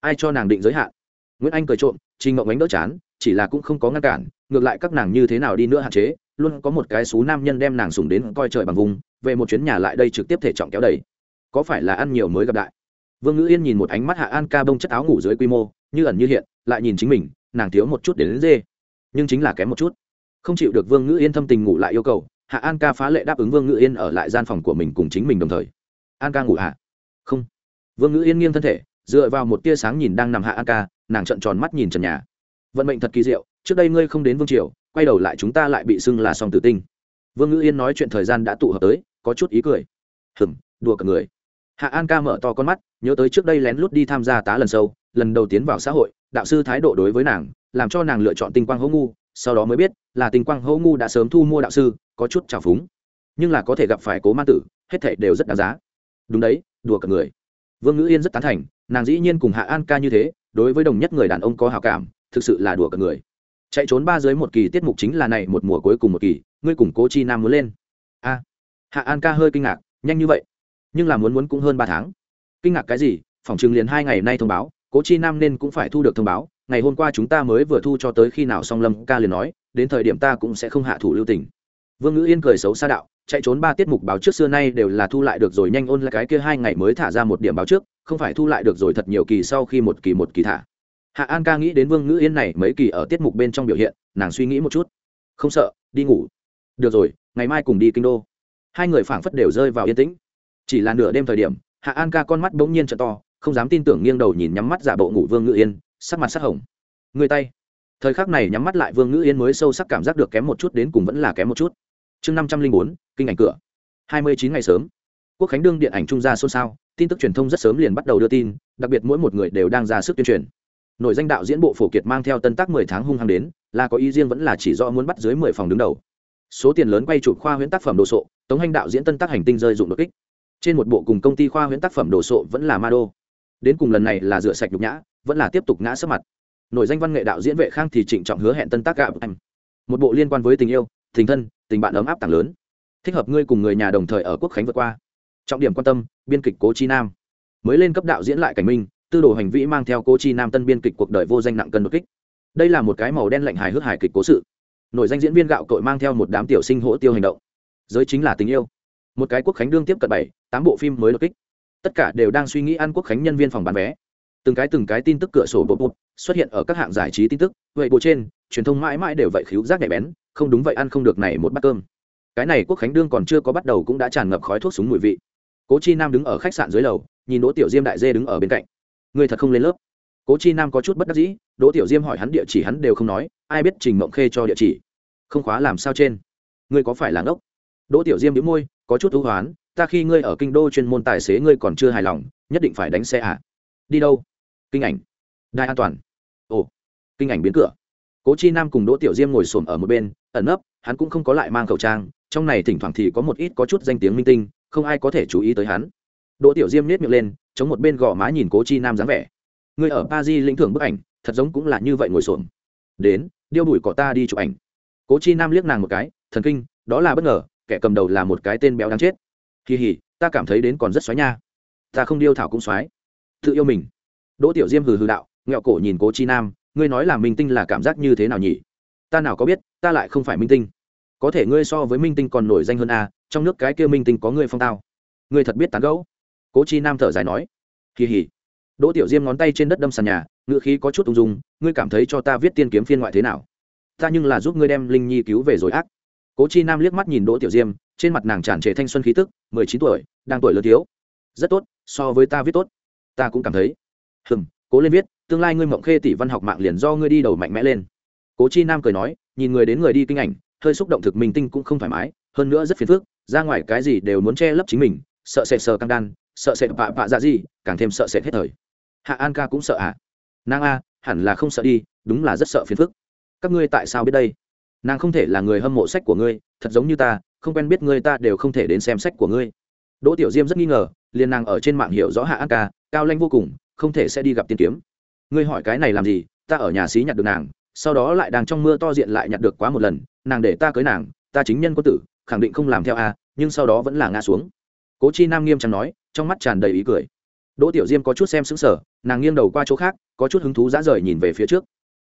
Ai cho nàng định giới hạn? Nguyễn anh cười trộm, trình ngộng ánh đỡ chán, chỉ là cũng không có ngăn cản, ngược lại các nàng như thế nào đi nữa hạn chế, luôn có một cái xú nam nhân đem nàng sùng đến coi trời bằng vùng, về một chuyến nhà lại đây trực tiếp thể trọng kéo đầy có phải là ăn nhiều mới gặp đại? Vương ngữ yên nhìn một ánh mắt hạ an ca bông chất áo ngủ dưới quy mô, như ẩn như hiện, lại nhìn chính mình, nàng thiếu một chút để đến dê. Nhưng chính là kém một chút. Không chịu được vương ngữ yên thâm tình ngủ lại yêu cầu, hạ an ca phá lệ đáp ứng vương ngữ yên ở lại gian phòng của mình cùng chính mình đồng thời. An ca ngủ hạ không. Vương ngữ yên nghiêng thân thể, dựa vào một tia sáng nhìn đang nằm hạ an ca, nàng trợn tròn mắt nhìn trần nhà. Vận mệnh thật kỳ diệu, trước đây ngươi không đến vương triều, quay đầu lại chúng ta lại bị xưng là song tử tinh. Vương ngữ yên nói chuyện thời gian đã tụ hợp tới, có chút ý cười. Hừng đùa cả người hạ an ca mở to con mắt, nhớ tới trước đây lén lút đi tham gia tá lần sâu, lần đầu tiến vào xã hội, đạo sư thái độ đối với nàng, làm cho nàng lựa chọn tinh quang hỗ ngu, sau đó mới biết là tinh quang hỗ ngu đã sớm thu mua đạo sư, có chút trào phúng. Nhưng là có thể gặp phải cố ma tử, hết thể đều rất đáng giá. Đúng đấy, đùa cả người. Vương ngữ yên rất tán thành, nàng dĩ nhiên cùng hạ an ca như thế, đối với đồng nhất người đàn ông có hào cảm, thực sự là đùa cả người. Chạy trốn ba dưới một kỳ tiết mục chính là này một mùa cuối cùng một kỳ, ngươi cùng cố chi nam muốn lên. A. Hạ an ca hơi kinh ngạc, nhanh như vậy nhưng là muốn muốn cũng hơn ba tháng. Kinh ngạc cái gì? Phòng trường liền hai ngày nay thông báo, cố chi nam nên cũng phải thu được thông báo. Ngày hôm qua chúng ta mới vừa thu cho tới khi nào song lâm ca liền nói, đến thời điểm ta cũng sẽ không hạ thủ lưu tình. Vương ngữ yên cười xấu xa đạo, chạy trốn ba tiết mục báo trước xưa nay đều là thu lại được rồi, nhanh ôn lại cái kia hai ngày mới thả ra một điểm báo trước, không phải thu lại được rồi thật nhiều kỳ sau khi một kỳ một kỳ thả. Hạ an ca nghĩ đến vương ngữ yên này mấy kỳ ở tiết mục bên trong biểu hiện, nàng suy nghĩ một chút. Không sợ, đi ngủ. Được rồi, ngày mai cùng đi kinh đô. Hai người phảng phất đều rơi vào yên tĩnh chỉ là nửa đêm thời điểm, hạ an ca con mắt bỗng nhiên t to, không dám tin tưởng nghiêng đầu nhìn nhắm mắt giả bộ ngủ vương ngữ yên, sắc mặt sắc hồng. Người tay. Thời khắc này nhắm mắt lại vương ngữ yên mới sâu sắc cảm giác được kém một chút đến cùng vẫn là kém một chút. Chương năm trăm linh bốn, kinh ảnh cửa. 29 ngày sớm. Quốc khánh đương điện ảnh trung gia xôn xao, tin tức truyền thông rất sớm liền bắt đầu đưa tin, đặc biệt mỗi một người đều đang ra sức tuyên truyền. Nội danh đạo diễn bộ phổ kiệt mang theo tân tác 10 tháng hung hăng đến, là có ý riêng vẫn là chỉ do muốn bắt dưới 10 phòng đứng đầu. Số tiền lớn quay chụp khoa huyễn tác phẩm đồ sộ, tống hành đạo diễn tân tác hành tinh rơi dụng đột kích trên một bộ cùng công ty khoa huyễn tác phẩm đồ sộ vẫn là ma đô. Đến cùng lần này là rửa sạch nhục nhã, vẫn là tiếp tục ngã sấp mặt. Nổi danh văn nghệ đạo diễn vệ khang thì trịnh trọng hứa hẹn tân tác gạo anh. Một bộ liên quan với tình yêu, tình thân, tình bạn ấm áp tảng lớn. Thích hợp ngươi cùng người nhà đồng thời ở quốc khánh vượt qua. Trọng điểm quan tâm, biên kịch cố chi nam. Mới lên cấp đạo diễn lại cảnh minh, tư đồ hành vĩ mang theo cố chi nam tân biên kịch cuộc đời vô danh nặng cân đột kích. Đây là một cái màu đen lạnh hài hước hài kịch cố sự. Nổi danh diễn viên gạo cội mang theo một đám tiểu sinh hỗ tiêu hành động. Giới chính là tình yêu. Một cái quốc khánh đương tiếp cận bảy tám bộ phim mới đột kích. Tất cả đều đang suy nghĩ an quốc khánh nhân viên phòng bán vé. Từng cái từng cái tin tức cửa sổ bộ bụt xuất hiện ở các hạng giải trí tin tức, vậy bộ trên, truyền thông mãi mãi đều vậy khíu rác nhạy bén, không đúng vậy ăn không được này một bát cơm. Cái này quốc khánh đương còn chưa có bắt đầu cũng đã tràn ngập khói thuốc súng mùi vị. Cố chi nam đứng ở khách sạn dưới lầu, nhìn đỗ tiểu diêm đại dê đứng ở bên cạnh. Người thật không lên lớp. Cố chi nam có chút bất đắc dĩ, đỗ tiểu diêm hỏi hắn địa chỉ hắn đều không nói, ai biết trình mộng khê cho địa chỉ. Không khóa làm sao trên? Người có phải là ngốc? Đỗ tiểu diêm đĩu môi, có chút thú hoán ta khi ngươi ở kinh đô chuyên môn tài xế ngươi còn chưa hài lòng, nhất định phải đánh xe à? Đi đâu? Kinh ảnh. Đai an toàn. Ồ. Kinh ảnh biến cửa. Cố chi nam cùng đỗ tiểu diêm ngồi xổm ở một bên, ẩn nấp, hắn cũng không có lại mang khẩu trang, trong này thỉnh thoảng thì có một ít có chút danh tiếng minh tinh, không ai có thể chú ý tới hắn. Đỗ tiểu diêm nết miệng lên, chống một bên gò má nhìn cố chi nam dáng vẻ. Người ở pa di lĩnh thưởng bức ảnh, thật giống cũng là như vậy ngồi xổm. Đến, điêu đuổi cỏ ta đi chụp ảnh. Cố chi nam liếc nàng một cái, thần kinh, đó là bất ngờ, kẻ cầm đầu là một cái tên béo đáng chết kỳ hỉ, ta cảm thấy đến còn rất xoáy nha. Ta không điêu thảo cũng xoáy tự yêu mình. Đỗ tiểu diêm hừ hừ đạo, nghẹo cổ nhìn cố chi nam, ngươi nói là minh tinh là cảm giác như thế nào nhỉ? Ta nào có biết, ta lại không phải minh tinh. Có thể ngươi so với minh tinh còn nổi danh hơn a trong nước cái kia minh tinh có ngươi phong tao. Ngươi thật biết tán gẫu. Cố chi nam thở dài nói. Kỳ hỉ. Đỗ tiểu diêm ngón tay trên đất đâm sàn nhà ngựa khí có chút ung dung, ngươi cảm thấy cho ta viết tiên kiếm phiên ngoại thế nào? Ta nhưng là giúp ngươi đem linh nhi cứu về rồi ác. Cố chi nam liếc mắt nhìn đỗ tiểu diêm trên mặt nàng tràn trề thanh xuân khí tức, mười chín tuổi, đang tuổi lớn thiếu. Rất tốt, so với ta viết tốt. Ta cũng cảm thấy. Hừm, cố lên viết, tương lai ngươi mộng khê tỷ văn học mạng liền do ngươi đi đầu mạnh mẽ lên. Cố chi nam cười nói, nhìn người đến người đi kinh ảnh, hơi xúc động thực mình tinh cũng không thoải mái, hơn nữa rất phiền phức, ra ngoài cái gì đều muốn che lấp chính mình, sợ sệt sờ căng đan, sợ sệt vạ vạ ra gì, càng thêm sợ sệt hết thời. Hạ an ca cũng sợ à? Nàng a, hẳn là không sợ đi, đúng là rất sợ phiền phức. Các ngươi tại sao biết đây? Nàng không thể là người hâm mộ sách của ngươi, thật giống như ta không quen biết ngươi ta đều không thể đến xem sách của ngươi. Đỗ tiểu diêm rất nghi ngờ, liền nàng ở trên mạng hiểu rõ hạ an ca, cao lanh vô cùng, không thể sẽ đi gặp tiên kiếm. Ngươi hỏi cái này làm gì, ta ở nhà xí nhặt được nàng, sau đó lại đang trong mưa to diện lại nhặt được quá một lần, nàng để ta cưới nàng, ta chính nhân có tử, khẳng định không làm theo a, nhưng sau đó vẫn là ngã xuống. Cố chi nam nghiêm trọng nói, trong mắt tràn đầy ý cười. Đỗ tiểu diêm có chút xem xứng sở nàng nghiêng đầu qua chỗ khác, có chút hứng thú dã rời nhìn về phía trước.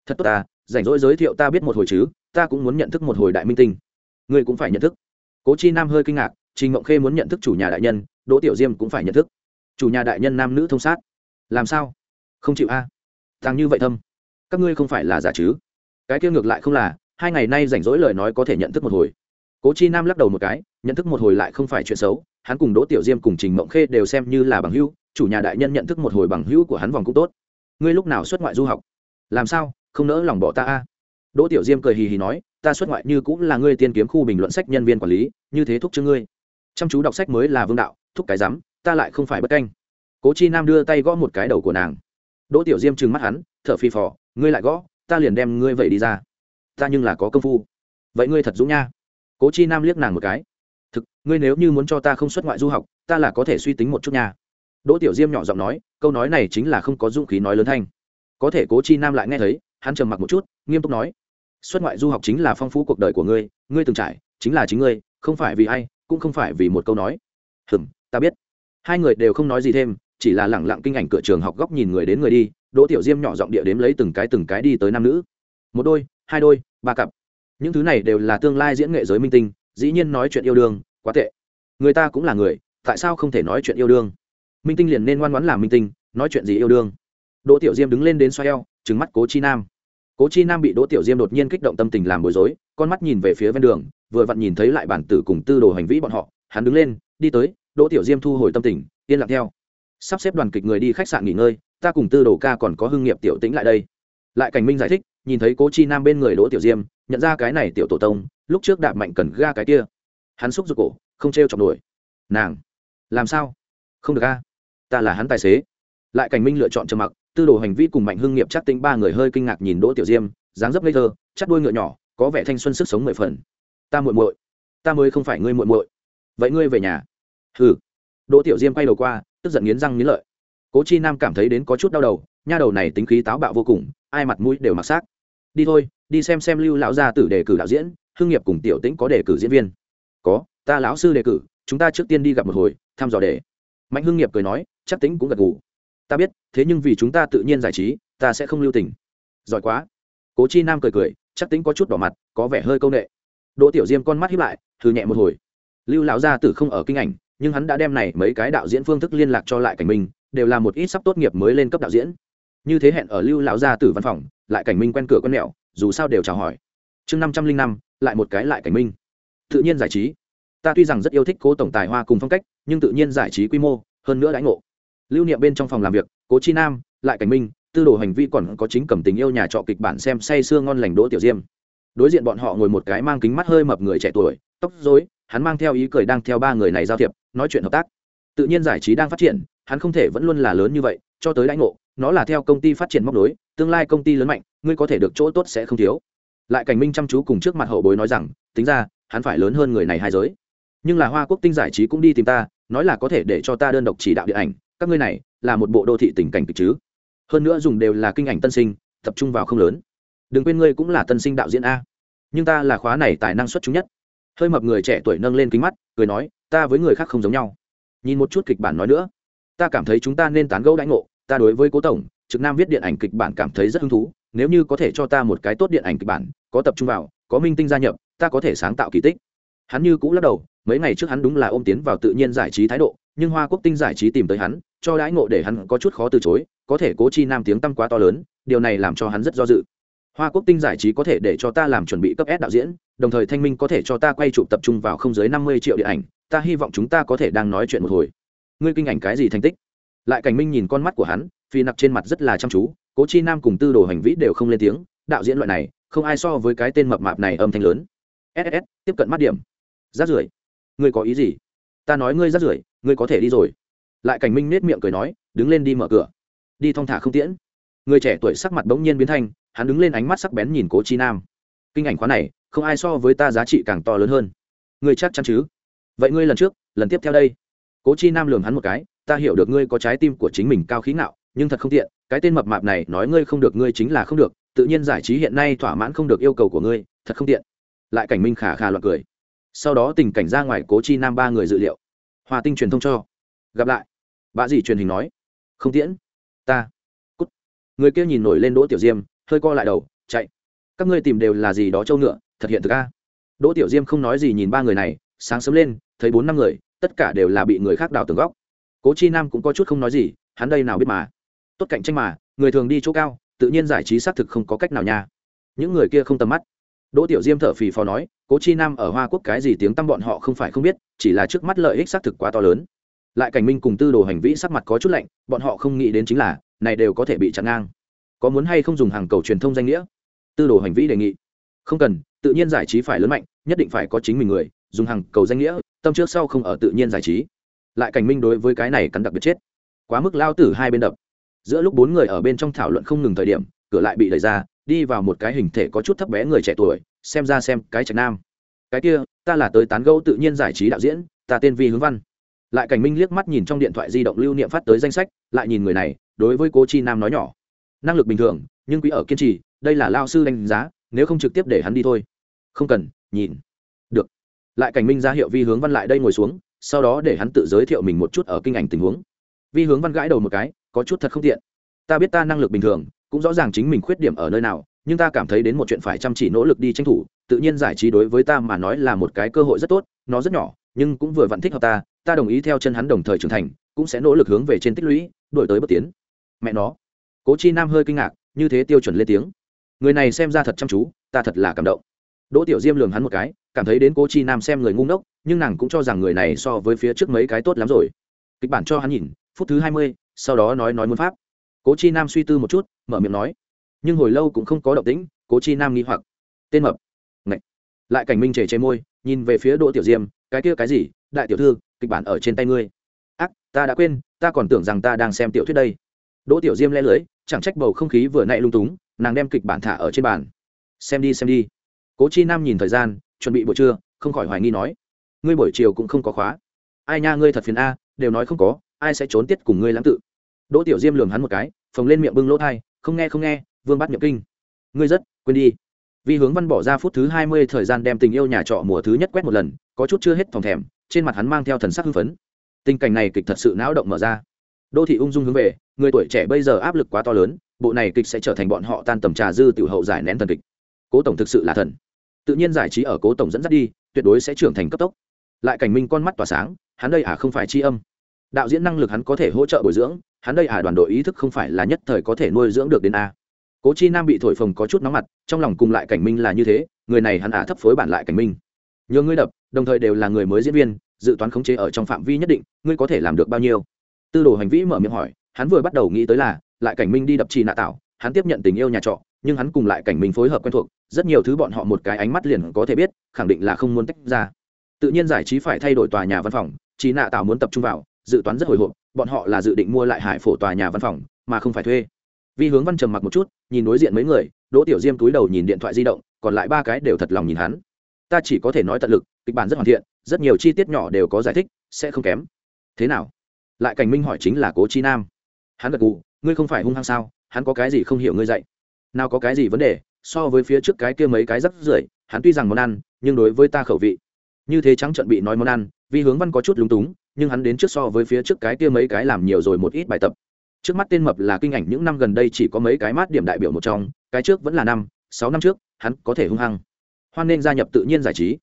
Thật tốt ta, rảnh rỗi giới thiệu ta biết một hồi chứ, ta cũng muốn nhận thức một hồi đại minh tinh. Ngươi cũng phải nhận thức cố chi nam hơi kinh ngạc, trình mộng khê muốn nhận thức chủ nhà đại nhân, đỗ tiểu diêm cũng phải nhận thức. Chủ nhà đại nhân nam nữ thông sát. Làm sao? Không chịu a. À? như vậy thâm. Các ngươi không phải là giả chứ? Cái kia ngược lại không là, hai ngày nay rảnh rỗi lời nói có thể nhận thức một hồi. Cố chi nam lắc đầu một cái, nhận thức một hồi lại không phải chuyện xấu. Hắn cùng đỗ tiểu diêm cùng trình mộng khê đều xem như là bằng hữu, chủ nhà đại nhân nhận thức một hồi bằng hữu của hắn vòng cũng tốt. Ngươi lúc nào xuất ngoại du học? Làm sao? Không nỡ lòng bỏ ta a? Đỗ tiểu diêm cười hì hì nói, ta xuất ngoại như cũng là ngươi tiên kiếm khu bình luận sách nhân viên quản lý, như thế thúc chứ ngươi. Chăm chú đọc sách mới là vương đạo, thúc cái rắm, ta lại không phải bất canh. Cố chi nam đưa tay gõ một cái đầu của nàng. Đỗ tiểu diêm trừng mắt hắn, thở phi phò, ngươi lại gõ, ta liền đem ngươi vậy đi ra. Ta nhưng là có công phu. Vậy ngươi thật dũng nha. Cố chi nam liếc nàng một cái. Thực, ngươi nếu như muốn cho ta không xuất ngoại du học, ta là có thể suy tính một chút nha. Đỗ tiểu diêm nhỏ giọng nói, câu nói này chính là không có dũng khí nói lớn thanh. Có thể cố chi nam lại nghe thấy, hắn trầm mặc một chút, nghiêm túc nói xuất ngoại du học chính là phong phú cuộc đời của ngươi ngươi từng trải, chính là chính ngươi, không phải vì ai, cũng không phải vì một câu nói. Hừm, ta biết. Hai người đều không nói gì thêm, chỉ là lẳng lặng kinh ảnh cửa trường học góc nhìn người đến người đi, đỗ tiểu diêm nhỏ giọng địa đếm lấy từng cái từng cái đi tới nam nữ. Một đôi, hai đôi, ba cặp. Những thứ này đều là tương lai diễn nghệ giới minh tinh, dĩ nhiên nói chuyện yêu đương, quá tệ. Người ta cũng là người, tại sao không thể nói chuyện yêu đương? Minh tinh liền nên ngoan ngoãn làm minh tinh, nói chuyện gì yêu đương? Đỗ tiểu diêm đứng lên đến xoay eo trứng mắt cố chi nam cố chi nam bị đỗ tiểu diêm đột nhiên kích động tâm tình làm bối rối, con mắt nhìn về phía ven đường, vừa vặn nhìn thấy lại bản tử cùng tư đồ hành vĩ bọn họ, hắn đứng lên, đi tới, đỗ tiểu diêm thu hồi tâm tình, yên lặng theo. Sắp xếp đoàn kịch người đi khách sạn nghỉ ngơi, ta cùng tư đồ ca còn có hưng nghiệp tiểu tĩnh lại đây. Lại cảnh minh giải thích, nhìn thấy cố chi nam bên người đỗ tiểu diêm, nhận ra cái này tiểu tổ tông, lúc trước đạp mạnh cần ga cái kia. Hắn xúc giục cổ, không t r e o chọc nổi. Nàng, làm sao? Không được ga ta là hắn tài xế. Lại cảnh minh lựa chọn trầm mặc tư đồ hành vi cùng mạnh hưng nghiệp chắc tính ba người hơi kinh ngạc nhìn đỗ tiểu diêm, dáng dấp ngây thơ, chắc đuôi ngựa nhỏ, có vẻ thanh xuân sức sống mười phần. Ta muội muội, ta mới không phải ngươi muội muội. Vậy ngươi về nhà. Ừ đỗ tiểu diêm quay đầu qua, tức giận nghiến răng nghiến lợi. Cố chi nam cảm thấy đến có chút đau đầu, nha đầu này tính khí táo bạo vô cùng, ai mặt mũi đều mặc xác. Đi thôi, đi xem xem lưu lão gia tử đề cử đạo diễn hương nghiệp cùng tiểu tĩnh có đề cử diễn viên. Có, ta lão sư đề cử, chúng ta trước tiên đi gặp một hồi, thăm dò đề. Mạnh hưng nghiệp cười nói, chắc tính cũng gật gù ta biết, thế nhưng vì chúng ta tự nhiên giải trí, ta sẽ không lưu tình. Giỏi quá. Cố chi nam cười cười, chắc tính có chút đỏ mặt, có vẻ hơi c â u n ệ đỗ tiểu diêm con mắt hiếp lại, thử nhẹ một hồi. Lưu lão gia tử không ở kinh ảnh, nhưng hắn đã đem này mấy cái đạo diễn phương thức liên lạc cho lại cảnh minh, đều là một ít sắp tốt nghiệp mới lên cấp đạo diễn. Như thế hẹn ở lưu lão gia tử văn phòng, lại cảnh minh quen cửa con mẹo, dù sao đều chào hỏi. Chương năm trăm linh năm, lại một cái lại cảnh minh. Tự nhiên giải trí. Ta tuy rằng rất yêu thích cố tổng tài hoa cùng phong cách, nhưng tự nhiên giải trí quy mô, hơn nữa đãi ngộ lưu niệm bên trong phòng làm việc, cố chi nam, lại cảnh minh, tư đồ hành vi còn có chính cầm tình yêu nhà trọ kịch bản xem say sưa ngon lành đỗ tiểu diêm. Đối diện bọn họ ngồi một cái mang kính mắt hơi mập người trẻ tuổi, tóc dối hắn mang theo ý cười đang theo ba người này giao thiệp, nói chuyện hợp tác. Tự nhiên giải trí đang phát triển, hắn không thể vẫn luôn là lớn như vậy, cho tới đãi ngộ, nó là theo công ty phát triển móc đối tương lai công ty lớn mạnh, ngươi có thể được chỗ tốt sẽ không thiếu. Lại cảnh minh chăm chú cùng trước mặt hậu bối nói rằng, tính ra, hắn phải lớn hơn người này hai giới. Nhưng là hoa quốc tinh giải trí cũng đi tìm ta, nói là có thể để cho ta đơn độc chỉ đạo điện ảnh các ngươi này là một bộ đô thị tình cảnh kịch chứ? Hơn nữa dùng đều là kinh ảnh tân sinh, tập trung vào không lớn. Đừng quên ngươi cũng là tân sinh đạo diễn a. Nhưng ta là khóa này tài năng xuất chúng nhất. Hơi mập người trẻ tuổi nâng lên kính mắt, cười nói, ta với người khác không giống nhau. Nhìn một chút kịch bản nói nữa. Ta cảm thấy chúng ta nên tán gẫu đãi ngộ. Ta đối với cố tổng, trực nam viết điện ảnh kịch bản cảm thấy rất hứng thú. Nếu như có thể cho ta một cái tốt điện ảnh kịch bản, có tập trung vào, có minh tinh gia nhập, ta có thể sáng tạo kỳ tích. Hắn như cũng lắc đầu, mấy ngày trước hắn đúng là ôm tiến vào tự nhiên giải trí thái độ, nhưng hoa quốc tinh giải trí tìm tới hắn cho đãi ngộ để hắn có chút khó từ chối, có thể cố chi nam tiếng tăm quá to lớn, điều này làm cho hắn rất do dự. Hoa quốc tinh giải trí có thể để cho ta làm chuẩn bị cấp s đạo diễn, đồng thời thanh minh có thể cho ta quay chụp tập trung vào không dưới năm mươi triệu điện ảnh, ta hy vọng chúng ta có thể đang nói chuyện một hồi. Ngươi kinh ảnh cái gì thành tích? Lại cảnh minh nhìn con mắt của hắn, phi nặc trên mặt rất là chăm chú, cố chi nam cùng tư đồ hành vĩ đều không lên tiếng, đạo diễn loại này, không ai so với cái tên mập mạp này âm thanh lớn. Ss tiếp cận mắt điểm. Rát rưởi. Ngươi có ý gì? Ta nói ngươi rát rưởi, ngươi có thể đi rồi lại cảnh minh nết miệng cười nói, đứng lên đi mở cửa. Đi thong thả không tiễn. Người trẻ tuổi sắc mặt bỗng nhiên biến thanh hắn đứng lên ánh mắt sắc bén nhìn cố chi nam. Kinh ảnh khóa này, không ai so với ta giá trị càng to lớn hơn. Ngươi chắc chắn chứ? Vậy ngươi lần trước, lần tiếp theo đây. Cố chi nam lường hắn một cái, ta hiểu được ngươi có trái tim của chính mình cao khí ngạo, nhưng thật không tiện, cái tên mập mạp này nói ngươi không được, ngươi chính là không được, tự nhiên giải trí hiện nay thỏa mãn không được yêu cầu của ngươi, thật không tiện. Lại cảnh minh khả khả loạt cười. Sau đó tình cảnh ra ngoài cố chi nam ba người dự liệu. Hòa tinh truyền thông cho. Gặp lại bà dì truyền hình nói, không tiễn, ta. Cút. Người kia nhìn nổi lên đỗ tiểu diêm, hơi co lại đầu, chạy. Các ngươi tìm đều là gì đó trâu ngựa, thật hiện thực a. Đỗ tiểu diêm không nói gì nhìn ba người này, sáng sớm lên, thấy bốn năm người, tất cả đều là bị người khác đào tường góc. Cố chi nam cũng có chút không nói gì, hắn đây nào biết mà. Tốt cạnh tranh mà, người thường đi chỗ cao, tự nhiên giải trí xác thực không có cách nào nha. Những người kia không tầm mắt. Đỗ tiểu diêm thở phì phò nói, cố chi nam ở hoa quốc cái gì tiếng tăm bọn họ không phải không biết, chỉ là trước mắt lợi ích xác thực quá to lớn lại cảnh minh cùng tư đồ hành vĩ sắc mặt có chút lạnh, bọn họ không nghĩ đến chính là, này đều có thể bị chặn ngang. Có muốn hay không dùng hàng cầu truyền thông danh nghĩa? Tư đồ hành vĩ đề nghị. Không cần, tự nhiên giải trí phải lớn mạnh, nhất định phải có chính mình người, dùng hàng cầu danh nghĩa, tâm trước sau không ở tự nhiên giải trí. Lại cảnh minh đối với cái này cắn đặc biệt chết. Quá mức lao tử hai bên đập. Giữa lúc bốn người ở bên trong thảo luận không ngừng thời điểm, cửa lại bị đẩy ra, đi vào một cái hình thể có chút thấp bé người trẻ tuổi, xem ra xem cái trạch nam. Cái kia, ta là tới tán gẫu tự nhiên giải trí đạo diễn, ta tên vi hướng văn lại cảnh minh liếc mắt nhìn trong điện thoại di động lưu niệm phát tới danh sách, lại nhìn người này, đối với cô chi nam nói nhỏ. Năng lực bình thường, nhưng quý ở kiên trì, đây là lao sư đánh giá, nếu không trực tiếp để hắn đi thôi. Không cần, nhìn. Được. Lại cảnh minh ra hiệu vi hướng văn lại đây ngồi xuống, sau đó để hắn tự giới thiệu mình một chút ở kinh ảnh tình huống. Vi hướng văn gãi đầu một cái, có chút thật không tiện. Ta biết ta năng lực bình thường, cũng rõ ràng chính mình khuyết điểm ở nơi nào, nhưng ta cảm thấy đến một chuyện phải chăm chỉ nỗ lực đi tranh thủ, tự nhiên giải trí đối với ta mà nói là một cái cơ hội rất tốt, nó rất nhỏ, nhưng cũng vừa vặn thích hợp ta ta đồng ý theo chân hắn đồng thời trưởng thành, cũng sẽ nỗ lực hướng về trên tích lũy, đổi tới bất tiến. Mẹ nó. Cố chi nam hơi kinh ngạc, như thế tiêu chuẩn lên tiếng. Người này xem ra thật chăm chú, ta thật là cảm động. Đỗ tiểu diêm lường hắn một cái, cảm thấy đến cố chi nam xem người ngu ngốc, nhưng nàng cũng cho rằng người này so với phía trước mấy cái tốt lắm rồi. Kịch bản cho hắn nhìn, phút thứ hai mươi, sau đó nói nói muốn pháp. Cố chi nam suy tư một chút, mở miệng nói. Nhưng hồi lâu cũng không có động tĩnh, cố chi nam nghi hoặc. Tên mập. Ngậy. lại cảnh minh chảy chề môi, nhìn về phía đỗ tiểu diêm, cái kia cái gì? Đại tiểu thư kịch bản ở trên tay ngươi. Ác, ta đã quên, ta còn tưởng rằng ta đang xem tiểu thuyết đây. Đỗ tiểu diêm le lưới, chẳng trách bầu không khí vừa nãy lung túng, nàng đem kịch bản thả ở trên bàn. Xem đi xem đi. Cố chi nam nhìn thời gian, chuẩn bị buổi trưa, không khỏi hoài nghi nói. Ngươi buổi chiều cũng không có khóa. Ai nha, ngươi thật phiền a, đều nói không có, ai sẽ trốn tiết cùng ngươi lãng tự. Đỗ tiểu diêm lường hắn một cái, phồng lên miệng bưng lỗ thai, không nghe không nghe, vương bắt miệng kinh. Ngươi rất, quên đi. Vì hướng văn bỏ ra phút thứ hai mươi thời gian đem tình yêu nhà trọ mùa thứ nhất quét một lần, có chút chưa hết phòng thèm trên mặt hắn mang theo thần sắc hưng phấn. Tình cảnh này kịch thật sự não động mở ra. Đô thị ung dung hướng về, người tuổi trẻ bây giờ áp lực quá to lớn, bộ này kịch sẽ trở thành bọn họ tan tầm trà dư tiểu hậu giải nén thần kịch. Cố tổng thực sự là thần. Tự nhiên giải trí ở cố tổng dẫn dắt đi, tuyệt đối sẽ trưởng thành cấp tốc. Lại cảnh minh con mắt tỏa sáng, hắn đây à không phải tri âm. Đạo diễn năng lực hắn có thể hỗ trợ bồi dưỡng, hắn đây à đoàn đội ý thức không phải là nhất thời có thể nuôi dưỡng được đến a. Cố chi nam bị thổi phồng có chút nóng mặt, trong lòng cùng lại cảnh minh là như thế, người này hắn à thấp phối bản lại cảnh minh. Nhờ ngươi đập đồng thời đều là người mới diễn viên, dự toán khống chế ở trong phạm vi nhất định, ngươi có thể làm được bao nhiêu? Tư đồ hành vĩ mở miệng hỏi, hắn vừa bắt đầu nghĩ tới là, lại cảnh minh đi đập trì nạ tạo hắn tiếp nhận tình yêu nhà trọ, nhưng hắn cùng lại cảnh minh phối hợp quen thuộc, rất nhiều thứ bọn họ một cái ánh mắt liền có thể biết, khẳng định là không muốn tách ra. Tự nhiên giải trí phải thay đổi tòa nhà văn phòng, trì nạ tạo muốn tập trung vào, dự toán rất hồi hộp, bọn họ là dự định mua lại hải phổ tòa nhà văn phòng, mà không phải thuê. Vi hướng văn trầm mặc một chút, nhìn đối diện mấy người, đỗ tiểu diêm túi đầu nhìn điện thoại di động, còn lại ba cái đều thật lòng nhìn hắn. Ta chỉ có thể nói tận lực kịch bản rất hoàn thiện, rất nhiều chi tiết nhỏ đều có giải thích, sẽ không kém. Thế nào? Lại cảnh minh hỏi chính là cố chi nam. Hắn gật gù, ngươi không phải hung hăng sao? Hắn có cái gì không hiểu ngươi dạy? Nào có cái gì vấn đề? So với phía trước cái kia mấy cái rắc rưởi, hắn tuy rằng món ăn, nhưng đối với ta khẩu vị. Như thế trắng trận bị nói món ăn, vì hướng văn có chút lúng túng, nhưng hắn đến trước so với phía trước cái kia mấy cái làm nhiều rồi một ít bài tập. Trước mắt tên mập là kinh ảnh, những năm gần đây chỉ có mấy cái mát điểm đại biểu một trong, cái trước vẫn là năm, sáu năm trước, hắn có thể hung hăng. Hoan nên gia nhập tự nhiên giải trí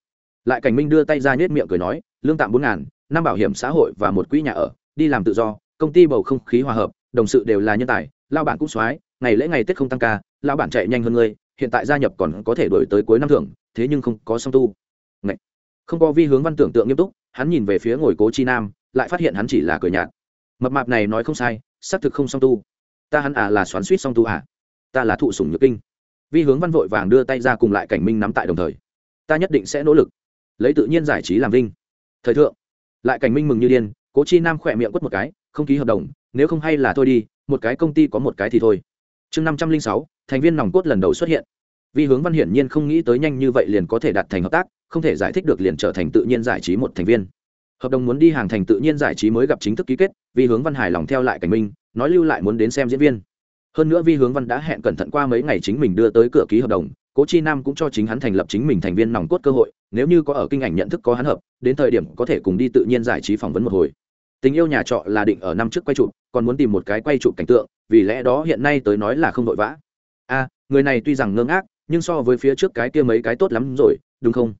lại cảnh minh đưa tay ra nhét miệng cười nói, lương tạm bốn ngàn, năm bảo hiểm xã hội và một quỹ nhà ở, đi làm tự do, công ty bầu không khí hòa hợp, đồng sự đều là nhân tài lao bản cũng soái, ngày lễ ngày tết không tăng ca lao bản chạy nhanh hơn ngươi, hiện tại gia nhập còn có thể đổi tới cuối năm thưởng, thế nhưng không có song tu. Ngậy. không có vi hướng văn tưởng tượng nghiêm túc, hắn nhìn về phía ngồi cố chi nam, lại phát hiện hắn chỉ là cười nhạt. Mập mạp này nói không sai, xác thực không song tu. Ta hắn à là xoắn suýt song tu à? Ta là thụ sủng nhược kinh. Vi hướng văn vội vàng đưa tay ra cùng lại cảnh minh nắm tại đồng thời. Ta nhất định sẽ nỗ lực lấy tự nhiên giải trí làm vinh. Thời thượng, lại cảnh minh mừng như điên, cố chi nam khỏe miệng quất một cái, không ký hợp đồng, nếu không hay là thôi đi, một cái công ty có một cái thì thôi. Chương năm trăm linh sáu, thành viên nòng cốt lần đầu xuất hiện. Vì hướng văn hiển nhiên không nghĩ tới nhanh như vậy liền có thể đạt thành hợp tác, không thể giải thích được liền trở thành tự nhiên giải trí một thành viên. Hợp đồng muốn đi hàng thành tự nhiên giải trí mới gặp chính thức ký kết vì hướng văn hài lòng theo lại cảnh minh, nói lưu lại muốn đến xem diễn viên. Hơn nữa vi hướng văn đã hẹn cẩn thận qua mấy ngày chính mình đưa tới cửa ký hợp đồng cố chi nam cũng cho chính hắn thành lập chính mình thành viên nòng cốt cơ hội, nếu như có ở kinh ảnh nhận thức có hắn hợp, đến thời điểm có thể cùng đi tự nhiên giải trí phỏng vấn một hồi. Tình yêu nhà trọ là định ở năm trước quay chụp, còn muốn tìm một cái quay chụp cảnh tượng, vì lẽ đó hiện nay tới nói là không vội vã. A người này tuy rằng ngơ ngác, nhưng so với phía trước cái kia mấy cái tốt lắm rồi, đúng không?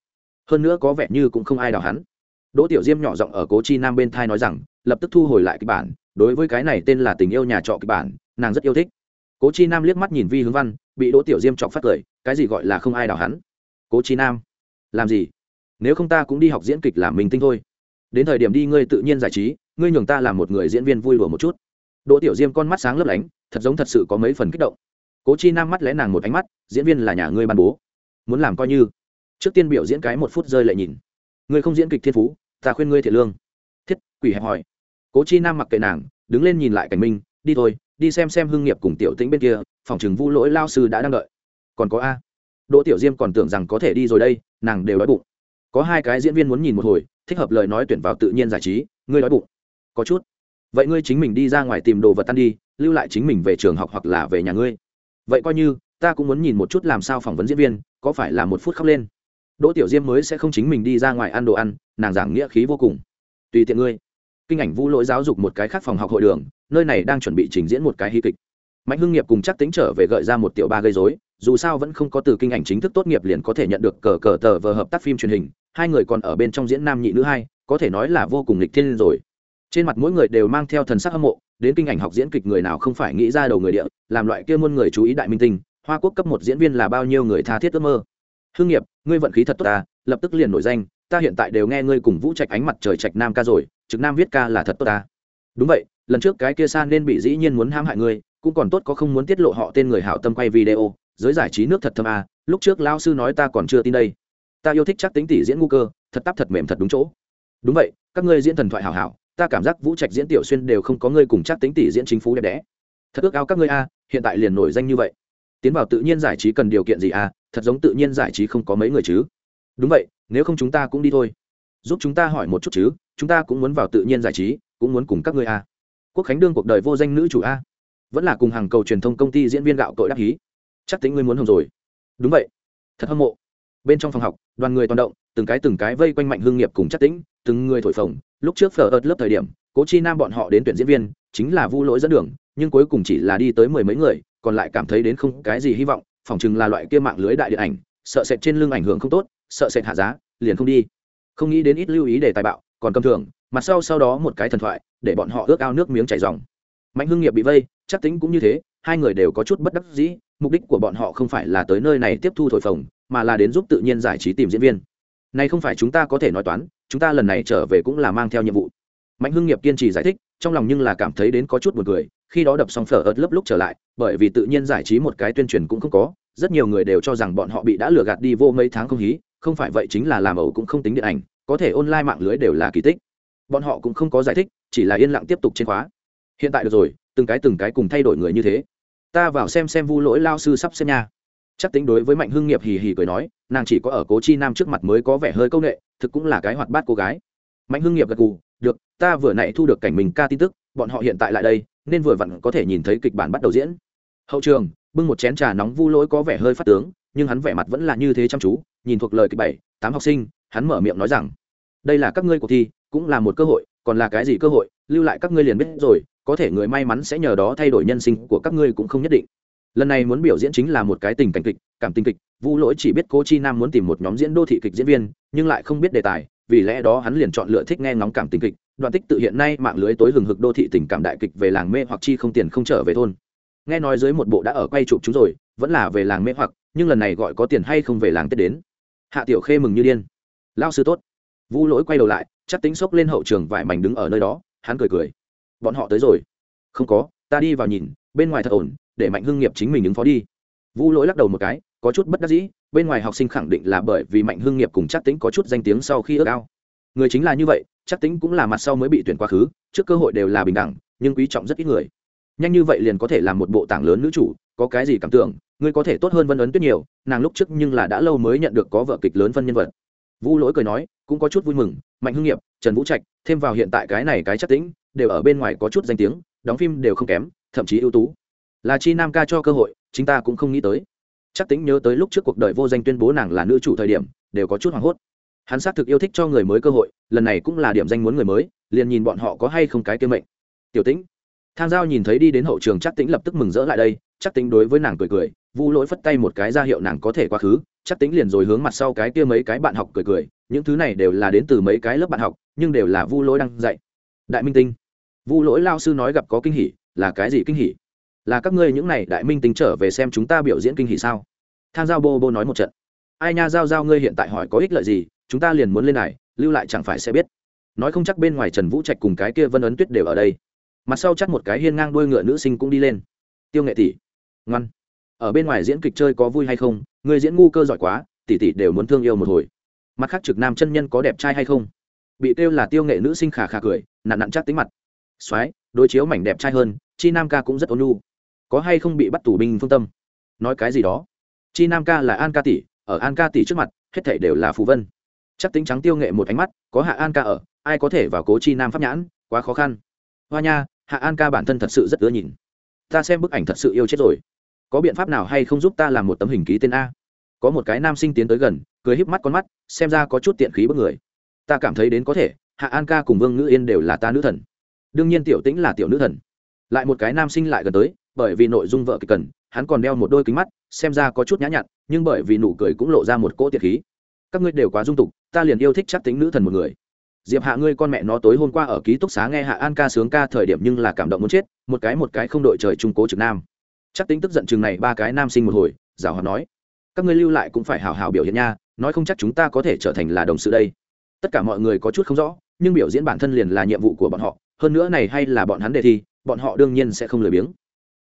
Hơn nữa có vẻ như cũng không ai đào hắn. Đỗ tiểu diêm nhỏ giọng ở cố chi nam bên thai nói rằng, lập tức thu hồi lại kịch bản, đối với cái này tên là tình yêu nhà trọ kịch bản, nàng rất yêu thích. Cố chi nam liếc mắt nhìn vi hướng văn, bị đỗ tiểu diêm chọc phát cười cái gì gọi là không ai đào hắn? Cố chi nam, làm gì? Nếu không ta cũng đi học diễn kịch làm mình tinh thôi. Đến thời điểm đi ngươi tự nhiên giải trí, ngươi nhường ta làm một người diễn viên vui đùa một chút. Đỗ tiểu diêm con mắt sáng lấp lánh, thật giống thật sự có mấy phần kích động. Cố chi nam mắt lẽ nàng một ánh mắt, diễn viên là nhà ngươi ban bố. Muốn làm coi như. Trước tiên biểu diễn cái một phút rơi lại nhìn. Ngươi không diễn kịch thiên phú, ta khuyên ngươi thiệt lương. Thiết, quỷ hẹp hỏi. Cố chi nam mặc kệ nàng, đứng lên nhìn lại cảnh minh, đi thôi, đi xem xem hương nghiệp cùng tiểu tĩnh bên kia, phòng chừng vu lỗi lao sư đã đang đợi còn có a. Đỗ tiểu diêm còn tưởng rằng có thể đi rồi đây, nàng đều đói bụng. Có hai cái diễn viên muốn nhìn một hồi, thích hợp lời nói tuyển vào tự nhiên giải trí, ngươi đói bụng. Có chút. Vậy ngươi chính mình đi ra ngoài tìm đồ vật tan đi, lưu lại chính mình về trường học hoặc là về nhà ngươi. Vậy coi như, ta cũng muốn nhìn một chút làm sao phỏng vấn diễn viên, có phải là một phút khóc lên. Đỗ tiểu diêm mới sẽ không chính mình đi ra ngoài ăn đồ ăn, nàng giảng nghĩa khí vô cùng. Tùy tiện ngươi. Kinh ảnh vu lỗi giáo dục một cái khác phòng học hội đường, nơi này đang chuẩn bị trình diễn một cái hy kịch mạnh hưng nghiệp cùng chắc tính trở về gợi ra một tiểu ba gây dối dù sao vẫn không có từ kinh ảnh chính thức tốt nghiệp liền có thể nhận được cờ cờ tờ vờ hợp tác phim truyền hình, hai người còn ở bên trong diễn nam nhị nữ hai, có thể nói là vô cùng lịch thiên rồi. Trên mặt mỗi người đều mang theo thần sắc hâm mộ, đến kinh ảnh học diễn kịch người nào không phải nghĩ ra đầu người địa, làm loại kia muôn người chú ý đại minh tinh, hoa quốc cấp một diễn viên là bao nhiêu người tha thiết ước mơ. Hương nghiệp, ngươi vận khí thật tốt ta, lập tức liền nổi danh, ta hiện tại đều nghe ngươi cùng vũ trạch ánh mặt trời trạch nam ca rồi, trực nam viết ca là thật tốt ta. Đúng vậy, lần trước cái kia san nên bị dĩ nhiên muốn hãm hại ngươi cũng còn tốt có không muốn tiết lộ họ tên người hảo tâm quay video, giới giải trí nước thật thâm a, lúc trước lao sư nói ta còn chưa tin đây. Ta yêu thích chắc tính tỷ diễn ngu cơ, thật tắp thật mềm thật đúng chỗ. Đúng vậy, các ngươi diễn thần thoại hảo hảo, ta cảm giác vũ trạch diễn tiểu xuyên đều không có ngươi cùng chắc tính tỷ diễn chính phú đẹp đẽ. Thật ước ao các ngươi a, hiện tại liền nổi danh như vậy. Tiến vào tự nhiên giải trí cần điều kiện gì a, thật giống tự nhiên giải trí không có mấy người chứ. Đúng vậy, nếu không chúng ta cũng đi thôi. Giúp chúng ta hỏi một chút chứ, chúng ta cũng muốn vào tự nhiên giải trí, cũng muốn cùng các ngươi a. Quốc khánh đương cuộc đời vô danh nữ chủ a vẫn là cùng hàng cầu truyền thông công ty diễn viên gạo tội đắc hí chắc tính ngươi muốn hồng rồi. Đúng vậy. Thật hâm mộ. Bên trong phòng học, đoàn người toàn động, từng cái từng cái vây quanh mạnh hương nghiệp cùng chắc tính từng người thổi phồng. Lúc trước phở ớt lớp thời điểm, cố chi nam bọn họ đến tuyển diễn viên, chính là vu lỗi dẫn đường, nhưng cuối cùng chỉ là đi tới mười mấy người, còn lại cảm thấy đến không cái gì hy vọng, phỏng chừng là loại kia mạng lưới đại điện ảnh, sợ sệt trên lưng ảnh hưởng không tốt, sợ sệt hạ giá, liền không đi. Không nghĩ đến ít lưu ý để tài bạo, còn cầm thường mặt sau sau đó một cái thần thoại, để bọn họ ước ao nước miếng chảy dòng mạnh hưng nghiệp bị vây, chắc tính cũng như thế, hai người đều có chút bất đắc dĩ, mục đích của bọn họ không phải là tới nơi này tiếp thu thổi phồng, mà là đến giúp tự nhiên giải trí tìm diễn viên. Này không phải chúng ta có thể nói toán, chúng ta lần này trở về cũng là mang theo nhiệm vụ. Mạnh hưng nghiệp kiên trì giải thích, trong lòng nhưng là cảm thấy đến có chút buồn cười, khi đó đập xong phở ớt lớp lúc trở lại, bởi vì tự nhiên giải trí một cái tuyên truyền cũng không có, rất nhiều người đều cho rằng bọn họ bị đã lừa gạt đi vô mấy tháng không hí, không phải vậy chính là làm ẩu cũng không tính điện ảnh, có thể online mạng lưới đều là kỳ tích. Bọn họ cũng không có giải thích, chỉ là yên lặng tiếp tục trên khóa hiện tại được rồi, từng cái từng cái cùng thay đổi người như thế. Ta vào xem xem vu lỗi lao sư sắp xem nha. Chắc tính đối với mạnh hưng nghiệp hì hì cười nói, nàng chỉ có ở cố chi nam trước mặt mới có vẻ hơi c â u n ệ thực cũng là cái hoạt bát cô gái. Mạnh hưng nghiệp gật gù, được, ta vừa nãy thu được cảnh mình ca tin tức, bọn họ hiện tại lại đây, nên vừa vặn có thể nhìn thấy kịch bản bắt đầu diễn. Hậu trường, bưng một chén trà nóng vu lỗi có vẻ hơi phát tướng, nhưng hắn vẻ mặt vẫn là như thế chăm chú, nhìn thuộc lời kịch bảy, tám học sinh, hắn mở miệng nói rằng, đây là các ngươi cuộc thi, cũng là một cơ hội, còn là cái gì cơ hội, lưu lại các ngươi liền biết rồi có thể người may mắn sẽ nhờ đó thay đổi nhân sinh của các ngươi cũng không nhất định. Lần này muốn biểu diễn chính là một cái tình cảnh kịch, cảm tình kịch, vu lỗi chỉ biết cô chi nam muốn tìm một nhóm diễn đô thị kịch diễn viên, nhưng lại không biết đề tài, vì lẽ đó hắn liền chọn lựa thích nghe ngóng cảm tình kịch. Đoạn tích tự hiện nay mạng lưới tối hừng hực đô thị tình cảm đại kịch về làng mê hoặc chi không tiền không trở về thôn. Nghe nói dưới một bộ đã ở quay chụp chúng rồi, vẫn là về làng mê hoặc, nhưng lần này gọi có tiền hay không về làng tết đến. Hạ tiểu khê mừng như điên. Lao sư tốt. Vu lỗi quay đầu lại, chắc tính xốc lên hậu trường vải mảnh đứng ở nơi đó, hắn cười cười bọn họ tới rồi. Không có, ta đi vào nhìn, bên ngoài thật ổn, để mạnh hưng nghiệp chính mình ứng phó đi. Vu lỗi lắc đầu một cái, có chút bất đắc dĩ, bên ngoài học sinh khẳng định là bởi vì mạnh hưng nghiệp cùng chắc tính có chút danh tiếng sau khi ước ao. Người chính là như vậy chắc tính cũng là mặt sau mới bị tuyển quá khứ, trước cơ hội đều là bình đẳng, nhưng quý trọng rất ít người. Nhanh như vậy liền có thể làm một bộ tảng lớn nữ chủ, có cái gì cảm tưởng, ngươi có thể tốt hơn vân ấn tuyết nhiều, nàng lúc trước nhưng là đã lâu mới nhận được có vợ kịch lớn phân nhân vật. Vu lỗi cười nói cũng có chút vui mừng mạnh hưng nghiệp trần vũ trạch thêm vào hiện tại cái này cái chắc tĩnh, đều ở bên ngoài có chút danh tiếng đóng phim đều không kém thậm chí ưu tú. Là chi nam ca cho cơ hội chính ta cũng không nghĩ tới. Chắc tính nhớ tới lúc trước cuộc đời vô danh tuyên bố nàng là nữ chủ thời điểm đều có chút hoảng hốt. Hắn xác thực yêu thích cho người mới cơ hội lần này cũng là điểm danh muốn người mới liền nhìn bọn họ có hay không cái kia mệnh. Tiểu tĩnh. Tham giao nhìn thấy đi đến hậu trường chắc tính lập tức mừng rỡ lại đây chắc tính đối với nàng cười cười vu lỗi phất tay một cái ra hiệu nàng có thể quá khứ chắc tính liền rồi hướng mặt sau cái kia mấy cái bạn học cười cười những thứ này đều là đến từ mấy cái lớp bạn học, nhưng đều là vu lỗi đang dạy. Đại minh tinh. Vu lỗi lao sư nói gặp có kinh hỉ, là cái gì kinh hỉ? Là các ngươi những này đại minh Tinh trở về xem chúng ta biểu diễn kinh hỷ sao? Tham giao bô bô nói một trận. Ai nha giao giao ngươi hiện tại hỏi có ích lợi gì, chúng ta liền muốn lên này, lưu lại chẳng phải sẽ biết. Nói không chắc bên ngoài trần vũ trạch cùng cái kia vân ấn tuyết đều ở đây. Mặt sau chắc một cái hiên ngang đuôi ngựa nữ sinh cũng đi lên. Tiêu nghệ tỷ. Ngoan. Ở bên ngoài diễn kịch chơi có vui hay không? Người diễn ngu cơ giỏi quá, tỷ tỷ đều muốn thương yêu một hồi mặt khác trực nam chân nhân có đẹp trai hay không? Bị kêu là tiêu nghệ nữ sinh khả khả cười nạn nặn chắc tính mặt. Soái đối chiếu mảnh đẹp trai hơn, chi nam ca cũng rất ôn nhu. Có hay không bị bắt tù binh phương tâm? Nói cái gì đó. Chi nam ca là an ca tỷ, ở an ca tỷ trước mặt, hết thể đều là phù vân. Chắc tính trắng tiêu nghệ một ánh mắt, có hạ an ca ở, ai có thể vào cố chi nam pháp nhãn, quá khó khăn. Hoa nha, hạ an ca bản thân thật sự rất ưa nhìn. Ta xem bức ảnh thật sự yêu chết rồi. Có biện pháp nào hay không giúp ta làm một tấm hình ký tên a? Có một cái nam sinh tiến tới gần, cười híp mắt con mắt xem ra có chút tiện khí bức người. Ta cảm thấy đến có thể, hạ an ca cùng vương ngữ yên đều là ta nữ thần. Đương nhiên tiểu tĩnh là tiểu nữ thần. Lại một cái nam sinh lại gần tới, bởi vì nội dung vợ kịch cần, hắn còn đeo một đôi kính mắt, xem ra có chút nhã nhặn, nhưng bởi vì nụ cười cũng lộ ra một cỗ tiệt khí. Các ngươi đều quá dung tục, ta liền yêu thích chắc tính nữ thần một người. Diệp hạ ngươi con mẹ nó tối hôm qua ở ký túc xá nghe hạ an ca sướng ca thời điểm nhưng là cảm động muốn chết, một cái một cái không đội trời trung cố trực nam. Chắc tính tức giận chừng này ba cái nam sinh một hồi giảo hoạt nói, các ngươi lưu lại cũng phải hào hào biểu hiện nha nói không chắc chúng ta có thể trở thành là đồng sự đây. Tất cả mọi người có chút không rõ, nhưng biểu diễn bản thân liền là nhiệm vụ của bọn họ, hơn nữa này hay là bọn hắn đề thi, bọn họ đương nhiên sẽ không lười biếng.